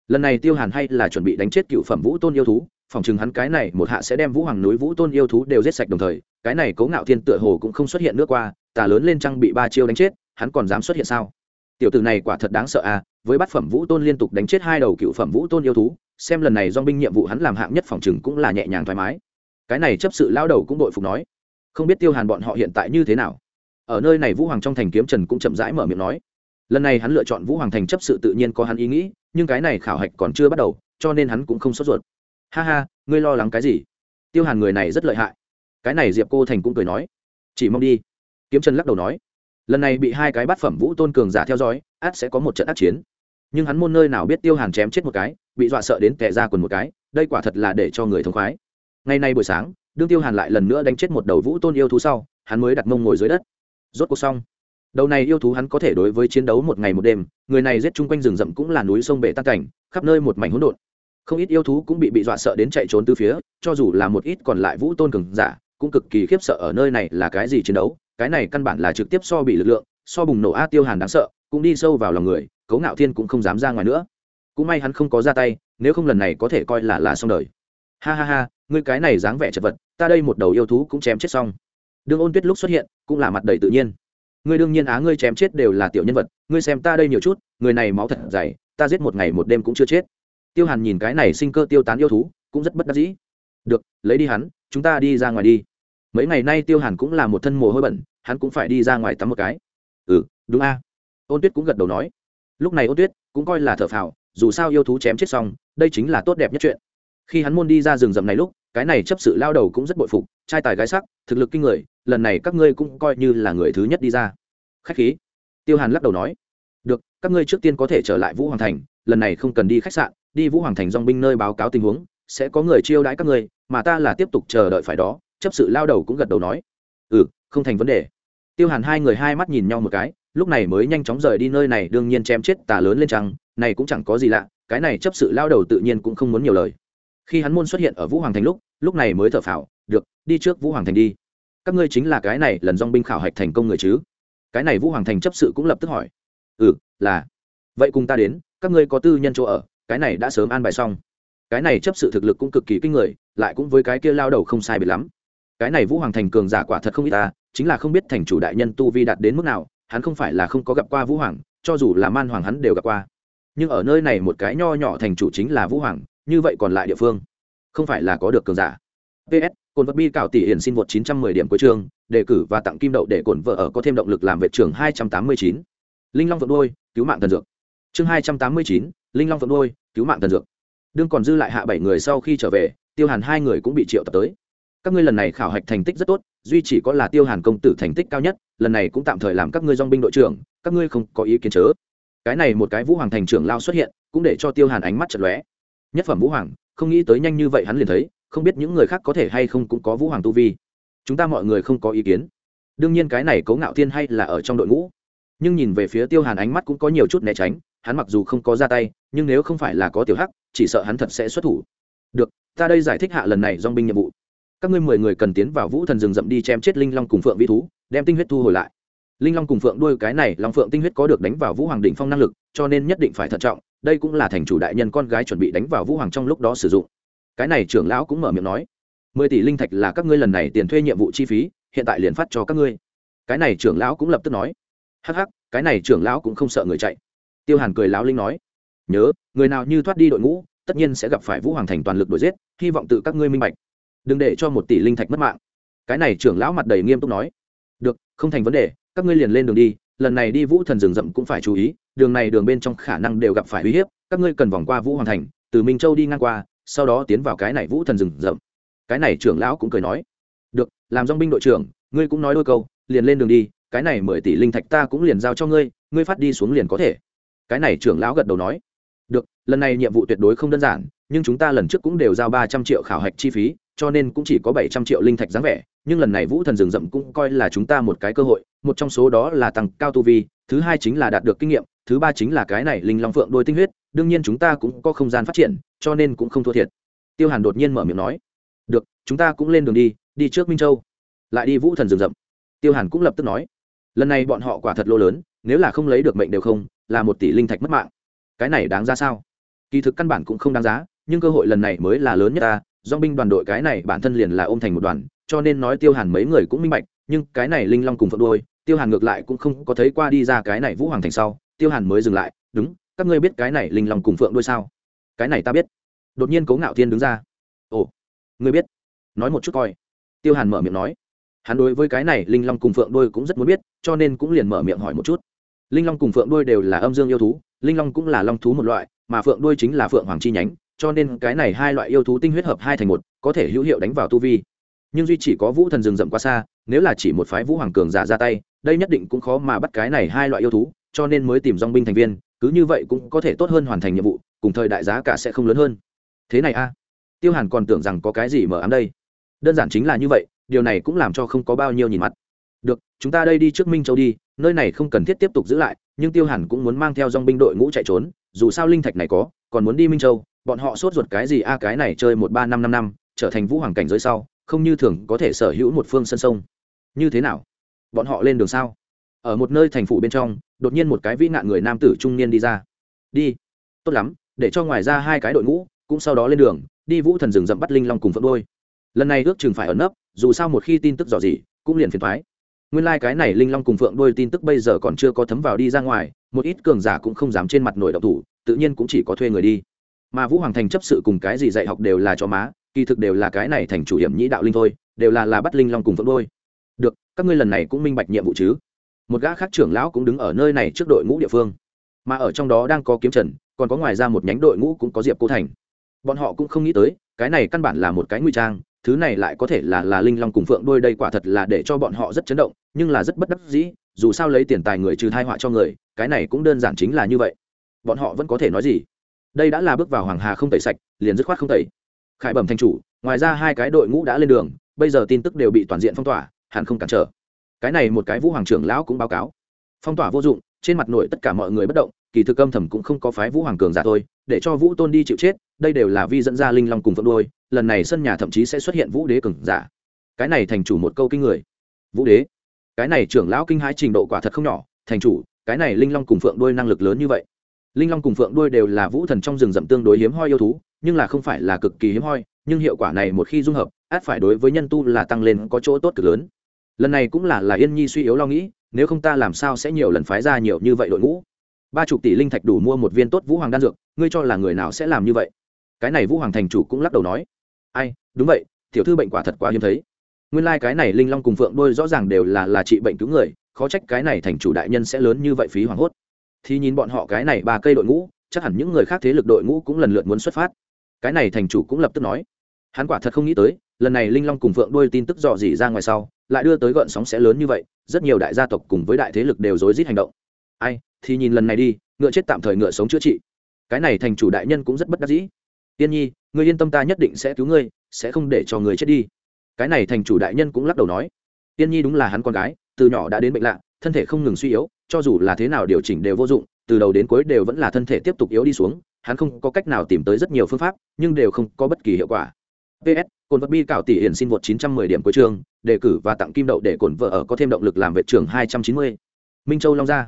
Lần này tiêu hàn hay là chuẩn bị đánh chết cựu phẩm vũ tôn yêu thú, phòng chừng hắn cái này một hạ sẽ đem vũ hoàng núi vũ tôn yêu thú đều giết sạch đồng thời, cái này cấu ngạo thiên tựa hồ cũng không xuất hiện nước qua, tà lớn lên trăng bị ba chiêu đánh chết, hắn còn dám xuất hiện sao? Tiểu tử này quả thật đáng sợ à với bát phẩm vũ tôn liên tục đánh chết hai đầu cựu phẩm vũ tôn yêu thú, xem lần này do binh nhiệm vụ hắn làm hạng nhất phòng chừng cũng là nhẹ nhàng thoải mái. Cái này chấp sự lao đầu cũng đội phục nói, không biết tiêu hàn bọn họ hiện tại như thế nào? Ở nơi này vũ hoàng trong thành kiếm trần cũng chậm rãi mở miệng nói, lần này hắn lựa chọn vũ hoàng thành chấp sự tự nhiên có hắn ý nghĩ, nhưng cái này khảo hạch còn chưa bắt đầu, cho nên hắn cũng không sốt ruột. Ha ha, ngươi lo lắng cái gì? Tiêu hàn người này rất lợi hại. Cái này diệp cô thành cũng cười nói, chỉ mong đi. Kiếm trần lắc đầu nói, lần này bị hai cái bát phẩm vũ tôn cường giả theo dõi, át sẽ có một trận át chiến nhưng hắn môn nơi nào biết tiêu hàn chém chết một cái, bị dọa sợ đến tệ ra quần một cái, đây quả thật là để cho người thông khoái. Ngày nay buổi sáng, đương tiêu hàn lại lần nữa đánh chết một đầu vũ tôn yêu thú sau, hắn mới đặt mông ngồi dưới đất. Rốt cuộc xong. Đầu này yêu thú hắn có thể đối với chiến đấu một ngày một đêm, người này giết chung quanh rừng rậm cũng là núi sông bể tăng cảnh, khắp nơi một mảnh hỗn độn. Không ít yêu thú cũng bị bị dọa sợ đến chạy trốn từ phía, cho dù là một ít còn lại vũ tôn cường giả, cũng cực kỳ khiếp sợ ở nơi này là cái gì chiến đấu, cái này căn bản là trực tiếp so bị lực lượng, so bùng nổ a tiêu hàn đáng sợ, cũng đi sâu vào lòng người cấu ngạo thiên cũng không dám ra ngoài nữa. Cũng may hắn không có ra tay, nếu không lần này có thể coi là là xong đời. Ha ha ha, ngươi cái này dáng vẻ chật vật, ta đây một đầu yêu thú cũng chém chết xong. Đương ôn tuyết lúc xuất hiện, cũng là mặt đầy tự nhiên. Ngươi đương nhiên á, ngươi chém chết đều là tiểu nhân vật, ngươi xem ta đây nhiều chút, người này máu thật dày, ta giết một ngày một đêm cũng chưa chết. Tiêu hàn nhìn cái này sinh cơ tiêu tán yêu thú, cũng rất bất đắc dĩ. Được, lấy đi hắn, chúng ta đi ra ngoài đi. Mấy ngày nay tiêu hàn cũng là một thân mồ hôi bẩn, hắn cũng phải đi ra ngoài tắm một cái. Ừ đúng a. Ôn tuyết cũng gật đầu nói lúc này ôn tuyết cũng coi là thở phào, dù sao yêu thú chém chết xong, đây chính là tốt đẹp nhất chuyện. Khi hắn môn đi ra rừng rậm này lúc, cái này chấp sự lao đầu cũng rất bội phục, trai tài gái sắc, thực lực kinh người, lần này các ngươi cũng coi như là người thứ nhất đi ra. Khách khí. Tiêu hàn lắc đầu nói. Được, các ngươi trước tiên có thể trở lại vũ hoàng thành, lần này không cần đi khách sạn, đi vũ hoàng thành dong binh nơi báo cáo tình huống, sẽ có người chiêu đãi các ngươi, mà ta là tiếp tục chờ đợi phải đó, chấp sự lao đầu cũng gật đầu nói. Ừ không thành vấn đề. Tiêu hàn hai người hai mắt nhìn nhau một cái lúc này mới nhanh chóng rời đi nơi này, đương nhiên chém chết tà lớn lên trăng này cũng chẳng có gì lạ, cái này chấp sự lao đầu tự nhiên cũng không muốn nhiều lời. Khi hắn môn xuất hiện ở vũ hoàng thành lúc lúc này mới thở phào, được, đi trước vũ hoàng thành đi. Các ngươi chính là cái này lần dong binh khảo hạch thành công người chứ? Cái này vũ hoàng thành chấp sự cũng lập tức hỏi. Ừ là. Vậy cùng ta đến, các ngươi có tư nhân chỗ ở, cái này đã sớm an bài xong. Cái này chấp sự thực lực cũng cực kỳ kinh người, lại cũng với cái kia lao đầu không sai biệt lắm. Cái này vũ hoàng thành cường giả quả thật không ít ta, chính là không biết thành chủ đại nhân tu vi đạt đến mức nào hắn không phải là không có gặp qua vũ hoàng cho dù là man hoàng hắn đều gặp qua. Nhưng ở nơi này một cái nho nhỏ thành chủ chính là vũ hoàng như vậy còn lại địa phương không phải là có được cường giả. Ps cồn vật bi cạo tỷ hiển xin vượt 910 điểm cuối trường đề cử và tặng kim đậu để cổn vợ ở có thêm động lực làm vệ trường 289. linh long vượng đôi cứu mạng thần dược. Chương 289, linh long vượng đôi cứu mạng thần dược. Đương còn dư lại hạ bảy người sau khi trở về tiêu hàn hai người cũng bị triệu tập tới. Các ngươi lần này khảo hạch thành tích rất tốt duy chỉ có là tiêu hàn công tử thành tích cao nhất lần này cũng tạm thời làm các ngươi dong binh đội trưởng, các ngươi không có ý kiến chớ. Cái này một cái vũ hoàng thành trưởng lao xuất hiện, cũng để cho tiêu hàn ánh mắt chật lóe. Nhất phẩm vũ hoàng, không nghĩ tới nhanh như vậy hắn liền thấy, không biết những người khác có thể hay không cũng có vũ hoàng tu vi. Chúng ta mọi người không có ý kiến. Đương nhiên cái này cấu ngạo thiên hay là ở trong đội ngũ. Nhưng nhìn về phía tiêu hàn ánh mắt cũng có nhiều chút né tránh, hắn mặc dù không có ra tay, nhưng nếu không phải là có tiểu hắc, chỉ sợ hắn thật sẽ xuất thủ. Được, ta đây giải thích hạ lần này dong binh nhiệm vụ. Các ngươi mười người cần tiến vào vũ thần rừng rậm đi chém chết linh long cùng phượng vi thú đem tinh huyết thu hồi lại. Linh long cùng phượng đuôi cái này, long phượng tinh huyết có được đánh vào vũ hoàng đỉnh phong năng lực, cho nên nhất định phải thận trọng, đây cũng là thành chủ đại nhân con gái chuẩn bị đánh vào vũ hoàng trong lúc đó sử dụng. Cái này trưởng lão cũng mở miệng nói, mười tỷ linh thạch là các ngươi lần này tiền thuê nhiệm vụ chi phí, hiện tại liền phát cho các ngươi. Cái này trưởng lão cũng lập tức nói, hắc hắc, cái này trưởng lão cũng không sợ người chạy. Tiêu hàn cười lão linh nói, nhớ, người nào như thoát đi đội ngũ, tất nhiên sẽ gặp phải vũ hoàng thành toàn lực đuổi giết, hy vọng tự các ngươi minh bạch. Đừng để cho một tỷ linh thạch mất mạng. Cái này trưởng lão mặt đầy nghiêm túc nói không thành vấn đề, các ngươi liền lên đường đi, lần này đi vũ thần rừng rậm cũng phải chú ý, đường này đường bên trong khả năng đều gặp phải uy hiếp, các ngươi cần vòng qua vũ hoàng thành, từ minh châu đi ngang qua, sau đó tiến vào cái này vũ thần rừng rậm. Cái này trưởng lão cũng cười nói, được, làm dong binh đội trưởng, ngươi cũng nói đôi câu, liền lên đường đi, cái này mười tỷ linh thạch ta cũng liền giao cho ngươi ngươi phát đi xuống liền có thể. Cái này trưởng lão gật đầu nói, được, lần này nhiệm vụ tuyệt đối không đơn giản, nhưng chúng ta lần trước cũng đều giao ba trăm triệu khảo hạch chi phí, cho nên cũng chỉ có bảy trăm triệu linh thạch dáng vẻ nhưng lần này vũ thần rừng rậm cũng coi là chúng ta một cái cơ hội, một trong số đó là tăng cao tu vi, thứ hai chính là đạt được kinh nghiệm, thứ ba chính là cái này linh long phượng đôi tinh huyết, đương nhiên chúng ta cũng có không gian phát triển, cho nên cũng không thua thiệt. Tiêu hàn đột nhiên mở miệng nói, được, chúng ta cũng lên đường đi đi trước minh châu, lại đi vũ thần rừng rậm. Tiêu hàn cũng lập tức nói, lần này bọn họ quả thật lô lớn, nếu là không lấy được mệnh đều không, là một tỷ linh thạch mất mạng. Cái này đáng ra sao? Kỳ thực căn bản cũng không đáng giá, nhưng cơ hội lần này mới là lớn nhất ta dong binh đoàn đội cái này bản thân liền là ôm thành một đoàn, cho nên nói tiêu hàn mấy người cũng minh bạch, nhưng cái này linh long cùng phượng đôi tiêu hàn ngược lại cũng không có thấy qua đi ra cái này vũ hoàng thành sau, tiêu hàn mới dừng lại, đúng, các ngươi biết cái này linh long cùng phượng đôi sao? Cái này ta biết. Đột nhiên cố ngạo thiên đứng ra. Ồ, ngươi biết? Nói một chút coi. Tiêu hàn mở miệng nói. Hắn đối với cái này linh long cùng phượng đôi cũng rất muốn biết, cho nên cũng liền mở miệng hỏi một chút. Linh long cùng phượng đôi đều là âm dương yêu thú, linh long cũng là long thú một loại, mà phượng đôi chính là phượng hoàng chi nhánh cho nên cái này hai loại yêu thú tinh huyết hợp hai thành một, có thể hữu hiệu đánh vào tu vi. Nhưng duy chỉ có vũ thần rừng rậm quá xa, nếu là chỉ một phái vũ hoàng cường giả ra tay, đây nhất định cũng khó mà bắt cái này hai loại yêu thú, cho nên mới tìm dong binh thành viên, cứ như vậy cũng có thể tốt hơn hoàn thành nhiệm vụ, cùng thời đại giá cả sẽ không lớn hơn. Thế này a. Tiêu hàn còn tưởng rằng có cái gì mở ám đây. Đơn giản chính là như vậy, điều này cũng làm cho không có bao nhiêu nhìn mắt được, chúng ta đây đi trước minh châu đi, nơi này không cần thiết tiếp tục giữ lại, nhưng tiêu hàn cũng muốn mang theo dong binh đội ngũ chạy trốn, dù sao linh thạch này có, còn muốn đi minh châu bọn họ sốt ruột cái gì? A cái này chơi một ba năm năm năm, trở thành vũ hoàng cảnh giới sau, không như thường có thể sở hữu một phương sân sông. Như thế nào? Bọn họ lên đường sao? Ở một nơi thành phủ bên trong, đột nhiên một cái vĩ nạn người nam tử trung niên đi ra. Đi. Tốt lắm, để cho ngoài ra hai cái đội ngũ, cũng sau đó lên đường, đi vũ thần rừng rậm bắt linh long cùng phượng đôi. Lần này ước chừng phải ẩn nấp, dù sao một khi tin tức dò dỉ, cũng liền phiền thoái nguyên lai、like、cái này linh long cùng phượng đôi tin tức bây giờ còn chưa có thấm vào đi ra ngoài, một ít cường giả cũng không dám trên mặt nổi độc thủ, tự nhiên cũng chỉ có thuê người đi mà vũ hoàng thành chấp sự cùng cái gì dạy học đều là cho má, kỳ thực đều là cái này thành chủ hiểm nhĩ đạo linh thôi, đều là là bắt linh long cùng phượng đôi. Được, các ngươi lần này cũng minh bạch nhiệm vụ chứ? Một gã khác trưởng lão cũng đứng ở nơi này trước đội ngũ địa phương. Mà ở trong đó đang có kiếm trần, còn có ngoài ra một nhánh đội ngũ cũng có diệp cô thành. Bọn họ cũng không nghĩ tới, cái này căn bản là một cái nguy trang, thứ này lại có thể là là linh long cùng phượng đôi đây quả thật là để cho bọn họ rất chấn động, nhưng là rất bất đắc dĩ, dù sao lấy tiền tài người trừ thai họa cho người, cái này cũng đơn giản chính là như vậy. Bọn họ vẫn có thể nói gì? Đây đã là bước vào hoàng hà không tẩy sạch, liền dứt khoát không tẩy. Khải bẩm thanh chủ, ngoài ra hai cái đội ngũ đã lên đường, bây giờ tin tức đều bị toàn diện phong tỏa, hẳn không cản trở. Cái này một cái vũ hoàng trưởng lão cũng báo cáo. Phong tỏa vô dụng, trên mặt nội tất cả mọi người bất động, kỳ thực âm thầm cũng không có phái vũ hoàng cường giả thôi, để cho vũ tôn đi chịu chết, đây đều là vi dẫn ra linh long cùng phượng đôi lần này sân nhà thậm chí sẽ xuất hiện vũ đế cường giả. Cái này thành chủ một câu kinh người. Vũ đế? Cái này trưởng lão kinh hãi trình độ quả thật không nhỏ, thành chủ, cái này linh long cùng phượng đôi năng lực lớn như vậy linh long cùng phượng đôi đều là vũ thần trong rừng rậm tương đối hiếm hoi yêu thú, nhưng là không phải là cực kỳ hiếm hoi, nhưng hiệu quả này một khi dung hợp, át phải đối với nhân tu là tăng lên có chỗ tốt cực lớn. Lần này cũng là là yên nhi suy yếu lo nghĩ, nếu không ta làm sao sẽ nhiều lần phái ra nhiều như vậy đội ngũ? Ba chục tỷ linh thạch đủ mua một viên tốt vũ hoàng đan dược, ngươi cho là người nào sẽ làm như vậy? Cái này vũ hoàng thành chủ cũng lắc đầu nói. Ai, đúng vậy, tiểu thư bệnh quả thật quá hiếm thấy. Nguyên lai、like、cái này linh long cùng phượng đôi rõ ràng đều là là trị bệnh cứu người, khó trách cái này thành chủ đại nhân sẽ lớn như vậy phí hoàng hốt thì nhìn bọn họ cái này ba cây đội ngũ, chắc hẳn những người khác thế lực đội ngũ cũng lần lượt muốn xuất phát. Cái này thành chủ cũng lập tức nói. Hắn quả thật không nghĩ tới, lần này linh long cùng phượng đôi tin tức dò dỉ ra ngoài sau, lại đưa tới gợn sóng sẽ lớn như vậy, rất nhiều đại gia tộc cùng với đại thế lực đều rối rít hành động. Ai, thì nhìn lần này đi, ngựa chết tạm thời ngựa sống chữa trị. Cái này thành chủ đại nhân cũng rất bất đắc dĩ. Tiên nhi, ngươi yên tâm ta nhất định sẽ cứu ngươi, sẽ không để cho người chết đi. Cái này thành chủ đại nhân cũng lắc đầu nói. Tiên nhi đúng là hắn con gái, từ nhỏ đã đến bệnh lạ, thân thể không ngừng suy yếu cho dù là thế nào điều chỉnh đều vô dụng từ đầu đến cuối đều vẫn là thân thể tiếp tục yếu đi xuống hắn không có cách nào tìm tới rất nhiều phương pháp nhưng đều không có bất kỳ hiệu quả. Ps cồn vật bi cảo tỷ hiển xin vượt 910 điểm cuối trường đề cử và tặng kim đậu để cồn vợ ở có thêm động lực làm vệ trường 290. minh châu long gia.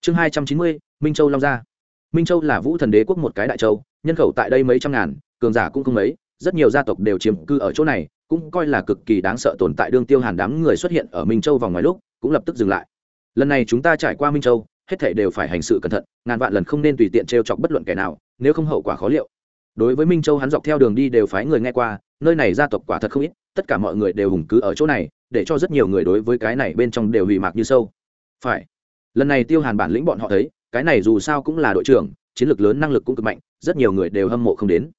Chương 290, minh châu long gia. Minh châu là vũ thần đế quốc một cái đại châu nhân khẩu tại đây mấy trăm ngàn cường giả cũng không mấy rất nhiều gia tộc đều chiếm cư ở chỗ này cũng coi là cực kỳ đáng sợ tồn tại đương tiêu hàn đám người xuất hiện ở minh châu vào ngoài lúc cũng lập tức dừng lại lần này chúng ta trải qua minh châu, hết thảy đều phải hành sự cẩn thận, ngàn vạn lần không nên tùy tiện t chọc bất luận kẻ nào, nếu không hậu quả khó liệu. Đối với minh châu hắn dọc theo đường đi đều phái người nghe qua, nơi này gia tộc quả thật không ít, tất cả mọi người đều hùng cứ ở chỗ này, để cho rất nhiều người đối với cái này bên trong đều hủy mạc như sâu. Phải. Lần này tiêu hàn bản lĩnh bọn họ thấy, cái này dù sao cũng là đội trưởng, chiến lược lớn năng lực cũng cực mạnh, rất nhiều người đều hâm mộ không đến.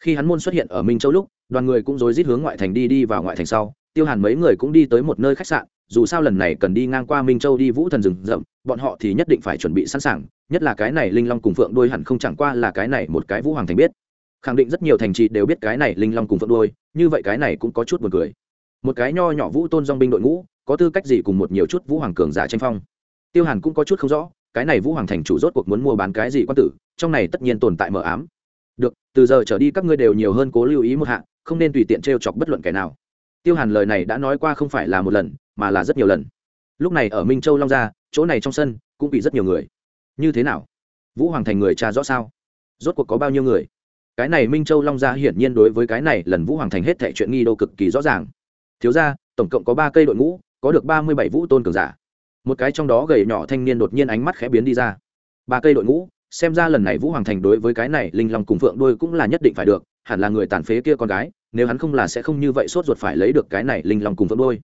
Khi hắn môn xuất hiện ở minh châu lúc, đoàn người cũng rối rít hướng ngoại thành đi đi vào ngoại thành sau, tiêu hàn mấy người cũng đi tới một nơi khách sạn dù sao lần này cần đi ngang qua minh châu đi vũ thần rừng rậm, bọn họ thì nhất định phải chuẩn bị sẵn sàng, nhất là cái này linh long cùng phượng đôi hẳn không chẳng qua là cái này một cái vũ hoàng thành biết. Khẳng định rất nhiều thành trì đều biết cái này linh long cùng phượng đôi như vậy cái này cũng có chút b u ồ n cười. Một cái nho nhỏ vũ tôn dong binh đội ngũ, có tư cách gì cùng một nhiều chút vũ hoàng cường giả tranh phong? Tiêu hàn cũng có chút không rõ, cái này vũ hoàng thành chủ rốt cuộc muốn mua bán cái gì quan tử, trong này tất nhiên tồn tại mờ ám. Được, từ giờ trở đi các ngươi đều nhiều hơn cố lưu ý một hạ, không nên tùy tiện t chọc bất luận kẻ nào. Tiêu hàn lời này đã nói qua không phải là một lần mà là rất nhiều lần. Lúc này ở minh châu long gia, chỗ này trong sân cũng bị rất nhiều người. Như thế nào? Vũ hoàng thành người cha rõ sao? Rốt cuộc có bao nhiêu người? Cái này minh châu long gia hiển nhiên đối với cái này lần vũ hoàng thành hết thệ chuyện nghi đô cực kỳ rõ ràng. Thiếu ra tổng cộng có ba cây đội ngũ, có được ba mươi bảy vũ tôn cường giả. Một cái trong đó gầy nhỏ thanh niên đột nhiên ánh mắt khẽ biến đi ra. Ba cây đội ngũ, xem ra lần này vũ hoàng thành đối với cái này linh long cùng phượng đôi cũng là nhất định phải được, hẳn là người tàn phế kia con gái, nếu hắn không là sẽ không như vậy sốt ruột phải lấy được cái này linh long cùng phượng đôi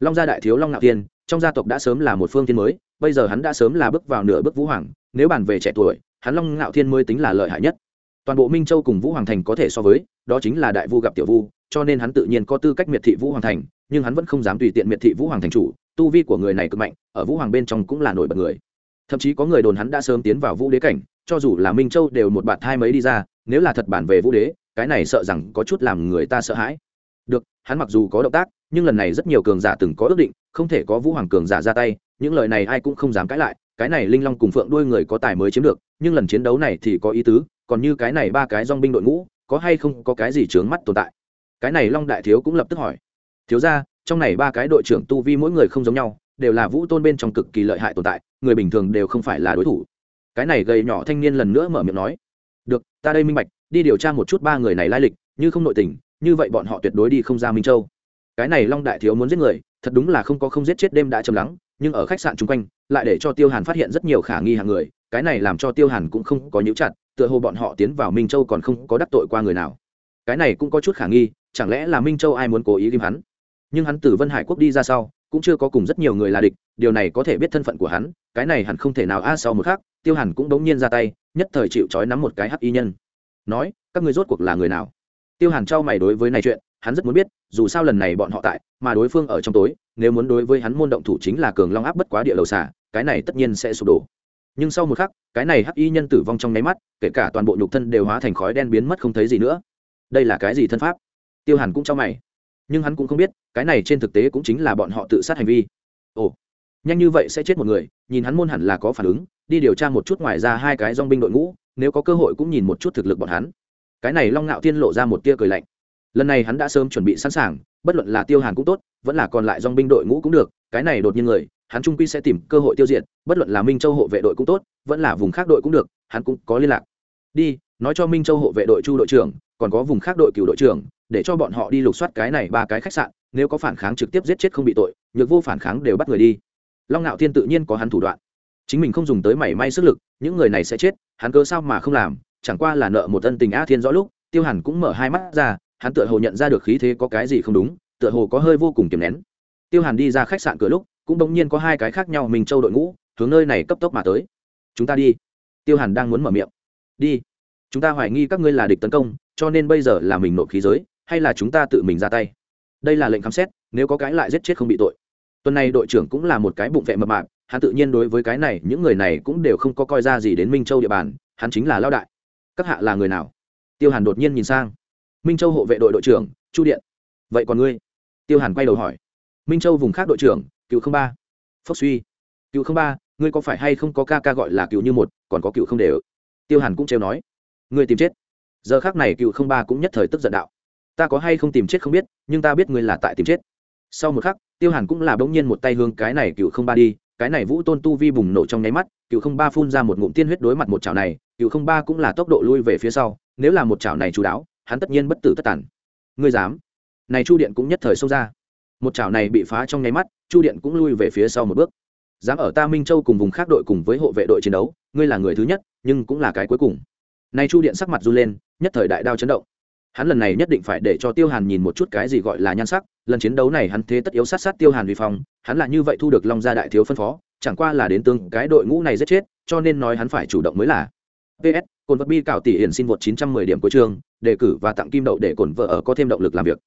long gia đại thiếu long ngạo tiên trong gia tộc đã sớm là một phương thiên mới, bây giờ hắn đã sớm là bước vào nửa bước vũ hoàng, nếu bàn về trẻ tuổi, hắn long ngạo thiên mới tính là lợi hại nhất. Toàn bộ minh châu cùng vũ hoàng thành có thể so với, đó chính là đại vu gặp tiểu vu, cho nên hắn tự nhiên có tư cách miệt thị vũ hoàng thành, nhưng hắn vẫn không dám tùy tiện miệt thị vũ hoàng thành chủ, tu vi của người này cực mạnh, ở vũ hoàng bên trong cũng là nổi bật người. Thậm chí có người đồn hắn đã sớm tiến vào vũ đế cảnh, cho dù là minh châu đều một bạt thai mấy đi ra, nếu là thật bản về vũ đế, cái này sợ rằng có chút làm người ta sợ hãi. Được, hắn mặc dù có động tác nhưng lần này rất nhiều cường giả từng có ước định, không thể có vũ hoàng cường giả ra tay, những lời này ai cũng không dám cãi lại, cái này linh long cùng phượng đuôi người có tài mới chiếm được, nhưng lần chiến đấu này thì có ý tứ, còn như cái này ba cái dong binh đội ngũ, có hay không có cái gì trướng mắt tồn tại? Cái này long đại thiếu cũng lập tức hỏi. Thiếu ra trong này ba cái đội trưởng tu vi mỗi người không giống nhau, đều là vũ tôn bên trong cực kỳ lợi hại tồn tại, người bình thường đều không phải là đối thủ. Cái này gầy nhỏ thanh niên lần nữa mở miệng nói. Được, ta đây minh bạch, đi điều tra một chút ba người này lai lịch, như không nội tình, như vậy bọn họ tuyệt đối đi không ra minh châu cái này long đại thiếu muốn giết người, thật đúng là không có không giết chết đêm đã chầm lắng, nhưng ở khách sạn chung quanh, lại để cho tiêu hàn phát hiện rất nhiều khả nghi hàng người, cái này làm cho tiêu hàn cũng không có nhíu chặt, tựa hồ bọn họ tiến vào minh châu còn không có đắc tội qua người nào. Cái này cũng có chút khả nghi, chẳng lẽ là minh châu ai muốn cố ý ghim hắn? Nhưng hắn từ vân hải quốc đi ra sau, cũng chưa có cùng rất nhiều người là địch, điều này có thể biết thân phận của hắn, cái này hẳn không thể nào a à, sau một khắc, tiêu hàn cũng đống nhiên ra tay, nhất thời chịu trói nắm một cái hắc y nhân. Nói, các người rốt cuộc là người nào? Tiêu hàn trao mày đối với này chuyện hắn rất muốn biết, dù sao lần này bọn họ tại, mà đối phương ở trong tối, nếu muốn đối với hắn môn động thủ chính là cường long áp bất quá địa lầu xả cái này tất nhiên sẽ sụp đổ. Nhưng sau một khắc, cái này hắc y nhân tử vong trong nháy mắt, kể cả toàn bộ nhục thân đều hóa thành khói đen biến mất không thấy gì nữa. Đây là cái gì thân pháp? Tiêu hàn cũng cho mày. Nhưng hắn cũng không biết, cái này trên thực tế cũng chính là bọn họ tự sát hành vi. Ồ, nhanh như vậy sẽ chết một người, nhìn hắn môn hẳn là có phản ứng, đi điều tra một chút ngoài ra hai cái dong binh đội ngũ, nếu có cơ hội cũng nhìn một chút thực lực bọn hắn. Cái này long ngạo tiên lộ ra một tia cười lạnh lần này hắn đã sớm chuẩn bị sẵn sàng, bất luận là tiêu hàn cũng tốt, vẫn là còn lại dong binh đội ngũ cũng được, cái này đột nhiên người, hắn trung quy sẽ tìm cơ hội tiêu diệt, bất luận là minh châu hộ vệ đội cũng tốt, vẫn là vùng khác đội cũng được, hắn cũng có liên lạc. Đi, nói cho minh châu hộ vệ đội chu đội trưởng, còn có vùng khác đội cựu đội trưởng, để cho bọn họ đi lục soát cái này ba cái khách sạn, nếu có phản kháng trực tiếp giết chết không bị tội, nhược vô phản kháng đều bắt người đi. Long ngạo thiên tự nhiên có hắn thủ đoạn. Chính mình không dùng tới mảy may sức lực, những người này sẽ chết, hắn cơ sao mà không làm, chẳng qua là nợ một ân tình a thiên rõ lúc, tiêu hàn cũng mở hai mắt ra hắn tựa hồ nhận ra được khí thế có cái gì không đúng, tựa hồ có hơi vô cùng kiềm nén. Tiêu hàn đi ra khách sạn cửa lúc, cũng bỗng nhiên có hai cái khác nhau mình châu đội ngũ, hướng nơi này cấp tốc mà tới. Chúng ta đi. Tiêu hàn đang muốn mở miệng. Đi. Chúng ta hoài nghi các ngươi là địch tấn công, cho nên bây giờ là mình nộp khí giới, hay là chúng ta tự mình ra tay? Đây là lệnh khám xét, nếu có cái lại giết chết không bị tội. Tuần này đội trưởng cũng là một cái bụng vệ mập mạp, hắn tự nhiên đối với cái này, những người này cũng đều không có coi ra gì đến minh châu địa bàn, hắn chính là lao đại. Các hạ là người nào? Tiêu hàn đột nhiên nhìn sang minh châu hộ vệ đội đội trưởng, chu điện. Vậy còn ngươi? Tiêu hàn quay đầu hỏi. Minh châu vùng khác đội trưởng, cựu không ba. Phúc suy. Cựu không ba, ngươi có phải hay không có ca ca gọi là cựu như một, còn có cựu không đều? Tiêu hàn cũng trêu nói. Ngươi tìm chết. Giờ khác này cựu không ba cũng nhất thời tức giận đạo. Ta có hay không tìm chết không biết, nhưng ta biết ngươi là tại tìm chết. Sau một khắc, tiêu hàn cũng là bỗng nhiên một tay hương cái này cựu không ba đi, cái này vũ tôn tu vi bùng nổ trong nháy mắt, cựu không ba phun ra một ngụm tiên huyết đối mặt một chảo này, cựu không ba cũng là tốc độ lui về phía sau, nếu là một chảo này chú đáo hắn tất nhiên bất tử tất tản. Ngươi dám? Này chu điện cũng nhất thời xông ra. Một chảo này bị phá trong nháy mắt, chu điện cũng lui về phía sau một bước. Dám ở ta minh châu cùng vùng khác đội cùng với hộ vệ đội chiến đấu, ngươi là người thứ nhất, nhưng cũng là cái cuối cùng. Này chu điện sắc mặt run lên, nhất thời đại đao chấn động. Hắn lần này nhất định phải để cho tiêu hàn nhìn một chút cái gì gọi là nhan sắc, lần chiến đấu này hắn thế tất yếu sát sát tiêu hàn vi phong hắn là như vậy thu được long gia đại thiếu phân phó, chẳng qua là đến tương cái đội ngũ này giết chết, cho nên nói hắn phải chủ động mới là. Ps cồn vật bi cạo tỷ hiển xin vượt 910 điểm cuối chương, đề cử và tặng kim đậu để cồn vợ ở có thêm động lực làm việc.